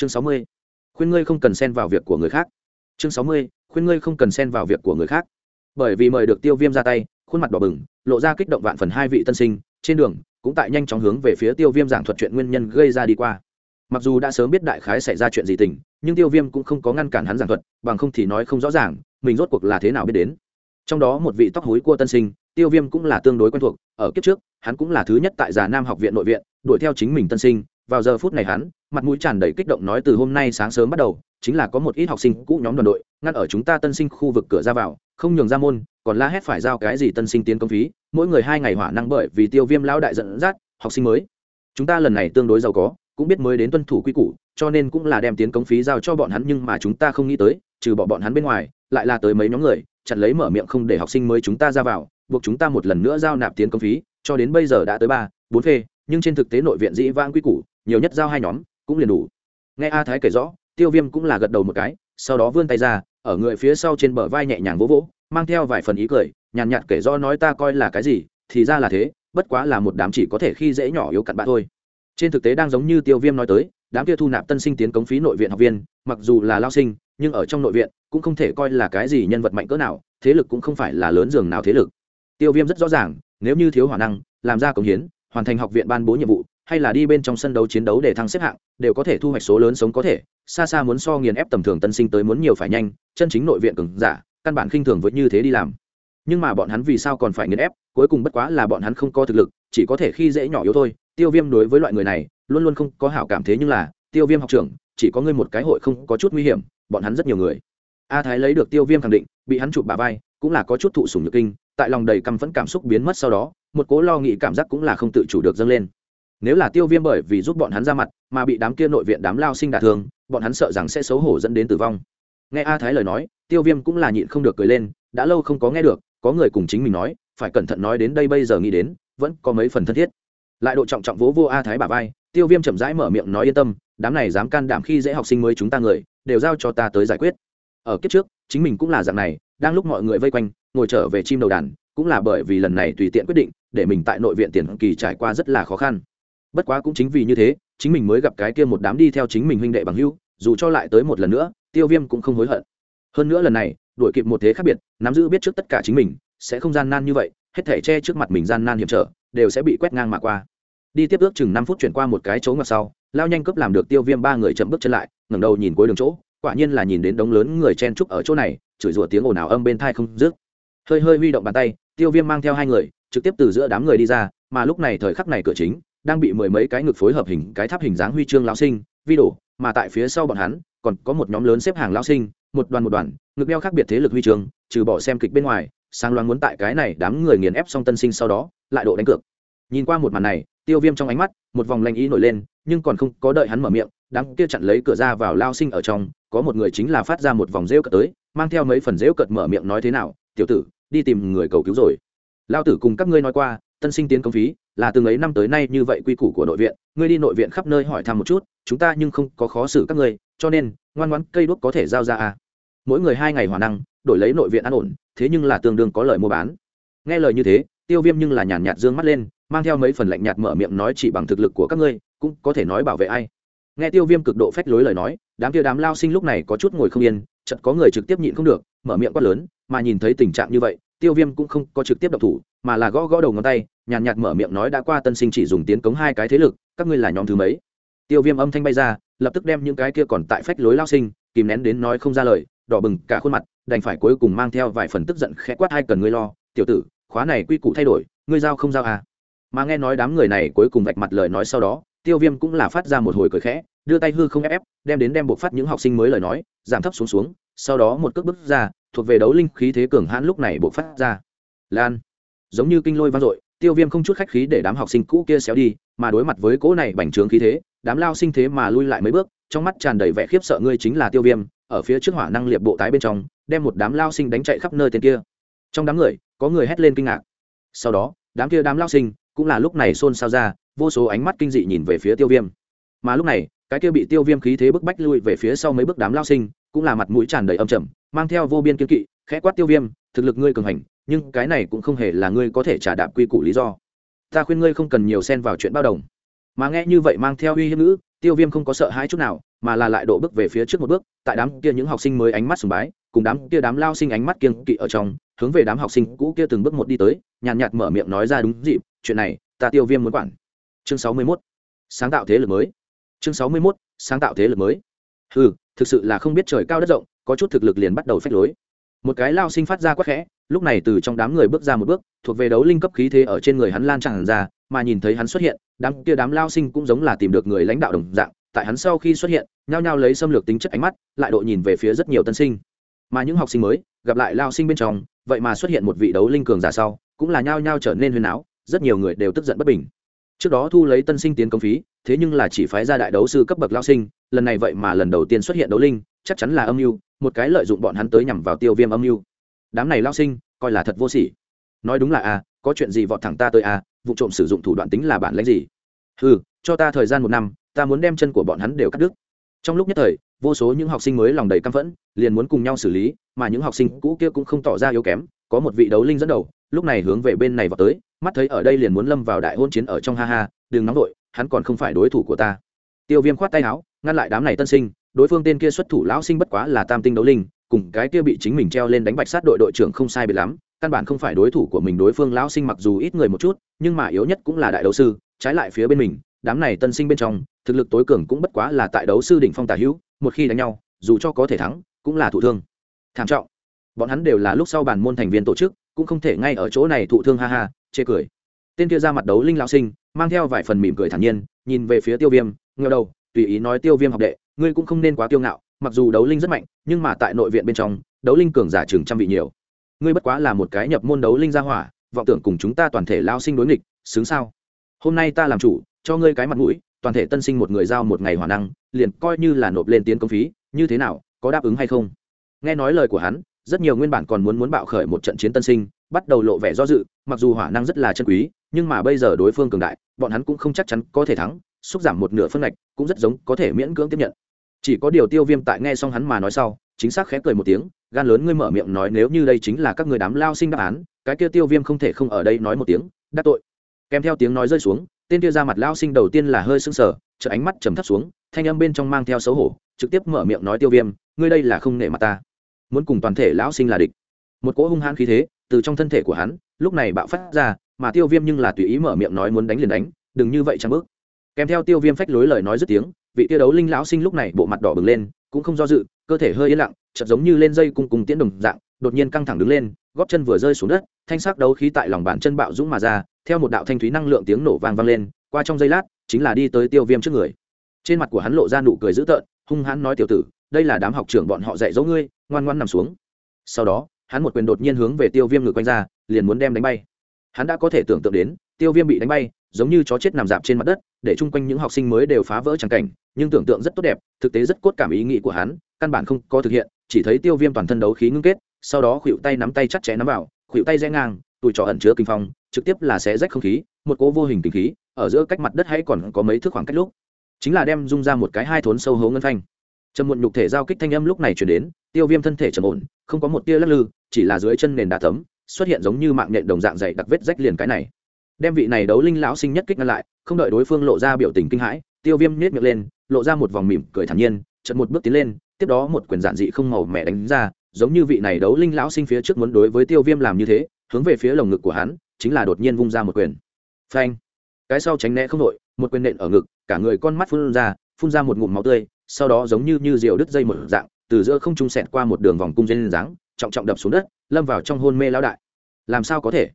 chương sáu mươi. Khuyên ngươi không cần xen vào việc của người khác. Chương sáu mươi. Khuyên ngươi không cần xen vào việc của người khác. Bởi vì mời được tiêu viêm ra tay, khuôn mặt đỏ bừng, lộ ra kích động vạn phần hai vị tân sinh, trên đường, cũng tại nhanh chóng hướng về phía tiêu viêm giảng thuật chuyện nguyên nhân gây ra đi qua. Mặc dù đã sớm biết đại khái xảy ra chuyện gì tình, nhưng tiêu viêm cũng không có ngăn cản hắn giảng thuật, bằng không thì nói không rõ ràng, mình rốt cuộc là thế nào biết đến. Trong đó một vị tóc hối cua tân sinh, tiêu viêm cũng là tương đối quen thuộc, ở kiếp trước, hắn cũng là thứ nhất tại già nam học viện nội viện, đuổi theo chính mình tân sinh vào giờ phút này hắn, mặt mũi tràn đầy kích động nói từ hôm nay sáng sớm bắt đầu, chính là có một ít học sinh cũ nhóm đoàn đội, ngăn ở chúng ta tân sinh khu vực cửa ra vào, không nhường ra môn, còn la hét phải giao cái gì tân sinh tiến công phí, mỗi người hai ngày hỏa năng bởi vì tiêu viêm lão đại dẫn dắt, học sinh mới. Chúng ta lần này tương đối giàu có, cũng biết mới đến tuân thủ quy củ, cho nên cũng là đem tiến công phí giao cho bọn hắn nhưng mà chúng ta không nghĩ tới, trừ bỏ bọn hắn bên ngoài, lại là tới mấy nhóm người, chặn lấy mở miệng không để học sinh mới chúng ta ra vào, buộc chúng ta một lần nữa giao nạp tiến công phí, cho đến bây giờ đã tới ba, bốn phê, nhưng trên thực tế nội viện dĩ vãng quy củ nhiều nhất giao hai nhóm, cũng liền đủ. Nghe a thái kể rõ, tiêu viêm cũng là gật đầu một cái, sau đó vươn tay ra, ở người phía sau trên bờ vai nhẹ nhàng vỗ vỗ, mang theo vài phần ý cười, nhàn nhạt kể rõ nói ta coi là cái gì, thì ra là thế, bất quá là một đám chỉ có thể khi dễ nhỏ yếu cặn bạn thôi. Trên thực tế đang giống như tiêu viêm nói tới, đám kia thu nạp tân sinh tiến cống phí nội viện học viên, mặc dù là lao sinh, nhưng ở trong nội viện, cũng không thể coi là cái gì nhân vật mạnh cỡ nào, thế lực cũng không phải là lớn giường nào thế lực. Tiêu viêm rất rõ ràng, nếu như thiếu hỏa năng, làm ra cống hiến, hoàn thành học viện ban bố nhiệm vụ hay là đi bên trong sân đấu chiến đấu để thăng xếp hạng, đều có thể thu hoạch số lớn sống có thể. Xa xa muốn so nghiền ép tầm thường tân sinh tới muốn nhiều phải nhanh, chân chính nội viện cường giả, căn bản khinh thường với như thế đi làm. Nhưng mà bọn hắn vì sao còn phải nghiền ép, cuối cùng bất quá là bọn hắn không có thực lực, chỉ có thể khi dễ nhỏ yếu thôi. Tiêu viêm đối với loại người này, luôn luôn không có hảo cảm thế nhưng là, tiêu viêm học trưởng, chỉ có ngươi một cái hội không có chút nguy hiểm, bọn hắn rất nhiều người. A thái lấy được tiêu viêm khẳng định, bị hắn chụp bà vai, cũng là có chút thụ sùng nhược kinh, tại lòng đầy căm phẫn cảm xúc biến mất sau đó, một cố lo nghĩ cảm giác cũng là không tự chủ được dâng lên nếu là tiêu viêm bởi vì giúp bọn hắn ra mặt, mà bị đám kia nội viện đám lao sinh đả thương, bọn hắn sợ rằng sẽ xấu hổ dẫn đến tử vong. Nghe a thái lời nói, tiêu viêm cũng là nhịn không được cười lên, đã lâu không có nghe được, có người cùng chính mình nói, phải cẩn thận nói đến đây bây giờ nghĩ đến, vẫn có mấy phần thân thiết. Lại độ trọng trọng vỗ vô a thái bà vai, tiêu viêm chậm rãi mở miệng nói yên tâm, đám này dám can đảm khi dễ học sinh mới chúng ta người, đều giao cho ta tới giải quyết. Ở kiếp trước, chính mình cũng là dạng này, đang lúc mọi người vây quanh, ngồi trở về chim đầu đàn, cũng là bởi vì lần này tùy tiện quyết định, để mình tại nội viện tiền kỳ trải qua rất là khó khăn bất quá cũng chính vì như thế, chính mình mới gặp cái kia một đám đi theo chính mình huynh đệ bằng hữu, dù cho lại tới một lần nữa, tiêu viêm cũng không hối hận. Hơn nữa lần này, đuổi kịp một thế khác biệt, nắm giữ biết trước tất cả chính mình, sẽ không gian nan như vậy, hết thể che trước mặt mình gian nan hiểm trở, đều sẽ bị quét ngang mà qua. Đi tiếp ước chừng năm phút chuyển qua một cái chỗ ngặt sau, lao nhanh cướp làm được tiêu viêm ba người chậm bước chân lại, ngẩng đầu nhìn cuối đường chỗ, quả nhiên là nhìn đến đống lớn người chen trúc ở chỗ này, chửi rủa tiếng ồn ào âm bên thai không dứt. Hơi hơi huy động bàn tay, tiêu viêm mang theo hai người, trực tiếp từ giữa đám người đi ra, mà lúc này thời khắc này cửa chính đang bị mười mấy cái ngực phối hợp hình, cái tháp hình dáng huy chương lão sinh vi đổ mà tại phía sau bọn hắn, còn có một nhóm lớn xếp hàng lão sinh, một đoàn một đoàn, ngực đeo khác biệt thế lực huy chương, trừ bỏ xem kịch bên ngoài, sáng loáng muốn tại cái này đám người nghiền ép xong tân sinh sau đó, lại độ đánh cược. Nhìn qua một màn này, tiêu viêm trong ánh mắt, một vòng lanh ý nổi lên, nhưng còn không có đợi hắn mở miệng, đám kia chặn lấy cửa ra vào lao sinh ở trong, có một người chính là phát ra một vòng rêu cợt tới, mang theo mấy phần rêu cợt mở miệng nói thế nào, tiểu tử, đi tìm người cầu cứu rồi. Lao tử cùng các ngươi nói qua, tân sinh tiến công phí là từng ấy năm tới nay như vậy quy củ của nội viện, ngươi đi nội viện khắp nơi hỏi thăm một chút, chúng ta nhưng không có khó xử các ngươi, cho nên, ngoan ngoãn cây đuốc có thể giao ra à. mỗi người hai ngày hòa năng, đổi lấy nội viện an ổn, thế nhưng là tương đương có lời mua bán nghe lời như thế, tiêu viêm nhưng là nhàn nhạt dương mắt lên, mang theo mấy phần lạnh nhạt mở miệng nói chỉ bằng thực lực của các ngươi, cũng có thể nói bảo vệ ai nghe tiêu viêm cực độ phách lối lời nói, đám kia đám lao sinh lúc này có chút ngồi không yên chật có người trực tiếp nhịn không được, mở miệng quát lớn, mà nhìn thấy tình trạng như vậy tiêu viêm cũng không có trực tiếp độc thủ, mà là gõ gõ đầu ngón tay, nhàn nhạt mở miệng nói đã qua tân sinh chỉ dùng tiến cống hai cái thế lực, các ngươi là nhóm thứ mấy? Tiêu viêm âm thanh bay ra, lập tức đem những cái kia còn tại phách lối lao sinh, kìm nén đến nói không ra lời, đỏ bừng cả khuôn mặt, đành phải cuối cùng mang theo vài phần tức giận khẽ quát hai cần ngươi lo, tiểu tử, khóa này quy củ thay đổi, ngươi giao không giao à? Mà nghe nói đám người này cuối cùng vạch mặt lời nói sau đó, tiêu viêm cũng là phát ra một hồi cười khẽ, đưa tay hư không ép ép, đem đến đem buộc phát những học sinh mới lời nói, giảm thấp xuống xuống, sau đó một cước bước ra thuộc về đấu linh khí thế cường hãn lúc này bộc phát ra. Lan, giống như kinh lôi vang dội, tiêu viêm không chút khách khí để đám học sinh cũ kia xéo đi, mà đối mặt với cỗ này bành trướng khí thế, đám lao sinh thế mà lui lại mấy bước, trong mắt tràn đầy vẻ khiếp sợ ngươi chính là tiêu viêm, ở phía trước hỏa năng liệp bộ tái bên trong, đem một đám lao sinh đánh chạy khắp nơi tên kia. Trong đám người, có người hét lên kinh ngạc. Sau đó, đám kia đám lao sinh, cũng là lúc này xôn xao ra, vô số ánh mắt kinh dị nhìn về phía tiêu viêm. Mà lúc này, cái kia bị tiêu viêm khí thế bức bách lui về phía sau mấy bước đám lao sinh, cũng là mặt mũi tràn đầy âm trầm mang theo vô biên kiên kỵ, khẽ quát tiêu viêm, thực lực ngươi cường hành, nhưng cái này cũng không hề là ngươi có thể trả đạp quy củ lý do ta khuyên ngươi không cần nhiều xen vào chuyện bao đồng mà nghe như vậy mang theo uy hiếp ngữ, tiêu viêm không có sợ hãi chút nào, mà là lại độ bước về phía trước một bước, tại đám kia những học sinh mới ánh mắt sùng bái, cùng đám kia đám lao sinh ánh mắt kiên kỵ ở trong, hướng về đám học sinh cũ kia từng bước một đi tới, nhàn nhạt mở miệng nói ra đúng dịp, chuyện này, ta tiêu viêm muốn quản chương sáu mươi 61. sáng tạo thế lực mới chương sáu mươi 61. sáng tạo thế lực mới ừ thực sự là không biết trời cao đất rộng có chút thực lực liền bắt đầu phách lối. Một cái lao sinh phát ra quắc khẽ, lúc này từ trong đám người bước ra một bước, thuộc về đấu linh cấp khí thế ở trên người hắn lan tràn ra, mà nhìn thấy hắn xuất hiện, đám kia đám lao sinh cũng giống là tìm được người lãnh đạo đồng dạng, tại hắn sau khi xuất hiện, nhao nhao lấy xâm lược tính chất ánh mắt, lại độ nhìn về phía rất nhiều tân sinh. Mà những học sinh mới, gặp lại lao sinh bên trong, vậy mà xuất hiện một vị đấu linh cường giả sau, cũng là nhao nhao trở nên huyền áo, rất nhiều người đều tức giận bất bình. Trước đó thu lấy tân sinh tiến công phí, thế nhưng là chỉ phái ra đại đấu sư cấp bậc lao sinh, lần này vậy mà lần đầu tiên xuất hiện đấu linh, chắc chắn là âm mưu một cái lợi dụng bọn hắn tới nhằm vào tiêu viêm âm mưu. Đám này lao sinh, coi là thật vô sỉ. Nói đúng là a có chuyện gì vọt thẳng ta tới a vụ trộm sử dụng thủ đoạn tính là bản lãnh gì? Ừ cho ta thời gian một năm, ta muốn đem chân của bọn hắn đều cắt đứt. Trong lúc nhất thời, vô số những học sinh mới lòng đầy căm phẫn, liền muốn cùng nhau xử lý, mà những học sinh cũ kia cũng không tỏ ra yếu kém, có một vị đấu linh dẫn đầu, lúc này hướng về bên này vào tới, mắt thấy ở đây liền muốn lâm vào đại hôn chiến ở trong ha ha, đừng nóng vội, hắn còn không phải đối thủ của ta. Tiêu viêm khoát tay áo, ngăn lại đám này tân sinh đối phương tên kia xuất thủ lão sinh bất quá là tam tinh đấu linh, cùng cái kia bị chính mình treo lên đánh bạch sát đội đội trưởng không sai biệt lắm, căn bản không phải đối thủ của mình đối phương lão sinh mặc dù ít người một chút, nhưng mà yếu nhất cũng là đại đấu sư, trái lại phía bên mình, đám này tân sinh bên trong, thực lực tối cường cũng bất quá là tại đấu sư đỉnh phong tả hữu, một khi đánh nhau, dù cho có thể thắng, cũng là thụ thương. Thảm trọng. Bọn hắn đều là lúc sau bản môn thành viên tổ chức, cũng không thể ngay ở chỗ này thụ thương ha ha, chê cười. Tên kia ra mặt đấu linh lão sinh, mang theo vài phần mỉm cười thản nhiên, nhìn về phía tiêu viêm ngheo đầu, tùy ý nói tiêu viêm học đệ ngươi cũng không nên quá kiêu ngạo, mặc dù đấu linh rất mạnh, nhưng mà tại nội viện bên trong, đấu linh cường giả chừng trăm vị nhiều. Ngươi bất quá là một cái nhập môn đấu linh gia hỏa, vọng tưởng cùng chúng ta toàn thể lao sinh đối nghịch, xứng sao? Hôm nay ta làm chủ, cho ngươi cái mặt mũi, toàn thể tân sinh một người giao một ngày hỏa năng, liền coi như là nộp lên tiến công phí, như thế nào, có đáp ứng hay không? Nghe nói lời của hắn, rất nhiều nguyên bản còn muốn muốn bạo khởi một trận chiến tân sinh, bắt đầu lộ vẻ do dự, mặc dù hỏa năng rất là chân quý, nhưng mà bây giờ đối phương cường đại, bọn hắn cũng không chắc chắn có thể thắng, xúc giảm một nửa phân ngạch, cũng rất giống có thể miễn cưỡng tiếp nhận chỉ có điều tiêu viêm tại nghe xong hắn mà nói sau, chính xác khẽ cười một tiếng, gan lớn ngươi mở miệng nói nếu như đây chính là các người đám lao sinh đáp án, cái kia tiêu viêm không thể không ở đây nói một tiếng đắc tội. Kèm theo tiếng nói rơi xuống, tên kia ra mặt lao sinh đầu tiên là hơi sưng sờ chợ ánh mắt trầm thấp xuống, thanh âm bên trong mang theo xấu hổ, trực tiếp mở miệng nói tiêu viêm, ngươi đây là không nể mặt ta. Muốn cùng toàn thể lão sinh là địch. Một cỗ hung hãn khí thế, từ trong thân thể của hắn, lúc này bạo phát ra, mà tiêu viêm nhưng là tùy ý mở miệng nói muốn đánh liền đánh, đừng như vậy chẳng bước. Kèm theo tiêu viêm phách lối lời nói dứt tiếng vị tia đấu linh lão sinh lúc này bộ mặt đỏ bừng lên, cũng không do dự, cơ thể hơi yên lặng, chợt giống như lên dây cung cùng tiễn đồng dạng, đột nhiên căng thẳng đứng lên, góp chân vừa rơi xuống đất, thanh sắc đấu khí tại lòng bàn chân bạo dũng mà ra, theo một đạo thanh thúy năng lượng tiếng nổ vang vang lên, qua trong giây lát, chính là đi tới tiêu viêm trước người. Trên mặt của hắn lộ ra nụ cười dữ tợn, hung hãn nói tiểu tử, đây là đám học trưởng bọn họ dạy dỗ ngươi, ngoan ngoan nằm xuống. Sau đó, hắn một quyền đột nhiên hướng về tiêu viêm ngược quanh ra, liền muốn đem đánh bay. Hắn đã có thể tưởng tượng đến, tiêu viêm bị đánh bay giống như chó chết nằm dạp trên mặt đất, để chung quanh những học sinh mới đều phá vỡ tràng cảnh, nhưng tưởng tượng rất tốt đẹp, thực tế rất cốt cảm ý nghĩ của hắn, căn bản không có thực hiện, chỉ thấy tiêu viêm toàn thân đấu khí ngưng kết, sau đó khuỵu tay nắm tay chặt chẽ nắm vào khuỵu tay rẽ ngang tụi trò ẩn chứa kinh phong, trực tiếp là xé rách không khí, một cỗ vô hình kinh khí, ở giữa cách mặt đất hay còn có mấy thước khoảng cách lúc, chính là đem dung ra một cái hai thốn sâu hố ngân phanh. Trầm muộn nhục thể giao kích thanh âm lúc này chuyển đến, tiêu viêm thân thể trầm ổn, không có một tia lắc lư, chỉ là dưới chân nền đá tấm xuất hiện giống như mạng nhện đồng dạng dày đặc vết rách liền cái này đem vị này đấu linh lão sinh nhất kích ngăn lại, không đợi đối phương lộ ra biểu tình kinh hãi, tiêu viêm nết miệng lên, lộ ra một vòng mỉm cười thản nhiên chật một bước tiến lên, tiếp đó một quyền giản dị không màu mẹ đánh ra, giống như vị này đấu linh lão sinh phía trước muốn đối với tiêu viêm làm như thế, hướng về phía lồng ngực của hắn, chính là đột nhiên vung ra một quyền. Phanh! Cái sau tránh né không đội một quyền nện ở ngực, cả người con mắt phun ra phun ra một ngụm máu tươi, sau đó giống như như diều đứt dây một dạng, từ giữa không trung sẹt qua một đường vòng cung dây dáng, trọng trọng đập xuống đất, lâm vào trong hôn mê lão đại. Làm sao có thể?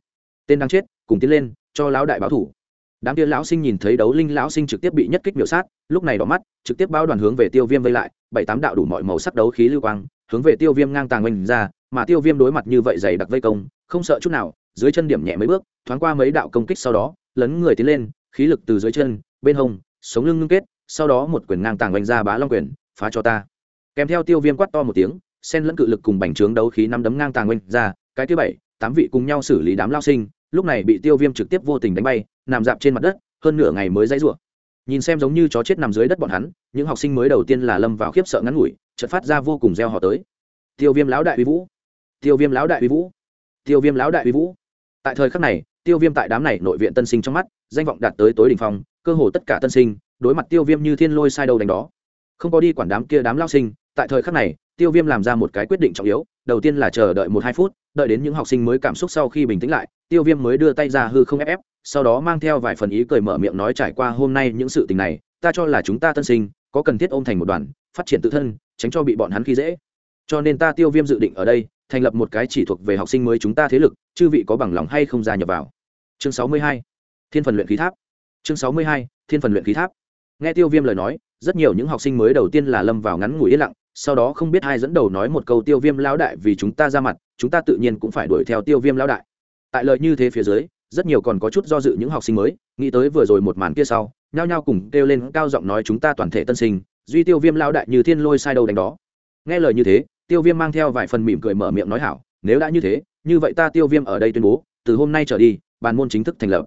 Tên đang chết, cùng tiến lên cho lão đại báo thủ. Đám kia lão sinh nhìn thấy đấu linh lão sinh trực tiếp bị nhất kích miểu sát, lúc này đỏ mắt, trực tiếp bao đoàn hướng về tiêu viêm vây lại, bảy tám đạo đủ mọi màu sắc đấu khí lưu quang, hướng về tiêu viêm ngang tàng oanh ra, mà tiêu viêm đối mặt như vậy dày đặc vây công, không sợ chút nào, dưới chân điểm nhẹ mấy bước, thoáng qua mấy đạo công kích sau đó, lấn người tiến lên, khí lực từ dưới chân, bên hông, sống lưng ngưng kết, sau đó một quyền ngang tàng oanh ra bá long quyền, phá cho ta. Kèm theo tiêu viêm quát to một tiếng sen lẫn cự lực cùng bành trướng đấu khí năm đấm ngang tàng oanh ra, cái thứ bảy, tám vị cùng nhau xử lý đám lao sinh lúc này bị tiêu viêm trực tiếp vô tình đánh bay, nằm dạp trên mặt đất, hơn nửa ngày mới dãy rủa. Nhìn xem giống như chó chết nằm dưới đất bọn hắn, những học sinh mới đầu tiên là lâm vào khiếp sợ ngắn ngủi, chợt phát ra vô cùng gieo họ tới. Tiêu viêm lão đại uy vũ. Tiêu viêm lão đại uy vũ. Tiêu viêm lão đại uy vũ. Tại thời khắc này, tiêu viêm tại đám này nội viện tân sinh trong mắt, danh vọng đạt tới tối đỉnh phong, cơ hồ tất cả tân sinh, đối mặt tiêu viêm như thiên lôi sai đầu đánh đó. Không có đi quản đám kia đám lao sinh, tại thời khắc này, tiêu viêm làm ra một cái quyết định trọng yếu đầu tiên là chờ đợi một hai phút, đợi đến những học sinh mới cảm xúc sau khi bình tĩnh lại, tiêu viêm mới đưa tay ra hư không ép ép, sau đó mang theo vài phần ý cười mở miệng nói trải qua hôm nay những sự tình này, ta cho là chúng ta tân sinh, có cần thiết ôm thành một đoàn, phát triển tự thân, tránh cho bị bọn hắn khi dễ. Cho nên ta tiêu viêm dự định ở đây, thành lập một cái chỉ thuộc về học sinh mới chúng ta thế lực, chư vị có bằng lòng hay không gia nhập vào. Chương sáu mươi hai, thiên phần luyện khí tháp. Chương sáu mươi hai, thiên phần luyện khí tháp. Nghe tiêu viêm lời nói, rất nhiều những học sinh mới đầu tiên là lâm vào ngắn ngủi yên lặng sau đó không biết ai dẫn đầu nói một câu tiêu viêm lão đại vì chúng ta ra mặt, chúng ta tự nhiên cũng phải đuổi theo tiêu viêm lão đại. Tại lợi như thế phía dưới, rất nhiều còn có chút do dự những học sinh mới, nghĩ tới vừa rồi một màn kia sau, nhao nhao cùng kêu lên cao giọng nói chúng ta toàn thể tân sinh, duy tiêu viêm lão đại như thiên lôi sai đầu đánh đó. Nghe lời như thế, tiêu viêm mang theo vài phần mỉm cười mở miệng nói hảo, nếu đã như thế, như vậy ta tiêu viêm ở đây tuyên bố, từ hôm nay trở đi, bàn môn chính thức thành lập.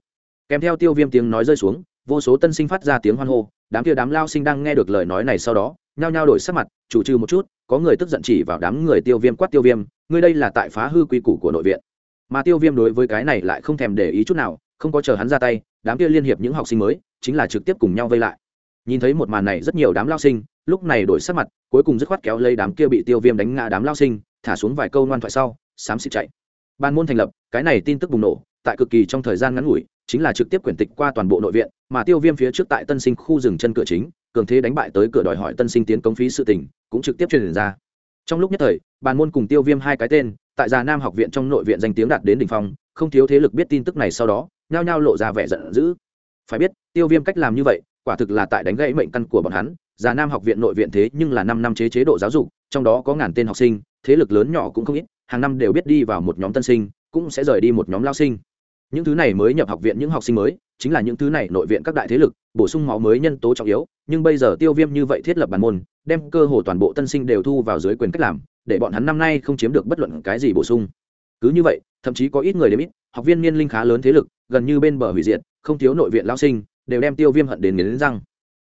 Kèm theo tiêu viêm tiếng nói rơi xuống, vô số tân sinh phát ra tiếng hoan hô, đám kia đám lao sinh đang nghe được lời nói này sau đó nhao nhao đổi sắc mặt, chủ trừ một chút, có người tức giận chỉ vào đám người tiêu viêm quát tiêu viêm, ngươi đây là tại phá hư quy củ của nội viện. Mà tiêu viêm đối với cái này lại không thèm để ý chút nào, không có chờ hắn ra tay, đám kia liên hiệp những học sinh mới, chính là trực tiếp cùng nhau vây lại. Nhìn thấy một màn này rất nhiều đám lao sinh, lúc này đổi sắc mặt, cuối cùng dứt khoát kéo lấy đám kia bị tiêu viêm đánh ngã đám lao sinh, thả xuống vài câu ngoan thoại sau, xám xịt chạy. Ban môn thành lập, cái này tin tức bùng nổ, tại cực kỳ trong thời gian ngắn ngủi, chính là trực tiếp quyển tịch qua toàn bộ nội viện, mà tiêu viêm phía trước tại tân sinh khu rừng chân cửa chính cường thế đánh bại tới cửa đòi hỏi tân sinh tiến công phí sự tình, cũng trực tiếp truyền ra. Trong lúc nhất thời, bàn môn cùng tiêu viêm hai cái tên, tại già nam học viện trong nội viện danh tiếng đạt đến đỉnh phong, không thiếu thế lực biết tin tức này sau đó, nhao nhao lộ ra vẻ giận dữ. Phải biết, tiêu viêm cách làm như vậy, quả thực là tại đánh gãy mệnh căn của bọn hắn. Già nam học viện nội viện thế nhưng là năm năm chế chế độ giáo dục, trong đó có ngàn tên học sinh, thế lực lớn nhỏ cũng không ít, hàng năm đều biết đi vào một nhóm tân sinh, cũng sẽ rời đi một nhóm lao sinh những thứ này mới nhập học viện những học sinh mới, chính là những thứ này nội viện các đại thế lực, bổ sung máu mới nhân tố trọng yếu, nhưng bây giờ tiêu viêm như vậy thiết lập bản môn, đem cơ hồ toàn bộ tân sinh đều thu vào dưới quyền cách làm, để bọn hắn năm nay không chiếm được bất luận cái gì bổ sung. Cứ như vậy, thậm chí có ít người đến ít học viên niên linh khá lớn thế lực, gần như bên bờ hủy diệt, không thiếu nội viện lao sinh, đều đem tiêu viêm hận đến nghiến răng.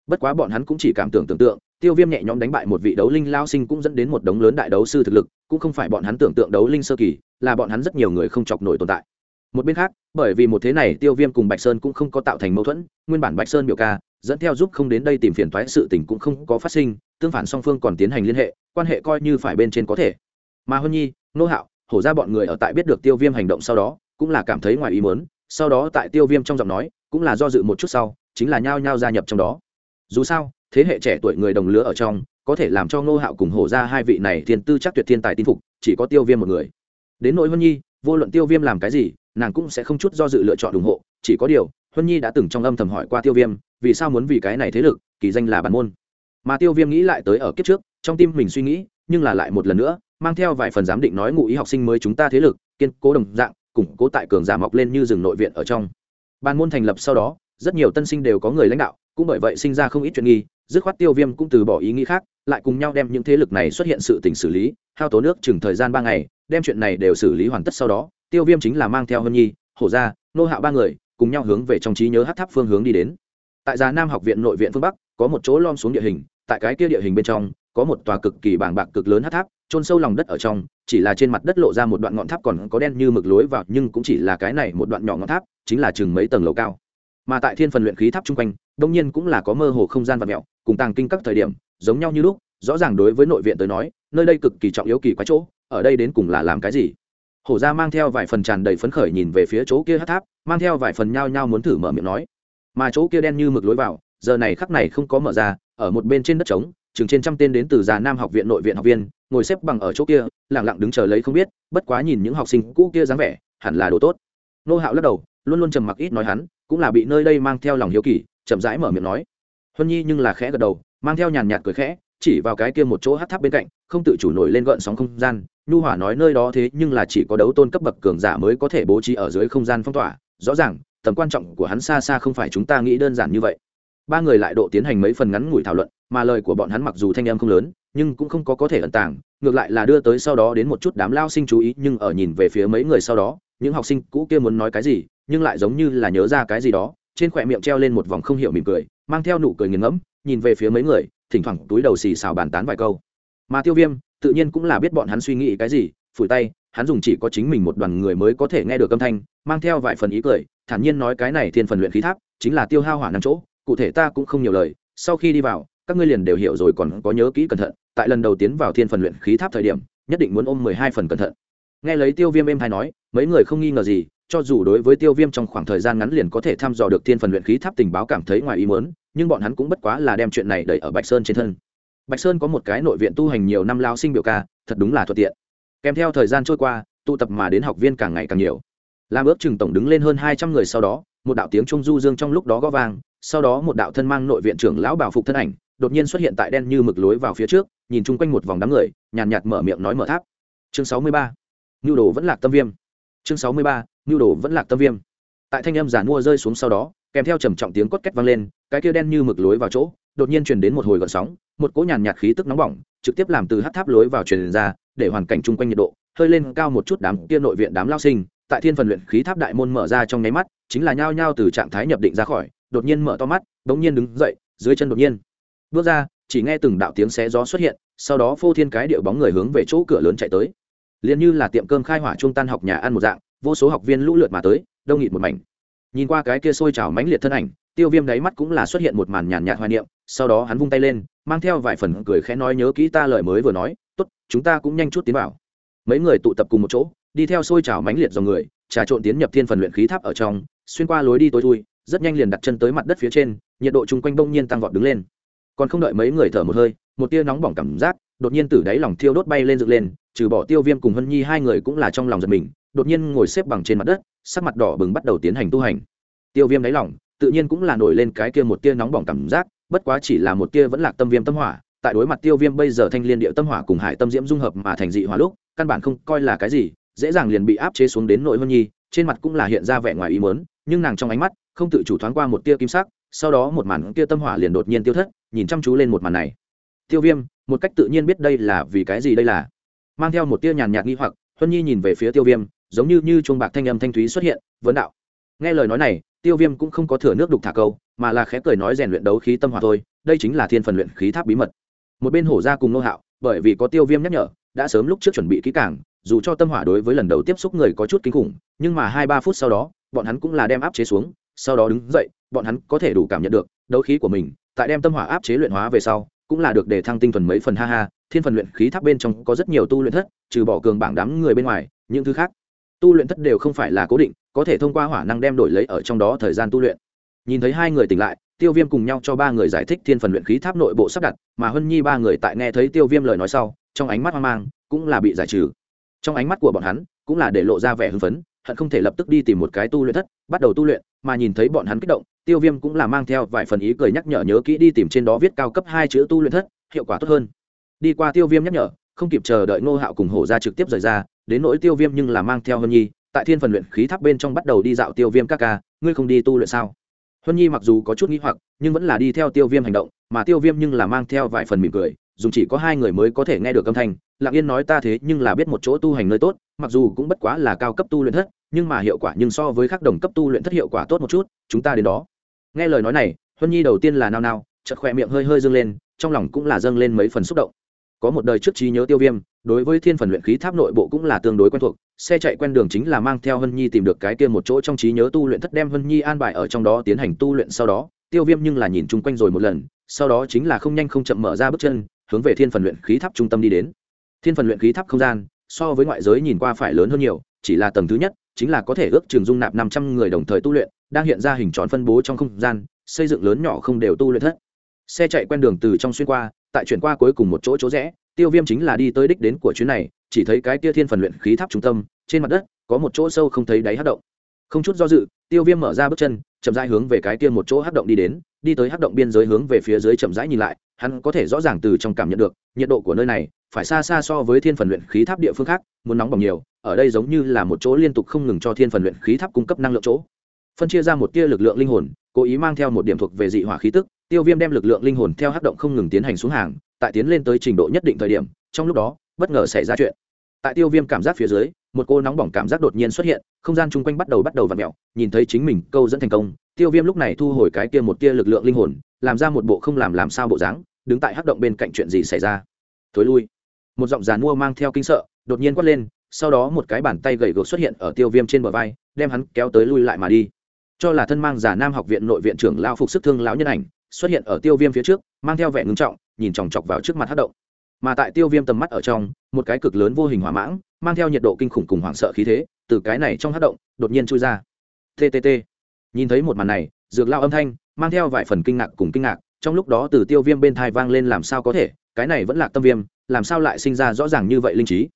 Bất quá bọn hắn cũng chỉ cảm tưởng tưởng tượng, tiêu viêm nhẹ nhõm đánh bại một vị đấu linh lao sinh cũng dẫn đến một đống lớn đại đấu sư thực lực, cũng không phải bọn hắn tưởng tượng đấu linh sơ kỳ, là bọn hắn rất nhiều người không chọc nổi tồn tại một bên khác, bởi vì một thế này tiêu viêm cùng bạch sơn cũng không có tạo thành mâu thuẫn, nguyên bản bạch sơn biểu ca, dẫn theo giúp không đến đây tìm phiền toái sự tình cũng không có phát sinh, tương phản song phương còn tiến hành liên hệ, quan hệ coi như phải bên trên có thể. Mà huân nhi, nô hạo, hổ ra bọn người ở tại biết được tiêu viêm hành động sau đó, cũng là cảm thấy ngoài ý mớn sau đó tại tiêu viêm trong giọng nói, cũng là do dự một chút sau, chính là nhao nhao gia nhập trong đó. Dù sao, thế hệ trẻ tuổi người đồng lứa ở trong, có thể làm cho ngô hạo cùng hổ ra hai vị này thiên tư chắc tuyệt thiên tài tin phục, chỉ có tiêu viêm một người. Đến nội huân nhi, vô luận tiêu viêm làm cái gì nàng cũng sẽ không chút do dự lựa chọn ủng hộ, chỉ có điều, huân nhi đã từng trong âm thầm hỏi qua tiêu viêm, vì sao muốn vì cái này thế lực, kỳ danh là bản môn. Mà tiêu viêm nghĩ lại tới ở kiếp trước, trong tim mình suy nghĩ, nhưng là lại một lần nữa, mang theo vài phần giám định nói ngụ ý học sinh mới chúng ta thế lực, kiên cố đồng dạng, củng cố tại cường giả mọc lên như rừng nội viện ở trong. Ban môn thành lập sau đó, rất nhiều tân sinh đều có người lãnh đạo, cũng bởi vậy sinh ra không ít chuyện nghi, dứt khoát tiêu viêm cũng từ bỏ ý nghĩ khác, lại cùng nhau đem những thế lực này xuất hiện sự tình xử lý, hao tố nước chừng thời gian ba ngày, đem chuyện này đều xử lý hoàn tất sau đó tiêu viêm chính là mang theo hân nhi, hổ gia, nô hạo ba người, cùng nhau hướng về trong trí nhớ hát tháp phương hướng đi đến. Tại già nam học viện nội viện phương bắc, có một chỗ lom xuống địa hình, tại cái kia địa hình bên trong, có một tòa cực kỳ bảng bạc cực lớn hát tháp trôn sâu lòng đất ở trong, chỉ là trên mặt đất lộ ra một đoạn ngọn tháp còn có đen như mực lối vào, nhưng cũng chỉ là cái này một đoạn nhỏ ngọn tháp, chính là chừng mấy tầng lầu cao. Mà tại thiên phần luyện khí tháp chung quanh, đông nhiên cũng là có mơ hồ không gian và mẹo cùng tàng kinh các thời điểm, giống nhau như lúc, rõ ràng đối với nội viện tới nói, nơi đây cực kỳ trọng yếu kỳ quá chỗ, ở đây đến cùng là làm cái gì? Hổ ra mang theo vài phần tràn đầy phấn khởi nhìn về phía chỗ kia hát tháp, mang theo vài phần nhao nhao muốn thử mở miệng nói. Mà chỗ kia đen như mực lối vào, giờ này khắc này không có mở ra, ở một bên trên đất trống, chừng trên trăm tên đến từ già nam học viện nội viện học viên, ngồi xếp bằng ở chỗ kia lẳng lặng đứng chờ lấy không biết, bất quá nhìn những học sinh cũ kia dáng vẻ, hẳn là đồ tốt. Nô hạo lắc đầu, luôn luôn trầm mặc ít nói hắn, cũng là bị nơi đây mang theo lòng hiếu kỳ, chậm rãi mở miệng nói. Huân nhi nhưng là khẽ gật đầu, mang theo nhàn nhạt cười khẽ, chỉ vào cái kia một chỗ hát tháp bên cạnh, không tự chủ nổi lên gợn sóng không gian nhu hỏa nói nơi đó thế nhưng là chỉ có đấu tôn cấp bậc cường giả mới có thể bố trí ở dưới không gian phong tỏa. Rõ ràng, tầm quan trọng của hắn xa xa không phải chúng ta nghĩ đơn giản như vậy. Ba người lại độ tiến hành mấy phần ngắn ngủi thảo luận, mà lời của bọn hắn mặc dù thanh em không lớn, nhưng cũng không có có thể ẩn tàng, ngược lại là đưa tới sau đó đến một chút đám lao sinh chú ý, nhưng ở nhìn về phía mấy người sau đó, những học sinh cũ kia muốn nói cái gì, nhưng lại giống như là nhớ ra cái gì đó, trên khỏe miệng treo lên một vòng không hiểu mỉm cười, mang theo nụ cười nghiền ngẫm, nhìn về phía mấy người, thỉnh thoảng túi đầu xì xào bàn tán vài câu. Mà tiêu viêm tự nhiên cũng là biết bọn hắn suy nghĩ cái gì, phủi tay, hắn dùng chỉ có chính mình một đoàn người mới có thể nghe được âm thanh, mang theo vài phần ý cười, thản nhiên nói cái này thiên phần luyện khí tháp, chính là tiêu hao hỏa năm chỗ, cụ thể ta cũng không nhiều lời, sau khi đi vào, các ngươi liền đều hiểu rồi còn có nhớ kỹ cẩn thận, tại lần đầu tiến vào thiên phần luyện khí tháp thời điểm, nhất định muốn ôm mười hai phần cẩn thận. Nghe lấy tiêu viêm êm hay nói, mấy người không nghi ngờ gì, cho dù đối với tiêu viêm trong khoảng thời gian ngắn liền có thể thăm dò được thiên phần luyện khí tháp tình báo cảm thấy ngoài ý mớn nhưng bọn hắn cũng bất quá là đem chuyện này đẩy ở bạch sơn trên thân bạch sơn có một cái nội viện tu hành nhiều năm lao sinh biểu ca, thật đúng là thuận tiện. Kèm theo thời gian trôi qua, tụ tập mà đến học viên càng ngày càng nhiều. Làm ước chừng tổng đứng lên hơn hai trăm người sau đó, một đạo tiếng trung du dương trong lúc đó gõ vang, sau đó một đạo thân mang nội viện trưởng lão bảo phục thân ảnh, đột nhiên xuất hiện tại đen như mực lối vào phía trước, nhìn chung quanh một vòng đám người, nhàn nhạt mở miệng nói mở tháp. Chương sáu mươi ba nhu đồ vẫn lạc tâm viêm. Chương sáu mươi ba nhu đồ vẫn lạc tâm viêm. Tại thanh âm giản mua rơi xuống sau đó kèm theo trầm trọng tiếng cốt két vang lên, cái kia đen như mực lối vào chỗ, đột nhiên truyền đến một hồi gợn sóng, một cỗ nhàn nhạt khí tức nóng bỏng, trực tiếp làm từ hát tháp lối vào truyền ra, để hoàn cảnh chung quanh nhiệt độ, hơi lên cao một chút đám kia nội viện đám lao sinh, tại thiên phần luyện khí tháp đại môn mở ra trong nháy mắt, chính là nhao nhao từ trạng thái nhập định ra khỏi, đột nhiên mở to mắt, bỗng nhiên đứng dậy, dưới chân đột nhiên bước ra, chỉ nghe từng đạo tiếng xé gió xuất hiện, sau đó phô thiên cái điệu bóng người hướng về chỗ cửa lớn chạy tới. Liền như là tiệm cơm khai hỏa trung tan học nhà ăn một dạng, vô số học viên lũ lượt mà tới, đông nghịt một mảnh nhìn qua cái kia sôi trào mãnh liệt thân ảnh, tiêu viêm đáy mắt cũng là xuất hiện một màn nhàn nhạt hoài niệm, sau đó hắn vung tay lên, mang theo vài phần cười khẽ nói nhớ kỹ ta lời mới vừa nói, tốt, chúng ta cũng nhanh chút tiến vào. Mấy người tụ tập cùng một chỗ, đi theo sôi trào mãnh liệt dòng người, trà trộn tiến nhập thiên phần luyện khí tháp ở trong, xuyên qua lối đi tối thui, rất nhanh liền đặt chân tới mặt đất phía trên, nhiệt độ chung quanh bỗng nhiên tăng vọt đứng lên. Còn không đợi mấy người thở một hơi, một tia nóng bỏng cảm giác, đột nhiên từ đáy lòng thiêu đốt bay lên dựng lên, trừ bỏ tiêu viêm cùng hân nhi hai người cũng là trong lòng giật mình, đột nhiên ngồi xếp bằng trên mặt đất sắc mặt đỏ bừng bắt đầu tiến hành tu hành. Tiêu viêm đáy lòng, tự nhiên cũng là nổi lên cái kia một tia nóng bỏng cảm giác, bất quá chỉ là một tia vẫn lạc tâm viêm tâm hỏa, tại đối mặt tiêu viêm bây giờ thanh liên địa tâm hỏa cùng hải tâm diễm dung hợp mà thành dị hỏa lúc, căn bản không coi là cái gì, dễ dàng liền bị áp chế xuống đến nội hân nhi, trên mặt cũng là hiện ra vẻ ngoài ý mớn nhưng nàng trong ánh mắt, không tự chủ thoáng qua một tia kim sắc, sau đó một màn kia tâm hỏa liền đột nhiên tiêu thất, nhìn chăm chú lên một màn này. Tiêu viêm, một cách tự nhiên biết đây là vì cái gì đây là? Mang theo một tia nhàn nhạt nghi hoặc, huân nhi nhìn về phía tiêu viêm giống như như chuông bạc thanh âm thanh thúy xuất hiện, vấn đạo. Nghe lời nói này, tiêu viêm cũng không có thừa nước đục thả câu, mà là khẽ cười nói rèn luyện đấu khí tâm hỏa thôi, đây chính là thiên phần luyện khí tháp bí mật. Một bên hổ ra cùng nô hạo, bởi vì có tiêu viêm nhắc nhở, đã sớm lúc trước chuẩn bị kỹ càng, dù cho tâm hỏa đối với lần đầu tiếp xúc người có chút kinh khủng, nhưng mà hai ba phút sau đó, bọn hắn cũng là đem áp chế xuống, sau đó đứng dậy, bọn hắn có thể đủ cảm nhận được, đấu khí của mình, tại đem tâm hỏa áp chế luyện hóa về sau, cũng là được để thăng tinh thuần mấy phần ha ha, thiên phần luyện khí tháp bên trong có rất nhiều tu luyện thất, trừ bỏ cường bảng đám người bên ngoài, những thứ khác tu luyện thất đều không phải là cố định, có thể thông qua hỏa năng đem đổi lấy ở trong đó thời gian tu luyện. Nhìn thấy hai người tỉnh lại, tiêu viêm cùng nhau cho ba người giải thích thiên phần luyện khí tháp nội bộ sắp đặt, mà hân nhi ba người tại nghe thấy tiêu viêm lời nói sau, trong ánh mắt hoang mang, cũng là bị giải trừ. Trong ánh mắt của bọn hắn, cũng là để lộ ra vẻ hưng phấn, hận không thể lập tức đi tìm một cái tu luyện thất, bắt đầu tu luyện, mà nhìn thấy bọn hắn kích động, tiêu viêm cũng là mang theo vài phần ý cười nhắc nhở nhớ kỹ đi tìm trên đó viết cao cấp hai chữ tu luyện thất, hiệu quả tốt hơn. Đi qua tiêu viêm nhắc nhở, không kịp chờ đợi ngô hạo cùng hổ ra trực tiếp rời ra đến nỗi tiêu viêm nhưng là mang theo hân nhi, tại thiên phần luyện khí tháp bên trong bắt đầu đi dạo tiêu viêm các ca, ngươi không đi tu luyện sao? Huân nhi mặc dù có chút nghĩ hoặc, nhưng vẫn là đi theo tiêu viêm hành động, mà tiêu viêm nhưng là mang theo vài phần mỉm cười dùng chỉ có hai người mới có thể nghe được âm thanh, lặng yên nói ta thế nhưng là biết một chỗ tu hành nơi tốt, mặc dù cũng bất quá là cao cấp tu luyện thất, nhưng mà hiệu quả nhưng so với các đồng cấp tu luyện thất hiệu quả tốt một chút, chúng ta đến đó. Nghe lời nói này, huân nhi đầu tiên là nao nao chật khỏe miệng hơi hơi dâng lên, trong lòng cũng là dâng lên mấy phần xúc động có một đời trước trí nhớ tiêu viêm, đối với thiên phần luyện khí tháp nội bộ cũng là tương đối quen thuộc, xe chạy quen đường chính là mang theo hân nhi tìm được cái kia một chỗ trong trí nhớ tu luyện thất đem hân nhi an bài ở trong đó tiến hành tu luyện sau đó, tiêu viêm nhưng là nhìn chung quanh rồi một lần, sau đó chính là không nhanh không chậm mở ra bước chân, hướng về thiên phần luyện khí tháp trung tâm đi đến. Thiên phần luyện khí tháp không gian, so với ngoại giới nhìn qua phải lớn hơn nhiều, chỉ là tầng thứ nhất, chính là có thể ước trường dung nạp năm trăm người đồng thời tu luyện, đang hiện ra hình tròn phân bố trong không gian, xây dựng lớn nhỏ không đều tu luyện thất. Xe chạy quen đường từ trong xuyên qua tại chuyển qua cuối cùng một chỗ chỗ rẽ, tiêu viêm chính là đi tới đích đến của chuyến này, chỉ thấy cái kia thiên phần luyện khí tháp trung tâm, trên mặt đất, có một chỗ sâu không thấy đáy hát động. Không chút do dự, tiêu viêm mở ra bước chân, chậm rãi hướng về cái kia một chỗ hát động đi đến, đi tới hát động biên giới hướng về phía dưới chậm rãi nhìn lại, hắn có thể rõ ràng từ trong cảm nhận được, nhiệt độ của nơi này, phải xa xa so với thiên phần luyện khí tháp địa phương khác, muốn nóng bỏng nhiều, ở đây giống như là một chỗ liên tục không ngừng cho thiên phần luyện khí tháp cung cấp năng lượng chỗ. Phân chia ra một tia lực lượng linh hồn, cố ý mang theo một điểm thuộc về dị hỏa khí tức tiêu viêm đem lực lượng linh hồn theo hát động không ngừng tiến hành xuống hàng, tại tiến lên tới trình độ nhất định thời điểm, trong lúc đó, bất ngờ xảy ra chuyện. Tại tiêu viêm cảm giác phía dưới, một cô nóng bỏng cảm giác đột nhiên xuất hiện, không gian chung quanh bắt đầu bắt đầu v ặ mẹo nhìn thấy chính mình câu dẫn thành công, tiêu viêm lúc này thu hồi cái kia một tia lực lượng linh hồn, làm ra một bộ không làm làm sao bộ dáng, đứng tại hát động bên cạnh chuyện gì xảy ra. Thối lui. Một giọng giàn mua mang theo kinh sợ, đột nhiên quát lên, sau đó một cái bàn tay gầy gộc xuất hiện ở tiêu viêm trên bờ vai, đem hắn kéo tới lui lại mà đi. Cho là thân mang giả nam học viện nội viện trưởng lao phục sức thương lão nhân ảnh xuất hiện ở tiêu viêm phía trước, mang theo vẻ ngưng trọng, nhìn chòng chọc vào trước mặt hát động. Mà tại tiêu viêm tầm mắt ở trong, một cái cực lớn vô hình hỏa mãng, mang theo nhiệt độ kinh khủng cùng hoảng sợ khí thế, từ cái này trong hát động, đột nhiên chui ra. Ttt nhìn thấy một màn này, dược lao âm thanh, mang theo vài phần kinh ngạc cùng kinh ngạc, trong lúc đó từ tiêu viêm bên thai vang lên làm sao có thể, cái này vẫn là tâm viêm, làm sao lại sinh ra rõ ràng như vậy linh trí?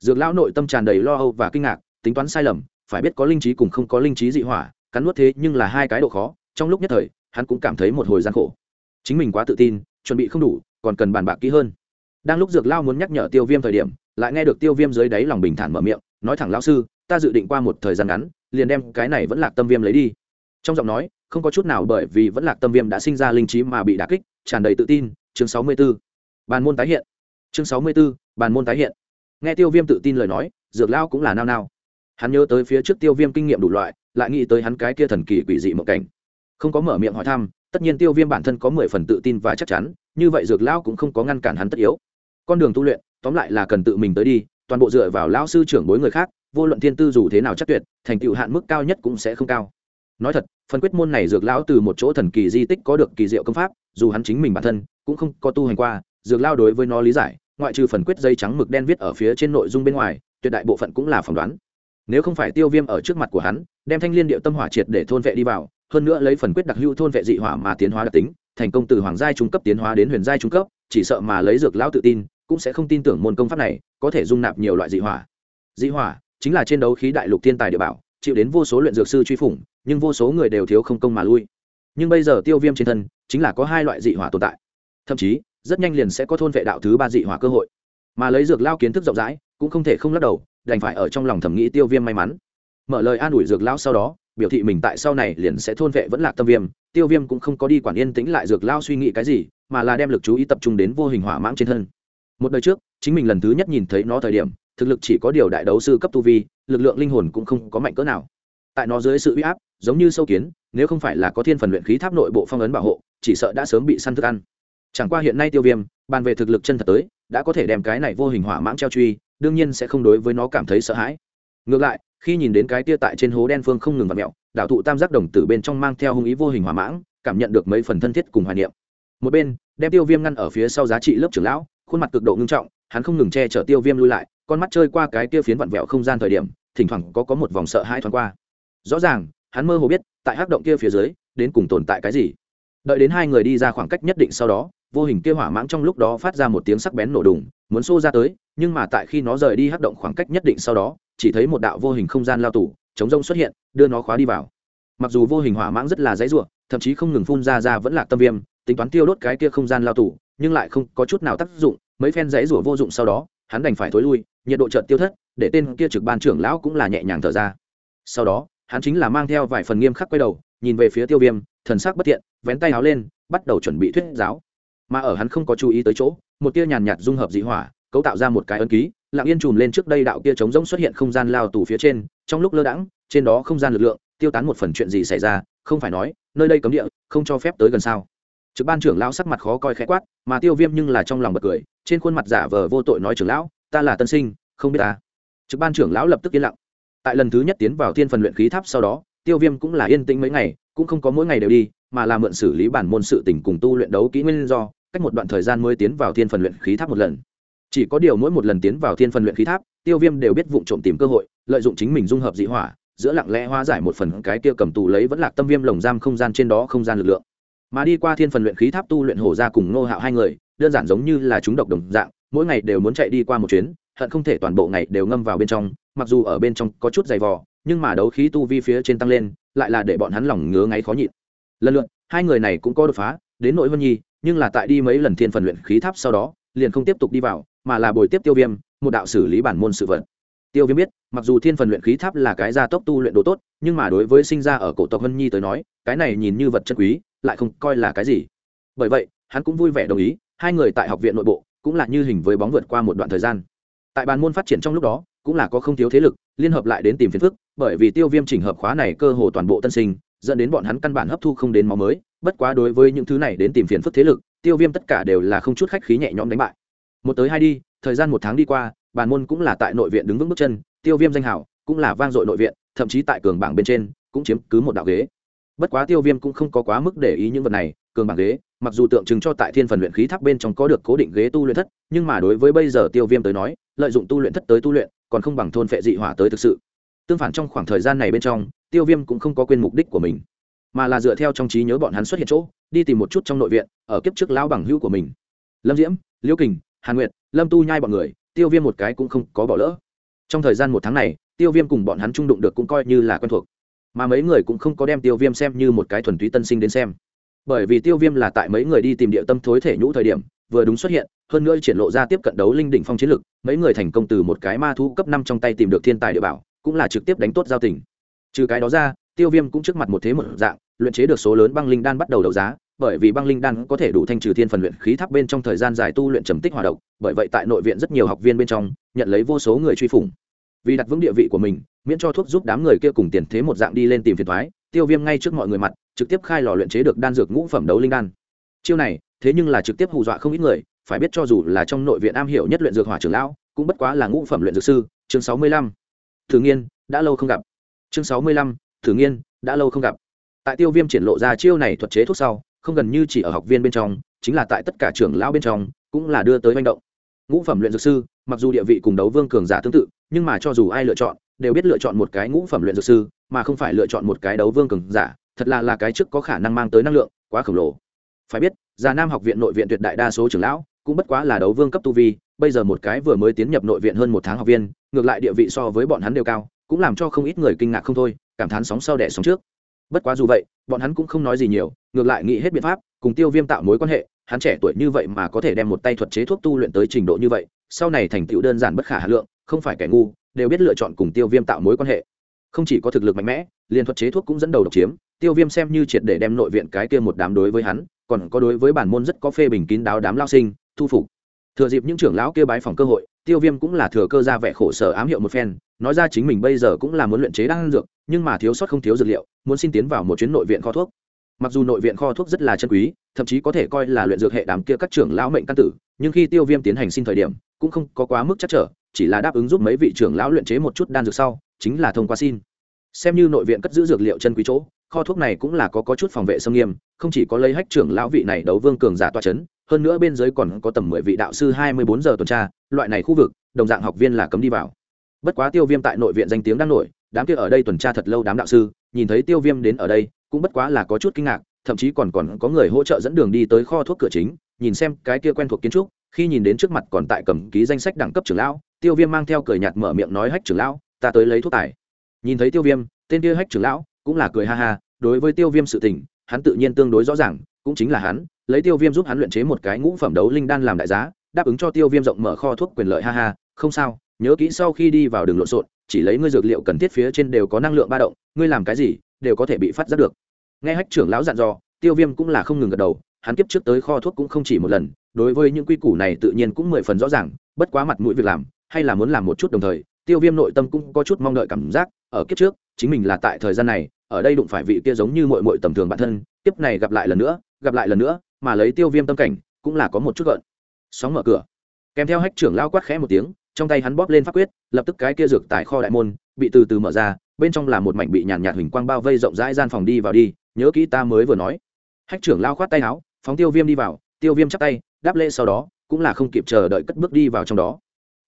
Dược lão nội tâm tràn đầy lo âu và kinh ngạc, tính toán sai lầm, phải biết có linh trí cùng không có linh trí dị hỏa, cắn nuốt thế nhưng là hai cái độ khó, trong lúc nhất thời hắn cũng cảm thấy một hồi gian khổ. Chính mình quá tự tin chuẩn bị không đủ còn cần bàn bạc kỹ hơn. Đang lúc dược lao muốn nhắc nhở tiêu viêm thời điểm lại nghe được tiêu viêm dưới đáy lòng bình thản mở miệng nói thẳng lão sư ta dự định qua một thời gian ngắn liền đem cái này vẫn lạc tâm viêm lấy đi. Trong giọng nói không có chút nào bởi vì vẫn lạc tâm viêm đã sinh ra linh trí mà bị đà kích tràn đầy tự tin chương sáu mươi 64. bàn môn tái hiện. Chương sáu mươi 64, bàn môn tái hiện. Nghe tiêu viêm tự tin lời nói dược lao cũng là nao nao. Hắn nhớ tới phía trước tiêu viêm kinh nghiệm đủ loại lại nghĩ tới hắn cái kia thần kỳ quỷ dị một cảnh không có mở miệng hỏi thăm, tất nhiên tiêu viêm bản thân có mười phần tự tin và chắc chắn, như vậy dược lão cũng không có ngăn cản hắn tất yếu. Con đường tu luyện, tóm lại là cần tự mình tới đi, toàn bộ dựa vào lão sư trưởng bối người khác, vô luận thiên tư dù thế nào chắc tuyệt, thành tựu hạn mức cao nhất cũng sẽ không cao. Nói thật, phần quyết môn này dược lão từ một chỗ thần kỳ di tích có được kỳ diệu công pháp, dù hắn chính mình bản thân cũng không có tu hành qua, dược lao đối với nó lý giải, ngoại trừ phần quyết dây trắng mực đen viết ở phía trên nội dung bên ngoài, tuyệt đại bộ phận cũng là phỏng đoán. Nếu không phải tiêu viêm ở trước mặt của hắn, đem thanh liên điệu tâm hỏa triệt để thôn vệ đi vào hơn nữa lấy phần quyết đặc hữu thôn vệ dị hỏa mà tiến hóa đặc tính, thành công từ hoàng giai trung cấp tiến hóa đến huyền giai trung cấp, chỉ sợ mà lấy dược lão tự tin, cũng sẽ không tin tưởng môn công pháp này có thể dung nạp nhiều loại dị hỏa. Dị hỏa chính là trên đấu khí đại lục thiên tài địa bảo, chịu đến vô số luyện dược sư truy phủng, nhưng vô số người đều thiếu không công mà lui. Nhưng bây giờ tiêu viêm trên thân chính là có hai loại dị hỏa tồn tại. Thậm chí, rất nhanh liền sẽ có thôn vệ đạo thứ ba dị hỏa cơ hội. Mà lấy dược lao kiến thức rộng rãi, cũng không thể không lắc đầu, đành phải ở trong lòng thẩm nghĩ tiêu viêm may mắn. Mở lời an ủi dược lao sau đó biểu thị mình tại sau này liền sẽ thôn vệ vẫn là tâm viêm, tiêu viêm cũng không có đi quản yên tĩnh lại dược lao suy nghĩ cái gì, mà là đem lực chú ý tập trung đến vô hình hỏa mãng trên thân. Một đời trước, chính mình lần thứ nhất nhìn thấy nó thời điểm, thực lực chỉ có điều đại đấu sư cấp tu vi, lực lượng linh hồn cũng không có mạnh cỡ nào. Tại nó dưới sự uy áp, giống như sâu kiến, nếu không phải là có thiên phần luyện khí tháp nội bộ phong ấn bảo hộ, chỉ sợ đã sớm bị săn thức ăn. Chẳng qua hiện nay tiêu viêm, bàn về thực lực chân thật tới, đã có thể đem cái này vô hình hỏa mãng treo truy, đương nhiên sẽ không đối với nó cảm thấy sợ hãi. Ngược lại khi nhìn đến cái tia tại trên hố đen phương không ngừng và mẹo, đảo thụ tam giác đồng tử bên trong mang theo hung ý vô hình hỏa mãng, cảm nhận được mấy phần thân thiết cùng hoài niệm. Một bên, đem tiêu viêm ngăn ở phía sau giá trị lớp trưởng lão, khuôn mặt cực độ ngưng trọng, hắn không ngừng che chở tiêu viêm lui lại, con mắt chơi qua cái tia phiến vặn vẹo không gian thời điểm, thỉnh thoảng có có một vòng sợ hãi thoáng qua. Rõ ràng, hắn mơ hồ biết, tại hắc động kia phía dưới, đến cùng tồn tại cái gì. Đợi đến hai người đi ra khoảng cách nhất định sau đó, vô hình kia hỏa mãng trong lúc đó phát ra một tiếng sắc bén nổ đùng, muốn xô ra tới, nhưng mà tại khi nó rời đi hắc động khoảng cách nhất định sau đó chỉ thấy một đạo vô hình không gian lao tủ chống rông xuất hiện đưa nó khóa đi vào. Mặc dù vô hình hỏa mãng rất là dãy ruộng thậm chí không ngừng phun ra ra vẫn là tâm viêm tính toán tiêu đốt cái kia không gian lao tủ nhưng lại không có chút nào tác dụng mấy phen dãy rủa vô dụng sau đó hắn đành phải thối lui nhiệt độ chợt tiêu thất để tên kia trực ban trưởng lão cũng là nhẹ nhàng thở ra. Sau đó hắn chính là mang theo vài phần nghiêm khắc quay đầu nhìn về phía tiêu viêm thần sắc bất tiện, vén tay áo lên bắt đầu chuẩn bị thuyết giáo. Mà ở hắn không có chú ý tới chỗ một tia nhàn nhạt dung hợp dị hỏa cấu tạo ra một cái ấn ký lặng yên chùm lên trước đây đạo kia trống rỗng xuất hiện không gian lao tù phía trên, trong lúc lơ đãng, trên đó không gian lực lượng, tiêu tán một phần chuyện gì xảy ra, không phải nói, nơi đây cấm địa, không cho phép tới gần sao. Trực ban trưởng lão sắc mặt khó coi khẽ quát, mà tiêu viêm nhưng là trong lòng bật cười, trên khuôn mặt giả vờ vô tội nói trưởng lão, ta là tân sinh, không biết ta. Trực ban trưởng lão lập tức yên lặng. Tại lần thứ nhất tiến vào thiên phần luyện khí tháp sau đó, tiêu viêm cũng là yên tĩnh mấy ngày, cũng không có mỗi ngày đều đi, mà là mượn xử lý bản môn sự tình cùng tu luyện đấu kỹ nguyên do, cách một đoạn thời gian mới tiến vào thiên phần luyện khí tháp một lần chỉ có điều mỗi một lần tiến vào thiên phần luyện khí tháp, tiêu viêm đều biết vụ trộm tìm cơ hội, lợi dụng chính mình dung hợp dị hỏa, giữa lặng lẽ hóa giải một phần cái kia cầm tù lấy vẫn là tâm viêm lồng giam không gian trên đó không gian lực lượng. Mà đi qua thiên phần luyện khí tháp tu luyện hổ ra cùng ngô hạo hai người, đơn giản giống như là chúng độc đồng dạng, mỗi ngày đều muốn chạy đi qua một chuyến, hận không thể toàn bộ ngày đều ngâm vào bên trong, mặc dù ở bên trong có chút dày vò, nhưng mà đấu khí tu vi phía trên tăng lên, lại là để bọn hắn lòng ngứa ngáy khó nhịn. Lần lượt, hai người này cũng có đột phá, đến nội vân nhi, nhưng là tại đi mấy lần thiên phần luyện khí tháp sau đó, liền không tiếp tục đi vào mà là bồi tiếp tiêu viêm, một đạo xử lý bản môn sự vật. Tiêu viêm biết, mặc dù thiên phần luyện khí tháp là cái gia tốc tu luyện đồ tốt, nhưng mà đối với sinh ra ở cổ tộc vân nhi tới nói, cái này nhìn như vật chân quý, lại không coi là cái gì. Bởi vậy, hắn cũng vui vẻ đồng ý, hai người tại học viện nội bộ, cũng là như hình với bóng vượt qua một đoạn thời gian. Tại bàn môn phát triển trong lúc đó, cũng là có không thiếu thế lực, liên hợp lại đến tìm phiền phức, bởi vì tiêu viêm chỉnh hợp khóa này cơ hồ toàn bộ tân sinh, dẫn đến bọn hắn căn bản hấp thu không đến máu mới. Bất quá đối với những thứ này đến tìm phiền phức thế lực, tiêu viêm tất cả đều là không chút khách khí nhẹ nhõm đánh bại một tới hai đi, thời gian một tháng đi qua, bàn môn cũng là tại nội viện đứng vững bước chân, tiêu viêm danh hảo cũng là vang dội nội viện, thậm chí tại cường bảng bên trên cũng chiếm cứ một đạo ghế. Bất quá tiêu viêm cũng không có quá mức để ý những vật này, cường bảng ghế, mặc dù tượng trưng cho tại thiên phần luyện khí tháp bên trong có được cố định ghế tu luyện thất, nhưng mà đối với bây giờ tiêu viêm tới nói, lợi dụng tu luyện thất tới tu luyện, còn không bằng thôn phệ dị hỏa tới thực sự. Tương phản trong khoảng thời gian này bên trong, tiêu viêm cũng không có quên mục đích của mình, mà là dựa theo trong trí nhớ bọn hắn xuất hiện chỗ, đi tìm một chút trong nội viện, ở kiếp trước lão bằng hữu của mình. Lâm diễm, liễu kình hàn nguyệt, lâm tu nhai bọn người, tiêu viêm một cái cũng không có bỏ lỡ. Trong thời gian một tháng này, tiêu viêm cùng bọn hắn trung đụng được cũng coi như là quen thuộc. Mà mấy người cũng không có đem tiêu viêm xem như một cái thuần túy tân sinh đến xem. Bởi vì tiêu viêm là tại mấy người đi tìm địa tâm thối thể nhũ thời điểm, vừa đúng xuất hiện, hơn nữa triển lộ ra tiếp cận đấu linh đỉnh phong chiến lực, mấy người thành công từ một cái ma thu cấp năm trong tay tìm được thiên tài địa bảo, cũng là trực tiếp đánh tốt giao tình. Trừ cái đó ra, tiêu viêm cũng trước mặt một thế một dạng, luyện chế được số lớn băng linh đan bắt đầu đấu giá bởi vì băng linh đan có thể đủ thanh trừ thiên phần luyện khí tháp bên trong thời gian dài tu luyện trầm tích hòa độc, bởi vậy tại nội viện rất nhiều học viên bên trong, nhận lấy vô số người truy phủng. Vì đặt vững địa vị của mình, miễn cho thuốc giúp đám người kia cùng tiền thế một dạng đi lên tìm phiền thoái tiêu viêm ngay trước mọi người mặt, trực tiếp khai lò luyện chế được đan dược ngũ phẩm đấu linh đan. Chiêu này, thế nhưng là trực tiếp hù dọa không ít người, phải biết cho dù là trong nội viện am hiểu nhất luyện dược hỏa trưởng lão, cũng bất quá là ngũ phẩm luyện dược sư, chương sáu mươi lăm. Thử nghiên, đã lâu không gặp. Chương sáu mươi lăm, thử nghiên, đã lâu không gặp. Tại tiêu viêm triển lộ ra chiêu này thuật chế thuốc sau không gần như chỉ ở học viên bên trong, chính là tại tất cả trưởng lão bên trong, cũng là đưa tới manh động. Ngũ phẩm luyện dược sư, mặc dù địa vị cùng đấu vương cường giả tương tự, nhưng mà cho dù ai lựa chọn, đều biết lựa chọn một cái ngũ phẩm luyện dược sư, mà không phải lựa chọn một cái đấu vương cường giả, thật là là cái trước có khả năng mang tới năng lượng, quá khổng lồ. Phải biết, già nam học viện nội viện tuyệt đại đa số trưởng lão, cũng bất quá là đấu vương cấp tu vi, bây giờ một cái vừa mới tiến nhập nội viện hơn một tháng học viên, ngược lại địa vị so với bọn hắn đều cao, cũng làm cho không ít người kinh ngạc không thôi, cảm thán sóng sau đẻ sóng trước. Bất quá dù vậy, bọn hắn cũng không nói gì nhiều ngược lại nghĩ hết biện pháp, cùng tiêu viêm tạo mối quan hệ, hắn trẻ tuổi như vậy mà có thể đem một tay thuật chế thuốc tu luyện tới trình độ như vậy, sau này thành tựu đơn giản bất khả hà lượng, không phải kẻ ngu, đều biết lựa chọn cùng tiêu viêm tạo mối quan hệ. Không chỉ có thực lực mạnh mẽ, liền thuật chế thuốc cũng dẫn đầu độc chiếm, tiêu viêm xem như triệt để đem nội viện cái kia một đám đối với hắn, còn có đối với bản môn rất có phê bình kín đáo đám lao sinh, thu phục. Thừa dịp những trưởng lão kia bái phòng cơ hội, tiêu viêm cũng là thừa cơ ra vẻ khổ sở ám hiệu một phen, nói ra chính mình bây giờ cũng là muốn luyện chế đan dược, nhưng mà thiếu sót không thiếu dược liệu, muốn xin tiến vào một chuyến nội viện kho thuốc mặc dù nội viện kho thuốc rất là chân quý thậm chí có thể coi là luyện dược hệ đám kia các trưởng lão mệnh căn tử nhưng khi tiêu viêm tiến hành xin thời điểm cũng không có quá mức chắc trở chỉ là đáp ứng giúp mấy vị trưởng lão luyện chế một chút đan dược sau chính là thông qua xin. Xem như nội viện cất giữ dược liệu chân quý chỗ kho thuốc này cũng là có, có chút phòng vệ xâm nghiêm không chỉ có lấy hách trưởng lão vị này đấu vương cường giả toa c h ấ n hơn nữa bên dưới còn có tầm mười vị đạo sư hai mươi bốn giờ tuần tra loại này khu vực đồng dạng học viên là cấm đi vào. Bất quá tiêu viêm tại nội viện danh tiếng đang nổi đám kia ở đây tuần tra thật lâu đám đạo sư nhìn thấy tiêu viêm đến ở đây cũng bất quá là có chút kinh ngạc, thậm chí còn còn có người hỗ trợ dẫn đường đi tới kho thuốc cửa chính, nhìn xem cái kia quen thuộc kiến trúc, khi nhìn đến trước mặt còn tại cầm ký danh sách đẳng cấp trưởng lão, tiêu viêm mang theo cười nhạt mở miệng nói, hách trưởng lão, ta tới lấy thuốc tài nhìn thấy tiêu viêm, tên kia hách trưởng lão cũng là cười ha ha, đối với tiêu viêm sự tình, hắn tự nhiên tương đối rõ ràng, cũng chính là hắn, lấy tiêu viêm giúp hắn luyện chế một cái ngũ phẩm đấu linh đan làm đại giá, đáp ứng cho tiêu viêm rộng mở kho thuốc quyền lợi ha ha, không sao, nhớ kỹ sau khi đi vào đường lộn xộn, chỉ lấy ngươi dược liệu cần thiết phía trên đều có năng lượng ba động, ngươi làm cái gì đều có thể bị phát giác được. Nghe hách trưởng lão dặn dò, tiêu viêm cũng là không ngừng gật đầu, hắn kiếp trước tới kho thuốc cũng không chỉ một lần, đối với những quy củ này tự nhiên cũng mười phần rõ ràng, bất quá mặt mũi việc làm, hay là muốn làm một chút đồng thời, tiêu viêm nội tâm cũng có chút mong đợi cảm giác, ở kiếp trước, chính mình là tại thời gian này, ở đây đụng phải vị kia giống như mội mội tầm thường bản thân, kiếp này gặp lại lần nữa, gặp lại lần nữa, mà lấy tiêu viêm tâm cảnh, cũng là có một chút gợn. Sóng mở cửa. Kèm theo hách trưởng lao quát khẽ một tiếng, trong tay hắn bóp lên pháp quyết, lập tức cái kia dược tại kho đại môn, bị từ từ mở ra bên trong là một mảnh bị nhàn nhạt hình quang bao vây rộng rãi gian phòng đi vào đi, nhớ kỹ ta mới vừa nói. Hách trưởng lao khoát tay áo, phóng tiêu viêm đi vào, tiêu viêm chắc tay, đáp lễ sau đó, cũng là không kịp chờ đợi cất bước đi vào trong đó.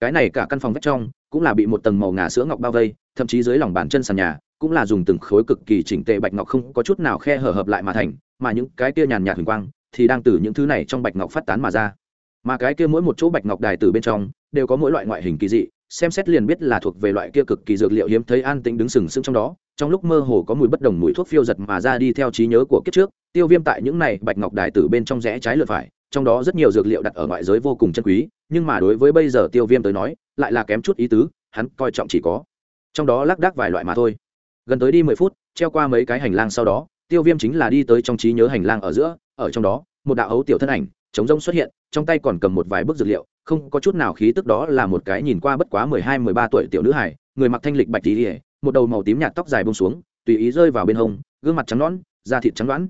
Cái này cả căn phòng vách trong, cũng là bị một tầng màu ngà sữa ngọc bao vây, thậm chí dưới lòng bàn chân sàn nhà, cũng là dùng từng khối cực kỳ chỉnh tề bạch ngọc không có chút nào khe hở hợp lại mà thành, mà những cái kia nhàn nhạt huỳnh quang thì đang từ những thứ này trong bạch ngọc phát tán mà ra. Mà cái kia mỗi một chỗ bạch ngọc đài từ bên trong, đều có mỗi loại ngoại hình kỳ dị xem xét liền biết là thuộc về loại kia cực kỳ dược liệu hiếm thấy an tĩnh đứng sừng sững trong đó, trong lúc mơ hồ có mùi bất đồng mùi thuốc phiêu giật mà ra đi theo trí nhớ của kiếp trước, tiêu viêm tại những này bạch ngọc đài tử bên trong rẽ trái lượt phải, trong đó rất nhiều dược liệu đặt ở ngoại giới vô cùng chân quý, nhưng mà đối với bây giờ tiêu viêm tới nói, lại là kém chút ý tứ, hắn coi trọng chỉ có. Trong đó lác đác vài loại mà thôi. Gần tới đi mười phút, treo qua mấy cái hành lang sau đó, tiêu viêm chính là đi tới trong trí nhớ hành lang ở giữa, ở trong đó, một đạo ấu tiểu thân ảnh chống rông xuất hiện, trong tay còn cầm một vài bức dược liệu, không có chút nào khí tức đó là một cái nhìn qua bất quá mười hai, mười ba tuổi tiểu nữ hải người mặc thanh lịch bạch tí ỉa một đầu màu tím nhạt tóc dài bông xuống, tùy ý rơi vào bên hông, gương mặt trắng nõn, da thịt trắng đoán.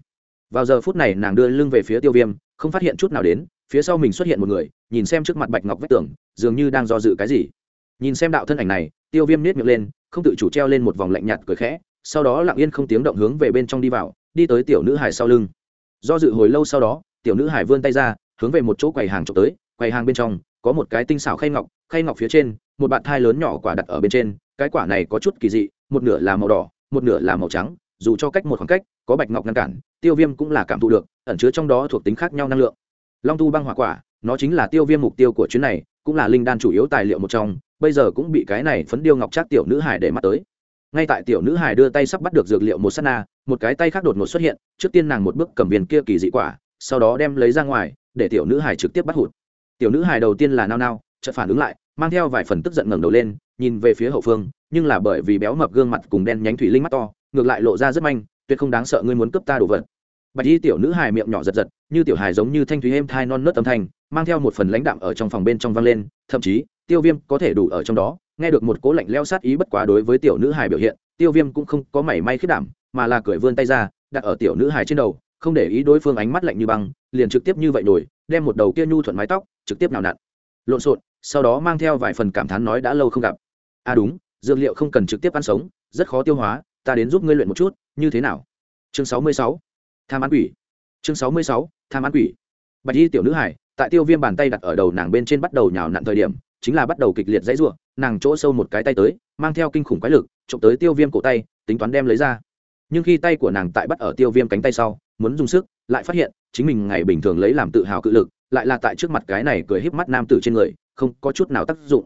Vào giờ phút này nàng đưa lưng về phía tiêu viêm, không phát hiện chút nào đến, phía sau mình xuất hiện một người, nhìn xem trước mặt bạch ngọc vách tường, dường như đang do dự cái gì. Nhìn xem đạo thân ảnh này, tiêu viêm nết miệng lên, không tự chủ treo lên một vòng lạnh nhạt cười khẽ, sau đó lặng yên không tiếng động hướng về bên trong đi vào, đi tới tiểu nữ hải sau lưng. Do dự hồi lâu sau đó tiểu nữ hải vươn tay ra, hướng về một chỗ quầy hàng trộm tới, quầy hàng bên trong có một cái tinh xảo khay ngọc khay ngọc phía trên, một bạn thai lớn nhỏ quả đặt ở bên trên, cái quả này có chút kỳ dị, một nửa là màu đỏ, một nửa là màu trắng, dù cho cách một khoảng cách, có bạch ngọc ngăn cản, tiêu viêm cũng là cảm thụ được, ẩn chứa trong đó thuộc tính khác nhau năng lượng. Long tu băng hỏa quả, nó chính là tiêu viêm mục tiêu của chuyến này, cũng là linh đan chủ yếu tài liệu một trong, bây giờ cũng bị cái này phấn điêu ngọc trác tiểu nữ hải để mắt tới. Ngay tại tiểu nữ hải đưa tay sắp bắt được dược liệu một s á t na, một cái tay khác đột ngột xuất hiện, trước tiên nàng một bước cầm viên kia kỳ dị quả sau đó đem lấy ra ngoài, để tiểu nữ hải trực tiếp bắt hụt. Tiểu nữ hải đầu tiên là nao nao, chợt phản ứng lại, mang theo vài phần tức giận ngẩng đầu lên, nhìn về phía hậu phương, nhưng là bởi vì béo mập gương mặt cùng đen nhánh thủy linh mắt to, ngược lại lộ ra rất manh, tuyệt không đáng sợ ngươi muốn cướp ta đồ vật. Bạch y tiểu nữ hài miệng nhỏ giật giật, như tiểu hài giống như thanh thúy êm thai non nớt âm thanh, mang theo một phần lãnh đạm ở trong phòng bên trong vang lên, thậm chí, tiêu viêm có thể đủ ở trong đó, nghe được một cố lạnh leo sát ý bất quá đối với tiểu nữ hài biểu hiện, tiêu viêm cũng không có mảy may khiết đảm, mà là cười vươn tay ra, đặt ở tiểu nữ hài trên đầu không để ý đối phương ánh mắt lạnh như băng, liền trực tiếp như vậy nổi, đem một đầu kia nhu thuận mái tóc trực tiếp nào nặn. Lộn xộn, sau đó mang theo vài phần cảm thán nói đã lâu không gặp. À đúng, dược liệu không cần trực tiếp ăn sống, rất khó tiêu hóa, ta đến giúp ngươi luyện một chút, như thế nào? Chương sáu mươi sáu, tham ăn quỷ. Chương sáu mươi sáu, tham ăn quỷ. Bạch y tiểu nữ hải, tại tiêu viêm bàn tay đặt ở đầu nàng bên trên bắt đầu nhào nặn thời điểm, chính là bắt đầu kịch liệt dãy ruộng nàng chỗ sâu một cái tay tới, mang theo kinh khủng quái lực trộm tới tiêu viêm cổ tay, tính toán đem lấy ra nhưng khi tay của nàng tại bắt ở tiêu viêm cánh tay sau, muốn dùng sức, lại phát hiện, chính mình ngày bình thường lấy làm tự hào cự lực, lại là tại trước mặt cái này cười híp mắt nam tử trên người, không có chút nào tác dụng.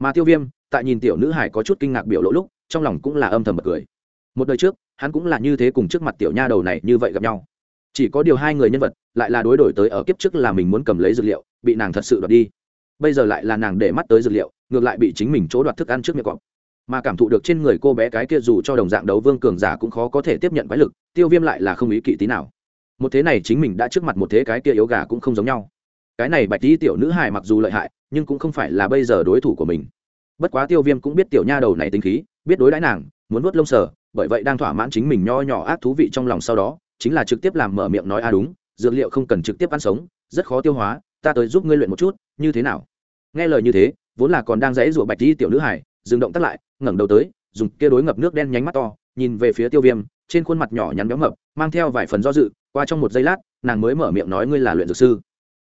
Mà tiêu viêm, tại nhìn tiểu nữ hải có chút kinh ngạc biểu lộ lúc, trong lòng cũng là âm thầm bật cười. Một đời trước, hắn cũng là như thế cùng trước mặt tiểu nha đầu này như vậy gặp nhau. Chỉ có điều hai người nhân vật, lại là đối đổi tới ở kiếp trước là mình muốn cầm lấy dược liệu, bị nàng thật sự đoạt đi. Bây giờ lại là nàng để mắt tới dược liệu, ngược lại bị chính mình chỗ đoạt thức ăn trước miệng cọp mà cảm thụ được trên người cô bé cái kia dù cho đồng dạng đấu vương cường giả cũng khó có thể tiếp nhận quái lực, tiêu viêm lại là không ý kỵ tí nào. Một thế này chính mình đã trước mặt một thế cái kia yếu gà cũng không giống nhau. Cái này bạch tí tiểu nữ hài mặc dù lợi hại, nhưng cũng không phải là bây giờ đối thủ của mình. Bất quá tiêu viêm cũng biết tiểu nha đầu này tính khí, biết đối đãi nàng, muốn vuốt lông sờ, bởi vậy đang thỏa mãn chính mình nho nhỏ ác thú vị trong lòng sau đó, chính là trực tiếp làm mở miệng nói, a, đúng, dược liệu không cần trực tiếp ăn sống, rất khó tiêu hóa, ta tới giúp ngươi luyện một chút, như thế nào? Nghe lời như thế, vốn là còn đang dãy rủa bạch tí tiểu nữ hải dừng động tắt lại ngẩng đầu tới dùng kia đối ngập nước đen nhánh mắt to nhìn về phía tiêu viêm trên khuôn mặt nhỏ nhắn béo mập mang theo vài phần do dự qua trong một giây lát nàng mới mở miệng nói ngươi là luyện dược sư.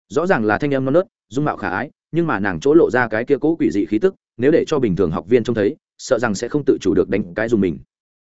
Rõ ràng là thanh em non nớt dung mạo khả ái nhưng mà nàng chỗ lộ ra cái kia cố quỷ dị khí tức nếu để cho bình thường học viên trông thấy sợ rằng sẽ không tự chủ được đánh cái dùng mình.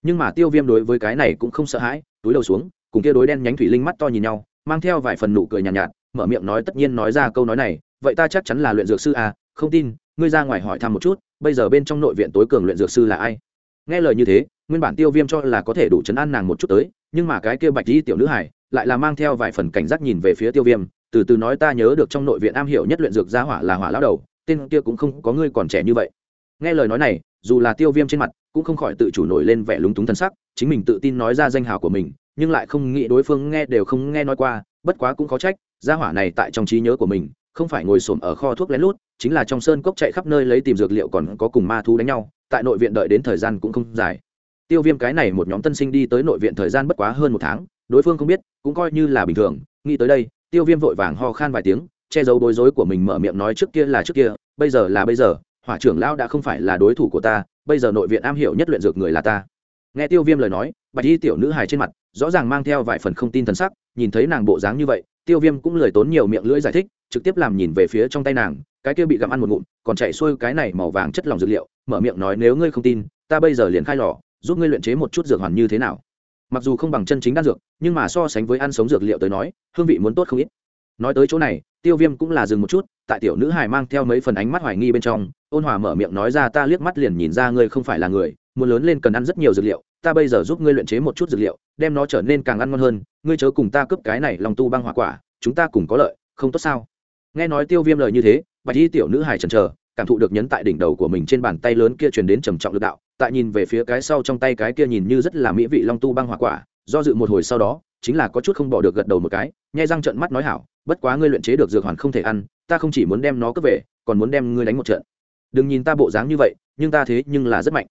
Nhưng mà tiêu viêm đối với cái này cũng không sợ hãi túi đầu xuống cùng kia đối đen nhánh thủy linh mắt to nhìn nhau mang theo vài phần nụ cười nhàn nhạt, nhạt mở miệng nói tất nhiên nói ra câu nói này vậy ta chắc chắn là luyện dược sư à không tin ngươi ra ngoài hỏi thăm một chút bây giờ bên trong nội viện tối cường luyện dược sư là ai? Nghe lời như thế, nguyên bản tiêu viêm cho là có thể đủ chấn an nàng một chút tới, nhưng mà cái kia bạch di tiểu nữ hải lại là mang theo vài phần cảnh giác nhìn về phía tiêu viêm, từ từ nói ta nhớ được trong nội viện am hiểu nhất luyện dược gia hỏa là hỏa lão đầu, tên kia cũng không có ngươi còn trẻ như vậy. Nghe lời nói này, dù là tiêu viêm trên mặt cũng không khỏi tự chủ nổi lên vẻ lúng túng thân sắc, chính mình tự tin nói ra danh hào của mình, nhưng lại không nghĩ đối phương nghe đều không nghe nói qua, bất quá cũng khó trách, gia hỏa này tại trong trí nhớ của mình, không phải ngồi xổm ở kho thuốc lén lút chính là trong sơn cốc chạy khắp nơi lấy tìm dược liệu còn có cùng ma thu đánh nhau, tại nội viện đợi đến thời gian cũng không dài. Tiêu viêm cái này một nhóm tân sinh đi tới nội viện thời gian bất quá hơn một tháng, đối phương không biết, cũng coi như là bình thường. Nghĩ tới đây, tiêu viêm vội vàng ho khan vài tiếng, che giấu bối rối của mình mở miệng nói trước kia là trước kia, bây giờ là bây giờ, hỏa trưởng lão đã không phải là đối thủ của ta, bây giờ nội viện am hiểu nhất luyện dược người là ta. Nghe tiêu viêm lời nói, bạch y tiểu nữ hài trên mặt, rõ ràng mang theo vài phần không tin thần sắc, nhìn thấy nàng bộ dáng như vậy, tiêu viêm cũng lời tốn nhiều miệng lưỡi giải thích, trực tiếp làm nhìn về phía trong tay nàng cái kia bị gặm ăn một ngụm, còn chạy xuôi cái này màu vàng chất lỏng dược liệu, mở miệng nói, nếu ngươi không tin, ta bây giờ liền khai lò, giúp ngươi luyện chế một chút dược hoàn như thế nào. Mặc dù không bằng chân chính đan dược, nhưng mà so sánh với ăn sống dược liệu tới nói, hương vị muốn tốt không ít. Nói tới chỗ này, tiêu viêm cũng là dừng một chút, tại tiểu nữ hài mang theo mấy phần ánh mắt hoài nghi bên trong, ôn hòa mở miệng nói ra, ta liếc mắt liền nhìn ra ngươi không phải là người, muốn lớn lên cần ăn rất nhiều dược liệu, ta bây giờ giúp ngươi luyện chế một chút dược liệu, đem nó trở nên càng ăn ngon hơn, ngươi chớ cùng ta cướp cái này lòng tu băng hỏa quả, chúng ta cùng có lợi, không tốt sao? Nghe nói tiêu viêm lời như thế bạch y tiểu nữ hài chần chờ, cảm thụ được nhấn tại đỉnh đầu của mình trên bàn tay lớn kia truyền đến trầm trọng lực đạo, tại nhìn về phía cái sau trong tay cái kia nhìn như rất là mỹ vị long tu băng hỏa quả, do dự một hồi sau đó, chính là có chút không bỏ được gật đầu một cái, nhai răng trợn mắt nói hảo, bất quá ngươi luyện chế được dược hoàn không thể ăn, ta không chỉ muốn đem nó cướp về, còn muốn đem ngươi đánh một trận. Đừng nhìn ta bộ dáng như vậy, nhưng ta thế nhưng là rất mạnh.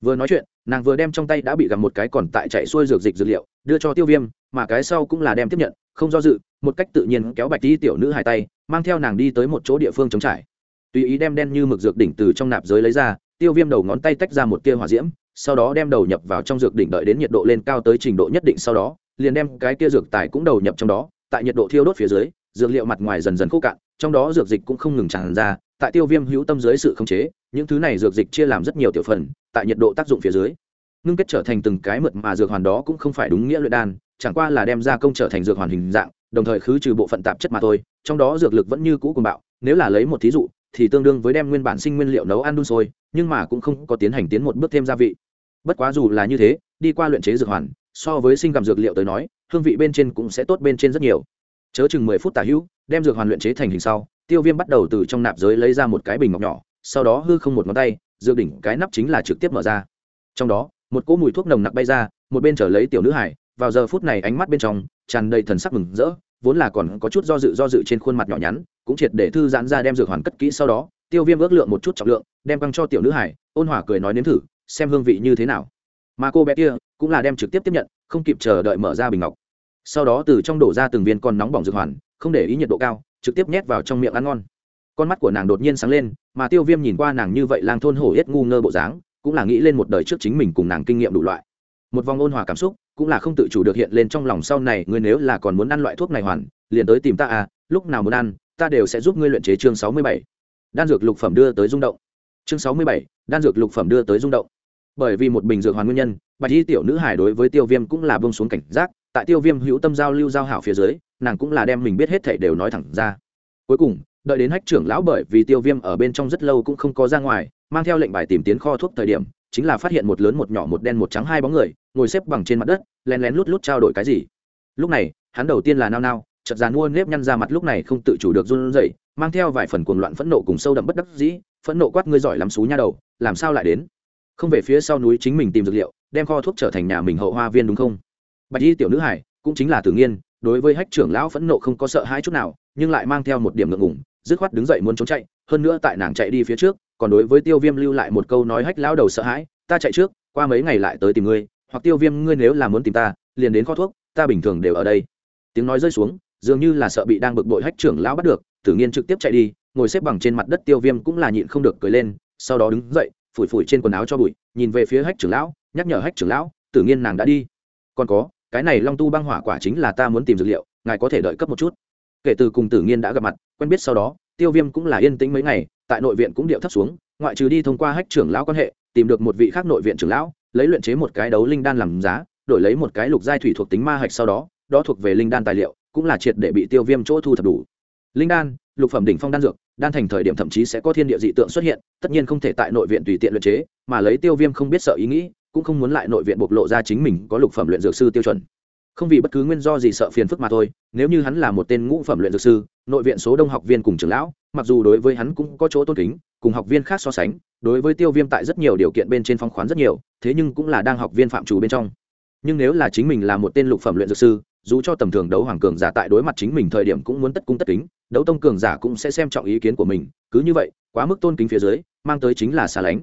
Vừa nói chuyện, nàng vừa đem trong tay đã bị gặp một cái còn tại chạy xuôi dược dịch dược liệu, đưa cho tiêu viêm, mà cái sau cũng là đem tiếp nhận, không do dự một cách tự nhiên kéo bạch tí tiểu nữ hai tay, mang theo nàng đi tới một chỗ địa phương chống trải. Tùy ý đem đen như mực dược đỉnh từ trong nạp giới lấy ra, tiêu viêm đầu ngón tay tách ra một tia hỏa diễm, sau đó đem đầu nhập vào trong dược đỉnh đợi đến nhiệt độ lên cao tới trình độ nhất định sau đó, liền đem cái kia dược tài cũng đầu nhập trong đó, tại nhiệt độ thiêu đốt phía dưới, dược liệu mặt ngoài dần dần khô cạn, trong đó dược dịch cũng không ngừng tràn ra, tại tiêu viêm hữu tâm dưới sự khống chế, những thứ này dược dịch chia làm rất nhiều tiểu phần, tại nhiệt độ tác dụng phía dưới. Ngưng kết trở thành từng cái mượt mà dược hoàn đó cũng không phải đúng nghĩa luyện đan, chẳng qua là đem ra công trở thành dược hoàn hình dạng đồng thời khứ trừ bộ phận tạp chất mà thôi, trong đó dược lực vẫn như cũ cùng bạo, nếu là lấy một thí dụ, thì tương đương với đem nguyên bản sinh nguyên liệu nấu ăn đun sôi, nhưng mà cũng không có tiến hành tiến một bước thêm gia vị. Bất quá dù là như thế, đi qua luyện chế dược hoàn, so với sinh cầm dược liệu tới nói, hương vị bên trên cũng sẽ tốt bên trên rất nhiều. Chớ chừng mười phút tả hữu, đem dược hoàn luyện chế thành hình sau, tiêu viêm bắt đầu từ trong nạp giới lấy ra một cái bình ngọc nhỏ, sau đó hư không một ngón tay, dược đỉnh cái nắp chính là trực tiếp mở ra. Trong đó, một cỗ mùi thuốc nồng nặc bay ra, một bên trở lấy tiểu nữ hải, vào giờ phút này ánh mắt bên trong tràn đầy thần sắc mừng rỡ, vốn là còn có chút do dự do dự trên khuôn mặt nhỏ nhắn, cũng triệt để thư giãn ra đem dược hoàn cất kỹ sau đó, tiêu viêm ước lượng một chút trọng lượng, đem băng cho tiểu nữ hải ôn hòa cười nói nếm thử, xem hương vị như thế nào. Mà cô bé kia cũng là đem trực tiếp tiếp nhận, không kịp chờ đợi mở ra bình ngọc. Sau đó từ trong đổ ra từng viên con nóng bỏng dược hoàn, không để ý nhiệt độ cao, trực tiếp nhét vào trong miệng ăn ngon. Con mắt của nàng đột nhiên sáng lên, mà tiêu viêm nhìn qua nàng như vậy lang thôn hổ hết ngu ngơ bộ dáng, cũng là nghĩ lên một đời trước chính mình cùng nàng kinh nghiệm đủ loại. Một vòng ôn hòa cảm xúc cũng là không tự chủ được hiện lên trong lòng sau này, ngươi nếu là còn muốn ăn loại thuốc này hoàn, liền tới tìm ta à lúc nào muốn ăn, ta đều sẽ giúp ngươi luyện chế chương sáu mươi bảy. Đan dược lục phẩm đưa tới rung động. Chương sáu mươi bảy, đan dược lục phẩm đưa tới rung động. Bởi vì một bình dược hoàn nguyên nhân, bạch y tiểu nữ hải đối với tiêu viêm cũng là bông xuống cảnh giác, tại tiêu viêm hữu tâm giao lưu giao hảo phía dưới, nàng cũng là đem mình biết hết thảy đều nói thẳng ra. Cuối cùng, đợi đến hách trưởng lão bởi vì tiêu viêm ở bên trong rất lâu cũng không có ra ngoài, mang theo lệnh bài tìm tiến kho thuốc thời điểm, chính là phát hiện một lớn một nhỏ một đen một trắng hai bóng người ngồi xếp bằng trên mặt đất, lén lén lút lút trao đổi cái gì. Lúc này, hắn đầu tiên là nao nao, chợt dàn mua nếp nhăn ra mặt lúc này không tự chủ được run rẩy, mang theo vài phần cuồng loạn phẫn nộ cùng sâu đậm bất đắc dĩ, phẫn nộ quát ngươi giỏi lắm xú nha đầu, làm sao lại đến? Không về phía sau núi chính mình tìm dược liệu, đem kho thuốc trở thành nhà mình hậu hoa viên đúng không? Bạch y tiểu nữ hải, cũng chính là tử nghiên, đối với hách trưởng lão phẫn nộ không có sợ hãi chút nào, nhưng lại mang theo một điểm ngượng ngùng, dứt khoát đứng dậy muốn trốn chạy, hơn nữa tại nàng chạy đi phía trước, còn đối với tiêu viêm lưu lại một câu nói hách lão đầu sợ hãi, ta chạy trước, qua mấy ngày lại tới tìm ngươi hoặc tiêu viêm, ngươi nếu là muốn tìm ta, liền đến kho thuốc, ta bình thường đều ở đây. Tiếng nói rơi xuống, dường như là sợ bị đang bực bội hách trưởng lão bắt được, tử nghiên trực tiếp chạy đi, ngồi xếp bằng trên mặt đất tiêu viêm cũng là nhịn không được cười lên, sau đó đứng dậy, phủi phủi trên quần áo cho bụi, nhìn về phía hách trưởng lão, nhắc nhở hách trưởng lão, tử nghiên nàng đã đi. Còn có, cái này long tu băng hỏa quả chính là ta muốn tìm dược liệu, ngài có thể đợi cấp một chút. Kể từ cùng tử nghiên đã gặp mặt, quen biết sau đó, tiêu viêm cũng là yên tĩnh mấy ngày, tại nội viện cũng điệu thấp xuống, ngoại trừ đi thông qua hách trưởng lão quan hệ, tìm được một vị khác nội viện trưởng lão lấy luyện chế một cái đấu linh đan làm giá, đổi lấy một cái lục giai thủy thuộc tính ma hạch sau đó đó thuộc về linh đan tài liệu, cũng là triệt để bị tiêu viêm chỗ thu thập đủ. Linh đan, lục phẩm đỉnh phong đan dược, đan thành thời điểm thậm chí sẽ có thiên địa dị tượng xuất hiện, tất nhiên không thể tại nội viện tùy tiện luyện chế, mà lấy tiêu viêm không biết sợ ý nghĩ, cũng không muốn lại nội viện bộc lộ ra chính mình có lục phẩm luyện dược sư tiêu chuẩn. Không vì bất cứ nguyên do gì sợ phiền phức mà thôi, nếu như hắn là một tên ngũ phẩm luyện dược sư, nội viện số đông học viên cùng trưởng lão, mặc dù đối với hắn cũng có chỗ tôn kính cùng học viên khác so sánh, đối với tiêu viêm tại rất nhiều điều kiện bên trên phong khoán rất nhiều, thế nhưng cũng là đang học viên phạm chủ bên trong. Nhưng nếu là chính mình là một tên lục phẩm luyện dược sư, dù cho tầm thường đấu hoàng cường giả tại đối mặt chính mình thời điểm cũng muốn tất cung tất kính, đấu tông cường giả cũng sẽ xem trọng ý kiến của mình, cứ như vậy, quá mức tôn kính phía dưới, mang tới chính là xa lánh.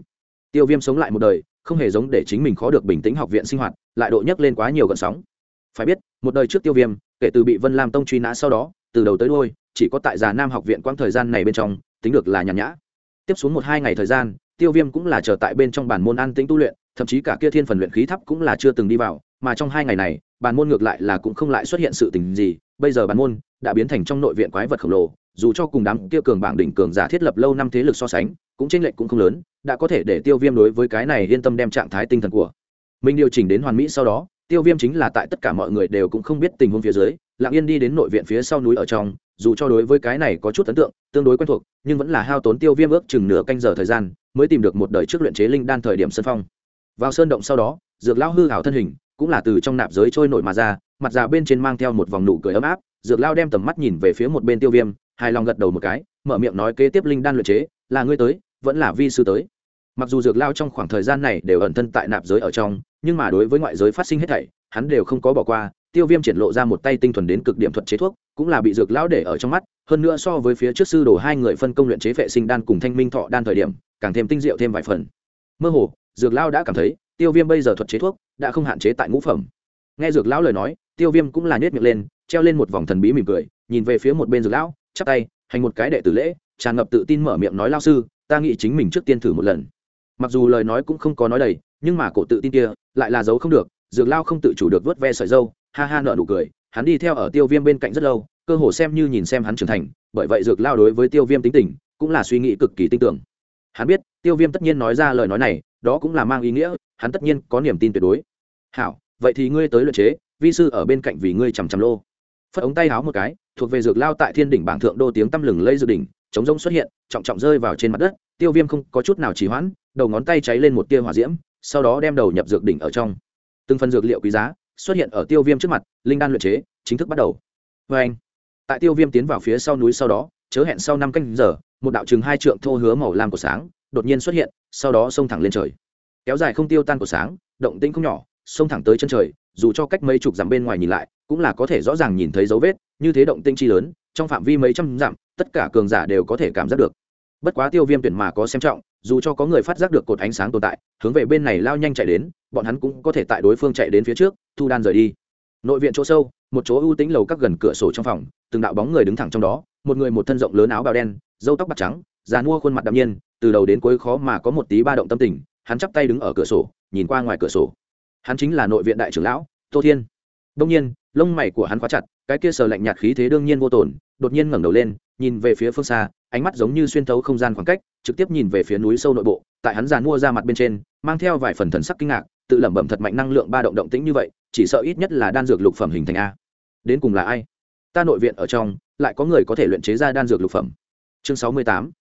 Tiêu viêm sống lại một đời, không hề giống để chính mình khó được bình tĩnh học viện sinh hoạt, lại độ nhấc lên quá nhiều gợn sóng. Phải biết, một đời trước tiêu viêm, kể từ bị vân lam tông truy nã sau đó, từ đầu tới đôi chỉ có tại già nam học viện quãng thời gian này bên trong, tính được là nhàn nhã tiếp xuống một hai ngày thời gian, tiêu viêm cũng là chờ tại bên trong bản môn an tĩnh tu luyện, thậm chí cả kia thiên phần luyện khí thấp cũng là chưa từng đi vào, mà trong hai ngày này, bản môn ngược lại là cũng không lại xuất hiện sự tình gì. Bây giờ bản môn đã biến thành trong nội viện quái vật khổng lồ, dù cho cùng đám kia cường bảng đỉnh cường giả thiết lập lâu năm thế lực so sánh, cũng chênh lệch cũng không lớn, đã có thể để tiêu viêm đối với cái này yên tâm đem trạng thái tinh thần của mình điều chỉnh đến hoàn mỹ sau đó, tiêu viêm chính là tại tất cả mọi người đều cũng không biết tình huống phía dưới lặng yên đi đến nội viện phía sau núi ở trong, dù cho đối với cái này có chút ấn tượng, tương đối quen thuộc, nhưng vẫn là hao tốn tiêu viêm ước chừng nửa canh giờ thời gian mới tìm được một đời trước luyện chế linh đan thời điểm sân phong. Vào sơn động sau đó, dược lao hư hảo thân hình cũng là từ trong nạp giới trôi nổi mà ra, mặt già bên trên mang theo một vòng nụ cười ấm áp, dược lao đem tầm mắt nhìn về phía một bên tiêu viêm, hài lòng gật đầu một cái, mở miệng nói kế tiếp linh đan luyện chế, là ngươi tới, vẫn là vi sư tới. Mặc dù dược lao trong khoảng thời gian này đều ẩn thân tại nạp giới ở trong, nhưng mà đối với ngoại giới phát sinh hết thảy, hắn đều không có bỏ qua tiêu viêm triển lộ ra một tay tinh thuần đến cực điểm thuật chế thuốc, cũng là bị dược lão để ở trong mắt, hơn nữa so với phía trước sư đồ hai người phân công luyện chế vệ sinh đan cùng thanh minh thọ đan thời điểm, càng thêm tinh diệu thêm vài phần. Mơ hồ, dược lão đã cảm thấy, tiêu viêm bây giờ thuật chế thuốc, đã không hạn chế tại ngũ phẩm. Nghe dược lão lời nói, tiêu viêm cũng là nhét miệng lên, treo lên một vòng thần bí mỉm cười, nhìn về phía một bên dược lão, chắp tay, hành một cái đệ tử lễ, tràn ngập tự tin mở miệng nói lao sư, ta nghĩ chính mình trước tiên thử một lần. Mặc dù lời nói cũng không có nói đầy, nhưng mà cổ tự tin kia, lại là giấu không được, dược lao không tự chủ được vớt ve sợi dâu ha ha nợ nụ cười, hắn đi theo ở tiêu viêm bên cạnh rất lâu, cơ hồ xem như nhìn xem hắn trưởng thành, bởi vậy dược lao đối với tiêu viêm tính tình, cũng là suy nghĩ cực kỳ tin tưởng. Hắn biết, tiêu viêm tất nhiên nói ra lời nói này, đó cũng là mang ý nghĩa, hắn tất nhiên có niềm tin tuyệt đối. Hảo, vậy thì ngươi tới luyện chế, vi sư ở bên cạnh vì ngươi chằm chằm lô. Phất ống tay háo một cái, thuộc về dược lao tại thiên đỉnh bảng thượng đô tiếng tăm lừng lây dược đỉnh, chống rông xuất hiện, trọng trọng rơi vào trên mặt đất, tiêu viêm không có chút nào trì hoãn, đầu ngón tay cháy lên một tia hỏa diễm, sau đó đem đầu nhập dược đỉnh ở trong. Từng phần dược liệu quý giá xuất hiện ở tiêu viêm trước mặt, linh đan luyện chế, chính thức bắt đầu. Vê anh, tại tiêu viêm tiến vào phía sau núi sau đó, chớ hẹn sau năm canh giờ, một đạo chừng hai trượng thô hứa màu lam của sáng, đột nhiên xuất hiện, sau đó xông thẳng lên trời. Kéo dài không tiêu tan của sáng, động tĩnh không nhỏ, xông thẳng tới chân trời, dù cho cách mấy chục dặm bên ngoài nhìn lại, cũng là có thể rõ ràng nhìn thấy dấu vết, như thế động tinh chi lớn, trong phạm vi mấy trăm dặm, tất cả cường giả đều có thể cảm giác được. Bất quá tiêu viêm tuyển mà có xem trọng dù cho có người phát giác được cột ánh sáng tồn tại, hướng về bên này lao nhanh chạy đến, bọn hắn cũng có thể tại đối phương chạy đến phía trước, thu đan rời đi. Nội viện chỗ sâu, một chỗ ưu tĩnh lầu các gần cửa sổ trong phòng, từng đạo bóng người đứng thẳng trong đó, một người một thân rộng lớn áo bào đen dâu tóc bạc trắng, già mua khuôn mặt đạm nhiên, từ đầu đến cuối khó mà có một tí ba động tâm tình, hắn chắp tay đứng ở cửa sổ, nhìn qua ngoài cửa sổ. Hắn chính là nội viện đại trưởng lão, tô thiên. Đông nhiên, lông mày của hắn khóa chặt, cái kia sờ lạnh nhạt khí thế đương nhiên vô tổn đột nhiên ngẩng đầu lên, nhìn về phía phương xa ánh mắt giống như xuyên thấu không gian khoảng cách, trực tiếp nhìn về phía núi sâu nội bộ, tại hắn giàn mua ra mặt bên trên, mang theo vài phần thần sắc kinh ngạc, tự lẩm bẩm thật mạnh năng lượng ba động động tĩnh như vậy, chỉ sợ ít nhất là đan dược lục phẩm hình thành a. Đến cùng là ai? Ta nội viện ở trong, lại có người có thể luyện chế ra đan dược lục phẩm. Chương sáu mươi tám.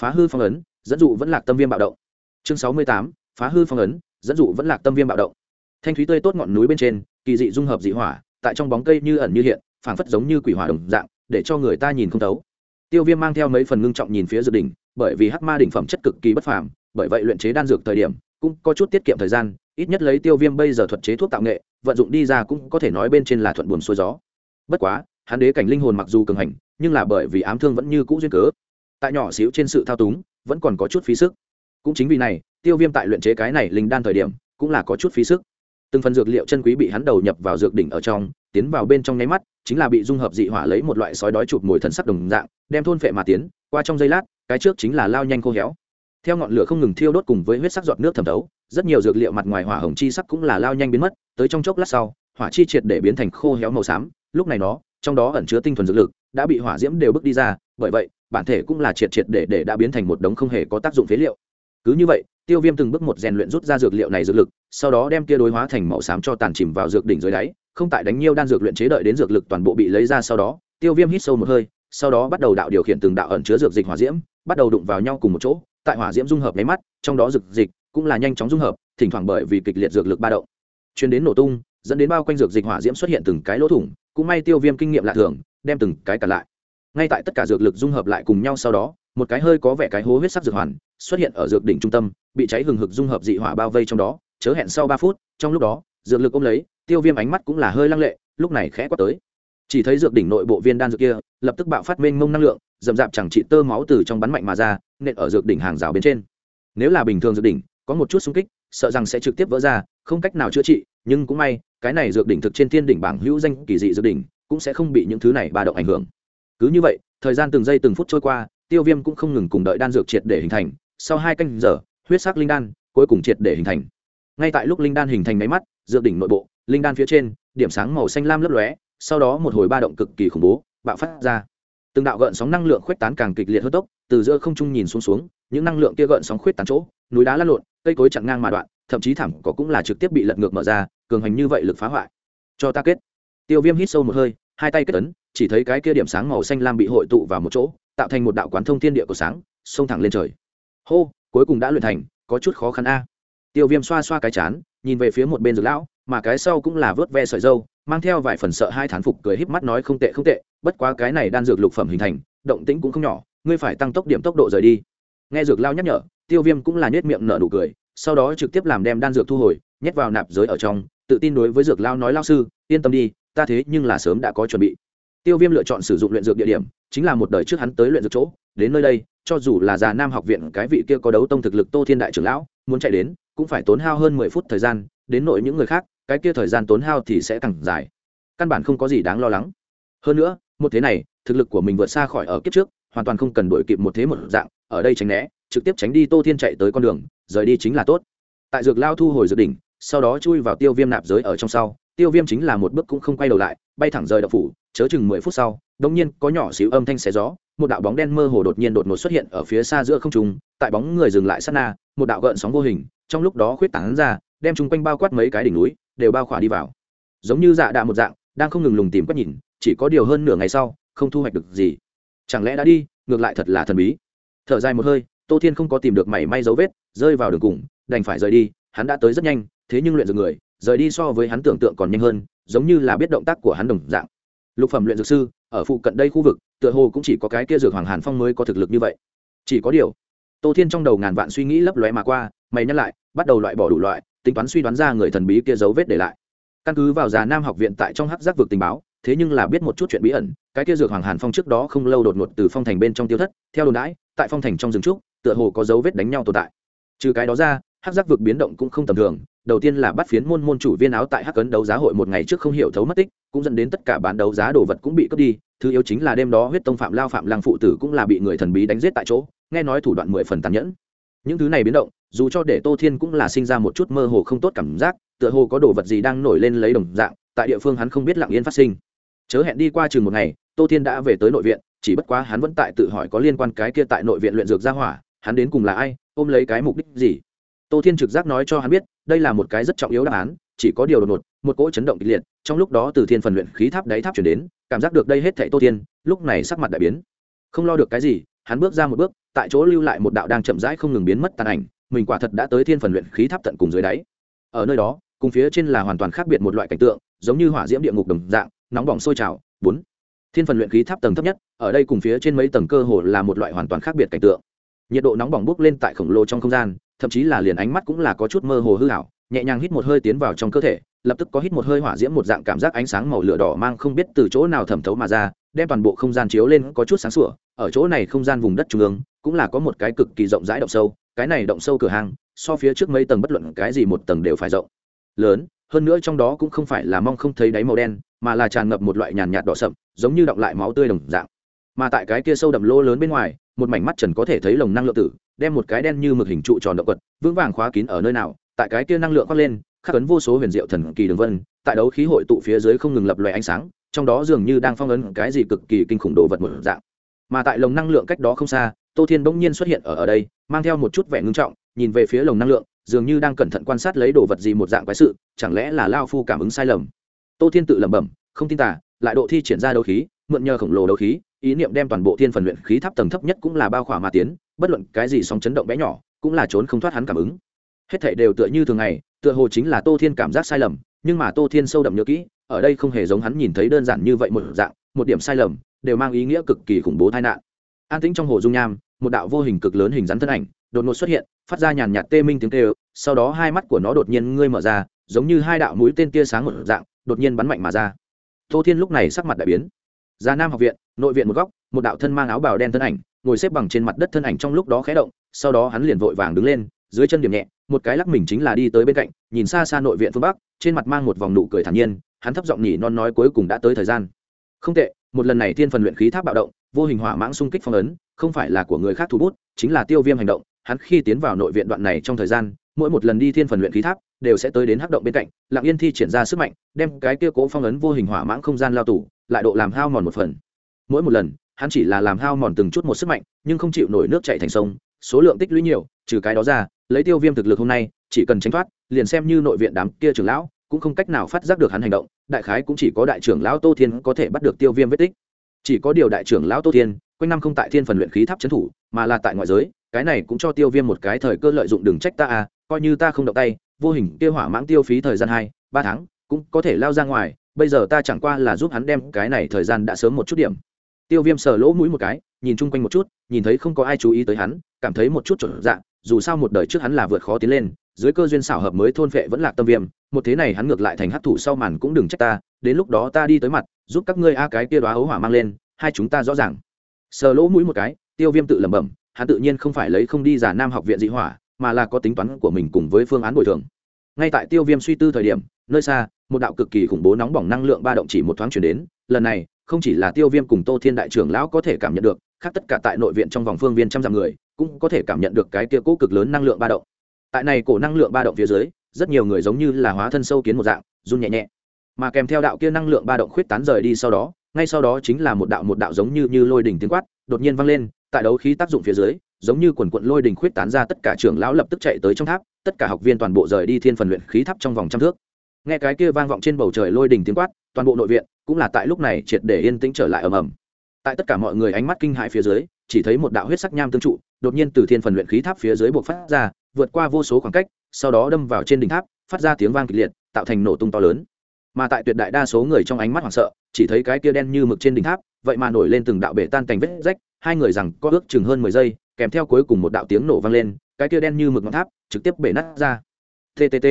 Phá hư phong ấn, dẫn dụ vẫn lạc tâm viêm bạo động. Chương sáu mươi tám. Phá hư phong ấn, dẫn dụ vẫn lạc tâm viêm bạo động. Thanh thúy tươi tốt ngọn núi bên trên, kỳ dị dung hợp dị hỏa, tại trong bóng cây như ẩn như hiện, phảng phất giống như quỷ hỏa đồng dạng, để cho người ta nhìn không thấu tiêu viêm mang theo mấy phần ngưng trọng nhìn phía dược đỉnh, bởi vì hắc ma đỉnh phẩm chất cực kỳ bất phàm, bởi vậy luyện chế đan dược thời điểm cũng có chút tiết kiệm thời gian, ít nhất lấy tiêu viêm bây giờ thuật chế thuốc tạo nghệ, vận dụng đi ra cũng có thể nói bên trên là thuận buồn xuôi gió. Bất quá, hắn đế cảnh linh hồn mặc dù cường hành, nhưng là bởi vì ám thương vẫn như cũ duyên cớ. Tại nhỏ xíu trên sự thao túng, vẫn còn có chút phí sức. Cũng chính vì này, tiêu viêm tại luyện chế cái này linh đan thời điểm cũng là có chút phí sức. Từng phần dược liệu chân quý bị hắn đầu nhập vào dược đỉnh ở trong tiến vào bên trong nháy mắt, chính là bị dung hợp dị hỏa lấy một loại sói đói chụp mồi thần sắc đồng dạng, đem thôn phệ mà tiến, qua trong giây lát, cái trước chính là lao nhanh khô héo. Theo ngọn lửa không ngừng thiêu đốt cùng với huyết sắc giọt nước thẩm thấu, rất nhiều dược liệu mặt ngoài hỏa hồng chi sắc cũng là lao nhanh biến mất, tới trong chốc lát sau, hỏa chi triệt để biến thành khô héo màu xám, lúc này nó, trong đó ẩn chứa tinh thuần dược lực, đã bị hỏa diễm đều bước đi ra, bởi vậy, bản thể cũng là triệt triệt để để đã biến thành một đống không hề có tác dụng phế liệu. Cứ như vậy, tiêu viêm từng bước một rèn luyện rút ra dược liệu này dược lực, sau đó đem kia đối hóa thành màu xám cho tàn chìm vào dược đỉnh dưới đáy không tại đánh nhiêu đan dược luyện chế đợi đến dược lực toàn bộ bị lấy ra sau đó, tiêu viêm hít sâu một hơi, sau đó bắt đầu đạo điều khiển từng đạo ẩn chứa dược dịch hỏa diễm, bắt đầu đụng vào nhau cùng một chỗ, tại hỏa diễm dung hợp nháy mắt, trong đó dược dịch cũng là nhanh chóng dung hợp, thỉnh thoảng bởi vì kịch liệt dược lực ba động chuyến đến nổ tung, dẫn đến bao quanh dược dịch hỏa diễm xuất hiện từng cái lỗ thủng, cũng may tiêu viêm kinh nghiệm lạ thường, đem từng cái cả lại. Ngay tại tất cả dược lực dung hợp lại cùng nhau sau đó, một cái hơi có vẻ cái hố huyết sắc dược hoàn xuất hiện ở dược đỉnh trung tâm, bị cháy hừng hực dung hợp dị hỏa bao vây trong đó, chớ hẹn sau ba phút, trong lúc đó, dược lực ôm lấy tiêu viêm ánh mắt cũng là hơi lăng lệ, lúc này khẽ quát tới. Chỉ thấy dược đỉnh nội bộ viên đan dược kia, lập tức bạo phát mênh mông năng lượng dầm dạp chẳng trị tơ máu từ trong bắn mạnh mà ra, nện ở dược đỉnh hàng rào bên trên. Nếu là bình thường dược đỉnh, có một chút xung kích, sợ rằng sẽ trực tiếp vỡ ra, không cách nào chữa trị, nhưng cũng may, cái này dược đỉnh thực trên thiên đỉnh bảng hữu danh kỳ dị dược đỉnh, cũng sẽ không bị những thứ này ba động ảnh hưởng. Cứ như vậy, thời gian từng giây từng phút trôi qua, tiêu viêm cũng không ngừng cùng đợi đan dược triệt để hình thành, sau hai canh giờ, huyết sắc linh đan cuối cùng triệt để hình thành. Ngay tại lúc linh đan hình thành máy mắt, dược đỉnh nội bộ linh đan phía trên, điểm sáng màu xanh lam lấp lóe, sau đó một hồi ba động cực kỳ khủng bố, bạo phát ra. Từng đạo gợn sóng năng lượng khuếch tán càng kịch liệt hơn tốc, từ giữa không trung nhìn xuống xuống, những năng lượng kia gợn sóng khuếch tán chỗ, núi đá lăn lộn, cây cối chặn ngang mà đoạn, thậm chí thẳng có cũng là trực tiếp bị lật ngược mở ra, cường hành như vậy lực phá hoại. Cho ta kết. Tiêu viêm hít sâu một hơi, hai tay kết ấn, chỉ thấy cái kia điểm sáng màu xanh lam bị hội tụ vào một chỗ, tạo thành một đạo quán thông thiên địa của sáng, xông thẳng lên trời. Hô, cuối cùng đã luyện thành, có chút khó khăn a. Tiêu viêm xoa xoa cái chán, nhìn về phía một bên dược lão mà cái sau cũng là vớt ve sợi dâu, mang theo vài phần sợ hai thán phục cười híp mắt nói không tệ không tệ, bất quá cái này đan dược lục phẩm hình thành, động tĩnh cũng không nhỏ, ngươi phải tăng tốc điểm tốc độ rời đi. Nghe dược lao nhắc nhở, tiêu viêm cũng là nhét miệng nở nụ cười, sau đó trực tiếp làm đem đan dược thu hồi, nhét vào nạp giới ở trong, tự tin đối với dược lao nói lao sư, yên tâm đi, ta thế nhưng là sớm đã có chuẩn bị. Tiêu viêm lựa chọn sử dụng luyện dược địa điểm, chính là một đời trước hắn tới luyện dược chỗ, đến nơi đây, cho dù là già nam học viện cái vị kia có đấu tông thực lực tô thiên đại trưởng lão, muốn chạy đến, cũng phải tốn hao hơn mười phút thời gian, đến nội những người khác cái kia thời gian tốn hao thì sẽ càng dài. Căn bản không có gì đáng lo lắng. Hơn nữa, một thế này, thực lực của mình vượt xa khỏi ở kiếp trước, hoàn toàn không cần đổi kịp một thế một dạng, ở đây tránh né, trực tiếp tránh đi tô thiên chạy tới con đường, rời đi chính là tốt. Tại dược lao thu hồi dược đỉnh, sau đó chui vào tiêu viêm nạp giới ở trong sau, tiêu viêm chính là một bước cũng không quay đầu lại, bay thẳng rời đập phủ, chớ chừng mười phút sau, đống nhiên có nhỏ xíu âm thanh xé gió, một đạo bóng đen mơ hồ đột nhiên đột ngột xuất hiện ở phía xa giữa không trung, tại bóng người dừng lại sát na, một đạo gợn sóng vô hình, trong lúc đó khuyết tảng ra, đem chung quanh bao quát mấy cái đỉnh núi đều bao khỏa đi vào. Giống như dạ đạ một dạng, đang không ngừng lùng tìm quét nhìn, chỉ có điều hơn nửa ngày sau, không thu hoạch được gì. Chẳng lẽ đã đi, ngược lại thật là thần bí. Thở dài một hơi, tô thiên không có tìm được mảy may dấu vết, rơi vào đường cùng, đành phải rời đi, hắn đã tới rất nhanh, thế nhưng luyện dược người, rời đi so với hắn tưởng tượng còn nhanh hơn, giống như là biết động tác của hắn đồng dạng. Lục phẩm luyện dược sư, ở phụ cận đây khu vực, tựa hồ cũng chỉ có cái kia dược hoàng hàn phong mới có thực lực như vậy. Chỉ có điều, tô thiên trong đầu ngàn vạn suy nghĩ lấp lóe mà qua, mày nhắc lại, bắt đầu loại bỏ đủ loại tính toán suy đoán ra người thần bí kia dấu vết để lại. Căn cứ vào già nam học viện tại trong hắc giác vực tình báo, thế nhưng là biết một chút chuyện bí ẩn, cái kia dược hoàng hàn phong trước đó không lâu đột ngột từ phong thành bên trong tiêu thất, theo đồn đãi, tại phong thành trong rừng trúc, tựa hồ có dấu vết đánh nhau tồn tại. Trừ cái đó ra, hắc giác vực biến động cũng không tầm thường, đầu tiên là bắt phiến môn môn chủ viên áo tại hắc cấn đấu giá hội một ngày trước không hiểu thấu mất tích, cũng dẫn đến tất cả bán đấu giá đồ vật cũng bị cướp đi, thứ yếu chính là đêm đó huyết tông phạm lao phạm lang phụ tử cũng là bị người thần bí đánh giết tại chỗ, nghe nói thủ đoạn mười phần tàn nhẫn những thứ này biến động, dù cho để tô thiên cũng là sinh ra một chút mơ hồ không tốt cảm giác, tựa hồ có đồ vật gì đang nổi lên lấy đồng dạng, tại địa phương hắn không biết lặng yên phát sinh. Chớ hẹn đi qua chừng một ngày, tô thiên đã về tới nội viện, chỉ bất quá hắn vẫn tại tự hỏi có liên quan cái kia tại nội viện luyện dược gia hỏa, hắn đến cùng là ai, ôm lấy cái mục đích gì. Tô thiên trực giác nói cho hắn biết, đây là một cái rất trọng yếu đáp án, chỉ có điều đột ngột, một cỗ chấn động kịch liệt, trong lúc đó từ thiên phần luyện khí tháp đáy tháp chuyển đến, cảm giác được đây hết thảy tô thiên, lúc này sắc mặt đại biến. Không lo được cái gì, hắn bước ra một bước tại chỗ lưu lại một đạo đang chậm rãi không ngừng biến mất tàn ảnh, mình quả thật đã tới thiên phần luyện khí tháp tận cùng dưới đáy. Ở nơi đó, cùng phía trên là hoàn toàn khác biệt một loại cảnh tượng, giống như hỏa diễm địa ngục đồng dạng, nóng bỏng sôi trào. Bốn, thiên phần luyện khí tháp tầng thấp nhất, ở đây cùng phía trên mấy tầng cơ hồ là một loại hoàn toàn khác biệt cảnh tượng. Nhiệt độ nóng bỏng bốc lên tại khổng lồ trong không gian, thậm chí là liền ánh mắt cũng là có chút mơ hồ hư hảo nhẹ nhàng hít một hơi tiến vào trong cơ thể, lập tức có hít một hơi hỏa diễm một dạng cảm giác ánh sáng màu lửa đỏ mang không biết từ chỗ nào thẩm thấu mà ra, đem toàn bộ không gian chiếu lên có chút sáng sủa, ở chỗ này không gian vùng đất trung ương cũng là có một cái cực kỳ rộng rãi động sâu, cái này động sâu cửa hàng, so phía trước mấy tầng bất luận cái gì một tầng đều phải rộng. Lớn, hơn nữa trong đó cũng không phải là mong không thấy đáy màu đen, mà là tràn ngập một loại nhàn nhạt đỏ sậm, giống như đọng lại máu tươi đồng dạng. Mà tại cái kia sâu đậm lô lớn bên ngoài, một mảnh mắt trần có thể thấy lồng năng lượng tử, đem một cái đen như mực hình trụ tròn động vật, vững vàng khóa kín ở nơi nào, tại cái kia năng lượng khoác lên, khắc ấn vô số huyền diệu thần kỳ đường vân, tại đấu khí hội tụ phía dưới không ngừng lập loè ánh sáng, trong đó dường như đang phong ấn cái gì cực kỳ kinh khủng đồ vật một dạng. Mà tại lồng năng lượng cách đó không xa tô thiên bỗng nhiên xuất hiện ở ở đây, mang theo một chút vẻ ngưng trọng, nhìn về phía lồng năng lượng, dường như đang cẩn thận quan sát lấy đồ vật gì một dạng quái sự, chẳng lẽ là lao phu cảm ứng sai lầm? Tô thiên tự lẩm bẩm, không tin tả lại độ thi triển ra đấu khí, mượn nhờ khổng lồ đấu khí, ý niệm đem toàn bộ thiên phần luyện khí tháp tầng thấp nhất cũng là bao khỏa mà tiến, bất luận cái gì sóng chấn động bé nhỏ, cũng là trốn không thoát hắn cảm ứng. Hết thảy đều tựa như thường ngày, tựa hồ chính là tô thiên cảm giác sai lầm, nhưng mà tô thiên sâu đậm nhớ kỹ, ở đây không hề giống hắn nhìn thấy đơn giản như vậy một dạng, một điểm sai lầm, đều mang ý nghĩa cực kỳ khủng bố tai nạn an tĩnh trong hồ dung nham, một đạo vô hình cực lớn hình rắn thân ảnh đột ngột xuất hiện, phát ra nhàn nhạt tê minh tiếng kêu, sau đó hai mắt của nó đột nhiên ngươi mở ra, giống như hai đạo mũi tên tia sáng một dạng, đột nhiên bắn mạnh mà ra. Tô thiên lúc này sắc mặt đại biến. Ra nam học viện, nội viện một góc, một đạo thân mang áo bào đen thân ảnh, ngồi xếp bằng trên mặt đất thân ảnh trong lúc đó khé động, sau đó hắn liền vội vàng đứng lên, dưới chân điểm nhẹ, một cái lắc mình chính là đi tới bên cạnh, nhìn xa xa nội viện phương bắc, trên mặt mang một vòng nụ cười thản nhiên, hắn thấp giọng nhỉ non nói cuối cùng đã tới thời gian. Không tệ một lần này thiên phần luyện khí tháp bạo động, vô hình hỏa mãng xung kích phong ấn, không phải là của người khác thủ bút, chính là tiêu viêm hành động, hắn khi tiến vào nội viện đoạn này trong thời gian, mỗi một lần đi thiên phần luyện khí tháp, đều sẽ tới đến hắc động bên cạnh, lặng yên thi triển ra sức mạnh, đem cái kia cố phong ấn vô hình hỏa mãng không gian lao tủ lại độ làm hao mòn một phần. Mỗi một lần, hắn chỉ là làm hao mòn từng chút một sức mạnh, nhưng không chịu nổi nước chạy thành sông, số lượng tích lũy nhiều, trừ cái đó ra, lấy tiêu viêm thực lực hôm nay, chỉ cần tránh thoát, liền xem như nội viện đám kia trưởng lão cũng không cách nào phát giác được hắn hành động, đại khái cũng chỉ có đại trưởng lão tô thiên có thể bắt được tiêu viêm vết tích. Chỉ có điều đại trưởng lão tô thiên, quanh năm không tại thiên phần luyện khí tháp trấn thủ, mà là tại ngoại giới, cái này cũng cho tiêu viêm một cái thời cơ lợi dụng đừng trách ta à coi như ta không động tay, vô hình tiêu hỏa mãng tiêu phí thời gian hai, ba tháng, cũng có thể lao ra ngoài, bây giờ ta chẳng qua là giúp hắn đem cái này thời gian đã sớm một chút điểm. Tiêu viêm sờ lỗ mũi một cái, nhìn chung quanh một chút, nhìn thấy không có ai chú ý tới hắn, cảm thấy một chút trở dạng dù sao một đời trước hắn là vượt khó tiến lên dưới cơ duyên xảo hợp mới thôn phệ vẫn là tâm viêm, một thế này hắn ngược lại thành hát thủ sau màn cũng đừng trách ta, đến lúc đó ta đi tới mặt, giúp các ngươi a cái kia đoá hấu hỏa mang lên, hai chúng ta rõ ràng. Sờ lỗ mũi một cái, tiêu viêm tự lẩm bẩm, hắn tự nhiên không phải lấy không đi giả nam học viện dị hỏa, mà là có tính toán của mình cùng với phương án bồi thường. Ngay tại tiêu viêm suy tư thời điểm, nơi xa, một đạo cực kỳ khủng bố nóng bỏng năng lượng ba động chỉ một thoáng chuyển đến, lần này, không chỉ là tiêu viêm cùng tô thiên đại trưởng lão có thể cảm nhận được, khác tất cả tại nội viện trong vòng phương viên trăm dặm người, cũng có thể cảm nhận được cái kia cố cực lớn năng lượng ba động tại này cổ năng lượng ba động phía dưới, rất nhiều người giống như là hóa thân sâu kiến một dạng, run nhẹ nhẹ. Mà kèm theo đạo kia năng lượng ba động khuyết tán rời đi sau đó, ngay sau đó chính là một đạo một đạo giống như như lôi đỉnh tiếng quát, đột nhiên vang lên, tại đấu khí tác dụng phía dưới, giống như quần quận lôi đỉnh khuyết tán ra tất cả trưởng lão lập tức chạy tới trong tháp, tất cả học viên toàn bộ rời đi thiên phần luyện khí tháp trong vòng trăm thước. Nghe cái kia vang vọng trên bầu trời lôi đỉnh tiếng quát, toàn bộ nội viện cũng là tại lúc này triệt để yên tĩnh trở lại ầm ầm. Tại tất cả mọi người ánh mắt kinh hãi phía dưới, chỉ thấy một đạo huyết sắc nham tương trụ đột nhiên từ thiên phần luyện khí tháp phía dưới buộc phát ra, vượt qua vô số khoảng cách, sau đó đâm vào trên đỉnh tháp, phát ra tiếng vang kịch liệt, tạo thành nổ tung to lớn. Mà tại tuyệt đại đa số người trong ánh mắt hoảng sợ, chỉ thấy cái kia đen như mực trên đỉnh tháp, vậy mà nổi lên từng đạo bể tan thành vết rách, hai người rằng có ước chừng hơn mười giây, kèm theo cuối cùng một đạo tiếng nổ vang lên, cái kia đen như mực ngọn tháp trực tiếp bể nát ra. Ttt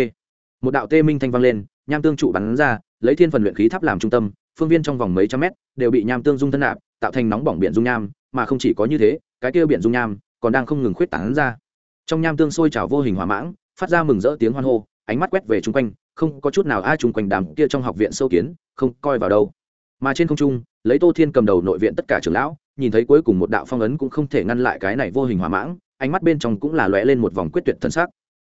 một đạo tê minh thanh vang lên, nham tương trụ bắn ra, lấy thiên phần luyện khí tháp làm trung tâm, phương viên trong vòng mấy trăm mét, đều bị nham tương dung thân nạp, tạo thành nóng bỏng biển dung nham, mà không chỉ có như thế, cái kia biển dung nham còn đang không ngừng khuyết tán ra. Trong nham tương sôi trào vô hình hỏa mãng, phát ra mừng rỡ tiếng hoan hô, ánh mắt quét về chung quanh, không có chút nào ai chung quanh đám kia trong học viện sâu kiến, không coi vào đâu. Mà trên không trung, lấy tô thiên cầm đầu nội viện tất cả trưởng lão, nhìn thấy cuối cùng một đạo phong ấn cũng không thể ngăn lại cái này vô hình hỏa mãng, ánh mắt bên trong cũng là lóe lên một vòng quyết tuyệt thân xác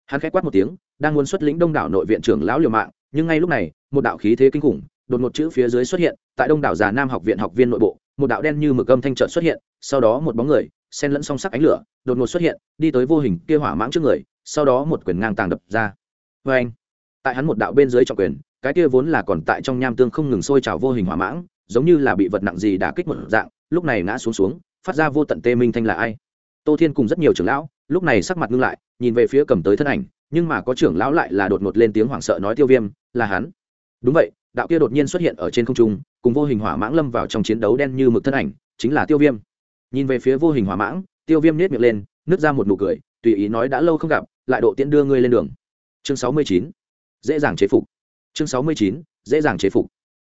hắn khẽ quát một tiếng, đang muốn xuất lĩnh đông đảo nội viện trưởng lão liều mạng, nhưng ngay lúc này, một đạo khí thế kinh khủng, đột một chữ phía dưới xuất hiện, tại đông đảo già nam học viện học viên nội bộ, một đạo đen như mực âm thanh trợn xuất hiện, sau đó một bóng người xen lẫn song sắc ánh lửa, đột ngột xuất hiện, đi tới vô hình kia hỏa mãng trước người, sau đó một quyền ngang tàng đập ra. Vê anh tại hắn một đạo bên dưới trọng quyền, cái kia vốn là còn tại trong nham tương không ngừng sôi trào vô hình hỏa mãng, giống như là bị vật nặng gì đã kích một dạng, lúc này ngã xuống xuống, phát ra vô tận tê minh thanh là ai. Tô thiên cùng rất nhiều trưởng lão, lúc này sắc mặt ngưng lại, nhìn về phía cầm tới thân ảnh, nhưng mà có trưởng lão lại là đột ngột lên tiếng hoảng sợ nói tiêu viêm, là hắn. Đúng vậy, đạo kia đột nhiên xuất hiện ở trên không trung, cùng vô hình hỏa mãng lâm vào trong chiến đấu đen như mực thân ảnh, chính là tiêu viêm nhìn về phía vô hình hỏa mãng, tiêu viêm nết miệng lên, nứt ra một nụ cười, tùy ý nói đã lâu không gặp, lại độ tiễn đưa ngươi lên đường. Chương sáu mươi chín. Dễ dàng chế phục. Chương sáu mươi chín. Dễ dàng chế phục.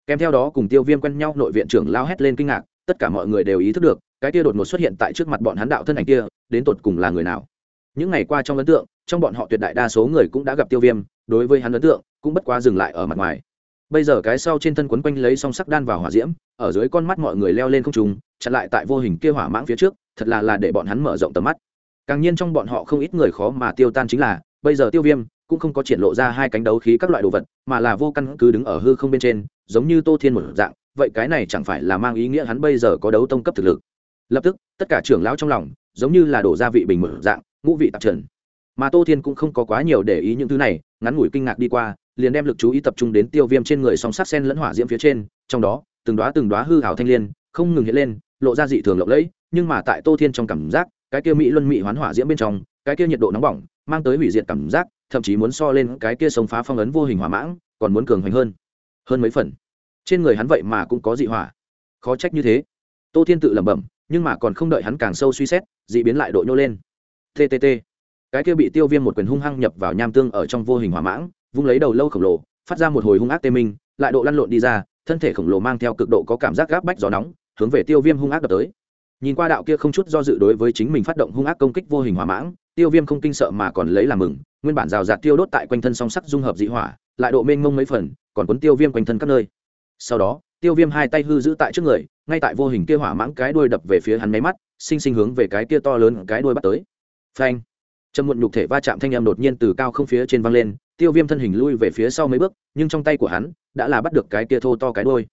Kèm theo đó cùng tiêu viêm quen nhau, nội viện trưởng lao hét lên kinh ngạc, tất cả mọi người đều ý thức được, cái kia đột ngột xuất hiện tại trước mặt bọn hắn đạo thân ảnh kia, đến tột cùng là người nào. Những ngày qua trong ấn tượng, trong bọn họ tuyệt đại đa số người cũng đã gặp tiêu viêm, đối với hắn ấn tượng cũng bất quá dừng lại ở mặt ngoài bây giờ cái sau trên thân quấn quanh lấy song sắc đan vào hỏa diễm, ở dưới con mắt mọi người leo lên không trùng chặn lại tại vô hình kia hỏa mãng phía trước, thật là là để bọn hắn mở rộng tầm mắt. Càng nhiên trong bọn họ không ít người khó mà tiêu tan chính là, bây giờ tiêu viêm cũng không có triển lộ ra hai cánh đấu khí các loại đồ vật, mà là vô căn cứ đứng ở hư không bên trên, giống như tô thiên một dạng, vậy cái này chẳng phải là mang ý nghĩa hắn bây giờ có đấu tông cấp thực lực. Lập tức, tất cả trưởng lão trong lòng, giống như là đổ gia vị bình mở dạng, ngũ vị tạp trần. Mà tô thiên cũng không có quá nhiều để ý những thứ này, ngắn ngủi kinh ngạc đi qua liền đem lực chú ý tập trung đến tiêu viêm trên người song sắc sen lẫn hỏa diễm phía trên, trong đó, từng đoá từng đoá hư hảo thanh l i ê n không ngừng hiện lên, lộ ra dị thường lộng lẫy, nhưng mà tại tô thiên trong cảm giác, cái kia mỹ luân mỹ hoán hỏa diễm bên trong, cái kia nhiệt độ nóng bỏng, mang tới hủy diệt cảm giác, thậm chí muốn so lên cái kia sống phá phong ấn vô hình hỏa mãng, còn muốn cường hoành hơn. Hơn mấy phần. Trên người hắn vậy mà cũng có dị hỏa. Khó trách như thế. Tô thiên tự lẩm bẩm, nhưng mà còn không đợi hắn càng sâu suy xét, dị biến lại độ nhô lên. Ttt cái kia bị tiêu viêm một quyền hung hăng nhập vào nham tương ở trong vô hình hỏa mãng vung lấy đầu lâu khổng lồ, phát ra một hồi hung ác tê minh, lại độ lăn lộn đi ra, thân thể khổng lồ mang theo cực độ có cảm giác gáp bách gió nóng, hướng về tiêu viêm hung ác đập tới. Nhìn qua đạo kia không chút do dự đối với chính mình phát động hung ác công kích vô hình hỏa mãng, tiêu viêm không kinh sợ mà còn lấy làm mừng, nguyên bản rào rạt tiêu đốt tại quanh thân song sắc dung hợp dị hỏa, lại độ mênh mông mấy phần, còn cuốn tiêu viêm quanh thân các nơi. Sau đó, tiêu viêm hai tay hư giữ tại trước người, ngay tại vô hình kia hỏa mãng cái đuôi đập về phía hắn máy mắt, sinh sinh hướng về cái kia to lớn cái đuôi bắt tới. Phanh! Trầm muộn nhục thể va chạm thanh âm đột nhiên từ cao không phía trên văng lên tiêu viêm thân hình lui về phía sau mấy bước, nhưng trong tay của hắn đã là bắt được cái kia thô to cái đôi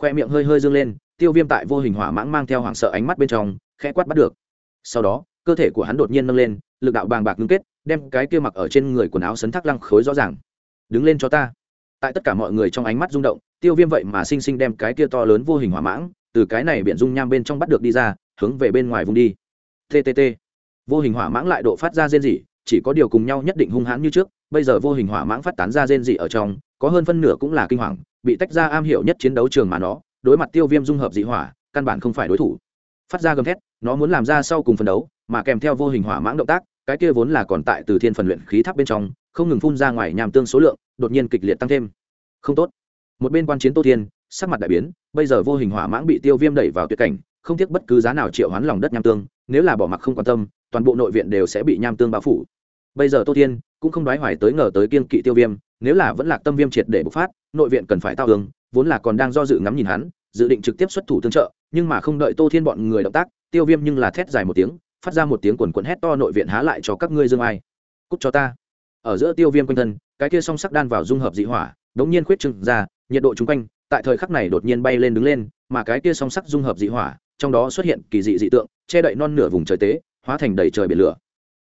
khoe miệng hơi hơi dương lên, tiêu viêm tại vô hình hỏa mãng mang theo hoảng sợ ánh mắt bên trong, khẽ quát bắt được. Sau đó, cơ thể của hắn đột nhiên nâng lên, lực đạo bàng bạc ngưng kết, đem cái kia mặc ở trên người quần áo sấn thác lăng khối rõ ràng. Đứng lên cho ta. Tại tất cả mọi người trong ánh mắt rung động, tiêu viêm vậy mà sinh sinh đem cái kia to lớn vô hình hỏa mãng từ cái này biển dung nham bên trong bắt được đi ra, hướng về bên ngoài vùng đi. Ttt vô hình hỏa mãng lại độ phát ra rên rỉ, chỉ có điều cùng nhau nhất định hung hãn như trước bây giờ vô hình hỏa mãng phát tán ra rên dị ở trong, có hơn phân nửa cũng là kinh hoàng, bị tách ra am hiểu nhất chiến đấu trường mà nó, đối mặt tiêu viêm dung hợp dị hỏa, căn bản không phải đối thủ. Phát ra gầm thét, nó muốn làm ra sau cùng phân đấu, mà kèm theo vô hình hỏa mãng động tác, cái kia vốn là còn tại từ thiên phần luyện khí tháp bên trong, không ngừng phun ra ngoài nhàm tương số lượng, đột nhiên kịch liệt tăng thêm. Không tốt. Một bên quan chiến tô thiên, sắc mặt đại biến, bây giờ vô hình hỏa mãng bị tiêu viêm đẩy vào tuyệt cảnh, không tiếc bất cứ giá nào triệu hoán lòng đất nham tương, nếu là bỏ mặc không quan tâm, toàn bộ nội viện đều sẽ bị nham tương bao phủ bây giờ tô thiên cũng không đoái hoài tới ngờ tới kiên kỵ tiêu viêm, nếu là vẫn lạc tâm viêm triệt để bộc phát, nội viện cần phải tao hướng vốn là còn đang do dự ngắm nhìn hắn, dự định trực tiếp xuất thủ tương trợ, nhưng mà không đợi tô thiên bọn người động tác, tiêu viêm nhưng là thét dài một tiếng, phát ra một tiếng quần quần hét to nội viện há lại cho các ngươi dương ai. Cúc cho ta. Ở giữa tiêu viêm quanh thân, cái kia song sắc đan vào dung hợp dị hỏa, đống nhiên khuyết trừng ra, nhiệt độ chung quanh, tại thời khắc này đột nhiên bay lên đứng lên, mà cái kia song sắc dung hợp dị hỏa, trong đó xuất hiện kỳ dị dị tượng, che đậy non nửa vùng trời tế, hóa thành đầy trời biển lửa.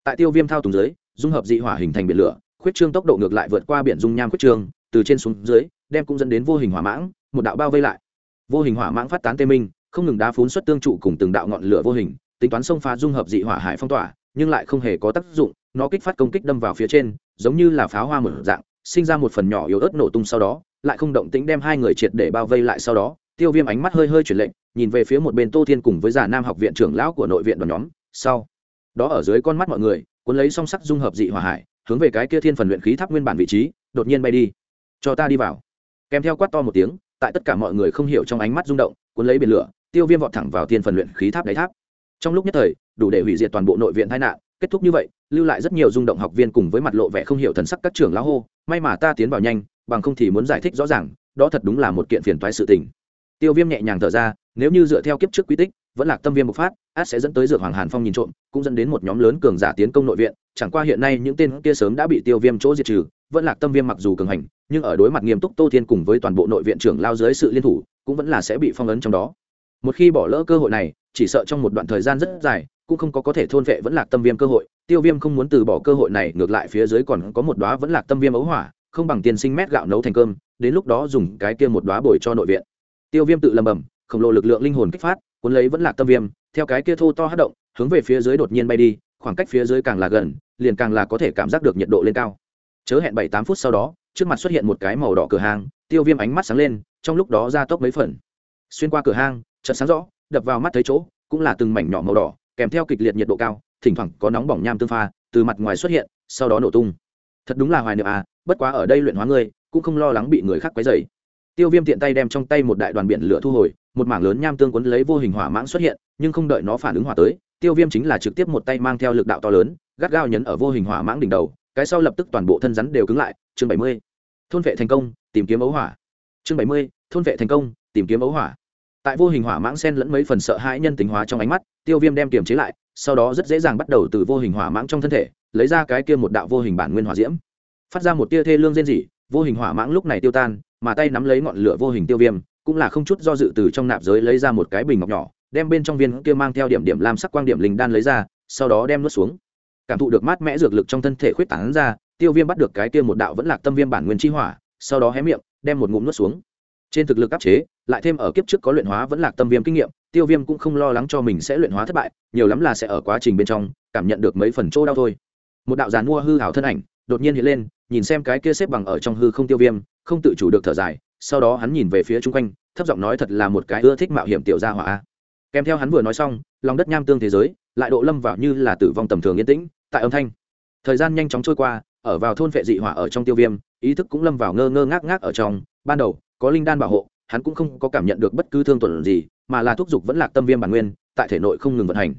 Tại tiêu viêm thao túng dưới dung hợp dị hỏa hình thành biển lửa, khuyết trương tốc độ ngược lại vượt qua biển dung nham khuyết trương, từ trên xuống dưới, đem cũng dẫn đến vô hình hỏa mãng, một đạo bao vây lại. Vô hình hỏa mãng phát tán tê minh, không ngừng đá phún xuất tương trụ cùng từng đạo ngọn lửa vô hình, tính toán xông phá dung hợp dị hỏa hải phong tỏa, nhưng lại không hề có tác dụng, nó kích phát công kích đâm vào phía trên, giống như là pháo hoa mở dạng, sinh ra một phần nhỏ yếu ớt nổ tung sau đó, lại không động tĩnh đem hai người triệt để bao vây lại sau đó, tiêu viêm ánh mắt hơi hơi chuyển lệnh nhìn về phía một bên tô thiên cùng với giả nam học viện trưởng lão của nội viện đoàn nhóm, sau đó ở dưới con mắt mọi người cuốn lấy song sắc dung hợp dị hỏa hải, hướng về cái kia thiên phần luyện khí tháp nguyên bản vị trí, đột nhiên bay đi. Cho ta đi vào. Kèm theo quát to một tiếng, tại tất cả mọi người không hiểu trong ánh mắt rung động, cuốn lấy biển lửa, tiêu viêm vọt thẳng vào thiên phần luyện khí tháp đáy tháp. Trong lúc nhất thời, đủ để hủy diệt toàn bộ nội viện tai nạn, kết thúc như vậy, lưu lại rất nhiều rung động học viên cùng với mặt lộ vẻ không hiểu thần sắc các trưởng lão hô, may mà ta tiến vào nhanh, bằng không thì muốn giải thích rõ ràng, đó thật đúng là một kiện phiền toái sự tình. Tiêu viêm nhẹ nhàng thở ra, nếu như dựa theo kiếp trước quy tích vẫn là tâm viêm bộc phát, át sẽ dẫn tới dược hoàng hàn phong nhìn trộm, cũng dẫn đến một nhóm lớn cường giả tiến công nội viện, chẳng qua hiện nay những tên kia sớm đã bị tiêu viêm chỗ diệt trừ, vẫn là tâm viêm mặc dù cường hành, nhưng ở đối mặt nghiêm túc tô thiên cùng với toàn bộ nội viện trưởng lao dưới sự liên thủ, cũng vẫn là sẽ bị phong ấn trong đó. Một khi bỏ lỡ cơ hội này, chỉ sợ trong một đoạn thời gian rất dài, cũng không có có thể thôn vệ vẫn lạc tâm viêm cơ hội, tiêu viêm không muốn từ bỏ cơ hội này, ngược lại phía dưới còn có một đoá vẫn lạc tâm viêm ấu hỏa, không bằng tiền sinh mét gạo nấu thành cơm, đến lúc đó dùng cái kia một đoá bồi cho nội viện. Tiêu viêm tự lầm bầm khổng lồ lực lượng linh hồn kích phát cuốn lấy vẫn là tâm viêm theo cái kia thô to hát động hướng về phía dưới đột nhiên bay đi khoảng cách phía dưới càng là gần liền càng là có thể cảm giác được nhiệt độ lên cao. Chớ hẹn bảy tám phút sau đó trước mặt xuất hiện một cái màu đỏ cửa hàng tiêu viêm ánh mắt sáng lên trong lúc đó ra tốc mấy phần. Xuyên qua cửa hàng, chợt sáng rõ đập vào mắt thấy chỗ cũng là từng mảnh nhỏ màu đỏ kèm theo kịch liệt nhiệt độ cao thỉnh thoảng có nóng bỏng nham tương pha từ mặt ngoài xuất hiện sau đó nổ tung. Thật đúng là hoài niệm à bất quá ở đây luyện hóa ngươi cũng không lo lắng bị người khác quấy rầy tiêu viêm tiện tay đem trong tay một đại đoàn biển lửa thu hồi, một mảng lớn nham tương quấn lấy vô hình hỏa mãng xuất hiện, nhưng không đợi nó phản ứng hỏa tới, tiêu viêm chính là trực tiếp một tay mang theo lực đạo to lớn, gắt gao nhấn ở vô hình hỏa mãng đỉnh đầu, cái sau lập tức toàn bộ thân rắn đều cứng lại. Chương bảy mươi, thôn vệ thành công, tìm kiếm ấu hỏa. Chương bảy mươi, thôn vệ thành công, tìm kiếm ấu hỏa. Tại vô hình hỏa mãng sen lẫn mấy phần sợ hãi nhân tính hóa trong ánh mắt, tiêu viêm đem kiềm chế lại, sau đó rất dễ dàng bắt đầu từ vô hình hỏa mãng trong thân thể, lấy ra cái kia một đạo vô hình bản nguyên hỏa diễm. Phát ra một tia thê lương rên rỉ, vô hình hỏa mãng lúc này tiêu tan mà tay nắm lấy ngọn lửa vô hình tiêu viêm, cũng là không chút do dự từ trong nạp giới lấy ra một cái bình ngọc nhỏ, đem bên trong viên kia mang theo điểm điểm lam sắc quang điểm linh đan lấy ra, sau đó đem nuốt xuống. Cảm thụ được mát mẽ dược lực trong thân thể khuyết tảng ra, tiêu viêm bắt được cái kia một đạo vẫn lạc tâm viêm bản nguyên chi hỏa, sau đó hé miệng, đem một ngụm nuốt xuống. Trên thực lực áp chế, lại thêm ở kiếp trước có luyện hóa vẫn lạc tâm viêm kinh nghiệm, tiêu viêm cũng không lo lắng cho mình sẽ luyện hóa thất bại, nhiều lắm là sẽ ở quá trình bên trong, cảm nhận được mấy phần chỗ đau thôi. Một đạo giàn mua hư hảo thân ảnh đột nhiên hiện lên, nhìn xem cái kia xếp bằng ở trong hư không tiêu viêm, không tự chủ được thở dài, sau đó hắn nhìn về phía chung quanh, thấp giọng nói thật là một cái ưa thích mạo hiểm tiểu gia hỏa kèm theo hắn vừa nói xong, lòng đất nham tương thế giới, lại độ lâm vào như là tử vong tầm thường yên tĩnh, tại âm thanh. Thời gian nhanh chóng trôi qua, ở vào thôn vệ dị hỏa ở trong tiêu viêm, ý thức cũng lâm vào ngơ ngơ ngác ngác ở trong. Ban đầu, có linh đan bảo hộ, hắn cũng không có cảm nhận được bất cứ thương tổn gì, mà là thúc giục vẫn lạc tâm viêm bản nguyên, tại thể nội không ngừng vận hành.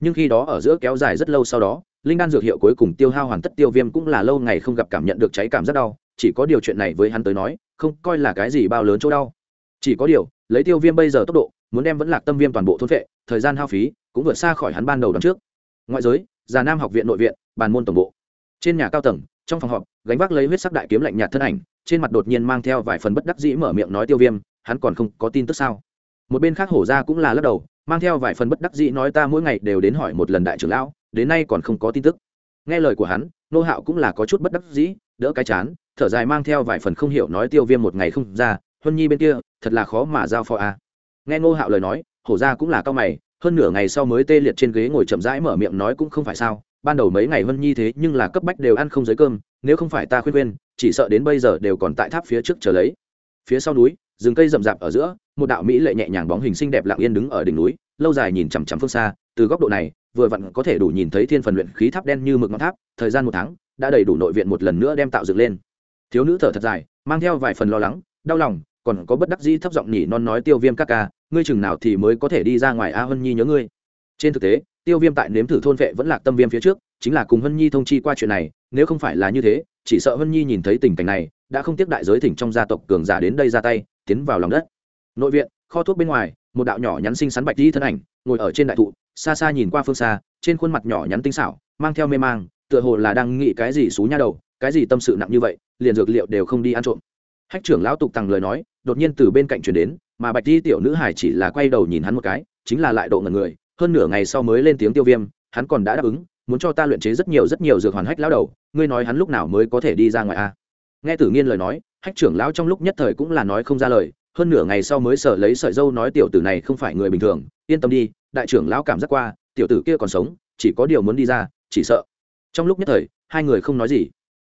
Nhưng khi đó ở giữa kéo dài rất lâu sau đó linh đan dược hiệu cuối cùng tiêu hao hoàn tất tiêu viêm cũng là lâu ngày không gặp cảm nhận được cháy cảm rất đau, chỉ có điều chuyện này với hắn tới nói, không coi là cái gì bao lớn chỗ đau. Chỉ có điều, lấy tiêu viêm bây giờ tốc độ, muốn đem vẫn lạc tâm viêm toàn bộ thôn vệ thời gian hao phí cũng vượt xa khỏi hắn ban đầu đón trước. Ngoại giới, già nam học viện nội viện, bàn môn tổng bộ. Trên nhà cao tầng, trong phòng họp, gánh vác lấy huyết sắc đại kiếm lạnh nhạt thân ảnh, trên mặt đột nhiên mang theo vài phần bất đắc dĩ mở miệng nói tiêu viêm, hắn còn không có tin tức sao? Một bên khác hổ ra cũng là lắc đầu, mang theo vài phần bất đắc dĩ nói ta mỗi ngày đều đến hỏi một lần đại trưởng lão đến nay còn không có tin tức. Nghe lời của hắn, nô hạo cũng là có chút bất đắc dĩ, đỡ cái chán, thở dài mang theo vài phần không hiểu nói tiêu viêm một ngày không ra, huân nhi bên kia, thật là khó mà giao phó a. À. nghe ngô hạo lời nói, hổ ra cũng là cao mày, hơn nửa ngày sau mới tê liệt trên ghế ngồi chậm rãi mở miệng nói cũng không phải sao, ban đầu mấy ngày huân nhi thế nhưng là cấp bách đều ăn không dưới cơm, nếu không phải ta khuyên khuyên, chỉ sợ đến bây giờ đều còn tại tháp phía trước chờ lấy. Phía sau núi, rừng cây rậm rạp ở giữa, một đạo mỹ lệ nhẹ nhàng bóng hình xinh đẹp lặng yên đứng ở đỉnh núi lâu dài nhìn chằm chằm phương xa, từ góc độ này, vừa vặn có thể đủ nhìn thấy thiên phần luyện khí tháp đen như mực ngọn tháp, thời gian một tháng, đã đầy đủ nội viện một lần nữa đem tạo dựng lên. Thiếu nữ thở thật dài, mang theo vài phần lo lắng, đau lòng, còn có bất đắc dĩ thấp giọng nhỉ non nói tiêu viêm các ca, ngươi chừng nào thì mới có thể đi ra ngoài a hân nhi nhớ ngươi. Trên thực tế, tiêu viêm tại nếm thử thôn vệ vẫn lạc tâm viêm phía trước, chính là cùng hân nhi thông chi qua chuyện này, nếu không phải là như thế, chỉ sợ hân nhi nhìn thấy tình cảnh này, đã không tiếc đại giới thỉnh trong gia tộc cường giả đến đây ra tay, tiến vào lòng đất. Nội viện, kho thuốc bên ngoài một đạo nhỏ nhắn xinh xắn bạch đi thân ảnh, ngồi ở trên đại thụ, xa xa nhìn qua phương xa, trên khuôn mặt nhỏ nhắn tinh xảo, mang theo mê mang, tựa hồ là đang nghĩ cái gì xú nha đầu, cái gì tâm sự nặng như vậy, liền dược liệu đều không đi ăn trộm. Hách trưởng lão tục tằng lời nói, đột nhiên từ bên cạnh chuyển đến, mà bạch đi tiểu nữ hải chỉ là quay đầu nhìn hắn một cái, chính là lại độ ngần người, hơn nửa ngày sau mới lên tiếng tiêu viêm, hắn còn đã đáp ứng, muốn cho ta luyện chế rất nhiều rất nhiều dược hoàn hách lão đầu, ngươi nói hắn lúc nào mới có thể đi ra ngoài a? Nghe tử nghiên lời nói, hách trưởng lão trong lúc nhất thời cũng là nói không ra lời hơn nửa ngày sau mới sợ lấy sợi dâu nói tiểu tử này không phải người bình thường, yên tâm đi, đại trưởng lão cảm giác qua, tiểu tử kia còn sống, chỉ có điều muốn đi ra, chỉ sợ. Trong lúc nhất thời, hai người không nói gì.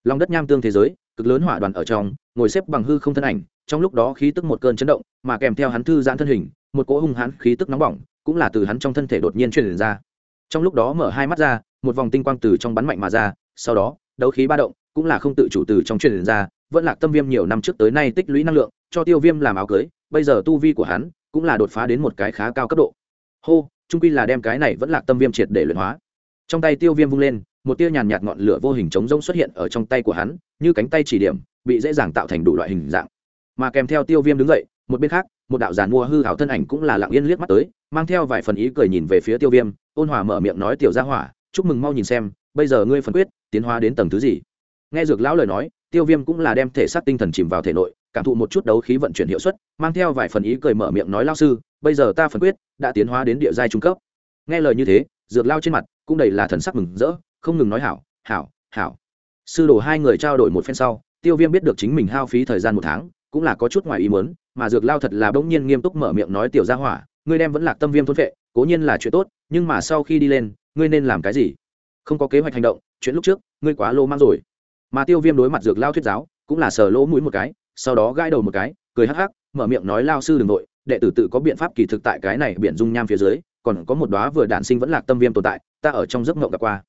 Lòng đất nham tương thế giới, cực lớn hỏa đoàn ở trong, ngồi xếp bằng hư không thân ảnh, trong lúc đó khí tức một cơn chấn động, mà kèm theo hắn thư giãn thân hình, một cỗ hung hãn khí tức nóng bỏng, cũng là từ hắn trong thân thể đột nhiên truyền ra. Trong lúc đó mở hai mắt ra, một vòng tinh quang từ trong bắn mạnh mà ra, sau đó, đấu khí ba động, cũng là không tự chủ từ trong truyền ra, vẫn là tâm viêm nhiều năm trước tới nay tích lũy năng lượng cho tiêu viêm làm áo cưới, bây giờ tu vi của hắn cũng là đột phá đến một cái khá cao cấp độ. Hô, trung quy là đem cái này vẫn là tâm viêm triệt để luyện hóa. Trong tay tiêu viêm vung lên, một tia nhàn nhạt ngọn lửa vô hình trống rông xuất hiện ở trong tay của hắn, như cánh tay chỉ điểm, bị dễ dàng tạo thành đủ loại hình dạng. Mà kèm theo tiêu viêm đứng dậy, một bên khác, một đạo giàn mua hư hảo thân ảnh cũng là lặng yên liếc mắt tới, mang theo vài phần ý cười nhìn về phía tiêu viêm, ôn hòa mở miệng nói, tiểu gia hỏa, chúc mừng mau nhìn xem, bây giờ ngươi phân quyết, tiến hóa đến tầng thứ gì? Nghe dược lão lời nói, tiêu viêm cũng là đem thể xác tinh thần chìm vào thể nội cảm thụ một chút đấu khí vận chuyển hiệu suất, mang theo vài phần ý cười mở miệng nói, lao sư, bây giờ ta phần quyết đã tiến hóa đến địa giai trung cấp. Nghe lời như thế, dược lao trên mặt cũng đầy là thần sắc mừng rỡ, không ngừng nói, hảo hảo hảo. Sư đồ hai người trao đổi một phen sau, tiêu viêm biết được chính mình hao phí thời gian một tháng, cũng là có chút ngoài ý muốn, mà dược lao thật là bỗng nhiên nghiêm túc mở miệng nói, tiểu gia hỏa, ngươi đem vẫn lạc tâm viêm thôn vệ cố nhiên là chuyện tốt, nhưng mà sau khi đi lên, ngươi nên làm cái gì? Không có kế hoạch hành động, chuyện lúc trước, ngươi quá lô mang rồi. Mà tiêu viêm đối mặt dược lao thuyết giáo, cũng là sờ lỗ mũi một cái sau đó gãi đầu một cái, cười hắc hắc, mở miệng nói, lao sư đ ừ n g nội đệ tử tự có biện pháp kỳ thực tại cái này biển dung nham phía dưới, còn có một đoá vừa đản sinh vẫn lạc tâm viêm tồn tại, ta ở trong giấc mộng gặp qua.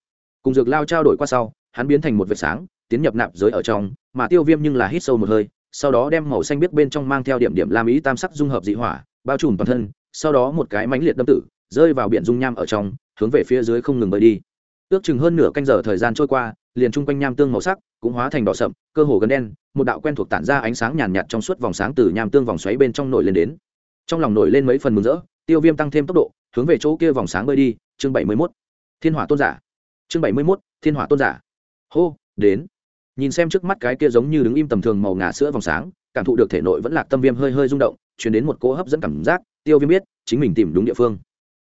Cùng dược lao trao đổi qua sau, hắn biến thành một vệt sáng, tiến nhập nạp giới ở trong, mà tiêu viêm nhưng là hít sâu một hơi, sau đó đem màu xanh biết bên trong mang theo điểm điểm lam ý tam sắc dung hợp dị hỏa, bao trùm toàn thân, sau đó một cái mãnh liệt đâm tử, rơi vào biển dung nham ở trong, hướng về phía dưới không ngừng bơi đi ước chừng hơn nửa canh giờ thời gian trôi qua, liền chung quanh nham tương màu sắc cũng hóa thành đỏ sậm, cơ hồ gần đen, một đạo quen thuộc tản ra ánh sáng nhàn nhạt trong suốt vòng sáng từ nham tương vòng xoáy bên trong nổi lên đến. Trong lòng nổi lên mấy phần mừng rỡ, tiêu viêm tăng thêm tốc độ, hướng về chỗ kia vòng sáng bơi đi, chương bảy mươi mốt. Thiên hỏa tôn giả. Chương bảy mươi mốt, thiên hỏa tôn giả. Hô, đến. Nhìn xem trước mắt cái kia giống như đứng im tầm thường màu ngà sữa vòng sáng, cảm thụ được thể nội vẫn lạc tâm viêm hơi hơi rung động chuyển đến một cỗ hấp dẫn cảm giác, tiêu viêm biết, chính mình tìm đúng địa phương.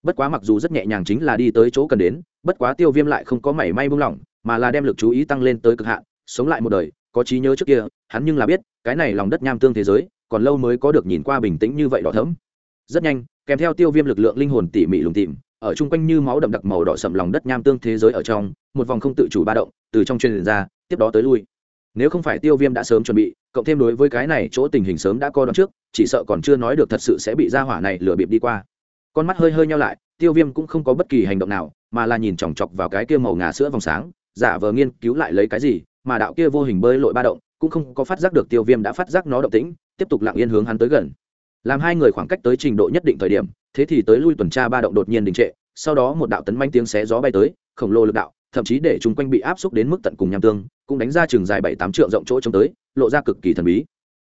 Bất quá mặc dù rất nhẹ nhàng chính là đi tới chỗ cần đến bất quá tiêu viêm lại không có mảy may buông lỏng, mà là đem lực chú ý tăng lên tới cực hạn, sống lại một đời, có trí nhớ trước kia, hắn nhưng là biết, cái này lòng đất nham tương thế giới, còn lâu mới có được nhìn qua bình tĩnh như vậy đỏ thẫm. Rất nhanh, kèm theo tiêu viêm lực lượng linh hồn tỉ mỉ lùng tìm ở chung quanh như máu đậm đặc màu đỏ sậm lòng đất nham tương thế giới ở trong, một vòng không tự chủ ba động, từ trong truyền ra, tiếp đó tới lui. Nếu không phải tiêu viêm đã sớm chuẩn bị, cộng thêm đối với cái này chỗ tình hình sớm đã co đón trước, chỉ sợ còn chưa nói được thật sự sẽ bị ra hỏa này lừa bịp đi qua. Con mắt hơi hơi nhau lại, tiêu viêm cũng không có bất kỳ hành động nào mà là nhìn chòng chọc vào cái kia màu ngà sữa vòng sáng, giả vờ nghiên cứu lại lấy cái gì, mà đạo kia vô hình bơi lội ba động, cũng không có phát giác được tiêu viêm đã phát giác nó động tĩnh, tiếp tục lặng yên hướng hắn tới gần. Làm hai người khoảng cách tới trình độ nhất định thời điểm, thế thì tới lui tuần tra ba động đột nhiên đình trệ, sau đó một đạo tấn manh tiếng xé gió bay tới, khổng lồ lực đạo, thậm chí để chung quanh bị áp xúc đến mức tận cùng nham tương, cũng đánh ra chừng dài bảy tám trượng rộng chỗ trông tới, lộ ra cực kỳ thần bí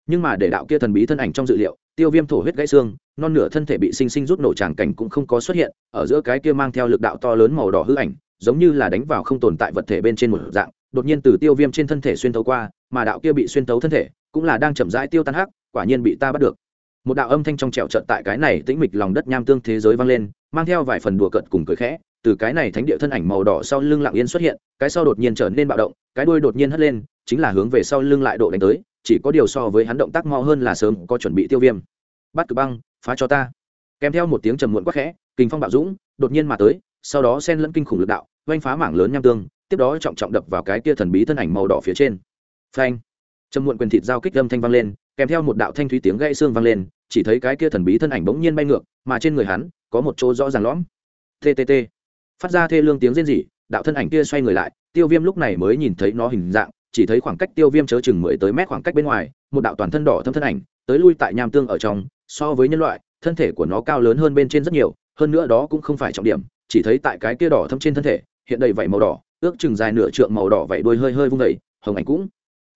nhưng mà để đạo kia thần bí thân ảnh trong dự liệu, tiêu viêm thổ huyết gãy xương, non nửa thân thể bị sinh sinh rút nổ tràng cảnh cũng không có xuất hiện, ở giữa cái kia mang theo lực đạo to lớn màu đỏ hư ảnh, giống như là đánh vào không tồn tại vật thể bên trên một dạng, đột nhiên từ tiêu viêm trên thân thể xuyên thấu qua, mà đạo kia bị xuyên thấu thân thể, cũng là đang chậm rãi tiêu tan hắc, quả nhiên bị ta bắt được. Một đạo âm thanh trong trẻo trận tại cái này tĩnh mịch lòng đất nham tương thế giới vang lên, mang theo vài phần đùa cợt cùng cười khẽ, từ cái này thánh địa thân ảnh màu đỏ sau lưng lặng yên xuất hiện, cái sau đột nhiên trở nên bạo động, cái đuôi đột nhiên hất lên, chính là hướng về sau lưng lại độ đánh tới chỉ có điều so với hắn động tác mau hơn là sớm có chuẩn bị tiêu viêm. Bắt cực băng, phá cho ta. Kèm theo một tiếng trầm muộn quắc khẽ kinh phong bạo dũng, đột nhiên mà tới, sau đó xen lẫn kinh khủng lực đạo oanh phá mảng lớn nham tương, tiếp đó trọng trọng đập vào cái kia thần bí thân ảnh màu đỏ phía trên. Phanh! Trầm muộn quyền thịt giao kích âm thanh vang lên, kèm theo một đạo thanh thúy tiếng gãy xương vang lên, chỉ thấy cái kia thần bí thân ảnh bỗng nhiên bay ngược, mà trên người hắn, có một chỗ rõ ràng lõm. Ttt phát ra thê lương tiếng rên rỉ, đạo thân ảnh kia xoay người lại, tiêu viêm lúc này mới nhìn thấy nó hình dạng chỉ thấy khoảng cách tiêu viêm chớ chừng mười tới mét khoảng cách bên ngoài, một đạo toàn thân đỏ thâm thân ảnh tới lui tại nham tương ở trong, so với nhân loại, thân thể của nó cao lớn hơn bên trên rất nhiều, hơn nữa đó cũng không phải trọng điểm, chỉ thấy tại cái kia đỏ thâm trên thân thể, hiện đầy vảy màu đỏ, ước chừng dài nửa trượng màu đỏ vảy đuôi hơi hơi vung đầy hồng ảnh cũng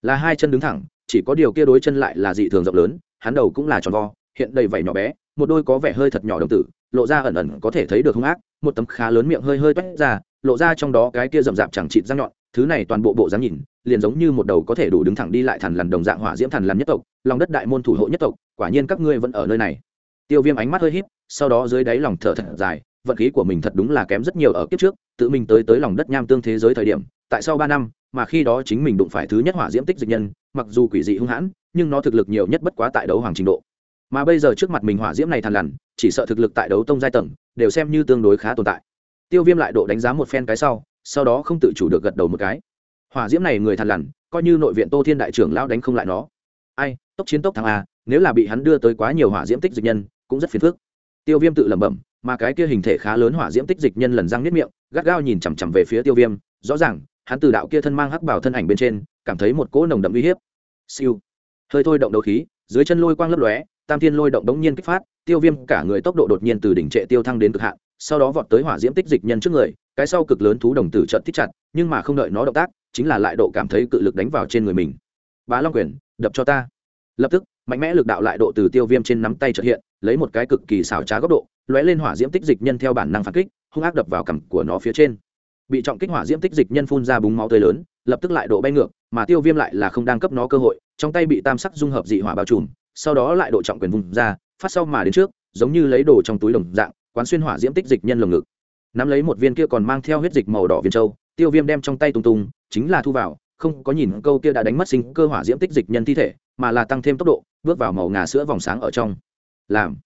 là hai chân đứng thẳng, chỉ có điều kia đối chân lại là dị thường rộng lớn, hắn đầu cũng là tròn vo, hiện đầy vảy nhỏ bé, một đôi có vẻ hơi thật nhỏ đồng tử, lộ ra ẩn ẩn có thể thấy được hung ác, một tấm khá lớn miệng hơi hơi toét ra, lộ ra trong đó cái kia rậm rạp chẳng chịt răng nhọn thứ này toàn bộ bộ dáng nhìn, liền giống như một đầu có thể đủ đứng thẳng đi lại thằn lằn đồng dạng hỏa diễm thằn lằn nhất tộc, lòng đất đại môn thủ hộ nhất tộc, quả nhiên các ngươi vẫn ở nơi này. Tiêu viêm ánh mắt hơi híp, sau đó dưới đáy lòng thở thật dài, vận khí của mình thật đúng là kém rất nhiều ở kiếp trước, tự mình tới tới lòng đất nham tương thế giới thời điểm, tại sau ba năm, mà khi đó chính mình đụng phải thứ nhất hỏa diễm tích dịch nhân, mặc dù quỷ dị hung hãn, nhưng nó thực lực nhiều nhất bất quá tại đấu hoàng trình độ. Mà bây giờ trước mặt mình hỏa diễm này thằn lằn, chỉ sợ thực lực tại đấu tông giai tầng, đều xem như tương đối khá tồn tại. Tiêu viêm lại độ đánh giá một phen cái sau sau đó không tự chủ được gật đầu một cái. Hỏa diễm này người thằn lằn, coi như nội viện tô thiên đại trưởng lão đánh không lại nó. Ai, tốc chiến tốc thắng a nếu là bị hắn đưa tới quá nhiều hỏa diễm tích dịch nhân, cũng rất phiền phức. Tiêu viêm tự lẩm bẩm, mà cái kia hình thể khá lớn hỏa diễm tích dịch nhân lần răng nếp miệng, gắt gao nhìn chằm chằm về phía tiêu viêm, rõ ràng, hắn từ đạo kia thân mang hắc bảo thân ảnh bên trên, cảm thấy một cỗ nồng đậm uy hiếp. Siêu. Hơi thôi động đấu khí, dưới chân lôi quang lấp lóe, tam thiên lôi động đống nhiên kích phát, tiêu viêm cả người tốc độ đột nhiên từ đỉnh trệ tiêu thăng đến cực hạn, sau đó vọt tới hỏa diễm tích dịch nhân trước người cái sau cực lớn thú đồng tử trận thích chặt, nhưng mà không đợi nó động tác, chính là lại độ cảm thấy cự lực đánh vào trên người mình. Bá long quyền, đập cho ta. Lập tức, mạnh mẽ lực đạo lại độ từ tiêu viêm trên nắm tay chợt hiện, lấy một cái cực kỳ xảo trá góc độ, lóe lên hỏa diễm tích dịch nhân theo bản năng phản kích, hung ác đập vào cằm của nó phía trên. Bị trọng kích hỏa diễm tích dịch nhân phun ra búng máu tươi lớn, lập tức lại độ bay ngược, mà tiêu viêm lại là không đang cấp nó cơ hội, trong tay bị tam sắc dung hợp dị hỏa bao trùm, sau đó lại độ trọng quyền vùng ra, phát sau mà đến trước, giống như lấy đồ trong túi đồng dạng, quán xuyên hỏa diễm tích dịch nhân lồng ngực nắm lấy một viên kia còn mang theo huyết dịch màu đỏ viên châu, tiêu viêm đem trong tay tung tung, chính là thu vào, không có nhìn câu kia đã đánh mất sinh cơ hỏa diễm tích dịch nhân thi thể, mà là tăng thêm tốc độ, bước vào màu ngà sữa vòng sáng ở trong. Làm.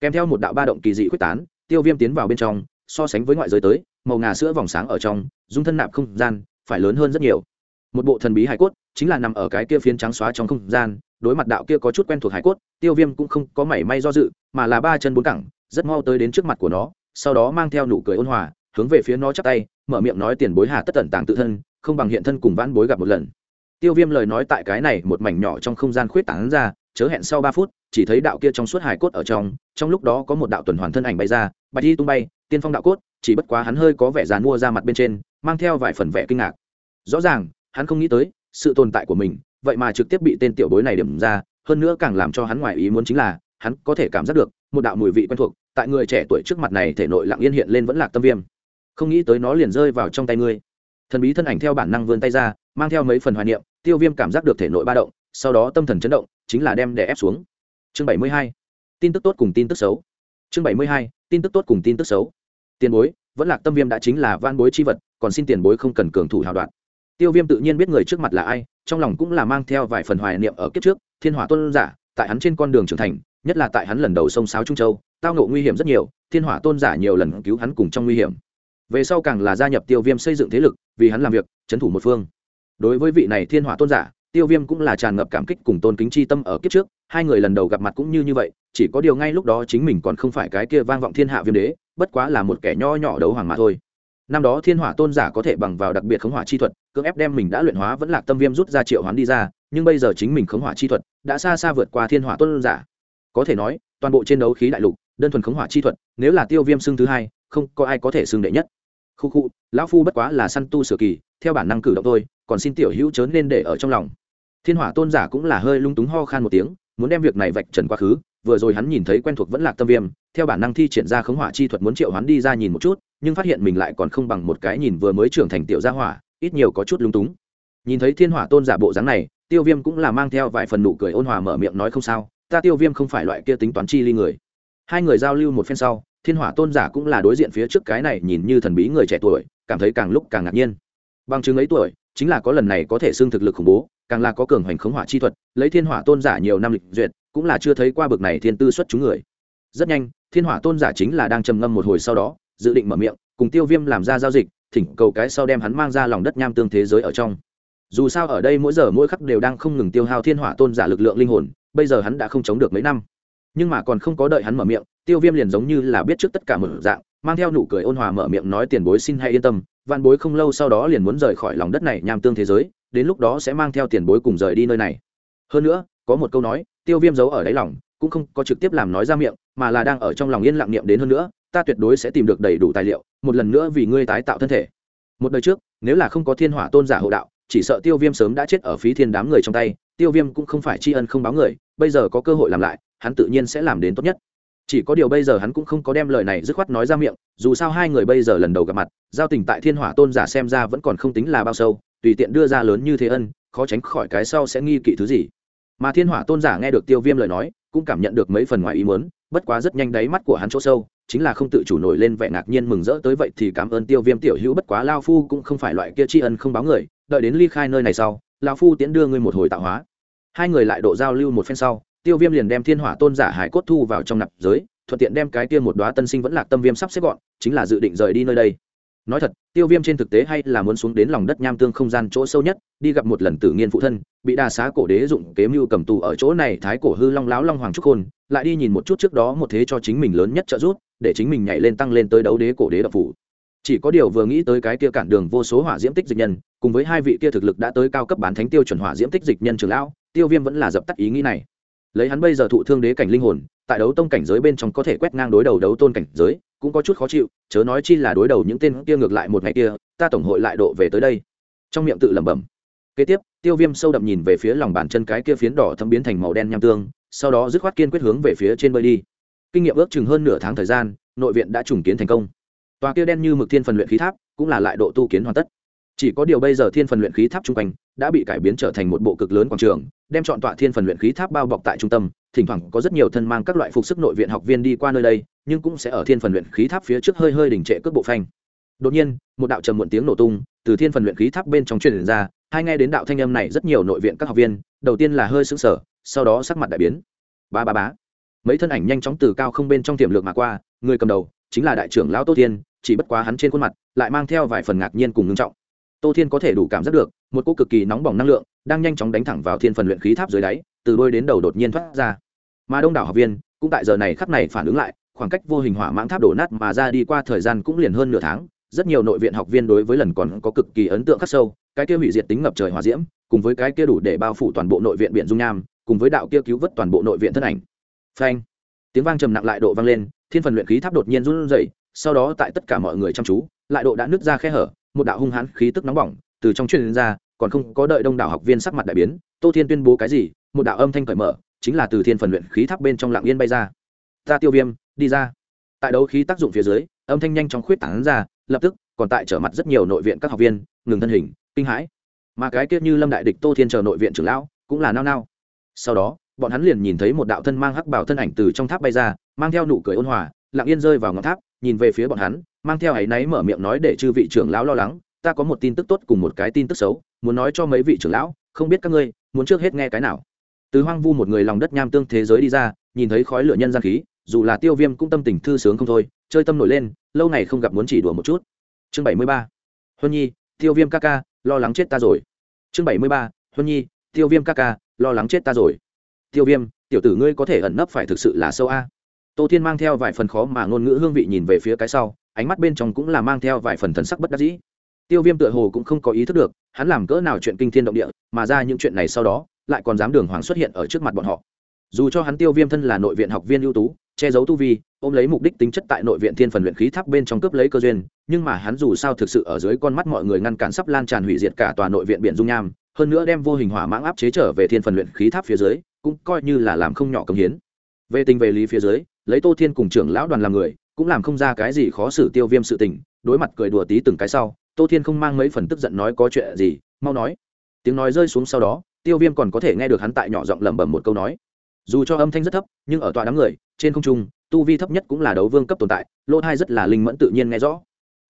Kèm theo một đạo ba động kỳ dị quyết tán, tiêu viêm tiến vào bên trong, so sánh với ngoại giới tới, màu ngà sữa vòng sáng ở trong, dung thân nạp không gian, phải lớn hơn rất nhiều. Một bộ thần bí hải cốt, chính là nằm ở cái kia phiến trắng xóa trong không gian, đối mặt đạo kia có chút quen thuộc hải cốt, tiêu viêm cũng không có mảy may do dự, mà là ba chân bốn cẳng, rất mau tới đến trước mặt của nó sau đó mang theo nụ cười ôn hòa, hướng về phía nó chắp tay, mở miệng nói tiền bối hà tất tận tàng tự thân, không bằng hiện thân cùng vãn bối gặp một lần. Tiêu viêm lời nói tại cái này một mảnh nhỏ trong không gian khuyết tảng ra, chớ hẹn sau ba phút, chỉ thấy đạo kia trong suốt hải cốt ở trong trong lúc đó có một đạo tuần hoàn thân ảnh bay ra, bạch đi tung bay, tiên phong đạo cốt, chỉ bất quá hắn hơi có vẻ dàn mua ra mặt bên trên, mang theo vài phần vẻ kinh ngạc. Rõ ràng, hắn không nghĩ tới, sự tồn tại của mình, vậy mà trực tiếp bị tên tiểu bối này điểm ra, hơn nữa càng làm cho hắn ngoài ý muốn chính là, hắn có thể cảm giác được, một đạo mùi vị quen thuộc tại người trẻ tuổi trước mặt này thể nội lặng yên hiện lên vẫn lạc tâm viêm. Không nghĩ tới nó liền rơi vào trong tay ngươi. Thần bí thân ảnh theo bản năng vươn tay ra, mang theo mấy phần hoài niệm, tiêu viêm cảm giác được thể nội ba động, sau đó tâm thần chấn động, chính là đem đè ép xuống. Chương bảy mươi hai, tin tức tốt cùng tin tức xấu. Chương bảy mươi hai, tin tức tốt cùng tin tức xấu. Tiền bối, vẫn lạc tâm viêm đã chính là van bối chi vật, còn xin tiền bối không cần cường thủ hào đoạn. Tiêu viêm tự nhiên biết người trước mặt là ai, trong lòng cũng là mang theo vài phần hoài niệm ở kiếp trước, thiên hỏa tuân giả, tại hắn trên con đường trưởng thành, nhất là tại hắn lần đầu sông sáo trung châu tao ngộ nguy hiểm rất nhiều, thiên hỏa tôn giả nhiều lần cứu hắn cùng trong nguy hiểm. Về sau càng là gia nhập tiêu viêm xây dựng thế lực, vì hắn làm việc trấn thủ một phương. Đối với vị này thiên hỏa tôn giả, tiêu viêm cũng là tràn ngập cảm kích cùng tôn kính c h i tâm ở kiếp trước, hai người lần đầu gặp mặt cũng như như vậy, chỉ có điều ngay lúc đó chính mình còn không phải cái kia vang vọng thiên hạ viêm đế, bất quá là một kẻ nho nhỏ đấu hoàng mà thôi. Năm đó thiên hỏa tôn giả có thể bằng vào đặc biệt khống hỏa chi thuật, cưỡng ép đem mình đã luyện hóa vẫn là tâm viêm rút ra triệu hoán đi ra, nhưng bây giờ chính mình khống hỏa chi thuật đã xa xa vượt qua thiên hỏa tôn giả. Có thể nói, toàn bộ trên đấu khí đại lục đơn thuần khống hỏa chi thuật, nếu là tiêu viêm xưng thứ hai, không có ai có thể xưng đệ nhất. Khu khu, lão phu bất quá là săn tu sửa kỳ, theo bản năng cử động thôi, còn xin tiểu hữu chớn nên để ở trong lòng. Thiên hỏa tôn giả cũng là hơi lung túng ho khan một tiếng, muốn đem việc này vạch trần quá khứ, vừa rồi hắn nhìn thấy quen thuộc vẫn lạc tâm viêm, theo bản năng thi triển ra khống hỏa chi thuật muốn triệu hắn đi ra nhìn một chút, nhưng phát hiện mình lại còn không bằng một cái nhìn vừa mới trưởng thành tiểu gia hỏa, ít nhiều có chút lung túng. Nhìn thấy thiên hỏa tôn giả bộ dáng này, tiêu viêm cũng là mang theo vài phần nụ cười ôn hòa mở miệng nói không sao, ta tiêu viêm không phải loại kia tính toán chi ly người hai người giao lưu một phen sau, thiên hỏa tôn giả cũng là đối diện phía trước cái này nhìn như thần bí người trẻ tuổi, cảm thấy càng lúc càng ngạc nhiên. Bằng chứng ấy tuổi, chính là có lần này có thể xưng thực lực khủng bố, càng là có cường hoành khống hỏa chi thuật, lấy thiên hỏa tôn giả nhiều năm lịch duyệt, cũng là chưa thấy qua bực này thiên tư xuất chúng người. Rất nhanh, thiên hỏa tôn giả chính là đang trầm ngâm một hồi sau đó, dự định mở miệng, cùng tiêu viêm làm ra giao dịch, thỉnh cầu cái sau đem hắn mang ra lòng đất nham tương thế giới ở trong. Dù sao ở đây mỗi giờ mỗi khắc đều đang không ngừng tiêu hao thiên hỏa tôn giả lực lượng linh hồn, bây giờ hắn đã không chống được mấy năm nhưng mà còn không có đợi hắn mở miệng, tiêu viêm liền giống như là biết trước tất cả mở dạng, mang theo nụ cười ôn hòa mở miệng nói tiền bối xin hay yên tâm văn bối không lâu sau đó liền muốn rời khỏi lòng đất này nham tương thế giới, đến lúc đó sẽ mang theo tiền bối cùng rời đi nơi này. Hơn nữa, có một câu nói, tiêu viêm giấu ở đáy lòng, cũng không có trực tiếp làm nói ra miệng, mà là đang ở trong lòng yên lặng niệm đến hơn nữa, ta tuyệt đối sẽ tìm được đầy đủ tài liệu, một lần nữa vì ngươi tái tạo thân thể. Một đời trước, nếu là không có thiên hỏa tôn giả hộ đạo, chỉ sợ tiêu viêm sớm đã chết ở phí thiên đám người trong tay, tiêu viêm cũng không phải tri ân không báo người, bây giờ có cơ hội làm lại hắn tự nhiên sẽ làm đến tốt nhất. Chỉ có điều bây giờ hắn cũng không có đem lời này dứt khoát nói ra miệng, dù sao hai người bây giờ lần đầu gặp mặt, giao tình tại thiên hỏa tôn giả xem ra vẫn còn không tính là bao sâu, tùy tiện đưa ra lớn như thế ân, khó tránh khỏi cái sau sẽ nghi kỵ thứ gì. Mà thiên hỏa tôn giả nghe được tiêu viêm lời nói, cũng cảm nhận được mấy phần ngoài ý muốn, bất quá rất nhanh đáy mắt của hắn chỗ sâu, chính là không tự chủ nổi lên vẻ ngạc nhiên mừng rỡ tới vậy thì cảm ơn tiêu viêm tiểu hữu bất quá lao phu cũng không phải loại kia tri ân không báo người, đợi đến ly khai nơi này sau, lao phu tiễn đưa ngươi một hồi tạo hóa. Hai người lại độ giao lưu một phen sau tiêu viêm liền đem thiên hỏa tôn giả hải cốt thu vào trong nạp giới, thuận tiện đem cái kia một đoá tân sinh vẫn lạc tâm viêm sắp xếp gọn, chính là dự định rời đi nơi đây. Nói thật, tiêu viêm trên thực tế hay là muốn xuống đến lòng đất nham tương không gian chỗ sâu nhất, đi gặp một lần tử nghiên phụ thân, bị đa xá cổ đế dụng kế mưu cầm tù ở chỗ này thái cổ hư long láo long hoàng trúc khôn lại đi nhìn một chút trước đó một thế cho chính mình lớn nhất trợ giúp, để chính mình nhảy lên tăng lên tới đấu đế cổ đế đập phủ. Chỉ có điều vừa nghĩ tới cái kia cản đường vô số hỏa diễm tích dịch nhân, cùng với hai vị kia thực lực đã tới cao cấp bán thánh tiêu chuẩn hỏa diễm tích dịch nhân trường lão, tiêu viêm vẫn là dập tắt ý nghĩ này lấy hắn bây giờ thụ thương đế cảnh linh hồn, tại đấu tông cảnh giới bên trong có thể quét ngang đối đầu đấu tôn cảnh giới, cũng có chút khó chịu, chớ nói chi là đối đầu những tên kia ngược lại một ngày kia, ta tổng hội lại độ về tới đây. Trong miệng tự lẩm bẩm. Kế tiếp, tiêu viêm sâu đậm nhìn về phía lòng bàn chân cái kia phiến đỏ thâm biến thành màu đen nham tương, sau đó dứt khoát kiên quyết hướng về phía trên bơi đi. Kinh nghiệm ước chừng hơn nửa tháng thời gian, nội viện đã trùng kiến thành công. Tòa kia đen như mực thiên phần luyện khí tháp, cũng là lại độ tu kiến hoàn tất chỉ có điều bây giờ thiên phần luyện khí tháp trung quanh đã bị cải biến trở thành một bộ cực lớn quảng trường, đem chọn tọa thiên phần luyện khí tháp bao bọc tại trung tâm. Thỉnh thoảng có rất nhiều thân mang các loại phục sức nội viện học viên đi qua nơi đây, nhưng cũng sẽ ở thiên phần luyện khí tháp phía trước hơi hơi đình trệ cước bộ phanh. Đột nhiên, một đạo trầm muộn tiếng nổ tung từ thiên phần luyện khí tháp bên trong truyền ra, hai nghe đến đạo thanh âm này rất nhiều nội viện các học viên, đầu tiên là hơi sững sờ, sau đó sắc mặt đại biến. Ba ba bá mấy thân ảnh nhanh chóng từ cao không bên trong tiềm lược mà qua, người cầm đầu chính là đại trưởng lão tô thiên, chỉ bất quá hắn trên khuôn mặt lại mang theo vài phần ngạc nhiên cùng ngưng trọng tô thiên có thể đủ cảm giác được, một cô cực kỳ nóng bỏng năng lượng đang nhanh chóng đánh thẳng vào thiên phần luyện khí tháp dưới đáy, từ đôi đến đầu đột nhiên thoát ra. Mà đông đảo học viên cũng tại giờ này khắp này phản ứng lại, khoảng cách vô hình hỏa mãng tháp đổ nát mà ra đi qua thời gian cũng liền hơn nửa tháng, rất nhiều nội viện học viên đối với lần còn có cực kỳ ấn tượng khắc sâu, cái kia hủy diệt tính ngập trời hỏa diễm, cùng với cái kia đủ để bao phủ toàn bộ nội viện biển dung nham, cùng với đạo kia cứu vớt toàn bộ nội viện thân ảnh. Phanh! Tiếng vang trầm nặng lại độ vang lên, thiên phần luyện khí tháp đột nhiên run rẩy, sau đó tại tất cả mọi người chăm chú, lại độ đã nứt ra khe hở một đạo hung hãn khí tức nóng bỏng từ trong truyền ra, còn không có đợi đông đảo học viên sắc mặt đại biến, tô thiên tuyên bố cái gì, một đạo âm thanh cởi mở, chính là từ thiên phần luyện khí tháp bên trong lạng yên bay ra. Ta tiêu viêm, đi ra. Tại đấu khí tác dụng phía dưới, âm thanh nhanh chóng khuyết tảng ra, lập tức, còn tại trở mặt rất nhiều nội viện các học viên, ngừng thân hình, kinh hãi. Mà cái kia như lâm đại địch tô thiên chờ nội viện trưởng lão, cũng là nao nao. Sau đó, bọn hắn liền nhìn thấy một đạo thân mang hắc bảo thân ảnh từ trong tháp bay ra, mang theo nụ cười ôn hòa, lặng yên rơi vào ngọn tháp, nhìn về phía bọn hắn mang theo ấy náy mở miệng nói để chư vị trưởng lão lo lắng, ta có một tin tức tốt cùng một cái tin tức xấu, muốn nói cho mấy vị trưởng lão, không biết các ngươi muốn trước hết nghe cái nào. Từ hoang vu một người lòng đất nham tương thế giới đi ra, nhìn thấy khói lửa nhân gian khí, dù là tiêu viêm cũng tâm tình thư sướng không thôi, chơi tâm nổi lên, lâu ngày không gặp muốn chỉ đùa một chút. Chương bảy mươi ba, huân nhi, tiêu viêm ca ca, lo lắng chết ta rồi. Chương bảy mươi ba, huân nhi, tiêu viêm ca ca, lo lắng chết ta rồi. Tiêu viêm, tiểu tử ngươi có thể ẩn nấp phải thực sự là sâu a. Tô thiên mang theo vài phần khó mà ngôn ngữ hương vị nhìn về phía cái sau ánh mắt bên trong cũng là mang theo vài phần thần sắc bất đắc dĩ. Tiêu viêm tựa hồ cũng không có ý thức được, hắn làm cỡ nào chuyện kinh thiên động địa, mà ra những chuyện này sau đó, lại còn dám đường hoàng xuất hiện ở trước mặt bọn họ. Dù cho hắn tiêu viêm thân là nội viện học viên ưu tú, che giấu tu vi, ôm lấy mục đích tính chất tại nội viện thiên phần luyện khí tháp bên trong cướp lấy cơ duyên, nhưng mà hắn dù sao thực sự ở dưới con mắt mọi người ngăn cản sắp lan tràn hủy diệt cả tòa nội viện biển dung nham, hơn nữa đem vô hình hỏa mãng áp chế trở về thiên phần luyện khí tháp phía dưới, cũng coi như là làm không nhỏ công hiến. Về tình về lý phía dưới, lấy tô thiên cùng trưởng lão đoàn làm người cũng làm không ra cái gì khó xử tiêu viêm sự tình, đối mặt cười đùa tí từng cái sau, tô thiên không mang mấy phần tức giận nói có chuyện gì, mau nói. Tiếng nói rơi xuống sau đó, tiêu viêm còn có thể nghe được hắn tại nhỏ giọng lẩm bẩm một câu nói. Dù cho âm thanh rất thấp, nhưng ở tòa đám người, trên không trung, tu vi thấp nhất cũng là đấu vương cấp tồn tại, lỗ thai rất là linh mẫn tự nhiên nghe rõ.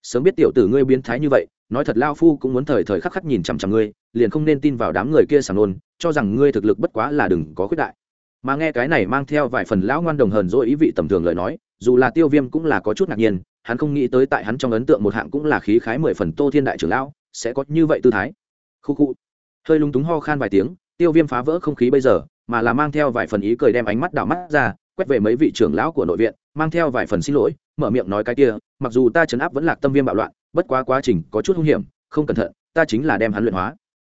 Sớm biết tiểu tử ngươi biến thái như vậy, nói thật lao phu cũng muốn thời thời khắc khắc nhìn chằm chằm ngươi, liền không nên tin vào đám người kia sàng nôn, cho rằng ngươi thực lực bất quá là đừng có khuyết đại. Mà nghe cái này mang theo vài phần lão ngoan đồng hờn dỗi ý vị tầm thường lời nói dù là tiêu viêm cũng là có chút ngạc nhiên, hắn không nghĩ tới tại hắn trong ấn tượng một hạng cũng là khí khái mười phần tô thiên đại trưởng lão, sẽ có như vậy tư thái. Khu khu. Hơi lung túng ho khan vài tiếng, tiêu viêm phá vỡ không khí bây giờ, mà là mang theo vài phần ý cười đem ánh mắt đảo mắt ra, quét về mấy vị trưởng lão của nội viện, mang theo vài phần xin lỗi, mở miệng nói cái kia, mặc dù ta chấn áp vẫn lạc tâm viêm bạo loạn, bất quá quá trình có chút hung hiểm, không cẩn thận, ta chính là đem hắn luyện hóa.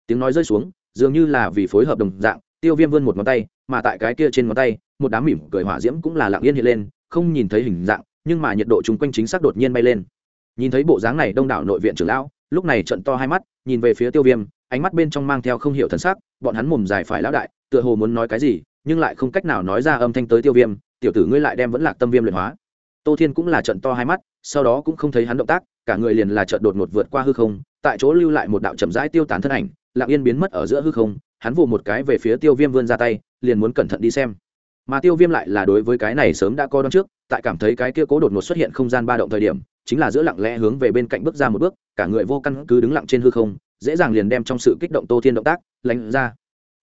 Tiếng nói rơi xuống, dường như là vì phối hợp đồng dạng, tiêu viêm vươn một ngón tay, mà tại cái kia trên ngón tay, một đám mỉm cười hỏa diễm cũng là lặng yên hiện lên không nhìn thấy hình dạng, nhưng mà nhiệt độ chung quanh chính xác đột nhiên bay lên. Nhìn thấy bộ dáng này đông đảo nội viện trưởng lão, lúc này trận to hai mắt, nhìn về phía tiêu viêm, ánh mắt bên trong mang theo không hiểu thần sắc, bọn hắn mồm dài phải lão đại, tựa hồ muốn nói cái gì, nhưng lại không cách nào nói ra âm thanh tới tiêu viêm, tiểu tử ngươi lại đem vẫn lạc tâm viêm luyện hóa. Tô thiên cũng là trận to hai mắt, sau đó cũng không thấy hắn động tác, cả người liền là trận đột ngột vượt qua hư không, tại chỗ lưu lại một đạo chậm rãi tiêu tán thân ảnh, lặng yên biến mất ở giữa hư không, hắn vụ một cái về phía tiêu viêm vươn ra tay, liền muốn cẩn thận đi xem mà tiêu viêm lại là đối với cái này sớm đã có đón trước tại cảm thấy cái kia cố đột ngột xuất hiện không gian ba động thời điểm chính là giữa lặng lẽ hướng về bên cạnh bước ra một bước cả người vô căn cứ đứng lặng trên hư không dễ dàng liền đem trong sự kích động tô thiên động tác lánh ra.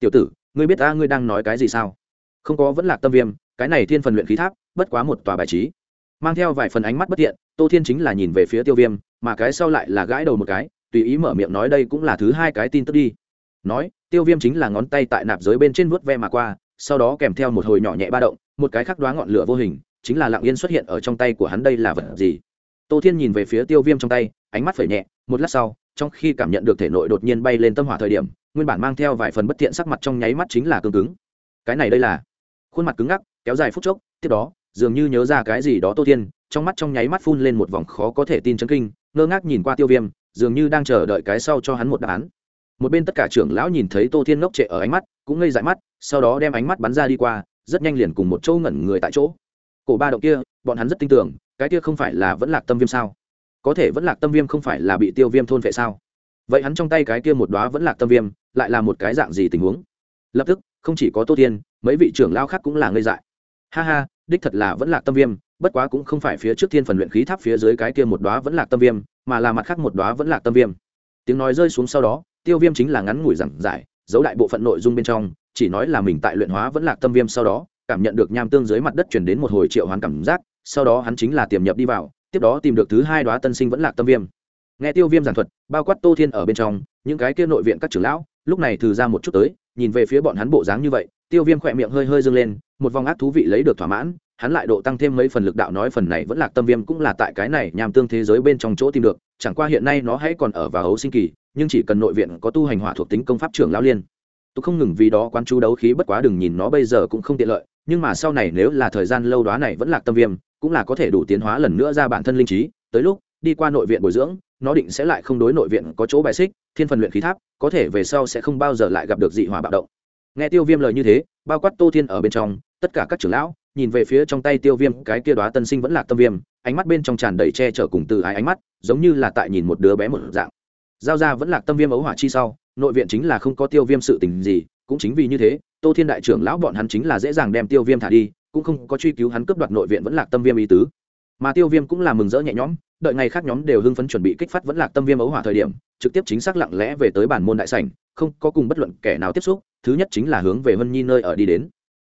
Tiểu tử ngươi biết ta ngươi đang nói cái gì sao? Không có vẫn là tâm viêm cái này thiên phần luyện khí tháp bất quá một tòa bài trí. Mang theo vài phần ánh mắt bất thiện, tô thiên chính là nhìn về phía tiêu viêm mà cái sau lại là gãi đầu một cái tùy ý mở miệng nói đây cũng là thứ hai cái tin tức đi. Nói tiêu viêm chính là ngón tay tại nạp giới bên trên vuốt ve mà qua sau đó kèm theo một hồi nhỏ nhẹ ba động, một cái khắc đoá ngọn lửa vô hình, chính là lặng yên xuất hiện ở trong tay của hắn đây là vật gì? Tô thiên nhìn về phía tiêu viêm trong tay, ánh mắt phẩy nhẹ, một lát sau, trong khi cảm nhận được thể nội đột nhiên bay lên tâm hỏa thời điểm, nguyên bản mang theo vài phần bất thiện sắc mặt trong nháy mắt chính là cứng cứng. Cái này đây là? Khuôn mặt cứng ngắc, kéo dài phút chốc, tiếp đó, dường như nhớ ra cái gì đó tô thiên, trong mắt trong nháy mắt phun lên một vòng khó có thể tin chấn kinh, ngơ ngác nhìn qua tiêu viêm, dường như đang chờ đợi cái sau cho hắn một đáp án. Một bên tất cả trưởng lão nhìn thấy tô thiên ngốc trệ ở ánh mắt cũng ngây dại mắt, sau đó đem ánh mắt bắn ra đi qua, rất nhanh liền cùng một chỗ ngẩn người tại chỗ. Cổ ba động kia, bọn hắn rất tin tưởng, cái kia không phải là vẫn lạc tâm viêm sao? Có thể vẫn lạc tâm viêm không phải là bị tiêu viêm thôn vệ sao? Vậy hắn trong tay cái kia một đoá vẫn lạc tâm viêm, lại là một cái dạng gì tình huống? Lập tức, không chỉ có tô tiên mấy vị trưởng lao khác cũng là ngây dại. Ha ha, đích thật là vẫn lạc tâm viêm, bất quá cũng không phải phía trước thiên phần luyện khí tháp phía dưới cái kia một đoá vẫn lạc tâm viêm, mà là mặt khác một đoá vẫn lạc tâm viêm. Tiếng nói rơi xuống sau đó, tiêu viêm chính là ngắn ngủi giảng giải giấu đại bộ phận nội dung bên trong, chỉ nói là mình tại luyện hóa vẫn lạc tâm viêm sau đó, cảm nhận được nham tương dưới mặt đất chuyển đến một hồi triệu hoán cảm giác, sau đó hắn chính là tiềm nhập đi vào, tiếp đó tìm được thứ hai đoá tân sinh vẫn lạc tâm viêm. Nghe tiêu viêm giảng thuật, bao quát tô thiên ở bên trong, những cái kia nội viện các trưởng lão, lúc này thử ra một chút tới, nhìn về phía bọn hắn bộ dáng như vậy, tiêu viêm khỏe miệng hơi hơi dâng lên, một vòng ác thú vị lấy được thỏa mãn, hắn lại độ tăng thêm mấy phần lực đạo nói phần này vẫn là tâm viêm cũng là tại cái này nhằm tương thế giới bên trong chỗ tìm được, chẳng qua hiện nay nó hãy còn ở vào hấu sinh kỳ nhưng chỉ cần nội viện có tu hành hỏa thuộc tính công pháp trưởng lão liên. Tôi không ngừng vì đó quán chú đấu khí, bất quá đừng nhìn nó bây giờ cũng không tiện lợi, nhưng mà sau này nếu là thời gian lâu đó này vẫn là tâm viêm, cũng là có thể đủ tiến hóa lần nữa ra bản thân linh trí. Tới lúc đi qua nội viện bồi dưỡng, nó định sẽ lại không đối nội viện có chỗ bài xích, thiên phần luyện khí tháp, có thể về sau sẽ không bao giờ lại gặp được dị hỏa bạo động. Nghe tiêu viêm lời như thế, bao quát tô thiên ở bên trong, tất cả các trưởng lão, nhìn về phía trong tay tiêu viêm, cái kia đoá tân sinh vẫn là tâm viêm, ánh mắt bên trong tràn đầy che chở cùng từ ái ánh mắt, giống như là tại nhìn một đứa bé một dạng giao ra vẫn là tâm viêm ấu hỏa chi sau, nội viện chính là không có tiêu viêm sự tình gì, cũng chính vì như thế, tô thiên đại trưởng lão bọn hắn chính là dễ dàng đem tiêu viêm thả đi, cũng không có truy cứu hắn cướp đoạt nội viện vẫn là tâm viêm ý tứ. Mà tiêu viêm cũng là mừng rỡ nhẹ nhõm, đợi ngày khác nhóm đều hưng phấn chuẩn bị kích phát vẫn lạc tâm viêm ấu hỏa thời điểm, trực tiếp chính xác lặng lẽ về tới bản môn đại sảnh, không có cùng bất luận kẻ nào tiếp xúc, thứ nhất chính là hướng về hân nhi nơi ở đi đến.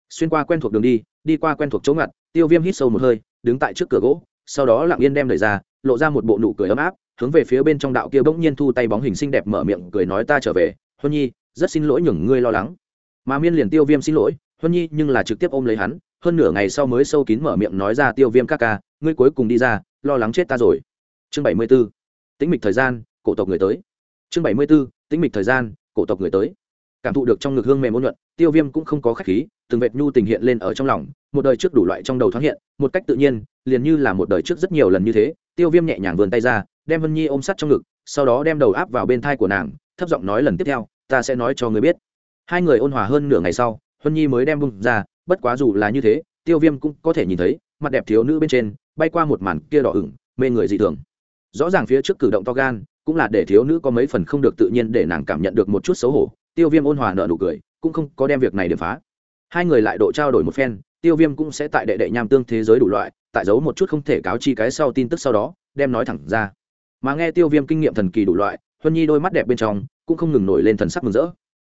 Xuyên qua quen thuộc đường đi đi qua quen thuộc chỗ ngặt, tiêu viêm hít sâu một hơi, đứng tại trước cửa gỗ, sau đó lặng yên đem lời ra, lộ ra một bộ nụ cười ấm áp hướng về phía bên trong đạo kia bỗng nhiên thu tay bóng hình xinh đẹp mở miệng cười nói ta trở về, huân nhi, rất xin lỗi nhường ngươi lo lắng. Mà miên liền tiêu viêm xin lỗi, huân nhi nhưng là trực tiếp ôm lấy hắn, hơn nửa ngày sau mới sâu kín mở miệng nói ra tiêu viêm các ca, ngươi cuối cùng đi ra, lo lắng chết ta rồi. Chương bảy mươi b ố tĩnh mịch thời gian, cổ tộc người tới. Chương bảy mươi b ố tĩnh mịch thời gian, cổ tộc người tới. Cảm thụ được trong ngực hương mềm ôn nhuận, tiêu viêm cũng không có khách khí, từng vệt nhu tình hiện lên ở trong lòng, một đời trước đủ loại trong đầu thoáng hiện, một cách tự nhiên, liền như là một đời trước rất nhiều lần như thế, tiêu viêm nhẹ nhàng vườn tay ra đem vân nhi ôm sắt trong ngực, sau đó đem đầu áp vào bên thai của nàng, thấp giọng nói lần tiếp theo, ta sẽ nói cho người biết. Hai người ôn hòa hơn nửa ngày sau, vân nhi mới đem bung ra, bất quá dù là như thế, tiêu viêm cũng có thể nhìn thấy, mặt đẹp thiếu nữ bên trên, bay qua một màn kia đỏ ửng, mê người dị thường. Rõ ràng phía trước cử động to gan, cũng là để thiếu nữ có mấy phần không được tự nhiên để nàng cảm nhận được một chút xấu hổ, tiêu viêm ôn hòa nợ nụ cười, cũng không có đem việc này điểm phá. Hai người lại độ trao đổi một phen, tiêu viêm cũng sẽ tại đệ đệ nham tương thế giới đủ loại, tại giấu một chút không thể cáo chi cái sau tin tức sau đó, đem nói thẳng ra mà nghe tiêu viêm kinh nghiệm thần kỳ đủ loại, huân nhi đôi mắt đẹp bên trong cũng không ngừng nổi lên thần sắc mừng rỡ.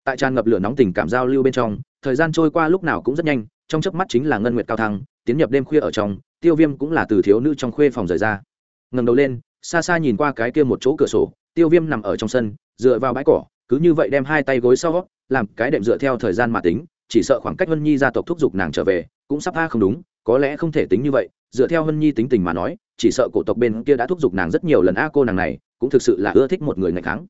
Tại tràn ngập lửa nóng tình cảm giao lưu bên trong, thời gian trôi qua lúc nào cũng rất nhanh, trong chớp mắt chính là ngân nguyệt cao thăng, tiến nhập đêm khuya ở trong, tiêu viêm cũng là từ thiếu nữ trong khuê phòng rời ra. Ngầm đầu lên, xa xa nhìn qua cái kia một chỗ cửa sổ, tiêu viêm nằm ở trong sân, dựa vào bãi cỏ, cứ như vậy đem hai tay gối sau, làm cái đệm dựa theo thời gian mà tính, chỉ sợ khoảng cách huân nhi gia tộc thúc giục nàng trở về, cũng sắp tha không đúng, có lẽ không thể tính như vậy dựa theo hân nhi tính tình mà nói, chỉ sợ cổ tộc bên kia đã thúc giục nàng rất nhiều lần a cô nàng này, cũng thực sự là ưa thích một người ngày kháng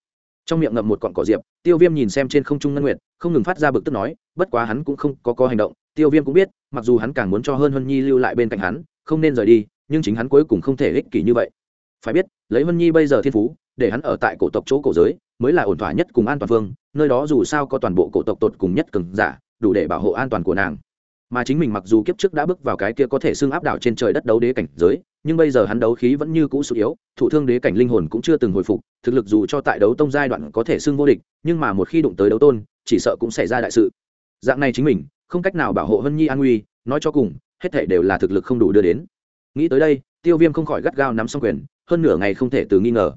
trong miệng ngậm một cọn cỏ diệp, tiêu viêm nhìn xem trên không trung ngân nguyệt, không ngừng phát ra bực tức nói, bất quá hắn cũng không có có hành động, tiêu viêm cũng biết, mặc dù hắn càng muốn cho hơn hân nhi lưu lại bên cạnh hắn, không nên rời đi, nhưng chính hắn cuối cùng không thể ích kỷ như vậy. Phải biết, lấy hân nhi bây giờ thiên phú, để hắn ở tại cổ tộc chỗ cổ giới, mới là ổn thỏa nhất cùng an toàn phương nơi đó dù sao có toàn bộ cổ tộc tột cùng nhất cường giả, đủ để bảo hộ an toàn của nàng mà chính mình mặc dù kiếp trước đã bước vào cái kia có thể xưng áp đảo trên trời đất đấu đế cảnh giới, nhưng bây giờ hắn đấu khí vẫn như cũ sụt yếu, thụ thương đế cảnh linh hồn cũng chưa từng hồi phục, thực lực dù cho tại đấu tông giai đoạn có thể xưng vô địch, nhưng mà một khi đụng tới đấu tôn, chỉ sợ cũng xảy ra đại sự. Dạng này chính mình, không cách nào bảo hộ hân nhi an nguy, nói cho cùng, hết thể đều là thực lực không đủ đưa đến. Nghĩ tới đây, tiêu viêm không khỏi gắt gao nắm xong quyền, hơn nửa ngày không thể từ nghi ngờ.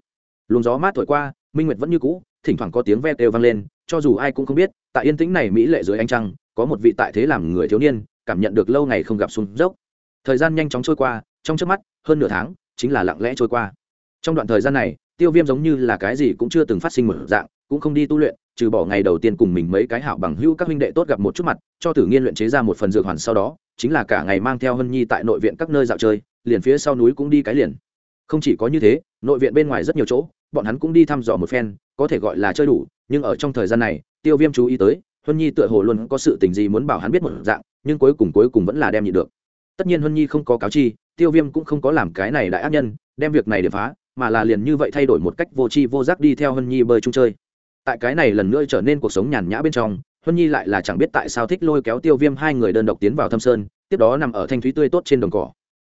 Luồng gió mát thổi qua, minh nguyệt vẫn như cũ, thỉnh thoảng có tiếng ve têu vang lên, cho dù ai cũng không biết, tại yên tĩnh này mỹ lệ dưới ánh trăng có một vị tại thế làm người thiếu niên, cảm nhận được lâu ngày không gặp xuống dốc. Thời gian nhanh chóng trôi qua, trong trước mắt, hơn nửa tháng, chính là lặng lẽ trôi qua. Trong đoạn thời gian này, tiêu viêm giống như là cái gì cũng chưa từng phát sinh một dạng, cũng không đi tu luyện, trừ bỏ ngày đầu tiên cùng mình mấy cái hảo bằng hữu các huynh đệ tốt gặp một chút mặt, cho tử nghiên luyện chế ra một phần dược hoàn sau đó, chính là cả ngày mang theo hân nhi tại nội viện các nơi dạo chơi, liền phía sau núi cũng đi cái liền. Không chỉ có như thế, nội viện bên ngoài rất nhiều chỗ, bọn hắn cũng đi thăm dò một phen, có thể gọi là chơi đủ, nhưng ở trong thời gian này, tiêu viêm chú ý tới huân nhi tựa hồ luôn có sự tình gì muốn bảo hắn biết một dạng, nhưng cuối cùng cuối cùng vẫn là đem nhịn được. Tất nhiên huân nhi không có cáo chi, tiêu viêm cũng không có làm cái này đại ác nhân, đem việc này để phá, mà là liền như vậy thay đổi một cách vô tri vô giác đi theo huân nhi bơi chung chơi. Tại cái này lần nữa trở nên cuộc sống nhàn nhã bên trong, huân nhi lại là chẳng biết tại sao thích lôi kéo tiêu viêm hai người đơn độc tiến vào thâm sơn, tiếp đó nằm ở thanh thúy tươi tốt trên đồng cỏ.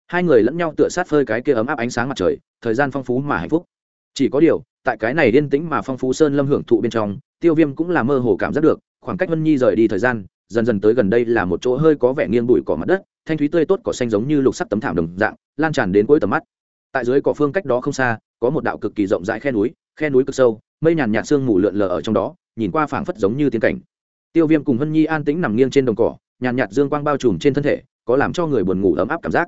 Hai người lẫn nhau tựa sát phơi cái kia ấm áp ánh sáng mặt trời, thời gian phong phú mà hạnh phúc. Chỉ có điều, tại cái này yên tĩnh mà phong phú sơn lâm hưởng thụ bên trong, tiêu viêm cũng là mơ hồ cảm giác được khoảng cách vân nhi rời đi thời gian, dần dần tới gần đây là một chỗ hơi có vẻ nghiêng bụi cỏ mặt đất, thanh thúy tươi tốt cỏ xanh giống như lục sắc tấm thảm đồng dạng, lan tràn đến cuối tầm mắt. Tại dưới cỏ phương cách đó không xa, có một đạo cực kỳ rộng rãi khe núi khe núi cực sâu, mây nhàn nhạt sương mù lượn lờ ở trong đó, nhìn qua phảng phất giống như tiên cảnh. Tiêu viêm cùng hân nhi an tĩnh nằm nghiêng trên đồng cỏ, nhàn nhạt dương quang bao trùm trên thân thể, có làm cho người buồn ngủ ấm áp cảm giác.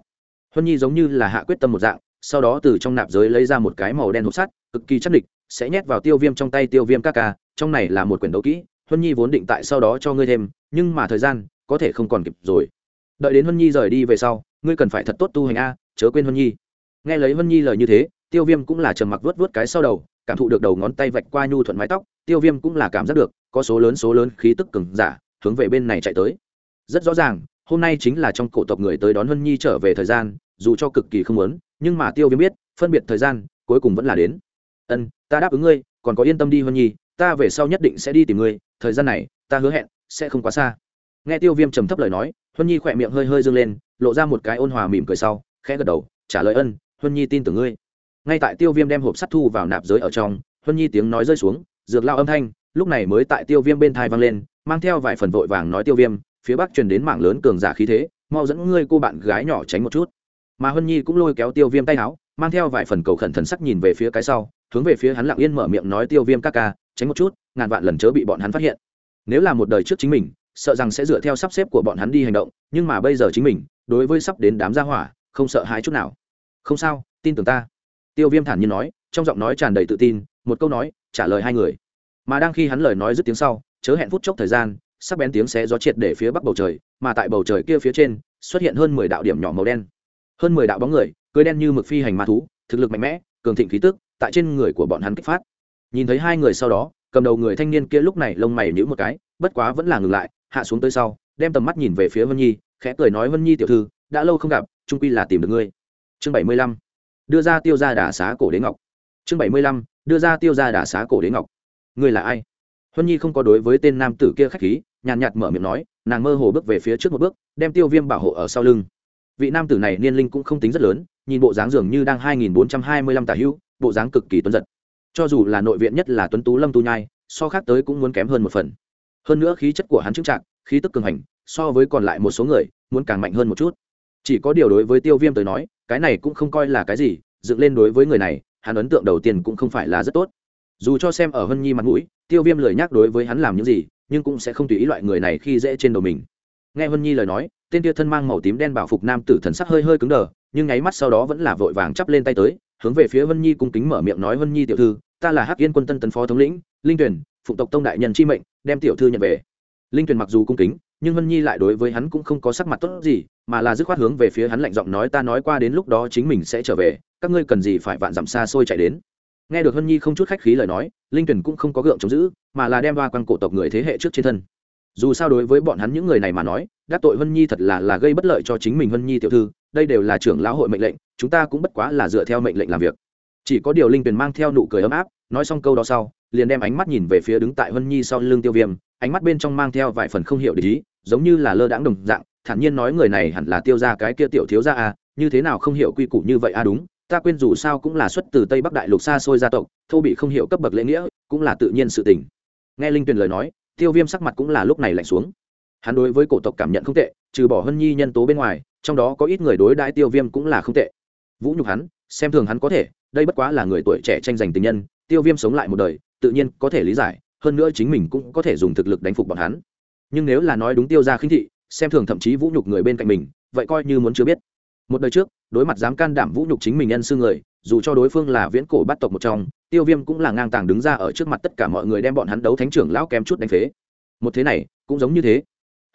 Hân nhi giống như là hạ quyết tâm một dạng, sau đó từ trong nạp giới lấy ra một cái màu đen hộp sắt, cực kỳ chắc địch, sẽ nhét vào tiêu viêm trong tay tiêu viêm ca ca, trong này là một quyển đấu kỹ huân nhi vốn định tại sau đó cho ngươi thêm, nhưng mà thời gian, có thể không còn kịp rồi. Đợi đến huân nhi rời đi về sau, ngươi cần phải thật tốt tu hành a, chớ quên huân nhi. Nghe lấy huân nhi lời như thế, tiêu viêm cũng là trầm mặc vớt vớt cái sau đầu, cảm thụ được đầu ngón tay vạch qua nhu thuận mái tóc, tiêu viêm cũng là cảm giác được, có số lớn số lớn khí tức cứng giả, hướng về bên này chạy tới. Rất rõ ràng, hôm nay chính là trong cổ tộc người tới đón huân nhi trở về thời gian, dù cho cực kỳ không muốn, nhưng mà tiêu viêm biết, phân biệt thời gian, cuối cùng vẫn là đến. Ân, ta đáp ứng ngươi, còn có yên tâm đi huân nhi ta về sau nhất định sẽ đi tìm ngươi, thời gian này, ta hứa hẹn, sẽ không quá xa. Nghe tiêu viêm trầm thấp lời nói, huân nhi khỏe miệng hơi hơi dâng lên, lộ ra một cái ôn hòa mỉm cười sau, khẽ gật đầu, trả lời ân, huân nhi tin tưởng ngươi. Ngay tại tiêu viêm đem hộp sắt thu vào nạp giới ở trong, huân nhi tiếng nói rơi xuống, dược lao âm thanh, lúc này mới tại tiêu viêm bên thai vang lên, mang theo vài phần vội vàng nói tiêu viêm, phía bắc truyền đến mảng lớn cường giả khí thế, mau dẫn ngươi cô bạn gái nhỏ tránh một chút. Mà huân nhi cũng lôi kéo tiêu viêm tay áo, mang theo vài phần cầu khẩn thần sắc nhìn về phía cái sau, hướng về phía hắn lặng yên mở miệng nói tiêu viêm ca ca tránh một chút, ngàn vạn lần chớ bị bọn hắn phát hiện. Nếu là một đời trước chính mình, sợ rằng sẽ dựa theo sắp xếp của bọn hắn đi hành động, nhưng mà bây giờ chính mình, đối với sắp đến đám gia hỏa, không sợ hãi chút nào. Không sao, tin tưởng ta. Tiêu viêm thản nhiên nói, trong giọng nói tràn đầy tự tin, một câu nói, trả lời hai người. Mà đang khi hắn lời nói dứt tiếng sau, chớ hẹn phút chốc thời gian, sắc bén tiếng xé gió triệt để phía bắc bầu trời, mà tại bầu trời kia phía trên, xuất hiện hơn mười đạo điểm nhỏ màu đen. Hơn mười đạo bóng người cưới đen như mực phi hành ma thú, thực lực mạnh mẽ, cường thịnh khí tức, tại trên người của bọn hắn kích phát nhìn thấy hai người sau đó, cầm đầu người thanh niên kia lúc này lông mày nhíu một cái, bất quá vẫn là ngừng lại, hạ xuống tới sau, đem tầm mắt nhìn về phía vân nhi, khẽ cười nói, vân nhi tiểu thư, đã lâu không gặp trung quy là tìm được ngươi. Chương bảy mươi lăm, đưa ra tiêu ra đà xá cổ đế ngọc. Chương bảy mươi lăm, đưa ra tiêu ra đà xá cổ đế ngọc. Ngươi là ai? Vân nhi không có đối với tên nam tử kia khách khí, nhàn nhạt mở miệng nói, nàng mơ hồ bước về phía trước một bước, đem tiêu viêm bảo hộ ở sau lưng. Vị nam tử này niên linh cũng không tính rất lớn, nhìn bộ dáng dường như đang hai nghìn bốn trăm hai mươi lăm tả hữu, bộ dáng cực kỳ tuấn giật cho dù là nội viện nhất là tuấn tú lâm tu nhai, so khác tới cũng muốn kém hơn một phần. Hơn nữa khí chất của hắn trưng trạng, khí tức cường hành, so với còn lại một số người, muốn càng mạnh hơn một chút. Chỉ có điều đối với tiêu viêm tới nói, cái này cũng không coi là cái gì, dựng lên đối với người này, hắn ấn tượng đầu tiên cũng không phải là rất tốt. Dù cho xem ở hân nhi mặt mũi, tiêu viêm lời nhắc đối với hắn làm những gì, nhưng cũng sẽ không tùy ý loại người này khi dễ trên đầu mình. Nghe hân nhi lời nói, tên tia thân mang màu tím đen bảo phục nam tử thần sắc hơi hơi cứng đờ, nhưng nháy mắt sau đó vẫn là vội vàng chắp lên tay tới, hướng về phía vân nhi cung kính mở miệng nói vân nhi tiểu thư ta là hắc yên quân tân tấn phó thống lĩnh, linh tuyển, phụng tộc tông đại nhân chi mệnh, đem tiểu thư nhận về. Linh tuyển mặc dù cung kính, nhưng vân nhi lại đối với hắn cũng không có sắc mặt tốt gì, mà là dứt khoát hướng về phía hắn lạnh giọng nói, ta nói qua đến lúc đó chính mình sẽ trở về, các ngươi cần gì phải vạn dặm xa xôi chạy đến. Nghe được vân nhi không chút khách khí lời nói, linh tuyển cũng không có gượng chống giữ, mà là đem ba quan cổ tộc người thế hệ trước trên thân. Dù sao đối với bọn hắn những người này mà nói, đắc tội vân nhi thật là là gây bất lợi cho chính mình vân nhi tiểu thư, đây đều là trưởng lão hội mệnh lệnh, chúng ta cũng bất quá là dựa theo mệnh lệnh làm việc chỉ có điều linh tuyền mang theo nụ cười ấm áp, nói xong câu đó sau, liền đem ánh mắt nhìn về phía đứng tại hân nhi sau lưng tiêu viêm, ánh mắt bên trong mang theo vài phần không hiểu để ý, giống như là lơ đãng đồng dạng, thản nhiên nói người này hẳn là tiêu ra cái kia tiểu thiếu ra à như thế nào không hiểu quy củ như vậy à đúng, ta quên dù sao cũng là xuất từ tây bắc đại lục xa xôi gia tộc, thô bị không hiểu cấp bậc lễ nghĩa, cũng là tự nhiên sự tình. Nghe linh tuyền lời nói, tiêu viêm sắc mặt cũng là lúc này lạnh xuống. Hắn đối với cổ tộc cảm nhận không tệ, trừ bỏ hân nhi nhân tố bên ngoài, trong đó có ít người đối đãi tiêu viêm cũng là không tệ. Vũ nhục hắn, xem thường hắn có thể đây bất quá là người tuổi trẻ tranh giành tình nhân, tiêu viêm sống lại một đời, tự nhiên có thể lý giải, hơn nữa chính mình cũng có thể dùng thực lực đánh phục bọn hắn. Nhưng nếu là nói đúng tiêu ra khinh thị, xem thường thậm chí vũ nhục người bên cạnh mình, vậy coi như muốn chưa biết. Một đời trước, đối mặt dám can đảm vũ nhục chính mình nhân sư người, dù cho đối phương là viễn cổ bắt tộc một trong, tiêu viêm cũng là ngang tàng đứng ra ở trước mặt tất cả mọi người đem bọn hắn đấu thánh trưởng lão kém chút đánh phế. Một thế này, cũng giống như thế.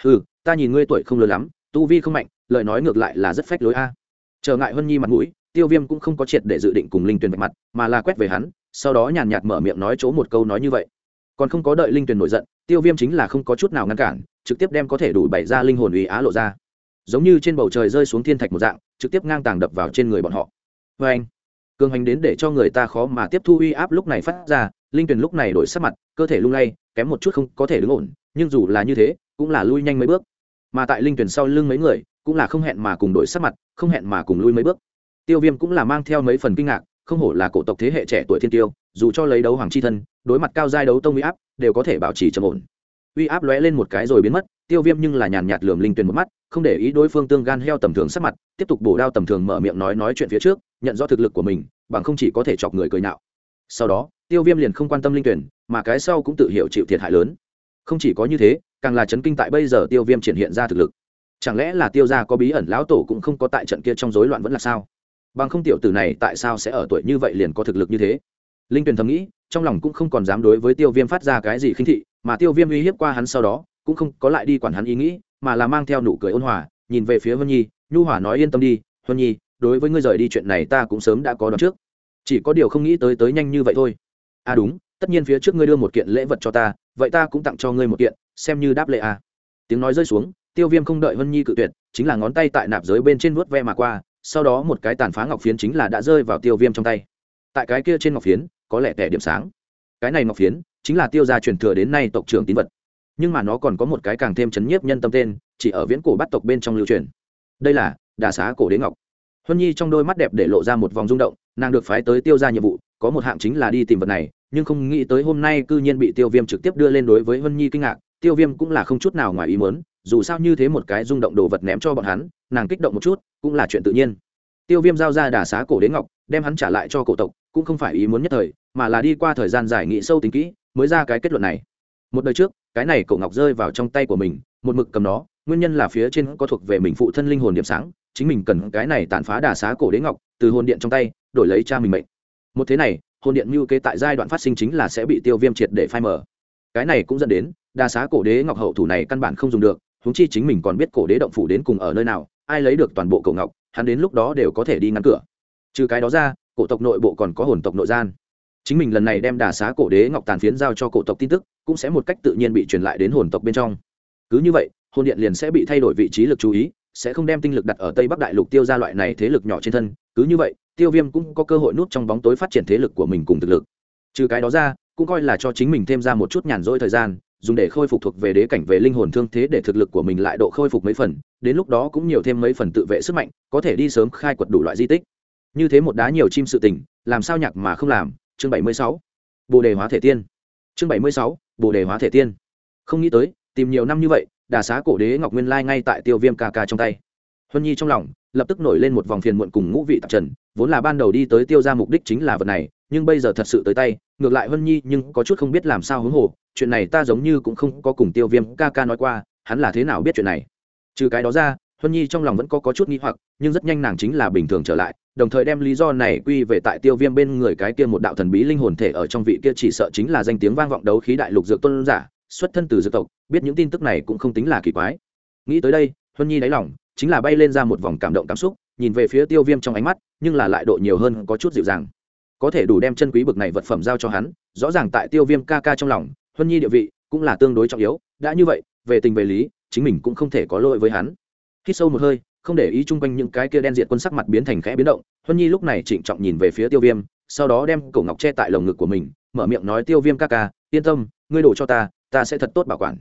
Ừ ta nhìn ngươi tuổi không lớn lắm, tu vi không mạnh, lời nói ngược lại là rất phách lối a. Trở ngại huân nhi mặt mũi tiêu viêm cũng không có triệt để dự định cùng linh tuyền vạch mặt, mà là quét về hắn, sau đó nhàn nhạt mở miệng nói chỗ một câu nói như vậy. Còn không có đợi linh tuyền nổi giận, tiêu viêm chính là không có chút nào ngăn cản, trực tiếp đem có thể đủ bày ra linh hồn ủy á lộ ra. Giống như trên bầu trời rơi xuống thiên thạch một dạng, trực tiếp ngang tàng đập vào trên người bọn họ. Vê anh, cường hành đến để cho người ta khó mà tiếp thu uy áp lúc này phát ra, linh tuyền lúc này đổi sắc mặt, cơ thể lung lay, kém một chút không có thể đứng ổn, nhưng dù là như thế, cũng là lui nhanh mấy bước. Mà tại linh tuyền sau lưng mấy người, cũng là không hẹn mà cùng đổi sắc mặt, không hẹn mà cùng lui mấy bước tiêu viêm cũng là mang theo mấy phần kinh ngạc, không hổ là cổ tộc thế hệ trẻ tuổi thiên tiêu, dù cho lấy đấu hoàng c h i thân, đối mặt cao giai đấu tông uy áp, đều có thể bảo trì trầm ổn. Uy áp lóe lên một cái rồi biến mất, tiêu viêm nhưng là nhàn nhạt lườm linh tuyền một mắt, không để ý đối phương tương gan heo tầm thường sắc mặt, tiếp tục bổ đao tầm thường mở miệng nói nói chuyện phía trước, nhận rõ thực lực của mình, bằng không chỉ có thể chọc người cười nạo sau đó, tiêu viêm liền không quan tâm linh tuyển mà cái sau cũng tự hiểu chịu thiệt hại lớn. Không chỉ có như thế, càng là chấn kinh tại bây giờ tiêu viêm triển hiện ra thực lực. Chẳng lẽ là tiêu gia có bí ẩn, lão tổ cũng không có tại trận kia trong rối loạn vẫn là sao? Bằng không tiểu tử này tại sao sẽ ở tuổi như vậy liền có thực lực như thế? Linh tuyền thầm nghĩ, trong lòng cũng không còn dám đối với tiêu viêm phát ra cái gì khinh thị, mà tiêu viêm uy hiếp qua hắn sau đó, cũng không có lại đi quản hắn ý nghĩ, mà là mang theo nụ cười ôn hòa, nhìn về phía vân nhi, nhu hòa nói yên tâm đi vân nhi, đối với ngươi rời đi chuyện này ta cũng sớm đã có đón trước. Chỉ có điều không nghĩ tới tới nhanh như vậy thôi. À đúng, tất nhiên phía trước ngươi đưa một kiện lễ vật cho ta, vậy ta cũng tặng cho ngươi một kiện, xem như đáp lễ à. tiếng nói rơi xuống, tiêu viêm không đợi vân nhi cự tuyệt, chính là ngón tay tại nạp giới bên trên vuốt ve mà qua sau đó một cái tàn phá ngọc phiến chính là đã rơi vào tiêu viêm trong tay. Tại cái kia trên ngọc phiến, có lẽ tẻ điểm sáng. Cái này ngọc phiến, chính là tiêu gia truyền thừa đến nay tộc trưởng tín vật. Nhưng mà nó còn có một cái càng thêm chấn nhiếp nhân tâm tên, chỉ ở viễn cổ bắt tộc bên trong lưu truyền. Đây là đà xá cổ đế ngọc. Huân nhi trong đôi mắt đẹp để lộ ra một vòng rung động, nàng được phái tới tiêu ra nhiệm vụ, có một hạng chính là đi tìm vật này, nhưng không nghĩ tới hôm nay cư nhiên bị tiêu viêm trực tiếp đưa lên đối với huân nhi kinh ngạc, tiêu viêm cũng là không chút nào ngoài ý mớn dù sao như thế một cái rung động đồ vật ném cho bọn hắn nàng kích động một chút, cũng là chuyện tự nhiên. Tiêu viêm giao ra đà xá cổ đế ngọc, đem hắn trả lại cho cổ tộc, cũng không phải ý muốn nhất thời, mà là đi qua thời gian giải nghị sâu tính kỹ, mới ra cái kết luận này. Một đời trước, cái này cổ ngọc rơi vào trong tay của mình, một mực cầm nó, nguyên nhân là phía trên có thuộc về mình phụ thân linh hồn điểm sáng, chính mình cần cái này tàn phá đà xá cổ đế ngọc, từ hồn điện trong tay, đổi lấy cha mình mệnh. Một thế này, hồn điện mưu kế tại giai đoạn phát sinh chính là sẽ bị tiêu viêm triệt để phai mở cái này cũng dẫn đến, đà xá cổ đế ngọc hậu thủ này căn bản không dùng được húng chi chính mình còn biết cổ đế động phủ đến cùng ở nơi nào ai lấy được toàn bộ cổ ngọc, hắn đến lúc đó đều có thể đi ngăn cửa. Trừ cái đó ra, cổ tộc nội bộ còn có hồn tộc nội gian. Chính mình lần này đem đà xá cổ đế ngọc tàn phiến giao cho cổ tộc tin tức, cũng sẽ một cách tự nhiên bị truyền lại đến hồn tộc bên trong. Cứ như vậy, hồn điện liền sẽ bị thay đổi vị trí lực chú ý, sẽ không đem tinh lực đặt ở tây bắc đại lục tiêu ra loại này thế lực nhỏ trên thân. Cứ như vậy, tiêu viêm cũng có cơ hội nút trong bóng tối phát triển thế lực của mình cùng thực lực. Trừ cái đó ra, cũng coi là cho chính mình thêm ra một chút nhàn rỗi thời gian dùng để khôi phục thuộc về đế cảnh về linh hồn thương thế để thực lực của mình lại độ khôi phục mấy phần, đến lúc đó cũng nhiều thêm mấy phần tự vệ sức mạnh, có thể đi sớm khai quật đủ loại di tích. Như thế một đá nhiều chim sự tình, làm sao nhạc mà không làm? Chương bảy mươi sáu. Bồ đề hóa thể tiên. Chương bảy mươi sáu. Bồ đề hóa thể tiên. Không nghĩ tới, tìm nhiều năm như vậy, đà xá cổ đế ngọc nguyên lai ngay tại tiêu viêm ca ca trong tay. Huân nhi trong lòng, lập tức nổi lên một vòng phiền muộn cùng ngũ vị tạp trần, vốn là ban đầu đi tới tiêu ra mục đích chính là vật này, nhưng bây giờ thật sự tới tay, ngược lại huân nhi nhưng có chút không biết làm sao hướng hồ chuyện này ta giống như cũng không có cùng tiêu viêm ca ca nói qua hắn là thế nào biết chuyện này? Trừ cái đó ra huân nhi trong lòng vẫn có, có chút nghi hoặc nhưng rất nhanh nàng chính là bình thường trở lại đồng thời đem lý do này quy về tại tiêu viêm bên người cái kia một đạo thần bí linh hồn thể ở trong vị kia chỉ sợ chính là danh tiếng vang vọng đấu khí đại lục dược tôn giả xuất thân từ dược tộc biết những tin tức này cũng không tính là kỳ quái. Nghĩ tới đây huân nhi đáy lòng chính là bay lên ra một vòng cảm động cảm xúc nhìn về phía tiêu viêm trong ánh mắt nhưng là lại độ nhiều hơn có chút dịu dàng. Có thể đủ đem chân quý bực này vật phẩm giao cho hắn rõ ràng tại tiêu viêm ca ca trong lòng huân nhi địa vị cũng là tương đối trọng yếu, đã như vậy, về tình về lý, chính mình cũng không thể có lỗi với hắn. Hít sâu một hơi, không để ý chung quanh những cái kia đen diện quân sắc mặt biến thành khẽ biến động, huân nhi lúc này trịnh trọng nhìn về phía tiêu viêm, sau đó đem cổ ngọc che tại lồng ngực của mình, mở miệng nói, tiêu viêm ca ca, yên tâm, ngươi đổ cho ta ta sẽ thật tốt bảo quản.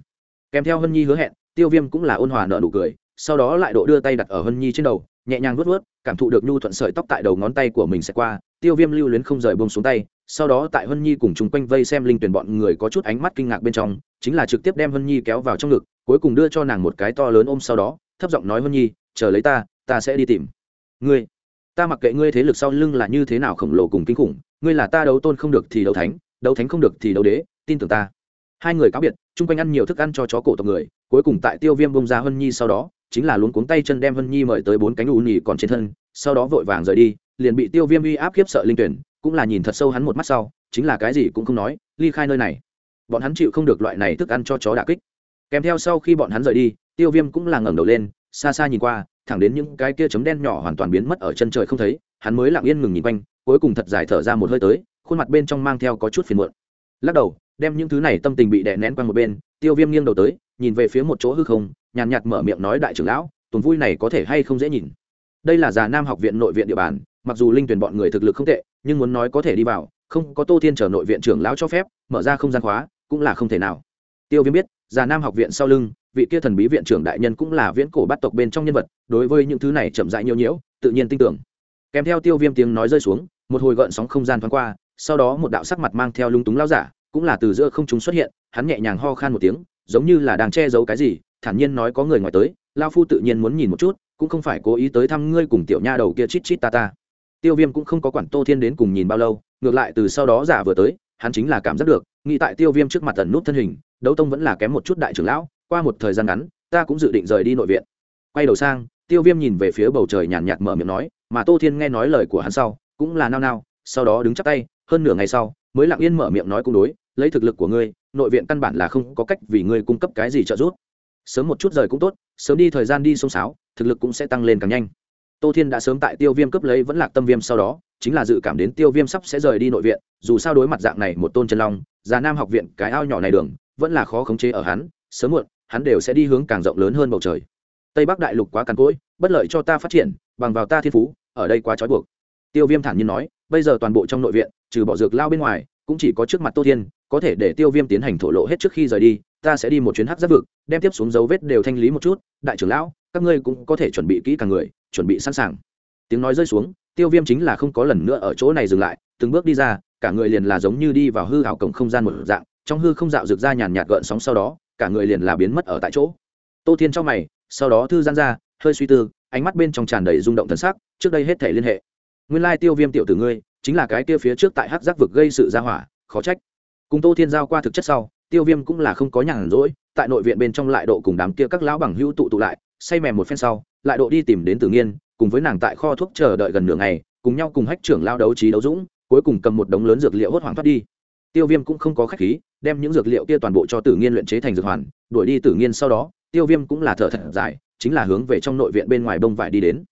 Kèm theo huân nhi hứa hẹn, tiêu viêm cũng là ôn hòa nợ nụ cười, sau đó lại độ đưa tay đặt ở hân nhi trên đầu, nhẹ nhàng vuốt vuốt, cảm thụ được nhu thuận sợi tóc tại đầu ngón tay của mình sẽ qua, tiêu viêm lưu luyến không rời bông xuống tay sau đó tại hân nhi cùng chung quanh vây xem linh tuyển bọn người có chút ánh mắt kinh ngạc bên trong, chính là trực tiếp đem hân nhi kéo vào trong ngực, cuối cùng đưa cho nàng một cái to lớn ôm sau đó, thấp giọng nói hân nhi, chờ lấy ta ta sẽ đi tìm. Ngươi, ta mặc kệ ngươi thế lực sau lưng là như thế nào khổng lồ cùng kinh khủng, ngươi là ta đấu tôn không được thì đấu thánh đấu thánh không được thì đấu đế, tin tưởng ta. Hai người cáo biệt, chung quanh ăn nhiều thức ăn cho chó cổ tộc người, cuối cùng tại tiêu viêm bông ra hân nhi sau đó, chính là luống cuống tay chân đem hân nhi mời tới bốn cánh ù nhì còn trên thân, sau đó vội vàng rời đi, liền bị tiêu viêm uy áp khiếp sợ linh tuyển cũng là nhìn thật sâu hắn một mắt sau, chính là cái gì cũng không nói, ly khai nơi này. Bọn hắn chịu không được loại này thức ăn cho chó đà kích. Kèm theo sau khi bọn hắn rời đi, tiêu viêm cũng là ngẩng đầu lên, xa xa nhìn qua, thẳng đến những cái kia chấm đen nhỏ hoàn toàn biến mất ở chân trời không thấy, hắn mới lặng yên ngừng nhìn quanh, cuối cùng thật dài thở ra một hơi tới, khuôn mặt bên trong mang theo có chút phiền muộn. Lắc đầu, đem những thứ này tâm tình bị đè nén qua một bên, tiêu viêm nghiêng đầu tới, nhìn về phía một chỗ hư không, nhàn nhạt mở miệng nói đại trưởng lão, tuần vui này có thể hay không dễ nhìn. Đây là già nam học viện nội viện địa bàn, mặc dù linh tuyển bọn người thực lực không tệ nhưng muốn nói có thể đi vào, không có tô thiên trở nội viện trưởng lão cho phép, mở ra không gian khóa, cũng là không thể nào. Tiêu viêm biết, già nam học viện sau lưng, vị kia thần bí viện trưởng đại nhân cũng là viễn cổ bắt tộc bên trong nhân vật, đối với những thứ này chậm rãi nhiều nhiễu, tự nhiên tin tưởng. Kèm theo tiêu viêm tiếng nói rơi xuống, một hồi gợn sóng không gian thoáng qua, sau đó một đạo sắc mặt mang theo lung túng lao giả, cũng là từ giữa không chúng xuất hiện, hắn nhẹ nhàng ho khan một tiếng, giống như là đang che giấu cái gì, thản nhiên nói có người ngoài tới lao phu tự nhiên muốn nhìn một chút, cũng không phải cố ý tới thăm ngươi cùng tiểu nha đầu kia chít chít ta ta tiêu viêm cũng không có quản tô thiên đến cùng nhìn bao lâu, ngược lại từ sau đó giả vừa tới, hắn chính là cảm giác được, nghĩ tại tiêu viêm trước mặt tần nút thân hình, đấu tông vẫn là kém một chút đại trưởng lão, qua một thời gian ngắn, ta cũng dự định rời đi nội viện. Quay đầu sang, tiêu viêm nhìn về phía bầu trời nhàn nhạt mở miệng nói, mà tô thiên nghe nói lời của hắn sau, cũng là nao nao, sau đó đứng chắc tay, hơn nửa ngày sau, mới lặng yên mở miệng nói cũng đối, lấy thực lực của ngươi, nội viện căn bản là không có cách vì ngươi cung cấp cái gì trợ giúp. Sớm một chút rời cũng tốt, sớm đi thời gian đi xông sáo, thực lực cũng sẽ tăng lên càng nhanh tô thiên đã sớm tại tiêu viêm cấp lấy vẫn lạc tâm viêm sau đó, chính là dự cảm đến tiêu viêm sắp sẽ rời đi nội viện, dù sao đối mặt dạng này một tôn chân long, già nam học viện, cái ao nhỏ này đường, vẫn là khó khống chế ở hắn, sớm muộn, hắn đều sẽ đi hướng càng rộng lớn hơn bầu trời. Tây bắc đại lục quá cằn cỗi, bất lợi cho ta phát triển, bằng vào ta thiên phú, ở đây quá trói buộc. Tiêu viêm thản nhiên nói, bây giờ toàn bộ trong nội viện, trừ bỏ dược lao bên ngoài, cũng chỉ có trước mặt tô thiên, có thể để tiêu viêm tiến hành thổ lộ hết trước khi rời đi, ta sẽ đi một chuyến hắc giáp vực, đem tiếp xuống dấu vết đều thanh lý một chút, đại trưởng lão, các ngươi cũng có thể chuẩn bị kỹ càng người chuẩn bị sẵn sàng. Tiếng nói rơi xuống, tiêu viêm chính là không có lần nữa ở chỗ này dừng lại, từng bước đi ra, cả người liền là giống như đi vào hư hảo cổng không gian một dạng, trong hư không dạo rực ra nhàn nhạt gợn sóng sau đó, cả người liền là biến mất ở tại chỗ. Tô thiên cho mày, sau đó thư gian ra, hơi suy tư, ánh mắt bên trong tràn đầy rung động thần sắc, trước đây hết thể liên hệ. Nguyên lai tiêu viêm tiểu tử ngươi, chính là cái kia phía trước tại hắc giác vực gây sự ra hỏa, khó trách. Cùng tô thiên giao qua thực chất sau, tiêu viêm cũng là không có nhàn rỗi, tại nội viện bên trong lại độ cùng đám kia các lão bằng hữu tụ tụ lại, say mèm một phen sau lại độ đi tìm đến tử nghiên, cùng với nàng tại kho thuốc chờ đợi gần nửa ngày, cùng nhau cùng hách trưởng lao đấu trí đấu dũng, cuối cùng cầm một đống lớn dược liệu hốt hoảng thoát đi. Tiêu viêm cũng không có khách khí, đem những dược liệu kia toàn bộ cho tử nghiên luyện chế thành dược hoàn, đuổi đi tử nghiên sau đó, tiêu viêm cũng là thở thật dài, chính là hướng về trong nội viện bên ngoài bông vải đi đến.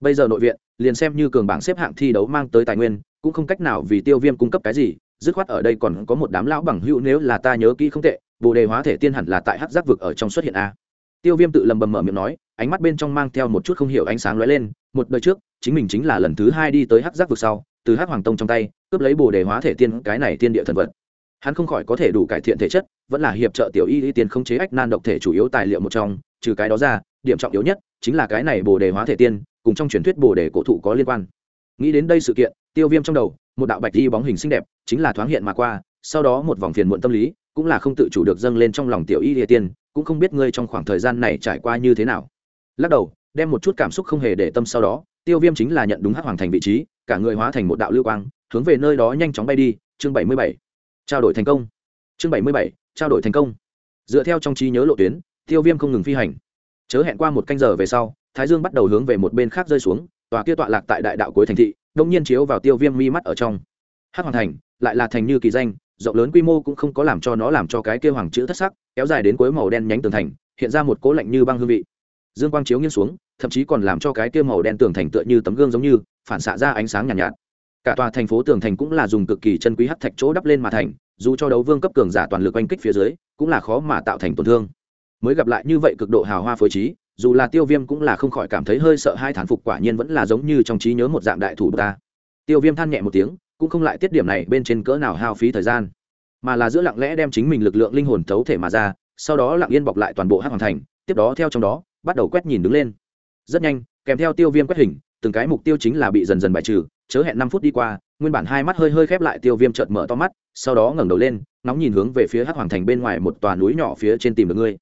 Bây giờ nội viện, liền xem như cường bảng xếp hạng thi đấu mang tới tài nguyên, cũng không cách nào vì tiêu viêm cung cấp cái gì, dứt khoát ở đây còn có một đám lão bằng hữu nếu là ta nhớ kỹ không tệ, bồ đề hóa thể tiên hẳn là tại hát giác vực ở trong xuất hiện a tiêu viêm tự lầm bầm mở miệng nói, ánh mắt bên trong mang theo một chút không hiểu ánh sáng lóe lên, một đời trước, chính mình chính là lần thứ hai đi tới Hắc giác vực sau, từ Hắc hoàng tông trong tay, cướp lấy bồ đề hóa thể tiên, cái này tiên địa thần vật. Hắn không khỏi có thể đủ cải thiện thể chất, vẫn là hiệp trợ tiểu y y Tiên không chế ách nan độc thể chủ yếu tài liệu một trong, trừ cái đó ra, điểm trọng yếu nhất, chính là cái này bồ đề hóa thể tiên, cùng trong truyền thuyết bồ đề cổ thụ có liên quan. Nghĩ đến đây sự kiện, tiêu viêm trong đầu, một đạo bạch đi bóng hình xinh đẹp, chính là thoáng hiện mà qua, sau đó một vòng phiền muộn tâm lý, cũng là không tự chủ được dâng lên trong lòng tiểu y y tiên cũng không biết ngươi trong khoảng thời gian này trải qua như thế nào. Lắc đầu, đem một chút cảm xúc không hề để tâm sau đó, tiêu viêm chính là nhận đúng hắc hoàng thành vị trí, cả người hóa thành một đạo lưu quang, hướng về nơi đó nhanh chóng bay đi, chương bảy mươi bảy. Trao đổi thành công. Chương bảy mươi bảy, trao đổi thành công. Dựa theo trong trí nhớ lộ tuyến, tiêu viêm không ngừng phi hành. Chớ hẹn qua một canh giờ về sau, thái dương bắt đầu hướng về một bên khác rơi xuống, tòa kia tọa lạc tại đại đạo cuối thành thị, đông nhiên chiếu vào tiêu viêm mi mắt ở trong. Hát hoàng thành, lại là thành như kỳ danh rộng lớn quy mô cũng không có làm cho nó làm cho cái kia hoàng chữ thất sắc kéo dài đến cuối màu đen nhánh tường thành hiện ra một cố lạnh như băng hương vị. Dương quang chiếu nghiêng xuống thậm chí còn làm cho cái kia màu đen tường thành tựa như tấm gương giống như phản xạ ra ánh sáng nhàn nhạt, nhạt. Cả tòa thành phố tường thành cũng là dùng cực kỳ chân quý hắc thạch chỗ đắp lên mà thành dù cho đấu vương cấp cường giả toàn lực oanh kích phía dưới cũng là khó mà tạo thành tổn thương. Mới gặp lại như vậy cực độ hào hoa phối trí dù là tiêu viêm cũng là không khỏi cảm thấy hơi sợ hai thán phục quả nhiên vẫn là giống như trong trí nhớ một dạng đại thủ ta. Tiêu viêm than nhẹ một tiếng cũng không lại tiết điểm này bên trên cỡ nào hao phí thời gian, mà là giữa lặng lẽ đem chính mình lực lượng linh hồn thấu thể mà ra, sau đó lặng yên bọc lại toàn bộ hát hoàn thành, tiếp đó theo trong đó, bắt đầu quét nhìn đứng lên. Rất nhanh, kèm theo tiêu viêm quét hình, từng cái mục tiêu chính là bị dần dần bài trừ, chớ hẹn năm phút đi qua, nguyên bản hai mắt hơi hơi khép lại tiêu viêm chợt mở to mắt, sau đó ngẩng đầu lên nóng nhìn hướng về phía hắc hoàng thành bên ngoài một tòa núi nhỏ phía trên tìm được ngươi.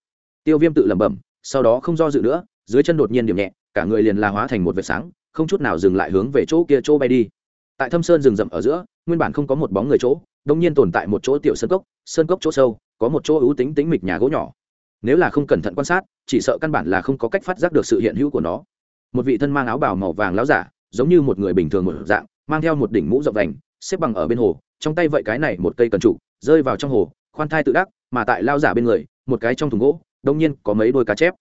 Tiêu viêm tự lẩm bẩm, sau đó không do dự nữa, dưới chân đột nhiên điểm nhẹ, cả người liền la hóa thành một vệt sáng, không chút nào dừng lại hướng về chỗ kia chỗ bay đi tại thâm sơn rừng rậm ở giữa, nguyên bản không có một bóng người chỗ, đông nhiên tồn tại một chỗ tiểu sơn cốc sơn cốc chỗ sâu, có một chỗ ưu tính tính mịch nhà gỗ nhỏ. Nếu là không cẩn thận quan sát, chỉ sợ căn bản là không có cách phát giác được sự hiện hữu của nó. Một vị thân mang áo bào màu vàng láo giả, giống như một người bình thường một dạng, mang theo một đỉnh mũ rộng vành, xếp bằng ở bên hồ, trong tay vậy cái này một cây cần trụ, rơi vào trong hồ, khoan thai tự đắc, mà tại lao giả bên người, một cái trong thùng gỗ, đông nhiên có mấy đôi cá chép.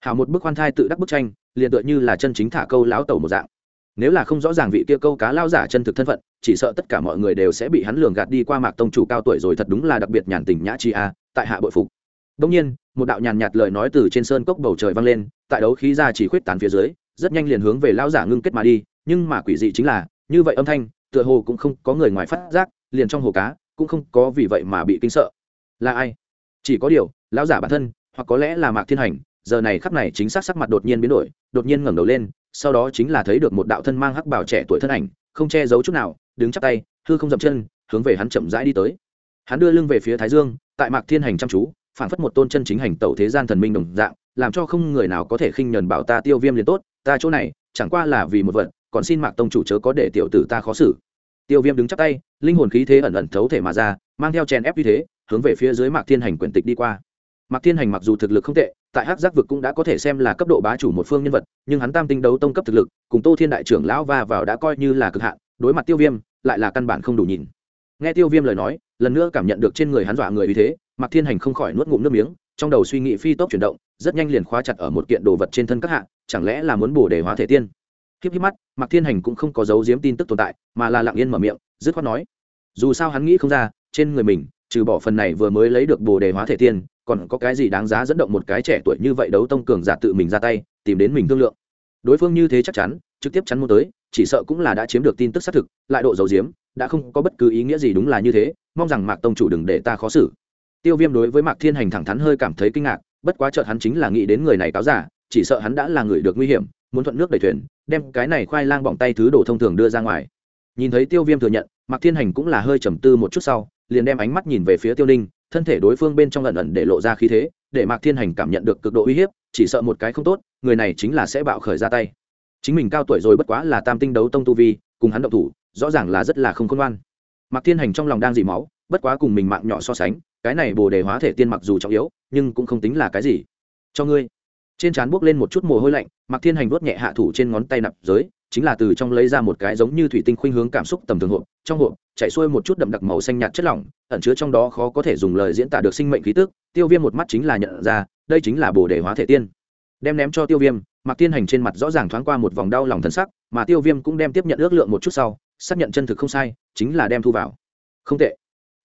Hào một bức khoan thai tự đắc bức tranh, liền tựa như là chân chính thả câu láo tẩu một dạng nếu là không rõ ràng vị kia câu cá lao giả chân thực thân phận, chỉ sợ tất cả mọi người đều sẽ bị hắn lường gạt đi qua mạc tông chủ cao tuổi rồi thật đúng là đặc biệt nhàn tình nhã chi a, tại hạ bội phục. Đông nhiên, một đạo nhàn nhạt lời nói từ trên sơn cốc bầu trời vang lên, tại đấu khí ra chỉ khuyết tán phía dưới, rất nhanh liền hướng về lao giả ngưng kết mà đi, nhưng mà quỷ dị chính là, như vậy âm thanh, tựa hồ cũng không có người ngoài phát giác, liền trong hồ cá, cũng không có vì vậy mà bị kinh sợ. Là ai? Chỉ có điều, lão giả bản thân, hoặc có lẽ là mạc thiên hành, giờ này khắp này chính xác sắc mặt đột nhiên biến đổi, đột nhiên ngẩng đầu lên sau đó chính là thấy được một đạo thân mang hắc bảo trẻ tuổi thân ảnh, không che giấu chút nào, đứng chắp tay, hư không dậm chân, hướng về hắn chậm rãi đi tới. Hắn đưa lưng về phía thái dương, tại mạc thiên hành chăm chú phản phất một tôn chân chính hành tẩu thế gian thần minh đồng dạng, làm cho không người nào có thể khinh nhờn bảo ta tiêu viêm liền tốt, ta chỗ này, chẳng qua là vì một vật, còn xin mạc tông chủ chớ có để tiểu tử ta khó xử. Tiêu viêm đứng chắp tay, linh hồn khí thế ẩn ẩn thấu thể mà ra, mang theo chèn ép như thế, hướng về phía dưới mạc thiên hành quyển tịch đi qua mạc thiên hành mặc dù thực lực không tệ, tại hắc giác vực cũng đã có thể xem là cấp độ bá chủ một phương nhân vật, nhưng hắn tam tinh đấu tông cấp thực lực, cùng tô thiên đại trưởng lão va vào đã coi như là cực hạn, đối mặt tiêu viêm, lại là căn bản không đủ nhìn. Nghe tiêu viêm lời nói, lần nữa cảm nhận được trên người hắn dọa người uy thế, mạc thiên hành không khỏi nuốt ngụm nước miếng, trong đầu suy nghĩ phi tốc chuyển động, rất nhanh liền khóa chặt ở một kiện đồ vật trên thân các hạ, chẳng lẽ là muốn bổ đề hóa thể tiên? Khiếp khiếp mắt, mạc thiên hành cũng không có giấu giếm tin tức tồn tại, mà là lặng yên mở miệng, dứt khoát nói, dù sao hắn nghĩ không ra, trên người mình, trừ bỏ phần này vừa mới lấy được bổ đề hóa thể tiên còn có cái gì đáng giá dẫn động một cái trẻ tuổi như vậy đấu tông cường giả tự mình ra tay, tìm đến mình thương lượng. Đối phương như thế chắc chắn, trực tiếp chắn muốn tới, chỉ sợ cũng là đã chiếm được tin tức xác thực, lại độ dầu diếm, đã không có bất cứ ý nghĩa gì đúng là như thế, mong rằng mạc tông chủ đừng để ta khó xử. Tiêu viêm đối với mạc thiên hành thẳng thắn hơi cảm thấy kinh ngạc, bất quá chợt hắn chính là nghĩ đến người này cáo giả, chỉ sợ hắn đã là người được nguy hiểm, muốn thuận nước đẩy thuyền, đem cái này khoai lang bỏng tay thứ đồ thông thường đưa ra ngoài. Nhìn thấy tiêu viêm thừa nhận, mạc thiên hành cũng là hơi trầm tư một chút sau, liền đem ánh mắt nhìn về phía tiêu ninh thân thể đối phương bên trong lần ẩn để lộ ra khí thế, để mạc thiên hành cảm nhận được cực độ uy hiếp, chỉ sợ một cái không tốt, người này chính là sẽ bạo khởi ra tay. Chính mình cao tuổi rồi bất quá là tam tinh đấu tông tu vi, cùng hắn động thủ, rõ ràng là rất là không khôn ngoan. Mạc thiên hành trong lòng đang dỉ máu, bất quá cùng mình mạng nhỏ so sánh, cái này bồ đề hóa thể tiên mặc dù trọng yếu, nhưng cũng không tính là cái gì. Cho ngươi. Trên trán buốc lên một chút mồ hôi lạnh, mạc thiên hành vuốt nhẹ hạ thủ trên ngón tay nạp giới chính là từ trong lấy ra một cái giống như thủy tinh khuynh hướng cảm xúc tầm thường hộp, trong hộp chạy xuôi một chút đậm đặc màu xanh nhạt chất lỏng, ẩn chứa trong đó khó có thể dùng lời diễn tả được sinh mệnh khí tức, tiêu viêm một mắt chính là nhận ra, đây chính là bồ đề hóa thể tiên. Đem ném cho tiêu viêm, mạc tiên hành trên mặt rõ ràng thoáng qua một vòng đau lòng thân sắc, mà tiêu viêm cũng đem tiếp nhận ước lượng một chút sau, xác nhận chân thực không sai, chính là đem thu vào. Không tệ.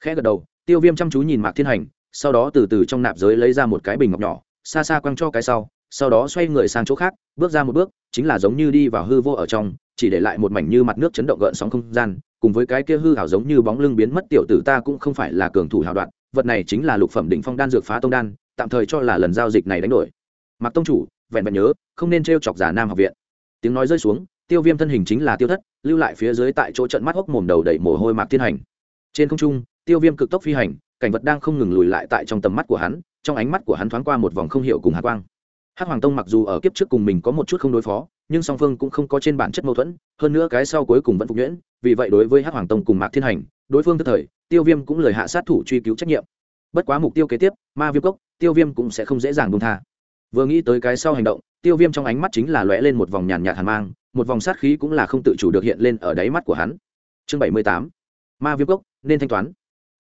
Khẽ gật đầu, tiêu viêm chăm chú nhìn mạc thiên hành, sau đó từ từ trong nạp giới lấy ra một cái bình ngọc nhỏ, xa xa quăng cho cái sau sau đó xoay người sang chỗ khác, bước ra một bước, chính là giống như đi vào hư vô ở trong, chỉ để lại một mảnh như mặt nước chấn động gợn sóng không gian, cùng với cái kia hư hảo giống như bóng lưng biến mất tiểu tử ta cũng không phải là cường thủ hào đoạn, vật này chính là lục phẩm đỉnh phong đan dược phá tông đan, tạm thời cho là lần giao dịch này đánh đổi. Mặc tông chủ, vẹn vẹn nhớ, không nên t chọc giả nam học viện. Tiếng nói rơi xuống, tiêu viêm thân hình chính là tiêu thất, lưu lại phía dưới tại chỗ trận mắt hốc mồm đầu đẩy mồ hôi mạc thiên hành. Trên không trung, tiêu viêm cực tốc phi hành, cảnh vật đang không ngừng lùi lại tại trong tầm mắt của hắn, trong ánh mắt của hắn thoáng qua một vòng không hiểu cùng hạ quang hắc hoàng tông mặc dù ở kiếp trước cùng mình có một chút không đối phó, nhưng song phương cũng không có trên bản chất mâu thuẫn, hơn nữa cái sau cuối cùng vẫn phục nhuyễn, vì vậy đối với hắc hoàng tông cùng mạc thiên hành, đối phương tức thời, tiêu viêm cũng lời hạ sát thủ truy cứu trách nhiệm. Bất quá mục tiêu kế tiếp, ma viêm cốc, tiêu viêm cũng sẽ không dễ dàng buông tha. Vừa nghĩ tới cái sau hành động, tiêu viêm trong ánh mắt chính là lóe lên một vòng nhàn nhạt hàn mang, một vòng sát khí cũng là không tự chủ được hiện lên ở đáy mắt của hắn. Chương bảy mươi tám, ma viêm cốc, nên thanh toán.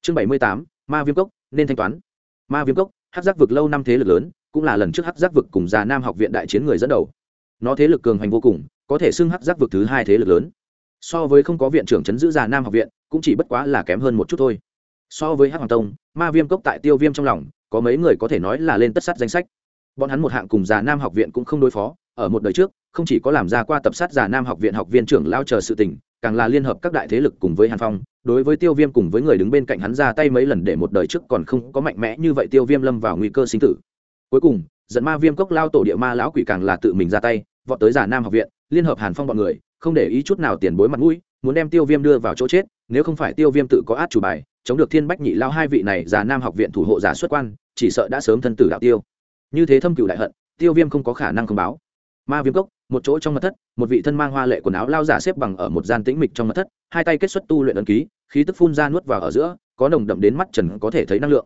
Chương bảy mươi tám, ma viêm cốc, nên thanh toán. Ma viêm cốc hát giác vực lâu năm thế lực lớn cũng là lần trước hắc giác vực cùng già nam học viện đại chiến người dẫn đầu. Nó thế lực cường hành vô cùng, có thể xưng hắc giác vực thứ hai thế lực lớn. So với không có viện trưởng chấn giữ già nam học viện, cũng chỉ bất quá là kém hơn một chút thôi. So với hắc hoàng tông, ma viêm cốc tại tiêu viêm trong lòng, có mấy người có thể nói là lên tất sát danh sách. Bọn hắn một hạng cùng già nam học viện cũng không đối phó, ở một đời trước, không chỉ có làm ra qua tập sát già nam học viện học viên trưởng lao chờ sự tình, càng là liên hợp các đại thế lực cùng với hàn phong, đối với tiêu viêm cùng với người đứng bên cạnh hắn ra tay mấy lần để một đời trước còn không có mạnh mẽ như vậy tiêu viêm lâm vào nguy cơ sinh tử cuối cùng dẫn ma viêm cốc lao tổ địa ma lão quỷ càng là tự mình ra tay, vọt tới giả nam học viện, liên hợp hàn phong bọn người, không để ý chút nào tiền bối mặt mũi, muốn đem tiêu viêm đưa vào chỗ chết, nếu không phải tiêu viêm tự có át chủ bài, chống được thiên bách nhị lao hai vị này, giả nam học viện thủ hộ giả xuất quan, chỉ sợ đã sớm thân tử đạo tiêu. Như thế thâm cựu đại hận, tiêu viêm không có khả năng không báo. Ma viêm cốc, một chỗ trong mật thất, một vị thân mang hoa lệ quần áo lao giả xếp bằng ở một gian tĩnh mịch trong mật thất, hai tay kết xuất tu luyện ấn ký, khí tức phun ra nuốt vào ở giữa, có nồng đậm đến mắt trần có thể thấy năng lượng.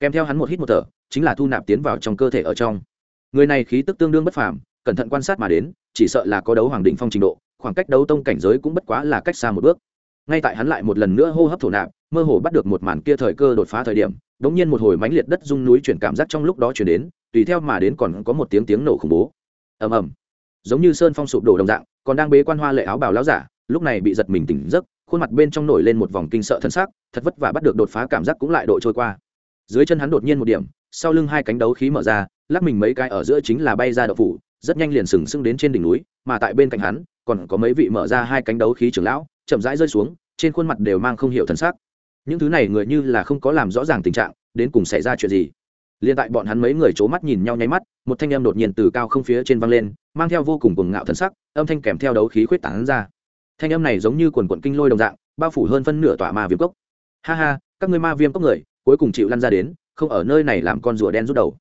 Kèm theo hắn một hít một thở chính là thu nạp tiến vào trong cơ thể ở trong. Người này khí tức tương đương bất phàm, cẩn thận quan sát mà đến, chỉ sợ là có đấu hoàng đỉnh phong trình độ, khoảng cách đấu tông cảnh giới cũng bất quá là cách xa một bước. Ngay tại hắn lại một lần nữa hô hấp thổ nạp, mơ hồ bắt được một màn kia thời cơ đột phá thời điểm đ ỗ n g nhiên một hồi mánh liệt đất rung núi chuyển cảm giác trong lúc đó chuyển đến, tùy theo mà đến còn có một tiếng tiếng nổ khủng bố. Ầm ầm. Giống như sơn phong sụp đổ đồng dạng, còn đang bế quan hoa lệ áo bào láo giả, lúc này bị giật mình tỉnh giấc, khuôn mặt bên trong nổi lên một vòng kinh sợ thân xác, thật vất vả bắt được đột phá cảm giác cũng lại độ trôi qua. Dưới chân hắn đột nhiên một điểm sau lưng hai cánh đấu khí mở ra lắc mình mấy cái ở giữa chính là bay ra đậu phủ rất nhanh liền sừng sững đến trên đỉnh núi mà tại bên cạnh hắn còn có mấy vị mở ra hai cánh đấu khí trưởng lão chậm rãi rơi xuống trên khuôn mặt đều mang không hiểu thần sắc, những thứ này người như là không có làm rõ ràng tình trạng đến cùng xảy ra chuyện gì? Liền tại bọn hắn mấy người c mắt nhìn nhau nháy mắt một thanh âm đột nhiên từ cao không phía trên văng lên mang theo vô cùng cuồng ngạo thần sắc âm thanh kèm theo đấu khí khuyết tảng ra. Thanh âm này giống như quần quận kinh lôi đồng dạng bao phủ hơn phân nửa tỏa ma viêm cốc. Ha ha các ngươi ma viêm cốc người cuối cùng chịu lăn ra đến không ở nơi này làm con rùa đen rút đầu.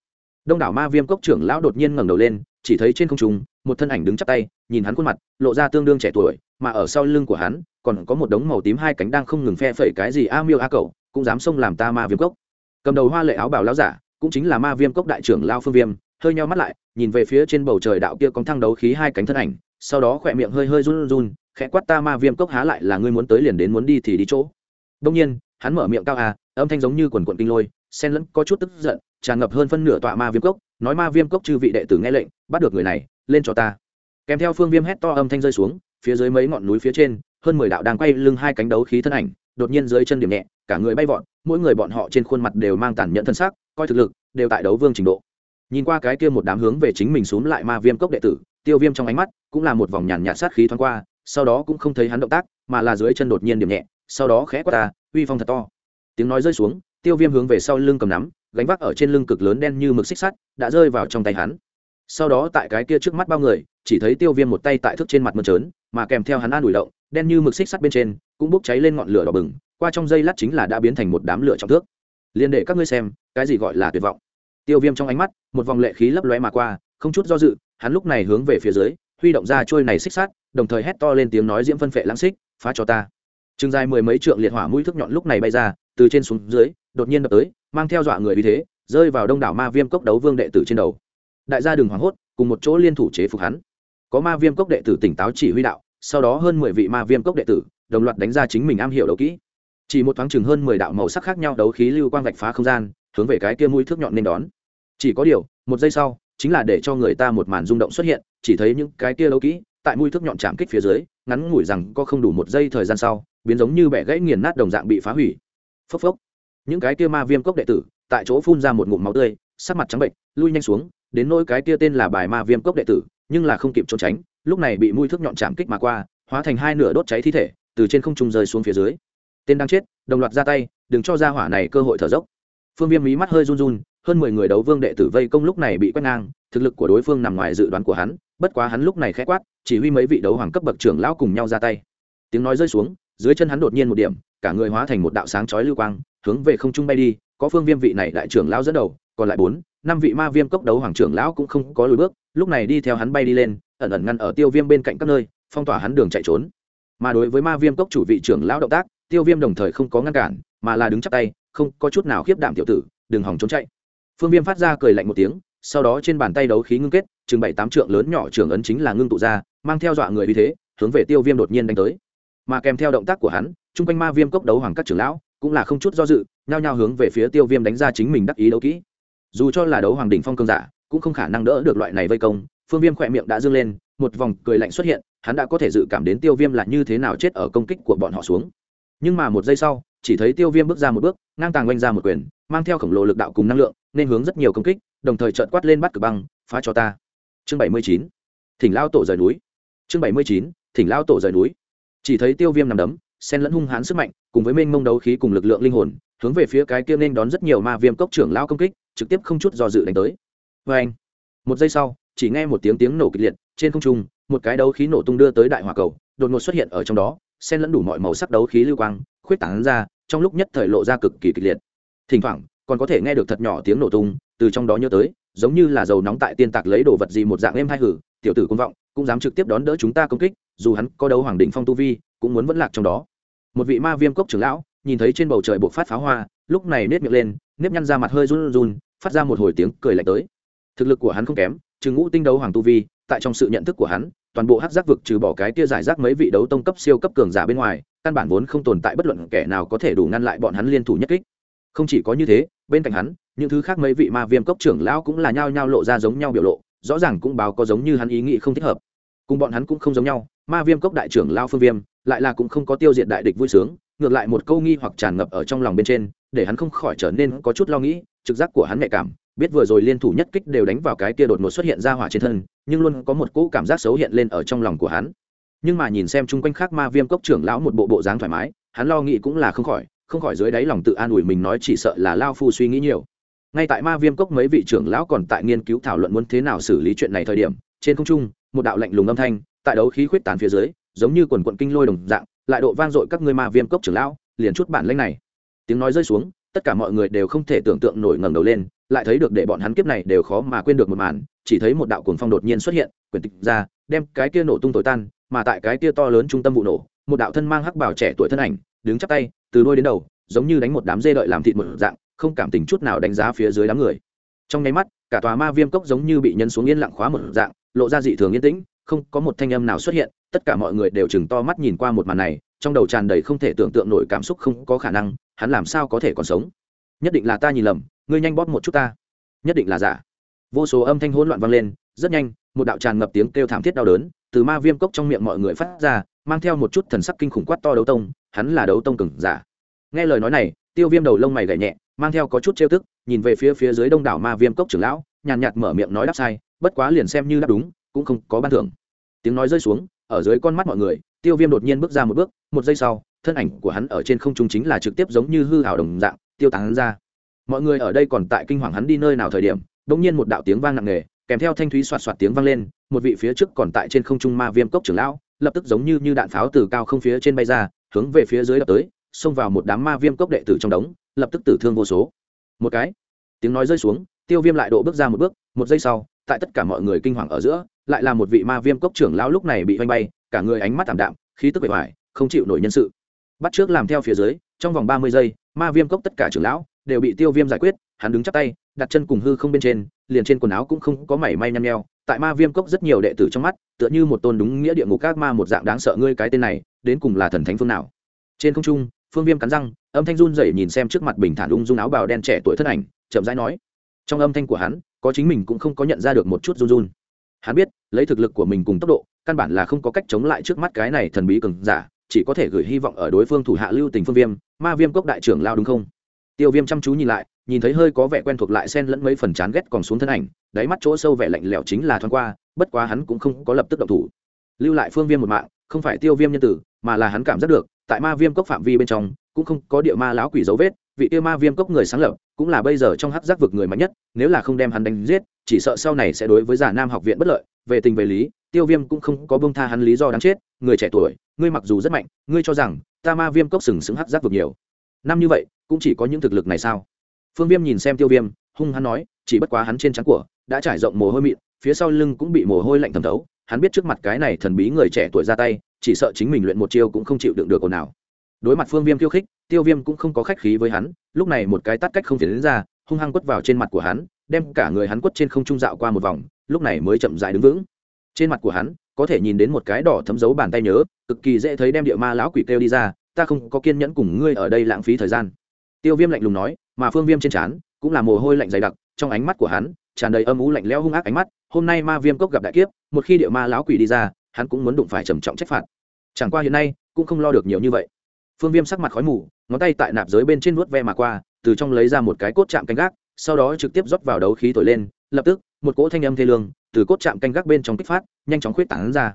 Đông đảo ma viêm cốc trưởng lão đột nhiên ngẩng đầu lên, chỉ thấy trên không trung, một thân ảnh đứng chắp tay, nhìn hắn khuôn mặt, lộ ra tương đương trẻ tuổi, mà ở sau lưng của hắn, còn có một đống màu tím hai cánh đang không ngừng phe phẩy cái gì a miêu a cậu cũng dám xông làm ta ma viêm cốc. Cầm đầu hoa lệ áo bảo lão giả, cũng chính là ma viêm cốc đại trưởng lao phương viêm, hơi nhau mắt lại, nhìn về phía trên bầu trời đạo kia có thăng đấu khí hai cánh thân ảnh, sau đó khỏe miệng hơi hơi run run, khẽ quát ta ma viêm cốc há lại là ngươi muốn tới liền đến muốn đi thì đi chỗ. Đông nhiên, hắn mở miệng cao à âm thanh giống như quần quận kinh lôi Sen lẫn có chút tức giận, tràn ngập hơn phân nửa tọa ma viêm cốc, nói ma viêm cốc chư vị đệ tử nghe lệnh, bắt được người này, lên cho ta. Kèm theo phương viêm hét to âm thanh rơi xuống, phía dưới mấy ngọn núi phía trên, hơn mười đạo đang quay lưng hai cánh đấu khí thân ảnh, đột nhiên dưới chân điểm nhẹ, cả người bay vọt, mỗi người bọn họ trên khuôn mặt đều mang tàn nhẫn thân xác coi thực lực, đều tại đấu vương trình độ. Nhìn qua cái kia một đám hướng về chính mình xuống lại ma viêm cốc đệ tử, tiêu viêm trong ánh mắt cũng là một vòng nhàn nhạt sát khí thoáng qua, sau đó cũng không thấy hắn động tác, mà là dưới chân đột nhiên điểm nhẹ, sau đó khẽ qua ta, uy phong thật to. Tiếng nói rơi xuống tiêu viêm hướng về sau lưng cầm nắm, gánh vác ở trên lưng cực lớn đen như mực xích sắt, đã rơi vào trong tay hắn. Sau đó tại cái kia trước mắt bao người, chỉ thấy tiêu viêm một tay tại thức trên mặt mơn trớn, mà kèm theo hắn an ủi động, đen như mực xích sắt bên trên, cũng bốc cháy lên ngọn lửa đỏ bừng, qua trong dây lát chính là đã biến thành một đám lửa trong thước. Liên để các ngươi xem, cái gì gọi là tuyệt vọng. Tiêu viêm trong ánh mắt, một vòng lệ khí lấp lóe mà qua, không chút do dự, hắn lúc này hướng về phía dưới, huy động ra trôi này xích sắt, đồng thời hét to lên tiếng nói diễm phân phệ lãng xích, phá cho ta. Chừng dài mười mấy trượng liệt hỏa mũi thức nhọn lúc này bay ra, từ trên xuống dưới đột nhiên đập tới, mang theo dọa người vì thế, rơi vào đông đảo ma viêm cốc đấu vương đệ tử trên đầu. Đại gia đừng hoảng hốt, cùng một chỗ liên thủ chế phục hắn. Có ma viêm cốc đệ tử tỉnh táo chỉ huy đạo, sau đó hơn mười vị ma viêm cốc đệ tử, đồng loạt đánh ra chính mình am hiểu đấu kỹ. Chỉ một thoáng chừng hơn mười đạo màu sắc khác nhau đấu khí lưu quang vạch phá không gian, hướng về cái kia mũi thước nhọn nên đón. Chỉ có điều, một giây sau, chính là để cho người ta một màn rung động xuất hiện, chỉ thấy những cái kia đấu kỹ, tại mũi thước nhọn chạm kích phía dưới, ngắn ngủi rằng có không đủ một giây thời gian sau, biến giống như bẻ gãy nghiền nát đồng dạng bị phá hủy. Phốc phốc những cái kia ma viêm cốc đệ tử, tại chỗ phun ra một ngụm máu tươi, sắc mặt trắng bệnh, lui nhanh xuống, đến nỗi cái kia tên là bài ma viêm cốc đệ tử, nhưng là không kịp trốn tránh, lúc này bị mũi thước nhọn chạm kích mà qua, hóa thành hai nửa đốt cháy thi thể, từ trên không trung rơi xuống phía dưới. Tên đang chết, đồng loạt ra tay, đừng cho ra hỏa này cơ hội thở dốc. Phương viêm mí mắt hơi run run, hơn mười người đấu vương đệ tử vây công lúc này bị quét ngang, thực lực của đối phương nằm ngoài dự đoán của hắn, bất quá hắn lúc này khẽ quát, chỉ huy mấy vị đấu hoàng cấp bậc trưởng lão cùng nhau ra tay. Tiếng nói rơi xuống, dưới chân hắn đột nhiên một điểm, cả người hóa thành một đạo sáng chói lưu quang hướng về không trung bay đi, có phương viêm vị này đại trưởng lão dẫn đầu, còn lại bốn, năm vị ma viêm cốc đấu hoàng trưởng lão cũng không có lùi bước, lúc này đi theo hắn bay đi lên, ẩn ẩn ngăn ở tiêu viêm bên cạnh các nơi, phong tỏa hắn đường chạy trốn. Mà đối với ma viêm cốc chủ vị trưởng lão động tác, tiêu viêm đồng thời không có ngăn cản, mà là đứng chắp tay, không có chút nào khiếp đảm tiểu tử, đừng hòng trốn chạy. Phương viêm phát ra cười lạnh một tiếng, sau đó trên bàn tay đấu khí ngưng kết, chừng bảy tám trượng lớn nhỏ trưởng ấn chính là ngưng tụ ra, mang theo dọa người vì thế, hướng về tiêu viêm đột nhiên đánh tới. Mà kèm theo động tác của hắn, chung quanh ma viêm cốc đấu hoàng các trưởng lão cũng là không chút do dự, nhao nhao hướng về phía tiêu viêm đánh ra chính mình đắc ý đấu kỹ. Dù cho là đấu hoàng đỉnh phong cương giả, cũng không khả năng đỡ được loại này vây công. Phương viêm khỏe miệng đã dâng lên, một vòng cười lạnh xuất hiện, hắn đã có thể dự cảm đến tiêu viêm là như thế nào chết ở công kích của bọn họ xuống. Nhưng mà một giây sau, chỉ thấy tiêu viêm bước ra một bước, ngang tàng oanh ra một quyền, mang theo khổng lồ lực đạo cùng năng lượng, nên hướng rất nhiều công kích, đồng thời trợt quát lên bắt cửa băng, phá cho ta. Chương bảy mươi chín, thỉnh lao tổ rời núi. Chương bảy mươi chín, thỉnh lao tổ rời núi. Chỉ thấy tiêu viêm nằm đấm sen lẫn hung hãn sức mạnh, cùng với mênh mông đấu khí cùng lực lượng linh hồn, hướng về phía cái kia nên đón rất nhiều ma viêm cốc trưởng lao công kích, trực tiếp không chút do dự đánh tới. Vê anh, một giây sau, chỉ nghe một tiếng tiếng nổ kịch liệt, trên không trung, một cái đấu khí nổ tung đưa tới đại hỏa cầu, đột ngột xuất hiện ở trong đó, xen lẫn đủ mọi màu sắc đấu khí lưu quang, khuyết tảng ra, trong lúc nhất thời lộ ra cực kỳ kịch liệt. Thỉnh thoảng, còn có thể nghe được thật nhỏ tiếng nổ tung, từ trong đó nhớ tới, giống như là dầu nóng tại tiên tạc lấy đồ vật gì một dạng êm hai hử, tiểu tử công vọng, cũng dám trực tiếp đón đỡ chúng ta công kích, dù hắn có đấu hoàng đỉnh phong tu vi, cũng muốn vẫn lạc trong đó một vị ma viêm cốc trưởng lão, nhìn thấy trên bầu trời bộc phát pháo hoa, lúc này nếp miệng lên, nếp nhăn ra mặt hơi run run, phát ra một hồi tiếng cười lạnh tới. Thực lực của hắn không kém, chừng ngũ tinh đấu hoàng tu vi, tại trong sự nhận thức của hắn, toàn bộ hát giác vực trừ bỏ cái tia giải rác mấy vị đấu tông cấp siêu cấp cường giả bên ngoài, căn bản vốn không tồn tại bất luận kẻ nào có thể đủ ngăn lại bọn hắn liên thủ nhất kích. Không chỉ có như thế, bên cạnh hắn, những thứ khác mấy vị ma viêm cốc trưởng lão cũng là nhao nhao lộ ra giống nhau biểu lộ, rõ ràng cũng báo có giống như hắn ý nghĩ không thích hợp. Cùng bọn hắn cũng không giống nhau, ma viêm cốc đại trưởng lao phương viêm lại là cũng không có tiêu diệt đại địch vui sướng, ngược lại một câu nghi hoặc tràn ngập ở trong lòng bên trên, để hắn không khỏi trở nên có chút lo nghĩ, trực giác của hắn nhạy cảm, biết vừa rồi liên thủ nhất kích đều đánh vào cái kia đột ngột xuất hiện ra hỏa trên thân, nhưng luôn có một cỗ cảm giác xấu hiện lên ở trong lòng của hắn. Nhưng mà nhìn xem chung quanh khác ma viêm cốc trưởng lão một bộ bộ dáng thoải mái, hắn lo nghĩ cũng là không khỏi không khỏi dưới đáy lòng tự an ủi mình nói chỉ sợ là lao phu suy nghĩ nhiều. Ngay tại ma viêm cốc mấy vị trưởng lão còn tại nghiên cứu thảo luận muốn thế nào xử lý chuyện này thời điểm, trên không trung, một đạo lạnh lùng âm thanh, tại đấu khí khuyết tàn phía dưới giống như quần quận kinh lôi đồng dạng, lại độ vang dội các ngươi ma viêm cốc trưởng lão, liền chút bản lanh này. Tiếng nói rơi xuống, tất cả mọi người đều không thể tưởng tượng nổi ngẩng đầu lên, lại thấy được để bọn hắn kiếp này đều khó mà quên được một màn, chỉ thấy một đạo cuồng phong đột nhiên xuất hiện quyển tịch ra, đem cái kia nổ tung tối tan, mà tại cái kia to lớn trung tâm vụ nổ, một đạo thân mang hắc bảo trẻ tuổi thân ảnh, đứng chắp tay, từ đuôi đến đầu, giống như đánh một đám dê đợi làm thịt một dạng, không cảm tình chút nào đánh giá phía dưới đám người. Trong nháy mắt, cả tòa ma viêm cốc giống như bị nhân xuống yên lặng khóa một dạng, lộ ra dị thường yên tĩnh không có một thanh âm nào xuất hiện, tất cả mọi người đều chừng to mắt nhìn qua một màn này, trong đầu tràn đầy không thể tưởng tượng nổi cảm xúc không có khả năng, hắn làm sao có thể còn sống? Nhất định là ta nhìn lầm, ngươi nhanh bóp một chút ta. Nhất định là giả. Vô số âm thanh hỗn loạn vang lên, rất nhanh, một đạo tràn ngập tiếng kêu thảm thiết đau đớn từ ma viêm cốc trong miệng mọi người phát ra, mang theo một chút thần sắc kinh khủng quát to đấu tông, hắn là đấu tông cừng giả. Nghe lời nói này, tiêu viêm đầu lông mày gảy nhẹ, mang theo có chút trêu tức, nhìn về phía phía dưới đông đảo ma viêm cốc trưởng lão, nhàn nhạt mở miệng nói đáp sai, bất quá liền xem như đáp đúng cũng không có ban thưởng. Tiếng nói rơi xuống, ở dưới con mắt mọi người, tiêu viêm đột nhiên bước ra một bước, một giây sau, thân ảnh của hắn ở trên không trung chính là trực tiếp giống như hư hảo đồng dạng, tiêu tán ra. Mọi người ở đây còn tại kinh hoàng hắn đi nơi nào thời điểm đ nhiên một đạo tiếng vang nặng nề, kèm theo thanh thúy soạt soạt tiếng vang lên, một vị phía trước còn tại trên không trung ma viêm cốc trưởng lão, lập tức giống như như đạn pháo từ cao không phía trên bay ra, hướng về phía dưới đập tới, xông vào một đám ma viêm cốc đệ tử trong đống, lập tức tử thương vô số. Một cái, tiếng nói rơi xuống, tiêu viêm lại độ bước ra một bước, một giây sau, tại tất cả mọi người kinh hoàng ở giữa lại là một vị ma viêm cốc trưởng lão lúc này bị vanh bay, cả người ánh mắt tảm đạm, khí tức bề ngoài, không chịu nổi nhân sự. Bắt trước làm theo phía dưới, trong vòng ba mươi giây, ma viêm cốc tất cả trưởng lão đều bị tiêu viêm giải quyết, hắn đứng chắp tay, đặt chân cùng hư không bên trên, liền trên quần áo cũng không có mảy may nhăn nheo. Tại ma viêm cốc rất nhiều đệ tử trong mắt, tựa như một tôn đúng nghĩa địa ngục các ma một dạng đáng sợ ngươi cái tên này, đến cùng là thần thánh phương nào? Trên không trung, phương viêm cắn răng, âm thanh run rẩy nhìn xem trước mặt bình thản ung dung áo bào đen trẻ tuổi thân ảnh, chậm rãi nói. Trong âm thanh của hắn, có chính mình cũng không có nhận ra được một chút run run hắn biết, lấy thực lực của mình cùng tốc độ, căn bản là không có cách chống lại trước mắt cái này thần bí cường giả, chỉ có thể gửi hy vọng ở đối phương thủ hạ lưu tình phương viêm, ma viêm cốc đại trưởng lao đúng không? Tiêu viêm chăm chú nhìn lại, nhìn thấy hơi có vẻ quen thuộc lại xen lẫn mấy phần chán ghét còn xuống thân ảnh, đáy mắt chỗ sâu vẻ lạnh lẽo chính là thoáng qua, bất quá hắn cũng không có lập tức động thủ. Lưu lại phương viêm một mạng, không phải tiêu viêm nhân tử, mà là hắn cảm giác được, tại ma viêm cốc phạm vi bên trong, cũng không có địa ma lão quỷ dấu vết vị tiêu ma viêm cốc người sáng lập cũng là bây giờ trong hắc giác vực người mạnh nhất, nếu là không đem hắn đánh giết, chỉ sợ sau này sẽ đối với giả nam học viện bất lợi. Về tình về lý, tiêu viêm cũng không có bông tha hắn lý do đáng chết, người trẻ tuổi, ngươi mặc dù rất mạnh, ngươi cho rằng ta ma viêm cốc sừng sững hắc giác vực nhiều. Năm như vậy, cũng chỉ có những thực lực này sao? Phương viêm nhìn xem tiêu viêm, hung hắn nói, chỉ bất quá hắn trên trắng của đã trải rộng mồ hôi mịn, phía sau lưng cũng bị mồ hôi lạnh thẩm thấu, hắn biết trước mặt cái này thần bí người trẻ tuổi ra tay, chỉ sợ chính mình luyện một chiêu cũng không chịu đựng được ồn nào đối mặt phương viêm khiêu khích, tiêu viêm cũng không có khách khí với hắn, lúc này một cái tắt cách không thể đến ra, hung hăng quất vào trên mặt của hắn, đem cả người hắn quất trên không trung dạo qua một vòng, lúc này mới chậm dại đứng vững. Trên mặt của hắn, có thể nhìn đến một cái đỏ thấm dấu bàn tay nhớ, cực kỳ dễ thấy đem địa ma lão quỷ kêu đi ra, ta không có kiên nhẫn cùng ngươi ở đây lãng phí thời gian. Tiêu viêm lạnh lùng nói, mà phương viêm trên trán cũng là mồ hôi lạnh dày đặc, trong ánh mắt của hắn tràn đầy âm ú lạnh lẽo hung ác ánh mắt, hôm nay ma viêm cốc gặp đại kiếp, một khi địa ma lão quỷ đi ra, hắn cũng muốn đụng phải trầm trọng trách phạt. Chẳng qua hiện nay cũng không lo được nhiều như vậy phương viêm sắc mặt khói mù, ngón tay tại nạp giới bên trên nuốt ve mà qua, từ trong lấy ra một cái cốt chạm canh gác, sau đó trực tiếp rót vào đấu khí thổi lên, lập tức, một cỗ thanh âm thê lương, từ cốt chạm canh gác bên trong kích phát, nhanh chóng khuyết tán ra.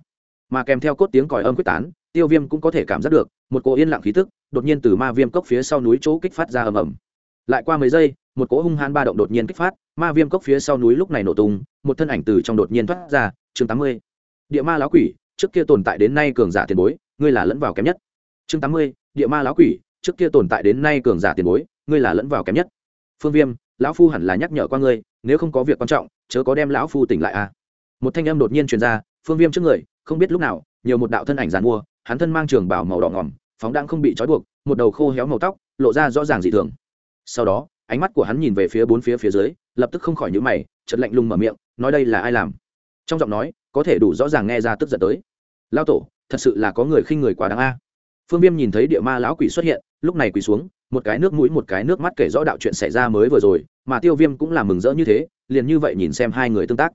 Mà kèm theo cốt tiếng còi âm khuyết tán, tiêu viêm cũng có thể cảm giác được, một cỗ yên lặng khí tức, đột nhiên từ ma viêm cốc phía sau núi chỗ kích phát ra ầm ầm. Lại qua mấy giây, một cỗ hung hãn ba động đột nhiên kích phát, ma viêm cốc phía sau núi lúc này nổ tung, một thân ảnh từ trong đột nhiên thoát ra, chương tám mươi. Địa ma lão quỷ, trước kia tồn tại đến nay cường giả tiền bối, ngươi là lẫn vào kém nhất chương tám mươi, địa ma lão quỷ, trước kia tồn tại đến nay cường giả tiền bối, ngươi là lẫn vào kém nhất. Phương viêm, lão phu hẳn là nhắc nhở qua ngươi, nếu không có việc quan trọng, chớ có đem lão phu tỉnh lại à. Một thanh âm đột nhiên truyền ra, phương viêm trước người, không biết lúc nào, nhiều một đạo thân ảnh giàn mua, hắn thân mang trường bảo màu đỏ ngỏm phóng đang không bị trói buộc, một đầu khô héo màu tóc, lộ ra rõ ràng dị thường. Sau đó, ánh mắt của hắn nhìn về phía bốn phía phía dưới, lập tức không khỏi nhíu mày, chợt lạnh lùng mở miệng, nói đây là ai làm? Trong giọng nói, có thể đủ rõ ràng nghe ra tức giận tới. Lao tổ, thật sự là có người khinh người quá đáng a phương viêm nhìn thấy địa ma lão quỷ xuất hiện, lúc này quỳ xuống, một cái nước mũi, một cái nước mắt kể rõ đạo chuyện xảy ra mới vừa rồi, mà tiêu viêm cũng là mừng rỡ như thế, liền như vậy nhìn xem hai người tương tác.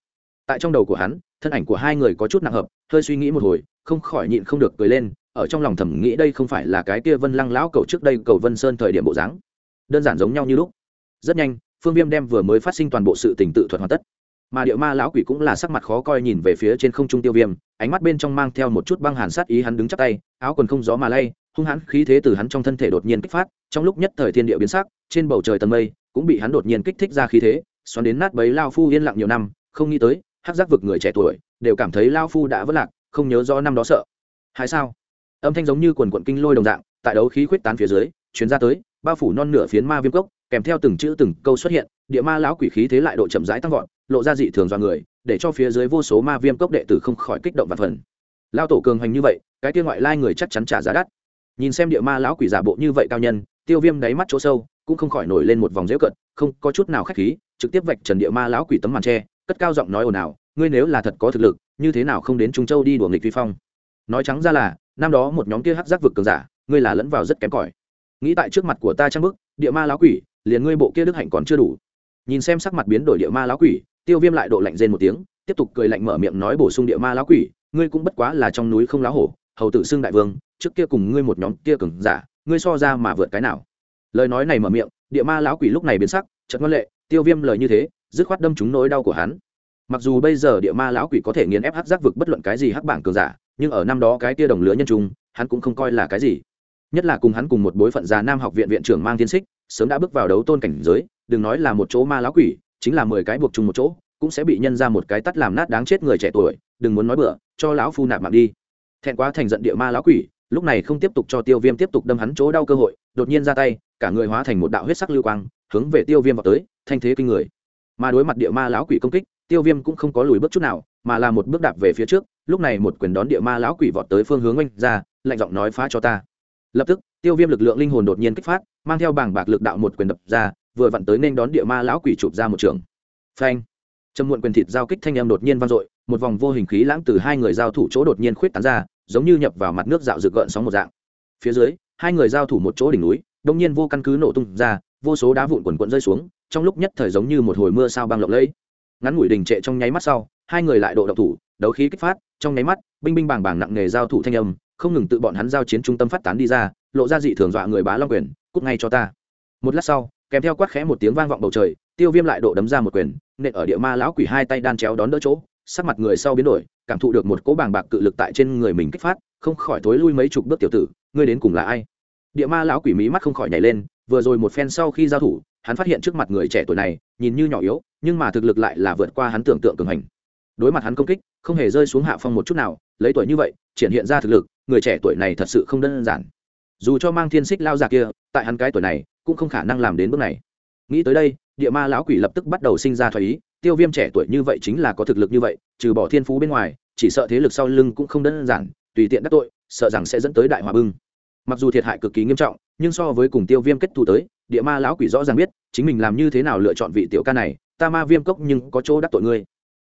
Tại trong đầu của hắn, thân ảnh của hai người có chút nặng hợp hơi suy nghĩ một hồi, không khỏi nhịn không được cười lên, ở trong lòng thầm nghĩ đây không phải là cái kia vân lăng lão cầu trước đây cầu vân sơn thời điểm bộ dáng. Đơn giản giống nhau như lúc. Rất nhanh, phương viêm đem vừa mới phát sinh toàn bộ sự tình tự thuật hoàn tất mà điệu ma lão quỷ cũng là sắc mặt khó coi nhìn về phía trên không trung tiêu viêm, ánh mắt bên trong mang theo một chút băng hàn sát ý hắn đứng chắp tay, áo quần không gió mà lay, hung hãn khí thế từ hắn trong thân thể đột nhiên kích phát, trong lúc nhất thời thiên địa biến sắc, trên bầu trời tầng mây cũng bị hắn đột nhiên kích thích ra khí thế, xoắn đến nát bấy lao phu yên lặng nhiều năm, không nghĩ tới, hắc giác vực người trẻ tuổi đều cảm thấy lao phu đã vất lạc, không nhớ rõ năm đó sợ. Hay sao? Âm thanh giống như quần quận kinh lôi đồng dạng, tại đấu khí khuyết tán phía dưới chuyến ra tới, bao phủ non nửa phiến ma viêm cốc, kèm theo từng chữ từng câu xuất hiện, địa ma lão quỷ khí thế lại độ chậm rãi tăng vọt, lộ ra dị thường do người, để cho phía dưới vô số ma viêm cốc đệ tử không khỏi kích động và phần lao tổ cường hành như vậy, cái kia ngoại lai người chắc chắn trả giá đắt. Nhìn xem địa ma lão quỷ giả bộ như vậy cao nhân, tiêu viêm đáy mắt chỗ sâu, cũng không khỏi nổi lên một vòng dễu cận, không có chút nào khách khí, trực tiếp vạch trần địa ma lão quỷ tấm màn tre, cất cao giọng nói ồn ào, ngươi nếu là thật có thực lực, như thế nào không đến trung châu đi đùa nghịch vi phong? Nói trắng ra là, năm đó một nhóm kia hắc giác vực cường giả, ngươi là lẫn vào rất kém cỏi nghĩ tại trước mặt của ta trang bức, địa ma lão quỷ, liền ngươi bộ kia đức hạnh còn chưa đủ. Nhìn xem sắc mặt biến đổi địa ma lão quỷ, tiêu viêm lại độ lạnh rên một tiếng, tiếp tục cười lạnh mở miệng nói bổ sung địa ma lão quỷ, ngươi cũng bất quá là trong núi không lá hổ, hầu tử xưng đại vương, trước kia cùng ngươi một nhóm kia cường giả, ngươi so ra mà vượt cái nào? Lời nói này mở miệng, địa ma lão quỷ lúc này biến sắc chật ngân lệ, tiêu viêm lời như thế, dứt khoát đâm trúng nỗi đau của hắn. Mặc dù bây giờ địa ma lão quỷ có thể nghiền ép hắc giác vực bất luận cái gì hắc bảng cường giả, nhưng ở năm đó cái tia đồng lứa nhân trung, hắn cũng không coi là cái gì nhất là cùng hắn cùng một bối phận già nam học viện viện trưởng mang thiên xích, sớm đã bước vào đấu tôn cảnh giới, đừng nói là một chỗ ma lão quỷ, chính là mười cái buộc chung một chỗ, cũng sẽ bị nhân ra một cái tắt làm nát đáng chết người trẻ tuổi, đừng muốn nói bựa cho lão phu nạp mạng đi. Thẹn quá thành giận địa ma lão quỷ, lúc này không tiếp tục cho tiêu viêm tiếp tục đâm hắn chỗ đau cơ hội, đột nhiên ra tay, cả người hóa thành một đạo huyết sắc lưu quang, hướng về tiêu viêm vào tới, thanh thế kinh người. Mà đối mặt địa ma lão quỷ công kích, tiêu viêm cũng không có lùi bước chút nào, mà là một bước đạp về phía trước, lúc này một quyền đón địa ma lão quỷ vọt tới phương hướng oanh ra, lạnh giọng nói phá cho ta lập tức, tiêu viêm lực lượng linh hồn đột nhiên kích phát, mang theo bảng bạc lực đạo một quyền đập ra, vừa vặn tới nên đón địa ma lão quỷ chụp ra một trường. Phanh! Trầm muộn quyền thịt giao kích thanh em đột nhiên vang dội, một vòng vô hình khí lãng từ hai người giao thủ chỗ đột nhiên khuyết tán ra, giống như nhập vào mặt nước dạo rực gợn sóng một dạng. Phía dưới, hai người giao thủ một chỗ đỉnh núi đông nhiên vô căn cứ nổ tung ra, vô số đá vụn quần quận rơi xuống, trong lúc nhất thời giống như một hồi mưa sao băng lộng lẫy. Ngắn ngủi đình trệ trong nháy mắt sau, hai người lại độ độc thủ, đấu khí kích phát, trong nháy mắt, binh binh bàng bàng nặng nghề giao thủ thanh âm không ngừng tự bọn hắn giao chiến trung tâm phát tán đi ra, lộ ra dị thường dọa người bá long quyền, cút ngay cho ta. Một lát sau, kèm theo quát khẽ một tiếng vang vọng bầu trời, tiêu viêm lại độ đấm ra một quyền, nện ở địa ma lão quỷ hai tay đan chéo đón đỡ chỗ, sắc mặt người sau biến đổi, cảm thụ được một cỗ bàng bạc cự lực tại trên người mình kích phát, không khỏi thối lui mấy chục bước tiểu tử, ngươi đến cùng là ai? Địa ma lão quỷ mí mắt không khỏi nhảy lên, vừa rồi một phen sau khi giao thủ, hắn phát hiện trước mặt người trẻ tuổi này, nhìn như nhỏ yếu, nhưng mà thực lực lại là vượt qua hắn tưởng tượng cường hành. Đối mặt hắn công kích, không hề rơi xuống hạ phong một chút nào, lấy tuổi như vậy, triển hiện ra thực lực người trẻ tuổi này thật sự không đơn giản. Dù cho mang thiên xích lao già kia, tại hắn cái tuổi này, cũng không khả năng làm đến bước này. Nghĩ tới đây, địa ma lão quỷ lập tức bắt đầu sinh ra thoái ý, tiêu viêm trẻ tuổi như vậy chính là có thực lực như vậy, trừ bỏ thiên phú bên ngoài, chỉ sợ thế lực sau lưng cũng không đơn giản, tùy tiện đắc tội, sợ rằng sẽ dẫn tới đại hòa bưng. Mặc dù thiệt hại cực kỳ nghiêm trọng, nhưng so với cùng tiêu viêm kết thù tới, địa ma lão quỷ rõ ràng biết, chính mình làm như thế nào lựa chọn vị tiểu ca này, ta ma viêm cốc nhưng có chỗ đắc tội ngươi.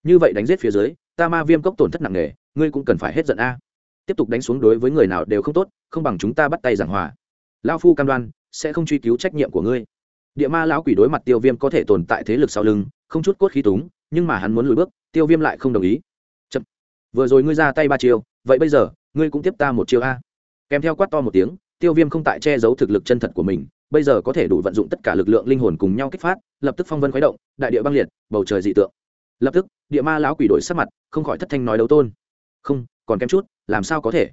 Như vậy đánh giết phía dưới, ta ma viêm cốc tổn thất nặng nề, ngươi cũng cần phải hết giận a tiếp tục đánh xuống đối với người nào đều không tốt, không bằng chúng ta bắt tay giảng hòa. Lao phu cam đoan, sẽ không truy cứu trách nhiệm của ngươi. Địa ma lão quỷ đối mặt tiêu viêm có thể tồn tại thế lực sau lưng, không chút cốt khí túng, nhưng mà hắn muốn lùi bước, tiêu viêm lại không đồng ý. Chậm. vừa rồi ngươi ra tay ba chiêu, vậy bây giờ, ngươi cũng tiếp ta một chiêu a. Kèm theo quát to một tiếng, tiêu viêm không tại che giấu thực lực chân thật của mình, bây giờ có thể đủ vận dụng tất cả lực lượng linh hồn cùng nhau kích phát, lập tức phong vân khuấy động, đại địa băng liệt, bầu trời dị tượng. Lập tức, địa ma lão quỷ đổi sắc mặt, không khỏi thất thanh nói đấu tôn. Không, còn kém chút làm sao có thể?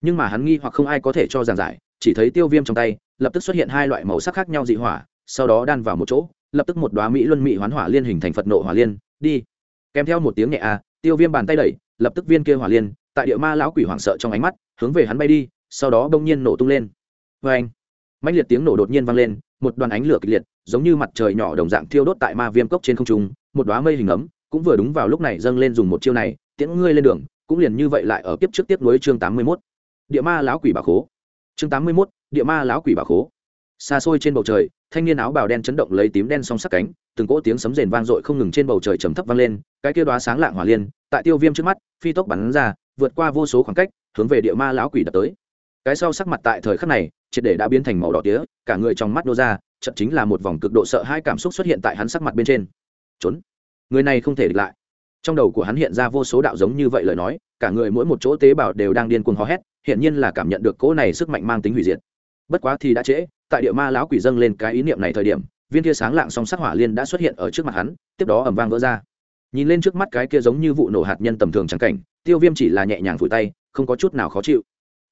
Nhưng mà hắn nghi hoặc không ai có thể cho giảng giải, chỉ thấy tiêu viêm trong tay, lập tức xuất hiện hai loại màu sắc khác nhau dị hỏa, sau đó đan vào một chỗ, lập tức một đoá mỹ luân mỹ hoán hỏa liên hình thành phật nộ hỏa liên, đi. Kèm theo một tiếng nhẹ a, tiêu viêm bàn tay đẩy, lập tức viên kia hỏa liên, tại địa ma lão quỷ hoảng sợ trong ánh mắt, hướng về hắn bay đi, sau đó đông nhiên nổ tung lên. Vê anh mạnh liệt tiếng nổ đột nhiên vang lên, một đoàn ánh lửa kịch liệt, giống như mặt trời nhỏ đồng dạng thiêu đốt tại ma viêm cốc trên không trung, một đoá mây hình ấm, cũng vừa đúng vào lúc này dâng lên dùng một chiêu này, tiễn ngươi lên đường cũng liền như vậy lại ở kiếp trước tiếp nối chương tám mươi 81. địa ma lão quỷ bà khố. Chương tám mươi 81, địa ma lão quỷ bà khố. Xa xôi trên bầu trời thanh niên áo bào đen chấn động lấy tím đen song sắc cánh từng cỗ tiếng sấm rền vang dội không ngừng trên bầu trời trầm thấp vang lên cái kia đóa sáng lạng hỏa liên tại tiêu viêm trước mắt phi tốc bắn ra vượt qua vô số khoảng cách hướng về địa ma lão quỷ đập tới. Cái sau sắc mặt tại thời khắc này triệt để đã biến thành màu đỏ tía cả người trong mắt nô ra chợt chính là một vòng cực độ sợ hai cảm xúc xuất hiện tại hắn sắc mặt bên trên. Trốn. Người này không thể địch lại trong đầu của hắn hiện ra vô số đạo giống như vậy lời nói, cả người mỗi một chỗ tế bào đều đang điên cuồng hò hét hiện nhiên là cảm nhận được cỗ này sức mạnh mang tính hủy diệt. Bất quá thì đã trễ, tại địa ma lão quỷ dâng lên cái ý niệm này thời điểm, viên kia sáng lạng song sắc hỏa liên đã xuất hiện ở trước mặt hắn, tiếp đó ẩm vang vỡ ra. Nhìn lên trước mắt cái kia giống như vụ nổ hạt nhân tầm thường trắng cảnh, tiêu viêm chỉ là nhẹ nhàng phủi tay, không có chút nào khó chịu.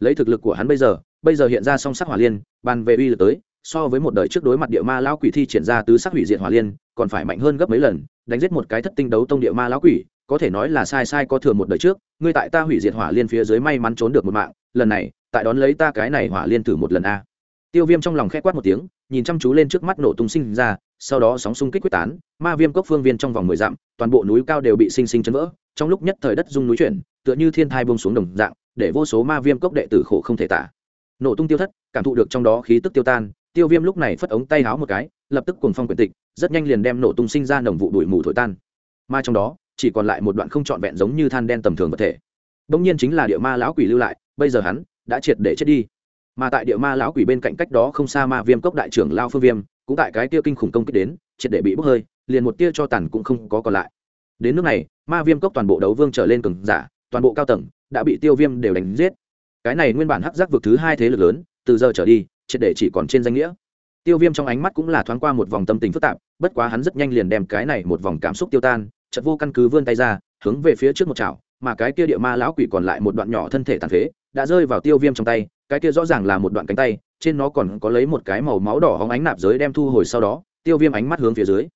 Lấy thực lực của hắn bây giờ bây giờ hiện ra song sắc hỏa liên, bàn về uy lực tới, so với một đời trước đối mặt địa ma lão quỷ thi triển ra tứ sắc hủy diệt hỏa liên, còn phải mạnh hơn gấp mấy lần đánh giết một cái thất tinh đấu tông địa ma lão quỷ, có thể nói là sai sai có thừa một đời trước, ngươi tại ta hủy diệt hỏa liên phía dưới may mắn trốn được một mạng, lần này, tại đón lấy ta cái này hỏa liên thử một lần a. Tiêu viêm trong lòng khẽ quát một tiếng, nhìn chăm chú lên trước mắt nổ tung sinh ra, sau đó sóng xung kích quyết tán, ma viêm cốc phương viên trong vòng mười dặm, toàn bộ núi cao đều bị sinh sinh chấn vỡ, trong lúc nhất thời đất dung núi chuyển, tựa như thiên thai bông xuống đồng dạng, để vô số ma viêm cốc đệ tử khổ không thể tả. Nổ tung tiêu thất, cảm thụ được trong đó khí tức tiêu tan tiêu viêm lúc này phất ống tay háo một cái, lập tức cùng phong quyển tịch, rất nhanh liền đem nổ tung sinh ra nồng vụ đuổi mù thổi tan. Mà trong đó, chỉ còn lại một đoạn không trọn vẹn giống như than đen tầm thường vật thể. Bỗng nhiên chính là địa ma lão quỷ lưu lại, bây giờ hắn đã triệt để chết đi. Mà tại địa ma lão quỷ bên cạnh cách đó không xa ma viêm cốc đại trưởng lao phương viêm, cũng tại cái tia kinh khủng công kích đến, triệt để bị bốc hơi, liền một tia cho tàn cũng không có còn lại. Đến nước này, ma viêm cốc toàn bộ đấu vương trở lên cường giả, toàn bộ cao tầng, đã bị tiêu viêm đều đánh giết. Cái này nguyên bản hắc giác vực thứ hai thế lực lớn, từ giờ trở đi triệt để chỉ còn trên danh nghĩa. Tiêu viêm trong ánh mắt cũng là thoáng qua một vòng tâm tình phức tạp, bất quá hắn rất nhanh liền đem cái này một vòng cảm xúc tiêu tan chật vô căn cứ vươn tay ra, hướng về phía trước một chảo, mà cái kia địa ma lão quỷ còn lại một đoạn nhỏ thân thể tàn phế, đã rơi vào tiêu viêm trong tay, cái kia rõ ràng là một đoạn cánh tay, trên nó còn có lấy một cái màu máu đỏ hóng ánh nạp giới đem thu hồi sau đó, tiêu viêm ánh mắt hướng phía dưới.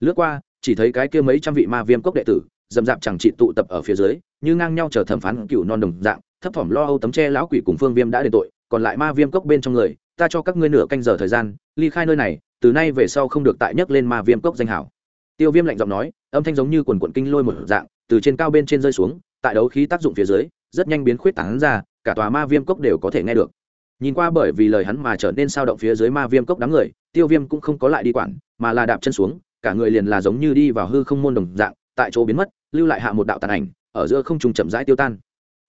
Lướt qua, chỉ thấy cái kia mấy trăm vị ma viêm cốc đệ tử, dầm dạp chẳng trị tụ tập ở phía dưới, như ngang nhau chờ thẩm phán cựu non đồng dạng, thấp thỏm lo âu tấm tre lão quỷ cùng phương viêm đã đền tội, còn lại ma viêm cốc bên trong người ta cho các ngươi nửa canh giờ thời gian, ly khai nơi này, từ nay về sau không được tại nhấc lên ma viêm cốc danh hảo. Tiêu viêm lạnh giọng nói, âm thanh giống như quần quận kinh lôi một dạng, từ trên cao bên trên rơi xuống, tại đấu khí tác dụng phía dưới, rất nhanh biến khuyết tảng ra, cả tòa ma viêm cốc đều có thể nghe được. Nhìn qua bởi vì lời hắn mà trở nên sao động phía dưới ma viêm cốc đám người, tiêu viêm cũng không có lại đi quản, mà là đạp chân xuống, cả người liền là giống như đi vào hư không môn đồng dạng, tại chỗ biến mất, lưu lại hạ một đạo tàn ảnh, ở giữa không trùng chậm rãi tiêu tan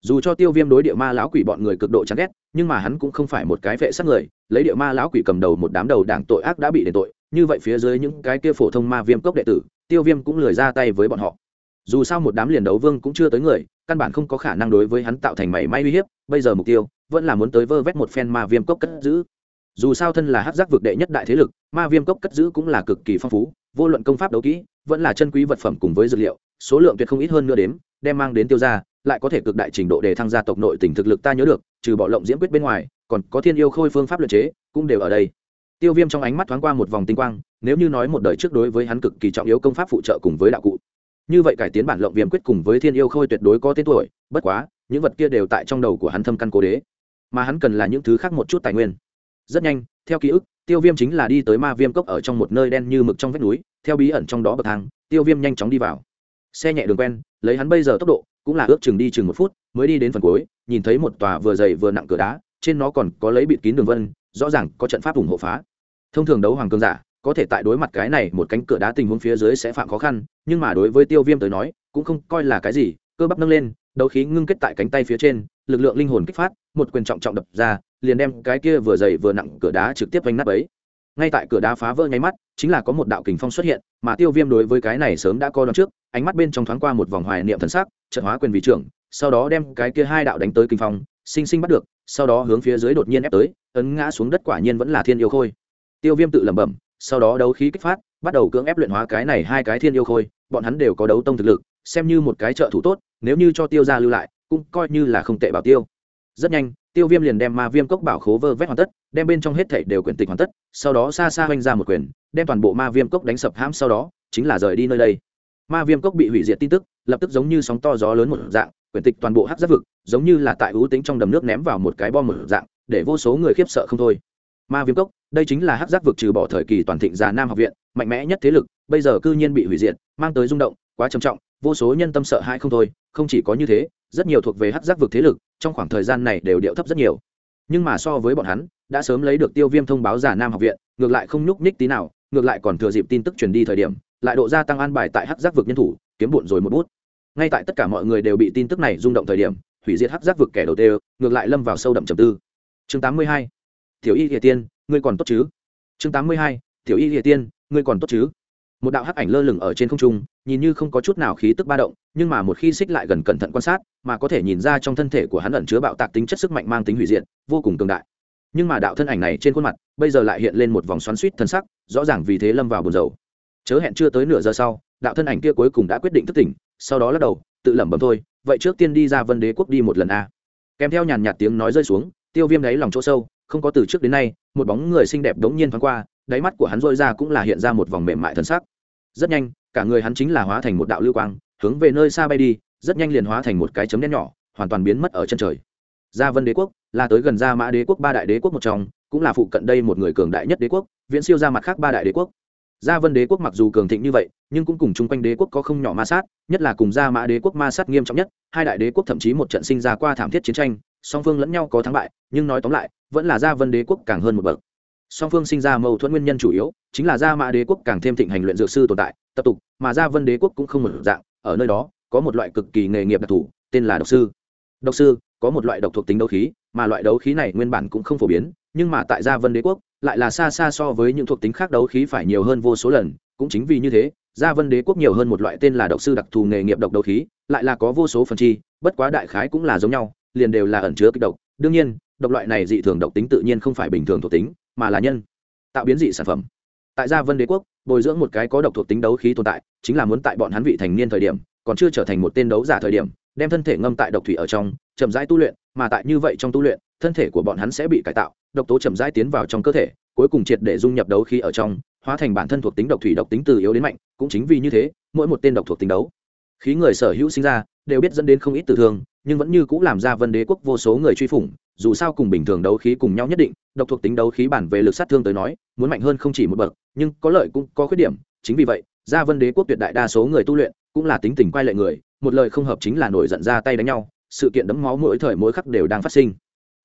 dù cho tiêu viêm đối địa ma lão quỷ bọn người cực độ chán ghét, nhưng mà hắn cũng không phải một cái vệ sát người, lấy địa ma lão quỷ cầm đầu một đám đầu đảng tội ác đã bị đền tội, như vậy phía dưới những cái kia phổ thông ma viêm cốc đệ tử, tiêu viêm cũng lười ra tay với bọn họ. Dù sao một đám liền đấu vương cũng chưa tới người, căn bản không có khả năng đối với hắn tạo thành mảy may uy hiếp, bây giờ mục tiêu vẫn là muốn tới vơ vét một phen ma viêm cốc cất giữ. Dù sao thân là hát giác vực đệ nhất đại thế lực, ma viêm cốc cất giữ cũng là cực kỳ phong phú, vô luận công pháp đấu kỹ, vẫn là chân quý vật phẩm cùng với dược liệu, số lượng tuyệt không ít hơn nữa đếm, đem mang đến tiêu ra lại có thể cực đại trình độ để thăng gia tộc nội tỉnh thực lực ta nhớ được, trừ bọ lộng diễm quyết bên ngoài, còn có thiên yêu khôi phương pháp luật chế, cũng đều ở đây. Tiêu viêm trong ánh mắt thoáng qua một vòng tinh quang, nếu như nói một đời trước đối với hắn cực kỳ trọng yếu công pháp phụ trợ cùng với đạo cụ. Như vậy cải tiến bản lộng viêm quyết cùng với thiên yêu khôi tuyệt đối có tên tuổi, bất quá, những vật kia đều tại trong đầu của hắn thâm căn cố đế. Mà hắn cần là những thứ khác một chút tài nguyên. Rất nhanh, theo ký ức, tiêu viêm chính là đi tới ma viêm cốc ở trong một nơi đen như mực trong vách núi, theo bí ẩn trong đó bậc thang, tiêu viêm nhanh chóng đi vào. Xe nhẹ đường quen, lấy hắn bây giờ tốc độ cũng là ước chừng đi chừng một phút, mới đi đến phần cuối, nhìn thấy một tòa vừa dày vừa nặng cửa đá, trên nó còn có lấy bịt kín đường vân, rõ ràng có trận pháp ủng hộ phá. Thông thường đấu hoàng cương giả, có thể tại đối mặt cái này một cánh cửa đá tình huống phía dưới sẽ phạm khó khăn, nhưng mà đối với tiêu viêm tới nói, cũng không coi là cái gì, cơ bắp nâng lên, đấu khí ngưng kết tại cánh tay phía trên, lực lượng linh hồn kích phát, một quyền trọng trọng đập ra, liền đem cái kia vừa dày vừa nặng cửa đá trực tiếp vanh nắp ấy ngay tại cửa đá phá vỡ nháy mắt, chính là có một đạo kình phong xuất hiện, mà tiêu viêm đối với cái này sớm đã coi đón trước, ánh mắt bên trong thoáng qua một vòng hoài niệm thần sắc trận hóa quyền vị trưởng, sau đó đem cái kia hai đạo đánh tới kinh phong, sinh sinh bắt được, sau đó hướng phía dưới đột nhiên ép tới, ấn ngã xuống đất quả nhiên vẫn là thiên yêu khôi. Tiêu viêm tự lẩm bẩm, sau đó đấu khí kích phát, bắt đầu cưỡng ép luyện hóa cái này hai cái thiên yêu khôi, bọn hắn đều có đấu tông thực lực, xem như một cái trợ thủ tốt, nếu như cho tiêu ra lưu lại, cũng coi như là không tệ bảo tiêu. Rất nhanh tiêu viêm liền đem ma viêm cốc bảo khố vơ vét hoàn tất, đem bên trong hết thảy đều quyển tịch hoàn tất, sau đó xa xa oanh ra một quyền đem toàn bộ ma viêm cốc đánh sập hãm sau đó, chính là rời đi nơi đây. Ma viêm cốc bị hủy diệt tin tức, lập tức giống như sóng to gió lớn một dạng, quyển tịch toàn bộ hắc giáp vực, giống như là tại ưu tính trong đầm nước ném vào một cái bom một dạng, để vô số người khiếp sợ không thôi. Ma viêm cốc, đây chính là hắc giáp vực trừ bỏ thời kỳ toàn thịnh già nam học viện, mạnh mẽ nhất thế lực, bây giờ cư nhiên bị hủy diệt, mang tới rung động, quá trầm trọng, vô số nhân tâm sợ hãi không thôi, không chỉ có như thế rất nhiều thuộc về hắc giác vực thế lực, trong khoảng thời gian này đều điệu thấp rất nhiều nhưng mà so với bọn hắn, đã sớm lấy được tiêu viêm thông báo giả nam học viện, ngược lại không nhúc nhích tí nào, ngược lại còn thừa dịp tin tức truyền đi thời điểm, lại độ gia tăng an bài tại hắc giác vực nhân thủ, kiếm bụn rồi một bút ngay tại tất cả mọi người đều bị tin tức này rung động thời điểm, hủy diệt hắc giác vực kẻ đầu tiên, ngược lại lâm vào sâu đậm trầm tư chương 82. tiểu y địa tiên, ngươi còn tốt chứ chương 82. tiểu y địa tiên, ngươi còn tốt chứ một đạo hắc ảnh lơ lửng ở trên không trung, nhìn như không có chút nào khí tức ba động, nhưng mà một khi xích lại gần cẩn thận quan sát, mà có thể nhìn ra trong thân thể của hắn ẩn chứa bạo tạc tính chất sức mạnh mang tính hủy diệt, vô cùng cường đại. Nhưng mà đạo thân ảnh này trên khuôn mặt, bây giờ lại hiện lên một vòng xoắn suýt thân sắc, rõ ràng vì thế lâm vào buồn dầu chớ hẹn chưa tới nửa giờ sau, đạo thân ảnh kia cuối cùng đã quyết định thức tỉnh, sau đó lắc đầu, tự lẩm bẩm thôi, vậy trước tiên đi ra vân đế quốc đi một lần a. Kèm theo nhàn nhạt tiếng nói rơi xuống, tiêu viêm đáy lòng chỗ sâu, không có từ trước đến nay, một bóng người xinh đẹp đống nhiên thoáng qua, đáy mắt của hắn rôi ra cũng là hiện ra một vòng mềm mại thân sắc rất nhanh, cả người hắn chính là hóa thành một đạo lưu quang, hướng về nơi xa bay đi, rất nhanh liền hóa thành một cái chấm đen nhỏ, hoàn toàn biến mất ở chân trời. Gia vân đế quốc, là tới gần gia mã đế quốc ba đại đế quốc một trong, cũng là phụ cận đây một người cường đại nhất đế quốc, viễn siêu ra mặt khác ba đại đế quốc. Gia vân đế quốc mặc dù cường thịnh như vậy, nhưng cũng cùng chung quanh đế quốc có không nhỏ ma sát, nhất là cùng gia mã đế quốc ma sát nghiêm trọng nhất, hai đại đế quốc thậm chí một trận sinh ra qua thảm thiết chiến tranh, song phương lẫn nhau có thắng bại, nhưng nói tóm lại, vẫn là gia vân đế quốc càng hơn một bậc song phương sinh ra mâu thuẫn nguyên nhân chủ yếu chính là gia mã đế quốc càng thêm thịnh hành luyện dược sư tồn tại, tập tục, mà gia vân đế quốc cũng không một dạng, ở nơi đó có một loại cực kỳ nghề nghiệp đặc thù, tên là độc sư. Độc sư có một loại độc thuộc tính đấu khí, mà loại đấu khí này nguyên bản cũng không phổ biến, nhưng mà tại gia vân đế quốc lại là xa xa so với những thuộc tính khác đấu khí phải nhiều hơn vô số lần, cũng chính vì như thế, gia vân đế quốc nhiều hơn một loại tên là độc sư đặc thù nghề nghiệp độc đấu khí, lại là có vô số phần chi, bất quá đại khái cũng là giống nhau, liền đều là ẩn chứa kích độc. Đương nhiên, độc loại này dị thường độc tính tự nhiên không phải bình thường thuộc tính mà là nhân, tạo biến dị sản phẩm. Tại gia vân đế quốc, bồi dưỡng một cái có độc thuộc tính đấu khí tồn tại, chính là muốn tại bọn hắn vị thành niên thời điểm, còn chưa trở thành một tên đấu giả thời điểm, đem thân thể ngâm tại độc thủy ở trong, chậm rãi tu luyện, mà tại như vậy trong tu luyện, thân thể của bọn hắn sẽ bị cải tạo, độc tố chậm rãi tiến vào trong cơ thể, cuối cùng triệt để dung nhập đấu khí ở trong, hóa thành bản thân thuộc tính độc thủy độc tính từ yếu đến mạnh, cũng chính vì như thế, mỗi một tên độc thuộc tính đấu, khí người sở hữu sinh ra, đều biết dẫn đến không ít tử thương nhưng vẫn như cũng làm ra vân đế quốc vô số người truy phủng, dù sao cùng bình thường đấu khí cùng nhau nhất định, độc thuộc tính đấu khí bản về lực sát thương tới nói, muốn mạnh hơn không chỉ một bậc, nhưng có lợi cũng có khuyết điểm, chính vì vậy gia vân đế quốc tuyệt đại đa số người tu luyện, cũng là tính tình quay lệ người, một lời không hợp chính là nổi giận ra tay đánh nhau, sự kiện đấm máu mỗi thời mỗi khắc đều đang phát sinh.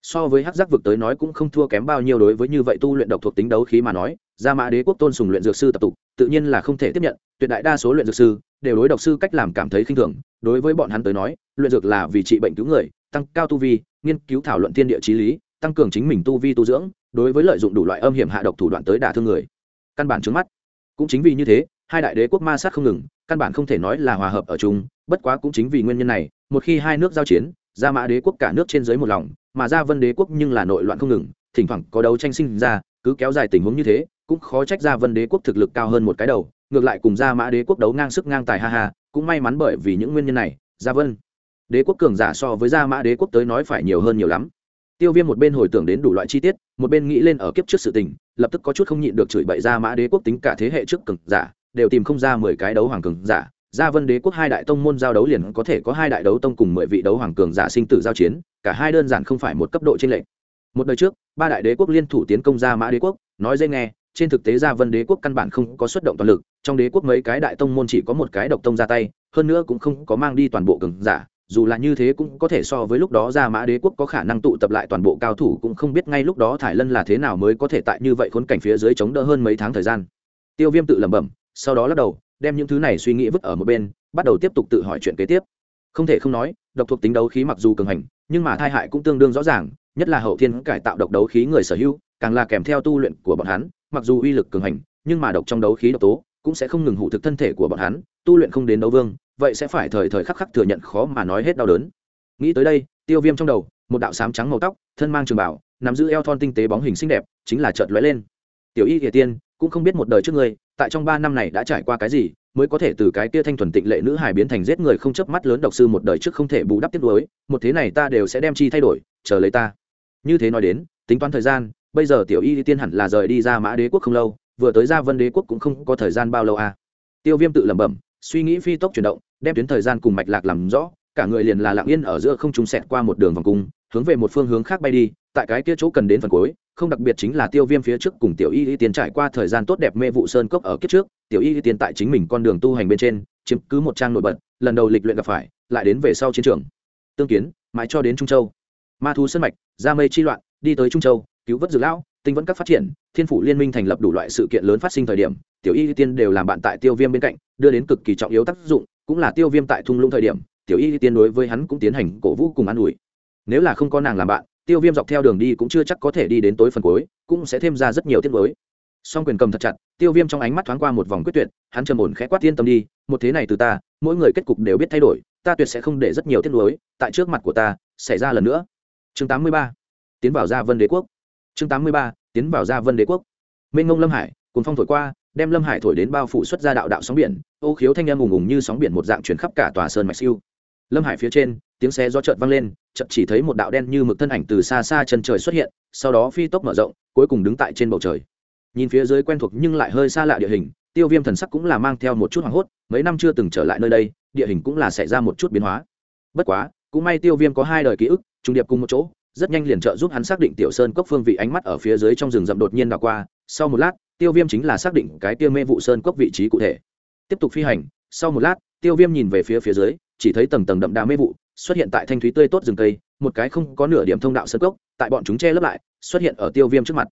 So với hắc giác vực tới nói cũng không thua kém bao nhiêu đối với như vậy tu luyện độc thuộc tính đấu khí mà nói gia mã đế quốc tôn sùng luyện dược sư tập tục tự nhiên là không thể tiếp nhận, tuyệt đại đa số luyện dược sư đều đối độc sư cách làm cảm thấy khinh thường. Đối với bọn hắn tới nói, luyện dược là vì trị bệnh cứu người, tăng cao tu vi, nghiên cứu thảo luận thiên địa trí lý, tăng cường chính mình tu vi tu dưỡng, đối với lợi dụng đủ loại âm hiểm hạ độc thủ đoạn tới đả thương người. Căn bản trước mắt. Cũng chính vì như thế, hai đại đế quốc ma sát không ngừng, căn bản không thể nói là hòa hợp ở chung, bất quá cũng chính vì nguyên nhân này, một khi hai nước giao chiến, gia mã đế quốc cả nước trên dưới một lòng, mà gia vân đế quốc nhưng là nội loạn không ngừng, thỉnh thoảng có đấu tranh sinh ra, cứ kéo dài tình huống như thế cũng khó trách gia vân đế quốc thực lực cao hơn một cái đầu, ngược lại cùng gia mã đế quốc đấu ngang sức ngang tài ha ha, cũng may mắn bởi vì những nguyên nhân này gia vân đế quốc cường giả so với gia mã đế quốc tới nói phải nhiều hơn nhiều lắm. Tiêu viêm một bên hồi tưởng đến đủ loại chi tiết, một bên nghĩ lên ở kiếp trước sự tình, lập tức có chút không nhịn được chửi bậy gia mã đế quốc tính cả thế hệ trước cường giả, đều tìm không ra mười cái đấu hoàng cường giả. Gia vân đế quốc hai đại tông môn giao đấu liền có thể có hai đại đấu tông cùng mười vị đấu hoàng cường giả sinh tử giao chiến, cả hai đơn giản không phải một cấp độ trên lệnh một đời trước, ba đại đế quốc liên thủ tiến công gia mã đế quốc, nói dễ nghe trên thực tế gia vân đế quốc căn bản không có xuất động toàn lực, trong đế quốc mấy cái đại tông môn chỉ có một cái độc tông ra tay, hơn nữa cũng không có mang đi toàn bộ cường giả, dù là như thế cũng có thể so với lúc đó gia mã đế quốc có khả năng tụ tập lại toàn bộ cao thủ cũng không biết ngay lúc đó thải lân là thế nào mới có thể tại như vậy khốn cảnh phía dưới chống đỡ hơn mấy tháng thời gian. Tiêu viêm tự lẩm bẩm, sau đó lắc đầu, đem những thứ này suy nghĩ vứt ở một bên, bắt đầu tiếp tục tự hỏi chuyện kế tiếp. Không thể không nói, độc thuộc tính đấu khí mặc dù cường hành, nhưng mà thai hại cũng tương đương rõ ràng, nhất là hậu thiên cải tạo độc đấu khí người sở hữu, càng là kèm theo tu luyện của bọn hắn mặc dù uy lực cường hành, nhưng mà độc trong đấu khí độc tố cũng sẽ không ngừng hủ thực thân thể của bọn hắn, tu luyện không đến đấu vương, vậy sẽ phải thời thời khắc khắc thừa nhận khó mà nói hết đau đớn. Nghĩ tới đây, tiêu viêm trong đầu, một đạo sám trắng màu tóc, thân mang trường bảo, nắm giữ eo thon tinh tế bóng hình xinh đẹp, chính là chợt lóe lên. Tiểu y kể tiên, cũng không biết một đời trước ngươi, tại trong ba năm này đã trải qua cái gì, mới có thể từ cái kia thanh thuần tịnh lệ nữ hài biến thành giết người không chớp mắt lớn độc sư một đời trước không thể bù đắp tiếp nối một thế này ta đều sẽ đem chi thay đổi, chờ lấy ta. Như thế nói đến, tính toán thời gian bây giờ tiểu y tiên hẳn là rời đi ra mã đế quốc không lâu, vừa tới ra vân đế quốc cũng không có thời gian bao lâu à. Tiêu viêm tự lẩm bẩm, suy nghĩ phi tốc chuyển động, đem tuyến thời gian cùng mạch lạc làm rõ, cả người liền là lặng yên ở giữa không trung xẹt qua một đường vòng cung, hướng về một phương hướng khác bay đi, tại cái kia chỗ cần đến phần cuối, không đặc biệt chính là tiêu viêm phía trước cùng tiểu y y tiên trải qua thời gian tốt đẹp mê vụ sơn cốc ở kiếp trước, tiểu y y tiên tại chính mình con đường tu hành bên trên, chiếm cứ một trang nổi bật, lần đầu lịch luyện gặp phải, lại đến về sau chiến trường. Tương kiến, mãi cho đến trung châu. Ma thu sân mạch, ra mây chi loạn, đi tới trung châu cứu vớt dược lão, tinh vẫn các phát triển, thiên phủ liên minh thành lập đủ loại sự kiện lớn phát sinh thời điểm, tiểu y tiên đều làm bạn tại tiêu viêm bên cạnh, đưa đến cực kỳ trọng yếu tác dụng, cũng là tiêu viêm tại thung lũng thời điểm, tiểu y tiên đối với hắn cũng tiến hành cổ vũ cùng an ủi. Nếu là không có nàng làm bạn, tiêu viêm dọc theo đường đi cũng chưa chắc có thể đi đến tối phần cuối, cũng sẽ thêm ra rất nhiều tiết mới song quyền cầm thật chặt, tiêu viêm trong ánh mắt thoáng qua một vòng quyết tuyệt, hắn trầm ổn khẽ quát tiên tâm đi, một thế này từ ta, mỗi người kết cục đều biết thay đổi, ta tuyệt sẽ không để rất nhiều tiết mới tại trước mặt của ta, xảy ra lần nữa. Chương 83. tiến vào gia vân đế quốc chương 83. tiến vào gia vân đế quốc. Minh ngông lâm hải cùng phong thổi qua, đem lâm hải thổi đến bao phủ xuất ra đạo đạo sóng biển, ô khiếu thanh em ùng ùng như sóng biển một dạng chuyển khắp cả tòa sơn mạch siêu. Lâm hải phía trên, tiếng xe do chợt vang lên, chợt chỉ thấy một đạo đen như mực thân ảnh từ xa xa chân trời xuất hiện, sau đó phi tốc mở rộng, cuối cùng đứng tại trên bầu trời. Nhìn phía dưới quen thuộc nhưng lại hơi xa lạ địa hình, tiêu viêm thần sắc cũng là mang theo một chút hoảng hốt, mấy năm chưa từng trở lại nơi đây, địa hình cũng là xảy ra một chút biến hóa. Bất quá, cũng may tiêu viêm có hai đời ký ức, trùng điệp cùng một chỗ rất nhanh liền trợ giúp hắn xác định tiểu sơn cốc phương vị ánh mắt ở phía dưới trong rừng rậm đột nhiên đảo qua. Sau một lát, tiêu viêm chính là xác định cái tiêu mê vụ sơn cốc vị trí cụ thể. Tiếp tục phi hành, sau một lát, tiêu viêm nhìn về phía phía dưới, chỉ thấy tầng tầng đậm đà mê vụ xuất hiện tại thanh thúy tươi tốt rừng cây, một cái không có nửa điểm thông đạo sơn cốc, tại bọn chúng che lấp lại, xuất hiện ở tiêu viêm trước mặt.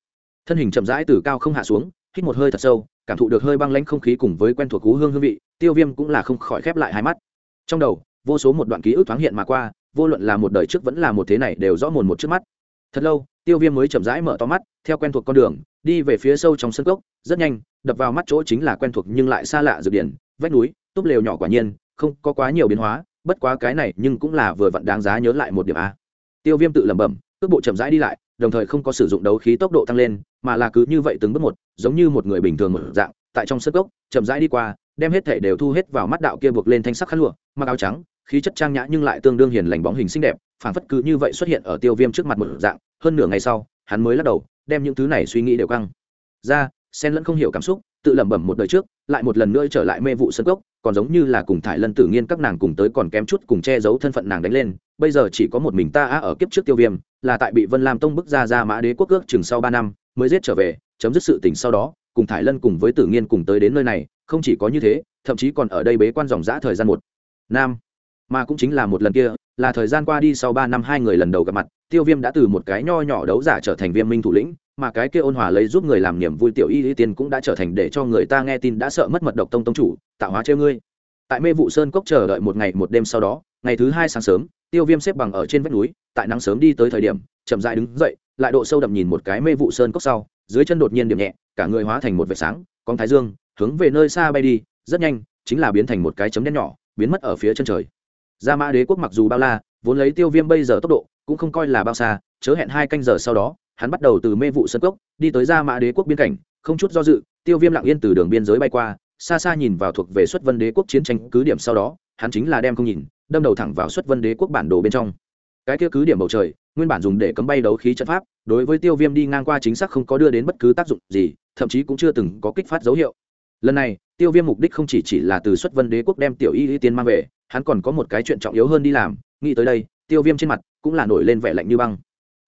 Thân hình chậm rãi từ cao không hạ xuống, hít một hơi thật sâu, cảm thụ được hơi băng lãnh không khí cùng với quen thuộc cú hương hương vị, tiêu viêm cũng là không khỏi khép lại hai mắt. Trong đầu, vô số một đoạn ký ức thoáng hiện mà qua vô luận là một đời trước vẫn là một thế này đều rõ mồn một trước mắt. Thật lâu, tiêu viêm mới chậm rãi mở to mắt, theo quen thuộc con đường, đi về phía sâu trong sân cốc, rất nhanh, đập vào mắt chỗ chính là quen thuộc nhưng lại xa lạ dược điển, vách núi, túp lều nhỏ quả nhiên, không có quá nhiều biến hóa, bất quá cái này nhưng cũng là vừa vặn đáng giá nhớ lại một điểm a. Tiêu viêm tự lẩm bẩm, cước bộ chậm rãi đi lại, đồng thời không có sử dụng đấu khí tốc độ tăng lên, mà là cứ như vậy từng bước một, giống như một người bình thường một dạng, tại trong sân cốc, chậm rãi đi qua, đem hết thể đều thu hết vào mắt đạo kia buộc lên thanh sắc khăn lụa, mặc áo trắng khí chất trang nhã nhưng lại tương đương hiền lành bóng hình xinh đẹp, phảng phất cứ như vậy xuất hiện ở tiêu viêm trước mặt một dạng, hơn nửa ngày sau, hắn mới lắc đầu, đem những thứ này suy nghĩ đều căng. Ra xen lẫn không hiểu cảm xúc, tự lẩm bẩm một đời trước, lại một lần nữa trở lại mê vụ sân cốc, còn giống như là cùng thải lân, tử nghiên các nàng cùng tới còn kém chút cùng che giấu thân phận nàng đánh lên, bây giờ chỉ có một mình ta á ở kiếp trước tiêu viêm, là tại bị vân lam tông bức ra ra mã đế quốc ước chừng sau ba năm, mới giết trở về, chấm dứt sự tình sau đó, cùng thải lân cùng với tử nghiên cùng tới đến nơi này, không chỉ có như thế, thậm chí còn ở đây bế quan dòng dã thời gian một nam mà cũng chính là một lần kia, là thời gian qua đi sau ba năm hai người lần đầu gặp mặt, tiêu viêm đã từ một cái nho nhỏ đấu giả trở thành viêm minh thủ lĩnh, mà cái kia ôn hòa lấy giúp người làm niềm vui tiểu y y tiên cũng đã trở thành để cho người ta nghe tin đã sợ mất mật độc tông tông chủ, tạo hóa treo ngươi. Tại mê vụ sơn cốc chờ đợi một ngày một đêm sau đó, ngày thứ hai sáng sớm, tiêu viêm xếp bằng ở trên vách núi, tại nắng sớm đi tới thời điểm, chậm dại đứng dậy, lại độ sâu đậm nhìn một cái mê vụ sơn cốc sau, dưới chân đột nhiên điểm nhẹ, cả người hóa thành một vệt sáng, con thái dương, hướng về nơi xa bay đi, rất nhanh, chính là biến thành một cái chấm đen nhỏ, biến mất ở phía chân trời gia mã đế quốc mặc dù bao la, vốn lấy tiêu viêm bây giờ tốc độ cũng không coi là bao xa, chớ hẹn hai canh giờ sau đó, hắn bắt đầu từ mê vụ sân cốc, đi tới gia mã đế quốc biên cảnh, không chút do dự, tiêu viêm lặng yên từ đường biên giới bay qua, xa xa nhìn vào thuộc về xuất vân đế quốc chiến tranh cứ điểm sau đó, hắn chính là đem không nhìn, đâm đầu thẳng vào xuất vân đế quốc bản đồ bên trong. Cái kia cứ điểm bầu trời, nguyên bản dùng để cấm bay đấu khí trận pháp, đối với tiêu viêm đi ngang qua chính xác không có đưa đến bất cứ tác dụng gì, thậm chí cũng chưa từng có kích phát dấu hiệu. Lần này, tiêu viêm mục đích không chỉ chỉ là từ xuất vân đế quốc đem tiểu y y tiên mang về hắn còn có một cái chuyện trọng yếu hơn đi làm, nghĩ tới đây, tiêu viêm trên mặt cũng là nổi lên vẻ lạnh như băng.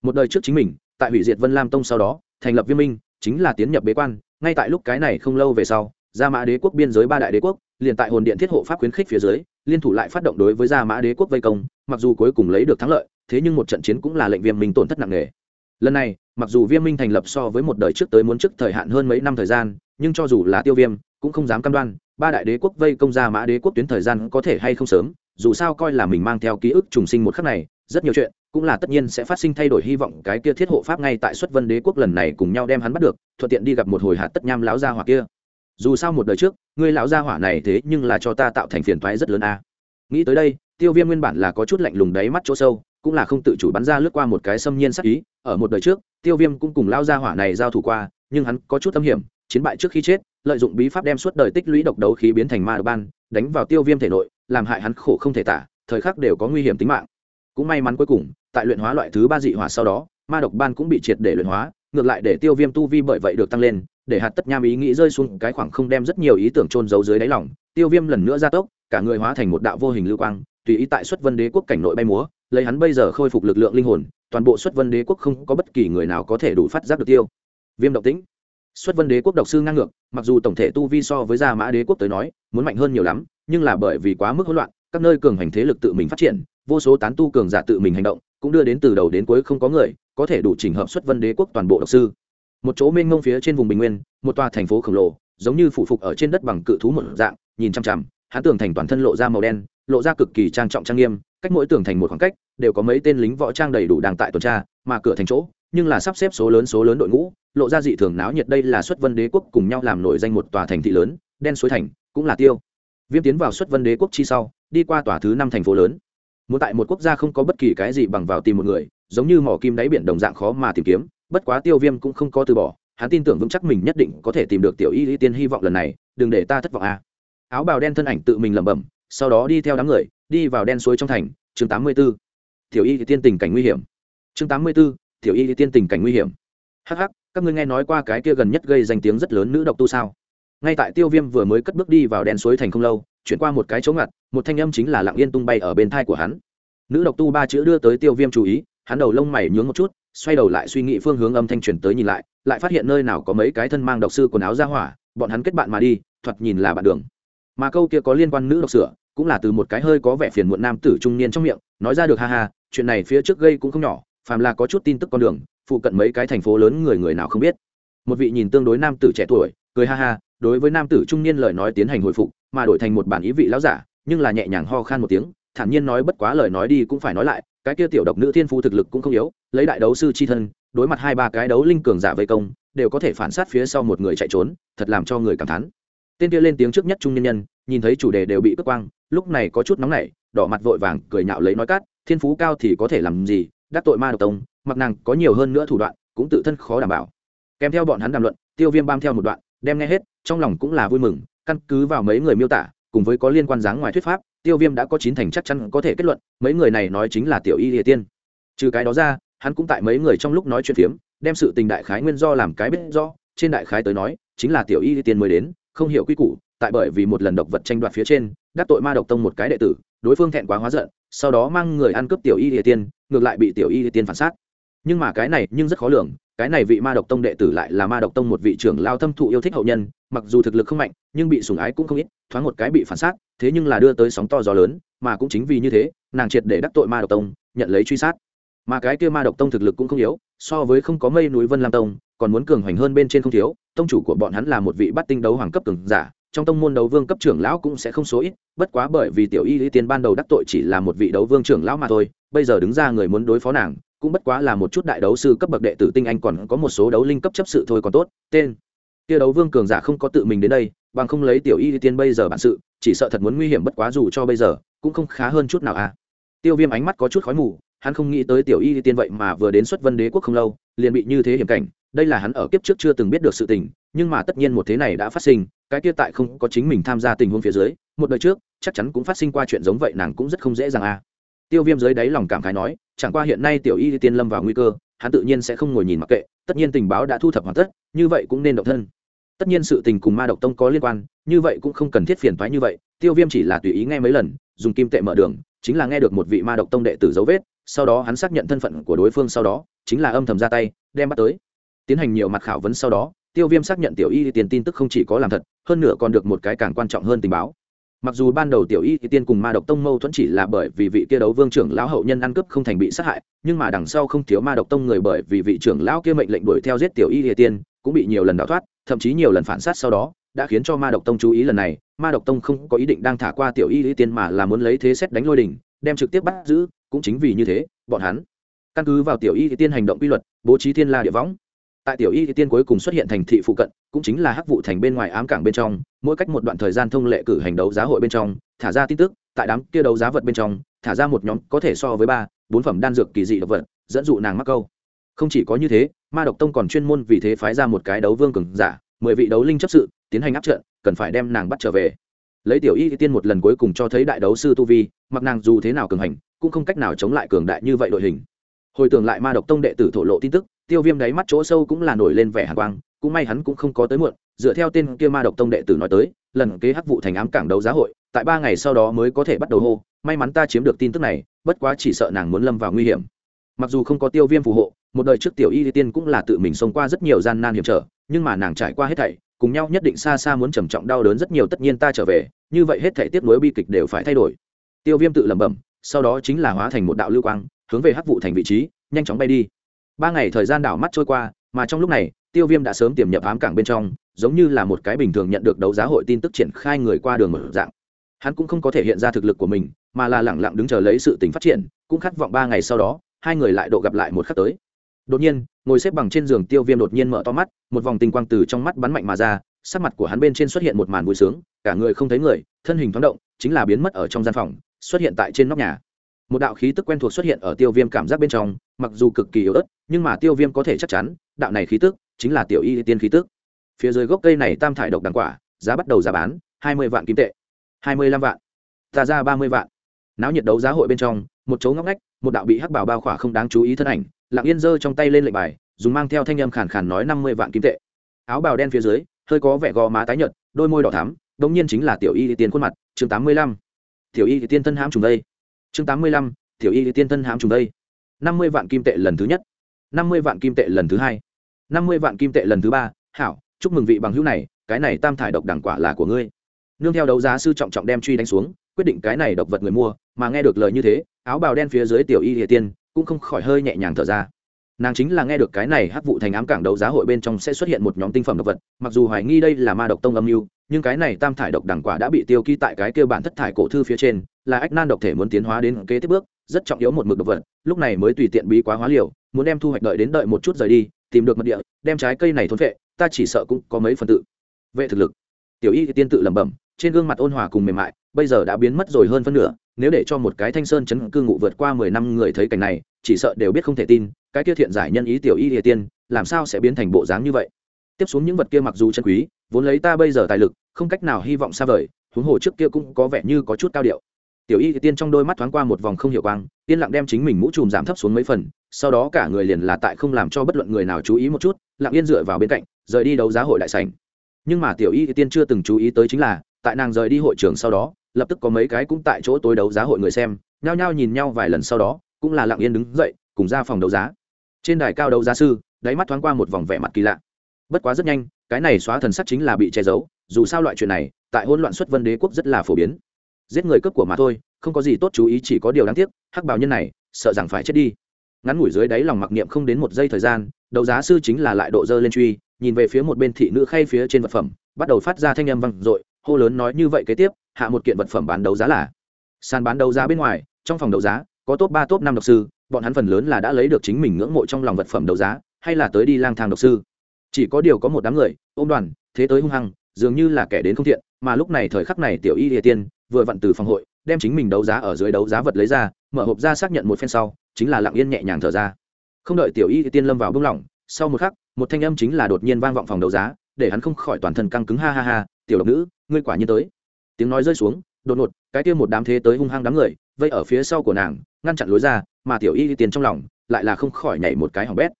Một đời trước chính mình, tại hủy diệt vân lam tông sau đó, thành lập viêm minh, chính là tiến nhập bế quan, ngay tại lúc cái này không lâu về sau, gia mã đế quốc biên giới ba đại đế quốc, liền tại hồn điện thiết hộ pháp khuyến khích phía dưới, liên thủ lại phát động đối với gia mã đế quốc vây công, mặc dù cuối cùng lấy được thắng lợi, thế nhưng một trận chiến cũng là lệnh viêm minh tổn thất nặng nề. Lần này, mặc dù viêm minh thành lập so với một đời trước tới muốn trước thời hạn hơn mấy năm thời gian, nhưng cho dù là tiêu viêm, cũng không dám cam đoan ba đại đế quốc vây công ra mã đế quốc tuyến thời gian có thể hay không sớm, dù sao coi là mình mang theo ký ức trùng sinh một khắc này, rất nhiều chuyện cũng là tất nhiên sẽ phát sinh thay đổi hy vọng. Cái kia thiết hộ pháp ngay tại xuất vân đế quốc lần này cùng nhau đem hắn bắt được, thuận tiện đi gặp một hồi hạt tất nham lão gia hỏa kia. Dù sao một đời trước ngươi lão gia hỏa này thế nhưng là cho ta tạo thành phiền toái rất lớn a. Nghĩ tới đây, tiêu viêm nguyên bản là có chút lạnh lùng đáy mắt chỗ sâu, cũng là không tự chủ bắn ra lướt qua một cái xâm nhiên sắc ý. Ở một đời trước, tiêu viêm cũng cùng lão gia hỏa này giao thủ qua, nhưng hắn có chút tâm hiểm, chiến bại trước khi chết lợi dụng bí pháp đem suốt đời tích lũy độc đấu khí biến thành ma độc ban, đánh vào tiêu viêm thể nội, làm hại hắn khổ không thể tả, thời khắc đều có nguy hiểm tính mạng. Cũng may mắn cuối cùng, tại luyện hóa loại thứ ba dị hỏa sau đó, ma độc ban cũng bị triệt để luyện hóa, ngược lại để tiêu viêm tu vi bởi vậy được tăng lên, để hạt tất nham ý nghĩ rơi xuống cái khoảng không đem rất nhiều ý tưởng trôn giấu dưới đáy lòng, tiêu viêm lần nữa gia tốc, cả người hóa thành một đạo vô hình lưu quang, tùy ý tại xuất vân đế quốc cảnh nội bay múa, lấy hắn bây giờ khôi phục lực lượng linh hồn, toàn bộ xuất vân đế quốc không có bất kỳ người nào có thể đủ phát giác được tiêu. Viêm động tĩnh xuất vân đế quốc độc sư ngang ngược, mặc dù tổng thể tu vi so với gia mã đế quốc tới nói, muốn mạnh hơn nhiều lắm, nhưng là bởi vì quá mức hỗn loạn, các nơi cường hành thế lực tự mình phát triển, vô số tán tu cường giả tự mình hành động, cũng đưa đến từ đầu đến cuối không có người có thể đủ chỉnh hợp xuất vân đế quốc toàn bộ độc sư. Một chỗ mênh mông phía trên vùng bình nguyên, một tòa thành phố khổng lồ, giống như phụ phục ở trên đất bằng cự thú một dạng, nhìn chăm chăm hãn tường thành toàn thân lộ ra màu đen, lộ ra cực kỳ trang trọng trang nghiêm, cách mỗi tường thành một khoảng cách, đều có mấy tên lính võ trang đầy đủ đang tại tuần tra, mà cửa thành chỗ nhưng là sắp xếp số lớn số lớn đội ngũ, lộ ra dị thường náo nhiệt. Đây là xuất vân đế quốc cùng nhau làm nổi danh một tòa thành thị lớn, đen suối thành, cũng là tiêu. Viêm tiến vào xuất vân đế quốc chi sau, đi qua tòa thứ năm thành phố lớn. Muốn tại một quốc gia không có bất kỳ cái gì bằng vào tìm một người, giống như mỏ kim đáy biển đồng dạng khó mà tìm kiếm. Bất quá tiêu viêm cũng không có từ bỏ, hắn tin tưởng vững chắc mình nhất định có thể tìm được tiểu y lý tiên hy vọng lần này, đừng để ta thất vọng a à. áo bào đen thân ảnh tự mình lẩm bẩm, sau đó đi theo đám người, đi vào đen suối trong thành, chương tám mươi b ố tiểu y tiên tình cảnh nguy hiểm. Chương tám mươi b ố tiểu y tiên tình cảnh nguy hiểm. Hắc hắc, các ngươi nghe nói qua cái kia gần nhất gây danh tiếng rất lớn nữ độc tu sao? Ngay tại tiêu viêm vừa mới cất bước đi vào đen suối thành không lâu chuyển qua một cái chỗ ngặt một thanh âm chính là lặng yên tung bay ở bên thai của hắn. Nữ độc tu ba chữ đưa tới tiêu viêm chú ý hắn đầu lông mày nhướng một chút xoay đầu lại suy nghĩ phương hướng âm thanh truyền tới nhìn lại lại phát hiện nơi nào có mấy cái thân mang độc sư quần áo ra hỏa bọn hắn kết bạn mà đi thoạt nhìn là bạn đường. Mà câu kia có liên quan nữ độc sửa cũng là từ một cái hơi có vẻ phiền muộn nam tử trung niên trong miệng nói ra được ha ha chuyện này phía trước gây cũng không nhỏ phàm là có chút tin tức con đường, phụ cận mấy cái thành phố lớn người người nào không biết. Một vị nhìn tương đối nam tử trẻ tuổi, cười ha ha, đối với nam tử trung niên lời nói tiến hành hồi phục, mà đổi thành một bản ý vị lão giả, nhưng là nhẹ nhàng ho khan một tiếng, thản nhiên nói bất quá lời nói đi cũng phải nói lại, cái kia tiểu độc nữ thiên phu thực lực cũng không yếu, lấy đại đấu sư c h i thân, đối mặt hai ba cái đấu linh cường giả vây công, đều có thể phản sát phía sau một người chạy trốn, thật làm cho người cảm thán. Tên kia lên tiếng trước nhất trung nhân nhân, nhìn thấy chủ đề đều bị cất quang, lúc này có chút nóng nảy, đỏ mặt vội vàng cười nhạo lấy nói cát, thiên phú cao thì có thể làm gì đắc tội ma độc tông, mặc nàng có nhiều hơn nữa thủ đoạn, cũng tự thân khó đảm bảo. Kèm theo bọn hắn đàm luận, tiêu viêm bam theo một đoạn, đem nghe hết, trong lòng cũng là vui mừng, căn cứ vào mấy người miêu tả, cùng với có liên quan dáng ngoài thuyết pháp, tiêu viêm đã có chín thành chắc chắn có thể kết luận, mấy người này nói chính là tiểu y địa tiên. Trừ cái đó ra, hắn cũng tại mấy người trong lúc nói chuyện phiếm, đem sự tình đại khái nguyên do làm cái biết do trên đại khái tới nói, chính là tiểu y địa tiên mới đến, không hiểu quy củ tại bởi vì một lần độc vật tranh đoạt phía trên, đắc tội ma độc tông một cái đệ tử, đối phương thẹn quá hóa giận, sau đó mang người ăn cướp tiểu y địa tiên, ngược lại bị tiểu y địa tiên phản xác nhưng mà cái này nhưng rất khó lường, cái này vị ma độc tông đệ tử lại là ma độc tông một vị trưởng lao thâm thụ yêu thích hậu nhân, mặc dù thực lực không mạnh, nhưng bị sủng ái cũng không ít, thoáng một cái bị phản xác thế nhưng là đưa tới sóng to gió lớn, mà cũng chính vì như thế, nàng triệt để đắc tội ma độc tông, nhận lấy truy sát. Mà cái kia ma độc tông thực lực cũng không yếu, so với không có mây núi vân lam tông, còn muốn cường hoành hơn bên trên không thiếu, tông chủ của bọn hắn là một vị bắt tinh đấu hoàng cấp cường giả trong tông môn đấu vương cấp trưởng lão cũng sẽ không số ít, bất quá bởi vì tiểu y lý tiên ban đầu đắc tội chỉ là một vị đấu vương trưởng lão mà thôi, bây giờ đứng ra người muốn đối phó nàng, cũng bất quá là một chút đại đấu sư cấp bậc đệ tử tinh anh còn có một số đấu linh cấp chấp sự thôi còn tốt, tên kia đấu vương cường giả không có tự mình đến đây, bằng không lấy tiểu y lý tiên bây giờ bản sự, chỉ sợ thật muốn nguy hiểm bất quá dù cho bây giờ, cũng không khá hơn chút nào à. Tiêu viêm ánh mắt có chút khói mù, hắn không nghĩ tới tiểu y lý tiên vậy mà vừa đến xuất vân đế quốc không lâu, liền bị như thế hiểm cảnh, đây là hắn ở kiếp trước chưa từng biết được sự tình, nhưng mà tất nhiên một thế này đã phát sinh cái kia tại không có chính mình tham gia tình huống phía dưới, một đời trước, chắc chắn cũng phát sinh qua chuyện giống vậy, nàng cũng rất không dễ dàng à. Tiêu viêm dưới đáy lòng cảm khái nói, chẳng qua hiện nay tiểu y tiên lâm vào nguy cơ, hắn tự nhiên sẽ không ngồi nhìn mặc kệ, tất nhiên tình báo đã thu thập hoàn tất, như vậy cũng nên động thân. Tất nhiên sự tình cùng ma độc tông có liên quan, như vậy cũng không cần thiết phiền thoái như vậy, tiêu viêm chỉ là tùy ý nghe mấy lần, dùng kim tệ mở đường, chính là nghe được một vị ma độc tông đệ tử dấu vết, sau đó hắn xác nhận thân phận của đối phương sau đó, chính là âm thầm ra tay, đem bắt tới. Tiến hành nhiều mặt khảo vấn sau đó tiêu viêm xác nhận tiểu y tiên tin tức không chỉ có làm thật, hơn nữa còn được một cái càng quan trọng hơn tình báo. Mặc dù ban đầu tiểu y tiên cùng ma độc tông mâu thuẫn chỉ là bởi vì vị kia đấu vương trưởng lão hậu nhân ăn cướp không thành bị sát hại, nhưng mà đằng sau không thiếu ma độc tông người bởi vì vị trưởng lão kia mệnh lệnh đuổi theo giết tiểu y tiên, cũng bị nhiều lần đào thoát, thậm chí nhiều lần phản sát sau đó, đã khiến cho ma độc tông chú ý lần này. Ma độc tông không có ý định đang thả qua tiểu y tiên mà là muốn lấy thế xét đánh lôi đình, đem trực tiếp bắt giữ, cũng chính vì như thế, bọn hắn căn cứ vào tiểu y tiên hành động quy luật, bố trí thiên la địa võng tại tiểu y tiên cuối cùng xuất hiện thành thị phụ cận, cũng chính là hắc vụ thành bên ngoài ám cảng bên trong, mỗi cách một đoạn thời gian thông lệ cử hành đấu giá hội bên trong, thả ra tin tức, tại đám kia đấu giá vật bên trong, thả ra một nhóm có thể so với ba, bốn phẩm đan dược kỳ dị độc vật, dẫn dụ nàng mắc câu. Không chỉ có như thế, ma độc tông còn chuyên môn vì thế phái ra một cái đấu vương cường giả, mười vị đấu linh chấp sự, tiến hành áp trận, cần phải đem nàng bắt trở về. Lấy tiểu y tiên một lần cuối cùng cho thấy đại đấu sư tu vi, mặc nàng dù thế nào cường hành, cũng không cách nào chống lại cường đại như vậy đội hình. Hồi tưởng lại ma độc tông đệ tử thổ lộ tin tức tiêu viêm đáy mắt chỗ sâu cũng là nổi lên vẻ hàn quang, cũng may hắn cũng không có tới muộn, dựa theo tên kia ma độc tông đệ tử nói tới, lần kế hắc vụ thành ám cảng đấu giá hội, tại ba ngày sau đó mới có thể bắt đầu hô, may mắn ta chiếm được tin tức này, bất quá chỉ sợ nàng muốn lâm vào nguy hiểm. Mặc dù không có tiêu viêm phù hộ, một đời trước tiểu y tiên cũng là tự mình sống qua rất nhiều gian nan hiểm trở, nhưng mà nàng trải qua hết thảy, cùng nhau nhất định xa xa muốn trầm trọng đau đớn rất nhiều tất nhiên ta trở về, như vậy hết thảy tiếp nối bi kịch đều phải thay đổi. Tiêu viêm tự lẩm bẩm, sau đó chính là hóa thành một đạo lưu quang, hướng về hắc vụ thành vị trí, nhanh chóng bay đi ba ngày thời gian đảo mắt trôi qua, mà trong lúc này, tiêu viêm đã sớm tiềm nhập ám cảng bên trong, giống như là một cái bình thường nhận được đấu giá hội tin tức triển khai người qua đường mở dạng. Hắn cũng không có thể hiện ra thực lực của mình, mà là lẳng lặng đứng chờ lấy sự tình phát triển, cũng khát vọng ba ngày sau đó, hai người lại độ gặp lại một khắc tới. Đột nhiên, ngồi xếp bằng trên giường tiêu viêm đột nhiên mở to mắt, một vòng tinh quang từ trong mắt bắn mạnh mà ra, sắc mặt của hắn bên trên xuất hiện một màn vui sướng, cả người không thấy người, thân hình thoáng động, chính là biến mất ở trong gian phòng, xuất hiện tại trên nóc nhà. Một đạo khí tức quen thuộc xuất hiện ở tiêu viêm cảm giác bên trong, mặc dù cực kỳ yếu ớt nhưng mà tiêu viêm có thể chắc chắn, đạo này khí tức chính là tiểu y tiên khí tức. Phía dưới gốc cây này tam thải độc đằng quả, giá bắt đầu giá bán, hai mươi vạn kim tệ. hai mươi lăm vạn. Ta ra ba mươi vạn. Náo nhiệt đấu giá hội bên trong, một chỗ ngóc ngách, một đạo bị hắc bảo bao khỏa không đáng chú ý thân ảnh, lặng yên giơ trong tay lên lệnh bài, dùng mang theo thanh âm khàn khàn nói năm mươi vạn kim tệ. Áo bào đen phía dưới, hơi có vẻ gò má tái nhợt, đôi môi đỏ thắm, đống nhiên chính là tiểu y tiên khuôn mặt, chương tám mươi lăm. Tiểu y tiên thân hãm trùng đây. Chương tám mươi lăm, tiểu y tiên thân hãm trùng đây. năm mươi vạn kim tệ lần thứ nhất năm mươi vạn kim tệ lần thứ hai. năm mươi vạn kim tệ lần thứ ba. Hảo, chúc mừng vị bằng hữu này, cái này tam thải độc đẳng quả là của ngươi. Nương theo đấu giá sư trọng trọng đem truy đánh xuống, quyết định cái này độc vật người mua, mà nghe được lời như thế, áo bào đen phía dưới tiểu y địa tiên, cũng không khỏi hơi nhẹ nhàng thở ra nàng chính là nghe được cái này hắc vụ thành ám cảng đấu giá hội bên trong sẽ xuất hiện một nhóm tinh phẩm độc vật, mặc dù hoài nghi đây là ma độc tông âm mưu, nhưng cái này tam thải độc đẳng quả đã bị tiêu ký tại cái kêu bản thất thải cổ thư phía trên, là ách nan độc thể muốn tiến hóa đến kế tiếp bước, rất trọng yếu một mực độc vật, lúc này mới tùy tiện bí quá hóa liều, muốn đem thu hoạch đợi đến đợi một chút rời đi, tìm được mật địa, đem trái cây này thốn vệ, ta chỉ sợ cũng có mấy phần tự. Vệ thực lực. Tiểu y tiên tự lẩm bẩm, trên gương mặt ôn hòa cùng mềm mại, bây giờ đã biến mất rồi hơn phân nửa, nếu để cho một cái thanh sơn chấn cư ngụ vượt qua mười năm người thấy cảnh này chỉ sợ đều biết không thể tin, cái kia thiện giải nhân ý tiểu y địa tiên, làm sao sẽ biến thành bộ dáng như vậy? Tiếp xuống những vật kia mặc dù chân quý, vốn lấy ta bây giờ tài lực, không cách nào hy vọng xa vời, huống hồ trước kia cũng có vẻ như có chút cao điệu. Tiểu y tiên trong đôi mắt thoáng qua một vòng không hiểu quang, yên lặng đem chính mình mũ trùm giảm thấp xuống mấy phần, sau đó cả người liền là tại không làm cho bất luận người nào chú ý một chút, lặng yên dựa vào bên cạnh, rời đi đấu giá hội đại sảnh. Nhưng mà tiểu y tiên chưa từng chú ý tới chính là, tại nàng rời đi hội trường sau đó, lập tức có mấy cái cũng tại chỗ tối đấu giá hội người xem, nhao nhao nhìn nhau vài lần sau đó cũng là lặng yên đứng dậy, cùng ra phòng đấu giá. Trên đài cao đấu giá sư, đáy mắt thoáng qua một vòng vẻ mặt kỳ lạ. Bất quá rất nhanh, cái này xóa thần sắc chính là bị che giấu, dù sao loại chuyện này, tại hỗn loạn xuất vân đế quốc rất là phổ biến. Giết người cướp của mà thôi, không có gì tốt chú ý, chỉ có điều đáng tiếc, hắc bào nhân này, sợ rằng phải chết đi. Ngắn ngủi dưới đáy lòng mặc niệm không đến một giây thời gian, đấu giá sư chính là lại độ dơ lên truy, nhìn về phía một bên thị nữ khay phía trên vật phẩm, bắt đầu phát ra thanh âm vang dội, hô lớn nói như vậy kế tiếp, hạ một kiện vật phẩm bán đấu giá là. Sàn bán đấu giá bên ngoài, trong phòng đấu giá có top ba, top năm độc sư, bọn hắn phần lớn là đã lấy được chính mình ngưỡng mộ trong lòng vật phẩm đấu giá, hay là tới đi lang thang độc sư. Chỉ có điều có một đám người, ôm đoàn, thế tới hung hăng, dường như là kẻ đến không thiện, mà lúc này thời khắc này tiểu y địa tiên vừa vặn từ phòng hội, đem chính mình đấu giá ở dưới đấu giá vật lấy ra, mở hộp ra xác nhận một phen sau, chính là lặng yên nhẹ nhàng thở ra. Không đợi tiểu y địa tiên lâm vào bưng lỏng, sau một khắc, một thanh âm chính là đột nhiên vang vọng phòng đấu giá, để hắn không khỏi toàn thân căng cứng ha ha ha, tiểu độc nữ, ngươi quả nhiên tới. Tiếng nói rơi xuống, đột ngột, cái kia một đám thế tới hung hăng đám người vây ở phía sau của nàng, ngăn chặn lối ra, mà tiểu y tiên trong lòng lại là không khỏi nhảy một cái hỏng bét.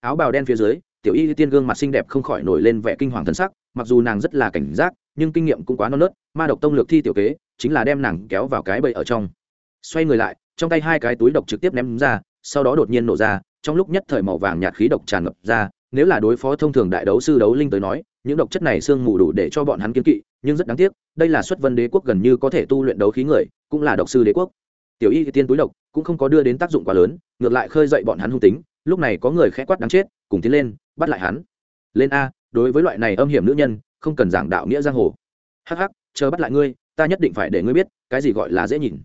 Áo bào đen phía dưới, tiểu y tiên gương mặt xinh đẹp không khỏi nổi lên vẻ kinh hoàng thân sắc, mặc dù nàng rất là cảnh giác, nhưng kinh nghiệm cũng quá non nớt, ma độc tông lược thi tiểu kế chính là đem nàng kéo vào cái bẫy ở trong. Xoay người lại, trong tay hai cái túi độc trực tiếp ném ra, sau đó đột nhiên nổ ra, trong lúc nhất thời màu vàng nhạt khí độc tràn ngập ra, nếu là đối phó thông thường đại đấu sư đấu linh tới nói, những độc chất này sương mù đủ để cho bọn hắn kiên kỵ, nhưng rất đáng tiếc, đây là xuất vân đế quốc gần như có thể tu luyện đấu khí người, cũng là độc sư đế quốc tiểu y tiên túi độc, cũng không có đưa đến tác dụng quá lớn, ngược lại khơi dậy bọn hắn hung tính, lúc này có người khẽ quát đáng chết, cùng tiến lên, bắt lại hắn. Lên a, đối với loại này âm hiểm nữ nhân, không cần giảng đạo nghĩa giang hồ. Hắc hắc, chờ bắt lại ngươi, ta nhất định phải để ngươi biết, cái gì gọi là dễ nhìn.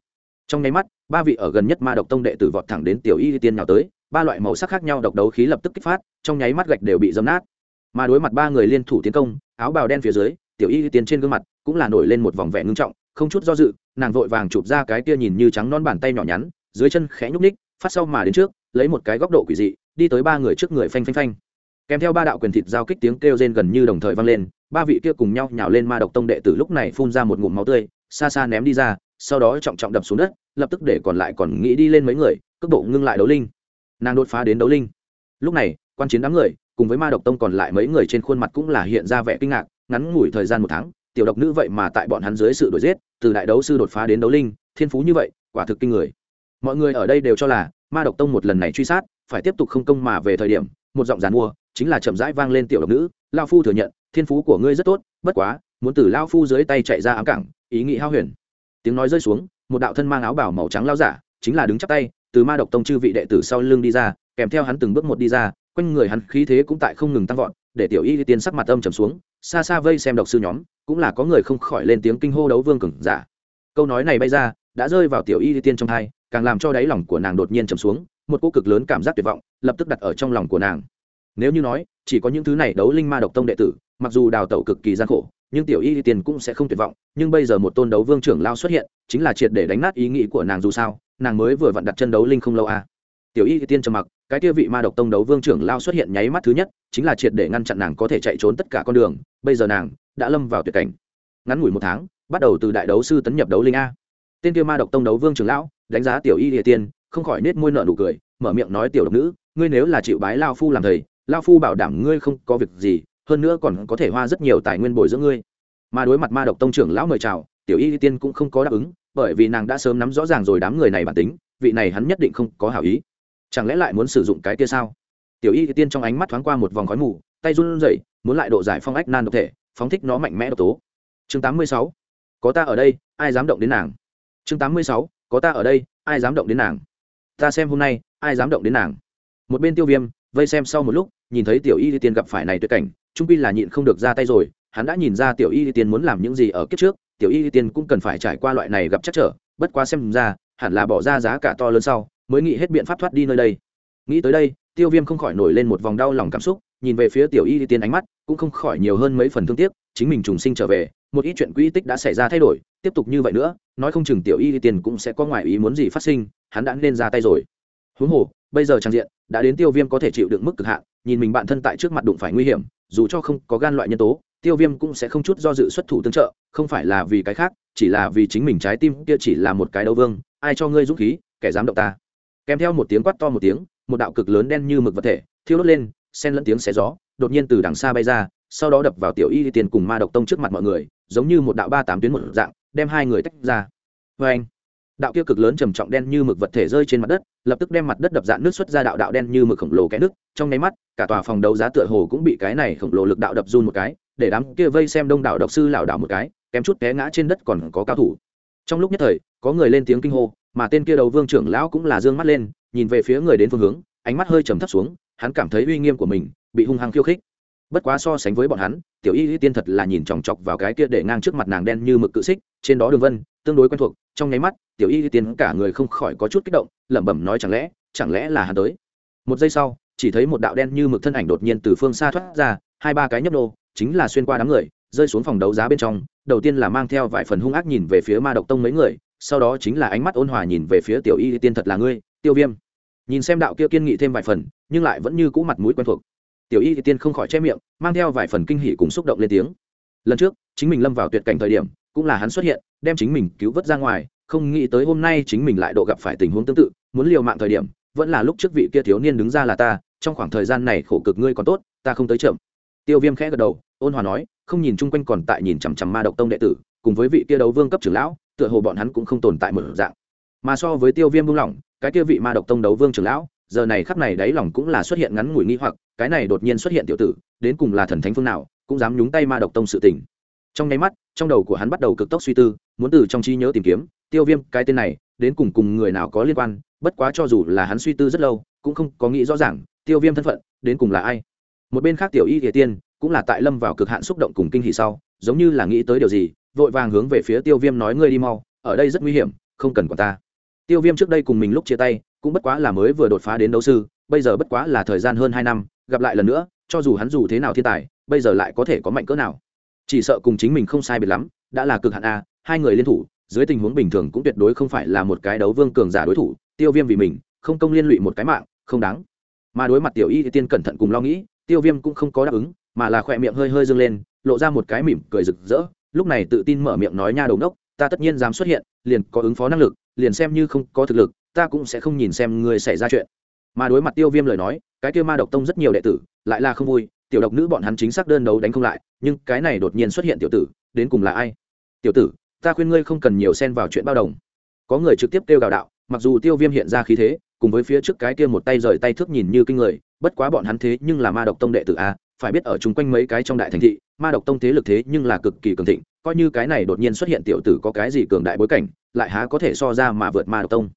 Trong nháy mắt, ba vị ở gần nhất ma độc tông đệ tử vọt thẳng đến tiểu y tiên nào tới, ba loại màu sắc khác nhau độc đấu khí lập tức kích phát, trong nháy mắt gạch đều bị dấm nát. Mà đối mặt ba người liên thủ tiến công, áo bào đen phía dưới, tiểu y tiên trên gương mặt cũng là nổi lên một vòng vẻ ngưng trọng, không chút do dự nàng vội vàng chụp ra cái kia nhìn như trắng non bàn tay nhỏ nhắn, dưới chân khẽ nhúc ních phát sau mà đến trước, lấy một cái góc độ quỷ dị, đi tới ba người trước người phanh phanh phanh. Kèm theo ba đạo quyền thịt giao kích tiếng kêu rên gần như đồng thời vang lên, ba vị kia cùng nhau nhào lên ma độc tông đệ tử lúc này phun ra một ngụm máu tươi, xa xa ném đi ra, sau đó trọng trọng đập xuống đất, lập tức để còn lại còn nghĩ đi lên mấy người, cước độ ngưng lại đấu linh. Nàng đột phá đến đấu linh. Lúc này, quan chiến đám người, cùng với ma độc tông còn lại mấy người trên khuôn mặt cũng là hiện ra vẻ kinh ngạc, ngắn ngủi thời gian một tháng tiểu độc nữ vậy mà tại bọn hắn dưới sự đổi giết, từ đại đấu sư đột phá đến đấu linh, thiên phú như vậy, quả thực kinh người. Mọi người ở đây đều cho là ma độc tông một lần này truy sát, phải tiếp tục không công mà về thời điểm, một giọng giàn mua, chính là chậm rãi vang lên tiểu độc nữ lao phu thừa nhận, thiên phú của ngươi rất tốt, bất quá, muốn từ lao phu dưới tay chạy ra ám cảng, ý nghĩ hao huyền. Tiếng nói rơi xuống, một đạo thân mang áo bảo màu trắng lao giả, chính là đứng chắp tay, từ ma độc tông chư vị đệ tử sau lưng đi ra, kèm theo hắn từng bước một đi ra, quanh người hắn khí thế cũng tại không ngừng tăng vọt để tiểu y tiên sắc mặt âm trầm xuống, xa xa vây xem độc sư nhóm, cũng là có người không khỏi lên tiếng kinh hô đấu vương cường giả câu nói này bay ra, đã rơi vào tiểu y tiên trong thai càng làm cho đáy lòng của nàng đột nhiên trầm xuống, một cô cực lớn cảm giác tuyệt vọng, lập tức đặt ở trong lòng của nàng nếu như nói, chỉ có những thứ này đấu linh ma độc tông đệ tử, mặc dù đào tẩu cực kỳ gian khổ, nhưng tiểu y tiên cũng sẽ không tuyệt vọng, nhưng bây giờ một tôn đấu vương trưởng lao xuất hiện, chính là triệt để đánh nát ý nghĩ của nàng dù sao, nàng mới vừa vặn đặt chân đấu linh không lâu à. tiểu y tiên trầm mặc cái kia vị ma độc tông đấu vương trưởng lao xuất hiện nháy mắt thứ nhất, chính là triệt để ngăn chặn nàng có thể chạy trốn tất cả con đường. Bây giờ nàng đã lâm vào tuyệt cảnh. Ngắn ngủi một tháng, bắt đầu từ đại đấu sư tấn nhập đấu linh a. Tên kia ma độc tông đấu vương trưởng lão, đánh giá tiểu y địa tiên, không khỏi nết môi nợ nụ cười, mở miệng nói, tiểu độc nữ, ngươi nếu là chịu bái lao phu làm thầy, lao phu bảo đảm ngươi không có việc gì, hơn nữa còn có thể hoa rất nhiều tài nguyên bồi dưỡng ngươi. Mà đối mặt ma độc tông trưởng lão mời chào, tiểu y tiên cũng không có đáp ứng, bởi vì nàng đã sớm nắm rõ ràng rồi đám người này bản tính, vị này hắn nhất định không có hảo ý chẳng lẽ lại muốn sử dụng cái kia sao tiểu y tiên trong ánh mắt thoáng qua một vòng khói mù, tay run rẩy, muốn lại độ giải phong ách nan độc thể, phóng thích nó mạnh mẽ độc tố chương 86. có ta ở đây, ai dám động đến nàng chương 86. có ta ở đây, ai dám động đến nàng ta xem hôm nay, ai dám động đến nàng một bên tiêu viêm, vây xem sau một lúc, nhìn thấy tiểu y tiên gặp phải này tuyệt cảnh, trung pi là nhịn không được ra tay rồi, hắn đã nhìn ra tiểu y tiên muốn làm những gì ở kiếp trước, tiểu y tiên cũng cần phải trải qua loại này gặp chắc trở, bất quá xem ra, hẳn là bỏ ra giá cả to lớn sau mới nghĩ hết biện pháp thoát đi nơi đây. Nghĩ tới đây, tiêu viêm không khỏi nổi lên một vòng đau lòng cảm xúc, nhìn về phía tiểu y tiên ánh mắt, cũng không khỏi nhiều hơn mấy phần thương tiếc, chính mình trùng sinh trở về, một ít chuyện quỹ tích đã xảy ra thay đổi, tiếp tục như vậy nữa, nói không chừng tiểu y tiên cũng sẽ có ngoại ý muốn gì phát sinh, hắn đã nên ra tay rồi. Huống hồ, bây giờ trang diện, đã đến tiêu viêm có thể chịu đựng mức cực hạn, nhìn mình bạn thân tại trước mặt đụng phải nguy hiểm, dù cho không có gan loại nhân tố, tiêu viêm cũng sẽ không chút do dự xuất thủ tương trợ, không phải là vì cái khác, chỉ là vì chính mình trái tim kia chỉ là một cái đấu vương, ai cho ngươi dũng khí, kẻ dám động ta kèm theo một tiếng quát to một tiếng, một đạo cực lớn đen như mực vật thể, thiêu đốt lên, xen lẫn tiếng xé gió, đột nhiên từ đằng xa bay ra, sau đó đập vào tiểu y tiền cùng ma độc tông trước mặt mọi người, giống như một đạo ba tám tuyến một dạng, đem hai người tách ra. Vê anh, đạo kia cực lớn trầm trọng đen như mực vật thể rơi trên mặt đất, lập tức đem mặt đất đập dạn nước xuất ra đạo đạo đen như mực khổng lồ cái nước, trong nháy mắt, cả tòa phòng đấu giá tựa hồ cũng bị cái này khổng lồ lực đạo đập run một cái, để đám kia vây xem đông đảo độc sư lảo đảo một cái, kém chút té ngã trên đất còn có cao thủ. Trong lúc nhất thời, có người lên tiếng kinh hô mà tên kia đầu vương trưởng lão cũng là dương mắt lên, nhìn về phía người đến phương hướng, ánh mắt hơi trầm thấp xuống, hắn cảm thấy uy nghiêm của mình bị hung hăng khiêu khích. Bất quá so sánh với bọn hắn, tiểu y lý tiên thật là nhìn chòng chọc vào cái kia để ngang trước mặt nàng đen như mực cự xích, trên đó đường vân, tương đối quen thuộc, trong nháy mắt, tiểu y lý tiên cả người không khỏi có chút kích động, lẩm bẩm nói chẳng lẽ chẳng lẽ là hắn tới? Một giây sau, chỉ thấy một đạo đen như mực thân ảnh đột nhiên từ phương xa thoát ra, hai ba cái nhấp nô, chính là xuyên qua đám người, rơi xuống phòng đấu giá bên trong, đầu tiên là mang theo vài phần hung ác nhìn về phía ma độc tông mấy người sau đó chính là ánh mắt ôn hòa nhìn về phía tiểu y tiên thật là ngươi, tiêu viêm. Nhìn xem đạo kia kiên nghị thêm vài phần, nhưng lại vẫn như cũ mặt mũi quen thuộc. Tiểu y tiên không khỏi che miệng, mang theo vài phần kinh hỉ cùng xúc động lên tiếng. Lần trước, chính mình lâm vào tuyệt cảnh thời điểm, cũng là hắn xuất hiện, đem chính mình cứu vớt ra ngoài, không nghĩ tới hôm nay chính mình lại độ gặp phải tình huống tương tự, muốn liều mạng thời điểm, vẫn là lúc trước vị kia thiếu niên đứng ra là ta, trong khoảng thời gian này khổ cực ngươi còn tốt, ta không tới chậm. Tiêu viêm khẽ gật đầu, ôn hòa nói, không nhìn chung quanh còn tại nhìn chằm chằm ma độc tông đệ tử cùng với vị kia đấu vương cấp trưởng lão, tựa hồ bọn hắn cũng không tồn tại một dạng. Mà so với tiêu viêm buông lỏng, cái kia vị ma độc tông đấu vương trưởng lão, giờ này khắp này đáy lòng cũng là xuất hiện ngắn ngủi nghi hoặc, cái này đột nhiên xuất hiện tiểu tử, đến cùng là thần thánh phương nào, cũng dám nhúng tay ma độc tông sự tình. Trong nháy mắt, trong đầu của hắn bắt đầu cực tốc suy tư, muốn từ trong trí nhớ tìm kiếm, tiêu viêm, cái tên này, đến cùng cùng người nào có liên quan, bất quá cho dù là hắn suy tư rất lâu, cũng không có nghĩ rõ ràng, tiêu viêm thân phận, đến cùng là ai. Một bên khác tiểu y địa tiên cũng là tại lâm vào cực hạn xúc động cùng kinh hỉ sau, giống như là nghĩ tới điều gì, vội vàng hướng về phía tiêu viêm nói, ngươi đi mau, ở đây rất nguy hiểm, không cần còn ta. Tiêu viêm trước đây cùng mình lúc chia tay, cũng bất quá là mới vừa đột phá đến đấu sư, bây giờ bất quá là thời gian hơn hai năm, gặp lại lần nữa, cho dù hắn dù thế nào thiên tài, bây giờ lại có thể có mạnh cỡ nào. Chỉ sợ cùng chính mình không sai biệt lắm, đã là cực hạn a, hai người liên thủ, dưới tình huống bình thường cũng tuyệt đối không phải là một cái đấu vương cường giả đối thủ, tiêu viêm vì mình, không công liên lụy một cái mạng, không đáng. Mà đối mặt tiểu y thì tiên cẩn thận cùng lo nghĩ tiêu viêm cũng không có đáp ứng, mà là khỏe miệng hơi hơi dâng lên, lộ ra một cái mỉm cười rực rỡ, lúc này tự tin mở miệng nói, nha đầu đốc, ta tất nhiên dám xuất hiện, liền có ứng phó năng lực, liền xem như không có thực lực, ta cũng sẽ không nhìn xem người xảy ra chuyện. Mà đối mặt tiêu viêm lời nói, cái kia ma độc tông rất nhiều đệ tử, lại là không vui, tiểu độc nữ bọn hắn chính xác đơn đấu đánh không lại, nhưng cái này đột nhiên xuất hiện tiểu tử, đến cùng là ai? Tiểu tử, ta khuyên ngươi không cần nhiều xen vào chuyện bao đồng. Có người trực tiếp kêu gào đạo, mặc dù tiêu viêm hiện ra khí thế cùng với phía trước cái kia một tay rời tay thước nhìn như kinh người, bất quá bọn hắn thế nhưng là ma độc tông đệ tử a, phải biết ở chung quanh mấy cái trong đại thành thị, ma độc tông thế lực thế nhưng là cực kỳ cường thịnh, coi như cái này đột nhiên xuất hiện tiểu tử có cái gì cường đại bối cảnh, lại há có thể so ra mà vượt ma độc tông.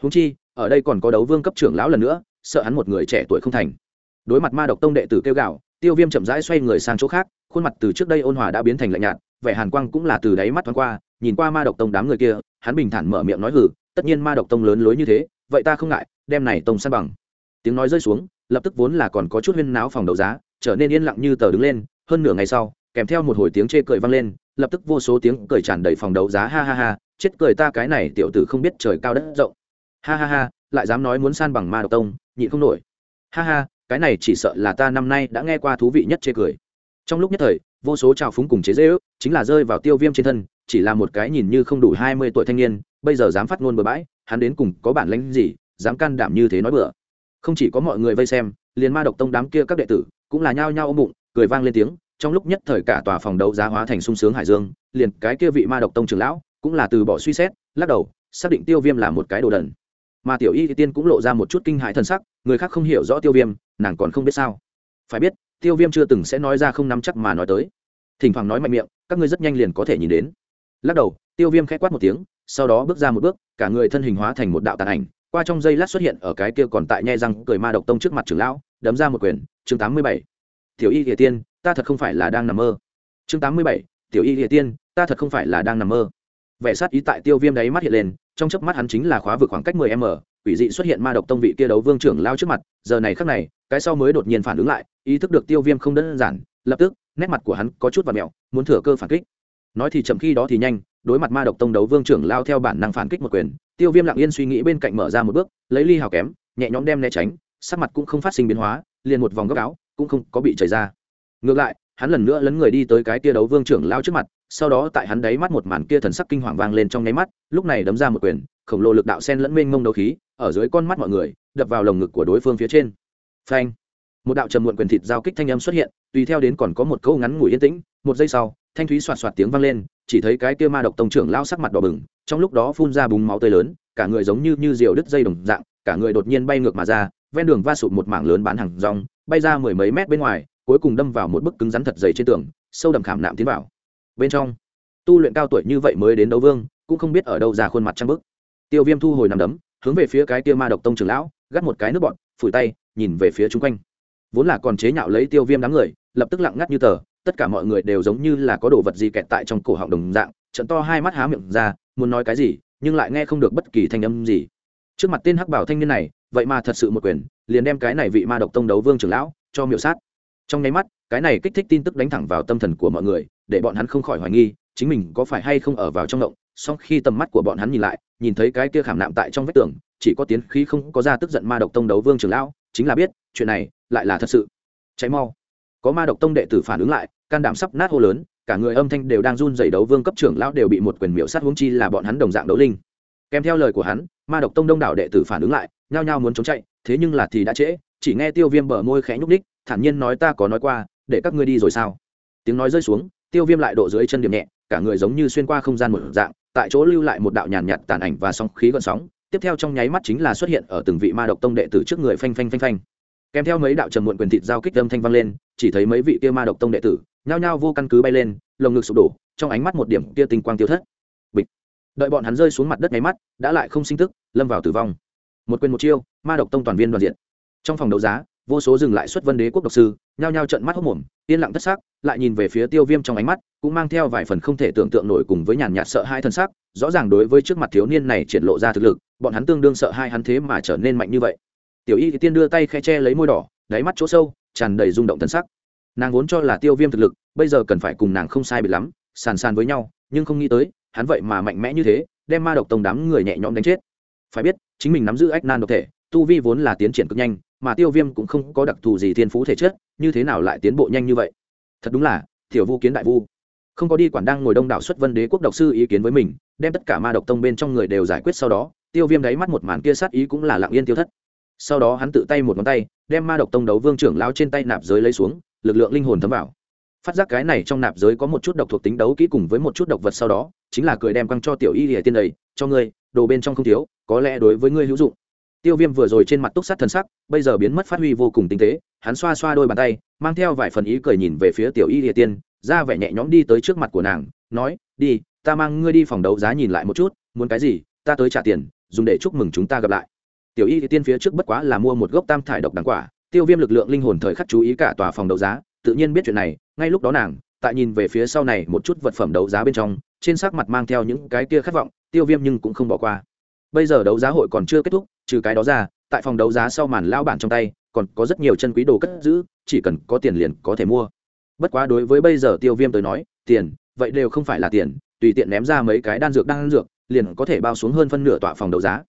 Húng chi, ở đây còn có đấu vương cấp trưởng lão lần nữa, sợ hắn một người trẻ tuổi không thành. Đối mặt ma độc tông đệ tử kêu gạo tiêu viêm chậm rãi xoay người sang chỗ khác, khuôn mặt từ trước đây ôn hòa đã biến thành lạnh nhạt, vẻ hàn quang cũng là từ đáy mắt thoáng qua, nhìn qua ma độc tông đám người kia, hắn bình thản mở miệng nói hử tất nhiên ma độc tông lớn lối như thế vậy ta không ngại, đem này tông san bằng. Tiếng nói rơi xuống, lập tức vốn là còn có chút huyên náo phòng đấu giá, trở nên yên lặng như tờ đứng lên, hơn nửa ngày sau, kèm theo một hồi tiếng chê cười vang lên, lập tức vô số tiếng cười tràn đầy phòng đấu giá, ha ha ha, chết cười ta cái này tiểu tử không biết trời cao đất rộng. Ha ha ha, lại dám nói muốn san bằng ma độc tông, nhịn không nổi. Ha ha, cái này chỉ sợ là ta năm nay đã nghe qua thú vị nhất chê cười. Trong lúc nhất thời, vô số trào phúng cùng chế dễ ước chính là rơi vào tiêu viêm trên thân, chỉ là một cái nhìn như không đủ hai mươi tuổi thanh niên, bây giờ dám phát ngôn bừa bãi hắn đến cùng có bản lãnh gì, dám can đảm như thế nói bừa. Không chỉ có mọi người vây xem, liền ma độc tông đám kia các đệ tử cũng là nhao nhao ôm bụng, cười vang lên tiếng, trong lúc nhất thời cả tòa phòng đấu giá hóa thành sung sướng hải dương, liền cái kia vị ma độc tông trưởng lão cũng là từ bỏ suy xét, lắc đầu, xác định tiêu viêm là một cái đồ đần. Mà tiểu y tiên cũng lộ ra một chút kinh hại thần sắc, người khác không hiểu rõ tiêu viêm, nàng còn không biết sao. Phải biết, tiêu viêm chưa từng sẽ nói ra không nắm chắc mà nói tới. Thỉnh thoảng nói mạnh miệng, các ngươi rất nhanh liền có thể nhìn đến. Lắc đầu, tiêu viêm k h ẽ quát một tiếng sau đó bước ra một bước, cả người thân hình hóa thành một đạo tàn ảnh, qua trong giây lát xuất hiện ở cái kia còn tại nhai răng cười ma độc tông trước mặt trưởng lão, đấm ra một quyền, chương tám mươi bảy. Tiểu y địa tiên, ta thật không phải là đang nằm mơ. Chương tám mươi bảy, tiểu y địa tiên, ta thật không phải là đang nằm mơ. Vẻ sát ý tại tiêu viêm đáy mắt hiện lên, trong chớp mắt hắn chính là khóa vực khoảng cách mười m, quỷ dị xuất hiện ma độc tông vị kia đấu vương trưởng lao trước mặt, giờ này khắc này, cái sau mới đột nhiên phản ứng lại, ý thức được tiêu viêm không đơn giản, lập tức, nét mặt của hắn có chút và mẹo, muốn thừa cơ phản kích. Nói thì chậm, khi đó thì nhanh đối mặt ma độc tông đấu vương trưởng lao theo bản năng phản kích một quyền, tiêu viêm lặng yên suy nghĩ bên cạnh mở ra một bước, lấy ly hào kém, nhẹ nhõm đem né tránh, sắc mặt cũng không phát sinh biến hóa, liền một vòng góc áo cũng không có bị chảy ra. Ngược lại, hắn lần nữa lấn người đi tới cái tia đấu vương trưởng lao trước mặt, sau đó tại hắn đáy mắt một màn kia thần sắc kinh hoàng vang lên trong nháy mắt, lúc này đấm ra một quyền, khổng lồ lực đạo sen lẫn mênh mông đấu khí, ở dưới con mắt mọi người, đập vào lồng ngực của đối phương phía trên. Phanh! Một đạo trầm muộn quyền thịt giao kích thanh âm xuất hiện, tùy theo đến còn có một câu ngắn ngủi yên tĩnh, một giây sau thanh thúy soạt soạt tiếng vang lên, chỉ thấy cái kia ma độc tông trưởng lao sắc mặt đỏ bừng, trong lúc đó phun ra búng máu tươi lớn, cả người giống như như diều đứt dây đồng dạng, cả người đột nhiên bay ngược mà ra, ven đường va sụt một mảng lớn bán hàng rong, bay ra mười mấy mét bên ngoài, cuối cùng đâm vào một bức cứng rắn thật dày trên tường, sâu đậm khảm nạm tiến vào. Bên trong, tu luyện cao tuổi như vậy mới đến đấu vương, cũng không biết ở đâu ra khuôn mặt trang bức. Tiêu viêm thu hồi nằm đấm, hướng về phía cái kia ma độc tông trưởng lão, gắt một cái nước bọn, phủi tay, nhìn về phía chung quanh. Vốn là còn chế nhạo lấy tiêu viêm đám người, lập tức lặng ngắt như tờ tất cả mọi người đều giống như là có đồ vật gì kẹt tại trong cổ họng đồng dạng, trận to hai mắt há miệng ra, muốn nói cái gì, nhưng lại nghe không được bất kỳ thanh âm gì. Trước mặt tên hắc bảo thanh niên này, vậy mà thật sự một quyền, liền đem cái này vị ma độc tông đấu vương trưởng lão cho miểu sát. Trong nháy mắt, cái này kích thích tin tức đánh thẳng vào tâm thần của mọi người, để bọn hắn không khỏi hoài nghi, chính mình có phải hay không ở vào trong động. Song khi tầm mắt của bọn hắn nhìn lại, nhìn thấy cái kia khảm nạm tại trong vách tường, chỉ có tiến khí không có ra tức giận ma độc tông đấu vương trưởng lão, chính là biết, chuyện này lại là thật sự. Cháy mau. Có ma độc tông đệ tử phản ứng lại can đảm sắp nát hô lớn, cả người âm thanh đều đang run dày đấu vương cấp trưởng lão đều bị một quyền miễu sát huống chi là bọn hắn đồng dạng đấu linh. Kèm theo lời của hắn, ma độc tông đông đảo đệ tử phản ứng lại, nhao nhao muốn chống chạy, thế nhưng là thì đã trễ, chỉ nghe tiêu viêm bờ môi khẽ nhúc ních thản nhiên nói ta có nói qua, để các ngươi đi rồi sao? Tiếng nói rơi xuống, tiêu viêm lại độ dưới chân điểm nhẹ, cả người giống như xuyên qua không gian một dạng, tại chỗ lưu lại một đạo nhàn nhạt tàn ảnh và sóng khí gợn sóng, tiếp theo trong nháy mắt chính là xuất hiện ở từng vị ma độc tông đệ tử trước người phanh phanh phanh phanh. Kèm theo mấy đạo trầm muộn quyền thịt giao kích âm thanh vang lên, chỉ thấy mấy vị kia ma độc tông đệ tử nhao nhao vô căn cứ bay lên, lồng ngực sụp đổ, trong ánh mắt một điểm kia tinh quang tiêu thất. Bịch. Đợi bọn hắn rơi xuống mặt đất nháy mắt, đã lại không sinh tức, lâm vào tử vong. Một quyền một chiêu, ma độc tông toàn viên đoàn diện. Trong phòng đấu giá, vô số dừng lại xuất vân đế quốc độc sư, nhao nhao trận mắt hốc mồm, yên lặng thất xác lại nhìn về phía tiêu viêm trong ánh mắt, cũng mang theo vài phần không thể tưởng tượng nổi cùng với nhàn nhạt sợ hai thân xác rõ ràng đối với trước mặt thiếu niên này triển lộ ra thực lực, bọn hắn tương đương sợ hai hắn thế mà trở nên mạnh như vậy. Tiểu y thì tiên đưa tay khe che lấy môi đỏ, đáy mắt chỗ sâu, tràn đầy rung động thân sắc nàng vốn cho là tiêu viêm thực lực, bây giờ cần phải cùng nàng không sai bị lắm, sàn sàn với nhau, nhưng không nghĩ tới, hắn vậy mà mạnh mẽ như thế, đem ma độc tông đám người nhẹ nhõm đánh chết. Phải biết, chính mình nắm giữ ách nan độc thể, tu vi vốn là tiến triển cực nhanh, mà tiêu viêm cũng không có đặc thù gì thiên phú thể chất, như thế nào lại tiến bộ nhanh như vậy? Thật đúng là, tiểu vu kiến đại vu. Không có đi quản đang ngồi đông đảo xuất vân đế quốc độc sư ý kiến với mình, đem tất cả ma độc tông bên trong người đều giải quyết sau đó, tiêu viêm đáy mắt một màn kia sát ý cũng là lặng yên tiêu thất. Sau đó hắn tự tay một ngón tay, đem ma độc tông đấu vương trưởng lao trên tay nạp giới lấy xuống lực lượng linh hồn thấm vào. Phát giác cái này trong nạp giới có một chút độc thuộc tính đấu kỹ cùng với một chút độc vật sau đó, chính là cười đem quăng cho tiểu y lìa tiên đầy, cho ngươi, đồ bên trong không thiếu, có lẽ đối với ngươi hữu dụng. Tiêu viêm vừa rồi trên mặt túc sát thần sắc, bây giờ biến mất phát huy vô cùng tinh tế, hắn xoa xoa đôi bàn tay, mang theo vài phần ý cười nhìn về phía tiểu y lìa tiên, ra vẻ nhẹ nhõm đi tới trước mặt của nàng, nói, đi, ta mang ngươi đi phòng đấu giá nhìn lại một chút, muốn cái gì, ta tới trả tiền, dùng để chúc mừng chúng ta gặp lại. Tiểu y tiên phía trước bất quá là mua một gốc tam thải độc đằng quả tiêu viêm lực lượng linh hồn thời khắc chú ý cả tòa phòng đấu giá, tự nhiên biết chuyện này, ngay lúc đó nàng, tại nhìn về phía sau này một chút vật phẩm đấu giá bên trong, trên sắc mặt mang theo những cái kia khát vọng, tiêu viêm nhưng cũng không bỏ qua. Bây giờ đấu giá hội còn chưa kết thúc, trừ cái đó ra, tại phòng đấu giá sau màn lao bản trong tay, còn có rất nhiều chân quý đồ cất giữ, chỉ cần có tiền liền có thể mua. Bất quá đối với bây giờ tiêu viêm tới nói, tiền, vậy đều không phải là tiền, tùy tiện ném ra mấy cái đan dược đan dược, liền có thể bao xuống hơn phân nửa tọa phòng đấu giá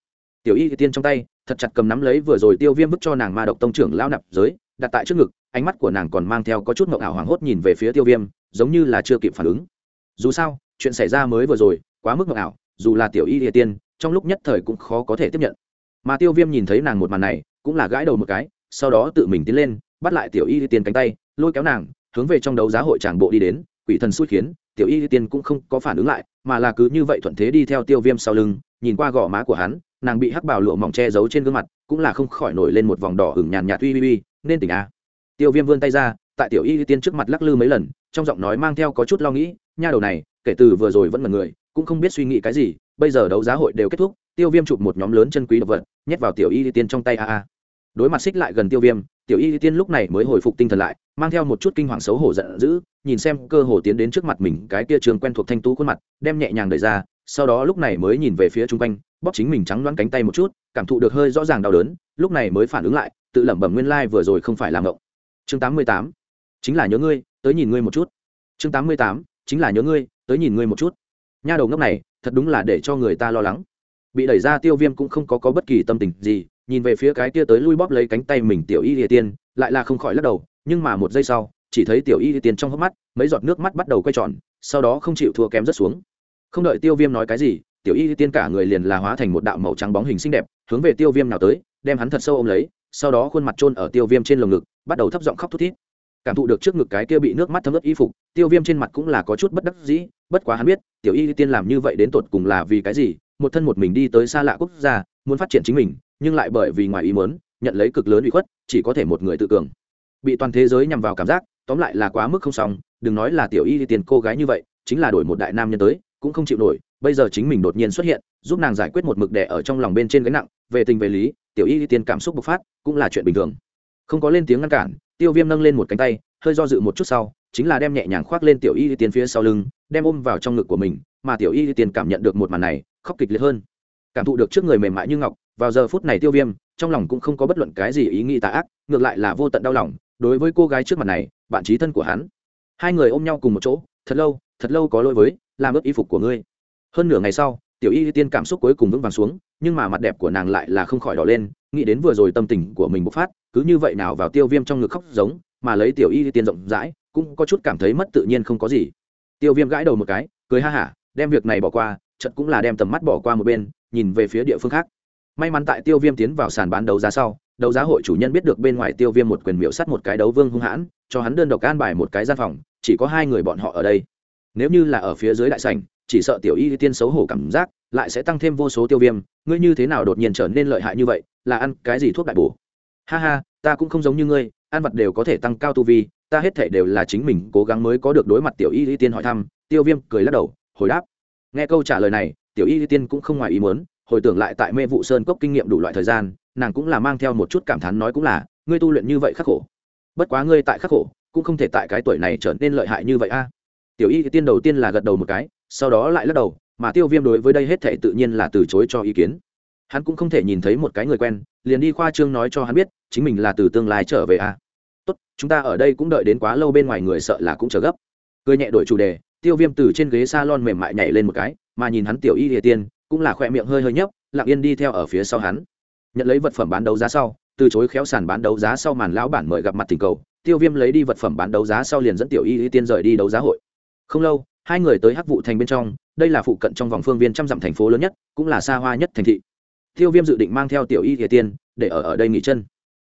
tiểu y tiên trong tay, thật chặt cầm nắm lấy vừa rồi tiêu viêm bức cho nàng ma độc tông trưởng lao nạp giới, đặt tại trước ngực, ánh mắt của nàng còn mang theo có chút mộng ảo hoảng hốt nhìn về phía tiêu viêm, giống như là chưa kịp phản ứng. Dù sao, chuyện xảy ra mới vừa rồi, quá mức mộng ảo, dù là tiểu y địa tiên, trong lúc nhất thời cũng khó có thể tiếp nhận. Mà tiêu viêm nhìn thấy nàng một màn này, cũng là gãi đầu một cái, sau đó tự mình tiến lên, bắt lại tiểu y địa tiên cánh tay, lôi kéo nàng, hướng về trong đấu giá hội tràng bộ đi đến, quỷ thần xui khiến, tiểu y tiên cũng không có phản ứng lại, mà là cứ như vậy thuận thế đi theo tiêu viêm sau lưng, nhìn qua gò má của hắn nàng bị hắc bào lụa mỏng che giấu trên gương mặt, cũng là không khỏi nổi lên một vòng đỏ hửng nhàn nhạt uy uy uy, nên tỉnh a. Tiêu viêm vươn tay ra, tại tiểu y tiên trước mặt lắc lư mấy lần, trong giọng nói mang theo có chút lo nghĩ, nha đầu này, kể từ vừa rồi vẫn là người, cũng không biết suy nghĩ cái gì, bây giờ đấu giá hội đều kết thúc, tiêu viêm chụp một nhóm lớn chân quý độc vật, nhét vào tiểu y tiên trong tay a a. Đối mặt xích lại gần tiêu viêm, tiểu y tiên lúc này mới hồi phục tinh thần lại, mang theo một chút kinh hoàng xấu hổ giận dữ, nhìn xem cơ hồ tiến đến trước mặt mình cái kia trường quen thuộc thanh tú khuôn mặt, đem nhẹ nhàng đẩy ra sau đó lúc này mới nhìn về phía chung quanh bóp chính mình trắng đoán cánh tay một chút cảm thụ được hơi rõ ràng đau đớn lúc này mới phản ứng lại tự lẩm bẩm nguyên lai、like、vừa rồi không phải làm ngộng. Chương tám mươi tám chính là nhớ ngươi tới nhìn ngươi một chút. Chương tám mươi tám chính là nhớ ngươi tới nhìn ngươi một chút. Nha đầu ngốc này thật đúng là để cho người ta lo lắng. Bị đẩy ra tiêu viêm cũng không có, có bất kỳ tâm tình gì nhìn về phía cái kia tới lui bóp lấy cánh tay mình tiểu y địa tiên lại là không khỏi lắc đầu nhưng mà một giây sau chỉ thấy tiểu y địa tiên trong hốc mắt mấy giọt nước mắt bắt đầu quay tròn sau đó không chịu thua kém rất xuống không đợi tiêu viêm nói cái gì, tiểu y tiên cả người liền là hóa thành một đạo màu trắng bóng hình xinh đẹp, hướng về tiêu viêm nào tới, đem hắn thật sâu ôm lấy, sau đó khuôn mặt trôn ở tiêu viêm trên lồng ngực, bắt đầu thấp giọng khóc thút thít. Cảm thụ được trước ngực cái kia bị nước mắt thấm ướt y phục, tiêu viêm trên mặt cũng là có chút bất đắc dĩ, bất quá hắn biết, tiểu y tiên làm như vậy đến tột cùng là vì cái gì, một thân một mình đi tới xa lạ quốc gia, muốn phát triển chính mình, nhưng lại bởi vì ngoài ý muốn, nhận lấy cực lớn uy khuất, chỉ có thể một người tự cường. Bị toàn thế giới nhằm vào cảm giác, tóm lại là quá mức không xong, đừng nói là tiểu y tiền cô gái như vậy, chính là đổi một đại nam nhân tới cũng không chịu nổi, bây giờ chính mình đột nhiên xuất hiện, giúp nàng giải quyết một mực đẻ ở trong lòng bên trên gánh nặng, về tình về lý, tiểu y tiên cảm xúc bộc phát, cũng là chuyện bình thường. Không có lên tiếng ngăn cản, tiêu viêm nâng lên một cánh tay, hơi do dự một chút sau, chính là đem nhẹ nhàng khoác lên tiểu y tiên phía sau lưng, đem ôm vào trong ngực của mình, mà tiểu y tiên cảm nhận được một màn này, khóc kịch liệt hơn. Cảm thụ được trước người mềm mại như ngọc, vào giờ phút này tiêu viêm, trong lòng cũng không có bất luận cái gì ý nghĩ tà ác, ngược lại là vô tận đau lòng, đối với cô gái trước mặt này, bạn trí thân của hắn. Hai người ôm nhau cùng một chỗ, thật lâu thật lâu có lỗi với làm ướt y phục của ngươi. Hơn nửa ngày sau, tiểu y tiên cảm xúc cuối cùng vững vàng xuống, nhưng mà mặt đẹp của nàng lại là không khỏi đỏ lên, nghĩ đến vừa rồi tâm tình của mình bộc phát, cứ như vậy nào vào tiêu viêm trong ngực khóc giống, mà lấy tiểu y tiên rộng rãi, cũng có chút cảm thấy mất tự nhiên không có gì. Tiêu viêm gãi đầu một cái, cười ha hả, đem việc này bỏ qua trận cũng là đem tầm mắt bỏ qua một bên, nhìn về phía địa phương khác. May mắn tại tiêu viêm tiến vào sàn bán đấu giá sau, đấu giá hội chủ nhân biết được bên ngoài tiêu viêm một quyền miễu sắt một cái đấu vương hung hãn, cho hắn đơn độc an bài một cái gian phòng, chỉ có hai người bọn họ ở đây nếu như là ở phía dưới đại sảnh, chỉ sợ tiểu y tiên xấu hổ cảm giác, lại sẽ tăng thêm vô số tiêu viêm. Ngươi như thế nào đột nhiên trở nên lợi hại như vậy? Là ăn cái gì thuốc đại bổ? Ha ha, ta cũng không giống như ngươi, ăn vật đều có thể tăng cao tu vi, ta hết thể đều là chính mình cố gắng mới có được đối mặt tiểu y tiên hỏi thăm. Tiêu viêm cười lắc đầu, hồi đáp. Nghe câu trả lời này, tiểu y tiên cũng không ngoài ý muốn, hồi tưởng lại tại mê vụ sơn cốc kinh nghiệm đủ loại thời gian, nàng cũng là mang theo một chút cảm thán nói cũng là, ngươi tu luyện như vậy khắc khổ. Bất quá ngươi tại khắc khổ, cũng không thể tại cái tuổi này trở nên lợi hại như vậy a tiểu y tiên đầu tiên là gật đầu một cái, sau đó lại lắc đầu, mà tiêu viêm đối với đây hết thệ tự nhiên là từ chối cho ý kiến. Hắn cũng không thể nhìn thấy một cái người quen, liền đi khoa trương nói cho hắn biết, chính mình là từ tương lai trở về à? tốt, chúng ta ở đây cũng đợi đến quá lâu bên ngoài người sợ là cũng chờ gấp. Cười nhẹ đổi chủ đề, tiêu viêm từ trên ghế s a lon mềm mại nhảy lên một cái, mà nhìn hắn tiểu y địa tiên, cũng là khoe miệng hơi hơi nhấp, lặng yên đi theo ở phía sau hắn. Nhận lấy vật phẩm bán đấu giá sau, từ chối khéo sàn bán đấu giá sau màn lão bản mời gặp mặt tình cầu, tiêu viêm lấy đi vật phẩm bán đấu giá sau liền dẫn tiểu y y tiên rời đi đấu giá hội không lâu, hai người tới hắc vụ thành bên trong, đây là phụ cận trong vòng phương viên trăm dặm thành phố lớn nhất, cũng là xa hoa nhất thành thị. Tiêu viêm dự định mang theo tiểu y y tiên để ở ở đây nghỉ chân.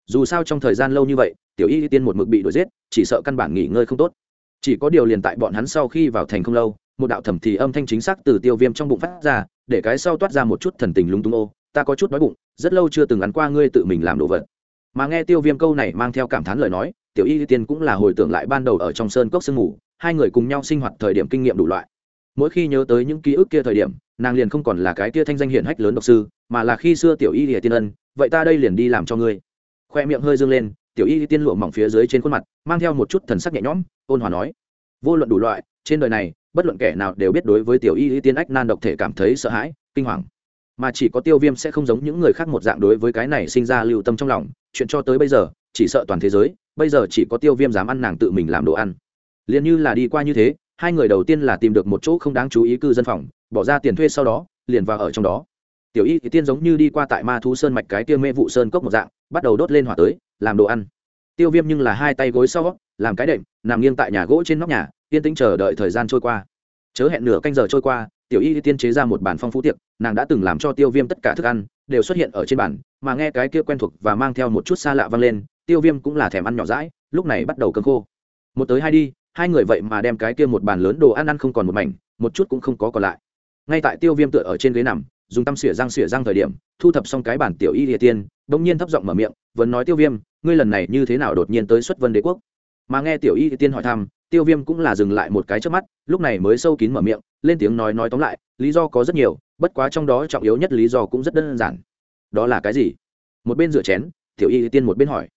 Dù sao trong thời gian lâu như vậy, tiểu y tiên một mực bị đuổi giết, chỉ sợ căn bản nghỉ ngơi không tốt. Chỉ có điều liền tại bọn hắn sau khi vào thành không lâu, một đạo thẩm thì âm thanh chính xác từ tiêu viêm trong bụng phát ra, để cái sau toát ra một chút thần tình lúng túng, ô, ta có chút đói bụng, rất lâu chưa từng ăn qua ngươi tự mình làm đồ vật. Mà nghe tiêu viêm câu này mang theo cảm thán lời nói, tiểu y tiên cũng là hồi tưởng lại ban đầu ở trong sơn cốc sương mù hai người cùng nhau sinh hoạt thời điểm kinh nghiệm đủ loại. Mỗi khi nhớ tới những ký ức kia thời điểm, nàng liền không còn là cái kia thanh danh hiển hách lớn độc sư, mà là khi xưa tiểu y lìa tiên ân, vậy ta đây liền đi làm cho ngươi. Khoe miệng hơi dương lên, tiểu y tiên lụa mỏng phía dưới trên khuôn mặt, mang theo một chút thần sắc nhẹ nhõm, ôn hòa nói, vô luận đủ loại, trên đời này, bất luận kẻ nào đều biết đối với tiểu y tiên ách nan độc thể cảm thấy sợ hãi, kinh hoàng. Mà chỉ có tiêu viêm sẽ không giống những người khác một dạng đối với cái này sinh ra lưu tâm trong lòng, chuyện cho tới bây giờ, chỉ sợ toàn thế giới, bây giờ chỉ có tiêu viêm dám ăn nàng tự mình làm đồ ăn liền như là đi qua như thế, hai người đầu tiên là tìm được một chỗ không đáng chú ý cư dân phòng, bỏ ra tiền thuê sau đó, liền vào ở trong đó. Tiểu y thì tiên giống như đi qua tại ma thú sơn mạch cái tiêu mê vụ sơn cốc một dạng, bắt đầu đốt lên hỏa tới, làm đồ ăn. Tiêu viêm nhưng là hai tay gối sau, làm cái đệm, nằm nghiêng tại nhà gỗ trên nóc nhà, yên tĩnh chờ đợi thời gian trôi qua. Chớ hẹn nửa canh giờ trôi qua, tiểu y tiên chế ra một bàn phong phú tiệc, nàng đã từng làm cho tiêu viêm tất cả thức ăn, đều xuất hiện ở trên bàn, mà nghe cái kia quen thuộc và mang theo một chút xa lạ vang lên, tiêu viêm cũng là thèm ăn nhỏ rãi lúc này bắt đầu cơm khô. Một tới hai đi hai người vậy mà đem cái kia một bàn lớn đồ ăn ăn không còn một mảnh, một chút cũng không có còn lại. Ngay tại tiêu viêm tựa ở trên ghế nằm, dùng tăm xỉa răng xỉa răng thời điểm, thu thập xong cái bản tiểu y địa tiên, bỗng nhiên thấp giọng mở miệng, vẫn nói tiêu viêm, ngươi lần này như thế nào đột nhiên tới xuất vân đế quốc? Mà nghe tiểu y địa tiên hỏi thăm, tiêu viêm cũng là dừng lại một cái trước mắt, lúc này mới sâu kín mở miệng, lên tiếng nói nói tóm lại, lý do có rất nhiều, bất quá trong đó trọng yếu nhất lý do cũng rất đơn giản. Đó là cái gì? Một bên rửa chén, tiểu y tiên một bên hỏi.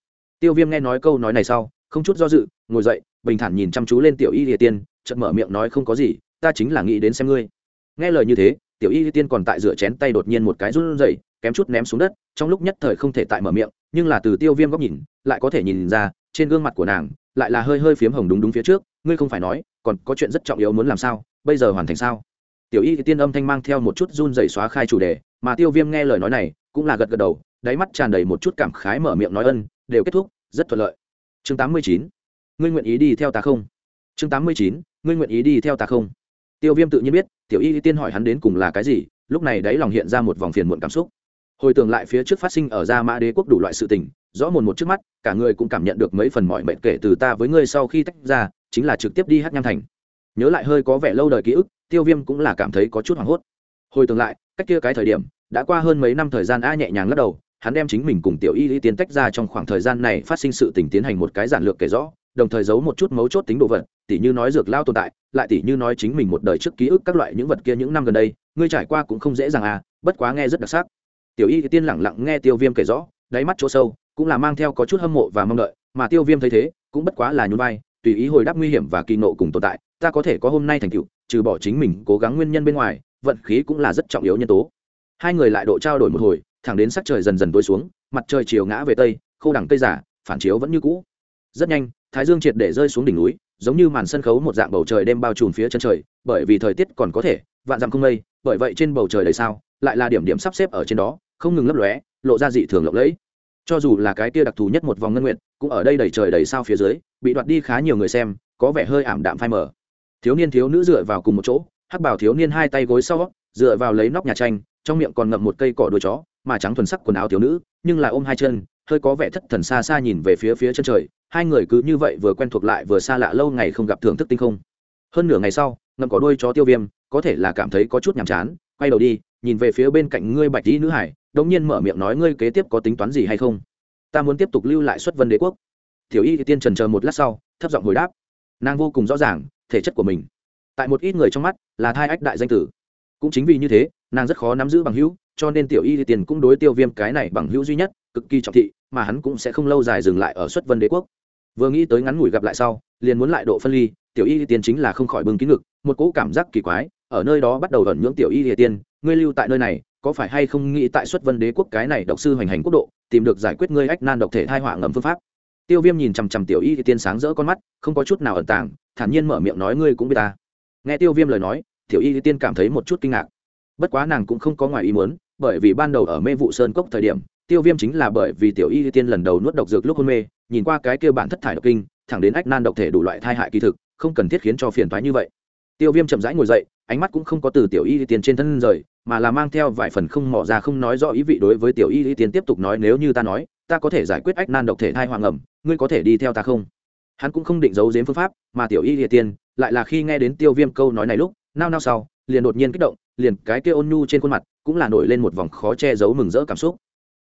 Tiêu viêm nghe nói câu nói này sau không chút do dự, ngồi dậy, bình thản nhìn chăm chú lên tiểu y địa tiên, chợt mở miệng nói không có gì, ta chính là nghĩ đến xem ngươi. Nghe lời như thế, tiểu y tiên còn tại rửa chén tay đột nhiên một cái run rẩy, kém chút ném xuống đất, trong lúc nhất thời không thể tại mở miệng, nhưng là từ tiêu viêm góc nhìn, lại có thể nhìn ra, trên gương mặt của nàng, lại là hơi hơi phiếm hồng đúng đúng phía trước, ngươi không phải nói, còn có chuyện rất trọng yếu muốn làm sao, bây giờ hoàn thành sao? Tiểu y tiên âm thanh mang theo một chút run rẩy xóa khai chủ đề, mà tiêu viêm nghe lời nói này, cũng là gật gật đầu, đáy mắt tràn đầy một chút cảm khái mở miệng nói ân, đều kết thúc, rất thuận lợi chương tám mươi chín. Ngươi nguyện ý đi theo ta không? Chương tám mươi chín. Ngươi nguyện ý đi theo ta không? Tiêu viêm tự nhiên biết, tiểu y tiên hỏi hắn đến cùng là cái gì, lúc này đáy lòng hiện ra một vòng phiền muộn cảm xúc. Hồi tưởng lại phía trước phát sinh ở gia mã đế quốc đủ loại sự tình, rõ mồn một trước mắt, cả người cũng cảm nhận được mấy phần mọi mệnh kể từ ta với ngươi sau khi tách ra, chính là trực tiếp đi hát nham thành. Nhớ lại hơi có vẻ lâu đời ký ức, tiêu viêm cũng là cảm thấy có chút hoảng hốt. Hồi tưởng lại, cách kia cái thời điểm, đã qua hơn mấy năm thời gian a nhẹ nhàng lắc đầu hắn đem chính mình cùng tiểu y Lý tiến tách ra trong khoảng thời gian này phát sinh sự tình tiến hành một cái giản lược kể rõ, đồng thời giấu một chút mấu chốt tính đồ vật, tỉ như nói dược lao tồn tại, lại tỉ như nói chính mình một đời trước ký ức các loại những vật kia những năm gần đây, ngươi trải qua cũng không dễ dàng à bất quá nghe rất đặc sắc. Tiểu y tiên lẳng lặng nghe tiêu viêm kể rõ, đáy mắt chỗ sâu cũng là mang theo có chút hâm mộ và mong đợi, mà tiêu viêm thấy thế, cũng bất quá là nhún vai, tùy ý hồi đáp nguy hiểm và kỳ nộ cùng tồn tại, ta có thể có hôm nay thành tựu, trừ bỏ chính mình cố gắng nguyên nhân bên ngoài, vận khí cũng là rất trọng yếu nhân tố. Hai người lại độ trao đổi một hồi thẳng đến sắc trời dần dần tối xuống, mặt trời chiều ngã về tây, khô đẳng cây giả, phản chiếu vẫn như cũ. Rất nhanh, thái dương triệt để rơi xuống đỉnh núi, giống như màn sân khấu một dạng bầu trời đêm bao trùm phía chân trời, bởi vì thời tiết còn có thể, vạn dặm không mây, bởi vậy trên bầu trời đầy sao, lại là điểm điểm sắp xếp ở trên đó, không ngừng lấp lóe, lộ ra dị thường lộng lẫy. Cho dù là cái kia đặc thù nhất một vòng ngân nguyện cũng ở đây đầy trời đầy sao phía dưới, bị đoạt đi khá nhiều người xem, có vẻ hơi ảm đạm phai mờ. Thiếu niên thiếu nữ dựa vào cùng một chỗ, hắc bảo thiếu niên hai tay gối sau, dựa vào lấy nóc nhà tranh, trong miệng còn ngậm một cây cỏ đuôi chó mà trắng thuần sắc quần áo thiếu nữ, nhưng là ôm hai chân, hơi có vẻ thất thần xa xa nhìn về phía phía chân trời, hai người cứ như vậy vừa quen thuộc lại vừa xa lạ lâu ngày không gặp thưởng thức tinh không. Hơn nửa ngày sau, ngậm có đôi chó tiêu viêm, có thể là cảm thấy có chút nhàm chán, quay đầu đi, nhìn về phía bên cạnh ngươi bạch dĩ nữ hải, đống nhiên mở miệng nói ngươi kế tiếp có tính toán gì hay không? Ta muốn tiếp tục lưu lại xuất vân đế quốc. Tiểu y thì tiên trần chờ một lát sau, thấp giọng hồi đáp. Nàng vô cùng rõ ràng, thể chất của mình. Tại một ít người trong mắt, là thai ách đại danh tử. Cũng chính vì như thế, nàng rất khó nắm giữ bằng hữu cho nên tiểu y thì tiền cũng đối tiêu viêm cái này bằng hữu duy nhất, cực kỳ trọng thị, mà hắn cũng sẽ không lâu dài dừng lại ở xuất vân đế quốc. Vừa nghĩ tới ngắn ngủi gặp lại sau, liền muốn lại độ phân ly, tiểu y thì tiền chính là không khỏi bưng kín ngực, một cỗ cảm giác kỳ quái, ở nơi đó bắt đầu ẩn nhưỡng tiểu y thì tiên ngươi lưu tại nơi này, có phải hay không nghĩ tại xuất vân đế quốc cái này độc sư hoành hành quốc độ, tìm được giải quyết ngươi ách nan độc thể thai họa ngầm phương pháp. Tiêu viêm nhìn chằm chằm tiểu y thì tiên sáng rỡ con mắt, không có chút nào ẩn tàng, thản nhiên mở miệng nói ngươi cũng biết ta. Nghe tiêu viêm lời nói, tiểu y thì tiên cảm thấy một chút kinh ngạc. Bất quá nàng cũng không có ngoài ý muốn bởi vì ban đầu ở mê vụ sơn cốc thời điểm, tiêu viêm chính là bởi vì tiểu y tiên lần đầu nuốt độc dược lúc hôn mê, nhìn qua cái kia bản thất thải độc kinh, thẳng đến ách nan độc thể đủ loại thai hại kỳ thực, không cần thiết khiến cho phiền thoái như vậy. Tiêu viêm chậm rãi ngồi dậy, ánh mắt cũng không có từ tiểu y tiên trên thân rời, mà là mang theo vài phần không mỏ ra không nói rõ ý vị đối với tiểu y tiên tiếp tục nói, nếu như ta nói, ta có thể giải quyết ách nan độc thể thai hoàng ẩm, ngươi có thể đi theo ta không? Hắn cũng không định giấu giếm phương pháp, mà tiểu y tiên lại là khi nghe đến tiêu viêm câu nói này lúc, nao nao sau, liền đột nhiên kích động, liền cái kia ôn nhu trên khuôn mặt cũng là nổi lên một vòng khó che giấu mừng rỡ cảm xúc.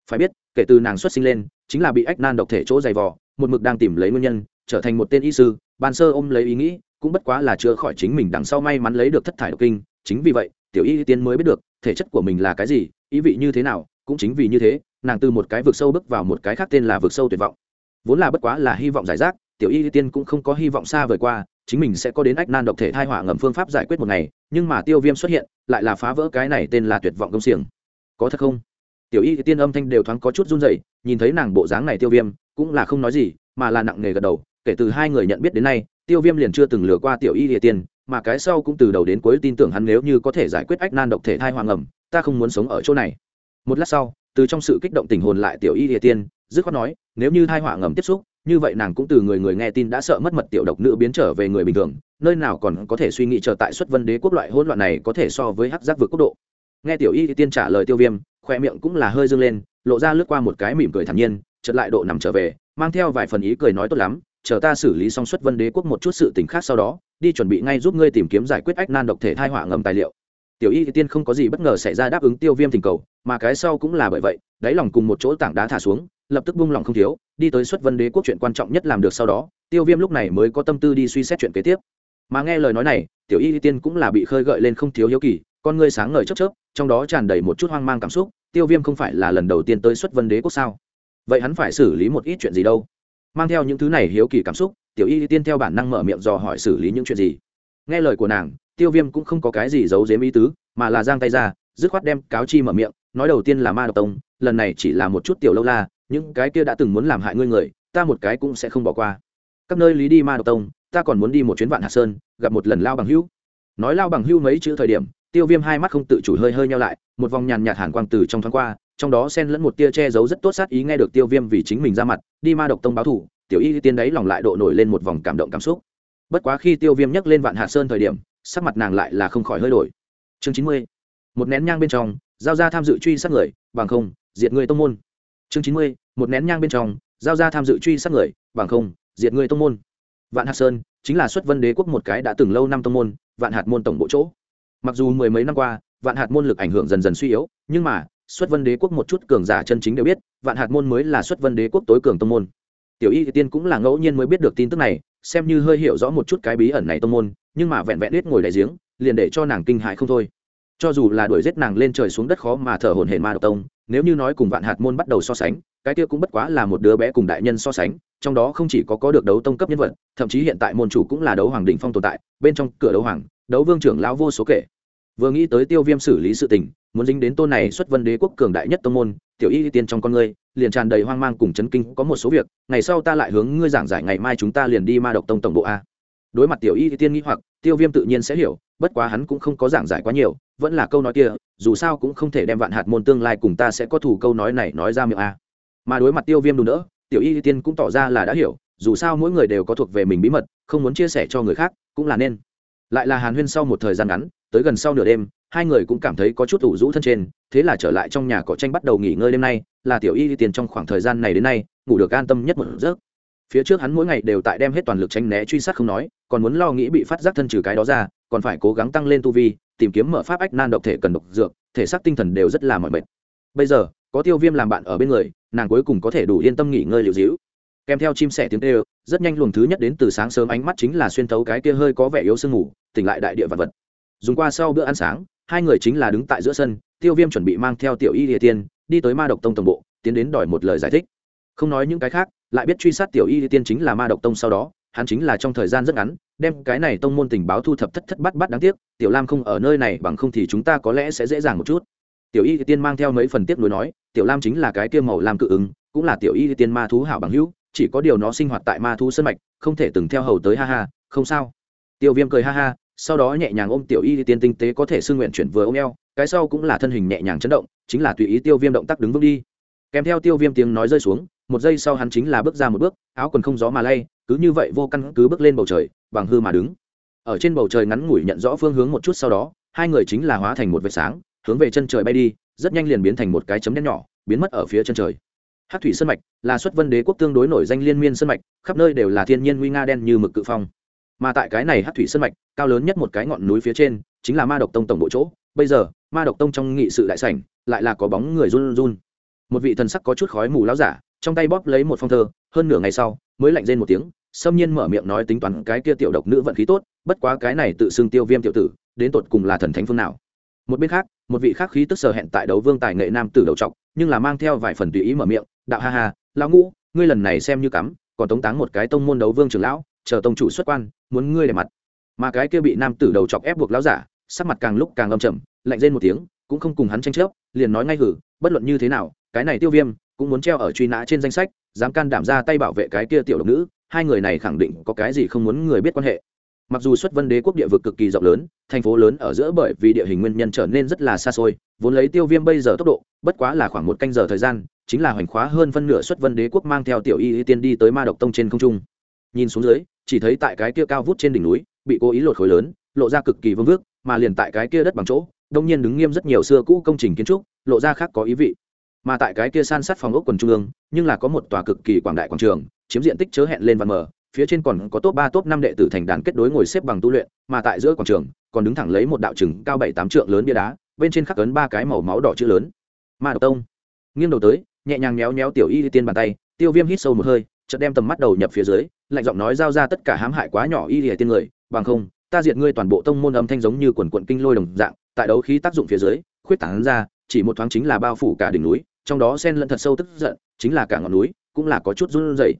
Phải biết, kể từ nàng xuất sinh lên, chính là bị ách nan độc thể chỗ dày vò, một mực đang tìm lấy nguyên nhân, trở thành một tên y sư, ban sơ ôm lấy ý nghĩ, cũng bất quá là chữa khỏi chính mình đằng sau may mắn lấy được thất thải độc kinh. Chính vì vậy, tiểu y tiên mới biết được, thể chất của mình là cái gì, ý vị như thế nào, cũng chính vì như thế, nàng từ một cái vực sâu bước vào một cái khác tên là vực sâu tuyệt vọng. Vốn là bất quá là hy vọng giải rác, tiểu y tiên cũng không có hy vọng xa vời qua chính mình sẽ có đến ách nan độc thể thai hỏa ngầm phương pháp giải quyết một ngày, nhưng mà tiêu viêm xuất hiện, lại là phá vỡ cái này tên là tuyệt vọng công xiềng. Có thật không? Tiểu y tiên âm thanh đều thoáng có chút run rẩy, nhìn thấy nàng bộ dáng này tiêu viêm, cũng là không nói gì, mà là nặng nề gật đầu, kể từ hai người nhận biết đến nay, tiêu viêm liền chưa từng lừa qua tiểu y địa tiên, mà cái sau cũng từ đầu đến cuối tin tưởng hắn nếu như có thể giải quyết ách nan độc thể thai hoàng ẩm ta không muốn sống ở chỗ này. Một lát sau, từ trong sự kích động tình hồn lại tiểu y địa tiên, dứt khoát nói, nếu như thai hỏa ngầm tiếp xúc như vậy nàng cũng từ người người nghe tin đã sợ mất mật tiểu độc nữ biến trở về người bình thường, nơi nào còn có thể suy nghĩ chờ tại xuất vân đế quốc loại hỗn loạn này có thể so với hắc giác vượt quốc độ. Nghe tiểu y tiên trả lời tiêu viêm, khoe miệng cũng là hơi dâng lên, lộ ra lướt qua một cái mỉm cười thản nhiên, chợt lại độ nằm trở về, mang theo vài phần ý cười nói tốt lắm, chờ ta xử lý xong xuất vân đế quốc một chút sự tình khác sau đó, đi chuẩn bị ngay giúp ngươi tìm kiếm giải quyết ách nan độc thể thai họa ngầm tài liệu. Tiểu y tiên không có gì bất ngờ xảy ra đáp ứng tiêu viêm tình cầu, mà cái sau cũng là bởi vậy, đáy lòng cùng một chỗ tảng đá thả xuống lập tức buông lòng không thiếu, đi tới xuất vân đế quốc chuyện quan trọng nhất làm được sau đó, tiêu viêm lúc này mới có tâm tư đi suy xét chuyện kế tiếp. Mà nghe lời nói này, tiểu y tiên cũng là bị khơi gợi lên không thiếu hiếu kỳ, con ngươi sáng ngời chớp chớp, trong đó tràn đầy một chút hoang mang cảm xúc, tiêu viêm không phải là lần đầu tiên tới xuất vân đế quốc sao? Vậy hắn phải xử lý một ít chuyện gì đâu? Mang theo những thứ này hiếu kỳ cảm xúc, tiểu y tiên theo bản năng mở miệng dò hỏi xử lý những chuyện gì. Nghe lời của nàng, tiêu viêm cũng không có cái gì giấu giếm ý tứ, mà là giang tay ra, dứt khoát đem cáo chi mở miệng, nói đầu tiên là ma độc tông, lần này chỉ là một chút tiểu lâu la những cái kia đã từng muốn làm hại ngươi người, ta một cái cũng sẽ không bỏ qua. Các nơi lý đi ma độc tông, ta còn muốn đi một chuyến vạn hạ sơn, gặp một lần lao bằng hữu. Nói lao bằng hữu mấy chữ thời điểm, tiêu viêm hai mắt không tự chủ hơi hơi nhau lại, một vòng nhàn nhạt hàn quang từ trong thoáng qua, trong đó xen lẫn một tia che giấu rất tốt sát ý nghe được tiêu viêm vì chính mình ra mặt, đi ma độc tông báo thủ, tiểu y tiên đấy lòng lại độ nổi lên một vòng cảm động cảm xúc. Bất quá khi tiêu viêm nhắc lên vạn hạ sơn thời điểm, sắc mặt nàng lại là không khỏi hơi đổi. Chương chín mươi, một nén nhang bên trong, giao ra tham dự truy sát người, bằng không, diệt người tông môn. Chương chín mươi một nén nhang bên trong, giao ra tham dự truy sát người, bằng không, diệt người tông môn. Vạn hạt sơn chính là xuất vân đế quốc một cái đã từng lâu năm tông môn, vạn hạt môn tổng bộ chỗ. Mặc dù mười mấy năm qua, vạn hạt môn lực ảnh hưởng dần dần suy yếu, nhưng mà, xuất vân đế quốc một chút cường giả chân chính đều biết, vạn hạt môn mới là xuất vân đế quốc tối cường tông môn. Tiểu y tiên cũng là ngẫu nhiên mới biết được tin tức này, xem như hơi hiểu rõ một chút cái bí ẩn này tông môn, nhưng mà vẹn vẹn biết ngồi đại giếng, liền để cho nàng kinh hại không thôi. Cho dù là đuổi giết nàng lên trời xuống đất khó mà thở hổn hển ma độc tông nếu như nói cùng vạn hạt môn bắt đầu so sánh, cái kia cũng bất quá là một đứa bé cùng đại nhân so sánh, trong đó không chỉ có có được đấu tông cấp nhân vật, thậm chí hiện tại môn chủ cũng là đấu hoàng đỉnh phong tồn tại, bên trong cửa đấu hoàng, đấu vương trưởng lão vô số kể. Vừa nghĩ tới tiêu viêm xử lý sự tình, muốn dính đến tôn này xuất vân đế quốc cường đại nhất tông môn, tiểu y tiên trong con ngươi, liền tràn đầy hoang mang cùng chấn kinh, có một số việc, ngày sau ta lại hướng ngươi giảng giải, ngày mai chúng ta liền đi ma độc tông tổng bộ a. Đối mặt tiểu y tiên nghĩ hoặc, tiêu viêm tự nhiên sẽ hiểu, bất quá hắn cũng không có giảng giải quá nhiều, vẫn là câu nói kia dù sao cũng không thể đem vạn hạt môn tương lai cùng ta sẽ có thủ câu nói này nói ra miệng a. Mà đối mặt tiêu viêm đùn nữa tiểu y tiên cũng tỏ ra là đã hiểu, dù sao mỗi người đều có thuộc về mình bí mật, không muốn chia sẻ cho người khác, cũng là nên. Lại là hàn huyên sau một thời gian ngắn, tới gần sau nửa đêm, hai người cũng cảm thấy có chút ủ rũ thân trên, thế là trở lại trong nhà cỏ tranh bắt đầu nghỉ ngơi đêm nay, là tiểu y tiền trong khoảng thời gian này đến nay, ngủ được an tâm nhất một giấc. Phía trước hắn mỗi ngày đều tại đem hết toàn lực tranh né truy sát không nói, còn muốn lo nghĩ bị phát giác thân trừ cái đó ra, còn phải cố gắng tăng lên tu vi tìm kiếm mở pháp ách nan độc thể cần độc dược, thể xác tinh thần đều rất là mỏi mệt. Bây giờ, có tiêu viêm làm bạn ở bên người, nàng cuối cùng có thể đủ yên tâm nghỉ ngơi liệu dĩu. Kèm theo chim sẻ tiếng tê rất nhanh luồng thứ nhất đến từ sáng sớm ánh mắt chính là xuyên thấu cái kia hơi có vẻ yếu sương ngủ, tỉnh lại đại địa vật vật. Dùng qua sau bữa ăn sáng, hai người chính là đứng tại giữa sân, tiêu viêm chuẩn bị mang theo tiểu y địa tiên, đi tới ma độc tông tổng bộ, tiến đến đòi một lời giải thích. Không nói những cái khác, lại biết truy sát tiểu y địa tiên chính là ma độc tông sau đó hắn chính là trong thời gian rất ngắn, đem cái này tông môn tình báo thu thập thất thất bắt bắt đáng tiếc, tiểu lam không ở nơi này bằng không thì chúng ta có lẽ sẽ dễ dàng một chút. Tiểu y tiên mang theo mấy phần tiếp nối nói, tiểu lam chính là cái kia màu lam cự ứng, cũng là tiểu y tiên ma thú hảo bằng hữu, chỉ có điều nó sinh hoạt tại ma thú sân mạch, không thể từng theo hầu tới ha ha, không sao. Tiêu viêm cười ha ha, sau đó nhẹ nhàng ôm tiểu y tiên tinh tế có thể xưng nguyện chuyển vừa ôm eo, cái sau cũng là thân hình nhẹ nhàng chấn động, chính là tùy ý tiêu viêm động tác đứng vững đi. Kèm theo tiêu viêm tiếng nói rơi xuống, một giây sau hắn chính là bước ra một bước, áo quần không gió mà lay cứ như vậy vô căn cứ bước lên bầu trời, bằng hư mà đứng. Ở trên bầu trời ngắn ngủi nhận rõ phương hướng một chút sau đó, hai người chính là hóa thành một vệt sáng, hướng về chân trời bay đi, rất nhanh liền biến thành một cái chấm đen nhỏ, biến mất ở phía chân trời. Hát thủy sơn mạch là xuất vân đế quốc tương đối nổi danh liên miên sơn mạch, khắp nơi đều là thiên nhiên nguy nga đen như mực cự phong. Mà tại cái này hát thủy sơn mạch, cao lớn nhất một cái ngọn núi phía trên, chính là ma độc tông tổng bộ chỗ. Bây giờ, ma độc tông trong nghị sự đại sảnh, lại là có bóng người run run. Một vị thần sắc có chút khói mù láo giả, trong tay bóp lấy một phong thơ, hơn nửa ngày sau, mới lạnh rên một tiếng xâm nhiên mở miệng nói tính toán cái kia tiểu độc nữ vận khí tốt, bất quá cái này tự xưng tiêu viêm tiểu tử, đến tột cùng là thần thánh phương nào. Một bên khác, một vị khác khí tức sờ hẹn tại đấu vương tài nghệ nam tử đầu trọc, nhưng là mang theo vài phần tùy ý mở miệng, đạo ha ha, lão ngũ, ngươi lần này xem như cắm, còn tống táng một cái tông môn đấu vương trưởng lão, chờ tông chủ xuất quan, muốn ngươi để mặt. Mà cái kia bị nam tử đầu chọc ép buộc lão giả, sắc mặt càng lúc càng âm trầm, lạnh rên một tiếng, cũng không cùng hắn tranh chấp, liền nói ngay hử, bất luận như thế nào, cái này tiêu viêm, cũng muốn treo ở truy nã trên danh sách, dám can đảm ra tay bảo vệ cái kia tiểu độc nữ hai người này khẳng định có cái gì không muốn người biết quan hệ. Mặc dù xuất vân đế quốc địa vực cực kỳ rộng lớn, thành phố lớn ở giữa bởi vì địa hình nguyên nhân trở nên rất là xa xôi, vốn lấy tiêu viêm bây giờ tốc độ, bất quá là khoảng một canh giờ thời gian, chính là hoành khóa hơn phân nửa xuất vân đế quốc mang theo tiểu y y tiên đi tới ma độc tông trên không trung. Nhìn xuống dưới, chỉ thấy tại cái kia cao vút trên đỉnh núi, bị cố ý lột khối lớn, lộ ra cực kỳ vương vước, mà liền tại cái kia đất bằng chỗ, đông nhiên đứng nghiêm rất nhiều xưa cũ công trình kiến trúc, lộ ra khác có ý vị. Mà tại cái kia san sát phòng ốc quần trung ương, nhưng là có một tòa cực kỳ quảng đại quảng trường chiếm diện tích chớ hẹn lên văn mở, phía trên còn có top ba, top năm đệ tử thành đàn kết đối ngồi xếp bằng tu luyện, mà tại giữa quảng trường, còn đứng thẳng lấy một đạo trừng cao bảy tám trượng lớn bia đá, bên trên khắc ấn ba cái màu máu đỏ chữ lớn. Ma độc tông. Nghiêng đầu tới, nhẹ nhàng méo méo tiểu y tiên bàn tay, tiêu viêm hít sâu một hơi, chợt đem tầm mắt đầu nhập phía dưới, lạnh giọng nói giao ra tất cả hãm hại quá nhỏ y lìa tiên người, bằng không, ta diệt ngươi toàn bộ tông môn âm thanh giống như quần quận kinh lôi đồng dạng, tại đấu khí tác dụng phía dưới, khuyết tảng ra, chỉ một thoáng chính là bao phủ cả đỉnh núi, trong đó sen lẫn thật sâu tức giận, chính là cả ngọn núi, cũng là có chút run rẩy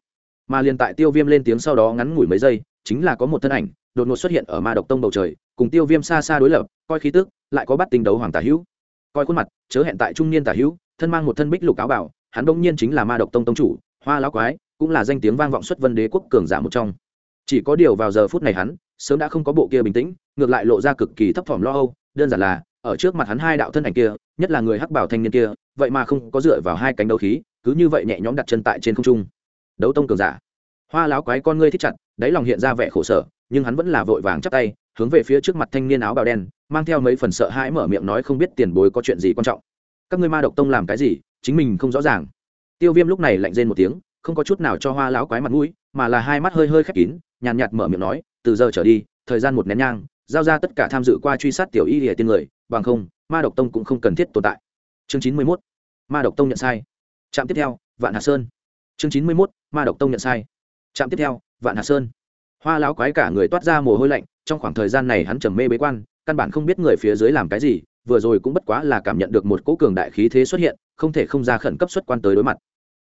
mà liền tại tiêu viêm lên tiếng sau đó ngắn ngủi mấy giây, chính là có một thân ảnh đột ngột xuất hiện ở ma độc tông bầu trời, cùng tiêu viêm xa xa đối lập, coi khí tức, lại có bắt tình đấu hoàng tả hữu. Coi khuôn mặt, chớ hẹn tại trung niên tả hữu, thân mang một thân bích lục áo bảo, hắn bỗng nhiên chính là ma độc tông tông chủ, hoa lão quái, cũng là danh tiếng vang vọng xuất vân đế quốc cường giả một trong. Chỉ có điều vào giờ phút này hắn, sớm đã không có bộ kia bình tĩnh, ngược lại lộ ra cực kỳ thấp thỏm lo âu, đơn giản là, ở trước mặt hắn hai đạo thân ảnh kia, nhất là người hắc bảo thanh niên kia, vậy mà không có dựa vào hai cánh đấu khí, cứ như vậy nhẹ nhõm đặt chân tại trên không trung đấu tông cường giả. Hoa láo quái con ngươi thích chặt, đáy lòng hiện ra vẻ khổ sở, nhưng hắn vẫn là vội vàng chắp tay, hướng về phía trước mặt thanh niên áo bào đen, mang theo mấy phần sợ hãi mở miệng nói không biết tiền bối có chuyện gì quan trọng. Các ngươi ma độc tông làm cái gì, chính mình không rõ ràng. Tiêu viêm lúc này lạnh rên một tiếng, không có chút nào cho hoa lão quái mặt mũi, mà là hai mắt hơi hơi khép kín, nhàn nhạt mở miệng nói, từ giờ trở đi, thời gian một nén nhang, giao ra tất cả tham dự qua truy sát tiểu y lìa tiên người, bằng không, ma độc tông cũng không cần thiết tồn tại. Chương chín mươi mốt, ma độc tông nhận sai. Trạm tiếp theo, vạn hà sơn. Chương chín mươi mốt ma độc tông nhận sai. Trạm tiếp theo, vạn hà sơn. Hoa lão quái cả người toát ra mồ hôi lạnh, trong khoảng thời gian này hắn trầm mê bế quan, căn bản không biết người phía dưới làm cái gì, vừa rồi cũng bất quá là cảm nhận được một cỗ cường đại khí thế xuất hiện, không thể không ra khẩn cấp xuất quan tới đối mặt.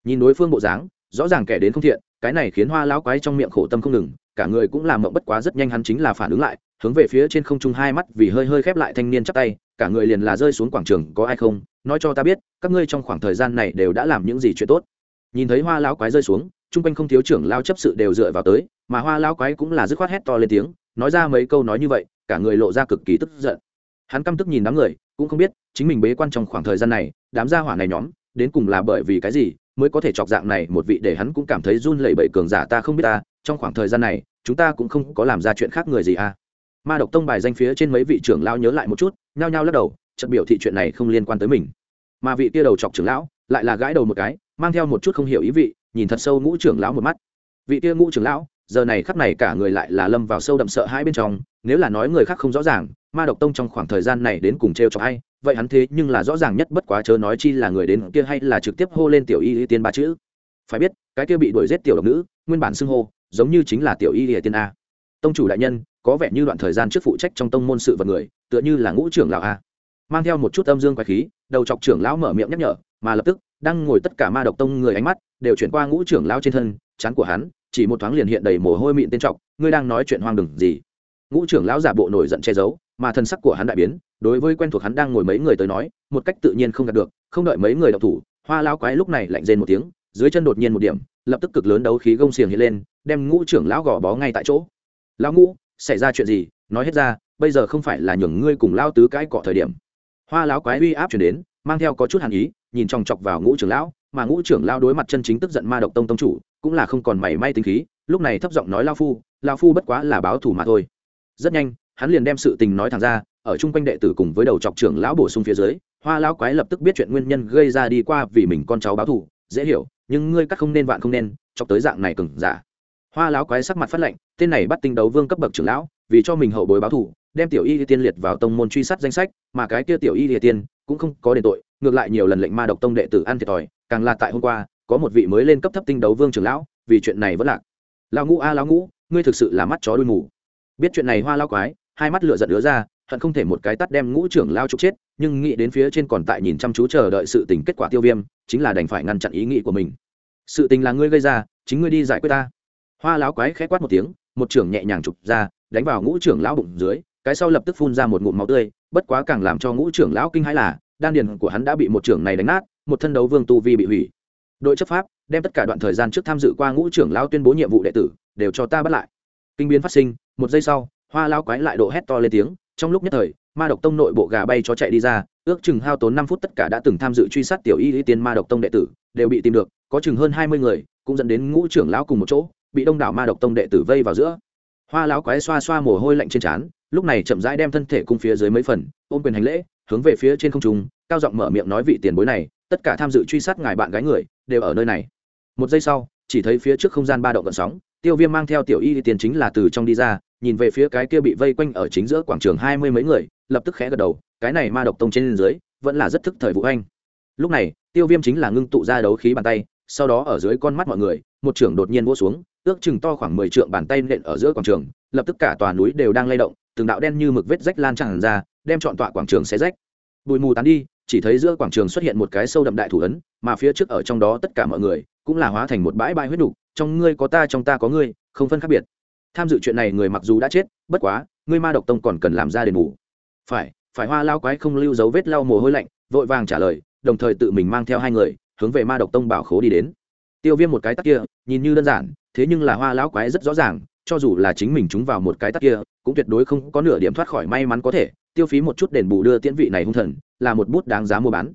Nhìn đối phương bộ dáng, rõ ràng kẻ đến không thiện, cái này khiến hoa lão quái trong miệng khổ tâm không ngừng, cả người cũng làm mộng bất quá rất nhanh hắn chính là phản ứng lại, hướng về phía trên không trung hai mắt vì hơi hơi khép lại thanh niên chắp tay, cả người liền là rơi xuống quảng trường, có ai không? Nói cho ta biết, các ngươi trong khoảng thời gian này đều đã làm những gì chuyện tốt. Nhìn thấy hoa lão quái rơi xuống chung quanh không thiếu trưởng lao chấp sự đều dựa vào tới, mà hoa lão quái cũng là dứt khoát hét to lên tiếng, nói ra mấy câu nói như vậy, cả người lộ ra cực kỳ tức giận. Hắn căm tức nhìn đám người, cũng không biết, chính mình bế quan trong khoảng thời gian này, đám gia hỏa này nhóm, đến cùng là bởi vì cái gì, mới có thể chọc dạng này một vị để hắn cũng cảm thấy run lẩy bẩy cường giả ta không biết ta, trong khoảng thời gian này, chúng ta cũng không có làm ra chuyện khác người gì à. Ma độc tông bài danh phía trên mấy vị trưởng lão nhớ lại một chút, nhao nhao lắc đầu, chợt biểu thị chuyện này không liên quan tới mình. Mà vị kia đầu chọc trưởng lão, lại là gãi đầu một cái, mang theo một chút không hiểu ý vị nhìn thật sâu ngũ trưởng lão một mắt. Vị kia ngũ trưởng lão, giờ này khắc này cả người lại là lâm vào sâu đậm sợ hai bên trong, nếu là nói người khác không rõ ràng, ma độc tông trong khoảng thời gian này đến cùng t r e o cho hay vậy hắn thế nhưng là rõ ràng nhất bất quá chớ nói chi là người đến kia hay là trực tiếp hô lên tiểu y y tiên ba chữ. Phải biết, cái kia bị đuổi giết tiểu độc nữ, nguyên bản xưng hô, giống như chính là tiểu y y tiên a. Tông chủ đại nhân, có vẻ như đoạn thời gian trước phụ trách trong tông môn sự vật người, tựa như là ngũ trưởng lão a. Mang theo một chút âm dương quái khí đầu chọc trưởng lão mở miệng nhắc nhở, mà lập tức, đang ngồi tất cả ma độc tông người ánh mắt đều chuyển qua ngũ trưởng lão trên thân, chán của hắn, chỉ một thoáng liền hiện đầy mồ hôi mịn tên trọc ngươi đang nói chuyện hoang đừng gì? Ngũ trưởng lão giả bộ nổi giận che giấu, mà thân sắc của hắn đại biến, đối với quen thuộc hắn đang ngồi mấy người tới nói, một cách tự nhiên không đạt được, không đợi mấy người đọc thủ, hoa lão quái lúc này lạnh rên một tiếng, dưới chân đột nhiên một điểm, lập tức cực lớn đấu khí gông xiềng hiện lên, đem ngũ trưởng lão gò bó ngay tại chỗ. Lão ngũ, xảy ra chuyện gì? Nói hết ra, bây giờ không phải là nhường ngươi cùng lao tứ cái cọ thời điểm hoa lão quái uy áp chuyển đến, mang theo có chút hàn ý, nhìn chòng chọc vào ngũ trưởng lão, mà ngũ trưởng lao đối mặt chân chính tức giận ma độc tông tông chủ, cũng là không còn mảy may tính khí, lúc này thấp giọng nói lao phu lao phu bất quá là báo thù mà thôi. Rất nhanh, hắn liền đem sự tình nói thẳng ra, ở chung quanh đệ tử cùng với đầu chọc trưởng lão bổ sung phía dưới, hoa lão quái lập tức biết chuyện nguyên nhân gây ra đi qua vì mình con cháu báo thù, dễ hiểu, nhưng ngươi cắt không nên vạn không nên, chọc tới dạng này cừng giả dạ. hoa lão quái sắc mặt phát lệnh tên này bắt tinh đấu vương cấp bậc trưởng lão, vì cho mình hậu bối báo thù đem tiểu y tiên liệt vào tông môn truy sát danh sách mà cái kia tiểu y tiên cũng không có đền tội ngược lại nhiều lần lệnh ma độc tông đệ tử ăn thiệt thòi càng là tại hôm qua có một vị mới lên cấp thấp tinh đấu vương trưởng lão vì chuyện này vẫn lạc. Lão ngũ a lão ngũ ngươi thực sự là mắt chó đuôi ngủ, biết chuyện này hoa lão quái hai mắt lửa giận đứa ra hận không thể một cái tắt đem ngũ trưởng lao trục chết nhưng nghĩ đến phía trên còn tại nhìn chăm chú chờ đợi sự tình kết quả tiêu viêm chính là đành phải ngăn chặn ý nghĩ của mình. Sự tình là ngươi gây ra chính ngươi đi giải quyết ta. Hoa lão quái khẽ quát một tiếng một trưởng nhẹ nhàng trục ra đánh vào ngũ trưởng lão bụng dưới cái sau lập tức phun ra một ngụm máu tươi, bất quá càng làm cho ngũ trưởng lão kinh hãi là, đan điền của hắn đã bị một trưởng này đánh nát, một thân đấu vương tu vi bị hủy. Đội chấp pháp, đem tất cả đoạn thời gian trước tham dự qua ngũ trưởng lão tuyên bố nhiệm vụ đệ tử, đều cho ta bắt lại. Kinh biến phát sinh, một giây sau, hoa lão quái lại độ hét to lên tiếng, trong lúc nhất thời, ma độc tông nội bộ gà bay chó chạy đi ra, ước chừng hao tốn năm phút tất cả đã từng tham dự truy sát tiểu y lý tiên ma độc tông đệ tử, đều bị tìm được, có chừng hơn hai mươi người, cũng dẫn đến ngũ trưởng lão cùng một chỗ, bị đông đảo ma độc tông đệ tử vây vào giữa. Hoa lão quái xoa xoa mồ hôi lạnh trên trán lúc này chậm rãi đem thân thể cung phía dưới mấy phần, ôm quyền hành lễ, hướng về phía trên không trung, cao giọng mở miệng nói vị tiền bối này, tất cả tham dự truy sát ngài bạn gái người, đều ở nơi này. Một giây sau, chỉ thấy phía trước không gian ba động gợn sóng, tiêu viêm mang theo tiểu y tiền chính là từ trong đi ra, nhìn về phía cái kia bị vây quanh ở chính giữa quảng trường hai mươi mấy người, lập tức khẽ gật đầu, cái này ma độc tông trên dưới, vẫn là rất thức thời vũ anh. Lúc này, tiêu viêm chính là ngưng tụ ra đấu khí bàn tay, sau đó ở dưới con mắt mọi người, một trưởng đột nhiên vỗ xuống, ước chừng to khoảng mười trượng bàn tay nện ở giữa quảng trường, lập tức cả tòa núi đều đang lay động từng đạo đen như mực vết rách lan tràn ra, đem trọn tọa quảng trường xé rách. Bụi mù tán đi, chỉ thấy giữa quảng trường xuất hiện một cái sâu đậm đại thủ ấn, mà phía trước ở trong đó tất cả mọi người cũng là hóa thành một bãi bãi huyết đục, trong ngươi có ta trong ta có ngươi, không phân khác biệt. Tham dự chuyện này người mặc dù đã chết, bất quá, ngươi ma độc tông còn cần làm ra đền bù. Phải phải hoa lao quái không lưu dấu vết lau mồ hôi lạnh, vội vàng trả lời, đồng thời tự mình mang theo hai người, hướng về ma độc tông bảo khố đi đến. Tiêu viêm một cái tắc kia, nhìn như đơn giản, thế nhưng là hoa lão quái rất rõ ràng, cho dù là chính mình chúng vào một cái tắc kia cũng tuyệt đối không có nửa điểm thoát khỏi may mắn có thể, tiêu phí một chút đền bù đưa tiễn vị này hung thần, là một bút đáng giá mua bán.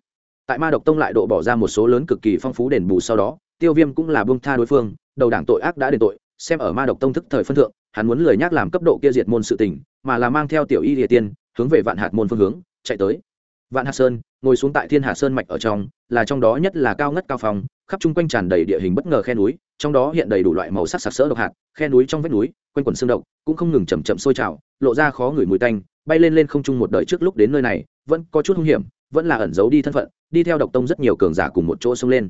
Tại ma độc tông lại độ bỏ ra một số lớn cực kỳ phong phú đền bù sau đó, tiêu viêm cũng là bông tha đối phương, đầu đảng tội ác đã đền tội, xem ở ma độc tông thức thời phân thượng, hắn muốn lười nhắc làm cấp độ kia diệt môn sự tình, mà là mang theo tiểu y địa tiên, hướng về vạn hạt môn phương hướng, chạy tới. Vạn hạt sơn, ngồi xuống tại thiên hạ sơn mạch ở trong, là trong đó nhất là cao ngất cao phòng khắp chung quanh tràn đầy địa hình bất ngờ khe núi trong đó hiện đầy đủ loại màu sắc sặc sỡ độc hạt, khe núi trong vách núi, quanh quần xương độc, cũng không ngừng chầm chậm sôi trào, lộ ra khó ngửi mùi tanh, bay lên lên không trung một đời trước lúc đến nơi này, vẫn có chút hung hiểm, vẫn là ẩn giấu đi thân phận, đi theo độc tông rất nhiều cường giả cùng một chỗ xông lên.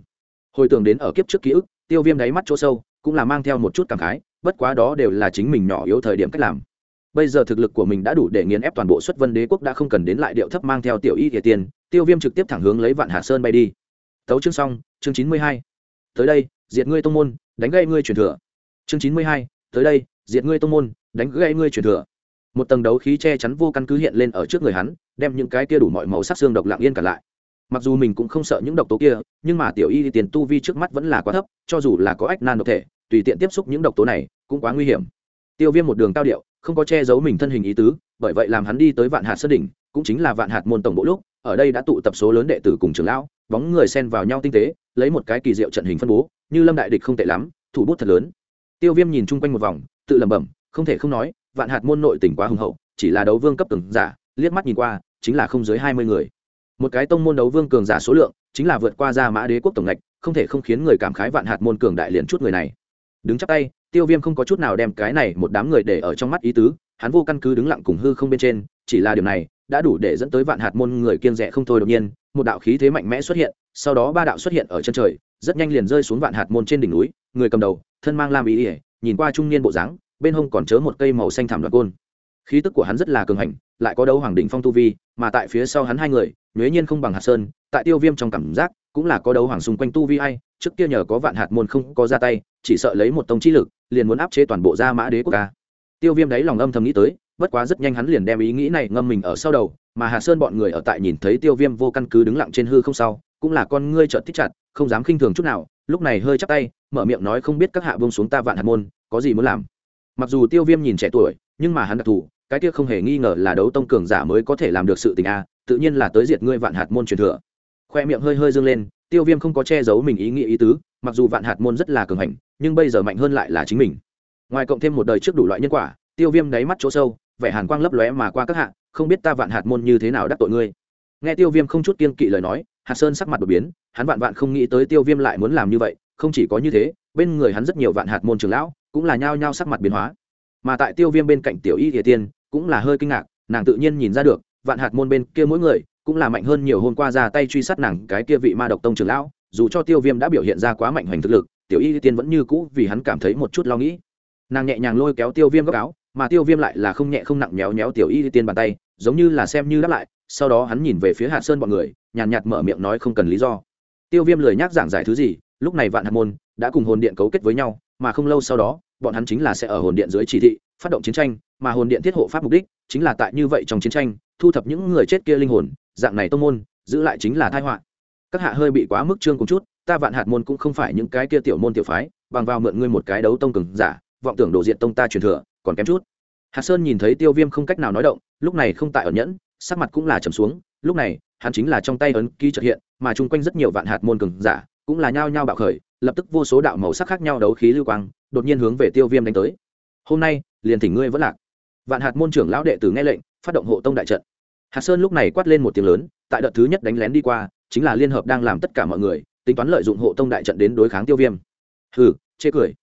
Hồi tưởng đến ở kiếp trước ký ức, tiêu viêm đáy mắt chỗ sâu, cũng là mang theo một chút cảm khái, bất quá đó đều là chính mình nhỏ yếu thời điểm cách làm. Bây giờ thực lực của mình đã đủ để nghiền ép toàn bộ xuất vân đế quốc đã không cần đến lại điệu thấp mang theo tiểu y thiệt tiền, tiêu viêm trực tiếp thẳng hướng lấy vạn hà sơn bay đi. Tấu chương xong, chương chín mươi hai. Tới đây diệt ngươi tông môn, đánh gây ngươi truyền thừa. Chương chín mươi hai, tới đây, diệt ngươi tông môn, đánh gây ngươi truyền thừa. Một tầng đấu khí che chắn vô căn cứ hiện lên ở trước người hắn, đem những cái kia đủ mọi màu sắc xương độc lặng yên cả lại. Mặc dù mình cũng không sợ những độc tố kia, nhưng mà tiểu y tiền tu vi trước mắt vẫn là quá thấp, cho dù là có ách nan độc thể, tùy tiện tiếp xúc những độc tố này cũng quá nguy hiểm. Tiêu viêm một đường cao điệu, không có che giấu mình thân hình ý tứ, bởi vậy làm hắn đi tới vạn hạt sơn đỉnh, cũng chính là vạn hạt môn tổng bộ lúc, ở đây đã tụ tập số lớn đệ tử cùng trường lão, bóng người xen vào nhau tinh tế, lấy một cái kỳ diệu trận hình phân bố như lâm đại địch không tệ lắm, thủ bút thật lớn. Tiêu viêm nhìn chung quanh một vòng, tự lẩm bẩm, không thể không nói, vạn hạt môn nội tỉnh quá hùng hậu, chỉ là đấu vương cấp từng giả, liếc mắt nhìn qua, chính là không dưới hai mươi người. Một cái tông môn đấu vương cường giả số lượng, chính là vượt qua ra mã đế quốc tổng ngạch, không thể không khiến người cảm khái vạn hạt môn cường đại liền chút người này. Đứng chắp tay, tiêu viêm không có chút nào đem cái này một đám người để ở trong mắt ý tứ, hắn vô căn cứ đứng lặng cùng hư không bên trên, chỉ là điều này đã đủ để dẫn tới vạn hạt môn người kiên rẻ không thôi đột nhiên, một đạo khí thế mạnh mẽ xuất hiện, sau đó ba đạo xuất hiện ở chân trời, rất nhanh liền rơi xuống vạn hạt môn trên đỉnh núi, người cầm đầu, thân mang lam ý ỉa, nhìn qua trung niên bộ dáng, bên hông còn chớ một cây màu xanh thảm đoạn côn. Khí tức của hắn rất là cường hành, lại có đấu hoàng đỉnh phong tu vi, mà tại phía sau hắn hai người, nhuế nhiên không bằng hạt sơn, tại tiêu viêm trong cảm giác, cũng là có đấu hoàng xung quanh tu vi hay trước kia nhờ có vạn hạt môn không có ra tay, chỉ sợ lấy một tông chi lực, liền muốn áp chế toàn bộ gia mã đế quốc ca tiêu viêm đáy lòng âm thầm nghĩ tới bất quá rất nhanh hắn liền đem ý nghĩ này ngâm mình ở sau đầu, mà hà sơn bọn người ở tại nhìn thấy tiêu viêm vô căn cứ đứng lặng trên hư không sau, cũng là con ngươi trợt thích chặt, không dám khinh thường chút nào, lúc này hơi chắp tay, mở miệng nói không biết các hạ bông xuống ta vạn hạt môn, có gì muốn làm. Mặc dù tiêu viêm nhìn trẻ tuổi, nhưng mà hắn đặc thù, cái kia không hề nghi ngờ là đấu tông cường giả mới có thể làm được sự tình a, tự nhiên là tới diệt ngươi vạn hạt môn truyền thừa. Khoe miệng hơi hơi dâng lên, tiêu viêm không có che giấu mình ý nghĩ ý tứ, mặc dù vạn hạt môn rất là cường hành, nhưng bây giờ mạnh hơn lại là chính mình. Ngoài cộng thêm một đời trước đủ loại nhân quả, tiêu viêm đáy mắt chỗ sâu vẻ hàn quang lấp lóe mà qua các hạ, không biết ta vạn hạt môn như thế nào đắc tội ngươi. Nghe tiêu viêm không chút kiên kỵ lời nói, hạt sơn sắc mặt đột biến, hắn vạn vạn không nghĩ tới tiêu viêm lại muốn làm như vậy, không chỉ có như thế, bên người hắn rất nhiều vạn hạt môn trường lão cũng là nhao nhao sắc mặt biến hóa. Mà tại tiêu viêm bên cạnh tiểu y địa tiên cũng là hơi kinh ngạc, nàng tự nhiên nhìn ra được, vạn hạt môn bên kia mỗi người cũng là mạnh hơn nhiều hôm qua ra tay truy sát nàng cái kia vị ma độc tông trường lão, dù cho tiêu viêm đã biểu hiện ra quá mạnh hoành thực lực, tiểu y tiên vẫn như cũ vì hắn cảm thấy một chút lo nghĩ. Nàng nhẹ nhàng lôi kéo tiêu viêm góc áo mà tiêu viêm lại là không nhẹ không nặng méo méo tiểu y tiên bàn tay giống như là xem như đáp lại sau đó hắn nhìn về phía hạt sơn bọn người nhàn nhạt, mở miệng nói không cần lý do. Tiêu viêm lười nhác giảng giải thứ gì lúc này vạn hạt môn đã cùng hồn điện cấu kết với nhau mà không lâu sau đó bọn hắn chính là sẽ ở hồn điện dưới chỉ thị phát động chiến tranh mà hồn điện thiết hộ pháp mục đích chính là tại như vậy trong chiến tranh thu thập những người chết kia linh hồn dạng này tô môn giữ lại chính là thai họa. Các hạ hơi bị quá mức trương cùng chút ta vạn hạt môn cũng không phải những cái kia tiểu môn tiểu phái bằng vào mượn ngươi một cái đấu tông cường giả vọng tưởng đồ diện tông ta truyền thừa còn kém chút. Hạt sơn nhìn thấy tiêu viêm không cách nào nói động, lúc này không tại ẩn nhẫn, sắc mặt cũng là trầm xuống. Lúc này, hắn chính là trong tay ấn ký trợ hiện, mà chung quanh rất nhiều vạn hạt môn cường giả cũng là nhao nhao bạo khởi, lập tức vô số đạo màu sắc khác nhau đấu khí lưu quang đột nhiên hướng về tiêu viêm đánh tới. Hôm nay, liền thỉnh ngươi vẫn lạc. Vạn hạt môn trưởng lão đệ tử nghe lệnh, phát động hộ tông đại trận. Hạt sơn lúc này quát lên một tiếng lớn, tại đợt thứ nhất đánh lén đi qua, chính là liên hợp đang làm tất cả mọi người, tính toán lợi dụng hộ tông đại trận đến đối kháng tiêu viêm. Hừ, chê cười.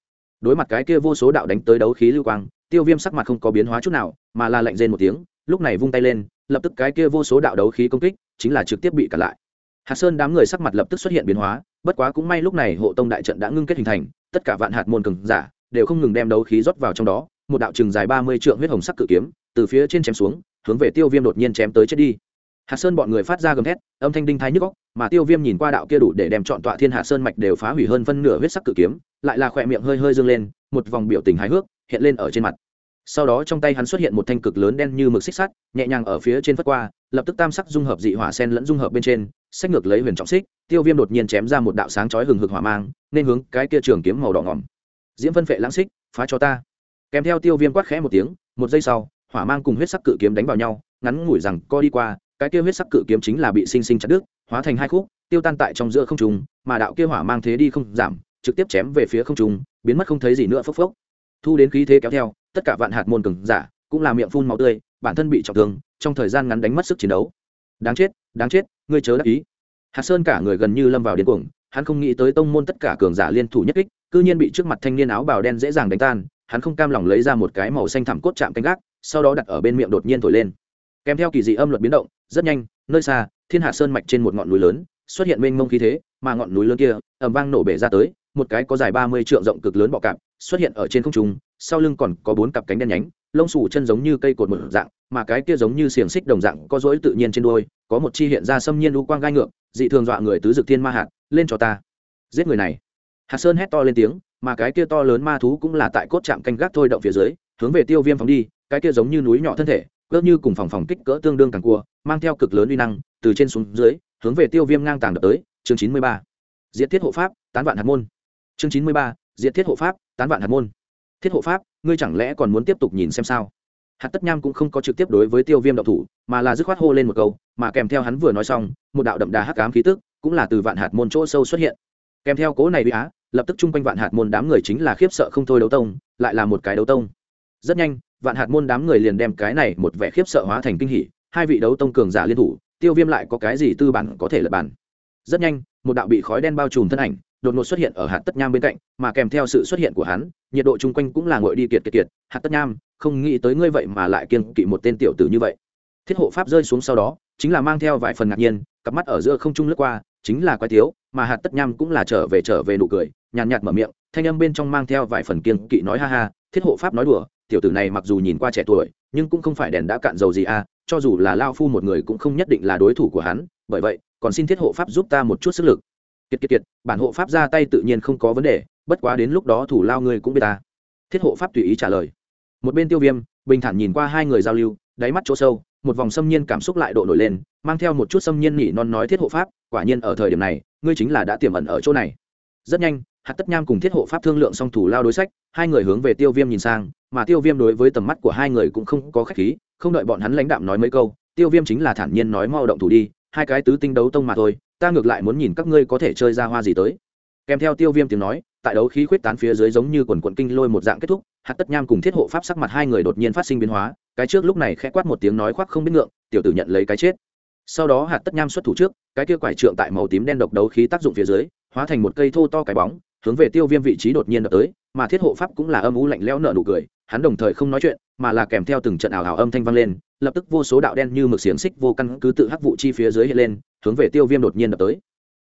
Đối mặt cái kia vô số đạo đánh tới đấu khí lưu quang tiêu viêm sắc mặt không có biến hóa chút nào, mà là lạnh rên một tiếng, lúc này vung tay lên, lập tức cái kia vô số đạo đấu khí công kích, chính là trực tiếp bị cản lại. Hạt sơn đám người sắc mặt lập tức xuất hiện biến hóa, bất quá cũng may lúc này hộ tông đại trận đã ngưng kết hình thành, tất cả vạn hạt môn cường giả đều không ngừng đem đấu khí rót vào trong đó, một đạo chừng dài ba mươi trượng huyết hồng sắc cự kiếm từ phía trên chém xuống, hướng về tiêu viêm đột nhiên chém tới chết đi. Hạt sơn bọn người phát ra gầm thét, âm thanh đinh thái nhức góc mà tiêu viêm nhìn qua đạo kia đủ để đem chọn tọa thiên hạ sơn mạch đều phá hủy hơn phân nửa huyết sắc cự kiếm, lại là khỏe miệng hơi hơi dâng lên, một vòng biểu tình hài hước hiện lên ở trên mặt. Sau đó trong tay hắn xuất hiện một thanh cực lớn đen như mực xích sắt, nhẹ nhàng ở phía trên phất qua, lập tức tam sắc dung hợp dị hỏa sen lẫn dung hợp bên trên sách ngược lấy huyền trọng xích, tiêu viêm đột nhiên chém ra một đạo sáng chói hừng hực hỏa mang, nên hướng cái kia trường kiếm màu đỏ ngỏm. Diễm phân phệ lãng xích, phá cho ta. Kèm theo tiêu viêm quát khẽ một tiếng, một giây sau, hỏa mang cùng huyết sắc cự kiếm đánh vào nhau, ngắn ngủi rằng co đi qua, cái kia huyết sắc cự kiếm chính là bị sinh sinh chặt đứt, hóa thành hai khúc, tiêu tan tại trong giữa không trung, mà đạo kia hỏa mang thế đi không giảm, trực tiếp chém về phía không trung, biến mất không thấy gì nữa, phốc phốc thu đến khí thế kéo theo, tất cả vạn hạt môn cường giả cũng là miệng phun máu tươi, bản thân bị trọng thương, trong thời gian ngắn đánh mất sức chiến đấu. Đáng chết đáng chết, ngươi chớ đắc ý. Hạt sơn cả người gần như lâm vào điên cuồng, hắn không nghĩ tới tông môn tất cả cường giả liên thủ nhất kích, cư nhiên bị trước mặt thanh niên áo bào đen dễ dàng đánh tan, hắn không cam lòng lấy ra một cái màu xanh thẳm cốt chạm canh gác, sau đó đặt ở bên miệng đột nhiên thổi lên. Kèm theo kỳ dị âm luật biến động, rất nhanh, nơi xa, thiên hạ sơn mạch trên một ngọn núi lớn xuất hiện mênh mông khí thế, mà ngọn núi lớn kia ẩm vang nổ bể ra tới, một cái có dài ba mươi trượng rộng cực lớn bọ cạp xuất hiện ở trên không trung, sau lưng còn có bốn cặp cánh đen nhánh, lông xù chân giống như cây cột một dạng, mà cái kia giống như xiềng xích đồng dạng có rỗi tự nhiên trên đôi có một chi hiện ra xâm nhiên lũ quang gai ngược, dị thường dọa người tứ dực thiên ma hạt, lên cho ta. Giết người này. Hạt sơn hét to lên tiếng, mà cái kia to lớn ma thú cũng là tại cốt chạm canh gác thôi động phía dưới, hướng về tiêu viêm phóng đi, cái kia giống như núi nhỏ thân thể, cỡ như cùng phòng phòng kích cỡ tương đương càng cua, mang theo cực lớn uy năng, từ trên xuống dưới, hướng về tiêu viêm ngang tàng đập tới, chương chín mươi ba. Diễn thiết hộ pháp, tán vạn hạt môn. Chương chín mươi ba diễn thiết hộ pháp, tán vạn hạt môn. Thiết hộ pháp, ngươi chẳng lẽ còn muốn tiếp tục nhìn xem sao? Hạt tất nham cũng không có trực tiếp đối với tiêu viêm đậu thủ, mà là dứt khoát hô lên một câu, mà kèm theo hắn vừa nói xong, một đạo đậm đà hắc ám khí tức cũng là từ vạn hạt môn chỗ sâu xuất hiện. Kèm theo cố này bị á, lập tức chung quanh vạn hạt môn đám người chính là khiếp sợ không thôi đấu tông, lại là một cái đấu tông. Rất nhanh, vạn hạt môn đám người liền đem cái này một vẻ khiếp sợ hóa thành kinh hỉ, hai vị đấu tông cường giả liên thủ, tiêu viêm lại có cái gì tư bản có thể lập bản. Rất nhanh, một đạo bị khói đen bao trùm thân ảnh đột ngột xuất hiện ở hạt tất nham bên cạnh mà kèm theo sự xuất hiện của hắn nhiệt độ chung quanh cũng là ngội đi kiệt kiệt kiệt. Hạt tất nham không nghĩ tới ngươi vậy mà lại kiên kỵ một tên tiểu tử như vậy. Thiết hộ pháp rơi xuống sau đó chính là mang theo vài phần ngạc nhiên cặp mắt ở giữa không trung lướt qua chính là quái thiếu, mà hạt tất nham cũng là trở về trở về nụ cười nhàn nhạt mở miệng thanh âm bên trong mang theo vài phần kiên kỵ nói ha ha thiết hộ pháp nói đùa tiểu tử này mặc dù nhìn qua trẻ tuổi nhưng cũng không phải đèn đã cạn dầu gì à cho dù là lao phu một người cũng không nhất định là đối thủ của hắn bởi vậy còn xin thiết hộ pháp giúp ta một chút sức lực kiệt kiệt kiệt, bản hộ pháp ra tay tự nhiên không có vấn đề, bất quá đến lúc đó thủ lao ngươi cũng biết ta. Thiết hộ pháp tùy ý trả lời. Một bên tiêu viêm, bình thản nhìn qua hai người giao lưu, đáy mắt chỗ sâu, một vòng xâm nhiên cảm xúc lại độ nổi lên, mang theo một chút xâm nhiên nỉ non nói thiết hộ pháp, quả nhiên ở thời điểm này, ngươi chính là đã tiềm ẩn ở chỗ này. Rất nhanh, hạt tất nham cùng thiết hộ pháp thương lượng xong thủ lao đối sách, hai người hướng về tiêu viêm nhìn sang, mà tiêu viêm đối với tầm mắt của hai người cũng không có khách khí, không đợi bọn hắn lãnh đạm nói mấy câu, tiêu viêm chính là thản nhiên nói mau động thủ đi, hai cái tứ tinh đấu tông mà thôi ta ngược lại muốn nhìn các ngươi có thể chơi ra hoa gì tới. Kèm theo tiêu viêm tiếng nói, tại đấu khí khuyết tán phía dưới giống như quần quận kinh lôi một dạng kết thúc, hạt tất nham cùng thiết hộ pháp sắc mặt hai người đột nhiên phát sinh biến hóa, cái trước lúc này khẽ quát một tiếng nói khoác không biết ngượng, tiểu tử nhận lấy cái chết. Sau đó hạt tất nham xuất thủ trước, cái kia quải trượng tại màu tím đen độc đấu khí tác dụng phía dưới, hóa thành một cây thô to cái bóng, hướng về tiêu viêm vị trí đột nhiên đập tới, mà thiết hộ pháp cũng là âm u lạnh lẽo nợ nụ cười, hắn đồng thời không nói chuyện, mà là kèm theo từng trận ảo ảo âm thanh vang lên, lập tức vô số đạo đen như mực xiềng xích vô căn cứ tự hắc vụ chi phía dưới hiện lên hướng về tiêu viêm đột nhiên đập tới.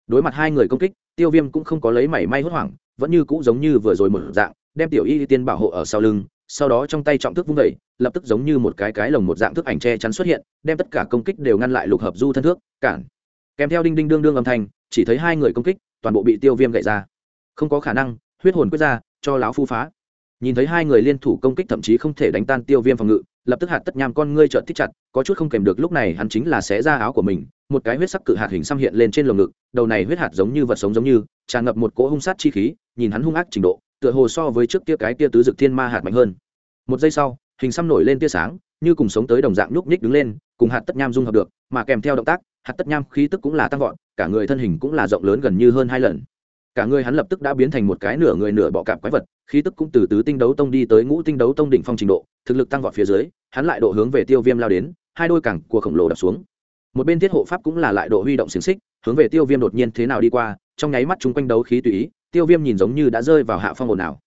Đối mặt hai người công kích, tiêu viêm cũng không có lấy mảy may hốt hoảng, vẫn như cũ giống như vừa rồi một dạng, đem tiểu y tiên bảo hộ ở sau lưng, sau đó trong tay trọng thức vung vẩy lập tức giống như một cái cái lồng một dạng thức ảnh che chắn xuất hiện, đem tất cả công kích đều ngăn lại lục hợp du thân thước, cản. Kèm theo đinh đinh đương đương âm thanh, chỉ thấy hai người công kích, toàn bộ bị tiêu viêm gậy ra. Không có khả năng, huyết hồn quyết ra, cho lão phu phá. Nhìn thấy hai người liên thủ công kích thậm chí không thể đánh tan tiêu viêm phòng ngự lập tức hạt tất nham con ngươi trợn thích chặt, có chút không kèm được lúc này hắn chính là xé ra áo của mình, một cái huyết sắc cự hạt hình xăm hiện lên trên lồng ngực, đầu này huyết hạt giống như vật sống giống như, tràn ngập một cỗ hung sát chi khí, nhìn hắn hung ác trình độ, tựa hồ so với trước kia cái tia tứ dực thiên ma hạt mạnh hơn. Một giây sau, hình xăm nổi lên tia sáng, như cùng sống tới đồng dạng nhúc nhích đứng lên, cùng hạt tất nham dung hợp được, mà kèm theo động tác, hạt tất nham khí tức cũng là tăng vọt, cả người thân hình cũng là rộng lớn gần như hơn hai lần cả người hắn lập tức đã biến thành một cái nửa người nửa bọ cạp quái vật, khí tức cũng từ tứ tinh đấu tông đi tới ngũ tinh đấu tông đỉnh phong trình độ, thực lực tăng vọt phía dưới, hắn lại độ hướng về tiêu viêm lao đến, hai đôi cẳng của khổng lồ đập xuống. Một bên thiết hộ pháp cũng là lại độ huy động xiềng xích, hướng về tiêu viêm đột nhiên thế nào đi qua, trong nháy mắt chung quanh đấu khí tùy ý, tiêu viêm nhìn giống như đã rơi vào hạ phong ồn ào.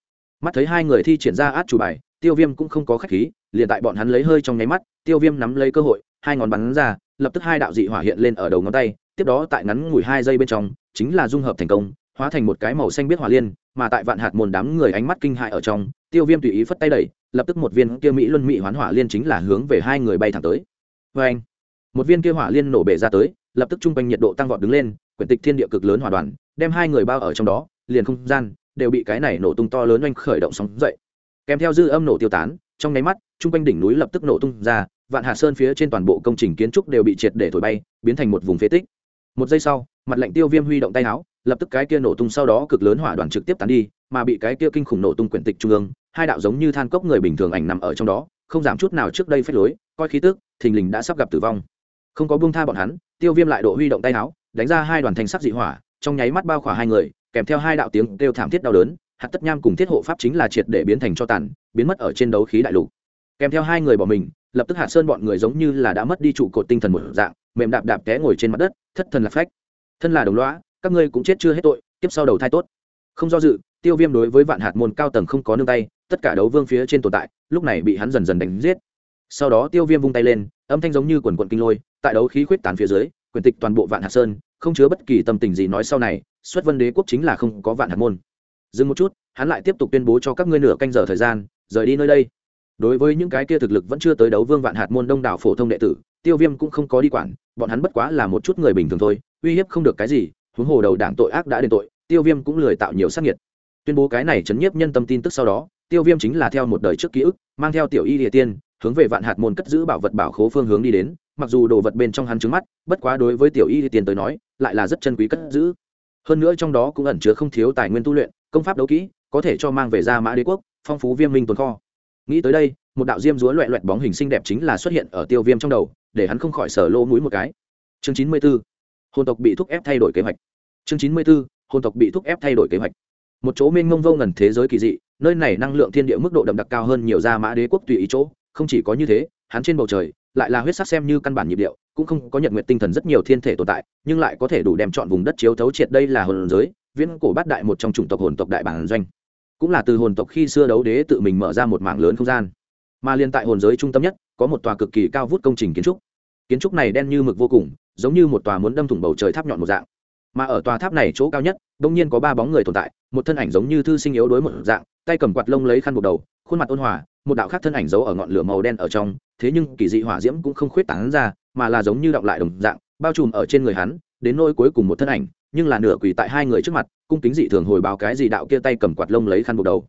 Mắt thấy hai người thi triển ra át chủ bài, tiêu viêm cũng không có khách khí, liền tại bọn hắn lấy hơi trong nháy mắt, tiêu viêm nắm lấy cơ hội, hai ngón bắn ra, lập tức hai đạo dị hỏa hiện lên ở đầu ngón tay, tiếp đó tại ngắn ngủi hai giây bên trong, chính là dung hợp thành công hóa thành một cái màu xanh biết hỏa liên, mà tại vạn hạt môn đám người ánh mắt kinh hại ở trong, tiêu viêm tùy ý phất tay đẩy, lập tức một viên kia mỹ luân mỹ hoán hỏa liên chính là hướng về hai người bay thẳng tới. Vê anh, một viên kia hỏa liên nổ bể ra tới, lập tức trung quanh nhiệt độ tăng vọt đứng lên, quyển tịch thiên địa cực lớn hỏa đoàn, đem hai người bao ở trong đó, liền không gian đều bị cái này nổ tung to lớn oanh khởi động sóng dậy. Kèm theo dư âm nổ tiêu tán, trong nháy mắt, trung quanh đỉnh núi lập tức nổ tung ra, vạn hạ sơn phía trên toàn bộ công trình kiến trúc đều bị triệt để thổi bay, biến thành một vùng phế tích. Một giây sau, mặt lệnh tiêu viêm huy động tay áo lập tức cái kia nổ tung sau đó cực lớn hỏa đoàn trực tiếp tán đi, mà bị cái kia kinh khủng nổ tung quyển tịch trung ương, hai đạo giống như than cốc người bình thường ảnh nằm ở trong đó, không giảm chút nào trước đây phép lối, coi khí tức, thình lình đã sắp gặp tử vong. Không có buông tha bọn hắn, tiêu viêm lại độ huy động tay áo, đánh ra hai đoàn thanh sắc dị hỏa, trong nháy mắt bao khỏa hai người, kèm theo hai đạo tiếng kêu thảm thiết đau đớn, hạt tất nham cùng thiết hộ pháp chính là triệt để biến thành cho tàn, biến mất ở trên đấu khí đại lục. Kèm theo hai người bỏ mình, lập tức hạ sơn bọn người giống như là đã mất đi trụ cột tinh thần một dạng, mềm đạp đạp té ngồi trên mặt đất, thất thần là phách. Thân là đồng loã các ngươi cũng chết chưa hết tội, tiếp sau đầu thai tốt. Không do dự, tiêu viêm đối với vạn hạt môn cao tầng không có nương tay, tất cả đấu vương phía trên tồn tại, lúc này bị hắn dần dần đánh giết. Sau đó tiêu viêm vung tay lên, âm thanh giống như quần quận kinh lôi, tại đấu khí khuyết tán phía dưới, quyền tịch toàn bộ vạn hạt sơn, không chứa bất kỳ tâm tình gì nói sau này, xuất vân đế quốc chính là không có vạn hạt môn. Dừng một chút, hắn lại tiếp tục tuyên bố cho các ngươi nửa canh giờ thời gian, rời đi nơi đây. Đối với những cái kia thực lực vẫn chưa tới đấu vương vạn hạt môn đông đảo phổ thông đệ tử, tiêu viêm cũng không có đi quản, bọn hắn bất quá là một chút người bình thường thôi, uy hiếp không được cái gì huống hồ đầu đảng tội ác đã đền tội, tiêu viêm cũng lười tạo nhiều sắc nhiệt tuyên bố cái này chấn nhiếp nhân tâm tin tức sau đó, tiêu viêm chính là theo một đời trước ký ức, mang theo tiểu y địa tiên, hướng về vạn hạt môn cất giữ bảo vật bảo khố phương hướng đi đến, mặc dù đồ vật bên trong hắn trứng mắt, bất quá đối với tiểu y địa tiên tới nói, lại là rất chân quý cất giữ. Hơn nữa trong đó cũng ẩn chứa không thiếu tài nguyên tu luyện, công pháp đấu kỹ, có thể cho mang về ra mã đế quốc, phong phú viêm minh tồn kho. Nghĩ tới đây, một đạo diêm rúa loẹ loẹt bóng hình xinh đẹp chính là xuất hiện ở tiêu viêm trong đầu, để hắn không khỏi sở lô mũi một cái. Chương chín mươi b ố hồn tộc bị thúc ép thay đổi kế hoạch. Chương chín mươi b ố hồn tộc bị thúc ép thay đổi kế hoạch. Một chỗ mênh mông vô ngần thế giới kỳ dị, nơi này năng lượng thiên địa mức độ đậm đặc cao hơn nhiều gia mã đế quốc tùy ý chỗ, không chỉ có như thế, hắn trên bầu trời lại là huyết sắc xem như căn bản nhịp điệu, cũng không có nhận nguyện tinh thần rất nhiều thiên thể tồn tại, nhưng lại có thể đủ đem chọn vùng đất chiếu thấu triệt đây là hồn giới, viễn cổ bát đại một trong chủng tộc hồn tộc đại bản doanh. Cũng là từ hồn tộc khi xưa đấu đế tự mình mở ra một mảng lớn không gian. Mà liên tại hồn giới trung tâm nhất, có một tòa cực kỳ cao vút công trình kiến trúc kiến trúc này đen như mực vô cùng, giống như một tòa muốn đâm thủng bầu trời tháp nhọn một dạng. Mà ở tòa tháp này chỗ cao nhất, đông nhiên có ba bóng người tồn tại, một thân ảnh giống như thư sinh yếu đối một dạng, tay cầm quạt lông lấy khăn buộc đầu, khuôn mặt ôn hòa, một đạo khác thân ảnh giấu ở ngọn lửa màu đen ở trong, thế nhưng kỳ dị hỏa diễm cũng không khuyết tán ra, mà là giống như đọng lại đồng dạng, bao trùm ở trên người hắn, đến nôi cuối cùng một thân ảnh, nhưng là nửa quỳ tại hai người trước mặt, cung kính dị thường hồi báo cái gì đạo kia tay cầm quạt lông lấy khăn buộc đầu.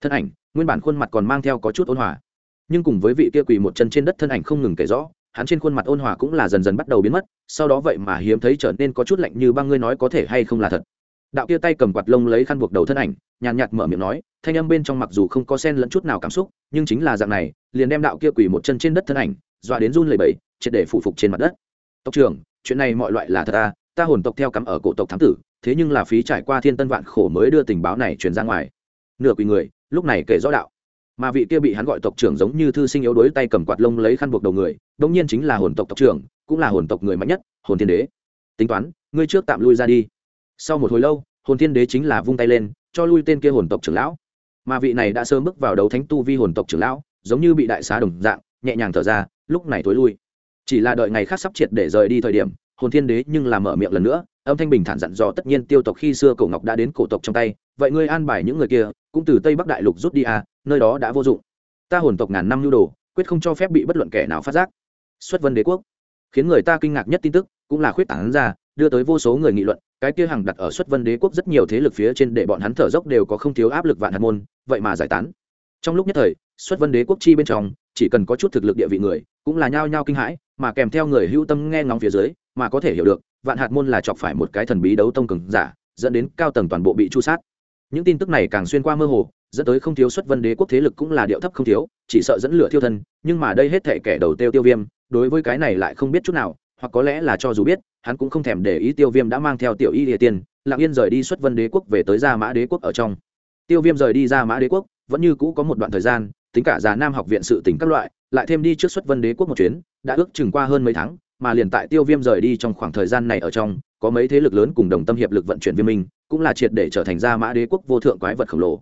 Thân ảnh, nguyên bản khuôn mặt còn mang theo có chút ôn hòa, nhưng cùng với vị kia quỳ một chân trên đất thân ảnh không ngừng kể rõ hắn trên khuôn mặt ôn hòa cũng là dần dần bắt đầu biến mất, sau đó vậy mà hiếm thấy trở nên có chút lạnh như băng, ngươi nói có thể hay không là thật? Đạo kia tay cầm quạt lông lấy khăn buộc đầu thân ảnh, nhàn nhạt mở miệng nói, thanh âm bên trong mặc dù không có sen lẫn chút nào cảm xúc, nhưng chính là dạng này, liền đem đạo kia quỳ một chân trên đất thân ảnh, dọa đến run lẩy bẩy, triệt để phụ phục trên mặt đất. Tộc trưởng, chuyện này mọi loại là thật ta ta hồn tộc theo cắm ở cổ tộc thám tử, thế nhưng là phí trải qua thiên tân vạn khổ mới đưa tình báo này truyền ra ngoài. Nửa quỳ người, lúc này kể rõ đạo mà vị kia bị hắn gọi tộc trưởng giống như thư sinh yếu đuối tay cầm quạt lông lấy khăn buộc đầu người đông nhiên chính là hồn tộc tộc trưởng, cũng là hồn tộc người mạnh nhất, hồn thiên đế. Tính toán, ngươi trước tạm lui ra đi. Sau một hồi lâu, hồn thiên đế chính là vung tay lên, cho lui tên kia hồn tộc trưởng lão. Mà vị này đã sớm bước vào đấu thánh tu vi hồn tộc trưởng lão, giống như bị đại xá đồng dạng, nhẹ nhàng thở ra, lúc này tối lui. Chỉ là đợi ngày khác sắp triệt để rời đi thời điểm, hồn thiên đế nhưng là mở miệng lần nữa âm thanh bình thản dặn dò tất nhiên tiêu tộc khi xưa cổ ngọc đã đến cổ tộc trong tay, vậy ngươi an bài những người kia, cũng từ tây bắc đại lục rút đi à nơi đó đã vô dụng. Ta hồn tộc ngàn năm nhu đồ, quyết không cho phép bị bất luận kẻ nào phát giác. Xuất vân đế quốc. Khiến người ta kinh ngạc nhất tin tức, cũng là khuyết tảng ra, đưa tới vô số người nghị luận, cái kia hàng đặt ở xuất vân đế quốc rất nhiều thế lực phía trên để bọn hắn thở dốc đều có không thiếu áp lực vạn hạt môn, vậy mà giải tán. Trong lúc nhất thời, xuất vân đế quốc chi bên trong chỉ cần có chút thực lực địa vị người, cũng là nhao nhao kinh hãi, mà kèm theo người hữu tâm nghe ngóng phía dưới, mà có thể hiểu được, vạn hạt môn là chọc phải một cái thần bí đấu tông cường giả, dẫn đến cao tầng toàn bộ bị chu sát. Những tin tức này càng xuyên qua mơ hồ, dẫn tới không thiếu xuất vân đế quốc thế lực cũng là điệu thấp không thiếu, chỉ sợ dẫn lửa thiêu thân, nhưng mà đây hết thể kẻ đầu tiêu tiêu viêm, đối với cái này lại không biết chút nào, hoặc có lẽ là cho dù biết, hắn cũng không thèm để ý tiêu viêm đã mang theo tiểu y địa tiền, lặng yên rời đi xuất vân đế quốc về tới gia mã đế quốc ở trong. Tiêu viêm rời đi ra mã đế quốc, vẫn như cũ có một đoạn thời gian tính cả già nam học viện sự tỉnh các loại, lại thêm đi trước xuất vân đế quốc một chuyến, đã ước chừng qua hơn mấy tháng, mà liền tại tiêu viêm rời đi trong khoảng thời gian này ở trong, có mấy thế lực lớn cùng đồng tâm hiệp lực vận chuyển viêm minh, cũng là triệt để trở thành ra mã đế quốc vô thượng quái vật khổng lồ.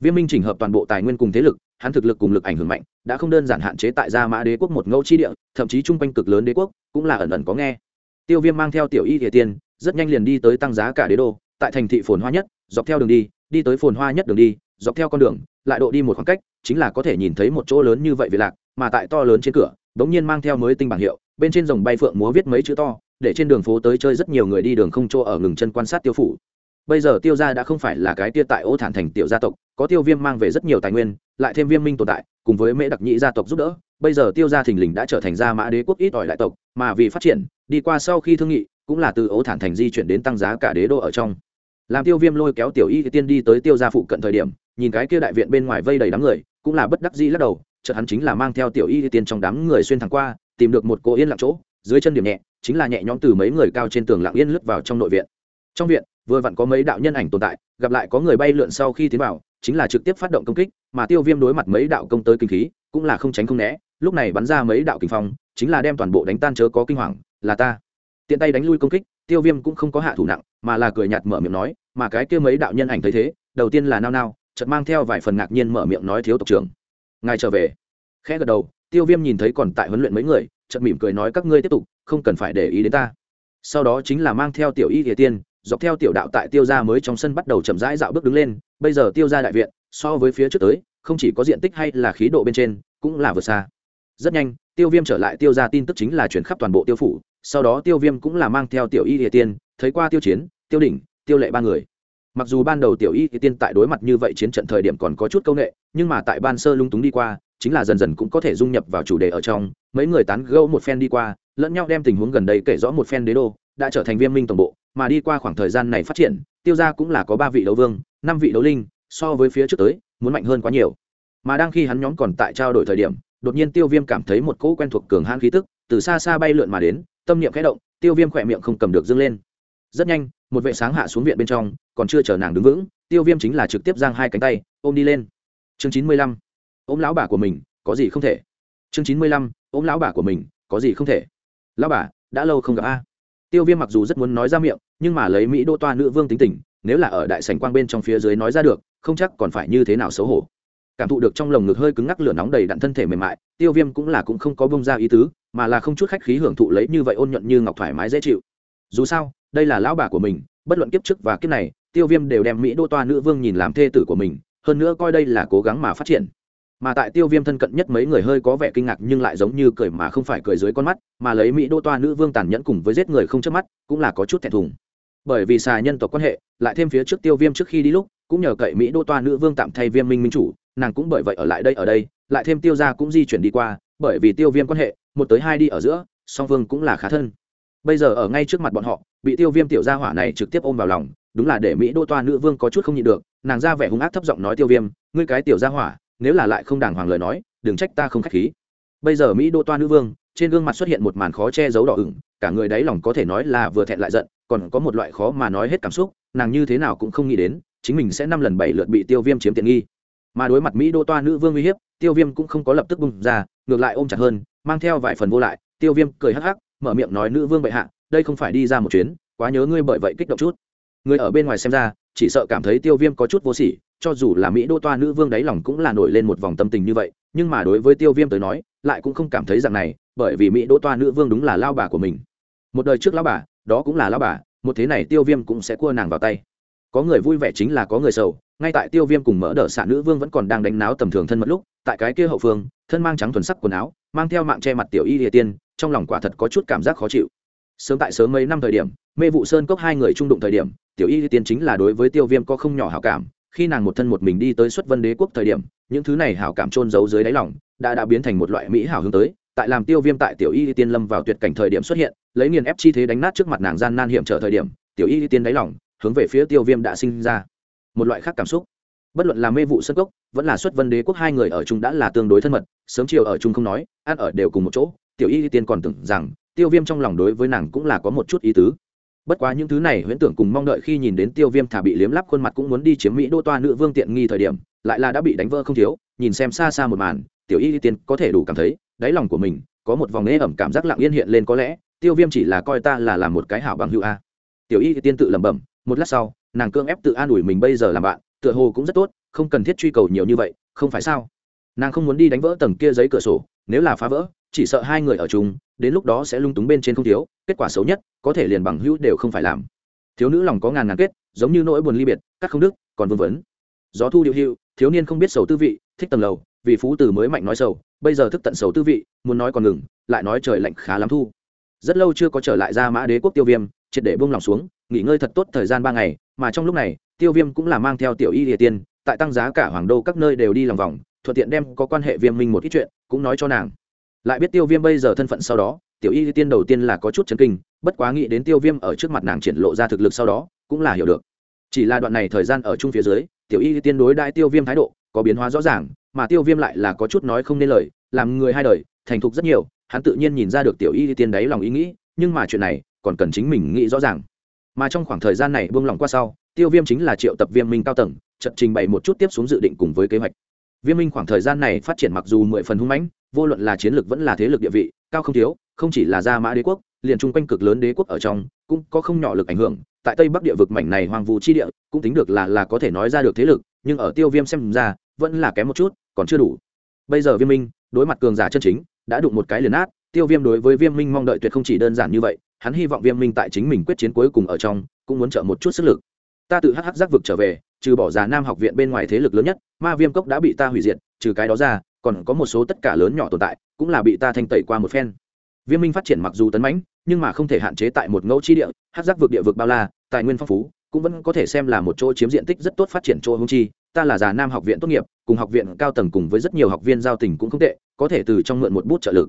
Viêm minh chỉnh hợp toàn bộ tài nguyên cùng thế lực, hắn thực lực cùng lực ảnh hưởng mạnh, đã không đơn giản hạn chế tại gia mã đế quốc một ngẫu chi địa, thậm chí chung quanh cực lớn đế quốc, cũng là ẩn ẩn có nghe. Tiêu viêm mang theo tiểu y địa tiên, rất nhanh liền đi tới tăng giá cả đế đô, tại thành thị phồn hoa nhất, dọc theo đường đi đi tới phồn hoa nhất đường đi, dọc theo con đường, lại độ đi một khoảng cách chính là có thể nhìn thấy một chỗ lớn như vậy vì lạc, mà tại to lớn trên cửa bỗng nhiên mang theo mới tinh bảng hiệu, bên trên dòng bay phượng múa viết mấy chữ to, để trên đường phố tới chơi rất nhiều người đi đường không chỗ ở ngừng chân quan sát tiêu phủ. Bây giờ tiêu gia đã không phải là cái tia tại ô thản thành tiểu gia tộc, có tiêu viêm mang về rất nhiều tài nguyên, lại thêm viêm minh tồn tại, cùng với mễ đặc nhị gia tộc giúp đỡ, bây giờ tiêu gia thình lình đã trở thành gia mã đế quốc ít ỏi đại tộc, mà vì phát triển, đi qua sau khi thương nghị, cũng là từ ố thản thành di chuyển đến tăng giá cả đế đô ở trong. Làm tiêu viêm lôi kéo tiểu y tiên đi tới tiêu gia phụ cận thời điểm nhìn cái kia đại viện bên ngoài vây đầy đám người, cũng là bất đắc dĩ lắc đầu, chợt hắn chính là mang theo tiểu y tiên trong đám người xuyên thẳng qua, tìm được một cô yên lặng chỗ, dưới chân điểm nhẹ, chính là nhẹ nhõm từ mấy người cao trên tường lặng yên lướt vào trong nội viện. Trong viện, vừa vặn có mấy đạo nhân ảnh tồn tại, gặp lại có người bay lượn sau khi tiến vào, chính là trực tiếp phát động công kích, mà tiêu viêm đối mặt mấy đạo công tới kinh khí, cũng là không tránh không né, lúc này bắn ra mấy đạo kinh phong, chính là đem toàn bộ đánh tan chớ có kinh hoàng, là ta. Tiện tay đánh lui công kích, tiêu viêm cũng không có hạ thủ nặng, mà là cười nhạt mở miệng nói, mà cái kia mấy đạo nhân ảnh thấy thế, đầu tiên là nao nao chợt mang theo vài phần ngạc nhiên mở miệng nói thiếu tộc trưởng. Ngài trở về. Khẽ gật đầu, tiêu viêm nhìn thấy còn tại huấn luyện mấy người, chợt mỉm cười nói các ngươi tiếp tục, không cần phải để ý đến ta. Sau đó chính là mang theo tiểu y địa tiên, dọc theo tiểu đạo tại tiêu gia mới trong sân bắt đầu chậm rãi dạo bước đứng lên, bây giờ tiêu gia đại viện, so với phía trước tới, không chỉ có diện tích hay là khí độ bên trên, cũng là vượt xa. Rất nhanh, tiêu viêm trở lại tiêu gia tin tức chính là chuyển khắp toàn bộ tiêu phủ, sau đó tiêu viêm cũng là mang theo tiểu y địa tiên, thấy qua tiêu chiến, tiêu đỉnh, tiêu lệ ba người mặc dù ban đầu tiểu y thì tiên tại đối mặt như vậy chiến trận thời điểm còn có chút công nghệ, nhưng mà tại ban sơ lung túng đi qua, chính là dần dần cũng có thể dung nhập vào chủ đề ở trong. Mấy người tán gẫu một phen đi qua, lẫn nhau đem tình huống gần đây kể rõ một phen đế đô, đã trở thành viên minh tổng bộ, mà đi qua khoảng thời gian này phát triển, tiêu ra cũng là có ba vị đấu vương, năm vị đấu linh, so với phía trước tới, muốn mạnh hơn quá nhiều. Mà đang khi hắn nhóm còn tại trao đổi thời điểm, đột nhiên tiêu viêm cảm thấy một cỗ quen thuộc cường hãn khí tức, từ xa xa bay lượn mà đến, tâm niệm khẽ động, tiêu viêm khỏe miệng không cầm được dâng lên rất nhanh, một vệ sáng hạ xuống viện bên trong, còn chưa chờ nàng đứng vững, tiêu viêm chính là trực tiếp giang hai cánh tay, ôm đi lên. Chương chín mươi lăm, ôm lão bà của mình, có gì không thể? Chương chín mươi lăm, ôm lão bà của mình, có gì không thể? Lão bà, đã lâu không gặp a. Tiêu viêm mặc dù rất muốn nói ra miệng, nhưng mà lấy mỹ đô toa nữ vương tính tình, nếu là ở đại sảnh quang bên trong phía dưới nói ra được, không chắc còn phải như thế nào xấu hổ. Cảm thụ được trong lồng ngực hơi cứng ngắc lửa nóng đầy đặn thân thể mềm mại, tiêu viêm cũng là cũng không có bông ra ý tứ, mà là không chút khách khí hưởng thụ lấy như vậy ôn nhuận như ngọc thoải mái dễ chịu. Dù sao đây là lão bà của mình, bất luận kiếp trước và kiếp này, tiêu viêm đều đem mỹ đô toa nữ vương nhìn làm thê tử của mình, hơn nữa coi đây là cố gắng mà phát triển. Mà tại tiêu viêm thân cận nhất mấy người hơi có vẻ kinh ngạc nhưng lại giống như cười mà không phải cười dưới con mắt, mà lấy mỹ đô toa nữ vương tàn nhẫn cùng với giết người không chớp mắt, cũng là có chút thẹn thùng. Bởi vì xà nhân tộc quan hệ, lại thêm phía trước tiêu viêm trước khi đi lúc, cũng nhờ cậy mỹ đô toa nữ vương tạm thay viêm minh minh chủ, nàng cũng bởi vậy ở lại đây ở đây, lại thêm tiêu gia cũng di chuyển đi qua, bởi vì tiêu viêm quan hệ, một tới hai đi ở giữa, song vương cũng là khá thân bây giờ ở ngay trước mặt bọn họ, bị tiêu viêm tiểu gia hỏa này trực tiếp ôm vào lòng, đúng là để mỹ đô toa nữ vương có chút không nhịn được, nàng ra vẻ hung ác thấp giọng nói tiêu viêm, ngươi cái tiểu gia hỏa, nếu là lại không đàng hoàng lời nói, đừng trách ta không k h á c h khí. Bây giờ mỹ đô toa nữ vương, trên gương mặt xuất hiện một màn khó che giấu đỏ ửng, cả người đáy lòng có thể nói là vừa thẹn lại giận, còn có một loại khó mà nói hết cảm xúc, nàng như thế nào cũng không nghĩ đến, chính mình sẽ năm lần bảy lượt bị tiêu viêm chiếm tiện nghi. Mà đối mặt mỹ đô toa nữ vương uy hiếp, tiêu viêm cũng không có lập tức bung ra, ngược lại ôm chặt hơn, mang theo vài phần vô lại, tiêu viêm cười hắc hắc mở miệng nói nữ vương bệ hạ, đây không phải đi ra một chuyến, quá nhớ ngươi bởi vậy kích động chút. Người ở bên ngoài xem ra, chỉ sợ cảm thấy tiêu viêm có chút vô sỉ, cho dù là mỹ đô toa nữ vương đáy lòng cũng là nổi lên một vòng tâm tình như vậy, nhưng mà đối với tiêu viêm tới nói, lại cũng không cảm thấy rằng này, bởi vì mỹ đô toa nữ vương đúng là lao bà của mình. Một đời trước lao bà, đó cũng là lao bà, một thế này tiêu viêm cũng sẽ cua nàng vào tay. Có người vui vẻ chính là có người sầu, ngay tại tiêu viêm cùng mỡ đỡ xạ nữ vương vẫn còn đang đánh náo tầm thường thân mật lúc, tại cái kia hậu phương, thân mang trắng thuần sắc quần áo mang theo mạng che mặt tiểu y địa tiên, trong lòng quả thật có chút cảm giác khó chịu. Sớm tại sớm mấy năm thời điểm, mê vụ sơn cốc hai người trung đụng thời điểm, tiểu y tiên chính là đối với tiêu viêm có không nhỏ hảo cảm, khi nàng một thân một mình đi tới xuất vân đế quốc thời điểm, những thứ này hảo cảm trôn giấu dưới đáy lòng, đã đã biến thành một loại mỹ hảo hướng tới, tại làm tiêu viêm tại tiểu y tiên lâm vào tuyệt cảnh thời điểm xuất hiện, lấy nghiền ép chi thế đánh nát trước mặt nàng gian nan hiểm trở thời điểm, tiểu y tiên đáy lòng, hướng về phía tiêu viêm đã sinh ra một loại khác cảm xúc bất luận là mê vụ sân cốc, vẫn là xuất vân đế quốc hai người ở chung đã là tương đối thân mật, sớm chiều ở chung không nói, ăn ở đều cùng một chỗ. Tiểu y tiên còn tưởng rằng, tiêu viêm trong lòng đối với nàng cũng là có một chút ý tứ. Bất quá những thứ này huyễn tưởng cùng mong đợi khi nhìn đến tiêu viêm thả bị liếm lắp khuôn mặt cũng muốn đi chiếm mỹ đô toa nữ vương tiện nghi thời điểm, lại là đã bị đánh vỡ không thiếu, nhìn xem xa xa một màn, tiểu y tiên có thể đủ cảm thấy, đáy lòng của mình có một vòng ế ẩm cảm giác lặng yên hiện lên có lẽ, tiêu viêm chỉ là coi ta là làm một cái hảo bằng hữu a. Tiểu y tiên tự lẩm bẩm, một lát sau, nàng cương ép tự an ủi mình bây giờ làm bạn tựa hồ cũng rất tốt, không cần thiết truy cầu nhiều như vậy, không phải sao? Nàng không muốn đi đánh vỡ tầng kia giấy cửa sổ, nếu là phá vỡ, chỉ sợ hai người ở chung, đến lúc đó sẽ lung túng bên trên không thiếu, kết quả xấu nhất, có thể liền bằng hữu đều không phải làm. Thiếu nữ lòng có ngàn ngàn kết, giống như nỗi buồn ly biệt các không đức còn vương vấn. Gió thu điệu hữu thiếu niên không biết sầu tư vị, thích tầng lầu, vì phú từ mới mạnh nói sầu, bây giờ thức tận sầu tư vị, muốn nói còn ngừng, lại nói trời lạnh khá lắm thu. Rất lâu chưa có trở lại ra mã đế quốc tiêu viêm, triệt để buông lòng xuống, nghỉ ngơi thật tốt thời gian ba ngày mà trong lúc này, tiêu viêm cũng là mang theo tiểu y địa tiên, tại tăng giá cả hoàng đô các nơi đều đi lòng vòng, thuận tiện đem có quan hệ viêm minh một ít chuyện, cũng nói cho nàng. Lại biết tiêu viêm bây giờ thân phận sau đó, tiểu y tiên đầu tiên là có chút chấn kinh, bất quá nghĩ đến tiêu viêm ở trước mặt nàng triển lộ ra thực lực sau đó, cũng là hiểu được. Chỉ là đoạn này thời gian ở chung phía dưới, tiểu y tiên đối đại tiêu viêm thái độ có biến hóa rõ ràng, mà tiêu viêm lại là có chút nói không nên lời, làm người hai đời, thành thục rất nhiều, hắn tự nhiên nhìn ra được tiểu y tiên đấy lòng ý nghĩ, nhưng mà chuyện này, còn cần chính mình nghĩ rõ ràng mà trong khoảng thời gian này buông lỏng qua sau, tiêu viêm chính là triệu tập viêm minh cao tầng trận trình bày một chút tiếp xuống dự định cùng với kế hoạch. Viêm minh khoảng thời gian này phát triển mặc dù mười phần hung mãnh, vô luận là chiến lược vẫn là thế lực địa vị, cao không thiếu, không chỉ là gia mã đế quốc, liền chung quanh cực lớn đế quốc ở trong, cũng có không nhỏ lực ảnh hưởng, tại tây bắc địa vực mảnh này hoàng vũ chi địa, cũng tính được là là có thể nói ra được thế lực, nhưng ở tiêu viêm xem ra, vẫn là kém một chút, còn chưa đủ. Bây giờ viêm minh, đối mặt cường giả chân chính, đã đụng một cái liền át tiêu viêm đối với viêm minh mong đợi tuyệt không chỉ đơn giản như vậy hắn hy vọng viêm minh tại chính mình quyết chiến cuối cùng ở trong, cũng muốn trợ một chút sức lực. Ta tự hh giác vực trở về, trừ bỏ già nam học viện bên ngoài thế lực lớn nhất, ma viêm cốc đã bị ta hủy diệt, trừ cái đó ra, còn có một số tất cả lớn nhỏ tồn tại, cũng là bị ta thanh tẩy qua một phen. Viêm minh phát triển mặc dù tấn mãnh, nhưng mà không thể hạn chế tại một ngẫu chi địa hát giác vực địa vực bao la, tài nguyên phong phú, cũng vẫn có thể xem là một chỗ chiếm diện tích rất tốt phát triển chỗ hung chi. Ta là già nam học viện tốt nghiệp, cùng học viện cao tầng cùng với rất nhiều học viên giao tình cũng không tệ, có thể từ trong mượn một bút trợ lực.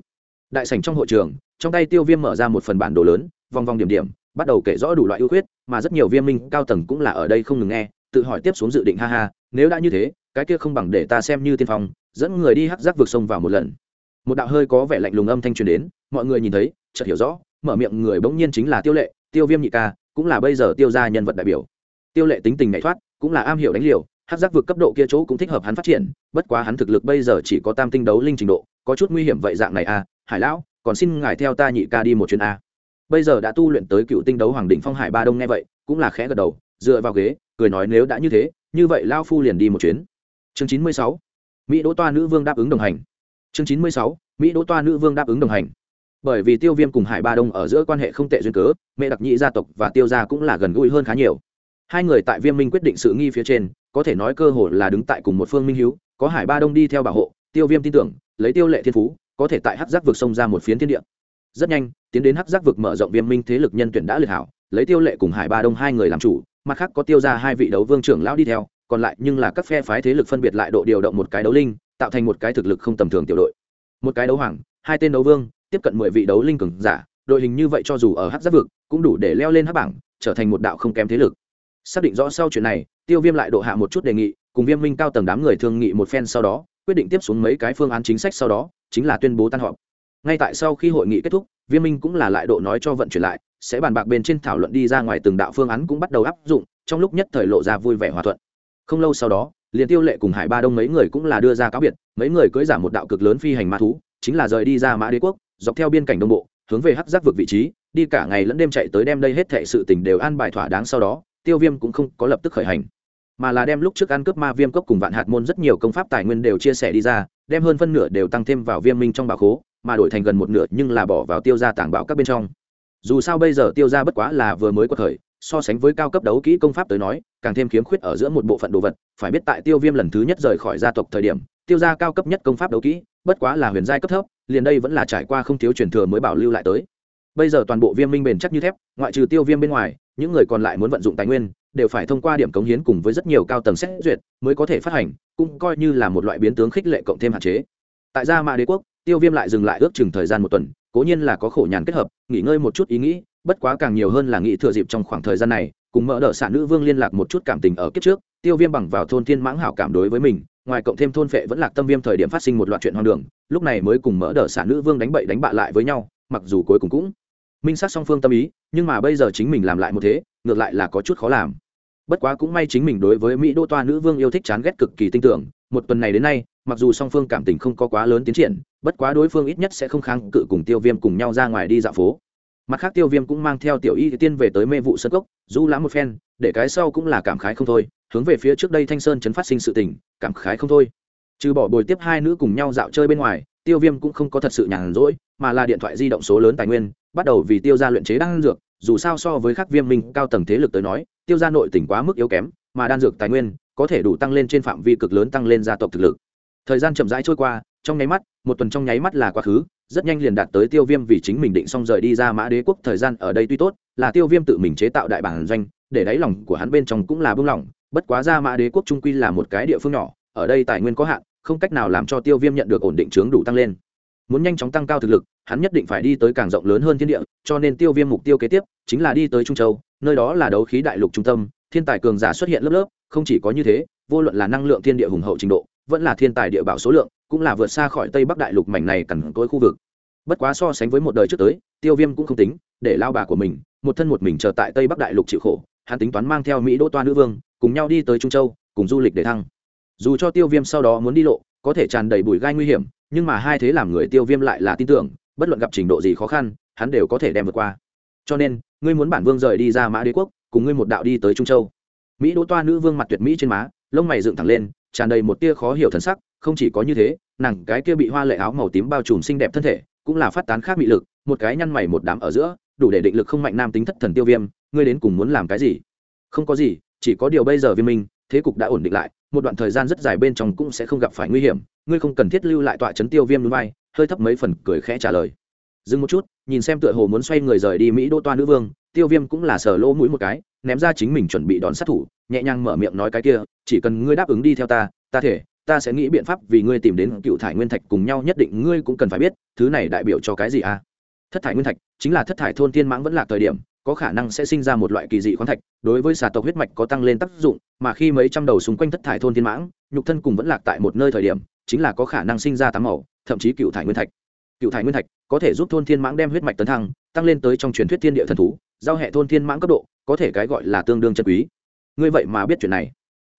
Đại sảnh trong hội trường trong tay tiêu viêm mở ra một phần bản đồ lớn, vòng vòng điểm điểm, bắt đầu kể rõ đủ loại ưu khuyết, mà rất nhiều viêm minh cao tầng cũng là ở đây không ngừng nghe, tự hỏi tiếp xuống dự định, ha ha, nếu đã như thế, cái kia không bằng để ta xem như tiên phong, dẫn người đi hắc giác vượt sông vào một lần. Một đạo hơi có vẻ lạnh lùng âm thanh truyền đến, mọi người nhìn thấy, chợt hiểu rõ, mở miệng người bỗng nhiên chính là tiêu lệ, tiêu viêm nhị ca, cũng là bây giờ tiêu ra nhân vật đại biểu. Tiêu lệ tính tình nhảy thoát, cũng là am hiểu đánh liều, hắc giác vượt cấp độ kia chỗ cũng thích hợp hắn phát triển, bất quá hắn thực lực bây giờ chỉ có tam tinh đấu linh trình độ, có chút nguy hiểm vậy dạng này à hải lão còn xin ngài theo ta nhị ca đi một chuyến a. Bây giờ đã tu luyện tới cựu tinh đấu hoàng đỉnh phong hải ba đông nghe vậy, cũng là khẽ gật đầu, dựa vào ghế, cười nói nếu đã như thế, như vậy lao phu liền đi một chuyến. Chương chín mươi sáu, mỹ đỗ toa nữ vương đáp ứng đồng hành. Chương chín mươi sáu, mỹ đỗ toa nữ vương đáp ứng đồng hành. Bởi vì tiêu viêm cùng hải ba đông ở giữa quan hệ không tệ duyên cớ, mẹ đặc nhị gia tộc và tiêu gia cũng là gần gũi hơn khá nhiều. Hai người tại viêm minh quyết định sự nghi phía trên, có thể nói cơ hội là đứng tại cùng một phương minh hiếu, có hải ba đông đi theo bảo hộ, tiêu viêm tin tưởng, lấy tiêu lệ thiên phú có thể tại hắc giác vực sông ra một phiến thiên địa. Rất nhanh, tiến đến hắc giác vực mở rộng viêm minh thế lực nhân tuyển đã liệt hảo, lấy tiêu lệ cùng hải ba đông hai người làm chủ, mặt khác có tiêu ra hai vị đấu vương trưởng lão đi theo, còn lại nhưng là các phe phái thế lực phân biệt lại độ điều động một cái đấu linh, tạo thành một cái thực lực không tầm thường tiểu đội. Một cái đấu hoàng, hai tên đấu vương, tiếp cận mười vị đấu linh cường giả, đội hình như vậy cho dù ở hắc giác vực, cũng đủ để leo lên hắc bảng, trở thành một đạo không kém thế lực. Xác định rõ sau chuyện này, tiêu viêm lại độ hạ một chút đề nghị, cùng viêm minh cao tầng đám người thương nghị một phen sau đó, quyết định tiếp xuống mấy cái phương án chính sách sau đó chính là tuyên bố tan họp. Ngay tại sau khi hội nghị kết thúc, viêm minh cũng là lại độ nói cho vận chuyển lại, sẽ bàn bạc bên trên thảo luận đi ra ngoài từng đạo phương án cũng bắt đầu áp dụng, trong lúc nhất thời lộ ra vui vẻ hòa thuận. Không lâu sau đó liền tiêu lệ cùng hải ba đông mấy người cũng là đưa ra cáo biệt, mấy người cưỡi giảm một đạo cực lớn phi hành ma thú, chính là rời đi ra mã đế quốc, dọc theo biên cảnh đông bộ, hướng về hắc giác vực vị trí, đi cả ngày lẫn đêm chạy tới đem đây hết thệ sự tình đều an bài thỏa đáng sau đó, tiêu viêm cũng không có lập tức khởi hành. Mà là đem lúc trước ăn cướp ma viêm cốc cùng vạn hạt môn rất nhiều công pháp tài nguyên đều chia sẻ đi ra đem hơn phân nửa đều tăng thêm vào viêm minh trong bảo khố, mà đổi thành gần một nửa nhưng là bỏ vào tiêu ra tảng bạo các bên trong. Dù sao bây giờ tiêu ra bất quá là vừa mới có thời so sánh với cao cấp đấu kỹ công pháp tới nói, càng thêm khiếm khuyết ở giữa một bộ phận đồ vật, phải biết tại tiêu viêm lần thứ nhất rời khỏi gia tộc thời điểm, tiêu ra cao cấp nhất công pháp đấu kỹ, bất quá là huyền giai cấp thấp, liền đây vẫn là trải qua không thiếu truyền thừa mới bảo lưu lại tới bây giờ toàn bộ viêm minh bền chắc như thép, ngoại trừ tiêu viêm bên ngoài, những người còn lại muốn vận dụng tài nguyên, đều phải thông qua điểm cống hiến cùng với rất nhiều cao tầng xét duyệt mới có thể phát hành, cũng coi như là một loại biến tướng khích lệ cộng thêm hạn chế. Tại gia mã đế quốc, tiêu viêm lại dừng lại ước chừng thời gian một tuần, cố nhiên là có khổ nhàn kết hợp, nghỉ ngơi một chút ý nghĩ, bất quá càng nhiều hơn là nghĩ thừa dịp trong khoảng thời gian này, cùng mỡ đỡ xạ nữ vương liên lạc một chút cảm tình ở kiếp trước, tiêu viêm bằng vào thôn thiên mãng hảo cảm đối với mình, ngoài cộng thêm thôn phệ vẫn lạc tâm viêm thời điểm phát sinh một loạt chuyện hoang đường, lúc này mới cùng mỡ đỡ xạ nữ vương đánh bậy đánh bạ lại với nhau, mặc dù cuối cùng cũng minh sát song phương tâm ý, nhưng mà bây giờ chính mình làm lại một thế, ngược lại là có chút khó làm. Bất quá cũng may chính mình đối với mỹ đô toa nữ vương yêu thích chán ghét cực kỳ tin tưởng, một tuần này đến nay, mặc dù song phương cảm tình không có quá lớn tiến triển, bất quá đối phương ít nhất sẽ không kháng cự cùng tiêu viêm cùng nhau ra ngoài đi dạo phố. Mặt khác tiêu viêm cũng mang theo tiểu y tiên về tới mê vụ sân cốc, du lãm một phen, để cái sau cũng là cảm khái không thôi, hướng về phía trước đây thanh sơn chấn phát sinh sự tình, cảm khái không thôi. Trừ bỏ bồi tiếp hai nữ cùng nhau dạo chơi bên ngoài tiêu viêm cũng không có thật sự nhàn rỗi, mà là điện thoại di động số lớn tài nguyên, bắt đầu vì tiêu ra luyện chế đan dược, dù sao so với các viêm minh cao tầng thế lực tới nói, tiêu ra nội tỉnh quá mức yếu kém, mà đan dược tài nguyên có thể đủ tăng lên trên phạm vi cực lớn tăng lên gia tộc thực lực. Thời gian chậm rãi trôi qua, trong nháy mắt, một tuần trong nháy mắt là quá khứ, rất nhanh liền đạt tới tiêu viêm vì chính mình định xong rời đi ra mã đế quốc thời gian ở đây tuy tốt, là tiêu viêm tự mình chế tạo đại bản doanh, để đáy lòng của hắn bên trong cũng là bưng lỏng bất quá ra mã đế quốc trung quy là một cái địa phương nhỏ, ở đây tài nguyên có hạn không cách nào làm cho tiêu viêm nhận được ổn định chướng đủ tăng lên. Muốn nhanh chóng tăng cao thực lực, hắn nhất định phải đi tới càng rộng lớn hơn thiên địa, cho nên tiêu viêm mục tiêu kế tiếp chính là đi tới trung châu, nơi đó là đấu khí đại lục trung tâm, thiên tài cường giả xuất hiện lớp lớp, không chỉ có như thế, vô luận là năng lượng thiên địa hùng hậu trình độ, vẫn là thiên tài địa bảo số lượng, cũng là vượt xa khỏi tây bắc đại lục mảnh này cằn cỗi khu vực. Bất quá so sánh với một đời trước tới, tiêu viêm cũng không tính, để lao bà của mình, một thân một mình chờ tại tây bắc đại lục chịu khổ, hắn tính toán mang theo mỹ đỗ toa nữ vương, cùng nhau đi tới trung châu, cùng du lịch để thăng dù cho tiêu viêm sau đó muốn đi lộ, có thể tràn đầy bụi gai nguy hiểm, nhưng mà hai thế làm người tiêu viêm lại là tin tưởng, bất luận gặp trình độ gì khó khăn, hắn đều có thể đem vượt qua. Cho nên, ngươi muốn bản vương rời đi ra mã đế quốc, cùng ngươi một đạo đi tới trung châu. Mỹ đỗ toa nữ vương mặt tuyệt mỹ trên má, lông mày dựng thẳng lên, tràn đầy một tia khó hiểu thần sắc, không chỉ có như thế, nàng cái kia bị hoa lệ áo màu tím bao trùm xinh đẹp thân thể, cũng là phát tán khác bị lực, một cái nhăn mày một đám ở giữa, đủ để định lực không mạnh nam tính thất thần tiêu viêm, ngươi đến cùng muốn làm cái gì? Không có gì, chỉ có điều bây giờ viêm minh thế cục đã ổn định lại một đoạn thời gian rất dài bên trong cũng sẽ không gặp phải nguy hiểm ngươi không cần thiết lưu lại tọa chấn tiêu viêm núi bay, hơi thấp mấy phần cười khẽ trả lời. Dừng một chút nhìn xem tựa hồ muốn xoay người rời đi mỹ đô toa nữ vương tiêu viêm cũng là sờ lỗ mũi một cái ném ra chính mình chuẩn bị đón sát thủ nhẹ nhàng mở miệng nói cái kia chỉ cần ngươi đáp ứng đi theo ta ta thể ta sẽ nghĩ biện pháp vì ngươi tìm đến cựu thải nguyên thạch cùng nhau nhất định ngươi cũng cần phải biết thứ này đại biểu cho cái gì à? Thất thải nguyên thạch chính là thất thải thôn tiên mãng vẫn là thời điểm có khả năng sẽ sinh ra một loại kỳ dị khoáng thạch, đối với xà tộc huyết mạch có tăng lên tác dụng, mà khi mấy trăm đầu xung quanh thất thải thôn thiên mãng, nhục thân cùng vẫn lạc tại một nơi thời điểm, chính là có khả năng sinh ra tám màu, thậm chí cựu thải nguyên thạch. Cựu thải nguyên thạch có thể giúp thôn thiên mãng đem huyết mạch tấn thăng, tăng lên tới trong truyền thuyết thiên địa thần thú, giao hệ thôn thiên mãng cấp độ, có thể cái gọi là tương đương chân quý. Ngươi vậy mà biết chuyện này.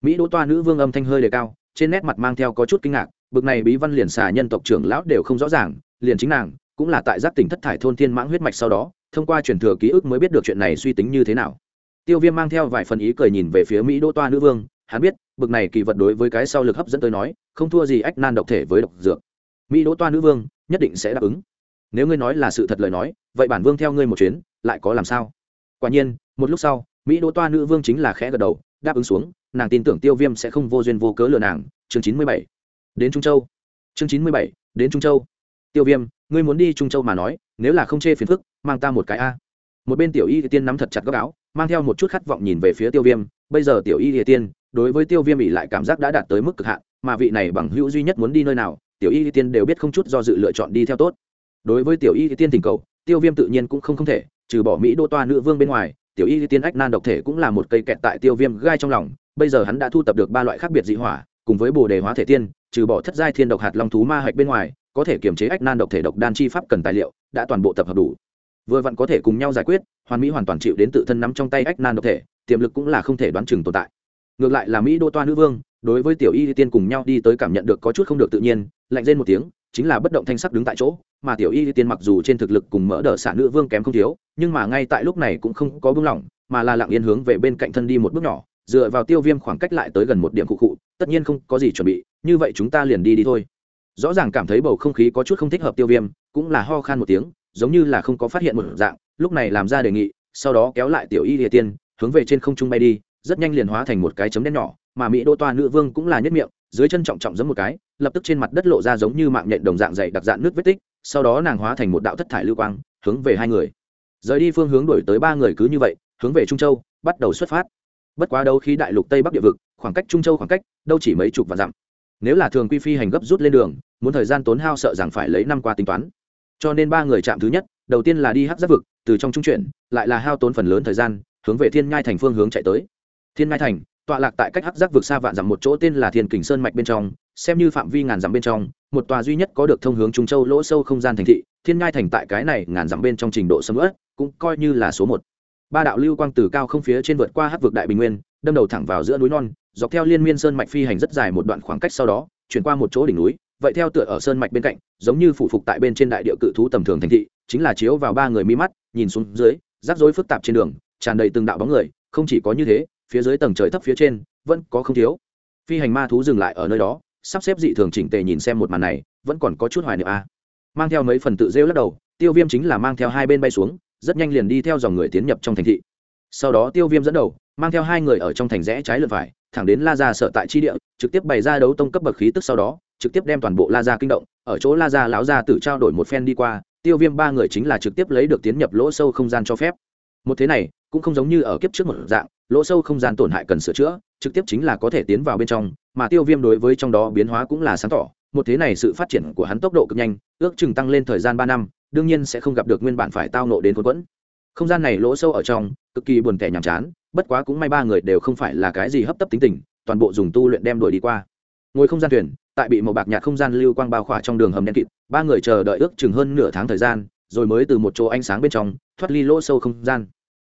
Mỹ đỗ toa nữ vương âm thanh hơi đề cao, trên nét mặt mang theo có chút kinh ngạc, bực này bí văn liền xà nhân tộc trưởng lão đều không rõ ràng, liền chính nàng cũng là tại giác tỉnh thất thải thôn thiên mãng huyết mạch sau đó thông qua truyền thừa ký ức mới biết được chuyện này suy tính như thế nào. Tiêu viêm mang theo vài phần ý cười nhìn về phía mỹ đỗ toa nữ vương, hắn biết, bực này kỳ vật đối với cái sau lực hấp dẫn tới nói, không thua gì ách nan độc thể với độc dược. Mỹ đỗ toa nữ vương, nhất định sẽ đáp ứng. Nếu ngươi nói là sự thật lời nói, vậy bản vương theo ngươi một chuyến, lại có làm sao? Quả nhiên, một lúc sau, mỹ đỗ toa nữ vương chính là khẽ gật đầu, đáp ứng xuống, nàng tin tưởng tiêu viêm sẽ không vô duyên vô cớ lừa nàng. Chương chín mươi bảy. Đến trung châu. Chương chín mươi bảy. Đến trung châu tiêu viêm, ngươi muốn đi trung châu mà nói, nếu là không chê phiền phức, mang ta một cái a. Một bên tiểu y thì tiên nắm thật chặt góc áo, mang theo một chút khát vọng nhìn về phía tiêu viêm. Bây giờ tiểu y thì tiên, đối với tiêu viêm ỉ lại cảm giác đã đạt tới mức cực hạn, mà vị này bằng hữu duy nhất muốn đi nơi nào, tiểu y thì tiên đều biết không chút do dự lựa chọn đi theo tốt. Đối với tiểu y thì tiên tình cầu, tiêu viêm tự nhiên cũng không không thể, trừ bỏ mỹ đô toa nữ vương bên ngoài, tiểu y thì tiên ách nan độc thể cũng là một cây kẹt tại tiêu viêm gai trong lòng. Bây giờ hắn đã thu tập được ba loại khác biệt dị hỏa, cùng với bồ đề hóa thể tiên, trừ bỏ thất giai thiên độc hạt long thú ma hạch bên ngoài có thể kiềm chế ách nan độc thể độc đan chi pháp cần tài liệu, đã toàn bộ tập hợp đủ. Vừa vặn có thể cùng nhau giải quyết, hoàn mỹ hoàn toàn chịu đến tự thân nắm trong tay ách nan độc thể, tiềm lực cũng là không thể đoán chừng tồn tại. Ngược lại là mỹ đô toa nữ vương, đối với tiểu y tiên cùng nhau đi tới cảm nhận được có chút không được tự nhiên, lạnh lên một tiếng, chính là bất động thanh sắc đứng tại chỗ, mà tiểu y tiên mặc dù trên thực lực cùng mỡ đỡ xả nữ vương kém không thiếu, nhưng mà ngay tại lúc này cũng không có buông lỏng, mà là lặng yên hướng về bên cạnh thân đi một bước nhỏ, dựa vào tiêu viêm khoảng cách lại tới gần một điểm cụ cụ, tất nhiên không có gì chuẩn bị, như vậy chúng ta liền đi đi thôi rõ ràng cảm thấy bầu không khí có chút không thích hợp tiêu viêm, cũng là ho khan một tiếng, giống như là không có phát hiện một dạng, lúc này làm ra đề nghị, sau đó kéo lại tiểu y địa tiên, hướng về trên không trung bay đi, rất nhanh liền hóa thành một cái chấm đen nhỏ, mà mỹ đô toa nữ vương cũng là nhất miệng, dưới chân trọng trọng giống một cái, lập tức trên mặt đất lộ ra giống như mạng nhện đồng dạng dày đặc dạng nước vết tích, sau đó nàng hóa thành một đạo thất thải lưu quang, hướng về hai người. Rời đi phương hướng đổi tới ba người cứ như vậy, hướng về trung châu, bắt đầu xuất phát. Bất quá đâu khi đại lục tây bắc địa vực, khoảng cách trung châu khoảng cách, đâu chỉ mấy chục vạn dặm. Nếu là thường quy phi hành gấp rút lên đường muốn thời gian tốn hao sợ rằng phải lấy năm qua tính toán. Cho nên ba người chạm thứ nhất, đầu tiên là đi hắc giáp vực, từ trong trung chuyển, lại là hao tốn phần lớn thời gian, hướng về thiên nhai thành phương hướng chạy tới. Thiên nhai thành, tọa lạc tại cách hắc giác vực xa vạn dặm một chỗ tên là thiên kình sơn mạch bên trong, xem như phạm vi ngàn dặm bên trong, một tòa duy nhất có được thông hướng trung châu lỗ sâu không gian thành thị, thiên nhai thành tại cái này ngàn dặm bên trong trình độ sầm ớt cũng coi như là số một. Ba đạo lưu quang từ cao không phía trên vượt qua hắc vực đại bình nguyên, đâm đầu thẳng vào giữa núi non, dọc theo liên miên sơn mạch phi hành rất dài một đoạn khoảng cách sau đó, chuyển qua một chỗ đỉnh núi vậy theo tựa ở sơn mạch bên cạnh, giống như phủ phục tại bên trên đại địa cự thú tầm thường thành thị, chính là chiếu vào ba người mi mắt, nhìn xuống dưới, rắc rối phức tạp trên đường, tràn đầy từng đạo bóng người, không chỉ có như thế, phía dưới tầng trời thấp phía trên, vẫn có không thiếu. Phi hành ma thú dừng lại ở nơi đó, sắp xếp dị thường chỉnh tề nhìn xem một màn này, vẫn còn có chút hoài niệm a. Mang theo mấy phần tự rêu lắc đầu, tiêu viêm chính là mang theo hai bên bay xuống, rất nhanh liền đi theo dòng người tiến nhập trong thành thị. Sau đó tiêu viêm dẫn đầu, mang theo hai người ở trong thành rẽ trái lượt phải, thẳng đến la ra sở tại chi địa trực tiếp bày ra đấu tông cấp bậc khí tức sau đó, trực tiếp đem toàn bộ la ra kinh động, ở chỗ la ra lão gia tự trao đổi một phen đi qua, tiêu viêm ba người chính là trực tiếp lấy được tiến nhập lỗ sâu không gian cho phép. Một thế này, cũng không giống như ở kiếp trước một dạng, lỗ sâu không gian tổn hại cần sửa chữa, trực tiếp chính là có thể tiến vào bên trong, mà tiêu viêm đối với trong đó biến hóa cũng là sáng tỏ. Một thế này sự phát triển của hắn tốc độ cực nhanh, ước chừng tăng lên thời gian ba năm, đương nhiên sẽ không gặp được nguyên bản phải tao nộ đến cuốn quẫn không gian này lỗ sâu ở trong, cực kỳ buồn tẻ nhàm chán, bất quá cũng may ba người đều không phải là cái gì hấp tấp tính tình toàn bộ dùng tu luyện đem đuổi đi qua. Ngồi không gian thuyền, tại bị màu bạc nhạt không gian lưu quang bao khỏa trong đường hầm đen kịt, ba người chờ đợi ước chừng hơn nửa tháng thời gian, rồi mới từ một chỗ ánh sáng bên trong, thoát ly lỗ sâu không gian.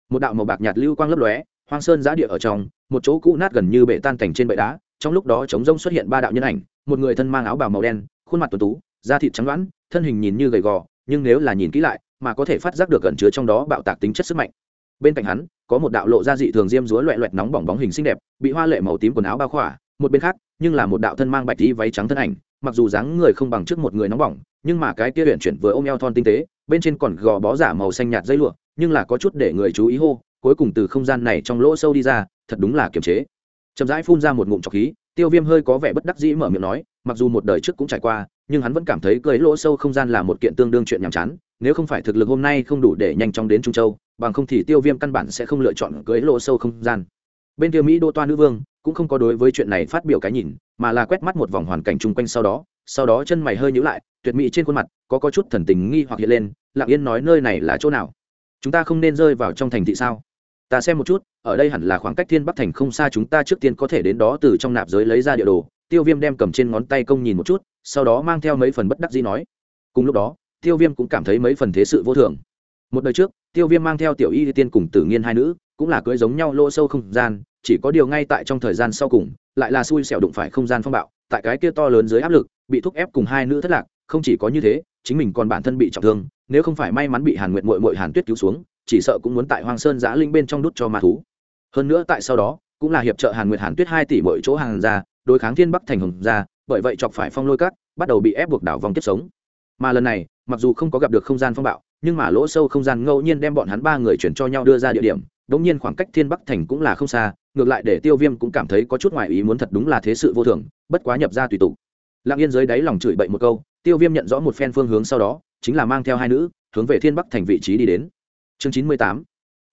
Một đạo màu bạc nhạt lưu quang lấp lóe, hoang sơn giã địa ở trong, một chỗ cũ nát gần như bể tan cảnh trên bệ đá, trong lúc đó trống rông xuất hiện ba đạo nhân ảnh, một người thân mang áo bào màu đen, khuôn mặt tuấn tú, da thịt trắng đoán thân hình nhìn như gầy gò, nhưng nếu là nhìn kỹ lại, mà có thể phát giác được gần chứa trong đó bạo tạc tính chất sức mạnh bên cạnh hắn, có một đạo lộ ra dị thường diêm dúa loẹ loẹt nóng bỏng bóng hình xinh đẹp, bị hoa lệ màu tím quần áo bao khỏa, một bên khác, nhưng là một đạo thân mang bạch tí váy trắng thân ảnh, mặc dù dáng người không bằng trước một người nóng bỏng, nhưng mà cái kia huyện chuyển vừa ôm eo thon tinh tế, bên trên còn gò bó giả màu xanh nhạt dây lụa, nhưng là có chút để người chú ý hô, cuối cùng từ không gian này trong lỗ sâu đi ra, thật đúng là kiềm chế. Chậm rãi phun ra một ngụm trọc khí, tiêu viêm hơi có vẻ bất đắc dĩ mở miệng nói, mặc dù một đời trước cũng trải qua, nhưng hắn vẫn cảm thấy cưới lỗ sâu không gian là một kiện tương đương chuyện nhàm chán, nếu không phải thực lực hôm nay không đủ để nhanh chóng đến trung châu bằng không thì tiêu viêm căn bản sẽ không lựa chọn cưới lỗ sâu không gian. Bên kia mỹ đô toa nữ vương cũng không có đối với chuyện này phát biểu cái nhìn, mà là quét mắt một vòng hoàn cảnh chung quanh sau đó sau đó chân mày hơi nhữ lại, tuyệt mỹ trên khuôn mặt có có chút thần tình nghi hoặc hiện lên, lặng yên nói nơi này là chỗ nào? Chúng ta không nên rơi vào trong thành thị sao? Ta xem một chút, ở đây hẳn là khoảng cách thiên bắc thành không xa chúng ta trước tiên có thể đến đó từ trong nạp giới lấy ra địa đồ. Tiêu viêm đem cầm trên ngón tay công nhìn một chút, sau đó mang theo mấy phần bất đắc dĩ nói. Cùng lúc đó, tiêu viêm cũng cảm thấy mấy phần thế sự vô thường. Một đời trước tiêu viêm mang theo tiểu y tiên cùng tử nghiên hai nữ, cũng là cưới giống nhau lỗ sâu không gian, chỉ có điều ngay tại trong thời gian sau cùng, lại là xui xẻo đụng phải không gian phong bạo, tại cái kia to lớn dưới áp lực, bị thúc ép cùng hai nữ thất lạc, không chỉ có như thế, chính mình còn bản thân bị trọng thương, nếu không phải may mắn bị hàn nguyện mội mội hàn tuyết cứu xuống, chỉ sợ cũng muốn tại hoàng sơn giã linh bên trong đút cho ma thú. Hơn nữa tại sau đó, cũng là hiệp trợ hàn nguyệt hàn tuyết hai tỷ mỗi chỗ hàng ra, đối kháng thiên bắc thành hồng ra, bởi vậy chọc phải phong lôi cắt bắt đầu bị ép buộc đảo vòng kiếp sống. Mà lần này mặc dù không có gặp được không gian phong bạo, nhưng mà lỗ sâu không gian ngẫu nhiên đem bọn hắn ba người chuyển cho nhau đưa ra địa điểm, đống nhiên khoảng cách thiên bắc thành cũng là không xa, ngược lại để tiêu viêm cũng cảm thấy có chút ngoại ý muốn thật đúng là thế sự vô thường, bất quá nhập ra tùy tục. Lặng yên dưới đáy lòng chửi bậy một câu, tiêu viêm nhận rõ một phen phương hướng sau đó, chính là mang theo hai nữ, hướng về thiên bắc thành vị trí đi đến. Chương chín mươi tám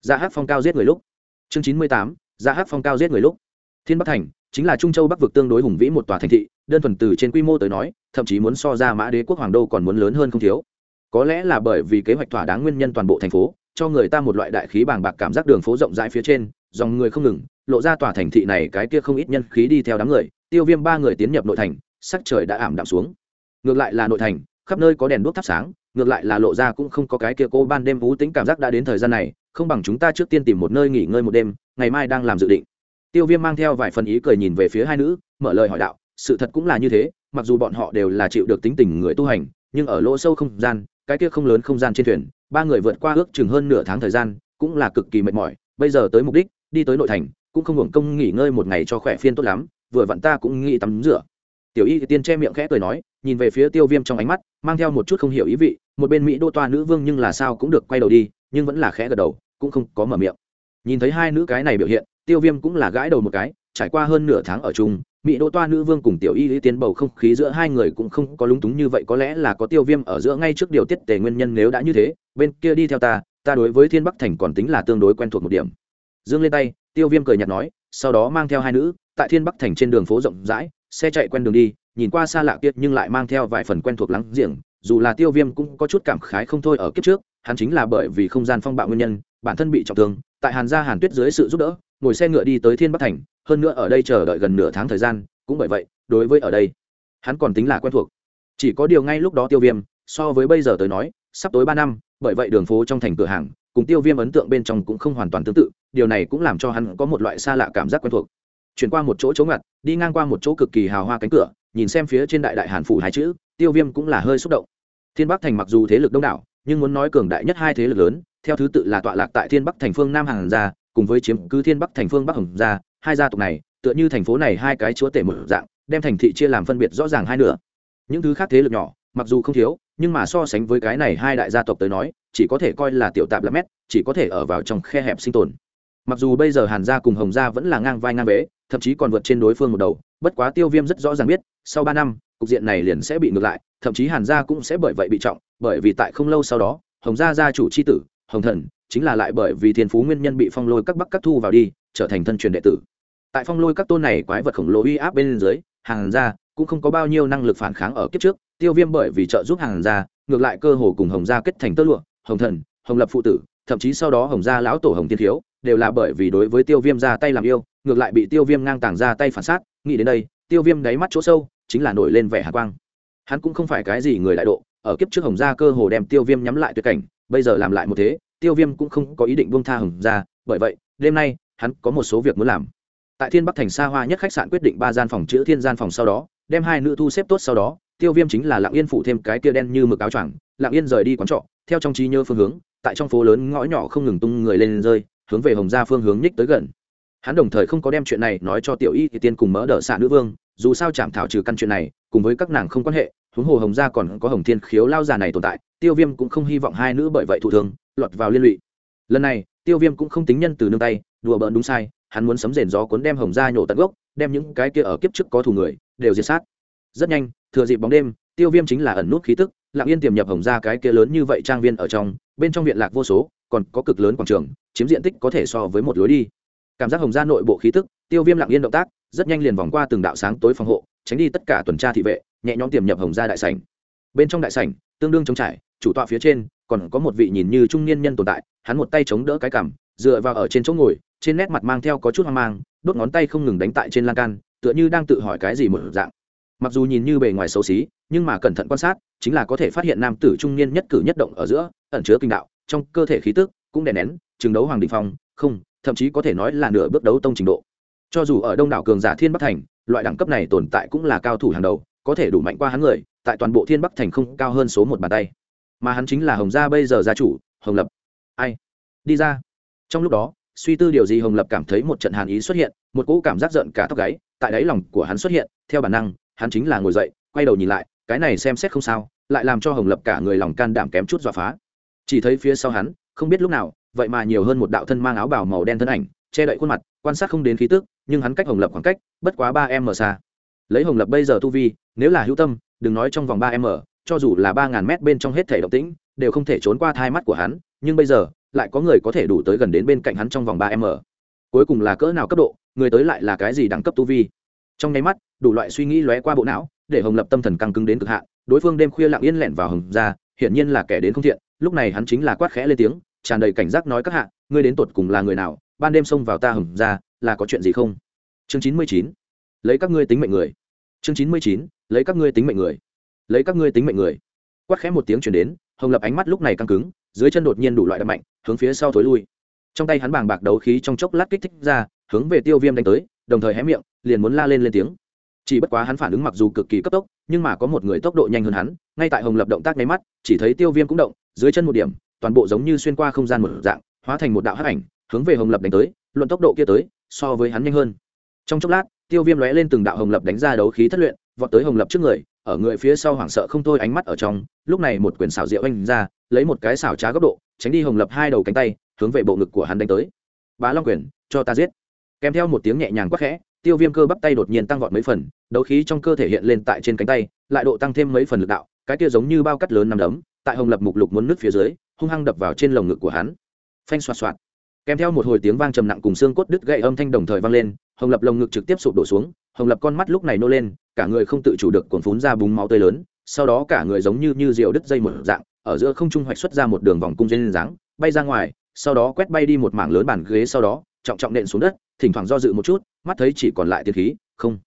dạ ra hát phong cao giết người lúc. Chương chín mươi tám dạ ra hát phong cao giết người lúc thiên bắc thành chính là trung châu bắc vực tương đối hùng vĩ một tòa thành thị, đơn thuần từ trên quy mô tới nói, thậm chí muốn so ra mã đế quốc hoàng đô còn muốn lớn hơn không thiếu. Có lẽ là bởi vì kế hoạch thỏa đáng nguyên nhân toàn bộ thành phố, cho người ta một loại đại khí bàng bạc cảm giác đường phố rộng rãi phía trên, dòng người không ngừng, lộ ra tòa thành thị này cái kia không ít nhân khí đi theo đám người, tiêu viêm ba người tiến nhập nội thành, sắc trời đã ảm đạm xuống. Ngược lại là nội thành, khắp nơi có đèn đuốc thắp sáng, ngược lại là lộ ra cũng không có cái kia cô ban đêm vũ tính cảm giác đã đến thời gian này, không bằng chúng ta trước tiên tìm một nơi nghỉ ngơi một đêm, ngày mai đang làm dự định tiêu viêm mang theo vài phần ý cười nhìn về phía hai nữ, mở lời hỏi đạo, sự thật cũng là như thế, mặc dù bọn họ đều là chịu được tính tình người tu hành, nhưng ở lỗ sâu không gian, cái kia không lớn không gian trên thuyền, ba người vượt qua ước chừng hơn nửa tháng thời gian, cũng là cực kỳ mệt mỏi, bây giờ tới mục đích, đi tới nội thành, cũng không hưởng công nghỉ ngơi một ngày cho khỏe phiên tốt lắm, vừa vặn ta cũng nghĩ tắm rửa. Tiểu y thì tiên che miệng khẽ cười nói, nhìn về phía tiêu viêm trong ánh mắt, mang theo một chút không hiểu ý vị, một bên mỹ đô toa nữ vương nhưng là sao cũng được quay đầu đi, nhưng vẫn là khẽ gật đầu, cũng không có mở miệng. Nhìn thấy hai nữ cái này biểu hiện tiêu viêm cũng là gãi đầu một cái, trải qua hơn nửa tháng ở chung, mỹ Đỗ toa nữ vương cùng tiểu y lý tiến bầu không khí giữa hai người cũng không có lúng túng như vậy, có lẽ là có tiêu viêm ở giữa ngay trước điều tiết tề nguyên nhân nếu đã như thế, bên kia đi theo ta ta đối với thiên bắc thành còn tính là tương đối quen thuộc một điểm. Dương lên tay, tiêu viêm cười nhạt nói, sau đó mang theo hai nữ, tại thiên bắc thành trên đường phố rộng rãi, xe chạy quen đường đi, nhìn qua xa lạ kiệt nhưng lại mang theo vài phần quen thuộc lắng giềng, dù là tiêu viêm cũng có chút cảm khái không thôi ở kiếp trước, hắn chính là bởi vì không gian phong bạo nguyên nhân, bản thân bị trọng thương, tại hàn gia hàn tuyết dưới sự giúp đỡ ngồi xe ngựa đi tới thiên bắc thành, hơn nữa ở đây chờ đợi gần nửa tháng thời gian, cũng bởi vậy, đối với ở đây, hắn còn tính là quen thuộc. Chỉ có điều ngay lúc đó tiêu viêm, so với bây giờ tới nói, sắp tối ba năm, bởi vậy đường phố trong thành cửa hàng, cùng tiêu viêm ấn tượng bên trong cũng không hoàn toàn tương tự, điều này cũng làm cho hắn có một loại xa lạ cảm giác quen thuộc. Chuyển qua một chỗ chống ngặt, đi ngang qua một chỗ cực kỳ hào hoa cánh cửa, nhìn xem phía trên đại đại hàn phủ hai chữ, tiêu viêm cũng là hơi xúc động. Thiên bắc thành mặc dù thế lực đông đảo, nhưng muốn nói cường đại nhất hai thế lực lớn, theo thứ tự là tọa lạc tại thiên bắc thành phương nam hàng gia cùng với chiếm cứ thiên bắc thành phương bắc hồng gia, hai gia tộc này, tựa như thành phố này hai cái chúa tể một dạng, đem thành thị chia làm phân biệt rõ ràng hai nửa. Những thứ khác thế lực nhỏ, mặc dù không thiếu, nhưng mà so sánh với cái này hai đại gia tộc tới nói, chỉ có thể coi là tiểu tạp là mét, chỉ có thể ở vào trong khe hẹp sinh tồn. Mặc dù bây giờ hàn gia cùng hồng gia vẫn là ngang vai ngang vế, thậm chí còn vượt trên đối phương một đầu, bất quá tiêu viêm rất rõ ràng biết, sau ba năm, cục diện này liền sẽ bị ngược lại, thậm chí hàn gia cũng sẽ bởi vậy bị trọng, bởi vì tại không lâu sau đó, hồng gia gia chủ c h i tử, hồng thần chính là lại bởi vì thiên phú nguyên nhân bị phong lôi các bắc các thu vào đi, trở thành thân truyền đệ tử. Tại phong lôi các tôn này quái vật khổng lồ uy áp bên dưới, hàng gia cũng không có bao nhiêu năng lực phản kháng ở kiếp trước, tiêu viêm bởi vì trợ giúp hàng gia, ngược lại cơ hồ cùng hồng gia kết thành tơ lụa, hồng thần, hồng lập phụ tử, thậm chí sau đó hồng gia lão tổ hồng tiên thiếu, đều là bởi vì đối với tiêu viêm ra tay làm yêu, ngược lại bị tiêu viêm ngang tàng ra tay phản xác nghĩ đến đây, tiêu viêm đáy mắt chỗ sâu, chính là nổi lên vẻ hạ quang. Hắn cũng không phải cái gì người đại độ, ở kiếp trước hồng gia cơ hồ đem tiêu viêm nhắm lại tuyệt cảnh, bây giờ làm lại một thế tiêu viêm cũng không có ý định buông tha hồng gia bởi vậy, đêm nay, hắn có một số việc muốn làm. Tại thiên bắc thành xa hoa nhất khách sạn quyết định ba gian phòng chữ thiên gian phòng sau đó, đem hai nữ thu xếp tốt sau đó, tiêu viêm chính là lạng yên phụ thêm cái tia đen như mực áo choàng lạng yên rời đi quán trọ, theo trong trí nhớ phương hướng, tại trong phố lớn ngõ nhỏ không ngừng tung người lên rơi, hướng về hồng gia phương hướng nhích tới gần. Hắn đồng thời không có đem chuyện này nói cho tiểu y thì tiên cùng mỡ đỡ xạ nữ vương, dù sao chạm thảo trừ căn chuyện này, cùng với các nàng không quan hệ, huống hồ hồng gia còn có hồng thiên khiếu lao già này tồn tại, tiêu viêm cũng không hy vọng hai nữ bởi vậy thụ thương lọt vào liên lụy. Lần này, tiêu viêm cũng không tính nhân từ nương tay, đùa bỡn đúng sai, hắn muốn sấm rền gió cuốn đem hồng gia nhổ tận gốc, đem những cái kia ở kiếp trước có thù người, đều diệt sát. Rất nhanh, thừa dịp bóng đêm, tiêu viêm chính là ẩn nút khí tức, lặng yên tiềm nhập hồng gia cái kia lớn như vậy trang viên ở trong, bên trong viện lạc vô số, còn có cực lớn quảng trường, chiếm diện tích có thể so với một lối đi. Cảm giác hồng gia nội bộ khí tức, tiêu viêm lặng yên động tác, rất nhanh liền vòng qua từng đạo sáng tối phòng hộ, tránh đi tất cả tuần tra thị vệ, nhẹ nhõm tiềm nhập hồng gia đại sảnh. Bên trong đại sảnh, tương đương chống trải chủ tọa phía trên, còn có một vị nhìn như trung niên nhân tồn tại, hắn một tay chống đỡ cái cằm, dựa vào ở trên chỗ ngồi, trên nét mặt mang theo có chút hoang mang, đốt ngón tay không ngừng đánh tại trên lan can, tựa như đang tự hỏi cái gì một dạng. Mặc dù nhìn như bề ngoài xấu xí, nhưng mà cẩn thận quan sát, chính là có thể phát hiện nam tử trung niên nhất cử nhất động ở giữa, ẩn chứa kinh đạo, trong cơ thể khí tức cũng đè nén chừng đấu hoàng đình phong, không, thậm chí có thể nói là nửa bước đấu tông trình độ. Cho dù ở đông đảo cường giả thiên bắc thành, loại đẳng cấp này tồn tại cũng là cao thủ hàng đầu, có thể đủ mạnh qua hắn người, tại toàn bộ thiên bắc thành không cao hơn số một bàn tay mà hắn chính là hồng gia bây giờ gia chủ, hồng lập. Ai? Đi ra. Trong lúc đó, suy tư điều gì hồng lập cảm thấy một trận hàn ý xuất hiện, một cỗ cảm giác giận cả tóc gáy, tại đáy lòng của hắn xuất hiện. Theo bản năng, hắn chính là ngồi dậy, quay đầu nhìn lại, cái này xem xét không sao, lại làm cho hồng lập cả người lòng can đảm kém chút dọa phá. Chỉ thấy phía sau hắn, không biết lúc nào, vậy mà nhiều hơn một đạo thân mang áo bào màu đen thân ảnh, che đậy khuôn mặt, quan sát không đến khí tức, nhưng hắn cách hồng lập khoảng cách, bất quá ba m xa. Lấy hồng lập bây giờ tu vi, nếu là hữu tâm, đừng nói trong vòng ba m cho dù là ba ngàn mét bên trong hết thể động tĩnh, đều không thể trốn qua thai mắt của hắn, nhưng bây giờ, lại có người có thể đủ tới gần đến bên cạnh hắn trong vòng ba m cuối cùng là cỡ nào cấp độ, người tới lại là cái gì đẳng cấp tu vi? Trong nháy mắt, đủ loại suy nghĩ lóe qua bộ não, để hồng lập tâm thần căng cứng đến cực hạn, đối phương đêm khuya lặng yên lẹn vào hồng ra hiển nhiên là kẻ đến không thiện, lúc này hắn chính là quát khẽ lên tiếng, tràn đầy cảnh giác nói các hạ, ngươi đến tột cùng là người nào, ban đêm xông vào ta hồng ra là có chuyện gì không? Chương chín mươi chín, lấy các ngươi tính mệnh người. Chương chín mươi chín, lấy các ngươi tính mệnh người lấy các ngươi tính mệnh người. Quát khẽ một tiếng chuyển đến, hồng lập ánh mắt lúc này căng cứng, dưới chân đột nhiên đủ loại đập mạnh, hướng phía sau thối lui. Trong tay hắn bàng bạc đấu khí trong chốc lát kích thích ra, hướng về tiêu viêm đánh tới, đồng thời hé miệng, liền muốn la lên lên tiếng. Chỉ bất quá hắn phản ứng mặc dù cực kỳ cấp tốc, nhưng mà có một người tốc độ nhanh hơn hắn, ngay tại hồng lập động tác nháy mắt, chỉ thấy tiêu viêm cũng động, dưới chân một điểm, toàn bộ giống như xuyên qua không gian một dạng, hóa thành một đạo hắc ảnh, hướng về hồng lập đánh tới, luận tốc độ kia tới, so với hắn nhanh hơn. Trong chốc lát, tiêu viêm lóe lên từng đạo hồng lập đánh ra đấu khí thất luyện, vọt tới hồng lập trước người ở người phía sau hoảng sợ không thôi ánh mắt ở trong, lúc này một quyền xảo rượu anh ra, lấy một cái xảo trá góc độ, tránh đi hồng lập hai đầu cánh tay, hướng về bộ ngực của hắn đánh tới. Bá long quyền, cho ta giết. Kèm theo một tiếng nhẹ nhàng quắc khẽ, tiêu viêm cơ bắp tay đột nhiên tăng vọt mấy phần, đấu khí trong cơ thể hiện lên tại trên cánh tay, lại độ tăng thêm mấy phần lực đạo, cái kia giống như bao cắt lớn nằm đấm, tại hồng lập mục lục muốn nước phía dưới, hung hăng đập vào trên lồng ngực của hắn. Phanh xoạt xoạt. Kèm theo một hồi tiếng vang trầm nặng cùng xương cốt đứt gậy âm thanh đồng thời vang lên hồng lập lồng ngực trực tiếp sụp đổ xuống, hồng lập con mắt lúc này nô lên, cả người không tự chủ được cuồn phún ra búng máu tươi lớn, sau đó cả người giống như như rượu đứt dây một dạng, ở giữa không trung hoạch xuất ra một đường vòng cung dây dáng, bay ra ngoài, sau đó quét bay đi một mảng lớn bàn ghế sau đó, trọng trọng nện xuống đất, thỉnh thoảng do dự một chút, mắt thấy chỉ còn lại tiên khí, không.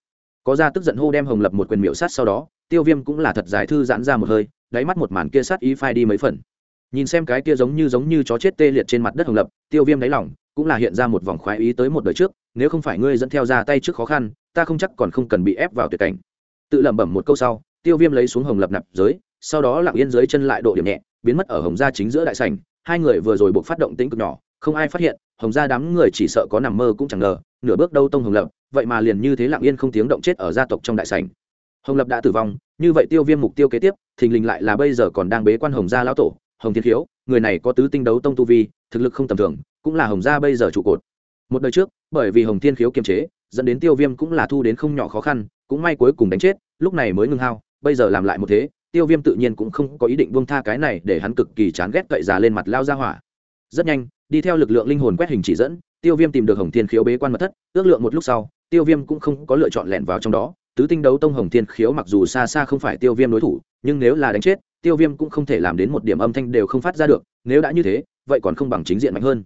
Có ra tức giận hô đem hồng lập một quyền miệu sát sau đó, tiêu viêm cũng là thật giải thư giãn ra một hơi, đáy mắt một màn kia sát ý phai đi mấy phần nhìn xem cái kia giống như giống như chó chết tê liệt trên mặt đất hồng lập, tiêu viêm đáy lỏng cũng là hiện ra một vòng khoái ý tới một đời trước, nếu không phải ngươi dẫn theo ra tay trước khó khăn, ta không chắc còn không cần bị ép vào tuyệt cảnh. Tự lẩm bẩm một câu sau, tiêu viêm lấy xuống hồng lập nạp giới, sau đó lặng yên dưới chân lại độ điểm nhẹ, biến mất ở hồng gia chính giữa đại sảnh, hai người vừa rồi buộc phát động tính cực nhỏ, không ai phát hiện, hồng gia đám người chỉ sợ có nằm mơ cũng chẳng ngờ, nửa bước đâu tông hồng lập, vậy mà liền như thế lặng yên không tiếng động chết ở gia tộc trong đại sảnh. Hồng lập đã tử vong, như vậy tiêu viêm mục tiêu kế tiếp, thình lình lại là bây giờ còn đang bế quan hồng gia lão tổ hồng thiên khiếu, người này có tứ tinh đấu tông tu vi, thực lực không tầm thường, cũng là hồng gia bây giờ trụ cột. Một đời trước, bởi vì hồng thiên khiếu kiềm chế, dẫn đến tiêu viêm cũng là thu đến không nhỏ khó khăn, cũng may cuối cùng đánh chết, lúc này mới ngưng hao, bây giờ làm lại một thế, tiêu viêm tự nhiên cũng không có ý định buông tha cái này để hắn cực kỳ chán ghét cậy già lên mặt lao ra hỏa. Rất nhanh, đi theo lực lượng linh hồn quét hình chỉ dẫn, tiêu viêm tìm được hồng thiên khiếu bế quan mật thất, ước lượng một lúc sau, tiêu viêm cũng không có lựa chọn lẻn vào trong đó. Tứ tinh đấu tông hồng thiên khiếu mặc dù xa xa không phải tiêu viêm đối thủ, nhưng nếu là đánh chết tiêu viêm cũng không thể làm đến một điểm âm thanh đều không phát ra được, nếu đã như thế, vậy còn không bằng chính diện mạnh hơn.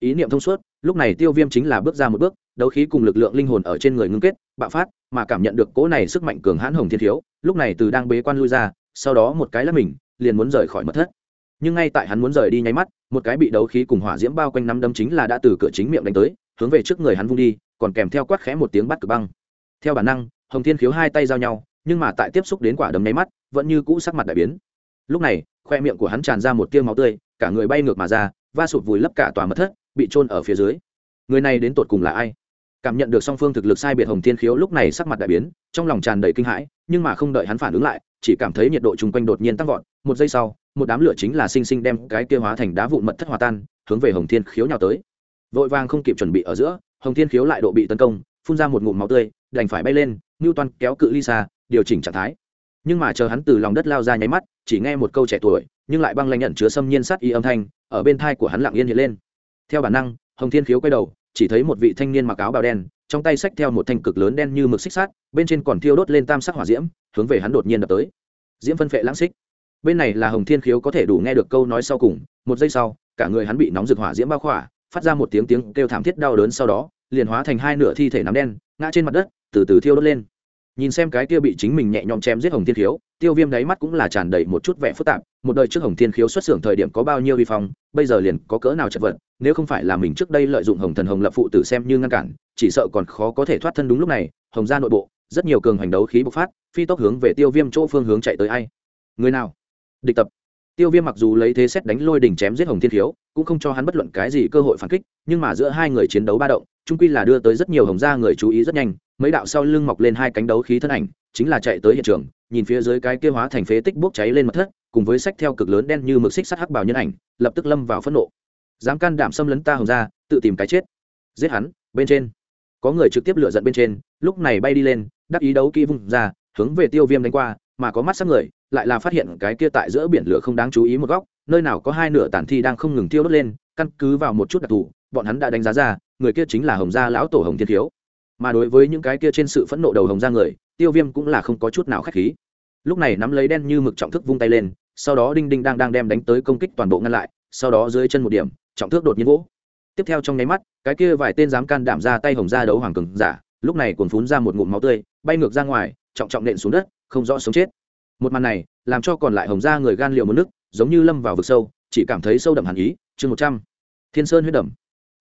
Ý niệm thông suốt, lúc này tiêu viêm chính là bước ra một bước, đấu khí cùng lực lượng linh hồn ở trên người ngưng kết, bạo phát, mà cảm nhận được cỗ này sức mạnh cường hãn hồng thiên thiếu, lúc này từ đang bế quan lui ra, sau đó một cái là mình, liền muốn rời khỏi mật thất. Nhưng ngay tại hắn muốn rời đi nháy mắt, một cái bị đấu khí cùng hỏa diễm bao quanh năm đấm chính là đã từ cửa chính miệng đánh tới, hướng về trước người hắn vung đi, còn kèm theo quát khẽ một tiếng bắt cực băng. Theo bản năng, hồng thiên khiếu hai tay giao nhau, nhưng mà tại tiếp xúc đến quả đấm nháy mắt, vẫn như cũ sắc mặt đại biến lúc này, khoe miệng của hắn tràn ra một tiêu máu tươi, cả người bay ngược mà ra, va sụt vùi lấp cả tòa mật thất, bị trôn ở phía dưới. Người này đến tột cùng là ai? Cảm nhận được song phương thực lực sai biệt hồng thiên khiếu lúc này sắc mặt đại biến, trong lòng tràn đầy kinh hãi, nhưng mà không đợi hắn phản ứng lại, chỉ cảm thấy nhiệt độ chung quanh đột nhiên tăng vọt. Một giây sau, một đám lửa chính là sinh sinh đem cái kia hóa thành đá vụn mật thất hòa tan, hướng về hồng thiên khiếu nhào tới. Vội vàng không kịp chuẩn bị ở giữa, hồng thiên khiếu lại độ bị tấn công, phun ra một ngụm máu tươi, đành phải bay lên, ngưu toan kéo cự ly xa, điều chỉnh trạng thái. Nhưng mà chờ hắn từ lòng đất lao ra nháy mắt chỉ nghe một câu trẻ tuổi, nhưng lại băng lanh nhận chứa xâm nhiên sát y âm thanh, ở bên thai của hắn lặng yên hiện lên. Theo bản năng, hồng thiên khiếu quay đầu, chỉ thấy một vị thanh niên mặc áo bào đen, trong tay xách theo một thanh cực lớn đen như mực xích sát bên trên còn thiêu đốt lên tam sắc hỏa diễm, hướng về hắn đột nhiên đập tới. Diễm phân phệ lãng xích. Bên này là hồng thiên khiếu có thể đủ nghe được câu nói sau cùng, một giây sau, cả người hắn bị nóng rực hỏa diễm bao khỏa, phát ra một tiếng tiếng kêu thảm thiết đau đớn sau đó, liền hóa thành hai nửa thi thể nắm đen, ngã trên mặt đất, từ từ thiêu đốt lên nhìn xem cái kia bị chính mình nhẹ nhõm chém giết hồng thiên khiếu, tiêu viêm đáy mắt cũng là tràn đầy một chút vẻ phức tạp. Một đời trước hồng thiên khiếu xuất xưởng thời điểm có bao nhiêu vi phong, bây giờ liền có cỡ nào chật vật, nếu không phải là mình trước đây lợi dụng hồng thần hồng lập phụ tử xem như ngăn cản, chỉ sợ còn khó có thể thoát thân đúng lúc này. Hồng ra nội bộ, rất nhiều cường hành đấu khí bộc phát, phi tốc hướng về tiêu viêm chỗ phương hướng chạy tới ai? Người nào? Địch tập. Tiêu viêm mặc dù lấy thế xét đánh lôi đỉnh chém giết hồng thiên khiếu, cũng không cho hắn bất luận cái gì cơ hội phản kích, nhưng mà giữa hai người chiến đấu ba động trung quy là đưa tới rất nhiều hồng gia người chú ý rất nhanh, mấy đạo sau lưng mọc lên hai cánh đấu khí thân ảnh, chính là chạy tới hiện trường, nhìn phía dưới cái kia hóa thành phế tích bốc cháy lên mặt thất, cùng với sách theo cực lớn đen như mực xích sắt hắc bảo nhân ảnh, lập tức lâm vào phẫn nộ. Dám can đảm xâm lấn ta hồng gia, tự tìm cái chết. Giết hắn, bên trên. Có người trực tiếp lựa giận bên trên, lúc này bay đi lên, đắc ý đấu kỹ vung ra, hướng về tiêu viêm đánh qua, mà có mắt sắc người, lại là phát hiện cái kia tại giữa biển lửa không đáng chú ý một góc, nơi nào có hai nửa tàn thi đang không ngừng tiêu đốt lên, căn cứ vào một chút đặc thù bọn hắn đã đánh giá ra, người kia chính là hồng gia lão tổ hồng thiên thiếu. Mà đối với những cái kia trên sự phẫn nộ đầu hồng gia người, tiêu viêm cũng là không có chút nào k h á c h khí. Lúc này nắm lấy đen như mực trọng thức vung tay lên, sau đó đinh đinh đang đang đem đánh tới công kích toàn bộ ngăn lại, sau đó dưới chân một điểm, trọng thước đột nhiên vỗ. Tiếp theo trong nháy mắt, cái kia vài tên dám can đảm ra tay hồng gia đấu hoàng cường giả, lúc này còn phún ra một ngụm máu tươi, bay ngược ra ngoài, trọng trọng nện xuống đất, không rõ sống chết. Một màn này, làm cho còn lại hồng gia người gan liệu mất nước giống như lâm vào vực sâu, chỉ cảm thấy sâu đậm hẳn ý. Chương một trăm. Thiên sơn huyết đầm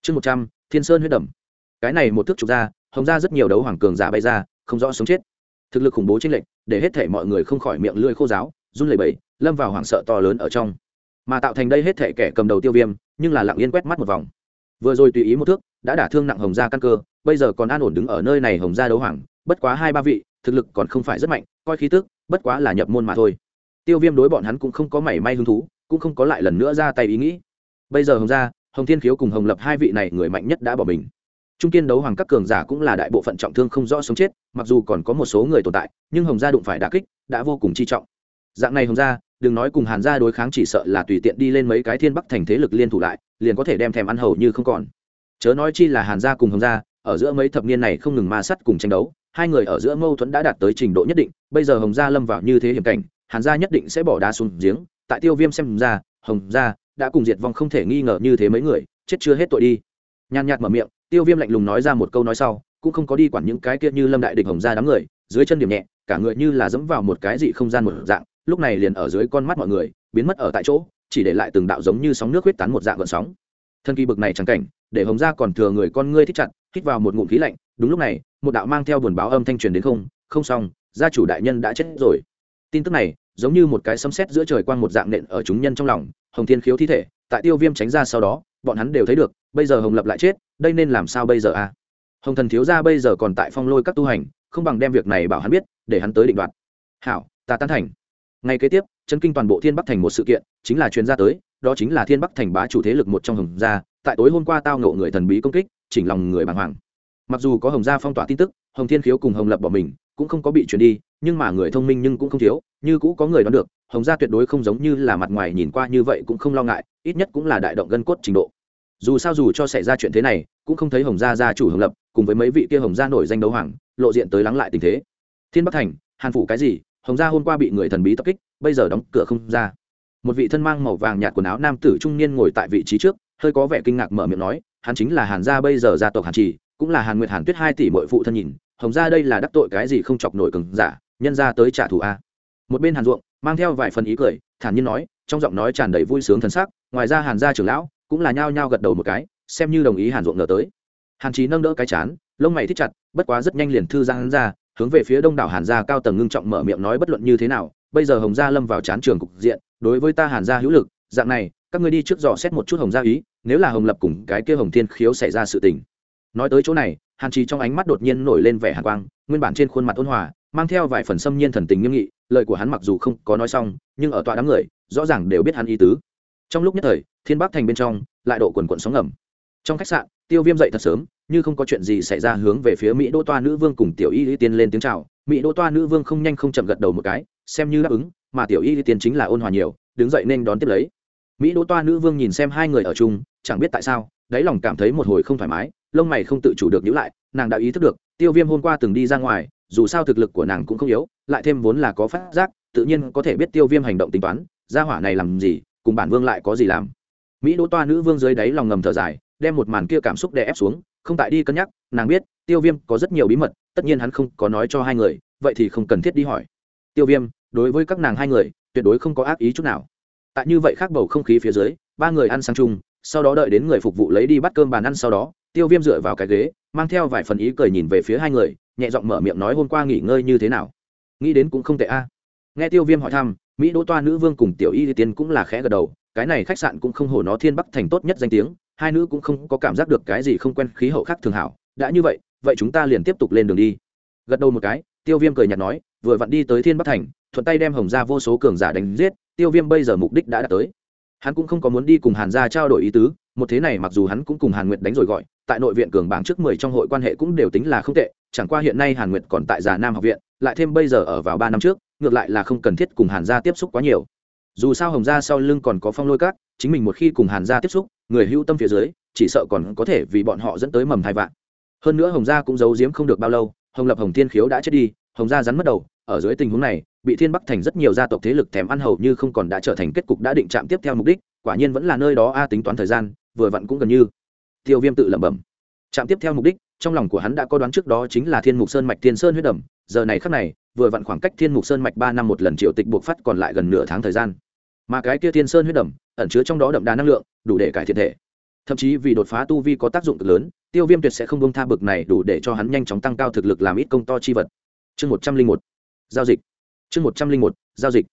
chương một trăm, thiên sơn huyết đầm. Cái này một thước trục ra, hồng ra rất nhiều đấu hoàng cường giả bay ra, không rõ sống chết. Thực lực khủng bố tranh lệch, để hết thể mọi người không khỏi miệng lưỡi khô giáo, run lẩy bẩy, lâm vào hoảng sợ to lớn ở trong. Mà tạo thành đây hết thể kẻ cầm đầu tiêu viêm, nhưng là lặng yên quét mắt một vòng. Vừa rồi tùy ý một thước, đã đả thương nặng hồng gia căn cơ, bây giờ còn an ổn đứng ở nơi này hồng gia đấu hoàng, bất quá hai ba vị, thực lực còn không phải rất mạnh, coi khí tức, bất quá là nhập môn mà thôi. Tiêu viêm đối bọn hắn cũng không có mảy may hứng thú, cũng không có lại lần nữa ra tay ý nghĩ. Bây giờ hồng gia hồng thiên khiếu cùng hồng lập hai vị này người mạnh nhất đã bỏ mình. Trung kiên đấu hoàng các cường giả cũng là đại bộ phận trọng thương không rõ sống chết, mặc dù còn có một số người tồn tại, nhưng hồng gia đụng phải đà kích đã vô cùng chi trọng. Dạng này hồng gia, đừng nói cùng hàn gia đối kháng chỉ sợ là tùy tiện đi lên mấy cái thiên bắc thành thế lực liên thủ lại, liền có thể đem thèm ăn hầu như không còn. Chớ nói chi là hàn gia cùng hồng gia, ở giữa mấy thập niên này không ngừng ma sắt cùng tranh đấu, hai người ở giữa mâu thuẫn đã đạt tới trình độ nhất định, bây giờ hồng gia lâm vào như thế hiểm cảnh, hàn gia nhất định sẽ bỏ đá xuống giếng, tại tiêu viêm xem ra, hồng gia đã cùng diệt vong không thể nghi ngờ như thế mấy người, chết chưa hết tội đi. Nhàn nhạt mở miệng, tiêu viêm lạnh lùng nói ra một câu nói sau, cũng không có đi quản những cái kia như lâm đại địch hồng gia đám người, dưới chân điểm nhẹ, cả người như là dẫm vào một cái dị không gian một dạng, lúc này liền ở dưới con mắt mọi người, biến mất ở tại chỗ, chỉ để lại từng đạo giống như sóng nước huyết tán một dạng gợn sóng. Thân kỳ bực này chẳng cảnh, để hồng gia còn thừa người con ngươi thích chặt, hít vào một ngụm khí lạnh, đúng lúc này, một đạo mang theo buồn báo âm thanh truyền đến không không xong, gia chủ đại nhân đã chết rồi. Tin tức này, giống như một cái sấm sét giữa trời quang một dạng nện ở chúng nhân trong lòng hồng thiên khiếu thi thể, tại tiêu viêm tránh ra sau đó, bọn hắn đều thấy được, bây giờ hồng lập lại chết, đây nên làm sao bây giờ à? hồng thần thiếu gia bây giờ còn tại phong lôi các tu hành, không bằng đem việc này bảo hắn biết, để hắn tới định đoạt. Hảo, ta tán thành. Ngay kế tiếp chân kinh toàn bộ thiên bắc thành một sự kiện, chính là chuyên gia tới, đó chính là thiên bắc thành bá chủ thế lực một trong hồng gia, tại tối hôm qua tao ngộ người thần bí công kích, chỉnh lòng người bàng hoàng. Mặc dù có hồng gia phong tỏa tin tức, hồng thiên khiếu cùng hồng lập bỏ mình, cũng không có bị chuyển đi, nhưng mà người thông minh nhưng cũng không thiếu, như cũ có người đoán được hồng gia tuyệt đối không giống như là mặt ngoài nhìn qua như vậy cũng không lo ngại, ít nhất cũng là đại động gân cốt trình độ. Dù sao dù cho xảy ra chuyện thế này, cũng không thấy hồng gia gia chủ hồng lập, cùng với mấy vị kia hồng gia nổi danh đấu hoàng, lộ diện tới lắng lại tình thế. Thiên bắc thành, hàn phủ cái gì? Hồng gia hôm qua bị người thần bí tập kích, bây giờ đóng cửa không ra. Một vị thân mang màu vàng nhạt quần áo nam tử trung niên ngồi tại vị trí trước, hơi có vẻ kinh ngạc mở miệng nói, hắn chính là hàn gia bây giờ gia tộc hàn trì, cũng là hàn nguyệt hàn tuyết hai tỷ mọi phụ thân nhìn, hồng gia đây là đắc tội cái gì không chọc nổi cừng giả, nhân ra tới trả thù a. Một bên hàn ruộng mang theo vài phần ý cười, thản nhiên nói, trong giọng nói tràn đầy vui sướng thân sắc, ngoài ra hàn gia trưởng lão cũng là nhao nhao gật đầu một cái, xem như đồng ý hàn ruộng ngờ tới. Hàn trí nâng đỡ cái chán, lông mày thích chặt, bất quá rất nhanh liền thư giang hắn ra, hướng về phía đông đảo hàn gia cao tầng ngưng trọng mở miệng nói bất luận như thế nào, bây giờ hồng gia lâm vào chán trường cục diện, đối với ta hàn gia hữu lực, dạng này, các ngươi đi trước dò xét một chút hồng gia ý, nếu là hồng lập cùng cái kia hồng thiên khiếu xảy ra sự tình. Nói tới chỗ này, hàn trì trong ánh mắt đột nhiên nổi lên vẻ hàn quang, nguyên bản trên khuôn mặt ôn hòa mang theo vài phần xâm nhiên thần tình nghiêm nghị, lời của hắn mặc dù không có nói xong, nhưng ở tọa đám người, rõ ràng đều biết hắn ý tứ. Trong lúc nhất thời, thiên bắc thành bên trong, lại độ quần quận sóng ngầm. Trong khách sạn, tiêu viêm dậy thật sớm, như không có chuyện gì xảy ra hướng về phía mỹ đô toa nữ vương cùng tiểu y lý tiên lên tiếng chào. Mỹ đô toa nữ vương không nhanh không chậm gật đầu một cái, xem như đáp ứng, mà tiểu y lý tiên chính là ôn hòa nhiều, đứng dậy nên đón tiếp lấy. Mỹ đô toa nữ vương nhìn xem hai người ở chung, chẳng biết tại sao, đáy lòng cảm thấy một hồi không thoải mái, lông mày không tự chủ được nhữ lại, nàng đã ý thức được, tiêu viêm hôm qua từng đi ra ngoài dù sao thực lực của nàng cũng không yếu, lại thêm vốn là có phát giác, tự nhiên có thể biết tiêu viêm hành động tính toán, gia hỏa này làm gì, cùng bản vương lại có gì làm. Mỹ đỗ toa nữ vương dưới đáy lòng ngầm thở dài, đem một màn kia cảm xúc đè ép xuống, không tại đi cân nhắc, nàng biết, tiêu viêm có rất nhiều bí mật, tất nhiên hắn không có nói cho hai người, vậy thì không cần thiết đi hỏi. Tiêu viêm, đối với các nàng hai người, tuyệt đối không có ác ý chút nào. Tại như vậy khác bầu không khí phía dưới, ba người ăn sang chung, sau đó đợi đến người phục vụ lấy đi bắt cơm bàn ăn sau đó tiêu viêm dựa vào cái ghế, mang theo vài phần ý cười nhìn về phía hai người, nhẹ giọng mở miệng nói hôm qua nghỉ ngơi như thế nào. Nghĩ đến cũng không tệ a. Nghe tiêu viêm hỏi thăm, mỹ đỗ toa nữ vương cùng tiểu y tiên cũng là khẽ gật đầu, cái này khách sạn cũng không hổ nó thiên bắc thành tốt nhất danh tiếng, hai nữ cũng không có cảm giác được cái gì không quen khí hậu khác thường hảo, đã như vậy vậy chúng ta liền tiếp tục lên đường đi. Gật đầu một cái, tiêu viêm cười nhạt nói, vừa vặn đi tới thiên bắc thành, thuận tay đem hồng ra vô số cường giả đánh giết, tiêu viêm bây giờ mục đích đã đạt tới. Hắn cũng không có muốn đi cùng hàn gia trao đổi ý tứ một thế này mặc dù hắn cũng cùng hàn nguyệt đánh rồi gọi, tại nội viện cường bảng trước mười trong hội quan hệ cũng đều tính là không tệ, chẳng qua hiện nay hàn nguyệt còn tại già nam học viện, lại thêm bây giờ ở vào ba năm trước, ngược lại là không cần thiết cùng hàn gia tiếp xúc quá nhiều. Dù sao hồng gia sau lưng còn có phong lôi cát chính mình một khi cùng hàn gia tiếp xúc, người hưu tâm phía dưới, chỉ sợ còn có thể vì bọn họ dẫn tới mầm thai vạn. Hơn nữa hồng gia cũng giấu giếm không được bao lâu, hồng lập hồng thiên khiếu đã chết đi, hồng gia rắn mất đầu, ở dưới tình huống này, bị thiên bắc thành rất nhiều gia tộc thế lực thèm ăn hầu như không còn đã trở thành kết cục đã định chạm tiếp theo mục đích, quả nhiên vẫn là nơi đó a tính toán thời gian vừa vặn cũng gần như. Tiêu viêm tự lẩm bẩm. Trạm tiếp theo mục đích, trong lòng của hắn đã có đoán trước đó chính là thiên mục sơn mạch thiên sơn huyết đầm. Giờ này khắc này, vừa vặn khoảng cách thiên mục sơn mạch ba năm một lần triệu tịch buộc phát còn lại gần nửa tháng thời gian. Mà cái kia thiên sơn huyết đầm, ẩn chứa trong đó đậm đà năng lượng, đủ để cải thiện thể. Thậm chí vì đột phá tu vi có tác dụng cực lớn, tiêu viêm tuyệt sẽ không bông tha bực này đủ để cho hắn nhanh chóng tăng cao thực lực làm ít công to chi vật. Chương một trăm linh một. Giao dịch. Chương một trăm linh một. Giao dịch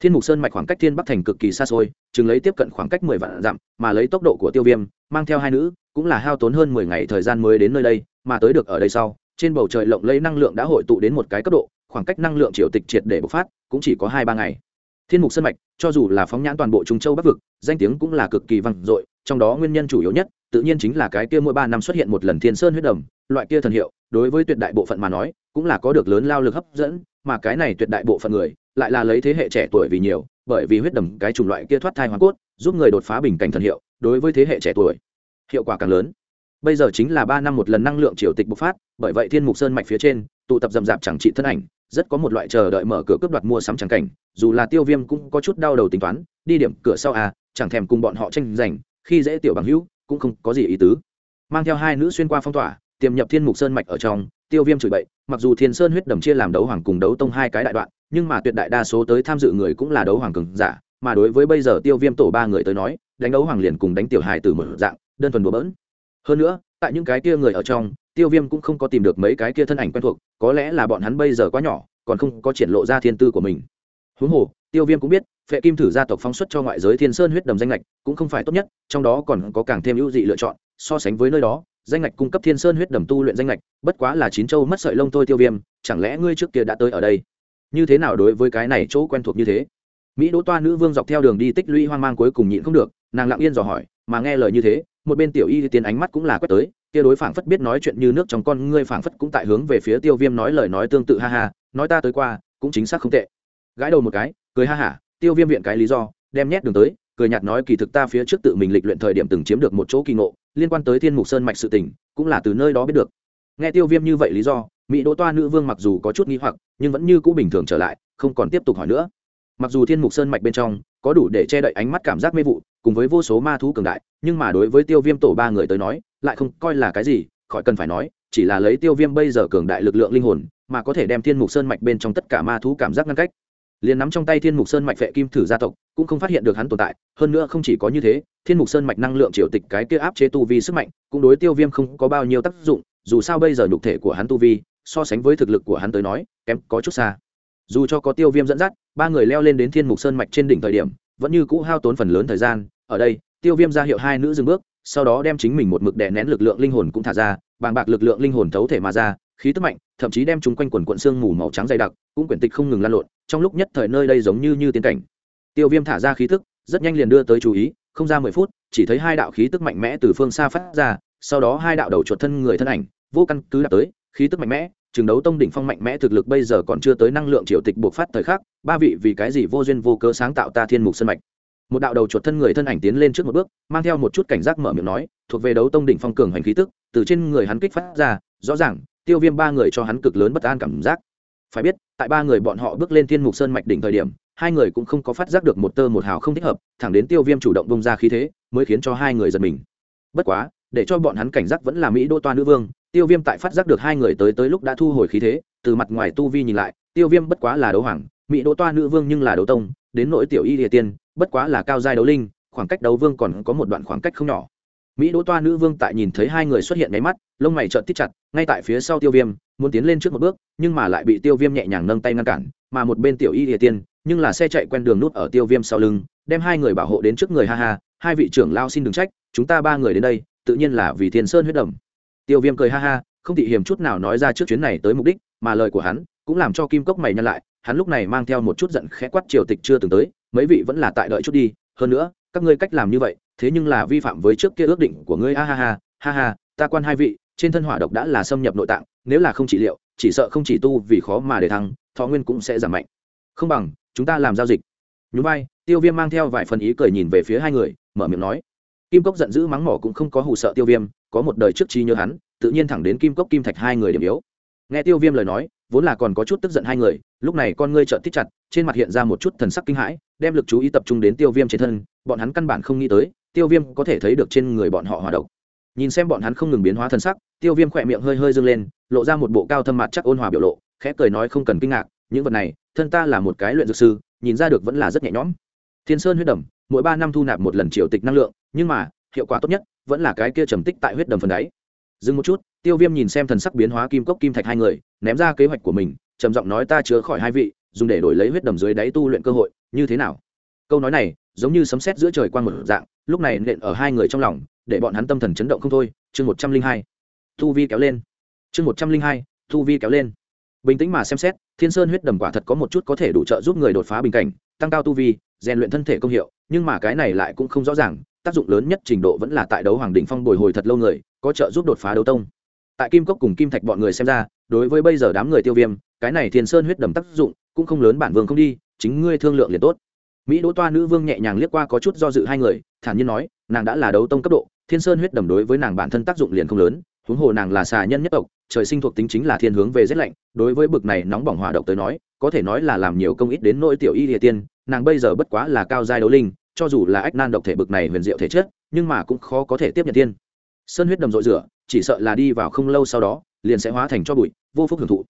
thiên mục sơn mạch khoảng cách thiên bắc thành cực kỳ xa xôi, chừng lấy tiếp cận khoảng cách mười vạn dặm, mà lấy tốc độ của tiêu viêm, mang theo hai nữ, cũng là hao tốn hơn mười ngày thời gian mới đến nơi đây, mà tới được ở đây sau, trên bầu trời lộng lấy năng lượng đã hội tụ đến một cái cấp độ, khoảng cách năng lượng triều tịch triệt để bộc phát, cũng chỉ có hai ba ngày. Thiên mục sơn mạch, cho dù là phóng nhãn toàn bộ trung châu bắc vực, danh tiếng cũng là cực kỳ vang dội, trong đó nguyên nhân chủ yếu nhất, tự nhiên chính là cái kia mỗi ba năm xuất hiện một lần thiên sơn huyết đầm, loại kia thần hiệu, đối với tuyệt đại bộ phận mà nói cũng là có được lớn lao lực hấp dẫn, mà cái này tuyệt đại bộ phận người lại là lấy thế hệ trẻ tuổi vì nhiều, bởi vì huyết đầm cái chủng loại kia thoát thai hoàn cốt, giúp người đột phá bình cảnh thần hiệu, đối với thế hệ trẻ tuổi, hiệu quả càng lớn. Bây giờ chính là ba năm một lần năng lượng triều tịch bộc phát, bởi vậy thiên mục sơn mạch phía trên, tụ tập rầm rạp chẳng trị thân ảnh, rất có một loại chờ đợi mở cửa cướp đoạt mua sắm chẳng cảnh, dù là tiêu viêm cũng có chút đau đầu tính toán, đi điểm cửa sau à chẳng thèm cùng bọn họ tranh giành, khi dễ tiểu bằng hữu, cũng không có gì ý tứ. Mang theo hai nữ xuyên qua phong tỏa, tiềm nhập thiên mục sơn mạch ở trong tiêu viêm chửi bậy, mặc dù thiên sơn huyết đầm chia làm đấu hoàng cùng đấu tông hai cái đại đoạn, nhưng mà tuyệt đại đa số tới tham dự người cũng là đấu hoàng cường giả, mà đối với bây giờ tiêu viêm tổ ba người tới nói, đánh đấu hoàng liền cùng đánh tiểu hài từ một dạng, đơn thuần đùa bỡn. Hơn nữa, tại những cái kia người ở trong, tiêu viêm cũng không có tìm được mấy cái kia thân ảnh quen thuộc, có lẽ là bọn hắn bây giờ quá nhỏ, còn không có triển lộ ra thiên tư của mình. Huống hồ, tiêu viêm cũng biết, phệ kim thử gia tộc phóng xuất cho ngoại giới thiên sơn huyết đầm danh lệch cũng không phải tốt nhất, trong đó còn có càng thêm ưu dị lựa chọn, so sánh với nơi đó danh ngạch cung cấp thiên sơn huyết đầm tu luyện danh ngạch, bất quá là chín châu mất sợi lông tôi tiêu viêm chẳng lẽ ngươi trước kia đã tới ở đây? Như thế nào đối với cái này chỗ quen thuộc như thế? Mỹ đỗ toa nữ vương dọc theo đường đi tích lũy hoang mang cuối cùng nhịn không được nàng lặng yên dò hỏi mà nghe lời như thế một bên tiểu y tiến ánh mắt cũng là quét tới kia đối phảng phất biết nói chuyện như nước trong con ngươi phảng phất cũng tại hướng về phía tiêu viêm nói lời nói tương tự ha ha nói ta tới qua cũng chính xác không tệ. Gãi đầu một cái cười ha hả tiêu viêm viện cái lý do đem nhét đường tới cười nhạt nói, kỳ thực ta phía trước tự mình lịch luyện thời điểm từng chiếm được một chỗ kỳ ngộ, liên quan tới thiên mục sơn mạch sự tỉnh cũng là từ nơi đó biết được. Nghe tiêu viêm như vậy lý do, mỹ đỗ toa nữ vương mặc dù có chút nghi hoặc, nhưng vẫn như cũ bình thường trở lại, không còn tiếp tục hỏi nữa. Mặc dù thiên mục sơn mạch bên trong có đủ để che đậy ánh mắt cảm giác mê vụ, cùng với vô số ma thú cường đại, nhưng mà đối với tiêu viêm tổ ba người tới nói, lại không coi là cái gì, khỏi cần phải nói, chỉ là lấy tiêu viêm bây giờ cường đại lực lượng linh hồn, mà có thể đem thiên mục sơn mạch bên trong tất cả ma thú cảm giác ngăn cách liền nắm trong tay thiên mục sơn mạch vệ kim thử gia tộc, cũng không phát hiện được hắn tồn tại, hơn nữa không chỉ có như thế, thiên mục sơn mạch năng lượng triều tịch cái kia áp chế tu vi sức mạnh, cũng đối tiêu viêm không có bao nhiêu tác dụng, dù sao bây giờ nhục thể của hắn tu vi, so sánh với thực lực của hắn tới nói, kém có chút xa. Dù cho có tiêu viêm dẫn dắt, ba người leo lên đến thiên mục sơn mạch trên đỉnh thời điểm, vẫn như cũ hao tốn phần lớn thời gian, ở đây, tiêu viêm ra hiệu hai nữ dừng bước, sau đó đem chính mình một mực đè nén lực lượng linh hồn cũng thả ra, bàng bạc lực lượng linh hồn thấu thể mà ra khí tức mạnh, thậm chí đem chúng quanh quần cuộn xương mù màu trắng dày đặc, cũng quyển tịch không ngừng lan lộn, trong lúc nhất thời nơi đây giống như như tiến cảnh. Tiêu viêm thả ra khí tức, rất nhanh liền đưa tới chú ý, không ra mười phút, chỉ thấy hai đạo khí tức mạnh mẽ từ phương xa phát ra, sau đó hai đạo đầu chuột thân người thân ảnh, vô căn cứ đạt tới, khí tức mạnh mẽ, trường đấu tông đỉnh phong mạnh mẽ thực lực bây giờ còn chưa tới năng lượng triều tịch buộc phát thời khắc, ba vị vì cái gì vô duyên vô cớ sáng tạo ta thiên mục sân mạch. Một đạo đầu chuột thân người thân ảnh tiến lên trước một bước, mang theo một chút cảnh giác mở miệng nói, thuộc về đấu tông đỉnh phong cường hành khí tức, từ trên người hắn kích phát ra, rõ ràng tiêu viêm ba người cho hắn cực lớn bất an cảm giác. Phải biết, tại ba người bọn họ bước lên thiên mục sơn mạch đỉnh thời điểm, hai người cũng không có phát giác được một tơ một hào không thích hợp, thẳng đến tiêu viêm chủ động bông ra khí thế, mới khiến cho hai người giật mình. Bất quá, để cho bọn hắn cảnh giác vẫn là mỹ đô toa nữ vương, tiêu viêm tại phát giác được hai người tới tới lúc đã thu hồi khí thế, từ mặt ngoài tu vi nhìn lại, tiêu viêm bất quá là đấu hoàng, mỹ đô toa nữ vương nhưng là đấu tông, đến nỗi tiểu y địa tiên, bất quá là cao giai đấu linh, khoảng cách đấu vương còn có một đoạn khoảng cách không nhỏ mỹ đỗ toa nữ vương tại nhìn thấy hai người xuất hiện nháy mắt, lông mày trợn tít chặt, ngay tại phía sau tiêu viêm, muốn tiến lên trước một bước, nhưng mà lại bị tiêu viêm nhẹ nhàng nâng tay ngăn cản, mà một bên tiểu y địa tiên, nhưng là xe chạy quen đường nút ở tiêu viêm sau lưng, đem hai người bảo hộ đến trước người ha ha, hai vị trưởng lao xin đừng trách, chúng ta ba người đến đây, tự nhiên là vì thiên sơn huyết đầm. Tiêu viêm cười ha ha, không thị hiểm chút nào nói ra trước chuyến này tới mục đích, mà lời của hắn cũng làm cho kim cốc mày nhăn lại, hắn lúc này mang theo một chút giận khẽ quát triều tịch chưa từng tới, mấy vị vẫn là tại đợi chút đi, hơn nữa các ngươi cách làm như vậy, thế nhưng là vi phạm với trước kia ước định của ngươi ha ha ha ha ha, ta quan hai vị, trên thân hỏa độc đã là xâm nhập nội tạng, nếu là không trị liệu, chỉ sợ không chỉ tu vì khó mà để thăng, thọ nguyên cũng sẽ giảm mạnh. Không bằng, chúng ta làm giao dịch. Nhún vai, tiêu viêm mang theo vài phần ý cười nhìn về phía hai người, mở miệng nói. Kim cốc giận dữ mắng mỏ cũng không có hù sợ tiêu viêm, có một đời trước trí nhớ hắn, tự nhiên thẳng đến kim cốc kim thạch hai người điểm yếu. Nghe tiêu viêm lời nói vốn là còn có chút tức giận hai người, lúc này con ngươi trợn thích chặt, trên mặt hiện ra một chút thần sắc kinh hãi, đem lực chú ý tập trung đến tiêu viêm trên thân, bọn hắn căn bản không nghĩ tới, tiêu viêm có thể thấy được trên người bọn họ hòa độc. Nhìn xem bọn hắn không ngừng biến hóa thần sắc, tiêu viêm khỏe miệng hơi hơi dâng lên, lộ ra một bộ cao thâm mặt chắc ôn hòa biểu lộ, khẽ cười nói không cần kinh ngạc, những vật này, thân ta là một cái luyện dược sư, nhìn ra được vẫn là rất nhẹ nhõm. Thiên sơn huyết đầm, mỗi ba năm thu nạp một lần triều tịch năng lượng, nhưng mà, hiệu quả tốt nhất vẫn là cái kia trầm tích tại huyết đầm phần đáy. Dừng một chút tiêu viêm nhìn xem thần sắc biến hóa kim cốc kim thạch hai người, ném ra kế hoạch của mình, trầm giọng nói ta chứa khỏi hai vị, dùng để đổi lấy huyết đầm dưới đáy tu luyện cơ hội, như thế nào? Câu nói này, giống như sấm sét giữa trời quang một dạng, lúc này nện ở hai người trong lòng, để bọn hắn tâm thần chấn động không thôi. Chương một trăm linh hai, thu vi kéo lên. Chương một trăm linh hai, thu vi kéo lên. Bình tĩnh mà xem xét, thiên sơn huyết đầm quả thật có một chút có thể đủ trợ giúp người đột phá bình cảnh, tăng cao tu vi, rèn luyện thân thể công hiệu, nhưng mà cái này lại cũng không rõ ràng, tác dụng lớn nhất trình độ vẫn là tại đấu hoàng đỉnh phong bồi hồi thật lâu người, có trợ giúp đột phá đấu tông tại kim cốc cùng kim thạch bọn người xem ra, đối với bây giờ đám người tiêu viêm, cái này thiên sơn huyết đầm tác dụng cũng không lớn bản vương không đi, chính ngươi thương lượng liền tốt. Mỹ đỗ toa nữ vương nhẹ nhàng liếc qua có chút do dự hai người, thản nhiên nói, nàng đã là đấu tông cấp độ, thiên sơn huyết đầm đối với nàng bản thân tác dụng liền không lớn, huống hồ nàng là xà nhân nhất tộc, trời sinh thuộc tính chính là thiên hướng về rét lạnh, đối với bực này nóng bỏng hỏa độc tới nói, có thể nói là làm nhiều công ít đến nỗi tiểu y địa tiên, nàng bây giờ bất quá là cao giai đấu linh, cho dù là ách nan độc thể bực này huyền diệu thể chất, nhưng mà cũng khó có thể tiếp nhận tiên sơn huyết đầm rội rửa chỉ sợ là đi vào không lâu sau đó, liền sẽ hóa thành cho bụi, vô phúc hưởng thụ.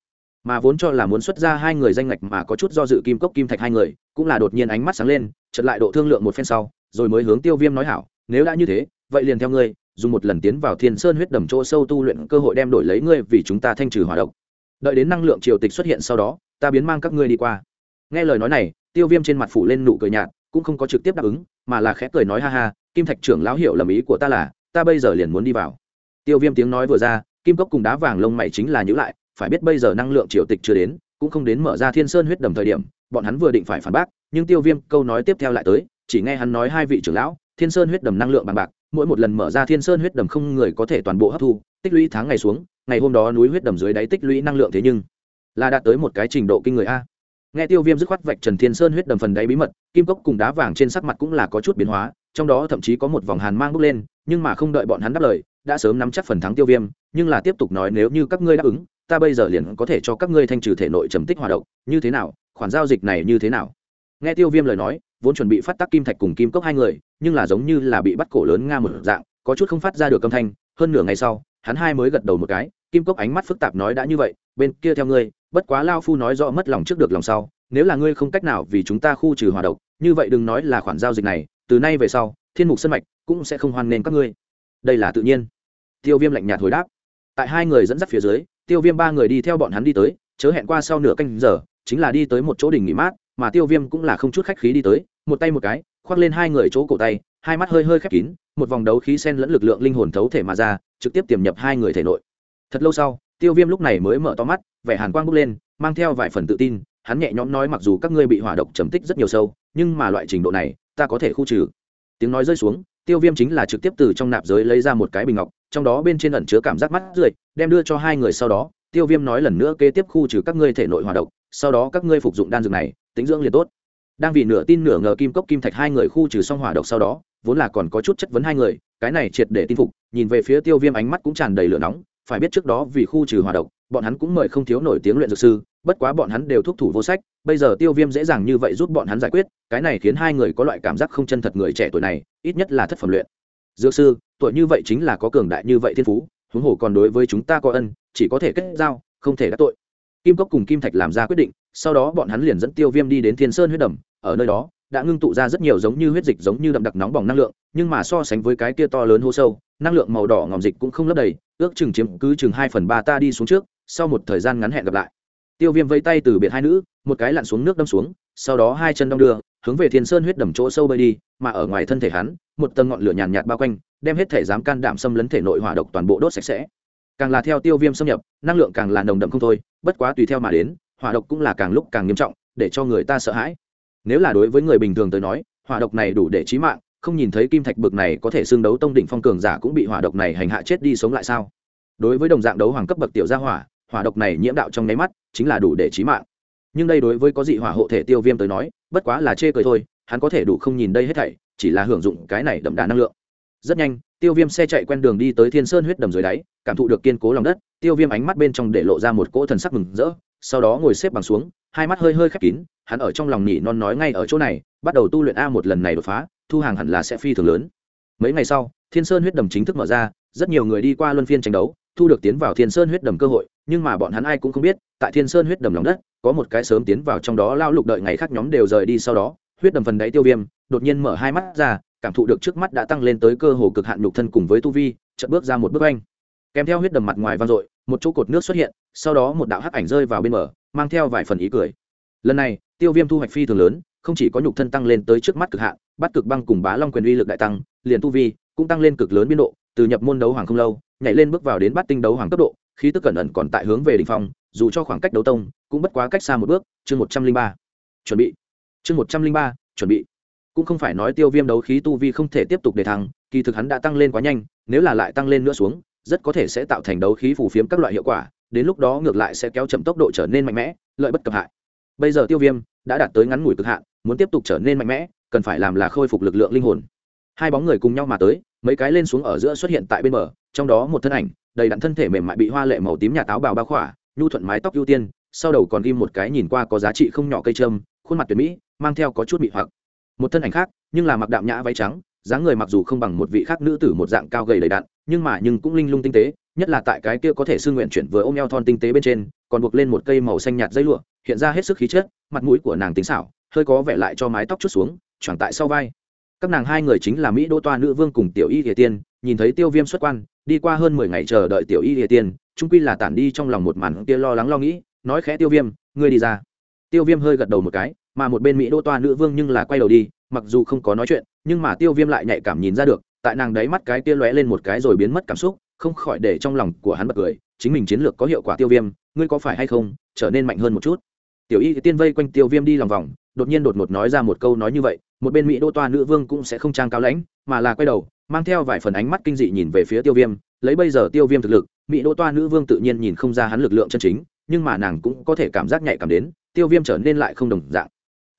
Mà vốn cho là muốn xuất ra hai người danh ngạch mà có chút do dự kim cốc kim thạch hai người, cũng là đột nhiên ánh mắt sáng lên chật lại độ thương lượng một phen sau, rồi mới hướng tiêu viêm nói hảo, nếu đã như thế, vậy liền theo ngươi, dùng một lần tiến vào thiên sơn huyết đầm chỗ sâu tu luyện, cơ hội đem đổi lấy ngươi vì chúng ta thanh trừ hỏa độc. Đợi đến năng lượng triều tịch xuất hiện sau đó, ta biến mang các ngươi đi qua. Nghe lời nói này, tiêu viêm trên mặt phủ lên nụ cười nhạt, cũng không có trực tiếp đáp ứng, mà là khẽ cười nói, ha ha, kim thạch trưởng lão hiểu lầm ý của ta là, ta bây giờ liền muốn đi vào tiêu viêm tiếng nói vừa ra, kim cốc cùng đá vàng lông mày chính là nhữ lại, phải biết bây giờ năng lượng triều tịch chưa đến, cũng không đến mở ra thiên sơn huyết đầm thời điểm, bọn hắn vừa định phải phản bác, nhưng tiêu viêm câu nói tiếp theo lại tới, chỉ nghe hắn nói hai vị trưởng lão, thiên sơn huyết đầm năng lượng bằng bạc, mỗi một lần mở ra thiên sơn huyết đầm không người có thể toàn bộ hấp thu, tích lũy tháng ngày xuống, ngày hôm đó núi huyết đầm dưới đáy tích lũy năng lượng thế nhưng là đạt tới một cái trình độ kinh người a. Nghe tiêu viêm dứt khoát vạch trần thiên sơn huyết đầm phần đáy bí mật, kim cốc cùng đá vàng trên sắc mặt cũng là có chút biến hóa, trong đó thậm chí có một vòng hàn mang bốc lên, nhưng mà không đợi bọn hắn đáp lời đã sớm nắm chắc phần thắng tiêu viêm, nhưng là tiếp tục nói nếu như các ngươi đáp ứng, ta bây giờ liền có thể cho các ngươi thanh trừ thể nội trầm tích hoạt động như thế nào, khoản giao dịch này như thế nào? Nghe tiêu viêm lời nói, vốn chuẩn bị phát tác kim thạch cùng kim cốc hai người, nhưng là giống như là bị bắt cổ lớn nga một dạng, có chút không phát ra được âm thanh, hơn nửa ngày sau, hắn hai mới gật đầu một cái, kim cốc ánh mắt phức tạp nói đã như vậy, bên kia theo ngươi, bất quá lao phu nói rõ mất lòng trước được lòng sau, nếu là ngươi không cách nào vì chúng ta khu trừ hòa độc, như vậy đừng nói là khoản giao dịch này, từ nay về sau, thiên mục sân mạch cũng sẽ không hoan nghênh các ngươi. Đây là tự nhiên tiêu viêm lạnh nhạt hồi đáp. Tại hai người dẫn dắt phía dưới, tiêu viêm ba người đi theo bọn hắn đi tới, chớ hẹn qua sau nửa canh giờ, chính là đi tới một chỗ đỉnh nghỉ mát, mà tiêu viêm cũng là không chút khách khí đi tới, một tay một cái, khoác lên hai người chỗ cổ tay, hai mắt hơi hơi khép kín, một vòng đấu khí sen lẫn lực lượng linh hồn thấu thể mà ra, trực tiếp tiềm nhập hai người thể nội. Thật lâu sau, tiêu viêm lúc này mới mở to mắt, vẻ hàn quang bước lên, mang theo vài phần tự tin, hắn nhẹ nhõm nói mặc dù các ngươi bị hỏa độc trầm tích rất nhiều sâu, nhưng mà loại trình độ này, ta có thể khu trừ. Tiếng nói rơi xuống, tiêu viêm chính là trực tiếp từ trong nạp giới lấy ra một cái bình ngọc trong đó bên trên ẩn chứa cảm giác mắt rượi, đem đưa cho hai người sau đó, tiêu viêm nói lần nữa kế tiếp khu trừ các ngươi thể nội hỏa độc, sau đó các ngươi phục dụng đan dược này, tính dưỡng liền tốt. Đang vì nửa tin nửa ngờ kim cốc kim thạch hai người khu trừ xong hỏa độc sau đó, vốn là còn có chút chất vấn hai người, cái này triệt để tin phục, nhìn về phía tiêu viêm ánh mắt cũng tràn đầy lửa nóng, phải biết trước đó vì khu trừ hỏa độc, bọn hắn cũng mời không thiếu nổi tiếng luyện dược sư, bất quá bọn hắn đều thúc thủ vô sách, bây giờ tiêu viêm dễ dàng như vậy giúp bọn hắn giải quyết, cái này khiến hai người có loại cảm giác không chân thật người trẻ tuổi này, ít nhất là thất phẩm luyện dược sư, tuổi như vậy chính là có cường đại như vậy thiên phú, huống hồ còn đối với chúng ta có ân, chỉ có thể kết giao, không thể đắc tội. Kim cốc cùng kim thạch làm ra quyết định, sau đó bọn hắn liền dẫn tiêu viêm đi đến thiên sơn huyết đầm, ở nơi đó, đã ngưng tụ ra rất nhiều giống như huyết dịch giống như đậm đặc nóng bỏng năng lượng, nhưng mà so sánh với cái kia to lớn hô sâu, năng lượng màu đỏ ngòm dịch cũng không lấp đầy, ước chừng chiếm cứ chừng hai phần ba ta đi xuống trước, sau một thời gian ngắn hẹn gặp lại. Tiêu viêm vây tay từ biệt hai nữ, một cái lặn xuống nước đâm xuống, sau đó hai chân đong đưa, hướng về thiên sơn huyết đầm chỗ sâu bơi đi, mà ở ngoài thân thể hắn một tầng ngọn lửa nhàn nhạt bao quanh, đem hết thể dám can đảm xâm lấn thể nội hỏa độc toàn bộ đốt sạch sẽ. Càng là theo tiêu viêm xâm nhập, năng lượng càng là nồng đậm không thôi, bất quá tùy theo mà đến, hỏa độc cũng là càng lúc càng nghiêm trọng, để cho người ta sợ hãi. Nếu là đối với người bình thường tới nói, hỏa độc này đủ để chí mạng, không nhìn thấy kim thạch bực này có thể xương đấu tông đỉnh phong cường giả cũng bị hỏa độc này hành hạ chết đi sống lại sao? Đối với đồng dạng đấu hoàng cấp bậc tiểu gia hỏa hỏa độc này nhiễm đạo trong nháy mắt, chính là đủ để chí mạng. Nhưng đây đối với có dị hỏa hộ thể tiêu viêm tới nói, bất quá là chê cười thôi, hắn có thể đủ không nhìn đây hết thảy chỉ là hưởng dụng cái này đậm đà năng lượng. Rất nhanh, tiêu viêm xe chạy quen đường đi tới thiên sơn huyết đầm dưới đáy, cảm thụ được kiên cố lòng đất, tiêu viêm ánh mắt bên trong để lộ ra một cỗ thần sắc mừng rỡ, sau đó ngồi xếp bằng xuống, hai mắt hơi hơi khép kín, hắn ở trong lòng nhỉ non nói ngay ở chỗ này, bắt đầu tu luyện a một lần này đột phá, thu hàng hẳn là sẽ phi thường lớn. Mấy ngày sau, thiên sơn huyết đầm chính thức mở ra, rất nhiều người đi qua luân phiên tranh đấu, thu được tiến vào thiên sơn huyết đầm cơ hội, nhưng mà bọn hắn ai cũng không biết, tại thiên sơn huyết đầm lòng đất, có một cái sớm tiến vào trong đó lao lục đợi ngày khác nhóm đều rời đi sau đó, huyết đầm phần đáy tiêu viêm đột nhiên mở hai mắt ra, cảm thụ được trước mắt đã tăng lên tới cơ hồ cực hạn nhục thân cùng với tu vi, chợt bước ra một bước anh kèm theo huyết đầm mặt ngoài vang dội, một chỗ cột nước xuất hiện, sau đó một đạo hắc ảnh rơi vào bên bờ, mang theo vài phần ý cười. Lần này, tiêu viêm thu hoạch phi thường lớn, không chỉ có nhục thân tăng lên tới trước mắt cực hạn, bắt cực băng cùng bá long quyền uy lực đại tăng, liền tu vi cũng tăng lên cực lớn biên độ, từ nhập môn đấu hoàng không lâu, nhảy lên bước vào đến bắt tinh đấu hoàng cấp độ, khí tức cẩn ẩn còn tại hướng về đ ỉ n h phong, dù cho khoảng cách đấu tông cũng bất quá cách xa một bước, chương một trăm linh ba. Chuẩn bị. Chương một trăm linh ba, chuẩn bị cũng không phải nói tiêu viêm đấu khí tu vi không thể tiếp tục để thăng, kỳ thực hắn đã tăng lên quá nhanh, nếu là lại tăng lên nữa xuống, rất có thể sẽ tạo thành đấu khí phủ phiếm các loại hiệu quả, đến lúc đó ngược lại sẽ kéo chậm tốc độ trở nên mạnh mẽ, lợi bất cập hại. Bây giờ tiêu viêm đã đạt tới ngắn ngủi cực hạn, muốn tiếp tục trở nên mạnh mẽ, cần phải làm là khôi phục lực lượng linh hồn. Hai bóng người cùng nhau mà tới, mấy cái lên xuống ở giữa xuất hiện tại bên bờ, trong đó một thân ảnh, đầy đặn thân thể mềm mại bị hoa lệ màu tím nhà táo bào bao khỏa, nhu thuận mái tóc ưu tiên, sau đầu còn ghim một cái nhìn qua có giá trị không nhỏ cây trâm, khuôn mặt tuyệt mỹ, mang theo có chút bị hoặc một thân ảnh khác, nhưng là mặc đạm nhã váy trắng, dáng người mặc dù không bằng một vị khác nữ tử một dạng cao gầy đầy đặn, nhưng mà nhưng cũng linh lung tinh tế, nhất là tại cái kia có thể sư nguyện chuyển vừa ôm eo thon tinh tế bên trên, còn buộc lên một cây màu xanh nhạt dây lụa, hiện ra hết sức khí chất, mặt mũi của nàng tính xảo, hơi có vẻ lại cho mái tóc chút xuống chẳng tại sau vai. Các nàng hai người chính là mỹ đô toa nữ vương cùng tiểu y địa tiên, nhìn thấy tiêu viêm xuất quan, đi qua hơn mười ngày chờ đợi tiểu y địa tiên trung quy là tản đi trong lòng một màn kia lo lắng lo nghĩ, nói khẽ tiêu viêm, ngươi đi ra. Tiêu viêm hơi gật đầu một cái mà một bên mỹ đô toa nữ vương nhưng là quay đầu đi, mặc dù không có nói chuyện, nhưng mà tiêu viêm lại nhạy cảm nhìn ra được, tại nàng đáy mắt cái tia lóe lên một cái rồi biến mất cảm xúc, không khỏi để trong lòng của hắn bật cười, chính mình chiến lược có hiệu quả tiêu viêm, ngươi có phải hay không, trở nên mạnh hơn một chút. Tiểu y tiên vây quanh tiêu viêm đi lòng vòng, đột nhiên đột ngột nói ra một câu nói như vậy, một bên mỹ đô toa nữ vương cũng sẽ không trang cao lãnh, mà là quay đầu, mang theo vài phần ánh mắt kinh dị nhìn về phía tiêu viêm, lấy bây giờ tiêu viêm thực lực, mỹ đô toa nữ vương tự nhiên nhìn không ra hắn lực lượng chân chính, nhưng mà nàng cũng có thể cảm giác nhạy cảm đến, tiêu viêm trở nên lại không đồng dạng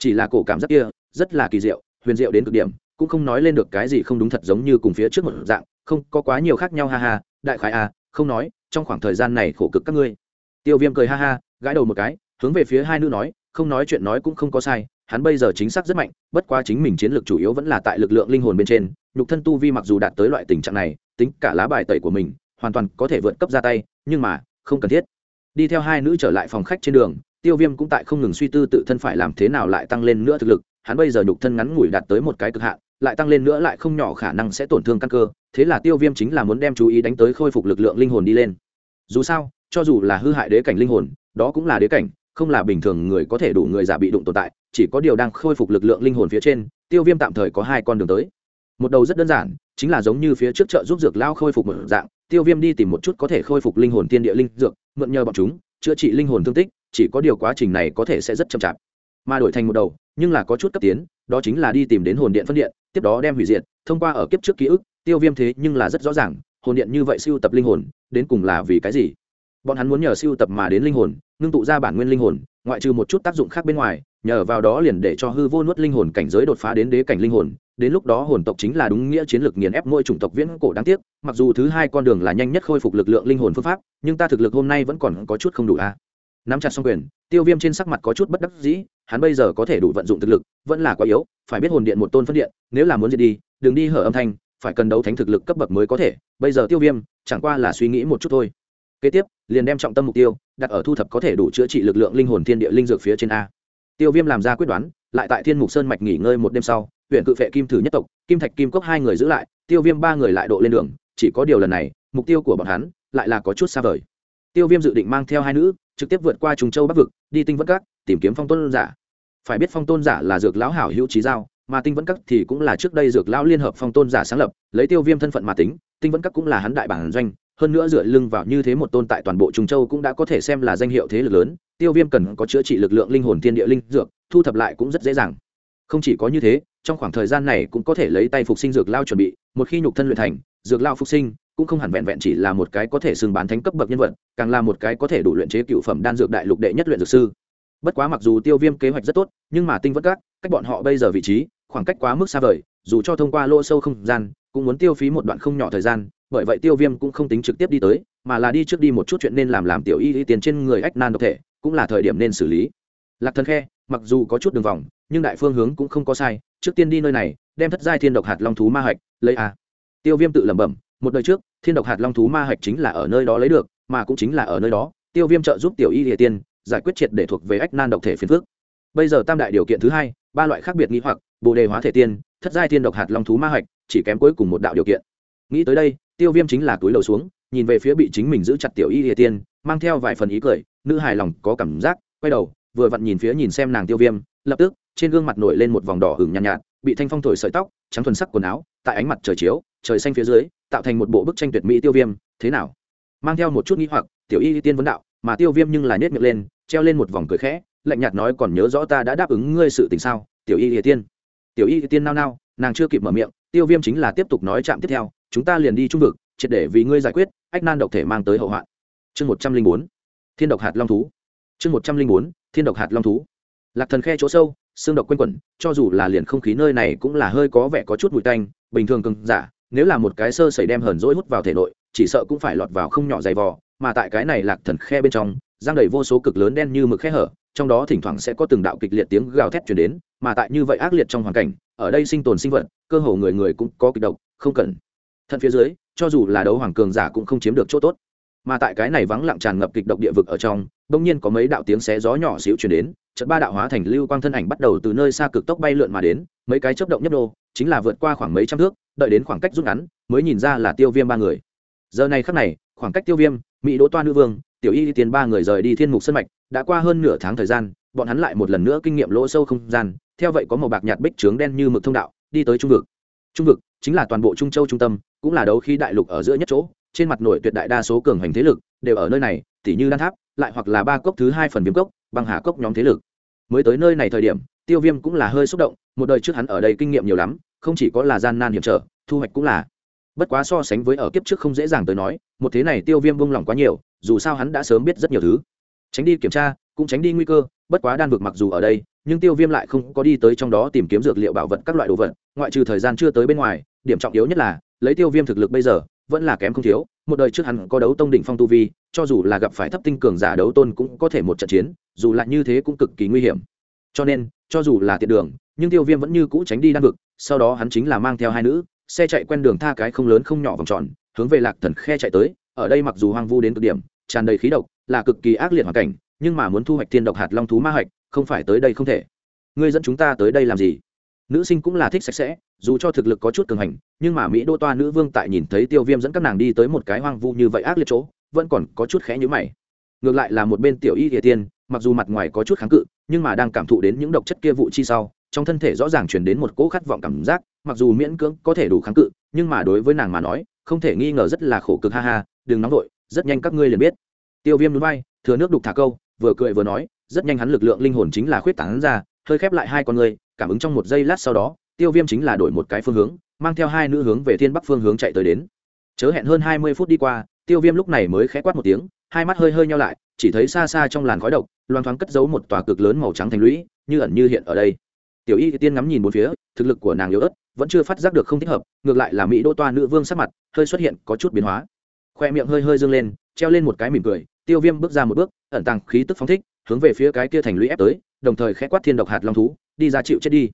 chỉ là cổ cảm giác kia, rất là kỳ diệu, huyền diệu đến cực điểm, cũng không nói lên được cái gì không đúng thật giống như cùng phía trước một dạng, không có quá nhiều khác nhau ha ha, đại khái à không nói, trong khoảng thời gian này khổ cực các ngươi. Tiêu viêm cười ha ha, gãi đầu một cái, hướng về phía hai nữ nói, không nói chuyện nói cũng không có sai, hắn bây giờ chính xác rất mạnh, bất quá chính mình chiến lược chủ yếu vẫn là tại lực lượng linh hồn bên trên, nhục thân tu vi mặc dù đạt tới loại tình trạng này, tính cả lá bài tẩy của mình, hoàn toàn có thể vượt cấp ra tay, nhưng mà, không cần thiết. Đi theo hai nữ trở lại phòng khách trên đường tiêu viêm cũng tại không ngừng suy tư tự thân phải làm thế nào lại tăng lên nữa thực lực, hắn bây giờ nhục thân ngắn ngủi đạt tới một cái cực hạn, lại tăng lên nữa lại không nhỏ khả năng sẽ tổn thương căn cơ, thế là tiêu viêm chính là muốn đem chú ý đánh tới khôi phục lực lượng linh hồn đi lên. Dù sao, cho dù là hư hại đế cảnh linh hồn, đó cũng là đế cảnh, không là bình thường người có thể đủ người giả bị đụng tồn tại, chỉ có điều đang khôi phục lực lượng linh hồn phía trên, tiêu viêm tạm thời có hai con đường tới. Một đầu rất đơn giản, chính là giống như phía trước chợ giúp dược lao khôi phục một dạng, tiêu viêm đi tìm một chút có thể khôi phục linh hồn tiên địa linh dược, mượn nhờ bọn chúng, chữa trị linh hồn thương tích chỉ có điều quá trình này có thể sẽ rất chậm chạp mà đổi thành một đầu, nhưng là có chút cấp tiến, đó chính là đi tìm đến hồn điện phân điện, tiếp đó đem hủy diệt, thông qua ở kiếp trước ký ức, tiêu viêm thế nhưng là rất rõ ràng, hồn điện như vậy siêu tập linh hồn, đến cùng là vì cái gì bọn hắn muốn nhờ siêu tập mà đến linh hồn, ngưng tụ ra bản nguyên linh hồn, ngoại trừ một chút tác dụng khác bên ngoài, nhờ vào đó liền để cho hư vô nuốt linh hồn cảnh giới đột phá đến đế cảnh linh hồn, đến lúc đó hồn tộc chính là đúng nghĩa chiến lược nghiền ép mỗi chủng tộc viễn cổ đáng tiếc, mặc dù thứ hai con đường là nhanh nhất khôi phục lực lượng linh hồn phương pháp, nhưng ta thực lực hôm nay vẫn còn có chút không đủ a à nắm chặt xong quyền, tiêu viêm trên sắc mặt có chút bất đắc dĩ, hắn bây giờ có thể đủ vận dụng thực lực, vẫn là quá yếu, phải biết hồn điện một tôn phân điện, nếu là muốn diệt đi, đừng đi hở âm thanh, phải cần đấu thánh thực lực cấp bậc mới có thể, bây giờ tiêu viêm, chẳng qua là suy nghĩ một chút thôi. Kế tiếp, liền đem trọng tâm mục tiêu, đặt ở thu thập có thể đủ chữa trị lực lượng linh hồn thiên địa linh dược phía trên a. Tiêu viêm làm ra quyết đoán, lại tại thiên mục sơn mạch nghỉ ngơi một đêm sau, huyện cự phệ kim thử nhất tộc, kim thạch kim cốc hai người giữ lại, tiêu viêm ba người lại độ lên đường, chỉ có điều lần này, mục tiêu của bọn hắn, lại là có chút xa vời tiêu viêm dự định mang theo hai nữ, trực tiếp vượt qua trùng châu bắc vực, đi tinh Vẫn các, tìm kiếm phong tôn giả. Phải biết phong tôn giả là dược lão hảo hữu trí giao, mà tinh vẫn các thì cũng là trước đây dược lão liên hợp phong tôn giả sáng lập, lấy tiêu viêm thân phận mà tính, tinh vẫn các cũng là hắn đại bản doanh, hơn nữa dựa lưng vào như thế một tôn tại toàn bộ trung châu cũng đã có thể xem là danh hiệu thế lực lớn, tiêu viêm cần có chữa trị lực lượng linh hồn thiên địa linh dược, thu thập lại cũng rất dễ dàng. Không chỉ có như thế, trong khoảng thời gian này cũng có thể lấy tay phục sinh dược lao chuẩn bị, một khi nhục thân luyện thành, dược lao phục sinh cũng không hẳn vẹn vẹn chỉ là một cái có thể xưng bán thánh cấp bậc nhân vật, càng là một cái có thể đủ luyện chế cựu phẩm đan dược đại lục đệ nhất luyện dược sư. Bất quá mặc dù tiêu viêm kế hoạch rất tốt, nhưng mà tinh vất các cách bọn họ bây giờ vị trí, khoảng cách quá mức xa vời, dù cho thông qua lỗ sâu không gian, cũng muốn tiêu phí một đoạn không nhỏ thời gian, bởi vậy tiêu viêm cũng không tính trực tiếp đi tới, mà là đi trước đi một chút chuyện nên làm làm tiểu y y tiền trên người ách nan độc thể, cũng là thời điểm nên xử lý. Lạc thần khe, mặc dù có chút đường vòng, nhưng đại phương hướng cũng không có sai, trước tiên đi nơi này, đem thất giai thiên độc hạt long thú ma hạch, lấy a. Tiêu viêm tự lẩm bẩm một đời trước thiên độc hạt long thú ma hạch chính là ở nơi đó lấy được mà cũng chính là ở nơi đó tiêu viêm trợ giúp tiểu y địa tiên giải quyết triệt để thuộc về ách nan độc thể phiền phước bây giờ tam đại điều kiện thứ hai ba loại khác biệt nghĩ hoặc bồ đề hóa thể tiên thất giai thiên độc hạt long thú ma hạch chỉ kém cuối cùng một đạo điều kiện. Nghĩ tới đây tiêu viêm chính là túi lầu xuống nhìn về phía bị chính mình giữ chặt tiểu y địa tiên mang theo vài phần ý cười nữ hài lòng có cảm giác quay đầu vừa vặn nhìn phía nhìn xem nàng tiêu viêm lập tức trên gương mặt nổi lên một vòng đỏ hừng nhàn nhạt, nhạt bị thanh phong thổi sợi tóc trắng thuần sắc quần áo tại ánh mặt trời chiếu trời xanh phía dưới tạo thành một bộ bức tranh tuyệt mỹ tiêu viêm, thế nào? Mang theo một chút nghĩ hoặc, tiểu y tiên vấn đạo, mà tiêu viêm nhưng là nết miệng lên, treo lên một vòng cười khẽ, lạnh nhạt nói còn nhớ rõ ta đã đáp ứng ngươi sự tình sao, tiểu y tiên. Tiểu y tiên nao nao, nàng chưa kịp mở miệng, tiêu viêm chính là tiếp tục nói chạm tiếp theo, chúng ta liền đi trung vực, triệt để vì ngươi giải quyết, ách nan độc thể mang tới hậu hoạn. Chương một trăm linh bốn, thiên độc hạt long thú. Chương một trăm linh bốn, thiên độc hạt long thú. Lạc thần khe chỗ sâu, xương độc quanh quẩn, cho dù là liền không khí nơi này cũng là hơi có vẻ có chút mùi tanh, bình thường cưng giả nếu là một cái sơ sẩy đem hờn rỗi hút vào thể nội, chỉ sợ cũng phải lọt vào không nhỏ dày vò, mà tại cái này lạc thần khe bên trong, giang đầy vô số cực lớn đen như mực khe hở, trong đó thỉnh thoảng sẽ có từng đạo kịch liệt tiếng gào thét chuyển đến, mà tại như vậy ác liệt trong hoàn cảnh, ở đây sinh tồn sinh vật, cơ hồ người người cũng có kịch độc, không cần. Thân phía dưới, cho dù là đấu hoàng cường giả cũng không chiếm được chỗ tốt. Mà tại cái này vắng lặng tràn ngập kịch độc địa vực ở trong, bỗng nhiên có mấy đạo tiếng xé gió nhỏ xíu chuyển đến trận ba đạo hóa thành lưu quang thân ảnh bắt đầu từ nơi xa cực tốc bay lượn mà đến, mấy cái chớp động nhấp đô chính là vượt qua khoảng mấy trăm thước đợi đến khoảng cách rút ngắn mới nhìn ra là tiêu viêm ba người. Giờ này khắc này, khoảng cách tiêu viêm, mỹ đỗ toa nữ vương, tiểu y tiến ba người rời đi thiên mục sân mạch, đã qua hơn nửa tháng thời gian, bọn hắn lại một lần nữa kinh nghiệm lỗ sâu không gian, theo vậy có màu bạc nhạt bích trướng đen như mực thông đạo, đi tới trung vực. Trung vực chính là toàn bộ trung châu trung tâm, cũng là đấu khi đại lục ở giữa nhất chỗ, trên mặt nổi tuyệt đại đa số cường hành thế lực đều ở nơi này, tỉ như đan tháp, lại hoặc là ba cốc thứ hai phần viêm cốc, băng hà cốc nhóm thế lực. Mới tới nơi này thời điểm, tiêu viêm cũng là hơi xúc động, một đời trước hắn ở đây kinh nghiệm nhiều lắm không chỉ có là gian nan hiểm trở, thu hoạch cũng là. Bất quá so sánh với ở kiếp trước không dễ dàng tới nói, một thế này tiêu viêm bông lòng quá nhiều, dù sao hắn đã sớm biết rất nhiều thứ. Tránh đi kiểm tra, cũng tránh đi nguy cơ, bất quá đan vực mặc dù ở đây, nhưng tiêu viêm lại không có đi tới trong đó tìm kiếm dược liệu bảo vật các loại đồ vật, ngoại trừ thời gian chưa tới bên ngoài, điểm trọng yếu nhất là, lấy tiêu viêm thực lực bây giờ, vẫn là kém không thiếu, một đời trước hắn có đấu tông đỉnh phong tu vi, cho dù là gặp phải thấp tinh cường giả đấu tôn cũng có thể một trận chiến, dù lại như thế cũng cực kỳ nguy hiểm. Cho nên, cho dù là tiện đường, nhưng tiêu viêm vẫn như cũ tránh đi đan vực sau đó hắn chính là mang theo hai nữ, xe chạy quen đường tha cái không lớn không nhỏ vòng tròn, hướng về lạc thần khe chạy tới, ở đây mặc dù hoang vu đến cực điểm, tràn đầy khí độc, là cực kỳ ác liệt hoàn cảnh, nhưng mà muốn thu hoạch thiên độc hạt long thú ma hạch không phải tới đây không thể. Ngươi dẫn chúng ta tới đây làm gì? Nữ sinh cũng là thích sạch sẽ, dù cho thực lực có chút cường hành, nhưng mà mỹ đô toa nữ vương tại nhìn thấy tiêu viêm dẫn các nàng đi tới một cái hoang vu như vậy ác liệt chỗ, vẫn còn có chút khẽ nhữ mày. Ngược lại là một bên tiểu y địa tiên, mặc dù mặt ngoài có chút kháng cự, nhưng mà đang cảm thụ đến những độc chất kia vụ chi sau trong thân thể rõ ràng chuyển đến một cỗ khát vọng cảm giác, mặc dù miễn cưỡng có thể đủ kháng cự, nhưng mà đối với nàng mà nói, không thể nghi ngờ rất là khổ cực, ha ha, đừng nóng vội, rất nhanh các ngươi liền biết. Tiêu viêm núi bay thừa nước đục thả câu, vừa cười vừa nói, rất nhanh hắn lực lượng linh hồn chính là khuyết tảng ra, hơi khép lại hai con người, cảm ứng trong một giây lát sau đó, tiêu viêm chính là đổi một cái phương hướng, mang theo hai nữ hướng về thiên bắc phương hướng chạy tới đến. Chớ hẹn hơn hai mươi phút đi qua, tiêu viêm lúc này mới khẽ quát một tiếng, hai mắt hơi hơi nhau lại, chỉ thấy xa xa trong làn khói độc loan thoáng cất giấu một tòa cực lớn màu trắng thành lũy, như ẩn như hiện ở đây tiểu y tiên ngắm nhìn bốn phía, thực lực của nàng yếu ớt, vẫn chưa phát giác được không thích hợp, ngược lại là mỹ đô toa nữ vương sắc mặt, hơi xuất hiện có chút biến hóa. Khoe miệng hơi hơi dâng lên, treo lên một cái mỉm cười, tiêu viêm bước ra một bước, ẩn tàng khí tức phóng thích, hướng về phía cái kia thành lũy ép tới, đồng thời khẽ quát thiên độc hạt long thú, đi ra chịu chết đi.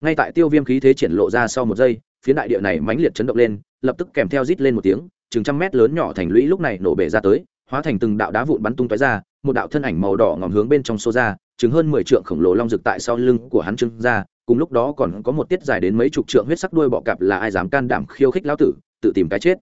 Ngay tại tiêu viêm khí thế triển lộ ra sau một giây, phía đại địa này mãnh liệt chấn động lên, lập tức kèm theo rít lên một tiếng, chừng trăm mét lớn nhỏ thành lũy lúc này nổ bể ra tới hóa thành từng đạo đá vụn bắn tung tóe ra, một đạo thân ảnh màu đỏ ngòm hướng bên trong xô ra, chừng hơn mười trượng khổng lồ long rực tại sau lưng của hắn trưng ra, cùng lúc đó còn có một tiết dài đến mấy chục trượng huyết sắc đuôi bọ cạp là ai dám can đảm khiêu khích lão tử, tự tìm cái chết.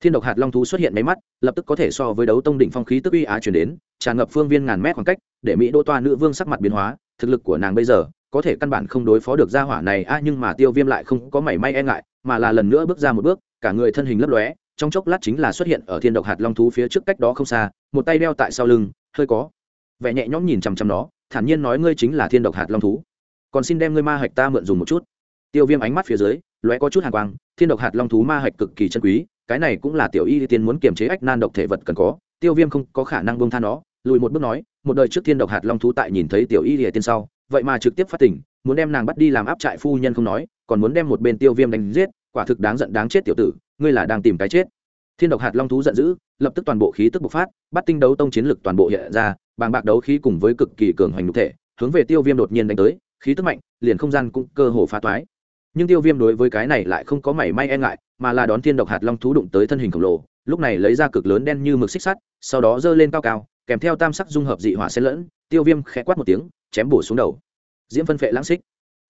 Thiên độc hạt long thú xuất hiện máy mắt, lập tức có thể so với đấu tông đỉnh phong khí tức uy á chuyển đến, tràn ngập phương viên ngàn mét khoảng cách, để mỹ đô toa nữ vương sắc mặt biến hóa, thực lực của nàng bây giờ, có thể căn bản không đối phó được gia hỏa này, a, nhưng mà tiêu viêm lại không có mảy may e ngại, mà là lần nữa bước ra một bước, cả người thân hình lấp lóe trong chốc lát chính là xuất hiện ở thiên độc hạt long thú phía trước cách đó không xa, một tay đeo tại sau lưng, hơi có vẻ nhẹ nhõm nhìn chằm chằm nó, thản nhiên nói ngươi chính là thiên độc hạt long thú. Còn xin đem ngươi ma hạch ta mượn dùng một chút. Tiêu viêm ánh mắt phía dưới, lóe có chút hàng quang, thiên độc hạt long thú ma hạch cực kỳ chân quý, cái này cũng là tiểu y tiên muốn kiềm chế ách nan độc thể vật cần có, tiêu viêm không có khả năng bông tha nó, lùi một bước nói, một đời trước thiên độc hạt long thú tại nhìn thấy tiểu y tiên sau, vậy mà trực tiếp phát tỉnh muốn đem nàng bắt đi làm áp trại phu nhân không nói, còn muốn đem một bên tiêu viêm đánh giết quả thực đáng giận đáng chết tiểu tử, ngươi là đang tìm cái chết. Thiên độc hạt long thú giận dữ, lập tức toàn bộ khí tức bộc phát, bắt tinh đấu tông chiến lực toàn bộ hiện ra, bàng bạc đấu khí cùng với cực kỳ cường hoành nhục thể, hướng về tiêu viêm đột nhiên đánh tới, khí tức mạnh, liền không gian cũng cơ hồ phá toái. Nhưng tiêu viêm đối với cái này lại không có mảy may e ngại, mà là đón thiên độc hạt long thú đụng tới thân hình khổng lồ, lúc này lấy ra cực lớn đen như mực xích sắt, sau đó giơ lên cao cao, kèm theo tam sắc dung hợp dị hỏa xen lẫn, tiêu viêm khẽ quát một tiếng, chém bổ xuống đầu. Diễm phân phệ lãng xích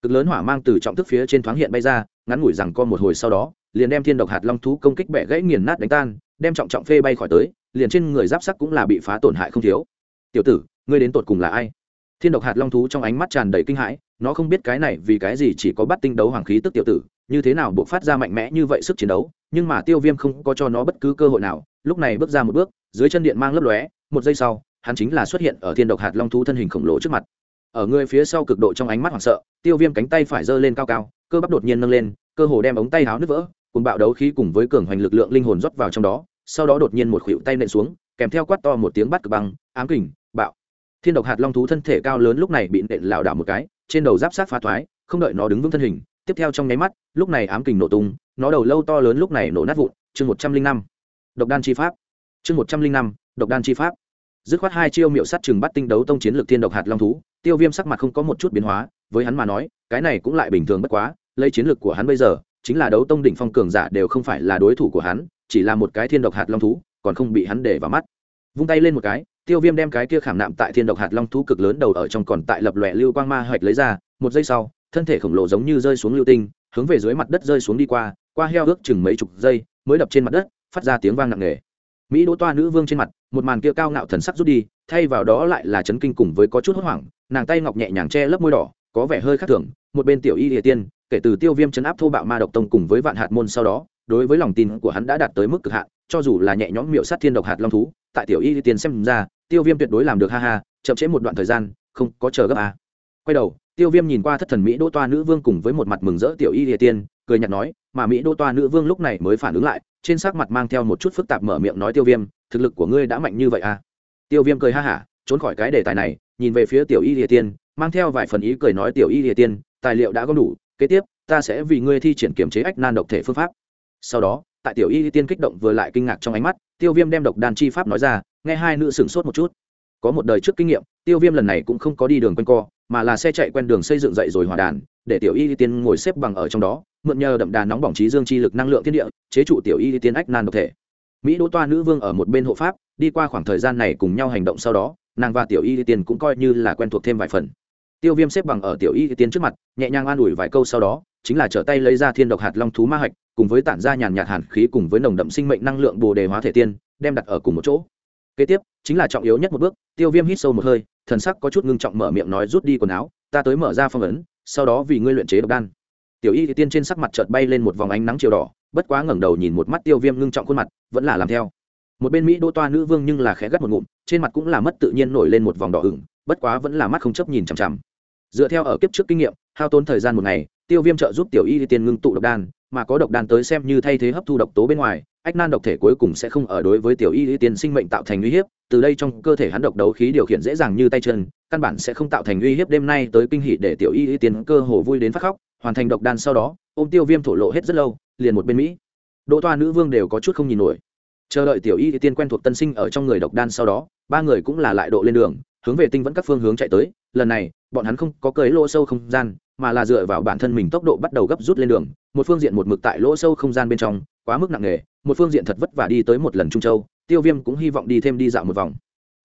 cực lớn hỏa mang từ trọng thức phía trên thoáng hiện bay ra, ngắn ngủi rằng co một hồi sau đó, liền đem thiên độc hạt long thú công kích bẻ gãy nghiền nát đánh tan, đem trọng trọng phê bay khỏi tới, liền trên người giáp sắc cũng là bị phá tổn hại không thiếu. Tiểu tử, ngươi đến tột cùng là ai? Thiên độc hạt long thú trong ánh mắt tràn đầy kinh hãi, nó không biết cái này vì cái gì chỉ có bắt tinh đấu hoàng khí tức tiểu tử, như thế nào buộc phát ra mạnh mẽ như vậy sức chiến đấu, nhưng mà tiêu viêm không có cho nó bất cứ cơ hội nào, lúc này bước ra một bước, dưới chân điện mang lấp lóe, một giây sau, hắn chính là xuất hiện ở thiên độc hạt long thú thân hình khổng lồ trước mặt ở người phía sau cực độ trong ánh mắt hoảng sợ, tiêu viêm cánh tay phải giơ lên cao cao, cơ bắp đột nhiên nâng lên, cơ hồ đem ống tay háo nứt vỡ, cùng bạo đấu khí cùng với cường hoành lực lượng linh hồn rót vào trong đó, sau đó đột nhiên một khuỷu tay nện xuống, kèm theo quát to một tiếng bắt cực băng, ám kình, bạo. Thiên độc hạt long thú thân thể cao lớn lúc này bị nện lảo đảo một cái, trên đầu giáp sát phá thoái, không đợi nó đứng vững thân hình, tiếp theo trong nháy mắt, lúc này ám kình nổ tung, nó đầu lâu to lớn lúc này nổ nát vụn, chương một trăm linh năm. Độc đan chi pháp. Chương một trăm linh năm, độc đan chi pháp dứt khoát hai chiêu miệu sát chừng bắt tinh đấu tông chiến lược thiên độc hạt long thú, tiêu viêm sắc mặt không có một chút biến hóa, với hắn mà nói, cái này cũng lại bình thường bất quá, lấy chiến lược của hắn bây giờ, chính là đấu tông đỉnh phong cường giả đều không phải là đối thủ của hắn, chỉ là một cái thiên độc hạt long thú, còn không bị hắn để vào mắt. Vung tay lên một cái, tiêu viêm đem cái kia khảm nạm tại thiên độc hạt long thú cực lớn đầu ở trong còn tại lập lòe lưu quang ma hoạch lấy ra, một giây sau, thân thể khổng lồ giống như rơi xuống lưu tinh, hướng về dưới mặt đất rơi xuống đi qua qua heo ước chừng mấy chục giây, mới đập trên mặt đất, phát ra tiếng vang nặng nề. Mỹ đỗ toa nữ vương trên mặt một màn kia cao ngạo thần sắc rút đi, thay vào đó lại là chấn kinh cùng với có chút hốt hoảng, nàng tay ngọc nhẹ nhàng che lấp môi đỏ, có vẻ hơi khác thường, một bên tiểu y địa tiên, kể từ tiêu viêm chấn áp thô bạo ma độc tông cùng với vạn hạt môn sau đó, đối với lòng tin của hắn đã đạt tới mức cực hạn, cho dù là nhẹ nhõm miệu sát thiên độc hạt long thú, tại tiểu y địa tiên xem ra, tiêu viêm tuyệt đối làm được ha ha, chậm chế một đoạn thời gian, không có chờ gấp à. quay đầu, tiêu viêm nhìn qua thất thần mỹ đỗ toa nữ vương cùng với một mặt mừng rỡ tiểu y địa tiên, cười nhạt nói, mà mỹ đỗ toa nữ vương lúc này mới phản ứng lại, trên sắc mặt mang theo một chút phức tạp mở miệng nói tiêu viêm thực lực của ngươi đã mạnh như vậy à? Tiêu viêm cười ha hả, trốn khỏi cái đề tài này, nhìn về phía tiểu y địa tiên, mang theo vài phần ý cười nói, tiểu y địa tiên, tài liệu đã có đủ, kế tiếp, ta sẽ vì ngươi thi triển kiểm chế ách nan độc thể phương pháp. Sau đó, tại tiểu y tiên kích động vừa lại kinh ngạc trong ánh mắt, tiêu viêm đem độc đan chi pháp nói ra, nghe hai nữ sửng sốt một chút. Có một đời trước kinh nghiệm, tiêu viêm lần này cũng không có đi đường quanh co, mà là xe chạy quen đường xây dựng dậy rồi hòa đàn, để tiểu y tiên ngồi xếp bằng ở trong đó, mượn nhờ đậm đà nóng bỏng trí dương chi lực năng lượng thiên địa, chế trụ tiểu y tiên ách nan độc thể mỹ đỗ toa nữ vương ở một bên hộ pháp, đi qua khoảng thời gian này cùng nhau hành động sau đó, nàng và tiểu y tiên cũng coi như là quen thuộc thêm vài phần. Tiêu viêm xếp bằng ở tiểu y tiên trước mặt, nhẹ nhàng an ủi vài câu sau đó, chính là trở tay lấy ra thiên độc hạt long thú ma hạch, cùng với tản ra nhàn nhạt hàn khí cùng với nồng đậm sinh mệnh năng lượng bồ đề hóa thể tiên, đem đặt ở cùng một chỗ. Kế tiếp, chính là trọng yếu nhất một bước, tiêu viêm hít sâu một hơi, thần sắc có chút ngưng trọng mở miệng nói rút đi quần áo, ta tới mở ra phong ấn, sau đó vì ngươi luyện chế độc đan. Tiểu y tiên trên sắc mặt chợt bay lên một vòng ánh nắng chiều đỏ bất quá ngẩng đầu nhìn một mắt tiêu viêm ngưng trọng khuôn mặt, vẫn là làm theo. Một bên mỹ đỗ toa nữ vương nhưng là khẽ gắt một ngụm, trên mặt cũng là mất tự nhiên nổi lên một vòng đỏ ửng, bất quá vẫn là mắt không chấp nhìn chằm chằm. Dựa theo ở kiếp trước kinh nghiệm, hao tốn thời gian một ngày, tiêu viêm trợ giúp tiểu y tiên ngưng tụ độc đan, mà có độc đan tới xem như thay thế hấp thu độc tố bên ngoài, ách nan độc thể cuối cùng sẽ không ở đối với tiểu y tiên sinh mệnh tạo thành uy hiếp, từ đây trong cơ thể hắn độc đấu khí điều khiển dễ dàng như tay chân, căn bản sẽ không tạo thành uy hiếp đêm nay tới kinh hỷ để tiểu y tiên cơ hồ vui đến phát khóc hoàn thành độc đan sau đó, ôm tiêu viêm thổ lộ hết rất lâu, liền một bên mỹ. Đỗ toa nữ vương đều có chút không nhìn nổi. Chờ đợi tiểu y tiên quen thuộc tân sinh ở trong người độc đan sau đó, ba người cũng là lại độ lên đường, hướng về tinh vẫn các phương hướng chạy tới. Lần này, bọn hắn không có cưới lỗ sâu không gian, mà là dựa vào bản thân mình tốc độ bắt đầu gấp rút lên đường. Một phương diện một mực tại lỗ sâu không gian bên trong, quá mức nặng nề, một phương diện thật vất vả đi tới một lần trung châu, tiêu viêm cũng hy vọng đi thêm đi dạo một vòng.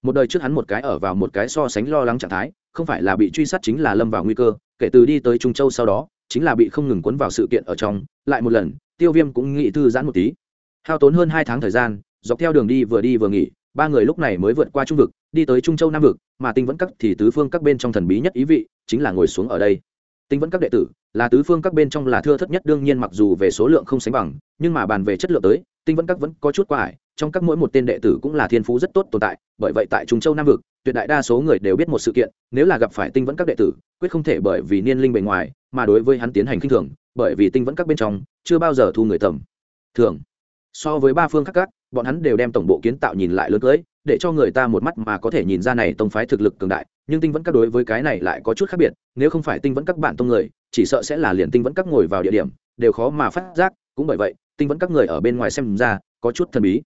Một đời trước hắn một cái ở vào một cái so sánh lo lắng trạng thái, không phải là bị truy sát chính là lâm vào nguy cơ, kể từ đi tới trung châu sau đó chính là bị không ngừng cuốn vào sự kiện ở trong, lại một lần, tiêu viêm cũng nghĩ thư giãn một tí. Hao tốn hơn hai tháng thời gian, dọc theo đường đi vừa đi vừa nghỉ, ba người lúc này mới vượt qua trung vực, đi tới trung châu nam vực, mà tinh vẫn các thì tứ phương các bên trong thần bí nhất ý vị, chính là ngồi xuống ở đây. Tinh vẫn các đệ tử, là tứ phương các bên trong là thưa thất nhất, đương nhiên mặc dù về số lượng không sánh bằng, nhưng mà bàn về chất lượng tới, tinh vẫn các vẫn có chút quá ải, trong các mỗi một tên đệ tử cũng là thiên phú rất tốt tồn tại, bởi vậy tại trung châu nam vực tuyệt đại đa số người đều biết một sự kiện, nếu là gặp phải tinh vẫn các đệ tử, quyết không thể bởi vì niên linh bề ngoài mà đối với hắn tiến hành khinh thường, bởi vì tinh vẫn các bên trong chưa bao giờ thu người tầm thường. So với ba phương các các, bọn hắn đều đem tổng bộ kiến tạo nhìn lại lớn cưới, để cho người ta một mắt mà có thể nhìn ra này tông phái thực lực cường đại, nhưng tinh vẫn các đối với cái này lại có chút khác biệt, nếu không phải tinh vẫn các bạn tông người, chỉ sợ sẽ là liền tinh vẫn các ngồi vào địa điểm, đều khó mà phát giác, cũng bởi vậy, tinh vẫn các người ở bên ngoài xem ra có chút thần bí.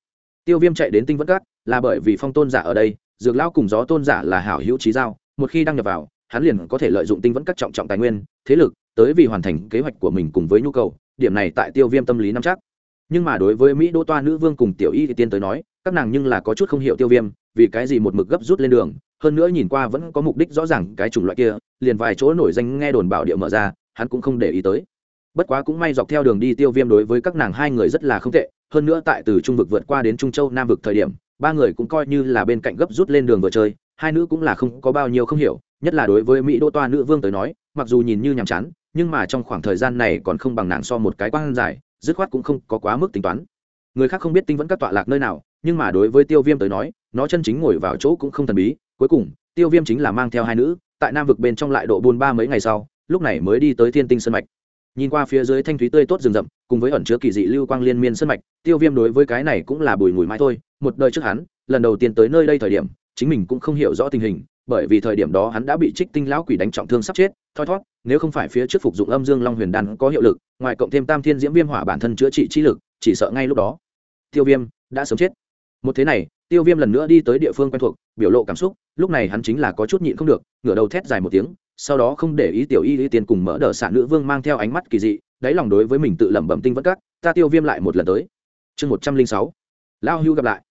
Tiêu viêm chạy đến tinh vẫn các, là bởi vì phong tôn giả ở đây dược lão cùng gió tôn giả là hảo hữu trí giao, một khi đăng nhập vào, hắn liền có thể lợi dụng tinh vẫn các trọng trọng tài nguyên, thế lực, tới vì hoàn thành kế hoạch của mình cùng với nhu cầu, điểm này tại tiêu viêm tâm lý nắm chắc. Nhưng mà đối với mỹ đỗ toa nữ vương cùng tiểu y thì tiên tới nói, các nàng nhưng là có chút không hiểu tiêu viêm, vì cái gì một mực gấp rút lên đường, hơn nữa nhìn qua vẫn có mục đích rõ ràng cái chủng loại kia, liền vài chỗ nổi danh nghe đồn bảo địa mở ra, hắn cũng không để ý tới. Bất quá cũng may dọc theo đường đi tiêu viêm đối với các nàng hai người rất là không tệ, hơn nữa tại từ trung vực vượt qua đến trung châu nam vực thời điểm ba người cũng coi như là bên cạnh gấp rút lên đường vừa chơi, hai nữ cũng là không có bao nhiêu không hiểu, nhất là đối với mỹ đô toa nữ vương tới nói, mặc dù nhìn như nhàm chán, nhưng mà trong khoảng thời gian này còn không bằng nàng so một cái quan dài, dứt khoát cũng không có quá mức tính toán. Người khác không biết tinh vẫn các tọa lạc nơi nào, nhưng mà đối với tiêu viêm tới nói, nó chân chính ngồi vào chỗ cũng không thần bí, cuối cùng, tiêu viêm chính là mang theo hai nữ, tại nam vực bên trong lại độ buôn ba mấy ngày sau, lúc này mới đi tới thiên tinh sân mạch. Nhìn qua phía dưới thanh thúy tươi tốt rừng rậm, cùng với ẩn chứa kỳ dị lưu quang liên miên sân mạch, tiêu viêm đối với cái này cũng là bùi ngùi mãi thôi một đời trước hắn, lần đầu tiên tới nơi đây thời điểm, chính mình cũng không hiểu rõ tình hình, bởi vì thời điểm đó hắn đã bị trích tinh lão quỷ đánh trọng thương sắp chết, thoi thót, nếu không phải phía trước phục dụng âm dương long huyền đan có hiệu lực, ngoài cộng thêm tam thiên diễm viêm hỏa bản thân chữa trị chi lực, chỉ sợ ngay lúc đó, tiêu viêm đã sớm chết. Một thế này, tiêu viêm lần nữa đi tới địa phương quen thuộc, biểu lộ cảm xúc, lúc này hắn chính là có chút nhịn không được, ngửa đầu thét dài một tiếng, sau đó không để ý tiểu y y tiền cùng mỡ đờ xạ nữ vương mang theo ánh mắt kỳ dị, đáy lòng đối với mình tự lẩm bẩm tinh vẫn cắt, ta tiêu viêm lại một lần tới. Chương một trăm linh sáu. Lao hưu gặp lại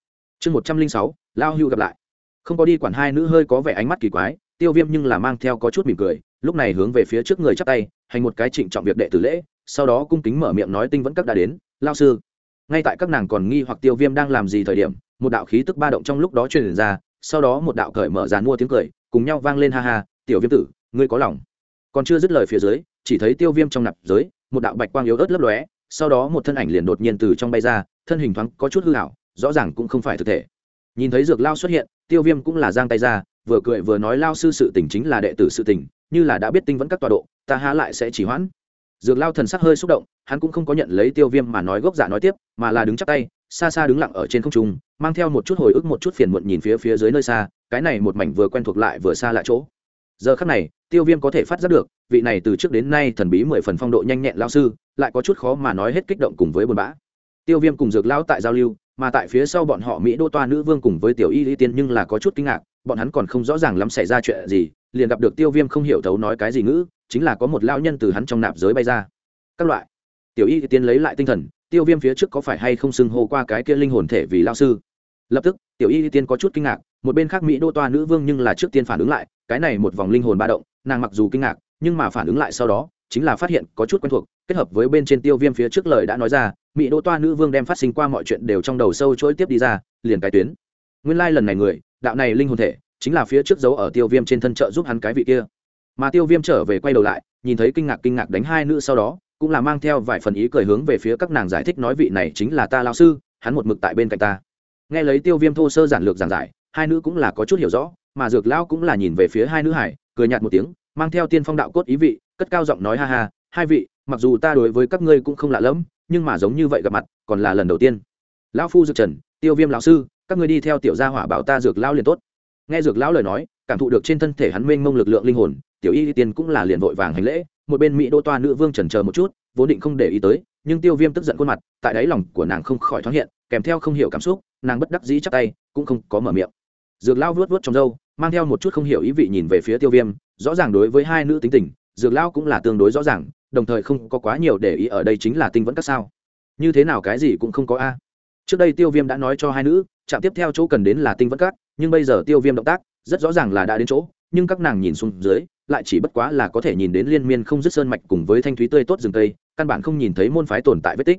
chương một trăm linh sáu, lao hưu gặp lại. Không có đi quản hai nữ hơi có vẻ ánh mắt kỳ quái, tiêu viêm nhưng là mang theo có chút mỉm cười, lúc này hướng về phía trước người chắp tay, hành một cái trịnh trọng việc đệ tử lễ, sau đó cung kính mở miệng nói tinh vẫn các đã đến, lao sư. Ngay tại các nàng còn nghi hoặc tiêu viêm đang làm gì thời điểm, một đạo khí tức ba động trong lúc đó truyền ra, sau đó một đạo cởi mở dàn mua tiếng cười, cùng nhau vang lên ha ha, tiểu viêm tử, ngươi có lòng. Còn chưa dứt lời phía dưới, chỉ thấy tiêu viêm trong nạp giới, một đạo bạch quang yếu ớt lấp lóe, sau đó một thân ảnh liền đột nhiên từ trong bay ra, thân hình thoáng có chút hư hảo rõ ràng cũng không phải thực thể. Nhìn thấy dược lao xuất hiện, tiêu viêm cũng là giang tay ra, vừa cười vừa nói lao sư sự tình chính là đệ tử sự tình, như là đã biết tinh vẫn các tọa độ, ta há lại sẽ chỉ hoãn. Dược lao thần sắc hơi xúc động, hắn cũng không có nhận lấy tiêu viêm mà nói gốc giả nói tiếp, mà là đứng chắc tay, xa xa đứng lặng ở trên không trung, mang theo một chút hồi ức một chút phiền muộn nhìn phía phía dưới nơi xa, cái này một mảnh vừa quen thuộc lại vừa xa lại chỗ. Giờ khắc này, tiêu viêm có thể phát giác được, vị này từ trước đến nay thần bí mười phần phong độ nhanh nhẹn lao sư, lại có chút khó mà nói hết kích động cùng với buồn bã. Tiêu viêm cùng dược lão tại giao lưu mà tại phía sau bọn họ mỹ đô toa nữ vương cùng với tiểu y lý tiên nhưng là có chút kinh ngạc, bọn hắn còn không rõ ràng lắm xảy ra chuyện gì, liền gặp được tiêu viêm không hiểu thấu nói cái gì ngữ, chính là có một lao nhân từ hắn trong nạp giới bay ra. Các loại. Tiểu y tiên lấy lại tinh thần, tiêu viêm phía trước có phải hay không xưng hô qua cái kia linh hồn thể vì lao sư? Lập tức, tiểu y tiên có chút kinh ngạc, một bên khác mỹ đô toa nữ vương nhưng là trước tiên phản ứng lại, cái này một vòng linh hồn ba động, nàng mặc dù kinh ngạc, nhưng mà phản ứng lại sau đó chính là phát hiện có chút quen thuộc, kết hợp với bên trên tiêu viêm phía trước lời đã nói ra, mỹ đô toa nữ vương đem phát sinh qua mọi chuyện đều trong đầu sâu chối tiếp đi ra, liền cái tuyến. Nguyên lai、like、lần này người, đạo này linh hồn thể, chính là phía trước dấu ở tiêu viêm trên thân trợ giúp hắn cái vị kia. Mà tiêu viêm trở về quay đầu lại, nhìn thấy kinh ngạc kinh ngạc đánh hai nữ sau đó, cũng là mang theo vài phần ý cười hướng về phía các nàng giải thích nói vị này chính là ta lao sư, hắn một mực tại bên cạnh ta. Nghe lấy tiêu viêm thô sơ giản lược giảng giải, hai nữ cũng là có chút hiểu rõ, mà dược lão cũng là nhìn về phía hai nữ hải, cười nhạt một tiếng mang theo tiên phong đạo cốt ý vị, cất cao giọng nói ha ha, hai vị, mặc dù ta đối với các ngươi cũng không lạ lẫm, nhưng mà giống như vậy gặp mặt, còn là lần đầu tiên. Lão phu dược trần, tiêu viêm lão sư, các ngươi đi theo tiểu gia hỏa bảo ta dược lão liền tốt. Nghe dược lão lời nói, cảm thụ được trên thân thể hắn mênh mông lực lượng linh hồn, tiểu y tiên cũng là liền vội vàng hành lễ, một bên mỹ đô toa nữ vương trần chờ một chút, vốn định không để ý tới, nhưng tiêu viêm tức giận khuôn mặt, tại đáy lòng của nàng không khỏi thoáng hiện, kèm theo không hiểu cảm xúc, nàng bất đắc dĩ chắc tay, cũng không có mở miệng. Dược lao vuốt vuốt trong râu mang theo một chút không hiểu ý vị nhìn về phía tiêu viêm, rõ ràng đối với hai nữ tính tình, dược lao cũng là tương đối rõ ràng, đồng thời không có quá nhiều để ý ở đây chính là tinh vẫn các sao. Như thế nào cái gì cũng không có a. Trước đây tiêu viêm đã nói cho hai nữ, trạm tiếp theo chỗ cần đến là tinh vẫn các, nhưng bây giờ tiêu viêm động tác rất rõ ràng là đã đến chỗ, nhưng các nàng nhìn xuống dưới, lại chỉ bất quá là có thể nhìn đến liên miên không dứt sơn mạch cùng với thanh thúy tươi tốt rừng tây căn bản không nhìn thấy môn phái tồn tại vết tích.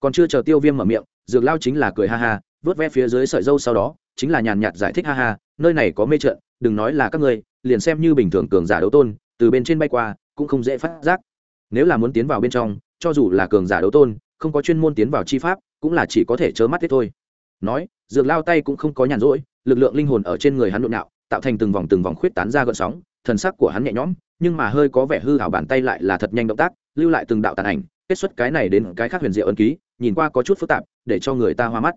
Còn chưa chờ tiêu viêm mở miệng, dược lao chính là cười ha ha, vớt ve phía dưới sợi dâu sau đó, chính là nhàn nhạt giải thích ha ha nơi này có mê trận, đừng nói là các ngươi, liền xem như bình thường cường giả đấu tôn, từ bên trên bay qua, cũng không dễ phát giác. Nếu là muốn tiến vào bên trong, cho dù là cường giả đấu tôn, không có chuyên môn tiến vào chi pháp, cũng là chỉ có thể chớ mắt thế thôi. Nói, dược lao tay cũng không có nhàn rỗi, lực lượng linh hồn ở trên người hắn nội nạo, tạo thành từng vòng từng vòng khuyết tán ra gợn sóng, thần sắc của hắn nhẹ nhõm, nhưng mà hơi có vẻ hư hảo bàn tay lại là thật nhanh động tác, lưu lại từng đạo tàn ảnh, kết xuất cái này đến cái khác huyền diệu ân ký, nhìn qua có chút phức tạp, để cho người ta hoa mắt.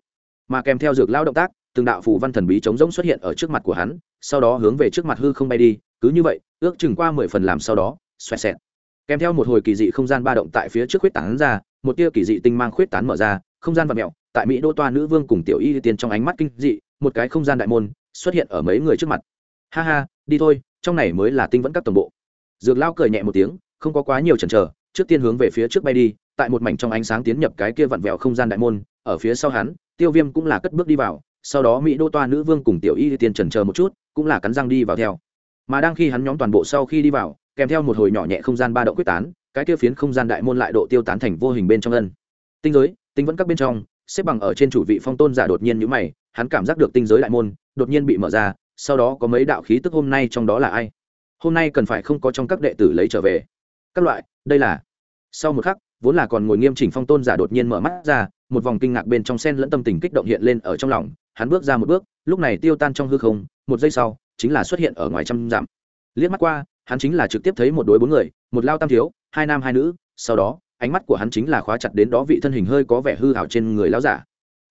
Mà kèm theo dược lao động tác từng đạo phù văn thần bí trống rỗng xuất hiện ở trước mặt của hắn, sau đó hướng về trước mặt hư không bay đi, cứ như vậy, ước chừng qua mười phần làm sau đó, xoẹt xẹt. Kèm theo một hồi kỳ dị không gian ba động tại phía trước khuyết tán ra, một tia kỳ dị tinh mang khuyết tán mở ra, không gian vặn mẹo tại mỹ đô toa nữ vương cùng tiểu y tiên trong ánh mắt kinh dị, một cái không gian đại môn xuất hiện ở mấy người trước mặt. Ha ha, đi thôi, trong này mới là tinh vẫn các tổng bộ. Dược lao cười nhẹ một tiếng, không có quá nhiều chần chờ, trước tiên hướng về phía trước bay đi, tại một mảnh trong ánh sáng tiến nhập cái kia vặn vẹo không gian đại môn, ở phía sau hắn, tiêu viêm cũng là cất bước đi vào sau đó mỹ đô toa nữ vương cùng tiểu y tiên trần chờ một chút, cũng là cắn răng đi vào theo. Mà đang khi hắn nhóm toàn bộ sau khi đi vào, kèm theo một hồi nhỏ nhẹ không gian ba độ quyết tán, cái kia phiến không gian đại môn lại độ tiêu tán thành vô hình bên trong ân. Tinh giới, tinh vẫn các bên trong, xếp bằng ở trên chủ vị phong tôn giả đột nhiên nhữ mày, hắn cảm giác được tinh giới đại môn đột nhiên bị mở ra, sau đó có mấy đạo khí tức hôm nay trong đó là ai? Hôm nay cần phải không có trong các đệ tử lấy trở về. Các loại, đây là. Sau một khắc, vốn là còn ngồi nghiêm chỉnh phong tôn giả đột nhiên mở mắt ra, một vòng kinh ngạc bên trong sen lẫn tâm tình kích động hiện lên ở trong lòng hắn bước ra một bước, lúc này tiêu tan trong hư không, một giây sau, chính là xuất hiện ở ngoài trăm dặm. Liếc mắt qua, hắn chính là trực tiếp thấy một đối bốn người, một lao tam thiếu, hai nam hai nữ, sau đó, ánh mắt của hắn chính là khóa chặt đến đó vị thân hình hơi có vẻ hư hảo trên người lão giả.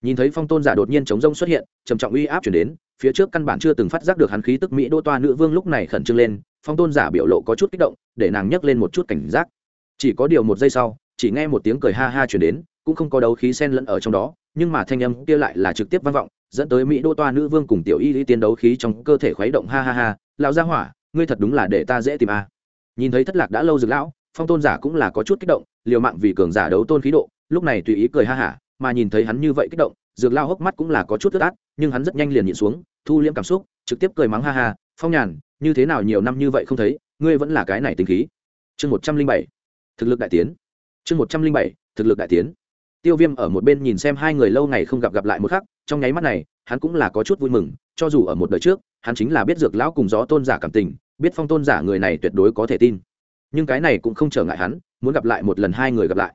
Nhìn thấy phong tôn giả đột nhiên chống rông xuất hiện, trầm trọng uy áp chuyển đến, phía trước căn bản chưa từng phát giác được hắn khí tức mỹ đô toa nữ vương lúc này khẩn trương lên, phong tôn giả biểu lộ có chút kích động, để nàng nhấc lên một chút cảnh giác. Chỉ có điều một giây sau, chỉ nghe một tiếng cười ha ha chuyển đến, cũng không có đấu khí sen lẫn ở trong đó, nhưng mà thanh âm kia lại là trực tiếp vang vọng dẫn tới mỹ đô toa nữ vương cùng tiểu y lý tiến đấu khí trong cơ thể khuấy động, ha ha ha, lão gia hỏa, ngươi thật đúng là để ta dễ tìm a. À. nhìn thấy thất lạc đã lâu dược lão, phong tôn giả cũng là có chút kích động, liều mạng vì cường giả đấu tôn khí độ, lúc này tùy ý cười ha hả, mà nhìn thấy hắn như vậy kích động dược lao hốc mắt cũng là có chút tức át, nhưng hắn rất nhanh liền nhịn xuống, thu liễm cảm xúc, trực tiếp cười mắng ha ha, phong nhàn, như thế nào nhiều năm như vậy không thấy, ngươi vẫn là cái này tính khí. Chương một trăm linh bảy, thực lực đại tiến. Chương một trăm linh bảy, thực lực đại tiến tiêu viêm ở một bên nhìn xem hai người lâu ngày không gặp gặp lại một khắc, trong nháy mắt này, hắn cũng là có chút vui mừng, cho dù ở một đời trước, hắn chính là biết dược lão cùng gió tôn giả cảm tình, biết phong tôn giả người này tuyệt đối có thể tin. Nhưng cái này cũng không trở ngại hắn, muốn gặp lại một lần hai người gặp lại.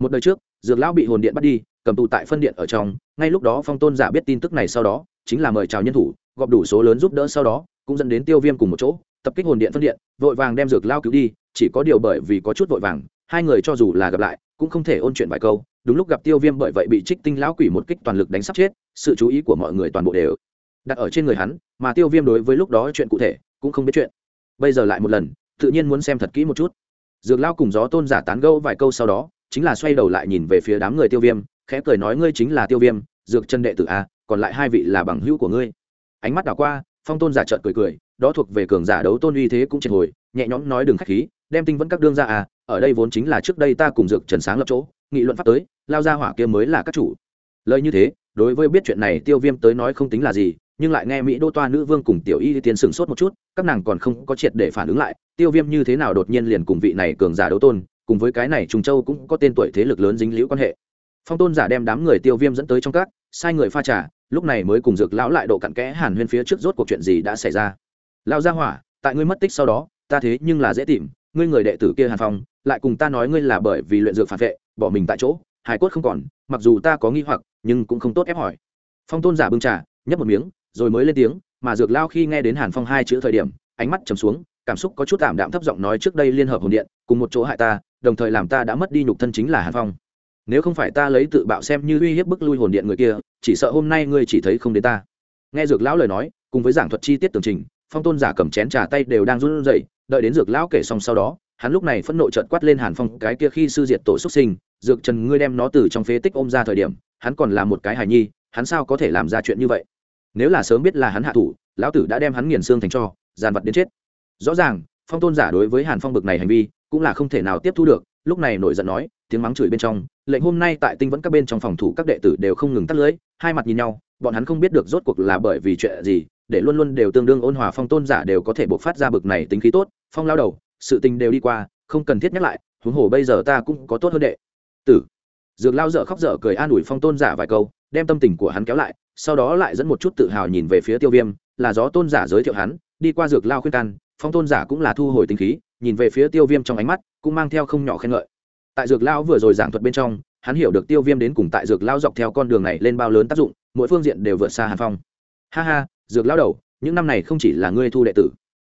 Một đời trước, dược lão bị hồn điện bắt đi, cầm tù tại phân điện ở trong, ngay lúc đó phong tôn giả biết tin tức này sau đó, chính là mời chào nhân thủ, gọp đủ số lớn giúp đỡ sau đó, cũng dẫn đến tiêu viêm cùng một chỗ, tập kích hồn điện phân điện, vội vàng đem dược lao cứu đi, chỉ có điều bởi vì có chút vội vàng, hai người cho dù là gặp lại, cũng không thể ôn chuyện vài câu đúng lúc gặp tiêu viêm bởi vậy bị trích tinh lão quỷ một kích toàn lực đánh sắp chết, sự chú ý của mọi người toàn bộ đều đặt ở trên người hắn, mà tiêu viêm đối với lúc đó chuyện cụ thể cũng không biết chuyện. Bây giờ lại một lần, tự nhiên muốn xem thật kỹ một chút. Dược lao cùng gió tôn giả tán gâu vài câu sau đó, chính là xoay đầu lại nhìn về phía đám người tiêu viêm, khẽ cười nói ngươi chính là tiêu viêm, dược chân đệ tử a, còn lại hai vị là bằng hữu của ngươi. Ánh mắt đảo qua, phong tôn giả trợn cười cười, đó thuộc về cường giả đấu tôn uy thế cũng triệt hồi, nhẹ nhõm nói đừng khách khí, đem tinh vẫn các đương ra à ở đây vốn chính là trước đây ta cùng dược trần sáng lập chỗ, nghị luận pháp tới lao ra hỏa kia mới là các chủ. Lời như thế, đối với biết chuyện này tiêu viêm tới nói không tính là gì, nhưng lại nghe mỹ đô toa nữ vương cùng tiểu y tiên sừng sốt một chút, các nàng còn không có triệt để phản ứng lại, tiêu viêm như thế nào đột nhiên liền cùng vị này cường giả đấu tôn, cùng với cái này trùng châu cũng có tên tuổi thế lực lớn dính liễu quan hệ. Phong tôn giả đem đám người tiêu viêm dẫn tới trong các, sai người pha trà, lúc này mới cùng dược lão lại độ cặn kẽ hàn huyên phía trước rốt cuộc chuyện gì đã xảy ra. Lão gia hỏa, tại ngươi mất tích sau đó, ta thế nhưng là dễ tìm, ngươi người đệ tử kia hàn phong, lại cùng ta nói ngươi là bởi vì luyện dược phản vệ, bỏ mình tại chỗ hải cốt không còn, mặc dù ta có nghi hoặc, nhưng cũng không tốt ép hỏi. Phong tôn giả bưng trà, nhấp một miếng, rồi mới lên tiếng, mà dược lao khi nghe đến hàn phong hai chữ thời điểm, ánh mắt trầm xuống, cảm xúc có chút tạm đạm thấp giọng nói trước đây liên hợp hồn điện, cùng một chỗ hại ta, đồng thời làm ta đã mất đi nhục thân chính là hàn phong. Nếu không phải ta lấy tự bạo xem như uy hiếp bức lui hồn điện người kia, chỉ sợ hôm nay ngươi chỉ thấy không đến ta. Nghe dược lão lời nói, cùng với giảng thuật chi tiết tường trình, phong tôn giả cầm chén trà tay đều đang run rẩy, đợi đến dược lão kể xong sau đó, hắn lúc này phẫn nộ trợn quát lên hàn phong, cái kia khi sư diệt tổ xuất sinh dược trần ngươi đem nó từ trong phế tích ôm ra thời điểm, hắn còn là một cái hài nhi, hắn sao có thể làm ra chuyện như vậy? Nếu là sớm biết là hắn hạ thủ, lão tử đã đem hắn nghiền xương thành cho giàn vật đến chết. Rõ ràng, phong tôn giả đối với hàn phong bực này hành vi, cũng là không thể nào tiếp thu được, lúc này nổi giận nói, tiếng mắng chửi bên trong, lệnh hôm nay tại tinh vẫn các bên trong phòng thủ các đệ tử đều không ngừng tắt lưới, hai mặt nhìn nhau, bọn hắn không biết được rốt cuộc là bởi vì chuyện gì, để luôn luôn đều tương đương ôn hòa phong tôn giả đều có thể buộc phát ra bực này tính khí tốt, phong lao đầu, sự tình đều đi qua, không cần thiết nhắc lại, huống hồ bây giờ ta cũng có tốt hơn đệ tử. Dược lao dở khóc dở cười an ủi phong tôn giả vài câu, đem tâm tình của hắn kéo lại, sau đó lại dẫn một chút tự hào nhìn về phía tiêu viêm, là gió tôn giả giới thiệu hắn, đi qua dược lao khuyên can, phong tôn giả cũng là thu hồi tính khí, nhìn về phía tiêu viêm trong ánh mắt, cũng mang theo không nhỏ khen ngợi. Tại dược lao vừa rồi giảng thuật bên trong, hắn hiểu được tiêu viêm đến cùng tại dược lao dọc theo con đường này lên bao lớn tác dụng, mỗi phương diện đều vượt xa hàn phong. Ha ha, dược lao đầu, những năm này không chỉ là ngươi thu đệ tử.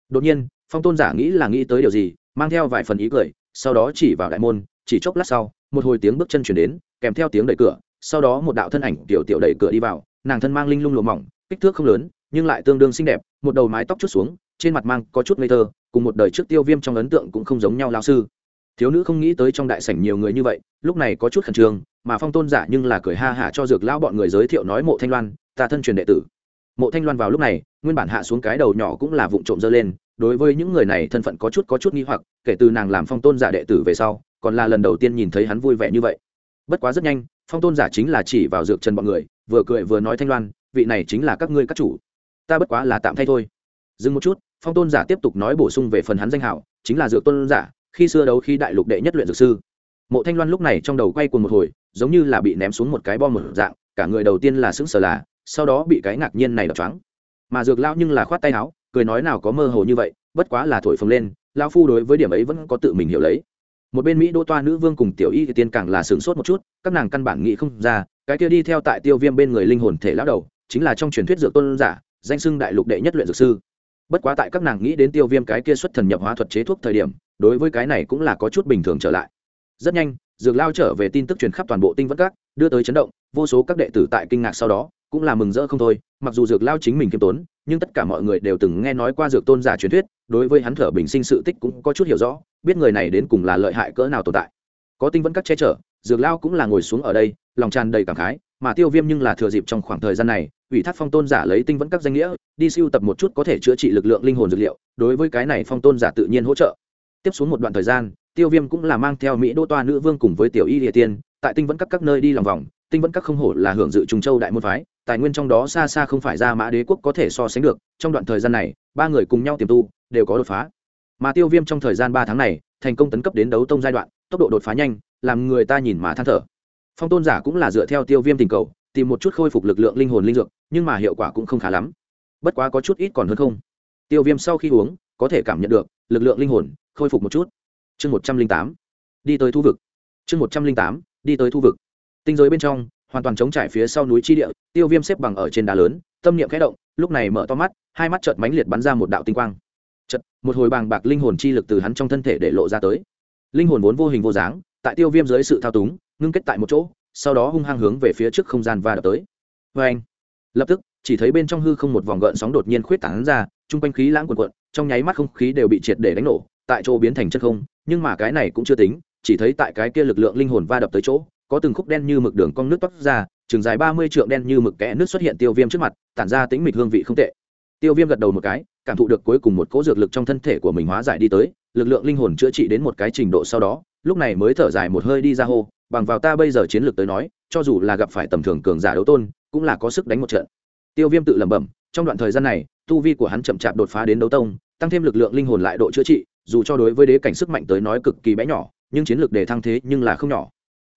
Đột nhiên, phong tôn giả nghĩ là nghĩ tới điều gì, mang theo vài phần ý cười, sau đó chỉ vào đại môn chỉ chốc lát sau, một hồi tiếng bước chân chuyển đến, kèm theo tiếng đẩy cửa, sau đó một đạo thân ảnh tiểu tiểu đẩy cửa đi vào, nàng thân mang linh lung lụa mỏng, kích thước không lớn, nhưng lại tương đương xinh đẹp, một đầu mái tóc chút xuống, trên mặt mang có chút ngây thơ, cùng một đời trước tiêu viêm trong ấn tượng cũng không giống nhau lao sư. Thiếu nữ không nghĩ tới trong đại sảnh nhiều người như vậy, lúc này có chút khẩn trương, mà phong tôn giả nhưng là cười ha hả cho dược lão bọn người giới thiệu nói mộ thanh loan, ta thân truyền đệ tử. Mộ thanh loan vào lúc này, nguyên bản hạ xuống cái đầu nhỏ cũng là vụng trộm dơ lên đối với những người này thân phận có chút có chút nghi hoặc, kể từ nàng làm phong tôn giả đệ tử về sau, còn là lần đầu tiên nhìn thấy hắn vui vẻ như vậy. Bất quá rất nhanh, phong tôn giả chính là chỉ vào dược trần bọn người, vừa cười vừa nói thanh loan, vị này chính là các ngươi các chủ. Ta bất quá là tạm thay thôi. Dừng một chút, phong tôn giả tiếp tục nói bổ sung về phần hắn danh hảo, chính là dược tôn giả, khi xưa đấu khi đại lục đệ nhất luyện dược sư. Mộ thanh loan lúc này trong đầu quay cùng một hồi, giống như là bị ném xuống một cái bom một dạng, cả người đầu tiên là sững sờ là, sau đó bị cái ngạc nhiên này đập choáng. Mà dược lao nhưng là khoát tay áo cười nói nào có mơ hồ như vậy, bất quá là thổi phồng lên lao phu đối với điểm ấy vẫn có tự mình hiểu lấy. Một bên mỹ đô toa nữ vương cùng tiểu y thì tiên càng là sửng sốt một chút, các nàng căn bản nghĩ không ra, cái kia đi theo tại tiêu viêm bên người linh hồn thể lão đầu, chính là trong truyền thuyết dược tôn giả, danh xưng đại lục đệ nhất luyện dược sư. Bất quá tại các nàng nghĩ đến tiêu viêm cái kia xuất thần nhập hóa thuật chế thuốc thời điểm, đối với cái này cũng là có chút bình thường trở lại. Rất nhanh, dược lao trở về tin tức truyền khắp toàn bộ tinh vân các, đưa tới chấn động, vô số các đệ tử tại kinh ngạc sau đó, cũng là mừng rỡ không thôi mặc dù dược lao chính mình kiêm tốn, nhưng tất cả mọi người đều từng nghe nói qua dược tôn giả truyền thuyết, đối với hắn thở bình sinh sự tích cũng có chút hiểu rõ, biết người này đến cùng là lợi hại cỡ nào tồn tại. Có tinh vẫn các che chở, dược lao cũng là ngồi xuống ở đây, lòng tràn đầy cảm khái, mà tiêu viêm nhưng là thừa dịp trong khoảng thời gian này, ủy thác phong tôn giả lấy tinh vẫn các danh nghĩa, đi siêu tập một chút có thể chữa trị lực lượng linh hồn dược liệu, đối với cái này phong tôn giả tự nhiên hỗ trợ. Tiếp xuống một đoạn thời gian, tiêu viêm cũng là mang theo mỹ đô toa nữ vương cùng với tiểu y địa tiên, tại tinh vẫn các các nơi đi lòng vòng tinh vẫn các không hổ là hưởng dự trung châu đại môn phái, tài nguyên trong đó xa xa không phải ra mã đế quốc có thể so sánh được, trong đoạn thời gian này, ba người cùng nhau tiềm tu, đều có đột phá. Mà tiêu viêm trong thời gian ba tháng này, thành công tấn cấp đến đấu tông giai đoạn, tốc độ đột phá nhanh, làm người ta nhìn mà than thở. Phong tôn giả cũng là dựa theo tiêu viêm tình cầu, tìm một chút khôi phục lực lượng linh hồn linh dược, nhưng mà hiệu quả cũng không khá lắm. Bất quá có chút ít còn hơn không. Tiêu viêm sau khi uống, có thể cảm nhận được, lực lượng linh hồn, khôi phục một chút. Chương một trăm linh tám, đi tới thu vực. Chương một trăm linh tám, đi tới thu vực tinh giới bên trong, hoàn toàn chống trải phía sau núi chi địa, tiêu viêm xếp bằng ở trên đá lớn, tâm niệm khẽ động, lúc này mở to mắt, hai mắt chợt mánh liệt bắn ra một đạo tinh quang. Chợt, một hồi bàng bạc linh hồn chi lực từ hắn trong thân thể để lộ ra tới. Linh hồn vốn vô hình vô dáng, tại tiêu viêm dưới sự thao túng, ngưng kết tại một chỗ, sau đó hung hăng hướng về phía trước không gian và đập tới. Vê anh, lập tức, chỉ thấy bên trong hư không một vòng gợn sóng đột nhiên khuyết tảng ra, chung quanh khí lãng quần quận trong nháy mắt không khí đều bị triệt để đánh nổ, tại chỗ biến thành chất không, nhưng mà cái này cũng chưa tính, chỉ thấy tại cái kia lực lượng linh hồn va đập tới chỗ có từng khúc đen như mực đường cong nước toát ra, chừng dài ba mươi trượng đen như mực kẽ nước xuất hiện tiêu viêm trước mặt, tản ra tính mịch hương vị không tệ. Tiêu viêm gật đầu một cái, cảm thụ được cuối cùng một cỗ dược lực trong thân thể của mình hóa giải đi tới, lực lượng linh hồn chữa trị đến một cái trình độ sau đó, lúc này mới thở dài một hơi đi ra hô, bằng vào ta bây giờ chiến lược tới nói, cho dù là gặp phải tầm thường cường giả đấu tôn, cũng là có sức đánh một trận. Tiêu viêm tự lẩm bẩm, trong đoạn thời gian này, tu vi của hắn chậm chạp đột phá đến đấu tông, tăng thêm lực lượng linh hồn lại độ chữa trị, dù cho đối với đế cảnh sức mạnh tới nói cực kỳ bé nhỏ, nhưng chiến lược để thăng thế nhưng là không nhỏ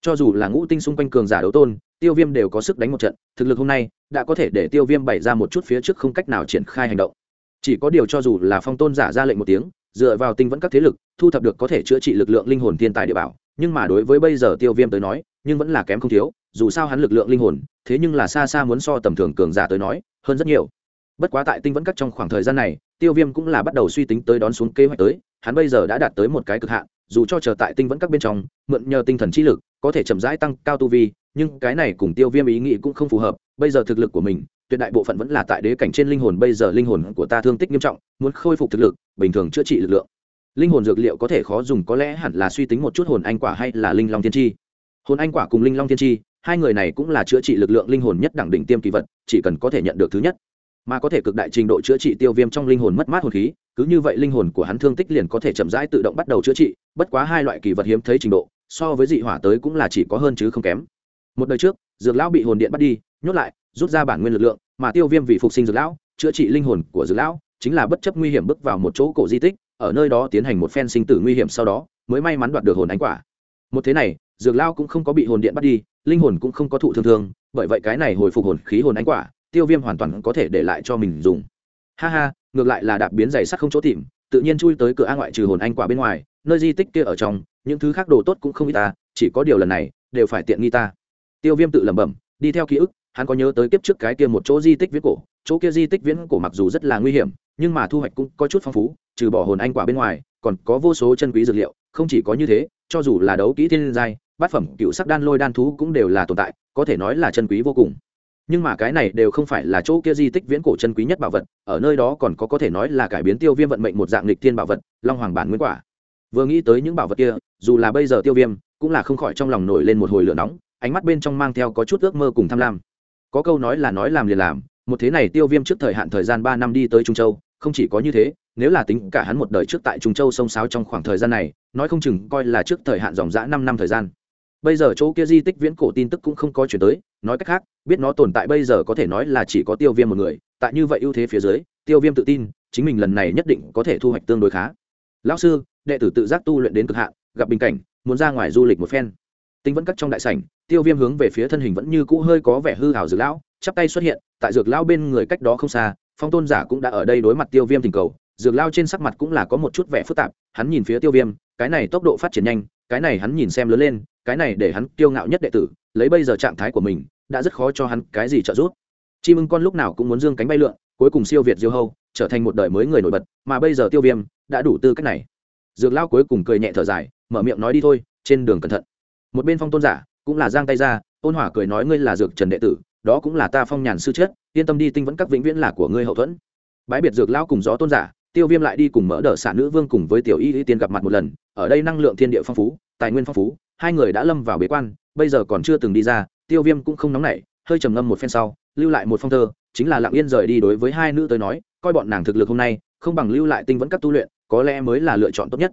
cho dù là ngũ tinh xung quanh cường giả đấu tôn, tiêu viêm đều có sức đánh một trận, thực lực hôm nay đã có thể để tiêu viêm bày ra một chút phía trước không cách nào triển khai hành động. Chỉ có điều cho dù là phong tôn giả ra lệnh một tiếng, dựa vào tinh vẫn các thế lực, thu thập được có thể chữa trị lực lượng linh hồn thiên tài địa bảo, nhưng mà đối với bây giờ tiêu viêm tới nói, nhưng vẫn là kém không thiếu, dù sao hắn lực lượng linh hồn, thế nhưng là xa xa muốn so tầm thường cường giả tới nói, hơn rất nhiều. Bất quá tại tinh vẫn các trong khoảng thời gian này, tiêu viêm cũng là bắt đầu suy tính tới đón xuống kế hoạch tới, hắn bây giờ đã đạt tới một cái cực hạn, dù cho chờ tại tinh vẫn các bên trong, mượn nhờ tinh thần trí lực có thể chậm rãi tăng cao tu vi, nhưng cái này cùng tiêu viêm ý nghĩ cũng không phù hợp, bây giờ thực lực của mình, tuyệt đại bộ phận vẫn là tại đế cảnh trên linh hồn, bây giờ linh hồn của ta thương tích nghiêm trọng, muốn khôi phục thực lực, bình thường chữa trị lực lượng. Linh hồn dược liệu có thể khó dùng, có lẽ hẳn là suy tính một chút hồn anh quả hay là linh long thiên tri hồn anh quả cùng linh long thiên tri hai người này cũng là chữa trị lực lượng linh hồn nhất đẳng đỉnh tiêm kỳ vật, chỉ cần có thể nhận được thứ nhất. Mà có thể cực đại trình độ chữa trị tiêu viêm trong linh hồn mất mát hồn khí, cứ như vậy linh hồn của hắn thương tích liền có thể chậm rãi tự động bắt đầu chữa trị, bất quá hai loại kỳ vật hiếm thấy trình độ so với dị hỏa tới cũng là chỉ có hơn chứ không kém. Một đời trước, dược lão bị hồn điện bắt đi, nhốt lại, rút ra bản nguyên lực lượng, mà tiêu viêm vì phục sinh dược lão, chữa trị linh hồn của dược lão, chính là bất chấp nguy hiểm bước vào một chỗ cổ di tích, ở nơi đó tiến hành một phen sinh tử nguy hiểm sau đó, mới may mắn đoạt được hồn ánh quả. Một thế này, dược lao cũng không có bị hồn điện bắt đi, linh hồn cũng không có thụ thương thương, bởi vậy cái này hồi phục hồn khí hồn ánh quả, tiêu viêm hoàn toàn có thể để lại cho mình dùng. Ha ha, ngược lại là đạp biến giày sắt không chỗ tìm tự nhiên chui tới cửa a ngoại trừ hồn anh quả bên ngoài, nơi di tích kia ở trong, những thứ khác đồ tốt cũng không ít ta, chỉ có điều lần này, đều phải tiện nghi ta. Tiêu viêm tự lẩm bẩm, đi theo ký ức, hắn có nhớ tới kiếp trước cái kia một chỗ di tích viễn cổ, chỗ kia di tích viễn cổ mặc dù rất là nguy hiểm, nhưng mà thu hoạch cũng có chút phong phú, trừ bỏ hồn anh quả bên ngoài, còn có vô số chân quý dược liệu, không chỉ có như thế, cho dù là đấu kỹ thiên giai, bát phẩm cựu sắc đan lôi đan thú cũng đều là tồn tại, có thể nói là chân quý vô cùng nhưng mà cái này đều không phải là chỗ kia di tích viễn cổ chân quý nhất bảo vật, ở nơi đó còn có có thể nói là cải biến tiêu viêm vận mệnh một dạng lịch thiên bảo vật, long hoàng bản nguyên quả. Vừa nghĩ tới những bảo vật kia, dù là bây giờ tiêu viêm, cũng là không khỏi trong lòng nổi lên một hồi lửa nóng, ánh mắt bên trong mang theo có chút ước mơ cùng tham lam. Có câu nói là nói làm liền làm, một thế này tiêu viêm trước thời hạn thời gian ba năm đi tới trung châu, không chỉ có như thế, nếu là tính cả hắn một đời trước tại trung châu sông sáo trong khoảng thời gian này, nói không chừng coi là trước thời hạn dòng dã năm năm thời gian bây giờ chỗ kia di tích viễn cổ tin tức cũng không có chuyển tới, nói cách khác, biết nó tồn tại bây giờ có thể nói là chỉ có tiêu viêm một người, tại như vậy ưu thế phía dưới, tiêu viêm tự tin, chính mình lần này nhất định có thể thu hoạch tương đối khá. Lão sư, đệ tử tự giác tu luyện đến cực hạn, gặp bình cảnh, muốn ra ngoài du lịch một phen. Tính vẫn cắt trong đại sảnh, tiêu viêm hướng về phía thân hình vẫn như cũ hơi có vẻ hư hảo dược lão, chắp tay xuất hiện, tại dược lão bên người cách đó không xa, phong tôn giả cũng đã ở đây đối mặt tiêu viêm tình cầu, dược lao trên sắc mặt cũng là có một chút vẻ phức tạp, hắn nhìn phía tiêu viêm, cái này tốc độ phát triển nhanh, cái này hắn nhìn xem lớn lên cái này để hắn kiêu ngạo nhất đệ tử, lấy bây giờ trạng thái của mình, đã rất khó cho hắn cái gì trợ giúp. Chim ưng con lúc nào cũng muốn dương cánh bay lượn, cuối cùng siêu việt diêu hâu, trở thành một đời mới người nổi bật, mà bây giờ tiêu viêm đã đủ tư cách này. Dược lao cuối cùng cười nhẹ thở dài, mở miệng nói đi thôi, trên đường cẩn thận. Một bên phong tôn giả, cũng là giang tay ra, ôn hỏa cười nói ngươi là dược trần đệ tử, đó cũng là ta phong nhàn sư chết, yên tâm đi tinh vẫn các vĩnh viễn là của ngươi hậu thuẫn. Bãi biệt dược lao cùng gió tôn giả, tiêu viêm lại đi cùng mỡ đỡ xả nữ vương cùng với tiểu y y tiên gặp mặt một lần, ở đây năng lượng thiên địa phong phú, tài nguyên phong phú hai người đã lâm vào bế quan, bây giờ còn chưa từng đi ra, tiêu viêm cũng không nóng nảy, hơi trầm ngâm một phen sau, lưu lại một phong thơ, chính là lặng yên rời đi đối với hai nữ tới nói, coi bọn nàng thực lực hôm nay, không bằng lưu lại tinh vẫn các tu luyện, có lẽ mới là lựa chọn tốt nhất.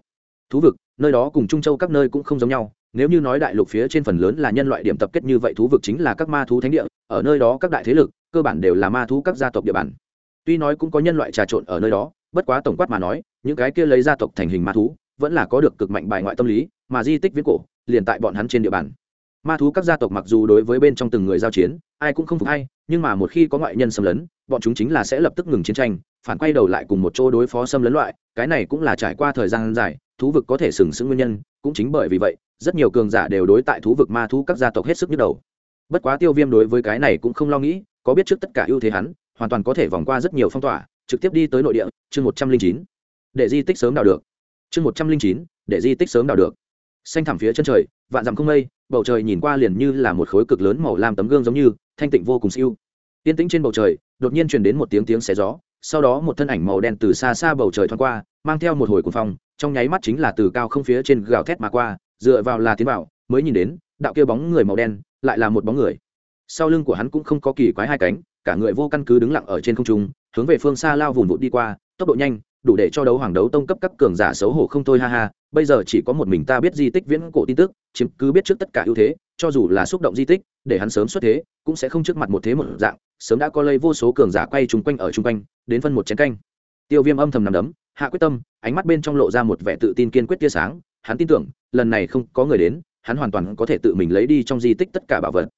Thú vực, nơi đó cùng trung châu các nơi cũng không giống nhau, nếu như nói đại lục phía trên phần lớn là nhân loại điểm tập kết như vậy thú vực chính là các ma thú thánh địa, ở nơi đó các đại thế lực, cơ bản đều là ma thú các gia tộc địa bàn. Tuy nói cũng có nhân loại trà trộn ở nơi đó, bất quá tổng quát mà nói, những cái kia lấy gia tộc thành hình ma thú, vẫn là có được cực mạnh bài ngoại tâm lý, mà di tích viễn cổ liền tại bọn hắn trên địa bàn. Ma thú các gia tộc mặc dù đối với bên trong từng người giao chiến, ai cũng không phục hay nhưng mà một khi có ngoại nhân xâm lấn, bọn chúng chính là sẽ lập tức ngừng chiến tranh, phản quay đầu lại cùng một chỗ đối phó xâm lấn loại, cái này cũng là trải qua thời gian dài, thú vực có thể sừng sững nguyên nhân, cũng chính bởi vì vậy, rất nhiều cường giả đều đối tại thú vực ma thú các gia tộc hết sức nhức đầu. Bất quá tiêu viêm đối với cái này cũng không lo nghĩ, có biết trước tất cả ưu thế hắn, hoàn toàn có thể vòng qua rất nhiều phong tỏa, trực tiếp đi tới nội địa, chương một trăm linh chín. Để di tích sớm đào được. Chương một trăm linh chín, để di tích sớm đào được xanh thẳm phía chân trời, vạn dặm không mây, bầu trời nhìn qua liền như là một khối cực lớn màu lam tấm gương giống như, thanh tịnh vô cùng siêu. Yên tĩnh trên bầu trời, đột nhiên truyền đến một tiếng tiếng xé gió, sau đó một thân ảnh màu đen từ xa xa bầu trời thoáng qua, mang theo một hồi cuồng phong, trong nháy mắt chính là từ cao không phía trên gào thét mà qua, dựa vào là tiến vào, mới nhìn đến, đạo kia bóng người màu đen, lại là một bóng người. Sau lưng của hắn cũng không có kỳ quái hai cánh, cả người vô căn cứ đứng lặng ở trên không trung, hướng về phương xa lao vùn vụt đi qua, tốc độ nhanh đủ để cho đấu hoàng đấu tông cấp các cường giả xấu hổ không thôi, ha ha. Bây giờ chỉ có một mình ta biết di tích viễn cổ tin tức, chiếm cứ biết trước tất cả ưu thế, cho dù là xúc động di tích, để hắn sớm xuất thế, cũng sẽ không trước mặt một thế một dạng. Sớm đã có lây vô số cường giả quay chung quanh ở chung quanh, đến phân một chén canh. Tiêu viêm âm thầm nằm đấm, hạ quyết tâm, ánh mắt bên trong lộ ra một vẻ tự tin kiên quyết tia sáng. Hắn tin tưởng, lần này không có người đến, hắn hoàn toàn có thể tự mình lấy đi trong di tích tất cả bảo vật.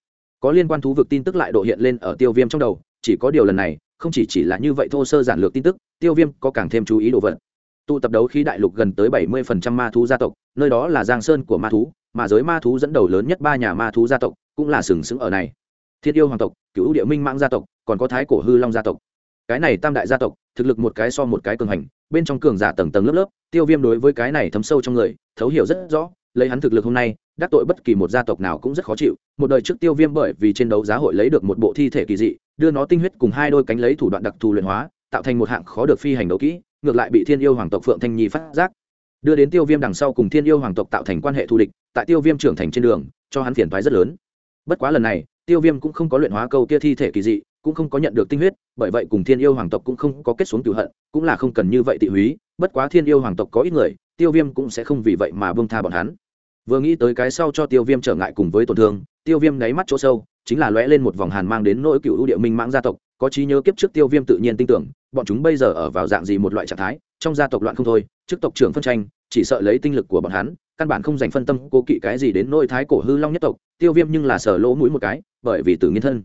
Có liên quan thú vực tin tức lại độ hiện lên ở tiêu viêm trong đầu, chỉ có điều lần này, không chỉ chỉ là như vậy thô sơ giản lược tin tức tiêu viêm có càng thêm chú ý đồ vật. Tụ tập đấu khí đại lục gần tới bảy mươi phần trăm ma thú gia tộc, nơi đó là giang sơn của ma thú, mà giới ma thú dẫn đầu lớn nhất ba nhà ma thú gia tộc cũng là sừng sững ở này. Thiết yêu hoàng tộc, cựu địa minh mãng gia tộc, còn có thái cổ hư long gia tộc. Cái này tam đại gia tộc, thực lực một cái so một cái cường hành, bên trong cường giả tầng tầng lớp lớp, tiêu viêm đối với cái này thấm sâu trong người, thấu hiểu rất rõ, lấy hắn thực lực hôm nay, đắc tội bất kỳ một gia tộc nào cũng rất khó chịu. Một đời trước tiêu viêm bởi vì trên đấu giá hội lấy được một bộ thi thể kỳ dị, đưa nó tinh huyết cùng hai đôi cánh lấy thủ đoạn đặc thù luyện hóa tạo thành một hạng khó được phi hành đấu kỹ, ngược lại bị thiên yêu hoàng tộc phượng thanh nhi phát giác. Đưa đến tiêu viêm đằng sau cùng thiên yêu hoàng tộc tạo thành quan hệ thù địch, tại tiêu viêm trưởng thành trên đường, cho hắn phiền thoái rất lớn. Bất quá lần này, tiêu viêm cũng không có luyện hóa câu tia thi thể kỳ dị, cũng không có nhận được tinh huyết, bởi vậy cùng thiên yêu hoàng tộc cũng không có kết xuống cửu hận, cũng là không cần như vậy tị húy, bất quá thiên yêu hoàng tộc có ít người, tiêu viêm cũng sẽ không vì vậy mà bông tha bọn hắn. Vừa nghĩ tới cái sau cho tiêu viêm trở ngại cùng với tổn thương, tiêu viêm đáy mắt chỗ sâu, chính là lóe lên một vòng hàn mang đến nỗi cựu ưu địa minh mãng gia tộc, có trí nhớ kiếp trước tiêu viêm tự nhiên tin tưởng bọn chúng bây giờ ở vào dạng gì một loại trạng thái, trong gia tộc loạn không thôi trước tộc trưởng phân tranh, chỉ sợ lấy tinh lực của bọn hắn, căn bản không dành phân tâm cố kỵ cái gì đến nỗi thái cổ hư long nhất tộc, tiêu viêm nhưng là sở lỗ mũi một cái, bởi vì tự nhiên thân.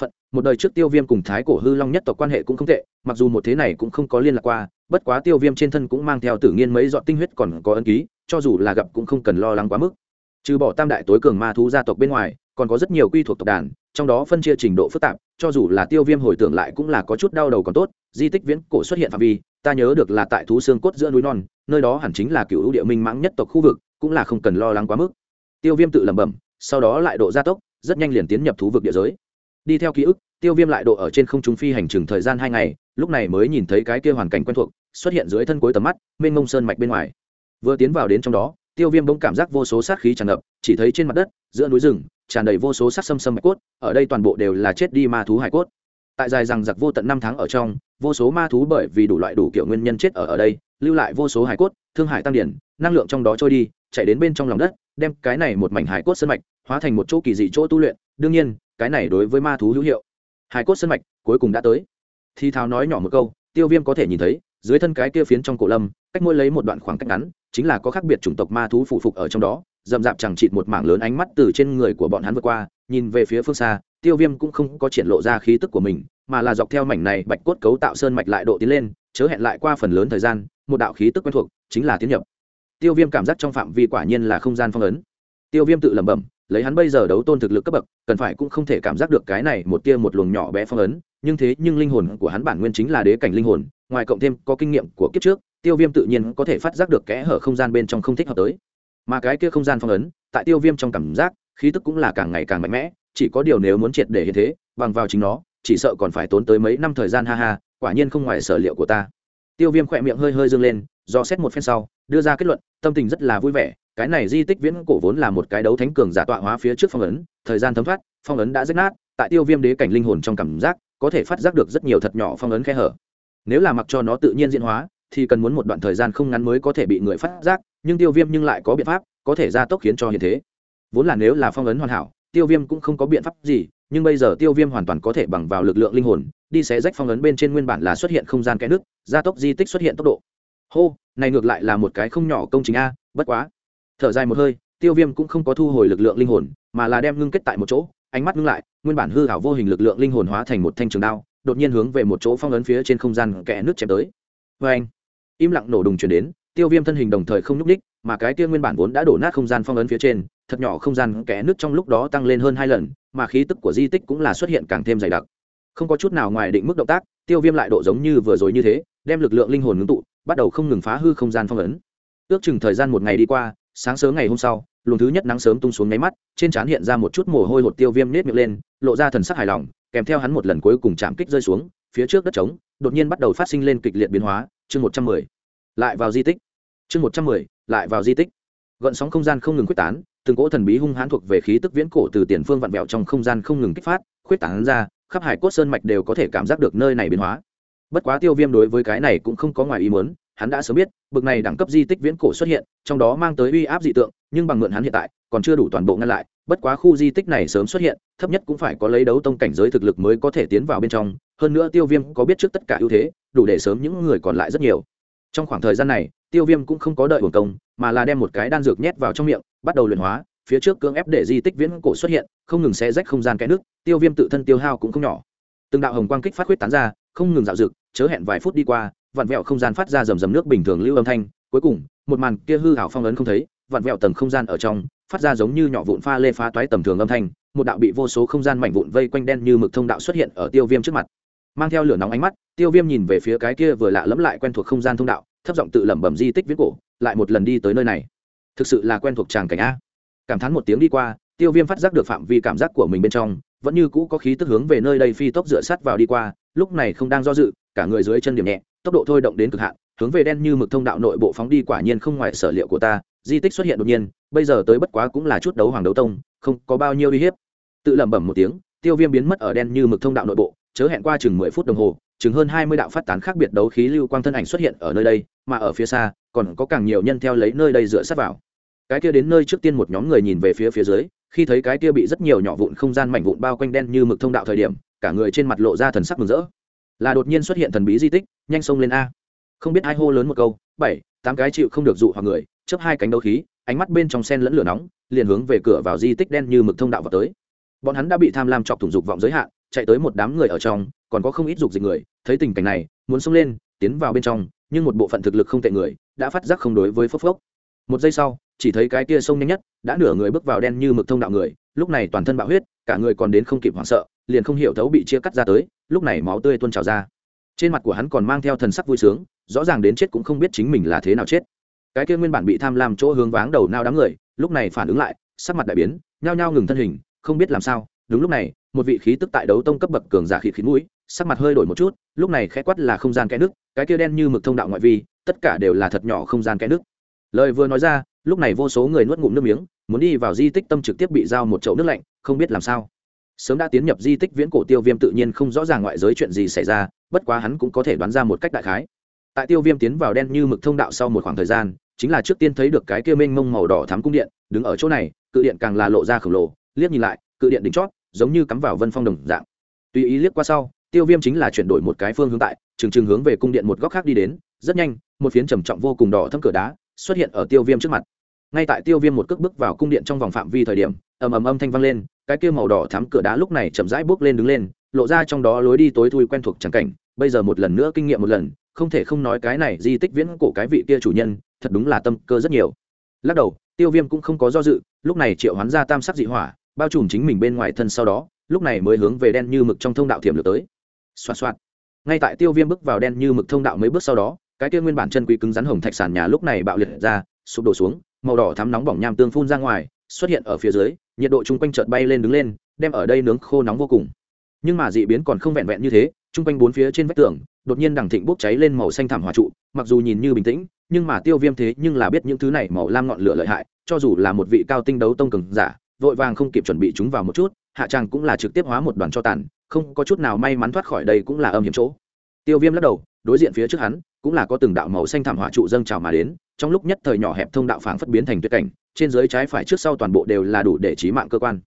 Phận một đời trước tiêu viêm cùng thái cổ hư long nhất tộc quan hệ cũng không tệ, mặc dù một thế này cũng không có liên lạc qua, bất quá tiêu viêm trên thân cũng mang theo tự nhiên mấy dọn tinh huyết còn có ân ký, cho dù là gặp cũng không cần lo lắng quá mức. Trừ bỏ tam đại tối cường ma thú gia tộc bên ngoài, còn có rất nhiều quy thuộc tộc đàn, trong đó phân chia trình độ phức tạp, cho dù là tiêu viêm hồi tưởng lại cũng là có chút đau đầu còn tốt di tích viễn cổ xuất hiện phạm vi, ta nhớ được là tại thú xương cốt giữa núi non, nơi đó hẳn chính là cựu ưu địa minh mãng nhất tộc khu vực, cũng là không cần lo lắng quá mức. Tiêu viêm tự lẩm bẩm, sau đó lại độ gia tốc, rất nhanh liền tiến nhập thú vực địa giới. Đi theo ký ức, tiêu viêm lại độ ở trên không trung phi hành trường thời gian hai ngày, lúc này mới nhìn thấy cái kia hoàn cảnh quen thuộc, xuất hiện dưới thân cuối tầm mắt, mênh mông sơn mạch bên ngoài. Vừa tiến vào đến trong đó, tiêu viêm bỗng cảm giác vô số sát khí tràn ngập, chỉ thấy trên mặt đất, giữa núi rừng, tràn đầy vô số sát xâm xâm mạch cốt, ở đây toàn bộ đều là chết đi ma thú hải cốt tại dài rằng giặc vô tận năm tháng ở trong, vô số ma thú bởi vì đủ loại đủ kiểu nguyên nhân chết ở ở đây, lưu lại vô số hải cốt, thương hải tăng điển, năng lượng trong đó trôi đi, chạy đến bên trong lòng đất, đem cái này một mảnh hải cốt sân mạch hóa thành một chỗ kỳ dị chỗ tu luyện. Đương nhiên, cái này đối với ma thú hữu hiệu. Hải cốt sân mạch cuối cùng đã tới. Thi Thao nói nhỏ một câu, tiêu viêm có thể nhìn thấy, dưới thân cái kia phiến trong cổ lâm, cách mỗi lấy một đoạn khoảng cách ngắn, chính là có khác biệt chủng tộc ma thú phụ phục ở trong đó, rậm rạp chẳng chịt một mảng lớn ánh mắt từ trên người của bọn hắn vượt qua, nhìn về phía phương xa tiêu viêm cũng không có triển lộ ra khí tức của mình, mà là dọc theo mảnh này bạch cốt cấu tạo sơn mạch lại độ tiến lên, chớ hẹn lại qua phần lớn thời gian, một đạo khí tức quen thuộc chính là tiến nhập. Tiêu viêm cảm giác trong phạm vi quả nhiên là không gian phong ấn. Tiêu viêm tự lẩm bẩm, lấy hắn bây giờ đấu tôn thực lực cấp bậc, cần phải cũng không thể cảm giác được cái này một tia một luồng nhỏ bé phong ấn, nhưng thế nhưng linh hồn của hắn bản nguyên chính là đế cảnh linh hồn, ngoài cộng thêm có kinh nghiệm của kiếp trước, tiêu viêm tự nhiên có thể phát giác được kẽ hở không gian bên trong không thích hợp tới. Mà cái kia không gian phong ấn, tại tiêu viêm trong cảm giác khí tức cũng là càng ngày càng mạnh mẽ, chỉ có điều nếu muốn triệt để hiện thế, bằng vào chính nó, chỉ sợ còn phải tốn tới mấy năm thời gian, ha ha, quả nhiên không ngoài sở liệu của ta. Tiêu viêm khỏe miệng hơi hơi dâng lên, do xét một phen sau, đưa ra kết luận, tâm tình rất là vui vẻ, cái này di tích viễn cổ vốn là một cái đấu thánh cường giả tọa hóa phía trước phong ấn, thời gian thấm thoát, phong ấn đã rách nát, tại tiêu viêm đế cảnh linh hồn trong cảm giác, có thể phát giác được rất nhiều thật nhỏ phong ấn khe hở. Nếu là mặc cho nó tự nhiên diễn hóa, thì cần muốn một đoạn thời gian không ngắn mới có thể bị người phát giác, nhưng tiêu viêm nhưng lại có biện pháp, có thể gia tốc khiến cho hiện thế vốn là nếu là phong ấn hoàn hảo, tiêu viêm cũng không có biện pháp gì, nhưng bây giờ tiêu viêm hoàn toàn có thể bằng vào lực lượng linh hồn, đi xé rách phong ấn bên trên nguyên bản là xuất hiện không gian kẽ nước, gia tốc di tích xuất hiện tốc độ. Hô, này ngược lại là một cái không nhỏ công trình a, bất quá. Thở dài một hơi, tiêu viêm cũng không có thu hồi lực lượng linh hồn, mà là đem ngưng kết tại một chỗ, ánh mắt ngưng lại, nguyên bản hư hảo vô hình lực lượng linh hồn hóa thành một thanh trường đao, đột nhiên hướng về một chỗ phong ấn phía trên không gian kẽ nước chém tới. Vê anh im lặng nổ đùng chuyển đến, tiêu viêm thân hình đồng thời không nhúc ních mà cái kia nguyên bản vốn đã đổ nát không gian phong ấn phía trên thật nhỏ không gian kẽ nước trong lúc đó tăng lên hơn hai lần, mà khí tức của di tích cũng là xuất hiện càng thêm dày đặc. Không có chút nào ngoài định mức động tác, tiêu viêm lại độ giống như vừa rồi như thế, đem lực lượng linh hồn ngưng tụ, bắt đầu không ngừng phá hư không gian phong ấn. Ước chừng thời gian một ngày đi qua, sáng sớm ngày hôm sau, luồng thứ nhất nắng sớm tung xuống nháy mắt, trên trán hiện ra một chút mồ hôi hột tiêu viêm nết miệng lên, lộ ra thần sắc hài lòng, kèm theo hắn một lần cuối cùng chạm kích rơi xuống, phía trước đất trống, đột nhiên bắt đầu phát sinh lên kịch liệt biến hóa, chương một trăm mười. Lại vào di tích. Chương một trăm mười, lại vào di tích. Gợn sóng không gian không ngừng quyết tán từng cỗ thần bí hung hãn thuộc về khí tức viễn cổ từ tiền phương vặn vẹo trong không gian không ngừng kích phát, khuyết tảng ra, khắp hải cốt sơn mạch đều có thể cảm giác được nơi này biến hóa. Bất quá tiêu viêm đối với cái này cũng không có ngoài ý muốn, hắn đã sớm biết, bực này đẳng cấp di tích viễn cổ xuất hiện, trong đó mang tới uy áp dị tượng, nhưng bằng mượn hắn hiện tại, còn chưa đủ toàn bộ ngăn lại, bất quá khu di tích này sớm xuất hiện, thấp nhất cũng phải có lấy đấu tông cảnh giới thực lực mới có thể tiến vào bên trong, hơn nữa tiêu viêm có biết trước tất cả ưu thế, đủ để sớm những người còn lại rất nhiều. Trong khoảng thời gian này, tiêu viêm cũng không có đợi hưởng công mà là đem một cái đan dược nhét vào trong miệng, bắt đầu luyện hóa, phía trước cưỡng ép để di tích viễn cổ xuất hiện, không ngừng xé rách không gian cái nước, tiêu viêm tự thân tiêu hao cũng không nhỏ. Từng đạo hồng quang kích phát huyết tán ra, không ngừng dạo dực chớ hẹn vài phút đi qua, vặn vẹo không gian phát ra rầm rầm nước bình thường lưu âm thanh, cuối cùng, một màn kia hư hảo phong ấn không thấy, vặn vẹo tầng không gian ở trong, phát ra giống như nhỏ vụn pha lê phá toái tầm thường âm thanh, một đạo bị vô số không gian mảnh vụn vây quanh đen như mực thông đạo xuất hiện ở tiêu viêm trước mặt. Mang theo lửa nóng ánh mắt, tiêu viêm nhìn về phía cái kia vừa lạ lẫm lại quen thuộc không gian thông đạo, thấp giọng tự lẩm bẩm di tích viễn cổ lại một lần đi tới nơi này. Thực sự là quen thuộc tràng cảnh a. Cảm thán một tiếng đi qua, tiêu viêm phát giác được phạm vi cảm giác của mình bên trong, vẫn như cũ có khí tức hướng về nơi đây phi tốc dựa sát vào đi qua, lúc này không đang do dự, cả người dưới chân điểm nhẹ, tốc độ thôi động đến cực hạn, hướng về đen như mực thông đạo nội bộ phóng đi quả nhiên không ngoài sở liệu của ta, di tích xuất hiện đột nhiên, bây giờ tới bất quá cũng là chút đấu hoàng đấu tông, không có bao nhiêu uy hiếp. Tự lẩm bẩm một tiếng, tiêu viêm biến mất ở đen như mực thông đạo nội bộ, chớ hẹn qua chừng mười phút đồng hồ, chừng hơn hai mươi đạo phát tán khác biệt đấu khí lưu quang thân ảnh xuất hiện ở nơi đây, mà ở phía xa còn có càng nhiều nhân theo lấy nơi đây dựa sát vào. Cái kia đến nơi trước tiên một nhóm người nhìn về phía phía dưới, khi thấy cái kia bị rất nhiều nhỏ vụn không gian mảnh vụn bao quanh đen như mực thông đạo thời điểm, cả người trên mặt lộ ra thần sắc mừng rỡ. Là đột nhiên xuất hiện thần bí di tích, nhanh xông lên a. Không biết ai hô lớn một câu, bảy, tám cái chịu không được dụ hoặc người, chớp hai cánh đấu khí, ánh mắt bên trong sen lẫn lửa nóng, liền hướng về cửa vào di tích đen như mực thông đạo vào tới. Bọn hắn đã bị tham lam chọc thủng dục vọng giới hạn, chạy tới một đám người ở trong, còn có không ít dục dịch người, thấy tình cảnh này, muốn xông lên, tiến vào bên trong, nhưng một bộ phận thực lực không tệ người đã phát giác không đối với phốc phốc. Một giây sau, chỉ thấy cái kia sông nhanh nhất đã nửa người bước vào đen như mực thông đạo người, lúc này toàn thân bạo huyết, cả người còn đến không kịp hoảng sợ, liền không hiểu thấu bị chia cắt ra tới, lúc này máu tươi tuôn trào ra. Trên mặt của hắn còn mang theo thần sắc vui sướng, rõ ràng đến chết cũng không biết chính mình là thế nào chết. Cái kia nguyên bản bị tham lam chỗ hướng váng đầu nao đám người, lúc này phản ứng lại, sắc mặt đại biến, nhao nhao ngừng thân hình, không biết làm sao. Đúng lúc này, một vị khí tức tại đấu tông cấp bậc cường giả khịt khí mũi, sắc mặt hơi đổi một chút, lúc này khẽ quát là không gian cái nước, cái kia đen như mực thông đạo ngoại vi tất cả đều là thật nhỏ không gian cái nước. Lời vừa nói ra, lúc này vô số người nuốt ngụm nước miếng, muốn đi vào di tích tâm trực tiếp bị giao một chậu nước lạnh, không biết làm sao. Sớm đã tiến nhập di tích viễn cổ tiêu viêm tự nhiên không rõ ràng ngoại giới chuyện gì xảy ra, bất quá hắn cũng có thể đoán ra một cách đại khái. Tại tiêu viêm tiến vào đen như mực thông đạo sau một khoảng thời gian, chính là trước tiên thấy được cái kia mênh mông màu đỏ thắm cung điện, đứng ở chỗ này, cự điện càng là lộ ra khổng lồ, liếc nhìn lại, cự điện đỉnh chót, giống như cắm vào vân phong đồng dạng. Tùy ý liếc qua sau, tiêu viêm chính là chuyển đổi một cái phương hướng tại, trừng trừng hướng về cung điện một góc khác đi đến rất nhanh, một phiến trầm trọng vô cùng đỏ thâm cửa đá xuất hiện ở tiêu viêm trước mặt. Ngay tại tiêu viêm một cước bước vào cung điện trong vòng phạm vi thời điểm, ầm ầm âm thanh vang lên, cái kia màu đỏ thắm cửa đá lúc này chậm rãi bước lên đứng lên, lộ ra trong đó lối đi tối thui quen thuộc chẳng cảnh, bây giờ một lần nữa kinh nghiệm một lần, không thể không nói cái này di tích viễn cổ cái vị kia chủ nhân, thật đúng là tâm cơ rất nhiều. Lắc đầu, tiêu viêm cũng không có do dự, lúc này triệu hoán ra tam sắc dị hỏa, bao trùm chính mình bên ngoài thân sau đó, lúc này mới hướng về đen như mực trong thông đạo thiểm lược tới. Xoa xoa ngay tại tiêu viêm bước vào đen như mực thông đạo mấy bước sau đó cái kia nguyên bản chân quý cứng rắn hồng thạch sàn nhà lúc này bạo liệt ra, sụp đổ xuống, màu đỏ thắm nóng bỏng nham tương phun ra ngoài, xuất hiện ở phía dưới, nhiệt độ chung quanh chợt bay lên đứng lên, đem ở đây nướng khô nóng vô cùng. Nhưng mà dị biến còn không vẹn vẹn như thế, chung quanh bốn phía trên vách tường, đột nhiên đằng thịnh bốc cháy lên màu xanh thảm hòa trụ, mặc dù nhìn như bình tĩnh, nhưng mà tiêu viêm thế nhưng là biết những thứ này màu lam ngọn lửa lợi hại, cho dù là một vị cao tinh đấu tông cường giả, vội vàng không kịp chuẩn bị chúng vào một chút, hạ tràng cũng là trực tiếp hóa một đoàn cho tàn, không có chút nào may mắn thoát khỏi đây cũng là âm hiểm chỗ tiêu viêm lắc đầu, đối diện phía trước hắn, cũng là có từng đạo màu xanh thảm hỏa trụ dâng trào mà đến, trong lúc nhất thời nhỏ hẹp thông đạo phảng phất biến thành tuyệt cảnh, trên dưới trái phải trước sau toàn bộ đều là đủ để trí mạng cơ quan.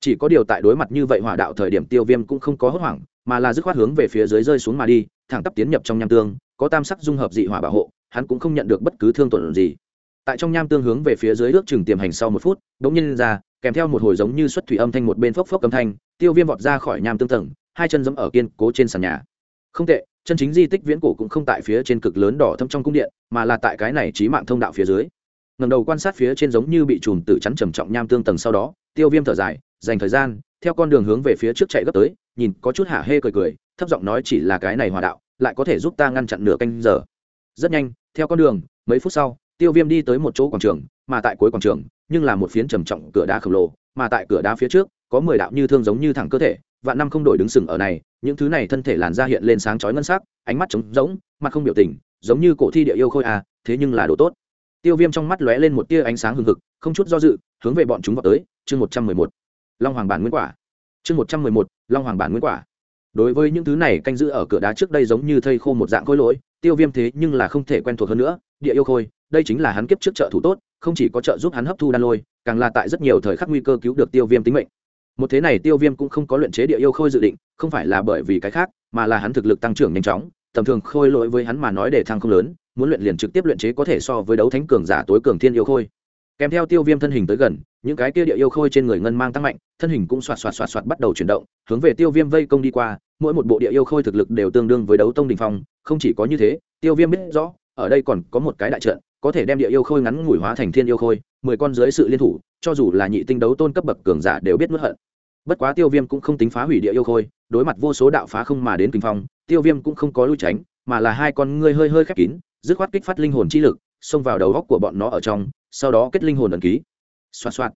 Chỉ có điều tại đối mặt như vậy hỏa đạo thời điểm tiêu viêm cũng không có hốt hoảng, mà là dứt khoát hướng về phía dưới rơi xuống mà đi, thẳng tắp tiến nhập trong nham tương, có tam sắc dung hợp dị hỏa bảo hộ, hắn cũng không nhận được bất cứ thương tổn gì. Tại trong nham tương hướng về phía dưới ước chừng tiềm hành sau một phút đ ỗ n g nhiên ra, kèm theo một hồi giống như xuất thủy âm thanh một bên phốc phốc âm thanh, tiêu viêm vọt ra khỏi nham tương tầng, hai chân giẫm ở kiên cố trên sàn nhà. Không tệ chân chính di tích viễn cổ cũng không tại phía trên cực lớn đỏ thâm trong cung điện, mà là tại cái này trí mạng thông đạo phía dưới. Ngầm đầu quan sát phía trên giống như bị chùm từ chắn trầm trọng nham tương tầng sau đó, tiêu viêm thở dài, dành thời gian, theo con đường hướng về phía trước chạy gấp tới, nhìn có chút hả hê cười cười, thấp giọng nói chỉ là cái này hòa đạo, lại có thể giúp ta ngăn chặn nửa canh giờ. Rất nhanh, theo con đường, mấy phút sau, tiêu viêm đi tới một chỗ quảng trường, mà tại cuối quảng trường, nhưng là một phiến trầm trọng cửa đá khổng lồ, mà tại cửa đá phía trước, có mười đạo như thương giống như thẳng cơ thể vạn năm không đổi đứng sừng ở này, những thứ này thân thể làn da hiện lên sáng chói ngân sắc, ánh mắt trống rỗng, mặt không biểu tình, giống như cổ thi địa yêu khôi à thế nhưng là đồ tốt. Tiêu viêm trong mắt lóe lên một tia ánh sáng hừng hực, không chút do dự, hướng về bọn chúng vào tới, chương một trăm mười một. Long hoàng bản nguyên quả. Chương một trăm mười một, long hoàng bản nguyên quả. Đối với những thứ này, canh giữ ở cửa đá trước đây giống như thây khô một dạng khôi lỗi, tiêu viêm thế nhưng là không thể quen thuộc hơn nữa, địa yêu khôi, đây chính là hắn kiếp trước trợ thủ tốt, không chỉ có trợ giúp hắn hấp thu đan lôi, càng là tại rất nhiều thời khắc nguy cơ cứu được tiêu viêm tính mệnh một thế này tiêu viêm cũng không có luyện chế địa yêu khôi dự định, không phải là bởi vì cái khác, mà là hắn thực lực tăng trưởng nhanh chóng, tầm thường khôi lỗi với hắn mà nói để thăng không lớn, muốn luyện liền trực tiếp luyện chế có thể so với đấu thánh cường giả tối cường thiên yêu khôi. Kèm theo tiêu viêm thân hình tới gần, những cái kia địa yêu khôi trên người ngân mang tăng mạnh, thân hình cũng xoạt xoạt xoạt xoạt bắt đầu chuyển động, hướng về tiêu viêm vây công đi qua, mỗi một bộ địa yêu khôi thực lực đều tương đương với đấu tông đình phong, không chỉ có như thế, tiêu viêm biết rõ, ở đây còn có một cái đại trận, có thể đem địa yêu khôi ngắn ngủi hóa thành thiên yêu khôi, mười con dưới sự liên thủ, cho dù là nhị tinh đấu tôn cấp bậc cường giả đều biết mất hận bất quá tiêu viêm cũng không tính phá hủy địa yêu khôi, đối mặt vô số đạo phá không mà đến kinh phong, tiêu viêm cũng không có lui tránh, mà là hai con ngươi hơi hơi khép kín, dứt khoát kích phát linh hồn chi lực, xông vào đầu góc của bọn nó ở trong, sau đó kết linh hồn ẩn ký. Xoa xoa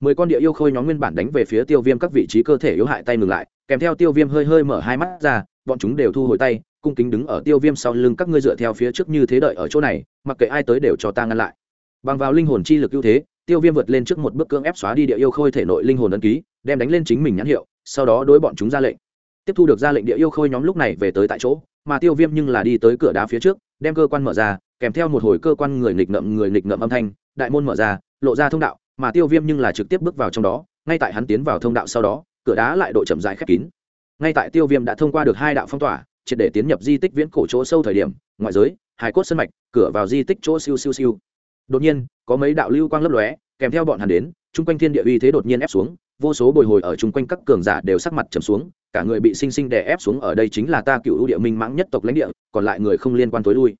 mười con địa yêu khôi nhóm nguyên bản đánh về phía tiêu viêm các vị trí cơ thể yếu hại tay ngừng lại, kèm theo tiêu viêm hơi hơi mở hai mắt ra, bọn chúng đều thu hồi tay, cung kính đứng ở tiêu viêm sau lưng các ngươi dựa theo phía trước như thế đợi ở chỗ này, mặc kệ ai tới đều cho ta ngăn lại. Bằng vào linh hồn chi lực ưu thế tiêu viêm vượt lên trước một bước cưỡng ép xóa đi địa yêu khôi thể nội linh hồn ấn ký, đem đánh lên chính mình nhãn hiệu, sau đó đối bọn chúng ra lệnh. Tiếp thu được ra lệnh địa yêu khôi nhóm lúc này về tới tại chỗ, mà tiêu viêm nhưng là đi tới cửa đá phía trước, đem cơ quan mở ra, kèm theo một hồi cơ quan người nghịch ngợm người nghịch ngợm âm thanh, đại môn mở ra, lộ ra thông đạo, mà tiêu viêm nhưng là trực tiếp bước vào trong đó, ngay tại hắn tiến vào thông đạo sau đó, cửa đá lại độ chậm dài khép kín. Ngay tại tiêu viêm đã thông qua được hai đạo phong tỏa, triệt để tiến nhập di tích viễn cổ chỗ sâu thời điểm, ngoại giới hải cốt sân mạch, cửa vào di tích chỗ siêu siêu siêu đột nhiên, có mấy đạo lưu quang lấp lóe, kèm theo bọn hắn đến, chung quanh thiên địa uy thế đột nhiên ép xuống, vô số bồi hồi ở chung quanh các cường giả đều sắc mặt trầm xuống, cả người bị sinh sinh đè ép xuống ở đây chính là ta cựu ưu địa minh mãng nhất tộc lãnh địa, còn lại người không liên quan tối lui.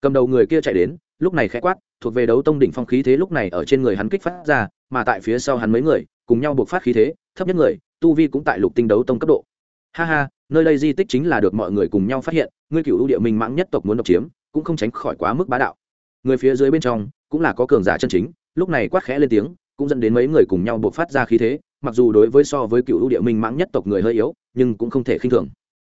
Cầm đầu người kia chạy đến, lúc này khẽ quát, thuộc về đấu tông đỉnh phong khí thế lúc này ở trên người hắn kích phát ra, mà tại phía sau hắn mấy người, cùng nhau buộc phát khí thế, thấp nhất người, tu vi cũng tại lục tinh đấu tông cấp độ. Ha ha, nơi đây di tích chính là được mọi người cùng nhau phát hiện, ngươi cựu ưu địa minh mãng nhất tộc muốn độc chiếm, cũng không tránh khỏi quá mức bá đạo. Người phía dưới bên trong cũng là có cường giả chân chính, lúc này quát khẽ lên tiếng, cũng dẫn đến mấy người cùng nhau buộc phát ra khí thế, mặc dù đối với so với cựu ưu địa minh mãng nhất tộc người hơi yếu, nhưng cũng không thể khinh thường.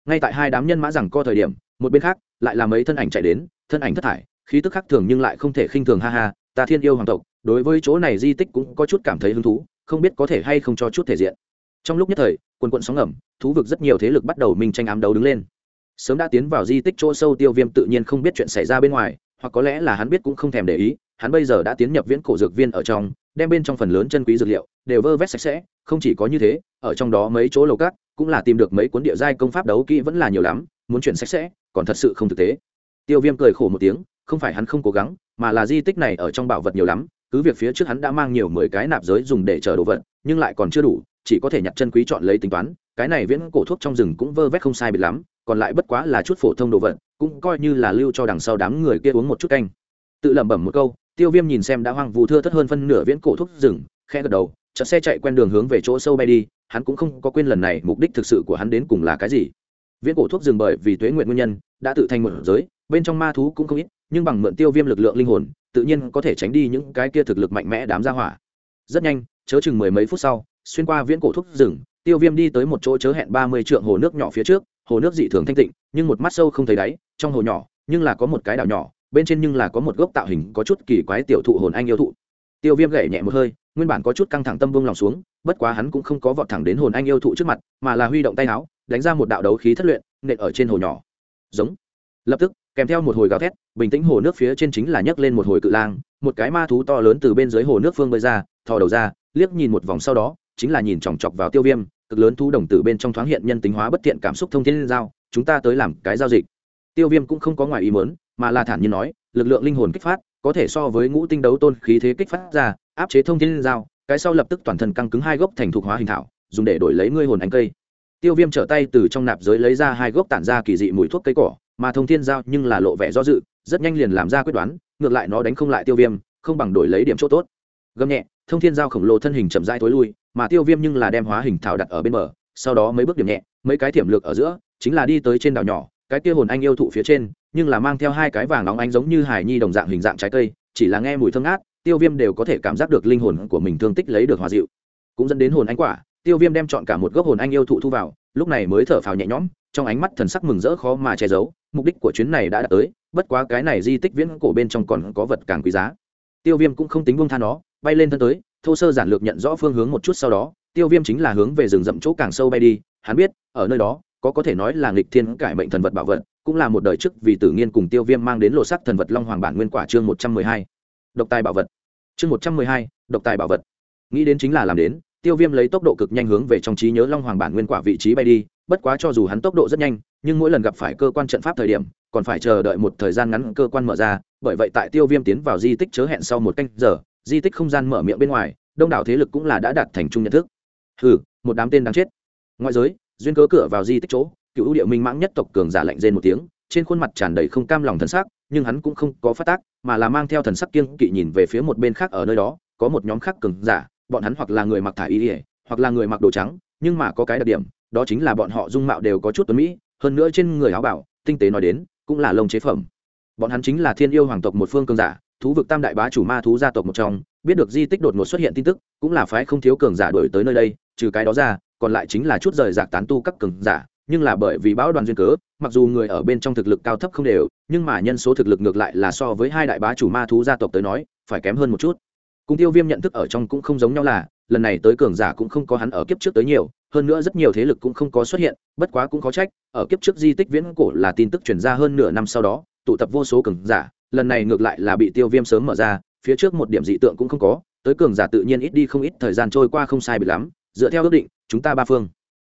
Ngay tại hai đám nhân mã rằng co thời điểm, một bên khác, lại là mấy thân ảnh chạy đến, thân ảnh thất thải, khí tức khác thường nhưng lại không thể khinh thường, ha ha, ta thiên yêu hoàng tộc, đối với chỗ này di tích cũng có chút cảm thấy hứng thú, không biết có thể hay không cho chút thể diện. Trong lúc nhất thời, quần quận sóng ẩm thú vực rất nhiều thế lực bắt đầu minh tranh ám đấu đứng lên sớm đã tiến vào di tích chỗ sâu tiêu viêm tự nhiên không biết chuyện xảy ra bên ngoài, hoặc có lẽ là hắn biết cũng không thèm để ý, hắn bây giờ đã tiến nhập viễn cổ dược viên ở trong, đem bên trong phần lớn chân quý dược liệu đều vơ vét sạch sẽ, không chỉ có như thế, ở trong đó mấy chỗ lầu cát cũng là tìm được mấy cuốn địa giai công pháp đấu kỹ vẫn là nhiều lắm, muốn chuyển sạch sẽ, còn thật sự không thực tế. Tiêu viêm cười khổ một tiếng, không phải hắn không cố gắng, mà là di tích này ở trong bảo vật nhiều lắm, cứ việc phía trước hắn đã mang nhiều mười cái nạp giới dùng để chở đồ vật, nhưng lại còn chưa đủ, chỉ có thể nhặt chân quý chọn lấy tính toán cái này viễn cổ thuốc trong rừng cũng vơ vét không sai biệt lắm, còn lại bất quá là chút phổ thông đồ vật, cũng coi như là lưu cho đằng sau đám người kia uống một chút canh. Tự lẩm bẩm một câu, tiêu viêm nhìn xem đã hoang vu thưa thất hơn phân nửa viễn cổ thuốc rừng khe gật đầu chợ xe chạy quen đường hướng về chỗ sâu bay đi, hắn cũng không có quên lần này mục đích thực sự của hắn đến cùng là cái gì. Viễn cổ thuốc rừng bởi vì tuế nguyện nguyên nhân, đã tự thành một giới, bên trong ma thú cũng không ít, nhưng bằng mượn tiêu viêm lực lượng linh hồn, tự nhiên có thể tránh đi những cái kia thực lực mạnh mẽ đám ra hỏa. Rất nhanh, chớ chừng mười mấy phút sau, xuyên qua viễn cổ thuốc rừng tiêu viêm đi tới một chỗ chớ hẹn ba mươi trượng hồ nước nhỏ phía trước, hồ nước dị thường thanh tịnh, nhưng một mắt sâu không thấy đáy, trong hồ nhỏ, nhưng là có một cái đảo nhỏ, bên trên nhưng là có một gốc tạo hình có chút kỳ quái tiểu thụ hồn anh yêu thụ. Tiêu viêm gậy nhẹ một hơi, nguyên bản có chút căng thẳng tâm buông lòng xuống, bất quá hắn cũng không có vọt thẳng đến hồn anh yêu thụ trước mặt, mà là huy động tay áo, đánh ra một đạo đấu khí thất luyện, nện ở trên hồ nhỏ. Giống. Lập tức, kèm theo một hồi gào thét, bình tĩnh hồ nước phía trên chính là nhấc lên một hồi cự lang, một cái ma thú to lớn từ bên dưới hồ nước phương bơi ra, thò đầu ra, liếc nhìn một vòng sau đó, chính là nhìn chòng chọc vào tiêu viêm cực lớn thú đồng tử bên trong thoáng hiện nhân tính hóa bất tiện cảm xúc thông thiên giao, chúng ta tới làm cái giao dịch. Tiêu viêm cũng không có ngoài ý mớn mà là thản nhiên nói, lực lượng linh hồn kích phát, có thể so với ngũ tinh đấu tôn khí thế kích phát ra, áp chế thông thiên giao, cái sau lập tức toàn thân căng cứng hai gốc thành thục hóa hình thảo, dùng để đổi lấy ngươi hồn ánh cây. Tiêu viêm trở tay từ trong nạp giới lấy ra hai gốc tản ra kỳ dị mùi thuốc cây cỏ, mà thông thiên giao nhưng là lộ vẻ do dự, rất nhanh liền làm ra quyết đoán, ngược lại nó đánh không lại tiêu viêm, không bằng đổi lấy điểm chỗ tốt. Gầm nhẹ, thông thiên giao khổng lồ thân hình chậm rãi tối lui mà tiêu viêm nhưng là đem hóa hình thảo đặt ở bên bờ, sau đó mấy bước điểm nhẹ, mấy cái thiểm lược ở giữa, chính là đi tới trên đảo nhỏ, cái kia hồn anh yêu thụ phía trên, nhưng là mang theo hai cái vàng nóng ánh giống như hải nhi đồng dạng hình dạng trái cây, chỉ là nghe mùi thơm ngát, tiêu viêm đều có thể cảm giác được linh hồn của mình thương tích lấy được hòa dịu. Cũng dẫn đến hồn anh quả, tiêu viêm đem chọn cả một gốc hồn anh yêu thụ thu vào, lúc này mới thở phào nhẹ nhõm, trong ánh mắt thần sắc mừng rỡ khó mà che giấu, mục đích của chuyến này đã đạt tới, bất quá cái này di tích viễn cổ bên trong còn có vật càng quý giá. Tiêu viêm cũng không tính buông tha nó bay lên thân tới, thô sơ giản lược nhận rõ phương hướng một chút sau đó, tiêu viêm chính là hướng về rừng rậm chỗ càng sâu bay đi. Hắn biết, ở nơi đó, có có thể nói là nghịch thiên cải mệnh thần vật bảo vật, cũng là một đời trước vì tử nghiên cùng tiêu viêm mang đến lộ sắc thần vật long hoàng bản nguyên quả chương một trăm mười hai. Độc tài bảo vật. Chương một trăm mười hai, độc tài bảo vật. Nghĩ đến chính là làm đến, tiêu viêm lấy tốc độ cực nhanh hướng về trong trí nhớ long hoàng bản nguyên quả vị trí bay đi. Bất quá cho dù hắn tốc độ rất nhanh, nhưng mỗi lần gặp phải cơ quan trận pháp thời điểm, còn phải chờ đợi một thời gian ngắn cơ quan mở ra, bởi vậy tại tiêu viêm tiến vào di tích chớ hẹn sau một canh giờ di tích không gian mở miệng bên ngoài, đông đảo thế lực cũng là đã đạt thành chung nhận thức. Hừ, một đám tên đáng chết. Ngoại giới, duyên cớ cửa vào di tích chỗ, cựu ưu địa minh mãng nhất tộc cường giả lạnh rên một tiếng, trên khuôn mặt tràn đầy không cam lòng thần sắc, nhưng hắn cũng không có phát tác, mà là mang theo thần sắc kiêng kỵ nhìn về phía một bên khác ở nơi đó, có một nhóm khác cường giả, bọn hắn hoặc là người mặc thải y ỉa hoặc là người mặc đồ trắng, nhưng mà có cái đặc điểm, đó chính là bọn họ dung mạo đều có chút tuấn mỹ, hơn nữa trên người áo bảo, tinh tế nói đến, cũng là lông chế phẩm. Bọn hắn chính là thiên yêu hoàng tộc một phương cường giả thú vực tam đại bá chủ ma thú gia tộc một trong, biết được di tích đột ngột xuất hiện tin tức, cũng là phái không thiếu cường giả đổi tới nơi đây, trừ cái đó ra, còn lại chính là chút rời rạc tán tu các cường giả, nhưng là bởi vì bão đoàn duyên cớ, mặc dù người ở bên trong thực lực cao thấp không đều, nhưng mà nhân số thực lực ngược lại là so với hai đại bá chủ ma thú gia tộc tới nói, phải kém hơn một chút. Cùng tiêu viêm nhận thức ở trong cũng không giống nhau là, lần này tới cường giả cũng không có hắn ở kiếp trước tới nhiều, hơn nữa rất nhiều thế lực cũng không có xuất hiện, bất quá cũng khó trách, ở kiếp trước di tích viễn cổ là tin tức chuyển ra hơn nửa năm sau đó, tụ tập vô số cường giả lần này ngược lại là bị tiêu viêm sớm mở ra, phía trước một điểm dị tượng cũng không có, tới cường giả tự nhiên ít đi không ít, thời gian trôi qua không sai bị lắm, dựa theo ước định, chúng ta ba phương.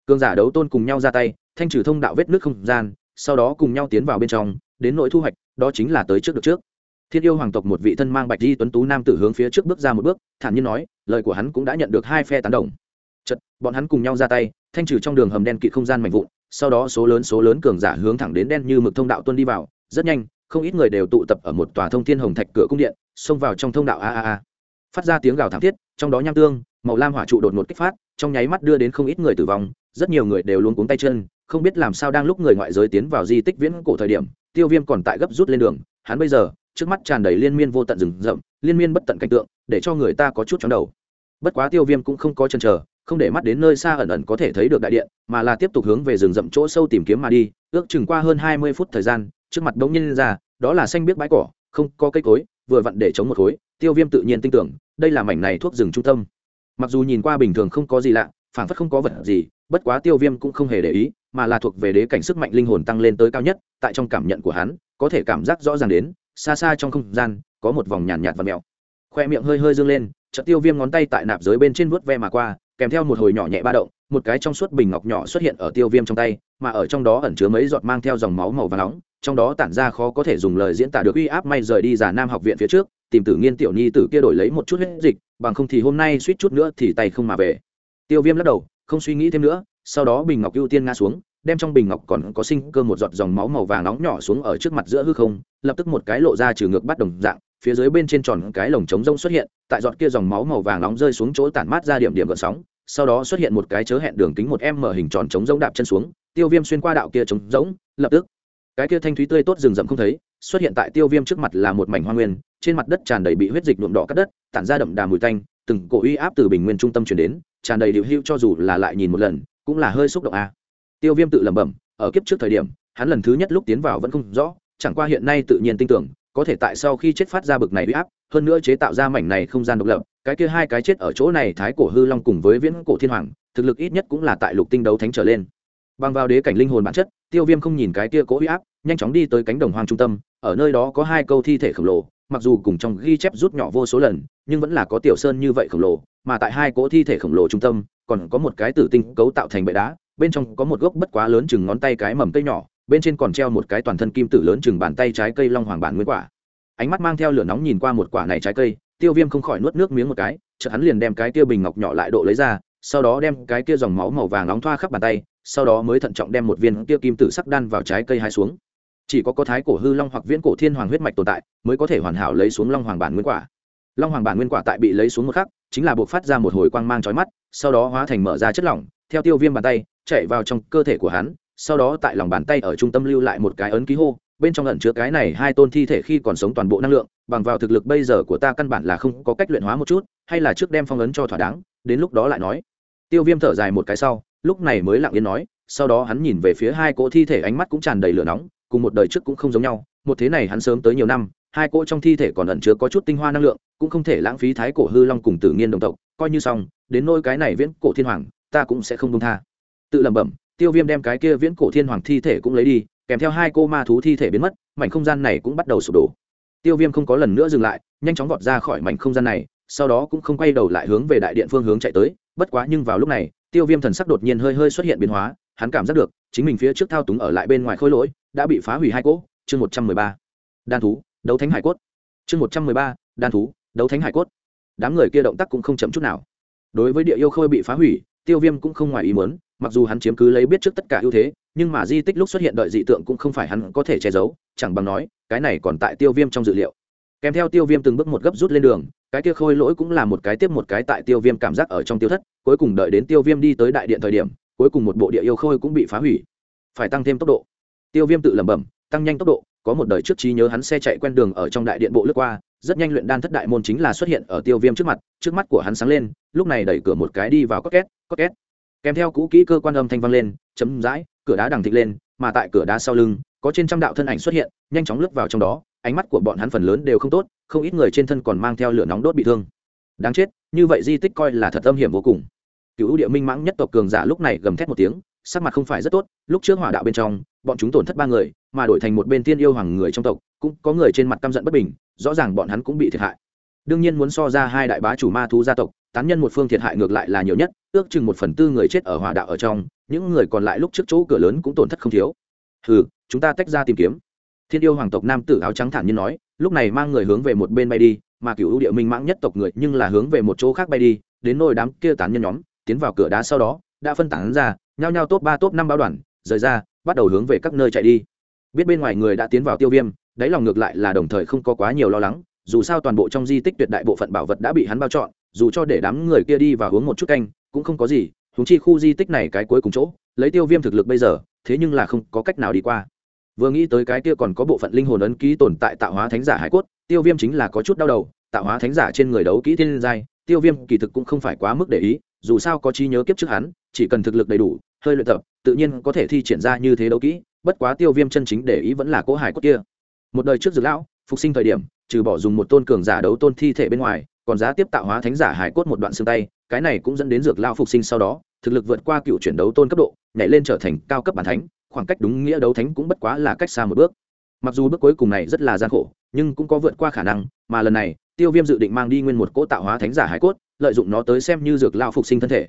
Cường giả đấu tôn cùng nhau ra tay, thanh trừ thông đạo vết nước không gian, sau đó cùng nhau tiến vào bên trong, đến nỗi thu hoạch, đó chính là tới trước được trước. Thiên yêu hoàng tộc một vị thân mang bạch di tuấn tú nam tử hướng phía trước bước ra một bước, thản nhiên nói, lời của hắn cũng đã nhận được hai phe tán đồng. Chật bọn hắn cùng nhau ra tay, thanh trừ trong đường hầm đen kỵ không gian mạnh vụn, sau đó số lớn số lớn cường giả hướng thẳng đến đen như mực thông đạo tuân đi vào, rất nhanh không ít người đều tụ tập ở một tòa thông thiên hồng thạch cửa cung điện, xông vào trong thông đạo a a a. Phát ra tiếng gào thảm thiết, trong đó nham tương, màu lam hỏa trụ đột ngột kích phát, trong nháy mắt đưa đến không ít người tử vong, rất nhiều người đều luôn cuống tay chân, không biết làm sao đang lúc người ngoại giới tiến vào di tích viễn cổ thời điểm, tiêu viêm còn tại gấp rút lên đường, hắn bây giờ, trước mắt tràn đầy liên miên vô tận rừng rậm, liên miên bất tận cảnh tượng, để cho người ta có chút chóng đầu. Bất quá tiêu viêm cũng không có chân chờ, không để mắt đến nơi xa ẩn ẩn có thể thấy được đại điện, mà là tiếp tục hướng về rừng rậm chỗ sâu tìm kiếm mà đi, ước chừng qua hơn hai mươi phút thời gian trước mặt bỗng nhân ra, đó là xanh biết bãi cỏ, không có cây cối, vừa vặn để chống một khối, tiêu viêm tự nhiên tin tưởng, đây là mảnh này thuốc rừng trung tâm. Mặc dù nhìn qua bình thường không có gì lạ phản phất không có vật gì, bất quá tiêu viêm cũng không hề để ý, mà là thuộc về đế cảnh sức mạnh linh hồn tăng lên tới cao nhất, tại trong cảm nhận của hắn, có thể cảm giác rõ ràng đến, xa xa trong không gian, có một vòng nhàn nhạt và mèo khoe miệng hơi hơi dương lên, chợt tiêu viêm ngón tay tại nạp giới bên trên vuốt ve mà qua, kèm theo một hồi nhỏ nhẹ ba động, một cái trong suốt bình ngọc nhỏ xuất hiện ở tiêu viêm trong tay, mà ở trong đó ẩn chứa mấy giọt mang theo dòng máu màu và nóng trong đó tản ra khó có thể dùng lời diễn tả được uy áp may rời đi giả nam học viện phía trước, tìm tử nghiên tiểu nhi tử kia đổi lấy một chút huyết dịch, bằng không thì hôm nay suýt chút nữa thì tay không mà về. Tiêu viêm lắc đầu, không suy nghĩ thêm nữa, sau đó bình ngọc ưu tiên ngã xuống, đem trong bình ngọc còn có sinh cơ một giọt dòng máu màu vàng nóng nhỏ xuống ở trước mặt giữa hư không, lập tức một cái lộ ra trừ ngược bắt đồng dạng, phía dưới bên trên tròn cái lồng trống rông xuất hiện, tại giọt kia dòng máu màu vàng nóng rơi xuống chỗ tản mát ra điểm điểm gợn sóng, sau đó xuất hiện một cái chớ hẹn đường kính một em mở hình tròn trống rỗng đạp chân xuống, tiêu viêm xuyên qua đạo kia trống rỗng, lập tức cái kia thanh thúy tươi tốt rừng rậm không thấy, xuất hiện tại tiêu viêm trước mặt là một mảnh hoa nguyên, trên mặt đất tràn đầy bị huyết dịch nhuộm đỏ cắt đất, tản ra đậm đà mùi tanh, từng cổ uy áp từ bình nguyên trung tâm chuyển đến, tràn đầy điệu hữu cho dù là lại nhìn một lần, cũng là hơi xúc động a. Tiêu viêm tự lẩm bẩm, ở kiếp trước thời điểm, hắn lần thứ nhất lúc tiến vào vẫn không rõ, chẳng qua hiện nay tự nhiên tin tưởng, có thể tại sau khi chết phát ra bực này uy áp, hơn nữa chế tạo ra mảnh này không gian độc lập, cái kia hai cái chết ở chỗ này thái cổ hư long cùng với viễn cổ thiên hoàng, thực lực ít nhất cũng là tại lục tinh đấu thánh trở lên. Bằng vào đế cảnh linh hồn bản chất tiêu viêm không nhìn cái kia cố huy áp, nhanh chóng đi tới cánh đồng hoang trung tâm, ở nơi đó có hai câu thi thể khổng lồ, mặc dù cùng trong ghi chép rút nhỏ vô số lần, nhưng vẫn là có tiểu sơn như vậy khổng lồ, mà tại hai cỗ thi thể khổng lồ trung tâm, còn có một cái tử tinh cấu tạo thành bệ đá, bên trong có một gốc bất quá lớn chừng ngón tay cái mầm cây nhỏ, bên trên còn treo một cái toàn thân kim tử lớn chừng bàn tay trái cây long hoàng bản nguyên quả. Ánh mắt mang theo lửa nóng nhìn qua một quả này trái cây, tiêu viêm không khỏi nuốt nước miếng một cái, chợt hắn liền đem cái kia bình ngọc nhỏ lại độ lấy ra, sau đó đem cái kia dòng máu màu vàng nóng thoa khắp bàn tay sau đó mới thận trọng đem một viên kia kim tử sắc đan vào trái cây hai xuống. Chỉ có có thái cổ hư long hoặc viễn cổ thiên hoàng huyết mạch tồn tại, mới có thể hoàn hảo lấy xuống long hoàng bản nguyên quả. Long hoàng bản nguyên quả tại bị lấy xuống một khắc, chính là buộc phát ra một hồi quang mang trói mắt, sau đó hóa thành mở ra chất lỏng, theo tiêu viêm bàn tay, chạy vào trong cơ thể của hắn, sau đó tại lòng bàn tay ở trung tâm lưu lại một cái ấn ký hô, bên trong ẩn chứa cái này hai tôn thi thể khi còn sống toàn bộ năng lượng, bằng vào thực lực bây giờ của ta căn bản là không có cách luyện hóa một chút, hay là trước đem phong ấn cho thỏa đáng, đến lúc đó lại nói. Tiêu viêm thở dài một cái sau lúc này mới lặng yên nói, sau đó hắn nhìn về phía hai cỗ thi thể ánh mắt cũng tràn đầy lửa nóng, cùng một đời trước cũng không giống nhau, một thế này hắn sớm tới nhiều năm, hai cỗ trong thi thể còn ẩn chứa có chút tinh hoa năng lượng, cũng không thể lãng phí thái cổ hư long cùng tử nghiên đồng tộc, coi như xong, đến nôi cái này viễn cổ thiên hoàng, ta cũng sẽ không công tha. Tự lẩm bẩm, tiêu viêm đem cái kia viễn cổ thiên hoàng thi thể cũng lấy đi, kèm theo hai cô ma thú thi thể biến mất, mảnh không gian này cũng bắt đầu sụp đổ. Tiêu viêm không có lần nữa dừng lại, nhanh chóng vọt ra khỏi mảnh không gian này, sau đó cũng không quay đầu lại hướng về đại điện phương hướng chạy tới, bất quá nhưng vào lúc này tiêu viêm thần sắc đột nhiên hơi hơi xuất hiện biến hóa, hắn cảm giác được, chính mình phía trước thao túng ở lại bên ngoài khôi lỗi, đã bị phá hủy hai cỗ chương một trăm mười ba. Đan thú, đấu thánh hải cốt. Chương một trăm mười ba, đan thú, đấu thánh hải cốt. Đám người kia động tác cũng không chậm chút nào. Đối với địa yêu khôi bị phá hủy, tiêu viêm cũng không ngoài ý muốn, mặc dù hắn chiếm cứ lấy biết trước tất cả ưu thế, nhưng mà di tích lúc xuất hiện đợi dị tượng cũng không phải hắn có thể che giấu, chẳng bằng nói, cái này còn tại tiêu viêm trong dự liệu kèm theo tiêu viêm từng bước một gấp rút lên đường, cái kia khôi lỗi cũng là một cái tiếp một cái tại tiêu viêm cảm giác ở trong tiêu thất, cuối cùng đợi đến tiêu viêm đi tới đại điện thời điểm, cuối cùng một bộ địa yêu khôi cũng bị phá hủy. Phải tăng thêm tốc độ. Tiêu viêm tự lẩm bẩm, tăng nhanh tốc độ, có một đời trước trí nhớ hắn xe chạy quen đường ở trong đại điện bộ lướt qua, rất nhanh luyện đan thất đại môn chính là xuất hiện ở tiêu viêm trước mặt, trước mắt của hắn sáng lên, lúc này đẩy cửa một cái đi vào cốt két cốt két kèm theo cũ kỹ cơ quan âm thanh vang lên, chấm dãi, cửa đá đằng thịt lên, mà tại cửa đá sau lưng, có trên trăm đạo thân ảnh xuất hiện, nhanh chóng lướt vào trong đó ánh mắt của bọn hắn phần lớn đều không tốt, không ít người trên thân còn mang theo lửa nóng đốt bị thương. Đáng chết, như vậy di tích coi là thật âm hiểm vô cùng. Cựu địa minh mãng nhất tộc cường giả lúc này gầm thét một tiếng, sắc mặt không phải rất tốt, lúc trước hỏa đạo bên trong, bọn chúng tổn thất ba người, mà đổi thành một bên tiên yêu hoàng người trong tộc, cũng có người trên mặt căm giận bất bình, rõ ràng bọn hắn cũng bị thiệt hại. Đương nhiên muốn so ra hai đại bá chủ ma thú gia tộc, tán nhân một phương thiệt hại ngược lại là nhiều nhất, ước chừng một phần tư người chết ở hỏa đạo ở trong, những người còn lại lúc trước chỗ cửa lớn cũng tổn thất không thiếu. Ừ chúng ta tách ra tìm kiếm thiên yêu hoàng tộc nam tử áo trắng thản nhiên nói, lúc này mang người hướng về một bên bay đi, mà cựu địa minh mãng nhất tộc người nhưng là hướng về một chỗ khác bay đi, đến nôi đám kia tán nhân nhóm, tiến vào cửa đá sau đó, đã phân tán ra, nhao nhao top ba, top năm báo đoàn, rời ra, bắt đầu hướng về các nơi chạy đi. Biết bên ngoài người đã tiến vào tiêu viêm, đáy lòng ngược lại là đồng thời không có quá nhiều lo lắng, dù sao toàn bộ trong di tích tuyệt đại bộ phận bảo vật đã bị hắn bao trọn, dù cho để đám người kia đi và hướng một chút canh, cũng không có gì húng chi khu di tích này cái cuối cùng chỗ, lấy tiêu viêm thực lực bây giờ, thế nhưng là không có cách nào đi qua vừa nghĩ tới cái kia còn có bộ phận linh hồn ấn ký tồn tại tạo hóa thánh giả hải cốt, tiêu viêm chính là có chút đau đầu, tạo hóa thánh giả trên người đấu kỹ thiên giai, tiêu viêm kỳ thực cũng không phải quá mức để ý, dù sao có trí nhớ kiếp trước hắn, chỉ cần thực lực đầy đủ, hơi luyện tập, tự nhiên có thể thi triển ra như thế đấu kỹ, bất quá tiêu viêm chân chính để ý vẫn là cỗ hải cốt kia. Một đời trước dược lão, phục sinh thời điểm, trừ bỏ dùng một tôn cường giả đấu tôn thi thể bên ngoài, còn giá tiếp tạo hóa thánh giả hải cốt một đoạn xương tay, cái này cũng dẫn đến dược lao phục sinh sau đó, thực lực vượt qua cựu chuyển đấu tôn cấp độ, nhảy lên trở thành cao cấp bản thánh khoảng cách đúng nghĩa đấu thánh cũng bất quá là cách xa một bước. Mặc dù bước cuối cùng này rất là gian khổ, nhưng cũng có vượt qua khả năng, mà lần này, tiêu viêm dự định mang đi nguyên một cỗ tạo hóa thánh giả hải cốt, lợi dụng nó tới xem như dược lao phục sinh thân thể.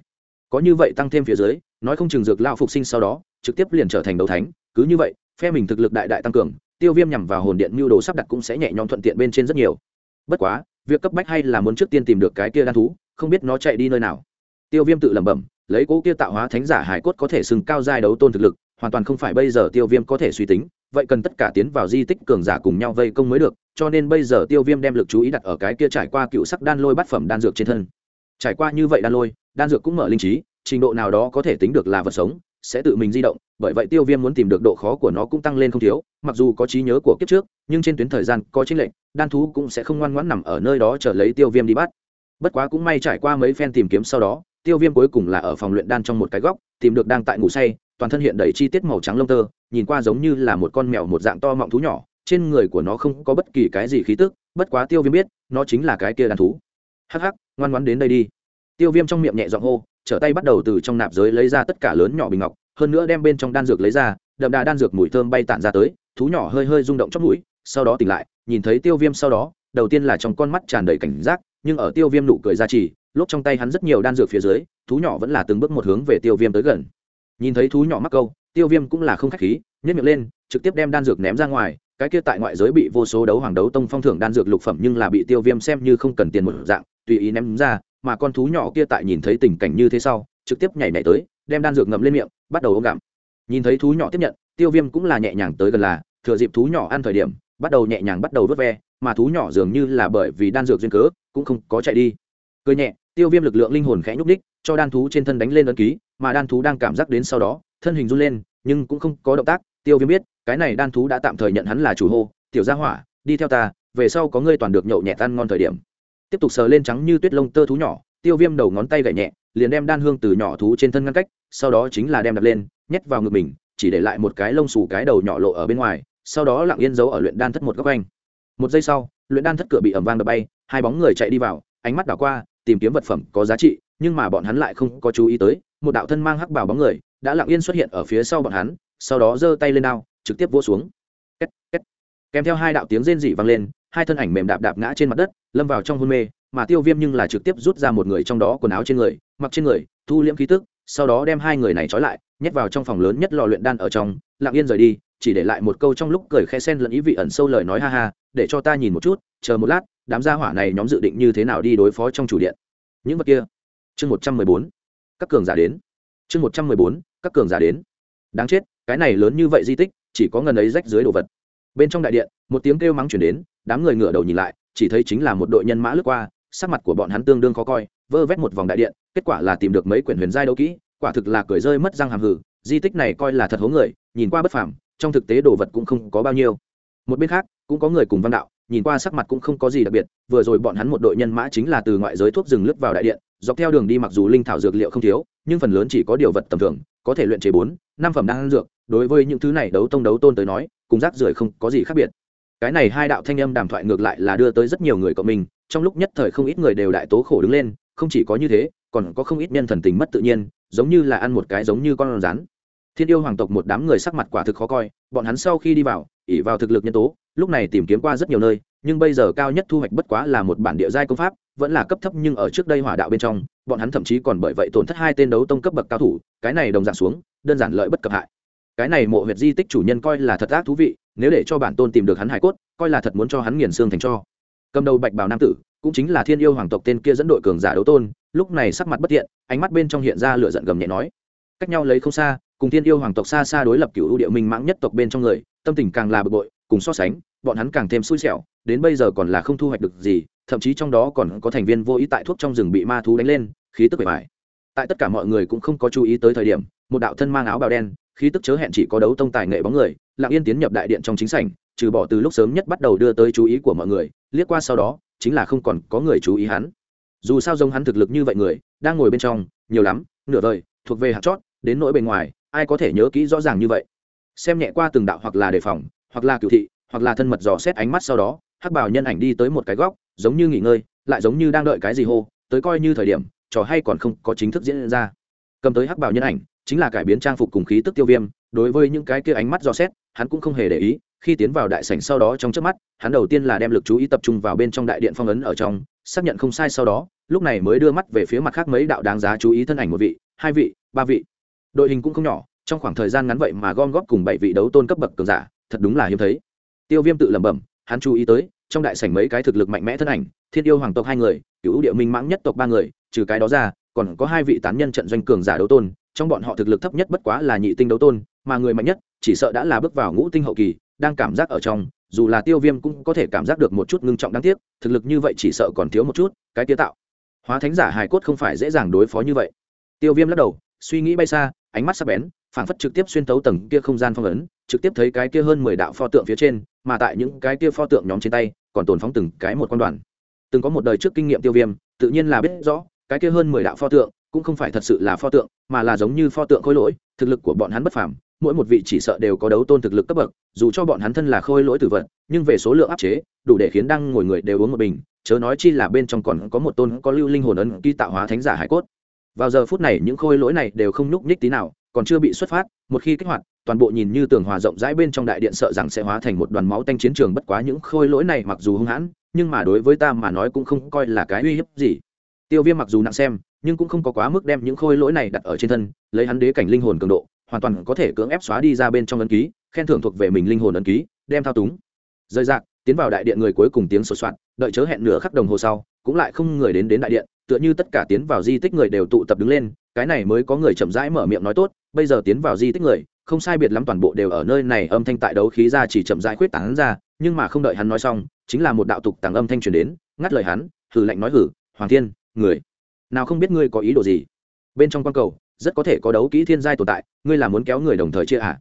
Có như vậy tăng thêm phía dưới, nói không chừng dược lao phục sinh sau đó, trực tiếp liền trở thành đấu thánh, cứ như vậy, phe mình thực lực đại đại tăng cường, tiêu viêm nhằm vào hồn điện mưu đồ sắp đặt cũng sẽ nhẹ nhõm thuận tiện bên trên rất nhiều. Bất quá, việc cấp bách hay là muốn trước tiên tìm được cái kia đan thú, không biết nó chạy đi nơi nào. Tiêu viêm tự lẩm bẩm, lấy cỗ kia tạo hóa thánh giả hải cốt có thể sừng cao giai đấu tôn thực lực hoàn toàn không phải bây giờ tiêu viêm có thể suy tính, vậy cần tất cả tiến vào di tích cường giả cùng nhau vây công mới được, cho nên bây giờ tiêu viêm đem lực chú ý đặt ở cái kia trải qua cựu sắc đan lôi bát phẩm đan dược trên thân. Trải qua như vậy đan lôi, đan dược cũng mở linh trí, trình độ nào đó có thể tính được là vật sống, sẽ tự mình di động, bởi vậy tiêu viêm muốn tìm được độ khó của nó cũng tăng lên không thiếu, mặc dù có trí nhớ của kiếp trước, nhưng trên tuyến thời gian có chính lệnh đan thú cũng sẽ không ngoan ngoãn nằm ở nơi đó chờ lấy tiêu viêm đi bắt. Bất quá cũng may trải qua mấy phen tìm kiếm sau đó tiêu viêm cuối cùng là ở phòng luyện đan trong một cái góc, tìm được đang tại ngủ say, toàn thân hiện đầy chi tiết màu trắng lông tơ, nhìn qua giống như là một con mèo một dạng to mọng thú nhỏ, trên người của nó không có bất kỳ cái gì khí tức, bất quá tiêu viêm biết, nó chính là cái kia đàn thú. Hắc hắc, ngoan ngoan đến đây đi. Tiêu viêm trong miệng nhẹ giọng hô, trở tay bắt đầu từ trong nạp giới lấy ra tất cả lớn nhỏ bình ngọc, hơn nữa đem bên trong đan dược lấy ra, đậm đà đan dược mùi thơm bay tản ra tới, thú nhỏ hơi hơi rung động trong mũi, sau đó tỉnh lại, nhìn thấy tiêu viêm sau đó, đầu tiên là trong con mắt tràn đầy cảnh giác, nhưng ở tiêu viêm nụ cười ra trì lốp trong tay hắn rất nhiều đan dược phía dưới, thú nhỏ vẫn là từng bước một hướng về tiêu viêm tới gần. Nhìn thấy thú nhỏ mắc câu, tiêu viêm cũng là không khách khí nhét miệng lên, trực tiếp đem đan dược ném ra ngoài, cái kia tại ngoại giới bị vô số đấu hoàng đấu tông phong thưởng đan dược lục phẩm nhưng là bị tiêu viêm xem như không cần tiền một dạng, tùy ý ném ra, mà con thú nhỏ kia tại nhìn thấy tình cảnh như thế sau, trực tiếp nhảy nhảy tới, đem đan dược ngậm lên miệng, bắt đầu ôm gặm. Nhìn thấy thú nhỏ tiếp nhận, tiêu viêm cũng là nhẹ nhàng tới gần là, thừa dịp thú nhỏ ăn thời điểm, bắt đầu nhẹ nhàng bắt đầu vớt ve, mà thú nhỏ dường như là bởi vì đan dược duyên cớ, cũng không có chạy đi. Cười nhẹ tiêu viêm lực lượng linh hồn khẽ nhúc đích cho đan thú trên thân đánh lên ấn ký, mà đan thú đang cảm giác đến sau đó, thân hình run lên, nhưng cũng không có động tác. Tiêu viêm biết, cái này đan thú đã tạm thời nhận hắn là chủ hô, tiểu gia hỏa, đi theo ta, về sau có ngươi toàn được nhậu nhẹt ăn ngon thời điểm. Tiếp tục sờ lên trắng như tuyết lông tơ thú nhỏ, tiêu viêm đầu ngón tay gậy nhẹ, liền đem đan hương từ nhỏ thú trên thân ngăn cách, sau đó chính là đem đặt lên, nhét vào ngực mình, chỉ để lại một cái lông xù cái đầu nhỏ lộ ở bên ngoài, sau đó lặng yên giấu ở luyện đan thất một góc anh một giây sau, luyện đan thất cửa bị ẩm vang đập bay, hai bóng người chạy đi vào, ánh mắt đảo qua tìm kiếm vật phẩm có giá trị nhưng mà bọn hắn lại không có chú ý tới một đạo thân mang hắc bảo bóng người đã lặng yên xuất hiện ở phía sau bọn hắn sau đó giơ tay lên đao trực tiếp vỗ xuống két, két. kèm theo hai đạo tiếng rên rỉ vang lên hai thân ảnh mềm đạp đạp ngã trên mặt đất lâm vào trong hôn mê mà tiêu viêm nhưng là trực tiếp rút ra một người trong đó quần áo trên người mặc trên người thu liễm khí tức sau đó đem hai người này trói lại nhét vào trong phòng lớn nhất lò luyện đan ở trong lặng yên rời đi chỉ để lại một câu trong lúc cười khe sen lẫn ý vị ẩn sâu lời nói ha ha để cho ta nhìn một chút chờ một lát đám gia hỏa này nhóm dự định như thế nào đi đối phó trong chủ điện. Những vật kia. Chương một trăm mười bốn, các cường giả đến. Chương một trăm mười bốn, các cường giả đến. Đáng chết, cái này lớn như vậy di tích, chỉ có ngần ấy rách dưới đồ vật. Bên trong đại điện, một tiếng kêu mắng chuyển đến, đám người ngửa đầu nhìn lại, chỉ thấy chính là một đội nhân mã lướt qua, sắc mặt của bọn hắn tương đương khó coi, vơ vét một vòng đại điện, kết quả là tìm được mấy quyển huyền giai đấu kỹ, quả thực là cười rơi mất răng hàm hử, di tích này coi là thật hố người, nhìn qua bất phàm, trong thực tế đồ vật cũng không có bao nhiêu. Một bên khác, cũng có người cùng văn đạo nhìn qua sắc mặt cũng không có gì đặc biệt, vừa rồi bọn hắn một đội nhân mã chính là từ ngoại giới thuốc rừng lướt vào đại điện, dọc theo đường đi mặc dù linh thảo dược liệu không thiếu, nhưng phần lớn chỉ có điều vật tầm thường, có thể luyện chế bốn, năm phẩm đan dược, đối với những thứ này đấu tông đấu tôn tới nói, cùng rác rưởi không có gì khác biệt. Cái này hai đạo thanh âm đàm thoại ngược lại là đưa tới rất nhiều người cộng mình, trong lúc nhất thời không ít người đều đại tố khổ đứng lên, không chỉ có như thế, còn có không ít nhân thần tình mất tự nhiên, giống như là ăn một cái giống như con rắn thiên yêu hoàng tộc một đám người sắc mặt quả thực khó coi bọn hắn sau khi đi vào ỉ vào thực lực nhân tố lúc này tìm kiếm qua rất nhiều nơi nhưng bây giờ cao nhất thu hoạch bất quá là một bản địa giai công pháp vẫn là cấp thấp nhưng ở trước đây hỏa đạo bên trong bọn hắn thậm chí còn bởi vậy tổn thất hai tên đấu tông cấp bậc cao thủ cái này đồng dạng xuống đơn giản lợi bất cập hại. Cái này mộ huyệt di tích chủ nhân coi là thật ác thú vị nếu để cho bản tôn tìm được hắn hải cốt coi là thật muốn cho hắn nghiền xương thành cho. Cầm đầu bạch bào nam tử cũng chính là thiên yêu hoàng tộc tên kia dẫn đội cường giả đấu tôn lúc này sắc mặt bất thiện, ánh mắt bên trong hiện ra lửa giận gầm nhẹ nói. Cách nhau lấy không xa cùng thiên yêu hoàng tộc xa xa đối lập cựu ưu địa minh mãng nhất tộc bên trong người, tâm tình càng là bực bội, cùng so sánh, bọn hắn càng thêm xui xẻo, đến bây giờ còn là không thu hoạch được gì, thậm chí trong đó còn có thành viên vô ý tại thuốc trong rừng bị ma thú đánh lên, khí tức bề bài tại tất cả mọi người cũng không có chú ý tới thời điểm, một đạo thân mang áo bào đen, khí tức chớ hẹn chỉ có đấu tông tài nghệ bóng người, lặng yên tiến nhập đại điện trong chính sảnh, trừ bỏ từ lúc sớm nhất bắt đầu đưa tới chú ý của mọi người, liếc qua sau đó, chính là không còn có người chú ý hắn. Dù sao giống hắn thực lực như vậy người, đang ngồi bên trong, nhiều lắm, nửa vời thuộc về hạt chót, đến nỗi bên ngoài ai có thể nhớ kỹ rõ ràng như vậy? Xem nhẹ qua từng đạo hoặc là đề phòng, hoặc là cựu thị, hoặc là thân mật dò xét ánh mắt sau đó, hắc bảo nhân ảnh đi tới một cái góc, giống như nghỉ ngơi, lại giống như đang đợi cái gì hô, tới coi như thời điểm, trò hay còn không có chính thức diễn ra. Cầm tới hắc bảo nhân ảnh, chính là cải biến trang phục cùng khí tức tiêu viêm, đối với những cái kia ánh mắt dò xét, hắn cũng không hề để ý, khi tiến vào đại sảnh sau đó trong trước mắt, hắn đầu tiên là đem lực chú ý tập trung vào bên trong đại điện phong ấn ở trong, xác nhận không sai sau đó, lúc này mới đưa mắt về phía mặt khác mấy đạo đáng giá chú ý thân ảnh một vị, hai vị, ba vị đội hình cũng không nhỏ, trong khoảng thời gian ngắn vậy mà gom góp cùng bảy vị đấu tôn cấp bậc cường giả, thật đúng là hiếm thấy. Tiêu viêm tự lẩm bẩm, hắn chú ý tới, trong đại sảnh mấy cái thực lực mạnh mẽ thân ảnh, thiên yêu hoàng tộc hai người cựu địa minh mãng nhất tộc ba người, trừ cái đó ra, còn có hai vị tán nhân trận doanh cường giả đấu tôn, trong bọn họ thực lực thấp nhất bất quá là nhị tinh đấu tôn, mà người mạnh nhất, chỉ sợ đã là bước vào ngũ tinh hậu kỳ, đang cảm giác ở trong, dù là tiêu viêm cũng có thể cảm giác được một chút ngưng trọng đáng tiếc, thực lực như vậy chỉ sợ còn thiếu một chút, cái tía tạo. Hóa thánh giả hài cốt không phải dễ dàng đối phó như vậy. Tiêu viêm lắc đầu, suy nghĩ bay xa ánh mắt sắc bén phảng phất trực tiếp xuyên tấu tầng kia không gian phong ấn trực tiếp thấy cái kia hơn mười đạo pho tượng phía trên mà tại những cái kia pho tượng nhóm trên tay còn tồn phóng từng cái một con đoàn. Từng có một đời trước kinh nghiệm tiêu viêm tự nhiên là biết rõ cái kia hơn mười đạo pho tượng cũng không phải thật sự là pho tượng mà là giống như pho tượng khôi lỗi thực lực của bọn hắn bất phàm mỗi một vị chỉ sợ đều có đấu tôn thực lực cấp bậc dù cho bọn hắn thân là khôi lỗi tử vật, nhưng về số lượng áp chế đủ để khiến đang ngồi người đều uống một bình chớ nói chi là bên trong còn có một tôn có lưu linh hồn ấn ký tạo hóa thánh giả hải cốt vào giờ phút này những khôi lỗi này đều không nhúc nhích tí nào, còn chưa bị xuất phát, một khi kích hoạt, toàn bộ nhìn như tường hòa rộng rãi bên trong đại điện sợ rằng sẽ hóa thành một đoàn máu tanh chiến trường bất quá những khôi lỗi này mặc dù hung hãn, nhưng mà đối với ta mà nói cũng không coi là cái uy hiếp gì. Tiêu viêm mặc dù nặng xem, nhưng cũng không có quá mức đem những khôi lỗi này đặt ở trên thân, lấy hắn đế cảnh linh hồn cường độ, hoàn toàn có thể cưỡng ép xóa đi ra bên trong ấn ký, khen thưởng thuộc về mình linh hồn ấn ký, đem thao túng. Rời rạc, tiến vào đại điện người cuối cùng tiếng sột soạt, đợi chớ hẹn nửa khắc đồng hồ sau, cũng lại không người đến đến đại điện tựa như tất cả tiến vào di tích người đều tụ tập đứng lên, cái này mới có người chậm rãi mở miệng nói tốt, bây giờ tiến vào di tích người, không sai biệt lắm toàn bộ đều ở nơi này, âm thanh tại đấu khí ra chỉ chậm rãi khuyết tán ra, nhưng mà không đợi hắn nói xong, chính là một đạo tục tàng âm thanh truyền đến, ngắt lời hắn hử lạnh nói hử hoàng thiên, người, nào không biết ngươi có ý đồ gì? Bên trong quan cầu, rất có thể có đấu kỹ thiên giai tồn tại, ngươi là muốn kéo người đồng thời chia à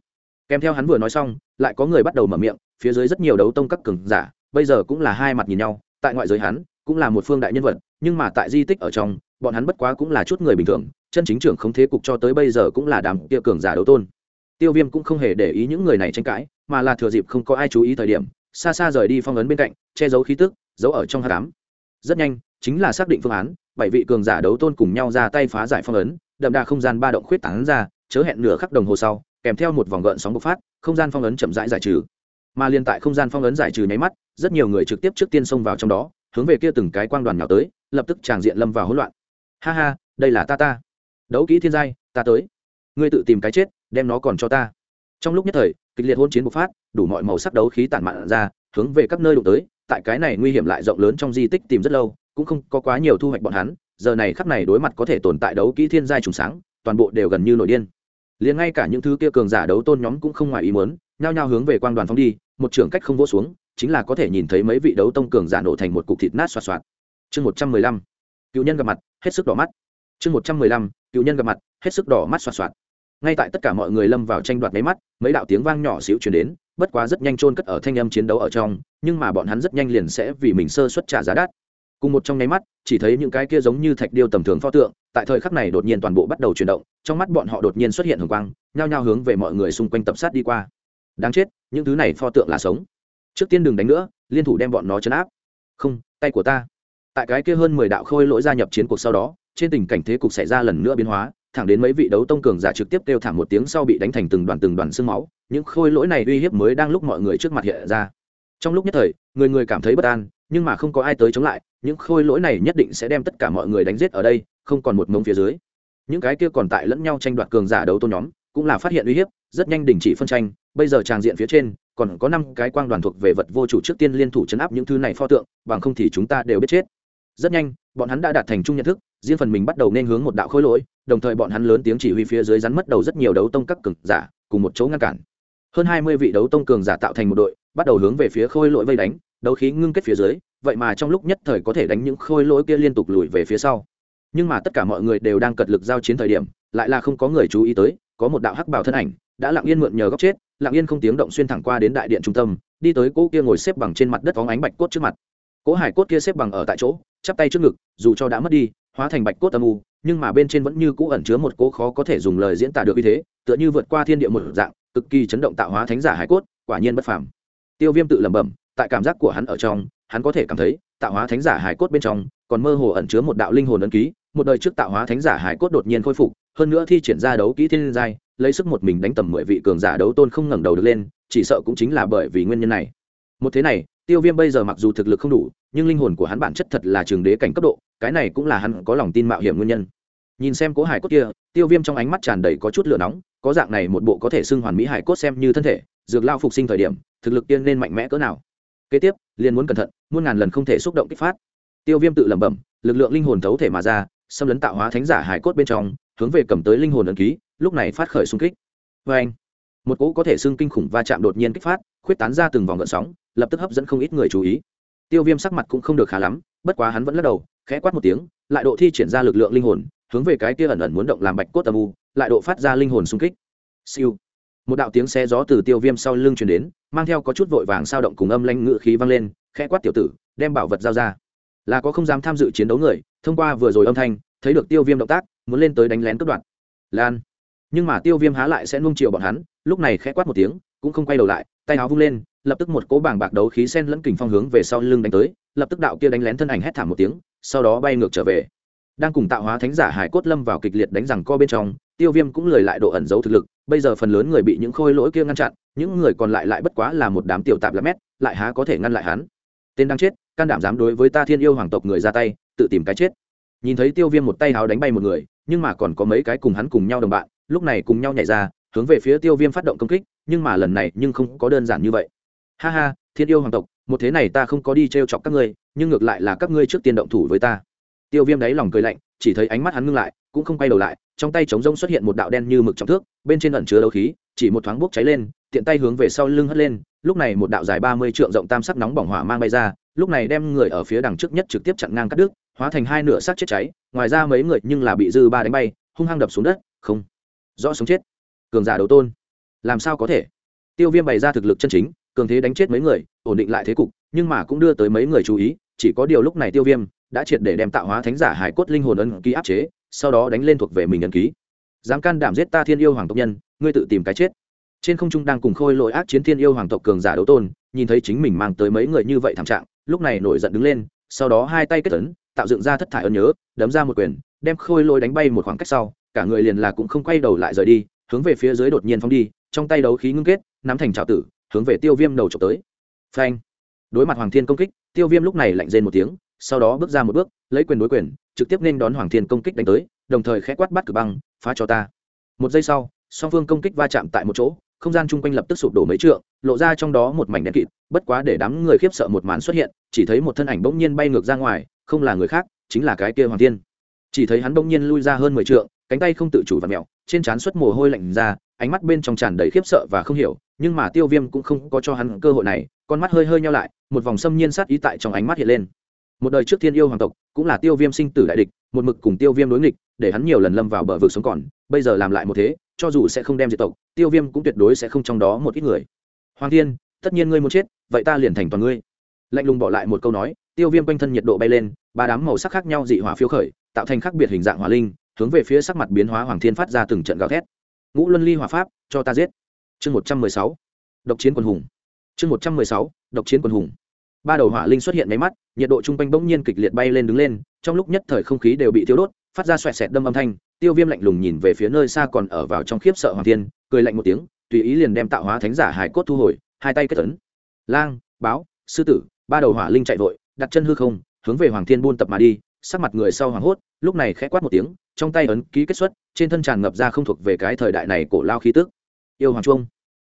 kèm theo hắn vừa nói xong, lại có người bắt đầu mở miệng, phía dưới rất nhiều đấu tông các cường giả, bây giờ cũng là hai mặt nhìn nhau, tại ngoại giới hắn, cũng là một phương đại nhân vật nhưng mà tại di tích ở trong, bọn hắn bất quá cũng là chút người bình thường, chân chính trưởng không thế cục cho tới bây giờ cũng là đám kia cường giả đấu tôn. Tiêu viêm cũng không hề để ý những người này tranh cãi, mà là thừa dịp không có ai chú ý thời điểm, xa xa rời đi phong ấn bên cạnh, che giấu khí tức, giấu ở trong hát cám rất nhanh, chính là xác định phương án, bảy vị cường giả đấu tôn cùng nhau ra tay phá giải phong ấn, đậm đà không gian ba động khuyết tán ra, chớ hẹn nửa khắc đồng hồ sau, kèm theo một vòng gợn sóng bộc phát, không gian phong ấn chậm rãi giải trừ. Mà liên tại không gian phong ấn giải trừ nháy mắt, rất nhiều người trực tiếp trước tiên xông vào trong đó hướng về kia từng cái quang đoàn nhỏ tới, lập tức tràng diện lâm vào hỗn loạn. Ha ha, đây là ta ta. Đấu kỹ thiên giai, ta tới. Ngươi tự tìm cái chết, đem nó còn cho ta. Trong lúc nhất thời, kịch liệt hôn chiến bộc phát, đủ mọi màu sắc đấu khí tản mạn ra, hướng về các nơi đụng tới, tại cái này nguy hiểm lại rộng lớn trong di tích tìm rất lâu, cũng không có quá nhiều thu hoạch bọn hắn, giờ này khắp này đối mặt có thể tồn tại đấu kỹ thiên giai trùng sáng, toàn bộ đều gần như nổi điên. Liền ngay cả những thứ kia cường giả đấu tôn nhóm cũng không ngoài ý muốn, nhao nhao hướng về quang đoàn phóng đi, một trường cách không vỗ xuống chính là có thể nhìn thấy mấy vị đấu tông cường giả nổ thành một cục thịt nát xoạt xoạt. Chương một trăm mười lăm, cựu nhân gặp mặt, hết sức đỏ mắt. Chương một trăm mười lăm, cựu nhân gặp mặt, hết sức đỏ mắt xoạt xoạt. Ngay tại tất cả mọi người lâm vào tranh đoạt máy mắt, mấy đạo tiếng vang nhỏ xíu chuyển đến, bất quá rất nhanh trôn cất ở thanh âm chiến đấu ở trong, nhưng mà bọn hắn rất nhanh liền sẽ vì mình sơ xuất trả giá đắt. Cùng một trong nháy mắt, chỉ thấy những cái kia giống như thạch điêu tầm thường pho tượng, tại thời khắc này đột nhiên toàn bộ bắt đầu chuyển động, trong mắt bọn họ đột nhiên xuất hiện hồng quang, nhao nhao hướng về mọi người xung quanh tập sát đi qua. Đáng chết, những thứ này pho tượng là sống trước tiên đừng đánh nữa, liên thủ đem bọn nó chấn áp. Không, tay của ta. Tại cái kia hơn mười đạo khôi lỗi gia nhập chiến cuộc sau đó, trên tình cảnh thế cục xảy ra lần nữa biến hóa, thẳng đến mấy vị đấu tông cường giả trực tiếp kêu thảm một tiếng sau bị đánh thành từng đoàn từng đoàn xương máu, những khôi lỗi này uy hiếp mới đang lúc mọi người trước mặt hiện ra. Trong lúc nhất thời, người người cảm thấy bất an, nhưng mà không có ai tới chống lại, những khôi lỗi này nhất định sẽ đem tất cả mọi người đánh giết ở đây, không còn một mông phía dưới. Những cái kia còn tại lẫn nhau tranh đoạt cường giả đấu tôn nhóm, cũng là phát hiện uy hiếp, rất nhanh đình chỉ phân tranh, bây giờ tràng diện phía trên còn có năm cái quang đoàn thuộc về vật vô chủ trước tiên liên thủ chấn áp những thứ này pho tượng, bằng không thì chúng ta đều biết chết. Rất nhanh, bọn hắn đã đạt thành chung nhận thức, riêng phần mình bắt đầu nên hướng một đạo khối lỗi, đồng thời bọn hắn lớn tiếng chỉ huy phía dưới rắn mất đầu rất nhiều đấu tông các cường giả, cùng một chỗ ngăn cản. Hơn hai mươi vị đấu tông cường giả tạo thành một đội, bắt đầu hướng về phía khôi lỗi vây đánh, đấu khí ngưng kết phía dưới, vậy mà trong lúc nhất thời có thể đánh những khôi lỗi kia liên tục lùi về phía sau. Nhưng mà tất cả mọi người đều đang cật lực giao chiến thời điểm, lại là không có người chú ý tới, có một đạo hắc bảo thân ảnh, đã lặng yên mượn nhờ góc chết lặng yên không tiếng động xuyên thẳng qua đến đại điện trung tâm, đi tới cỗ kia ngồi xếp bằng trên mặt đất phóng ánh bạch cốt trước mặt. Cỗ hải cốt kia xếp bằng ở tại chỗ, chắp tay trước ngực, dù cho đã mất đi, hóa thành bạch cốt âm u, nhưng mà bên trên vẫn như cũ ẩn chứa một cỗ khó có thể dùng lời diễn tả được như thế, tựa như vượt qua thiên địa một dạng, cực kỳ chấn động tạo hóa thánh giả hải cốt, quả nhiên bất phàm. Tiêu viêm tự lẩm bẩm, tại cảm giác của hắn ở trong, hắn có thể cảm thấy, tạo hóa thánh giả hải cốt bên trong, còn mơ hồ ẩn chứa một đạo linh hồn ấn ký, một đời trước tạo hóa thánh giả hải cốt đột nhiên khôi phục, hơn nữa thi triển ra đấu kỹ thiên giai lấy sức một mình đánh tầm mười vị cường giả đấu tôn không ngẩng đầu được lên, chỉ sợ cũng chính là bởi vì nguyên nhân này. Một thế này, tiêu viêm bây giờ mặc dù thực lực không đủ, nhưng linh hồn của hắn bản chất thật là trường đế cảnh cấp độ, cái này cũng là hắn có lòng tin mạo hiểm nguyên nhân. Nhìn xem cố hải cốt kia, tiêu viêm trong ánh mắt tràn đầy có chút lửa nóng, có dạng này một bộ có thể xưng hoàn mỹ hải cốt xem như thân thể, dược lao phục sinh thời điểm, thực lực tiên nên mạnh mẽ cỡ nào. Kế tiếp, liền muốn cẩn thận, muôn ngàn lần không thể xúc động kích phát. Tiêu viêm tự lẩm bẩm, lực lượng linh hồn thấu thể mà ra, xâm lấn tạo hóa thánh giả hải cốt bên trong, hướng về cầm tới linh hồn ấn ký lúc này phát khởi xung kích. Vê anh, một cỗ có thể xưng kinh khủng va chạm đột nhiên kích phát, khuyết tán ra từng vòng gợn sóng, lập tức hấp dẫn không ít người chú ý. Tiêu viêm sắc mặt cũng không được khá lắm, bất quá hắn vẫn lắc đầu, khẽ quát một tiếng, lại độ thi triển ra lực lượng linh hồn, hướng về cái kia ẩn ẩn muốn động làm bạch cốt âm u, lại độ phát ra linh hồn xung kích. Siêu. Một đạo tiếng xe gió từ tiêu viêm sau lưng truyền đến, mang theo có chút vội vàng sao động cùng âm lanh ngự khí vang lên, khẽ quát tiểu tử, đem bảo vật giao ra. Là có không dám tham dự chiến đấu người, thông qua vừa rồi âm thanh, thấy được tiêu viêm động tác, muốn lên tới đánh lén cướp đoạt. Lan nhưng mà tiêu viêm há lại sẽ nung chiều bọn hắn, lúc này khẽ quát một tiếng, cũng không quay đầu lại, tay áo vung lên, lập tức một cỗ bảng bạc đấu khí sen lẫn kình phong hướng về sau lưng đánh tới, lập tức đạo kia đánh lén thân ảnh hét thảm một tiếng, sau đó bay ngược trở về. Đang cùng tạo hóa thánh giả hải cốt lâm vào kịch liệt đánh rằng co bên trong, tiêu viêm cũng lời lại độ ẩn giấu thực lực, bây giờ phần lớn người bị những khôi lỗi kia ngăn chặn, những người còn lại lại bất quá là một đám tiểu tạp lắm mét, lại há có thể ngăn lại hắn. Tên đang chết, can đảm dám đối với ta thiên yêu hoàng tộc người ra tay, tự tìm cái chết. Nhìn thấy tiêu viêm một tay háo đánh bay một người, nhưng mà còn có mấy cái cùng hắn cùng nhau đồng bạn lúc này cùng nhau nhảy ra, hướng về phía tiêu viêm phát động công kích, nhưng mà lần này nhưng không có đơn giản như vậy. Ha ha, thiên yêu hoàng tộc, một thế này ta không có đi t r e o chọc các ngươi, nhưng ngược lại là các ngươi trước tiên động thủ với ta. Tiêu viêm đáy lòng cười lạnh, chỉ thấy ánh mắt hắn ngưng lại, cũng không quay đầu lại, trong tay trống rông xuất hiện một đạo đen như mực trong thước, bên trên ẩn chứa đấu khí, chỉ một thoáng bốc cháy lên, tiện tay hướng về sau lưng hất lên, lúc này một đạo dài ba mươi trượng rộng tam sắc nóng bỏng hỏa mang bay ra, lúc này đem người ở phía đằng trước nhất trực tiếp chặn ngang cắt đứt, hóa thành hai nửa xác chết cháy, ngoài ra mấy người nhưng là bị dư ba đánh bay, hung hăng đập xuống đất, không rõ sống chết. Cường giả đấu tôn, làm sao có thể? Tiêu viêm bày ra thực lực chân chính, cường thế đánh chết mấy người, ổn định lại thế cục, nhưng mà cũng đưa tới mấy người chú ý, chỉ có điều lúc này tiêu viêm đã triệt để đem tạo hóa thánh giả hải cốt linh hồn ân ký áp chế, sau đó đánh lên thuộc về mình ân ký. Dám can đảm giết ta thiên yêu hoàng tộc nhân, ngươi tự tìm cái chết. Trên không trung đang cùng khôi lội ác chiến thiên yêu hoàng tộc cường giả đấu tôn, nhìn thấy chính mình mang tới mấy người như vậy thảm trạng, lúc này nổi giận đứng lên, sau đó hai tay kết tấn tạo dựng ra thất thải ân nhớ, đấm ra một quyền, đem khôi lôi đánh bay một khoảng cách sau cả người liền là cũng không quay đầu lại rời đi, hướng về phía dưới đột nhiên phóng đi, trong tay đấu khí ngưng kết, nắm thành trào tử, hướng về tiêu viêm đầu trộm tới. Phanh! Đối mặt hoàng thiên công kích, tiêu viêm lúc này lạnh rên một tiếng, sau đó bước ra một bước, lấy quyền đối quyền, trực tiếp nên đón hoàng thiên công kích đánh tới, đồng thời khẽ quát bắt cử băng, phá cho ta. Một giây sau, song phương công kích va chạm tại một chỗ, không gian chung quanh lập tức sụp đổ mấy trượng, lộ ra trong đó một mảnh đen kịt, bất quá để đám người khiếp sợ một màn xuất hiện, chỉ thấy một thân ảnh bỗng nhiên bay ngược ra ngoài, không là người khác, chính là cái kia hoàng thiên. Chỉ thấy hắn bỗng nhiên lui ra hơn mười trượng cánh tay không tự chủ và mẹo, trên trán xuất mồ hôi lạnh ra, ánh mắt bên trong tràn đầy khiếp sợ và không hiểu, nhưng mà tiêu viêm cũng không có cho hắn cơ hội này, con mắt hơi hơi nhau lại, một vòng xâm nhiên sát ý tại trong ánh mắt hiện lên. Một đời trước thiên yêu hoàng tộc, cũng là tiêu viêm sinh tử đại địch, một mực cùng tiêu viêm đối nghịch, để hắn nhiều lần lâm vào bờ vực sống còn, bây giờ làm lại một thế, cho dù sẽ không đem diệt tộc, tiêu viêm cũng tuyệt đối sẽ không trong đó một ít người. Hoàng thiên, tất nhiên ngươi muốn chết, vậy ta liền thành toàn ngươi. Lạnh lùng bỏ lại một câu nói, tiêu viêm quanh thân nhiệt độ bay lên, ba đám màu sắc khác nhau dị hỏa phiêu khởi, tạo thành khác biệt hình dạng hỏa linh hướng về phía sắc mặt biến hóa hoàng thiên phát ra từng trận gào thét. Ngũ luân ly hỏa pháp, cho ta giết. Chương một trăm mười sáu. Độc chiến quân hùng. Chương một trăm mười sáu. Độc chiến quân hùng. Ba đầu hỏa linh xuất hiện máy mắt, nhiệt độ chung quanh bỗng nhiên kịch liệt bay lên đứng lên, trong lúc nhất thời không khí đều bị thiếu đốt, phát ra xoẹt xẹt đâm âm thanh, tiêu viêm lạnh lùng nhìn về phía nơi xa còn ở vào trong khiếp sợ hoàng thiên, cười lạnh một tiếng, tùy ý liền đem tạo hóa thánh giả hải cốt thu hồi, hai tay kết tấn lang, báo, sư tử, ba đầu hỏa linh chạy vội, đặt chân hư không, hướng về hoàng thiên buôn tập mà đi sắc mặt người sau hoảng hốt, lúc này khẽ quát một tiếng, trong tay ấn ký kết xuất, trên thân tràn ngập ra không thuộc về cái thời đại này cổ lao khí tức. Yêu hoàng trung.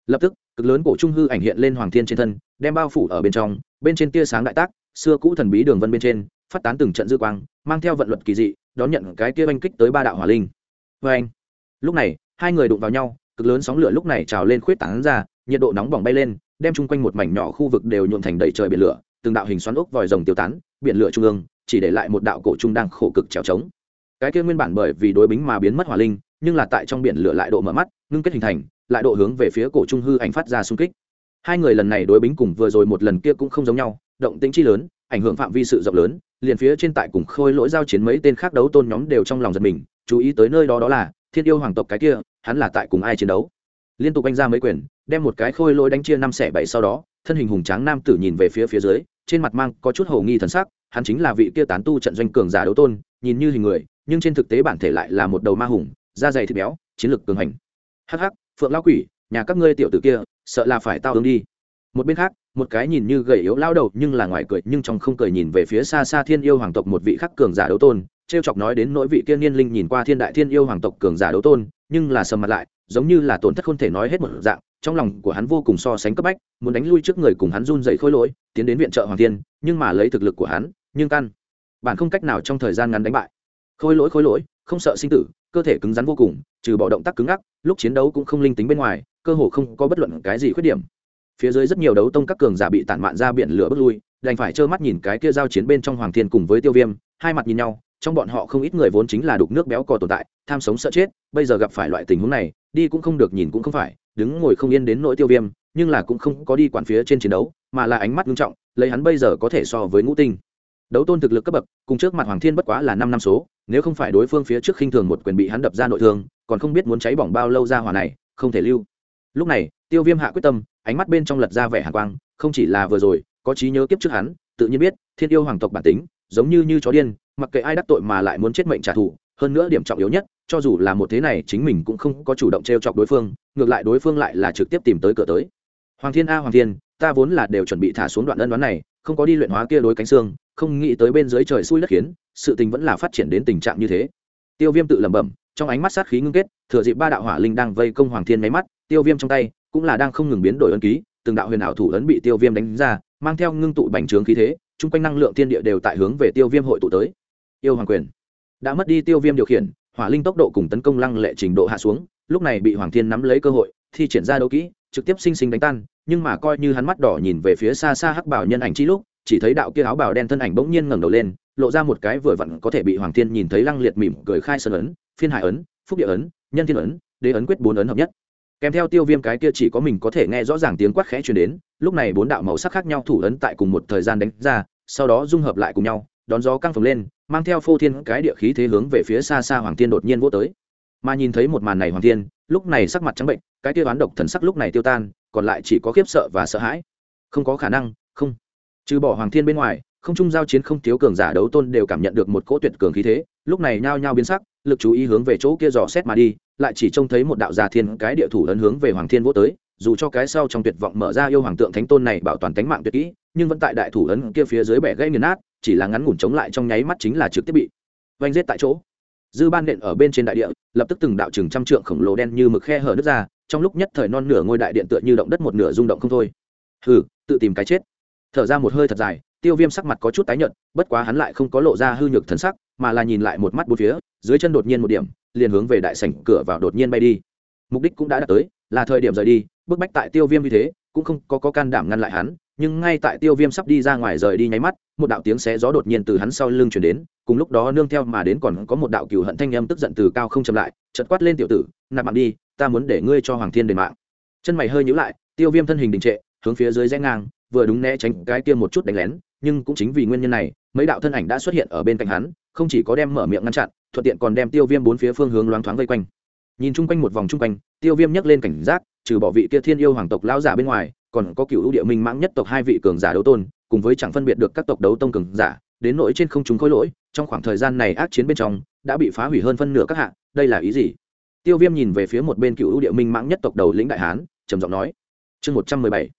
Lập tức, cực lớn cổ trung hư ảnh hiện lên hoàng thiên trên thân, đem bao phủ ở bên trong, bên trên tia sáng đại tác, xưa cũ thần bí đường vân bên trên, phát tán từng trận dư quang, mang theo vận luật kỳ dị, đón nhận cái kia oanh kích tới ba đạo hỏa linh. Vê anh lúc này, hai người đụng vào nhau, cực lớn sóng lửa lúc này trào lên khuyết tán ra, nhiệt độ nóng bỏng bay lên, đem chung quanh một mảnh nhỏ khu vực đều nhuộn thành đầy trời biển lửa, từng đạo hình xoắn ốc vòi rồng tiêu tán biển lửa trung ương, chỉ để lại một đạo cổ trung đang khổ cực trèo trống. Cái kia nguyên bản bởi vì đối bính mà biến mất hỏa linh, nhưng là tại trong biển lửa lại độ mở mắt, ngưng kết hình thành, lại độ hướng về phía cổ trung hư ảnh phát ra xung kích. Hai người lần này đối bính cùng vừa rồi một lần kia cũng không giống nhau, động tĩnh chi lớn, ảnh hưởng phạm vi sự rộng lớn, liền phía trên tại cùng khôi lỗi giao chiến mấy tên khác đấu tôn nhóm đều trong lòng giật mình, chú ý tới nơi đó đó là, thiên yêu hoàng tộc cái kia, hắn là tại cùng ai chiến đấu? Liên tục anh ra mấy quyền, đem một cái khôi lỗi đánh chia năm xẻ bảy sau đó, thân hình hùng tráng nam tử nhìn về phía phía dưới trên mặt mang có chút hồ nghi thần sắc, hắn chính là vị kia tán tu trận doanh cường giả đấu tôn, nhìn như hình người, nhưng trên thực tế bản thể lại là một đầu ma hùng, da dày thịt béo, chiến lược cường hành. Hắc hắc, phượng lao quỷ, nhà các ngươi tiểu tử kia, sợ là phải tao ứng đi. Một bên khác, một cái nhìn như gầy yếu lao đầu, nhưng là ngoài cười, nhưng trong không cười nhìn về phía xa xa thiên yêu hoàng tộc một vị khắc cường giả đấu tôn t r e o chọc nói đến nỗi vị kia niên linh nhìn qua thiên đại thiên yêu hoàng tộc cường giả đấu tôn, nhưng là sầm mặt lại, giống như là tổn thất không thể nói hết một dạng trong lòng của hắn vô cùng so sánh cấp bách, muốn đánh lui trước người cùng hắn run dậy khôi lỗi, tiến đến viện trợ hoàng thiên, nhưng mà lấy thực lực của hắn, nhưng căn bản không cách nào trong thời gian ngắn đánh bại. Khôi lỗi khôi lỗi, không sợ sinh tử, cơ thể cứng rắn vô cùng, trừ bỏ động tác cứng ngắc, lúc chiến đấu cũng không linh tính bên ngoài, cơ hồ không có bất luận cái gì khuyết điểm. Phía dưới rất nhiều đấu tông các cường giả bị tản mạn ra biển lửa bước lui, đành phải trơ mắt nhìn cái kia giao chiến bên trong hoàng thiên cùng với tiêu viêm, hai mặt nhìn nhau trong bọn họ không ít người vốn chính là đục nước béo cò tồn tại, tham sống sợ chết, bây giờ gặp phải loại tình huống này, đi cũng không được nhìn cũng không phải, đứng ngồi không yên đến nỗi tiêu viêm, nhưng là cũng không có đi quản phía trên chiến đấu, mà là ánh mắt nghiêm trọng, lấy hắn bây giờ có thể so với ngũ tinh. Đấu tôn thực lực cấp bậc, cùng trước mặt hoàng thiên bất quá là năm năm số, nếu không phải đối phương phía trước khinh thường một quyền bị hắn đập ra nội thương, còn không biết muốn cháy bỏng bao lâu ra hỏa này, không thể lưu. Lúc này, tiêu viêm hạ quyết tâm, ánh mắt bên trong lật ra vẻ hàn quang, không chỉ là vừa rồi, có trí nhớ kiếp trước hắn, tự nhiên biết, thiên yêu hoàng tộc bản tính giống như như chó điên, mặc kệ ai đắc tội mà lại muốn chết mệnh trả thù, hơn nữa điểm trọng yếu nhất, cho dù là một thế này, chính mình cũng không có chủ động t r e o chọc đối phương, ngược lại đối phương lại là trực tiếp tìm tới cửa tới. Hoàng thiên a, hoàng thiên, ta vốn là đều chuẩn bị thả xuống đoạn ân đoán này, không có đi luyện hóa kia đối cánh xương, không nghĩ tới bên dưới trời xui đất khiến, sự tình vẫn là phát triển đến tình trạng như thế. Tiêu viêm tự lẩm bẩm, trong ánh mắt sát khí ngưng kết, thừa dịp ba đạo hỏa linh đang vây công hoàng thiên máy mắt, tiêu viêm trong tay cũng là đang không ngừng biến đổi ân ký, từng đạo huyền ảo thủ ấn bị tiêu viêm đánh ra, mang theo ngưng tụ bành trướng khí thế chung quanh năng lượng thiên địa đều tại hướng về tiêu viêm hội tụ tới. Yêu hoàng quyền đã mất đi tiêu viêm điều khiển, hỏa linh tốc độ cùng tấn công lăng lệ trình độ hạ xuống, lúc này bị hoàng thiên nắm lấy cơ hội, thi triển ra đấu kỹ, trực tiếp sinh sinh đánh tan, nhưng mà coi như hắn mắt đỏ nhìn về phía xa xa hắc bảo nhân ảnh chi lúc, chỉ thấy đạo kia áo bào đen thân ảnh bỗng nhiên ngẩng đầu lên, lộ ra một cái vừa vặn có thể bị hoàng thiên nhìn thấy lăng liệt mỉm cười khai sơn ấn, phiên hải ấn, phúc địa ấn, nhân thiên ấn, đế ấn quyết bốn ấn hợp nhất kèm theo tiêu viêm cái kia chỉ có mình có thể nghe rõ ràng tiếng quát khẽ truyền đến, lúc này bốn đạo màu sắc khác nhau thủ ấn tại cùng một thời gian đánh ra, sau đó dung hợp lại cùng nhau, đón gió căng phồng lên, mang theo phô thiên cái địa khí thế hướng về phía xa xa hoàng thiên đột nhiên vô tới. Mà nhìn thấy một màn này hoàng thiên, lúc này sắc mặt trắng bệnh, cái kia oán độc thần sắc lúc này tiêu tan, còn lại chỉ có khiếp sợ và sợ hãi. Không có khả năng, không. Trừ bỏ hoàng thiên bên ngoài, không trung giao chiến không thiếu cường giả đấu tôn đều cảm nhận được một cỗ tuyệt cường khí thế, lúc này nhao nhao biến sắc, lực chú ý hướng về chỗ kia dò xét mà đi lại chỉ trông thấy một đạo già thiên cái địa thủ ấn hướng về hoàng thiên vô tới, dù cho cái sau trong tuyệt vọng mở ra yêu hoàng tượng thánh tôn này bảo toàn tánh mạng tuyệt kỹ, nhưng vẫn tại đại thủ ấn kia phía dưới bẻ gãy nghiền nát, chỉ là ngắn ngủn chống lại trong nháy mắt chính là trực tiếp bị oanh giết tại chỗ. Dư ban nện ở bên trên đại địa, lập tức từng đạo chừng trăm trượng khổng lồ đen như mực khe hở nước ra, trong lúc nhất thời non nửa ngôi đại điện tựa như động đất một nửa rung động không thôi. Hừ, tự tìm cái chết. Thở ra một hơi thật dài, tiêu viêm sắc mặt có chút tái nhợt, bất quá hắn lại không có lộ ra hư nhược thần sắc mà là nhìn lại một mắt bốn phía dưới chân đột nhiên một điểm liền hướng về đại sảnh cửa vào đột nhiên bay đi. Mục đích cũng đã đạt tới là thời điểm rời đi bức bách tại tiêu viêm như thế cũng không có, có can đảm ngăn lại hắn nhưng ngay tại tiêu viêm sắp đi ra ngoài rời đi nháy mắt một đạo tiếng xé gió đột nhiên từ hắn sau lưng chuyển đến cùng lúc đó nương theo mà đến còn có một đạo cừu hận thanh âm tức giận từ cao không chậm lại chật quát lên tiểu tử nạp mạng đi ta muốn để ngươi cho hoàng thiên đền mạng. Chân mày hơi nhíu lại tiêu viêm thân hình đình trệ hướng phía dưới rẽ ngang vừa đúng né tránh cái kia một chút đánh lén nhưng cũng chính vì nguyên nhân này mấy đạo thân ảnh đã xuất hiện ở bên cạnh hắn không chỉ có đem mở miệng ngăn chặn, thuận tiện còn đem tiêu viêm bốn phía phương hướng loáng thoáng vây quanh. Nhìn chung quanh một vòng chung quanh, tiêu viêm nhấc lên cảnh giác, trừ bỏ vị kia thiên yêu hoàng tộc lao giả bên ngoài, còn có cựu ưu địa minh mãng nhất tộc hai vị cường giả đấu tôn, cùng với chẳng phân biệt được các tộc đấu tông cường giả, đến nỗi trên không chúng khối lỗi, trong khoảng thời gian này ác chiến bên trong, đã bị phá hủy hơn phân nửa các hạ, đây là ý gì? Tiêu viêm nhìn về phía một bên cựu ưu địa minh mãng nhất tộc đầu lĩnh đại hán, trầm giọng nói, chương một trăm mười bảy,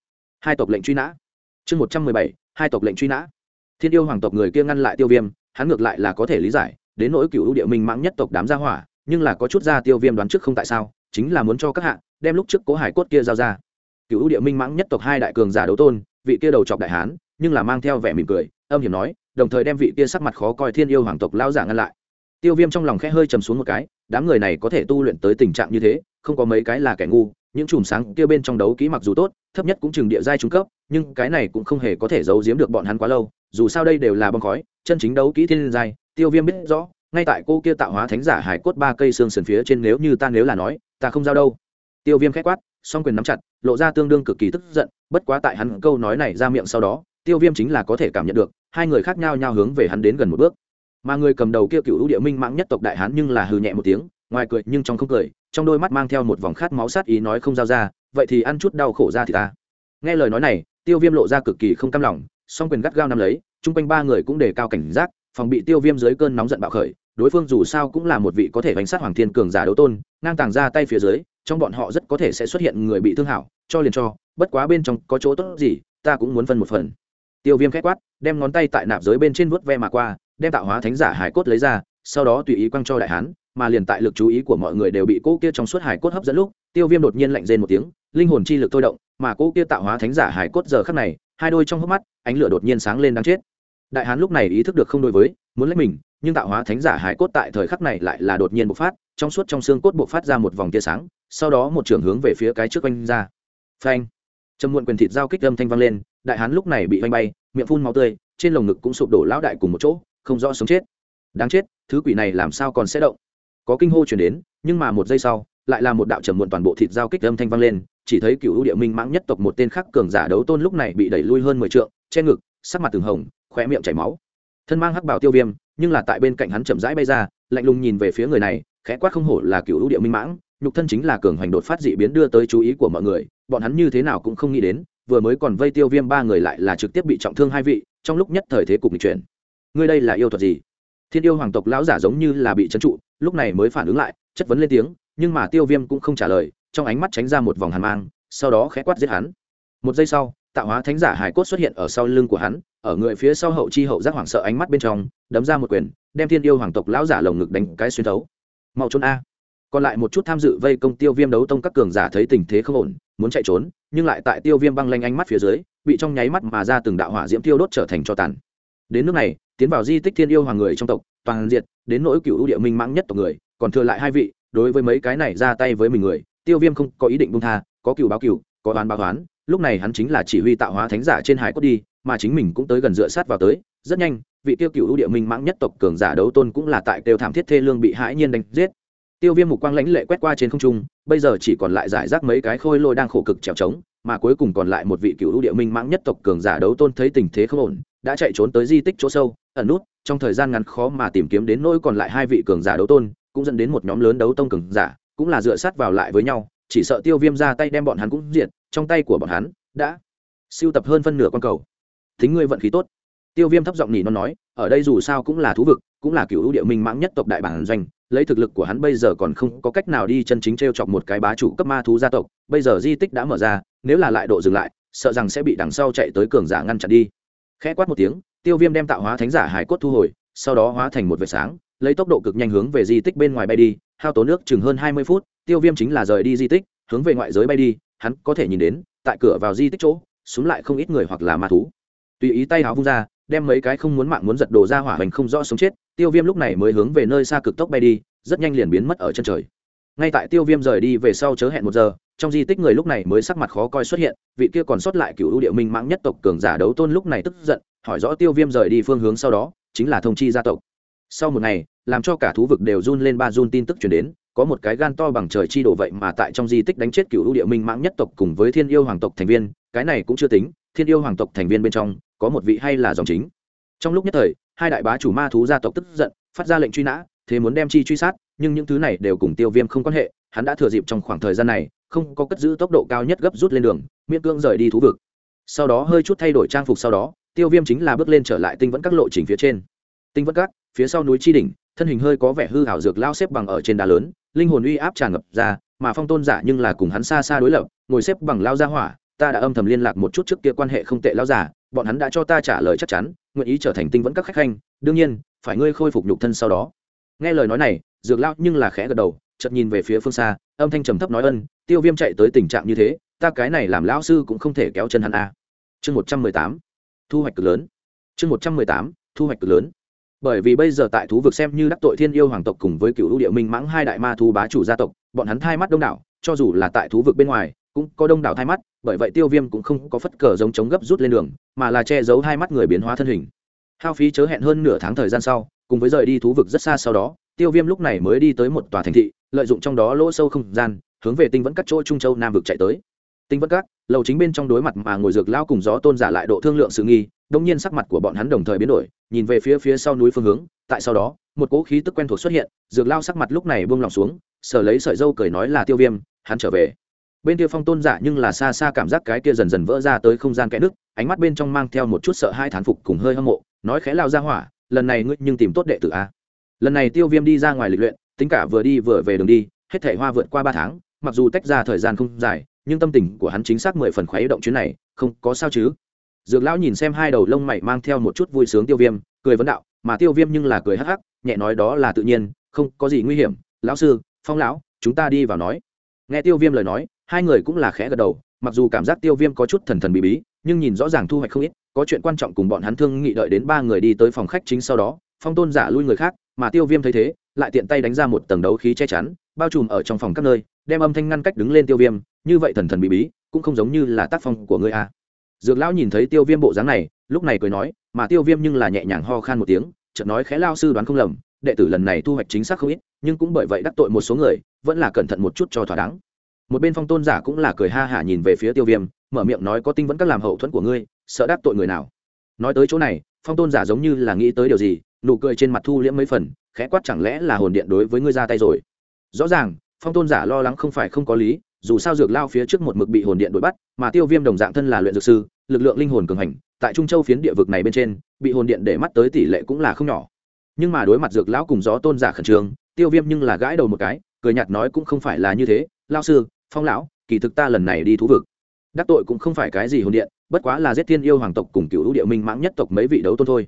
hai tộc lệnh truy nã, chương một trăm mười bảy, hai tộc lệnh truy nã. Thiên yêu hoàng tộc người kia ngăn lại tiêu viêm hắn ngược lại là có thể lý giải, đến nỗi cựu ưu địa minh mãng nhất tộc đám gia hỏa, nhưng là có chút gia tiêu viêm đoán trước không tại sao, chính là muốn cho các hạ đem lúc trước cố hải cốt kia giao ra. Cựu ưu địa minh mãng nhất tộc hai đại cường giả đấu tôn, vị kia đầu chọc đại hán, nhưng là mang theo vẻ mỉm cười, âm hiểm nói, đồng thời đem vị kia sắc mặt khó coi thiên yêu hoàng tộc lao giả ngăn lại. Tiêu viêm trong lòng khẽ hơi chầm xuống một cái, đám người này có thể tu luyện tới tình trạng như thế, không có mấy cái là kẻ ngu, những chùm sáng kia bên trong đấu kỹ mặc dù tốt, thấp nhất cũng chừng địa giai trung cấp, nhưng cái này cũng không hề có thể giấu giếm được bọn hắn quá lâu, dù sao đây đều là bong khói chân chính đấu kỹ thiên giai tiêu viêm biết rõ ngay tại cô kia tạo hóa thánh giả hải cốt ba cây xương sườn phía trên nếu như ta nếu là nói ta không giao đâu. Tiêu viêm khét quát song quyền nắm chặt lộ ra tương đương cực kỳ tức giận bất quá tại hắn câu nói này ra miệng sau đó tiêu viêm chính là có thể cảm nhận được hai người khác nhau nhau hướng về hắn đến gần một bước. Mà người cầm đầu kia cựu lũ địa minh mãng nhất tộc đại hán nhưng là hừ nhẹ một tiếng ngoài cười nhưng trong không cười trong đôi mắt mang theo một vòng khát máu sát ý nói không giao ra vậy thì ăn chút đau khổ ra thì ta. Nghe lời nói này tiêu viêm lộ ra cực kỳ không cam lòng song quyền gắt gao nắm lấy chung quanh ba người cũng đề cao cảnh giác, phòng bị tiêu viêm dưới cơn nóng giận bạo khởi, đối phương dù sao cũng là một vị có thể bánh sát hoàng thiên cường giả đấu tôn, ngang tàng ra tay phía dưới, trong bọn họ rất có thể sẽ xuất hiện người bị thương hảo, cho liền cho, bất quá bên trong có chỗ tốt gì, ta cũng muốn phân một phần. Tiêu viêm khét quát, đem ngón tay tại nạp giới bên trên vuốt ve mà qua, đem tạo hóa thánh giả hải cốt lấy ra, sau đó tùy ý quăng cho đại hán, mà liền tại lực chú ý của mọi người đều bị cỗ kia trong suốt hải cốt hấp dẫn lúc, tiêu viêm đột nhiên lạnh rên một tiếng, linh hồn chi lực thôi động, mà cô kia tạo hóa thánh giả hải cốt giờ khắc này, hai đôi trong hốc mắt, ánh lửa đột nhiên sáng lên đáng chết đại hán lúc này ý thức được không đối với, muốn lấy mình, nhưng tạo hóa thánh giả hải cốt tại thời khắc này lại là đột nhiên bộc phát, trong suốt trong xương cốt bộc phát ra một vòng tia sáng, sau đó một trường hướng về phía cái trước oanh ra. Phanh! Trầm muộn quyền thịt giao kích âm thanh vang lên, đại hán lúc này bị oanh bay, miệng phun máu tươi, trên lồng ngực cũng sụp đổ lão đại cùng một chỗ, không rõ sống chết. Đáng chết, thứ quỷ này làm sao còn sẽ động? Có kinh hô chuyển đến, nhưng mà một giây sau, lại là một đạo trầm muộn toàn bộ thịt giao kích âm thanh vang lên, chỉ thấy cựu ưu địa minh mãng nhất tộc một tên khắc cường giả đấu tôn lúc này bị đẩy lui hơn mười trượng, che ngực, sắc mặt từng hồng khóe miệng chảy máu. Thân mang hắc bảo tiêu viêm, nhưng là tại bên cạnh hắn chậm rãi bay ra, lạnh lùng nhìn về phía người này, khẽ quát không hổ là cựu ưu địa minh mãng, nhục thân chính là cường hoành đột phát dị biến đưa tới chú ý của mọi người, bọn hắn như thế nào cũng không nghĩ đến, vừa mới còn vây tiêu viêm ba người lại là trực tiếp bị trọng thương hai vị, trong lúc nhất thời thế cục nghịch chuyển. Ngươi đây là yêu thuật gì? Thiên yêu hoàng tộc lão giả giống như là bị trấn trụ, lúc này mới phản ứng lại, chất vấn lên tiếng, nhưng mà tiêu viêm cũng không trả lời, trong ánh mắt tránh ra một vòng hàn mang, sau đó khẽ quát giết hắn. Một giây sau, tạo hóa thánh giả hải cốt xuất hiện ở sau lưng của hắn ở người phía sau hậu chi hậu giác hoảng sợ ánh mắt bên trong, đấm ra một quyền, đem thiên yêu hoàng tộc lão giả lồng ngực đánh cái xuyên thấu. Mau trốn a. Còn lại một chút tham dự vây công tiêu viêm đấu tông các cường giả thấy tình thế không ổn, muốn chạy trốn, nhưng lại tại tiêu viêm băng lanh ánh mắt phía dưới, bị trong nháy mắt mà ra từng đạo hỏa diễm tiêu đốt trở thành cho tàn. Đến nước này, tiến vào di tích thiên yêu hoàng người trong tộc, toàn diệt, đến nỗi cựu ưu địa minh mãng nhất tộc người, còn thừa lại hai vị, đối với mấy cái này ra tay với mình người, tiêu viêm không có ý định bung tha, có cựu báo cựu, có oán báo oán lúc này hắn chính là chỉ huy tạo hóa thánh giả trên hải cốt đi, mà chính mình cũng tới gần dựa sát vào tới. Rất nhanh, vị tiêu cựu ưu địa minh mãng nhất tộc cường giả đấu tôn cũng là tại kêu thảm thiết thê lương bị hãi nhiên đánh giết. Tiêu viêm mục quang lãnh lệ quét qua trên không trung, bây giờ chỉ còn lại giải rác mấy cái khôi lôi đang khổ cực trèo trống, mà cuối cùng còn lại một vị cựu ưu địa minh mãng nhất tộc cường giả đấu tôn thấy tình thế không ổn, đã chạy trốn tới di tích chỗ sâu, ẩn nút, trong thời gian ngắn khó mà tìm kiếm đến nỗi còn lại hai vị cường giả đấu tôn, cũng dẫn đến một nhóm lớn đấu tông cường giả, cũng là dựa sát vào lại với nhau chỉ sợ tiêu viêm ra tay đem bọn hắn cũng diệt, trong tay của bọn hắn đã siêu tập hơn phân nửa con cầu. Thính ngươi vận khí tốt. Tiêu viêm thấp giọng nhỉ nó nói, ở đây dù sao cũng là thú vực, cũng là cựu ưu địa minh mãng nhất tộc đại bản doanh, lấy thực lực của hắn bây giờ còn không có cách nào đi chân chính t r e o chọc một cái bá chủ cấp ma thú gia tộc, bây giờ di tích đã mở ra, nếu là lại độ dừng lại, sợ rằng sẽ bị đằng sau chạy tới cường giả ngăn chặn đi. Khẽ quát một tiếng, tiêu viêm đem tạo hóa thánh giả hải cốt thu hồi, sau đó hóa thành một vệt sáng, lấy tốc độ cực nhanh hướng về di tích bên ngoài bay đi, hao tố nước chừng hơn hai mươi phút tiêu viêm chính là rời đi di tích, hướng về ngoại giới bay đi, hắn có thể nhìn đến, tại cửa vào di tích chỗ xuống lại không ít người hoặc là ma thú. Tùy ý tay áo vung ra, đem mấy cái không muốn mạng muốn giật đồ ra hỏa hoành không rõ sống chết, tiêu viêm lúc này mới hướng về nơi xa cực tốc bay đi, rất nhanh liền biến mất ở chân trời. Ngay tại tiêu viêm rời đi về sau chớ hẹn một giờ, trong di tích người lúc này mới sắc mặt khó coi xuất hiện, vị kia còn sót lại cựu ưu địa minh mãng nhất tộc cường giả đấu tôn lúc này tức giận, hỏi rõ tiêu viêm rời đi phương hướng sau đó, chính là thông chi gia tộc. Sau một ngày, làm cho cả thú vực đều run lên ba run tin tức chuyển đến có một cái gan to bằng trời chi đổ vậy mà tại trong di tích đánh chết cựu ưu địa minh mãng nhất tộc cùng với thiên yêu hoàng tộc thành viên, cái này cũng chưa tính, thiên yêu hoàng tộc thành viên bên trong, có một vị hay là dòng chính. Trong lúc nhất thời, hai đại bá chủ ma thú gia tộc tức giận, phát ra lệnh truy nã, thế muốn đem chi truy sát, nhưng những thứ này đều cùng tiêu viêm không quan hệ, hắn đã thừa dịp trong khoảng thời gian này, không có cất giữ tốc độ cao nhất gấp rút lên đường, miễn cưỡng rời đi thú vực. Sau đó hơi chút thay đổi trang phục sau đó, tiêu viêm chính là bước lên trở lại tinh vẫn các lộ trình phía trên. Tinh vẫn các, phía sau núi tri đỉnh, thân hình hơi có vẻ hư hảo dược lao xếp bằng ở trên đá lớn linh hồn uy áp tràn ngập ra, mà phong tôn giả nhưng là cùng hắn xa xa đối lập, ngồi xếp bằng lao ra hỏa, ta đã âm thầm liên lạc một chút trước kia quan hệ không tệ lao giả, bọn hắn đã cho ta trả lời chắc chắn, nguyện ý trở thành tinh vẫn các khách khanh, đương nhiên, phải ngươi khôi phục nhục thân sau đó. Nghe lời nói này, dược lao nhưng là khẽ gật đầu, chợt nhìn về phía phương xa, âm thanh trầm thấp nói ân, tiêu viêm chạy tới tình trạng như thế, ta cái này làm lão sư cũng không thể kéo chân hắn a. À. chương một trăm mười tám, thu hoạch cực lớn. Chương một trăm mười tám, thu hoạch cực lớn bởi vì bây giờ tại thú vực xem như đắc tội thiên yêu hoàng tộc cùng với cựu lũ địa minh mãng hai đại ma thú bá chủ gia tộc, bọn hắn thay mắt đông đảo, cho dù là tại thú vực bên ngoài, cũng có đông đảo thay mắt, bởi vậy tiêu viêm cũng không có phất cờ giống chống gấp rút lên đường, mà là che giấu hai mắt người biến hóa thân hình. Hao phí chớ hẹn hơn nửa tháng thời gian sau, cùng với rời đi thú vực rất xa sau đó, tiêu viêm lúc này mới đi tới một tòa thành thị, lợi dụng trong đó lỗ sâu không gian, hướng về tinh vẫn cắt chỗ trung châu nam vực chạy tới. Tinh vẫn cắt lầu chính bên trong đối mặt mà ngồi dược lao cùng gió tôn giả lại độ thương lượng sự nghi đông nhiên sắc mặt của bọn hắn đồng thời biến đổi, nhìn về phía phía sau núi phương hướng, tại sau đó, một cỗ khí tức quen thuộc xuất hiện, dược lao sắc mặt lúc này buông lòng xuống sở lấy sợi dâu cười nói là tiêu viêm, hắn trở về. Bên kia phong tôn giả nhưng là xa xa cảm giác cái kia dần dần vỡ ra tới không gian kẽ nước, ánh mắt bên trong mang theo một chút sợ hai thán phục cùng hơi hâm mộ, nói khẽ lao ra hỏa, lần này ngươi nhưng tìm tốt đệ tử a. Lần này tiêu viêm đi ra ngoài lịch luyện, tính cả vừa đi vừa về đường đi, hết thể hoa vượt qua ba tháng, mặc dù tách ra thời gian không dài, nhưng tâm tình của hắn chính xác mười phần khoái động chuyến này, không có sao chứ dược lão nhìn xem hai đầu lông mày mang theo một chút vui sướng tiêu viêm, cười vấn đạo, mà tiêu viêm nhưng là cười hắc hắc, nhẹ nói đó là tự nhiên, không có gì nguy hiểm. Lão sư, phong lão, chúng ta đi vào nói. Nghe tiêu viêm lời nói, hai người cũng là khẽ gật đầu, mặc dù cảm giác tiêu viêm có chút thần thần bí bí, nhưng nhìn rõ ràng thu hoạch không ít, có chuyện quan trọng cùng bọn hắn thương nghị đợi đến ba người đi tới phòng khách chính sau đó, phong tôn giả lui người khác, mà tiêu viêm thấy thế, lại tiện tay đánh ra một tầng đấu khí che chắn, bao trùm ở trong phòng các nơi, đem âm thanh ngăn cách đứng lên tiêu viêm, như vậy thần thần bí bí, cũng không giống như là tác phong của ngươi a dược lão nhìn thấy tiêu viêm bộ dáng này, lúc này cười nói, mà tiêu viêm nhưng là nhẹ nhàng ho khan một tiếng, chợt nói khẽ lao sư đoán không lầm, đệ tử lần này thu hoạch chính xác không ít, nhưng cũng bởi vậy đắc tội một số người, vẫn là cẩn thận một chút cho thỏa đáng. Một bên phong tôn giả cũng là cười ha hả nhìn về phía tiêu viêm, mở miệng nói có tinh vẫn các làm hậu thuẫn của ngươi, sợ đắc tội người nào. Nói tới chỗ này, phong tôn giả giống như là nghĩ tới điều gì, nụ cười trên mặt thu liễm mấy phần, khẽ quát chẳng lẽ là hồn điện đối với ngươi ra tay rồi. Rõ ràng, phong tôn giả lo lắng không phải không có lý dù sao dược lao phía trước một mực bị hồn điện đuổi bắt, mà tiêu viêm đồng dạng thân là luyện dược sư, lực lượng linh hồn cường hành, tại trung châu phiến địa vực này bên trên, bị hồn điện để mắt tới tỷ lệ cũng là không nhỏ. Nhưng mà đối mặt dược lão cùng gió tôn giả khẩn trương, tiêu viêm nhưng là gãi đầu một cái, cười nhạt nói cũng không phải là như thế, lao sư, phong lão, kỳ thực ta lần này đi thú vực. Đắc tội cũng không phải cái gì hồn điện, bất quá là giết thiên yêu hoàng tộc cùng cựu lũ địa minh mãng nhất tộc mấy vị đấu tôn thôi.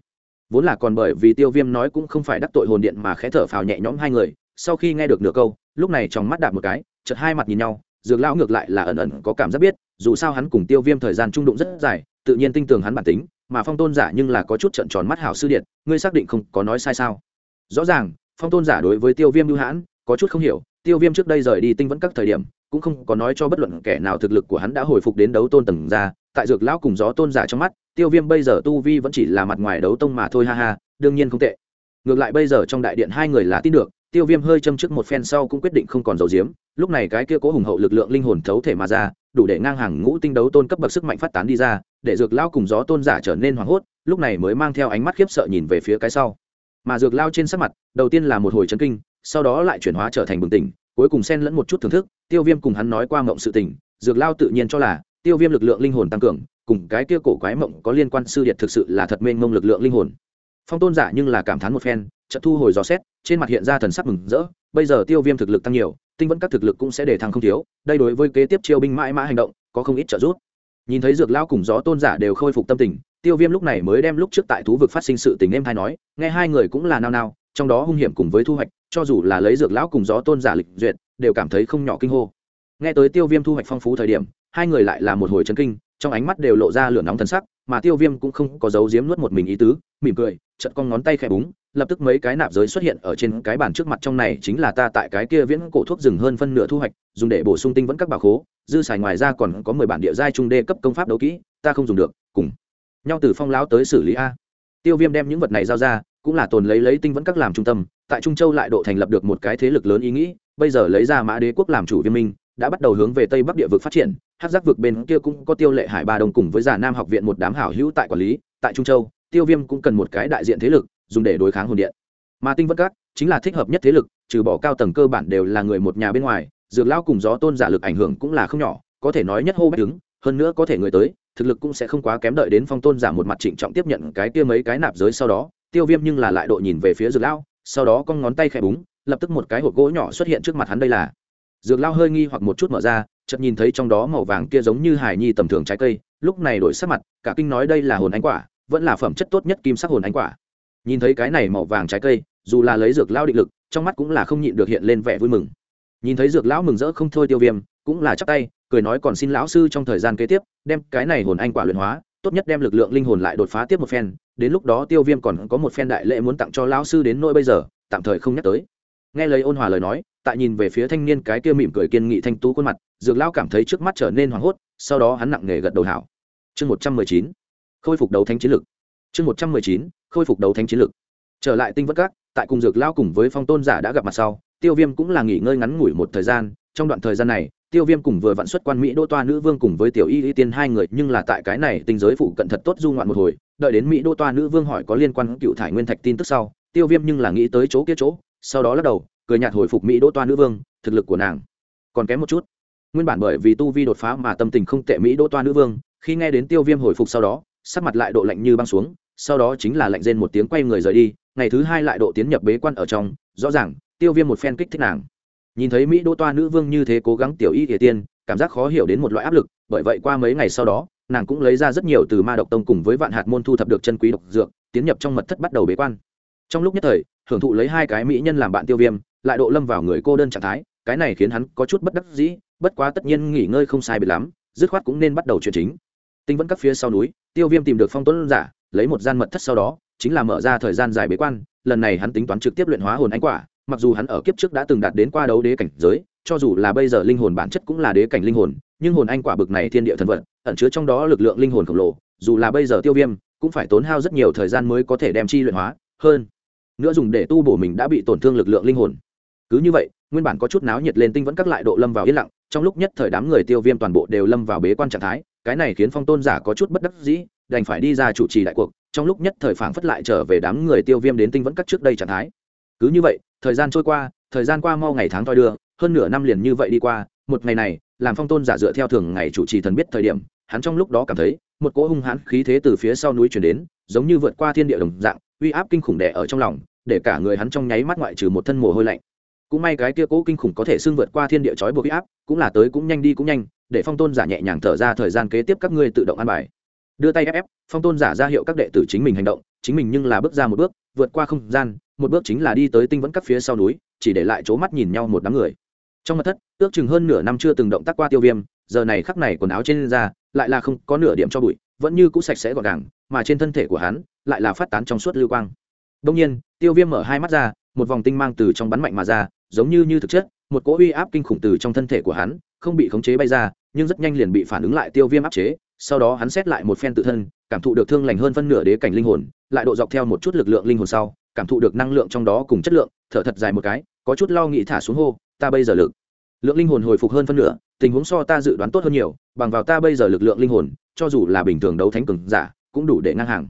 Vốn là còn bởi vì tiêu viêm nói cũng không phải đắc tội hồn điện mà khẽ thở phào nhẹ nhõm hai người, sau khi nghe được nửa câu, lúc này trong mắt đạp một cái, chợt hai mặt nhìn nhau dược lão ngược lại là ẩn ẩn có cảm giác biết, dù sao hắn cùng tiêu viêm thời gian trung đụng rất dài, tự nhiên tin tưởng hắn bản tính, mà phong tôn giả nhưng là có chút trận tròn mắt hảo sư điện, ngươi xác định không có nói sai sao? Rõ ràng, phong tôn giả đối với tiêu viêm lưu hãn, có chút không hiểu, tiêu viêm trước đây rời đi tinh vẫn các thời điểm, cũng không có nói cho bất luận kẻ nào thực lực của hắn đã hồi phục đến đấu tôn tầng ra, tại dược lão cùng gió tôn giả trong mắt, tiêu viêm bây giờ tu vi vẫn chỉ là mặt ngoài đấu tông mà thôi ha ha, đương nhiên không tệ. Ngược lại bây giờ trong đại điện hai người là tin được tiêu viêm hơi châm trước một phen sau cũng quyết định không còn dầu diếm lúc này cái kia cố hùng hậu lực lượng linh hồn thấu thể mà ra đủ để ngang hàng ngũ tinh đấu tôn cấp bậc sức mạnh phát tán đi ra để dược lao cùng gió tôn giả trở nên hoảng hốt lúc này mới mang theo ánh mắt khiếp sợ nhìn về phía cái sau. Mà dược lao trên sắc mặt đầu tiên là một hồi chấn kinh sau đó lại chuyển hóa trở thành bừng tỉnh cuối cùng xen lẫn một chút thưởng thức tiêu viêm cùng hắn nói qua mộng sự tỉnh, dược lao tự nhiên cho là tiêu viêm lực lượng linh hồn tăng cường cùng cái kia cổ quái mộng có liên quan sư điệt thực sự là thật mênh mông lực lượng linh hồn. Phong tôn giả nhưng là cảm thán một phen trận thu hồi dò xét, trên mặt hiện ra thần sắc mừng rỡ, bây giờ tiêu viêm thực lực tăng nhiều, tinh vẫn các thực lực cũng sẽ để thăng không thiếu, đây đối với kế tiếp chiêu binh mãi mã hành động, có không ít trợ giúp. Nhìn thấy dược lao cùng gió tôn giả đều khôi phục tâm tình, tiêu viêm lúc này mới đem lúc trước tại thú vực phát sinh sự tình em hay nói, nghe hai người cũng là nao nao, trong đó hung hiểm cùng với thu hoạch, cho dù là lấy dược lão cùng gió tôn giả lịch duyệt, đều cảm thấy không nhỏ kinh hô. Nghe tới tiêu viêm thu hoạch phong phú thời điểm, hai người lại là một hồi chấn kinh, trong ánh mắt đều lộ ra lửa nóng thần sắc, mà tiêu viêm cũng không có dấu diếm nuốt một mình ý tứ, mỉm cười chật con ngón tay khẽ búng lập tức mấy cái nạp giới xuất hiện ở trên cái bàn trước mặt trong này chính là ta tại cái kia viễn cổ thuốc rừng hơn phân nửa thu hoạch, dùng để bổ sung tinh vẫn các bảo khố, dư xài ngoài ra còn có mười bản địa giai trung đê cấp công pháp đấu kỹ, ta không dùng được, cùng nhau từ phong lão tới xử lý a. Tiêu viêm đem những vật này giao ra, cũng là tồn lấy lấy tinh vẫn các làm trung tâm, tại trung châu lại độ thành lập được một cái thế lực lớn ý nghĩ, bây giờ lấy ra mã đế quốc làm chủ viên minh, đã bắt đầu hướng về tây bắc địa vực phát triển hát giác vực bên kia cũng có tiêu lệ hải ba đồng cùng với giả nam học viện một đám hảo hữu tại quản lý, tại trung châu, tiêu viêm cũng cần một cái đại diện thế lực dùng để đối kháng hồn điện. Mà tinh vân các chính là thích hợp nhất thế lực, trừ bỏ cao tầng cơ bản đều là người một nhà bên ngoài, dược lao cùng gió tôn giả lực ảnh hưởng cũng là không nhỏ, có thể nói nhất hô bách đứng hơn nữa có thể người tới, thực lực cũng sẽ không quá kém đợi đến phong tôn giả một mặt trịnh trọng tiếp nhận cái kia mấy cái nạp giới sau đó, tiêu viêm nhưng là lại độ nhìn về phía dược lao sau đó con ngón tay khẽ búng, lập tức một cái hộp gỗ nhỏ xuất hiện trước mặt hắn đây là. Dược lao hơi nghi hoặc một chút mở ra, chợt nhìn thấy trong đó màu vàng kia giống như hải nhi tầm thường trái cây, lúc này đổi sắc mặt, cả kinh nói đây là hồn ánh quả, vẫn là phẩm chất tốt nhất kim sắc hồn ánh quả nhìn thấy cái này màu vàng trái cây, dù là lấy dược lao định lực, trong mắt cũng là không nhịn được hiện lên vẻ vui mừng. Nhìn thấy dược lão mừng rỡ không thôi tiêu viêm, cũng là chắc tay, cười nói còn xin lão sư trong thời gian kế tiếp, đem cái này hồn anh quả luyện hóa, tốt nhất đem lực lượng linh hồn lại đột phá tiếp một phen, đến lúc đó tiêu viêm còn có một phen đại lễ muốn tặng cho lão sư đến nỗi bây giờ, tạm thời không nhắc tới. Nghe lời ôn hòa lời nói, tại nhìn về phía thanh niên cái kia mỉm cười kiên nghị thanh tú khuôn mặt, dược lão cảm thấy trước mắt trở nên hoảng hốt, sau đó hắn nặng nề gật đầu hảo. Chương một trăm mười chín, khôi phục đấu thánh chiến lực. Chương một trăm mười chín khôi phục đấu thánh chiến lực trở lại tinh vất các, tại cùng dược lão cùng với phong tôn giả đã gặp mặt sau, tiêu viêm cũng là nghỉ ngơi ngắn ngủi một thời gian. Trong đoạn thời gian này, tiêu viêm cùng vừa vạn xuất quan mỹ đô toa nữ vương cùng với tiểu y y tiên hai người, nhưng là tại cái này tinh giới phụ cận thật tốt du ngoạn một hồi. Đợi đến mỹ đô toa nữ vương hỏi có liên quan cựu thải nguyên thạch tin tức sau, tiêu viêm nhưng là nghĩ tới chỗ kia chỗ, sau đó lắc đầu, cười nhạt hồi phục mỹ đô toa nữ vương, thực lực của nàng còn kém một chút. Nguyên bản bởi vì tu vi đột phá mà tâm tình không tệ mỹ đô toa nữ vương, khi nghe đến tiêu viêm hồi phục sau đó, sắc mặt lại độ lạnh như băng xuống sau đó chính là lạnh rên một tiếng quay người rời đi, ngày thứ hai lại độ tiến nhập bế quan ở trong, rõ ràng, tiêu viêm một phen kích thích nàng. Nhìn thấy mỹ đô toa nữ vương như thế cố gắng tiểu y kể tiên, cảm giác khó hiểu đến một loại áp lực, bởi vậy qua mấy ngày sau đó, nàng cũng lấy ra rất nhiều từ ma độc tông cùng với vạn hạt môn thu thập được chân quý độc dược, tiến nhập trong mật thất bắt đầu bế quan. Trong lúc nhất thời, hưởng thụ lấy hai cái mỹ nhân làm bạn tiêu viêm, lại độ lâm vào người cô đơn trạng thái, cái này khiến hắn có chút bất đắc dĩ, bất quá tất nhiên nghỉ ngơi không sai biệt lắm, dứt khoát cũng nên bắt đầu chuyện chính. Tinh vẫn các phía sau núi, tiêu viêm tìm được phong tuấn giả lấy một gian mật thất sau đó, chính là mở ra thời gian dài bế quan, lần này hắn tính toán trực tiếp luyện hóa hồn anh quả, mặc dù hắn ở kiếp trước đã từng đạt đến qua đấu đế cảnh giới, cho dù là bây giờ linh hồn bản chất cũng là đế cảnh linh hồn, nhưng hồn anh quả bực này thiên địa thần vật, ẩn chứa trong đó lực lượng linh hồn khổng lồ, dù là bây giờ tiêu viêm, cũng phải tốn hao rất nhiều thời gian mới có thể đem chi luyện hóa, hơn nữa dùng để tu bổ mình đã bị tổn thương lực lượng linh hồn. Cứ như vậy, nguyên bản có chút náo nhiệt lên tinh vẫn các lại độ lâm vào yên lặng, trong lúc nhất thời đám người tiêu viêm toàn bộ đều lâm vào bế quan trạng thái, cái này khiến phong tôn giả có chút bất đắc dĩ đành phải đi ra chủ trì đại cuộc, trong lúc nhất thời phảng phất lại trở về đám người tiêu viêm đến tinh vẫn cắt trước đây trạng thái. Cứ như vậy, thời gian trôi qua, thời gian qua mau ngày tháng thoi đưa, hơn nửa năm liền như vậy đi qua, một ngày này, làm phong tôn giả dựa theo thường ngày chủ trì thần biết thời điểm, hắn trong lúc đó cảm thấy, một cỗ hung hãn khí thế từ phía sau núi chuyển đến, giống như vượt qua thiên địa đồng dạng, uy áp kinh khủng đẻ ở trong lòng, để cả người hắn trong nháy mắt ngoại trừ một thân mồ hôi lạnh. Cũng may cái kia cỗ kinh khủng có thể xưng vượt qua thiên địa chói buộc uy áp, cũng là tới cũng nhanh đi cũng nhanh, để phong tôn giả nhẹ nhàng thở ra thời gian kế tiếp các ngươi tự động ăn bài đưa tay ép ép, phong tôn giả ra hiệu các đệ tử chính mình hành động, chính mình nhưng là bước ra một bước, vượt qua không gian, một bước chính là đi tới tinh vẫn các phía sau núi, chỉ để lại chỗ mắt nhìn nhau một đám người. Trong mật thất, ước chừng hơn nửa năm chưa từng động tác qua tiêu viêm, giờ này khắc này quần áo trên da lại là không có nửa điểm cho bụi, vẫn như cũ sạch sẽ gọn gàng, mà trên thân thể của hắn, lại là phát tán trong suốt lưu quang. Đông nhiên, tiêu viêm mở hai mắt ra, một vòng tinh mang từ trong bắn mạnh mà ra, giống như như thực chất, một cỗ uy áp kinh khủng từ trong thân thể của hắn, không bị khống chế bay ra, nhưng rất nhanh liền bị phản ứng lại tiêu viêm áp chế sau đó hắn xét lại một phen tự thân, cảm thụ được thương lành hơn phân nửa đế cảnh linh hồn, lại độ dọc theo một chút lực lượng linh hồn sau, cảm thụ được năng lượng trong đó cùng chất lượng, thở thật dài một cái, có chút lo nghĩ thả xuống hô, ta bây giờ lực, lượng linh hồn hồi phục hơn phân nửa, tình huống so ta dự đoán tốt hơn nhiều, bằng vào ta bây giờ lực lượng linh hồn, cho dù là bình thường đấu thánh cường giả, cũng đủ để ngang hàng.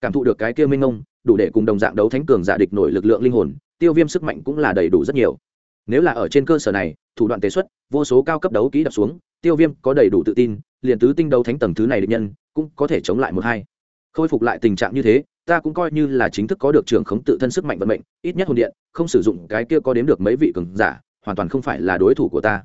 Cảm thụ được cái kia minh ông đủ để cùng đồng dạng đấu thánh cường giả địch nổi lực lượng linh hồn, tiêu viêm sức mạnh cũng là đầy đủ rất nhiều nếu là ở trên cơ sở này, thủ đoạn tế xuất, vô số cao cấp đấu kỹ đập xuống, tiêu viêm có đầy đủ tự tin, liền tứ tinh đấu thánh tầng thứ này định nhân, cũng có thể chống lại một hai. Khôi phục lại tình trạng như thế, ta cũng coi như là chính thức có được trường khống tự thân sức mạnh vận mệnh, ít nhất hồn điện, không sử dụng cái kia có đếm được mấy vị cường giả, hoàn toàn không phải là đối thủ của ta.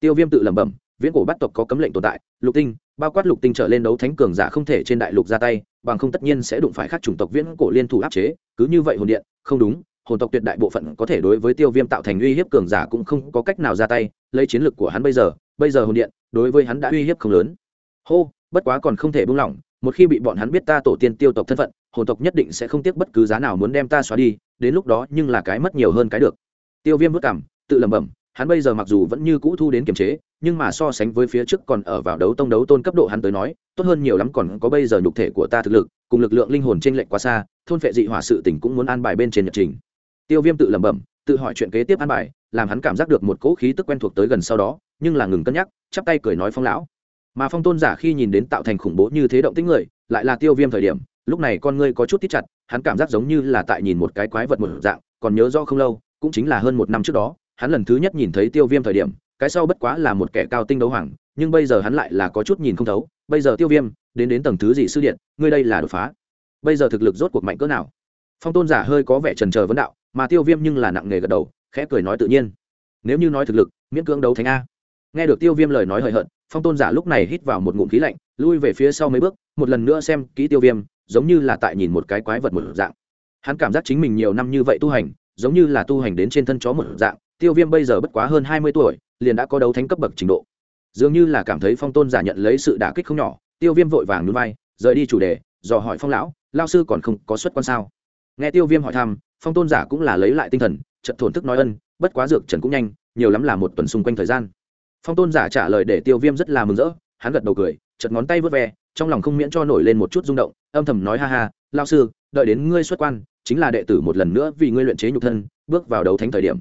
Tiêu viêm tự lẩm bẩm, viễn cổ bắt tộc có cấm lệnh tồn tại, lục tinh, bao quát lục tinh trở lên đấu thánh cường giả không thể trên đại lục ra tay, bằng không tất nhiên sẽ đụng phải các chủng tộc viễn cổ liên thủ áp chế, cứ như vậy hồn điện, không đúng hồn tộc tuyệt đại bộ phận có thể đối với tiêu viêm tạo thành uy hiếp cường giả cũng không có cách nào ra tay, lấy chiến lược của hắn bây giờ bây giờ hồn điện, đối với hắn đã uy hiếp không lớn. Hô, bất quá còn không thể buông lỏng, một khi bị bọn hắn biết ta tổ tiên tiêu tộc thân phận, hồn tộc nhất định sẽ không tiếc bất cứ giá nào muốn đem ta xóa đi, đến lúc đó nhưng là cái mất nhiều hơn cái được. Tiêu viêm vất cảm, tự lẩm bẩm, hắn bây giờ mặc dù vẫn như cũ thu đến kiềm chế, nhưng mà so sánh với phía trước còn ở vào đấu tông đấu tôn cấp độ hắn tới nói, tốt hơn nhiều lắm còn có bây giờ nhục thể của ta thực lực, cùng lực lượng linh hồn trên lệch quá xa, thôn phệ dị hỏa sự tỉnh cũng muốn an bài bên trên nhật trình tiêu viêm tự lẩm bẩm, tự hỏi chuyện kế tiếp an bài, làm hắn cảm giác được một cỗ khí tức quen thuộc tới gần sau đó, nhưng là ngừng cân nhắc, chắp tay cười nói phong lão. Mà phong tôn giả khi nhìn đến tạo thành khủng bố như thế động tĩnh người, lại là tiêu viêm thời điểm, lúc này con ngươi có chút tít chặt, hắn cảm giác giống như là tại nhìn một cái quái vật một dạng, còn nhớ rõ không lâu, cũng chính là hơn một năm trước đó, hắn lần thứ nhất nhìn thấy tiêu viêm thời điểm, cái sau bất quá là một kẻ cao tinh đấu hoàng, nhưng bây giờ hắn lại là có chút nhìn không thấu, bây giờ tiêu viêm, đến đến tầng thứ gì sư điện, ngươi đây là đột phá. Bây giờ thực lực rốt cuộc mạnh cỡ nào? Phong tôn giả hơi có vẻ trần trờ vấn đạo mà tiêu viêm nhưng là nặng nghề gật đầu, khẽ cười nói tự nhiên. Nếu như nói thực lực, miễn cưỡng đấu thánh a. Nghe được tiêu viêm lời nói hời hợt, phong tôn giả lúc này hít vào một ngụm khí lạnh, lui về phía sau mấy bước, một lần nữa xem kỹ tiêu viêm, giống như là tại nhìn một cái quái vật một dạng. Hắn cảm giác chính mình nhiều năm như vậy tu hành, giống như là tu hành đến trên thân chó một dạng, tiêu viêm bây giờ bất quá hơn hai mươi tuổi, liền đã có đấu thánh cấp bậc trình độ. Dường như là cảm thấy phong tôn giả nhận lấy sự đả kích không nhỏ, tiêu viêm vội vàng núi vai, rời đi chủ đề, dò hỏi phong lão lao sư còn không có xuất quan sao? Nghe tiêu viêm hỏi thăm phong tôn giả cũng là lấy lại tinh thần trận thổn thức nói ân, bất quá dược trần cũng nhanh, nhiều lắm là một tuần xung quanh thời gian. Phong tôn giả trả lời để tiêu viêm rất là mừng rỡ, hắn gật đầu cười chật ngón tay vớt ve, trong lòng không miễn cho nổi lên một chút rung động, âm thầm nói ha ha, lao sư, đợi đến ngươi xuất quan, chính là đệ tử một lần nữa vì ngươi luyện chế nhục thân, bước vào đấu thánh thời điểm.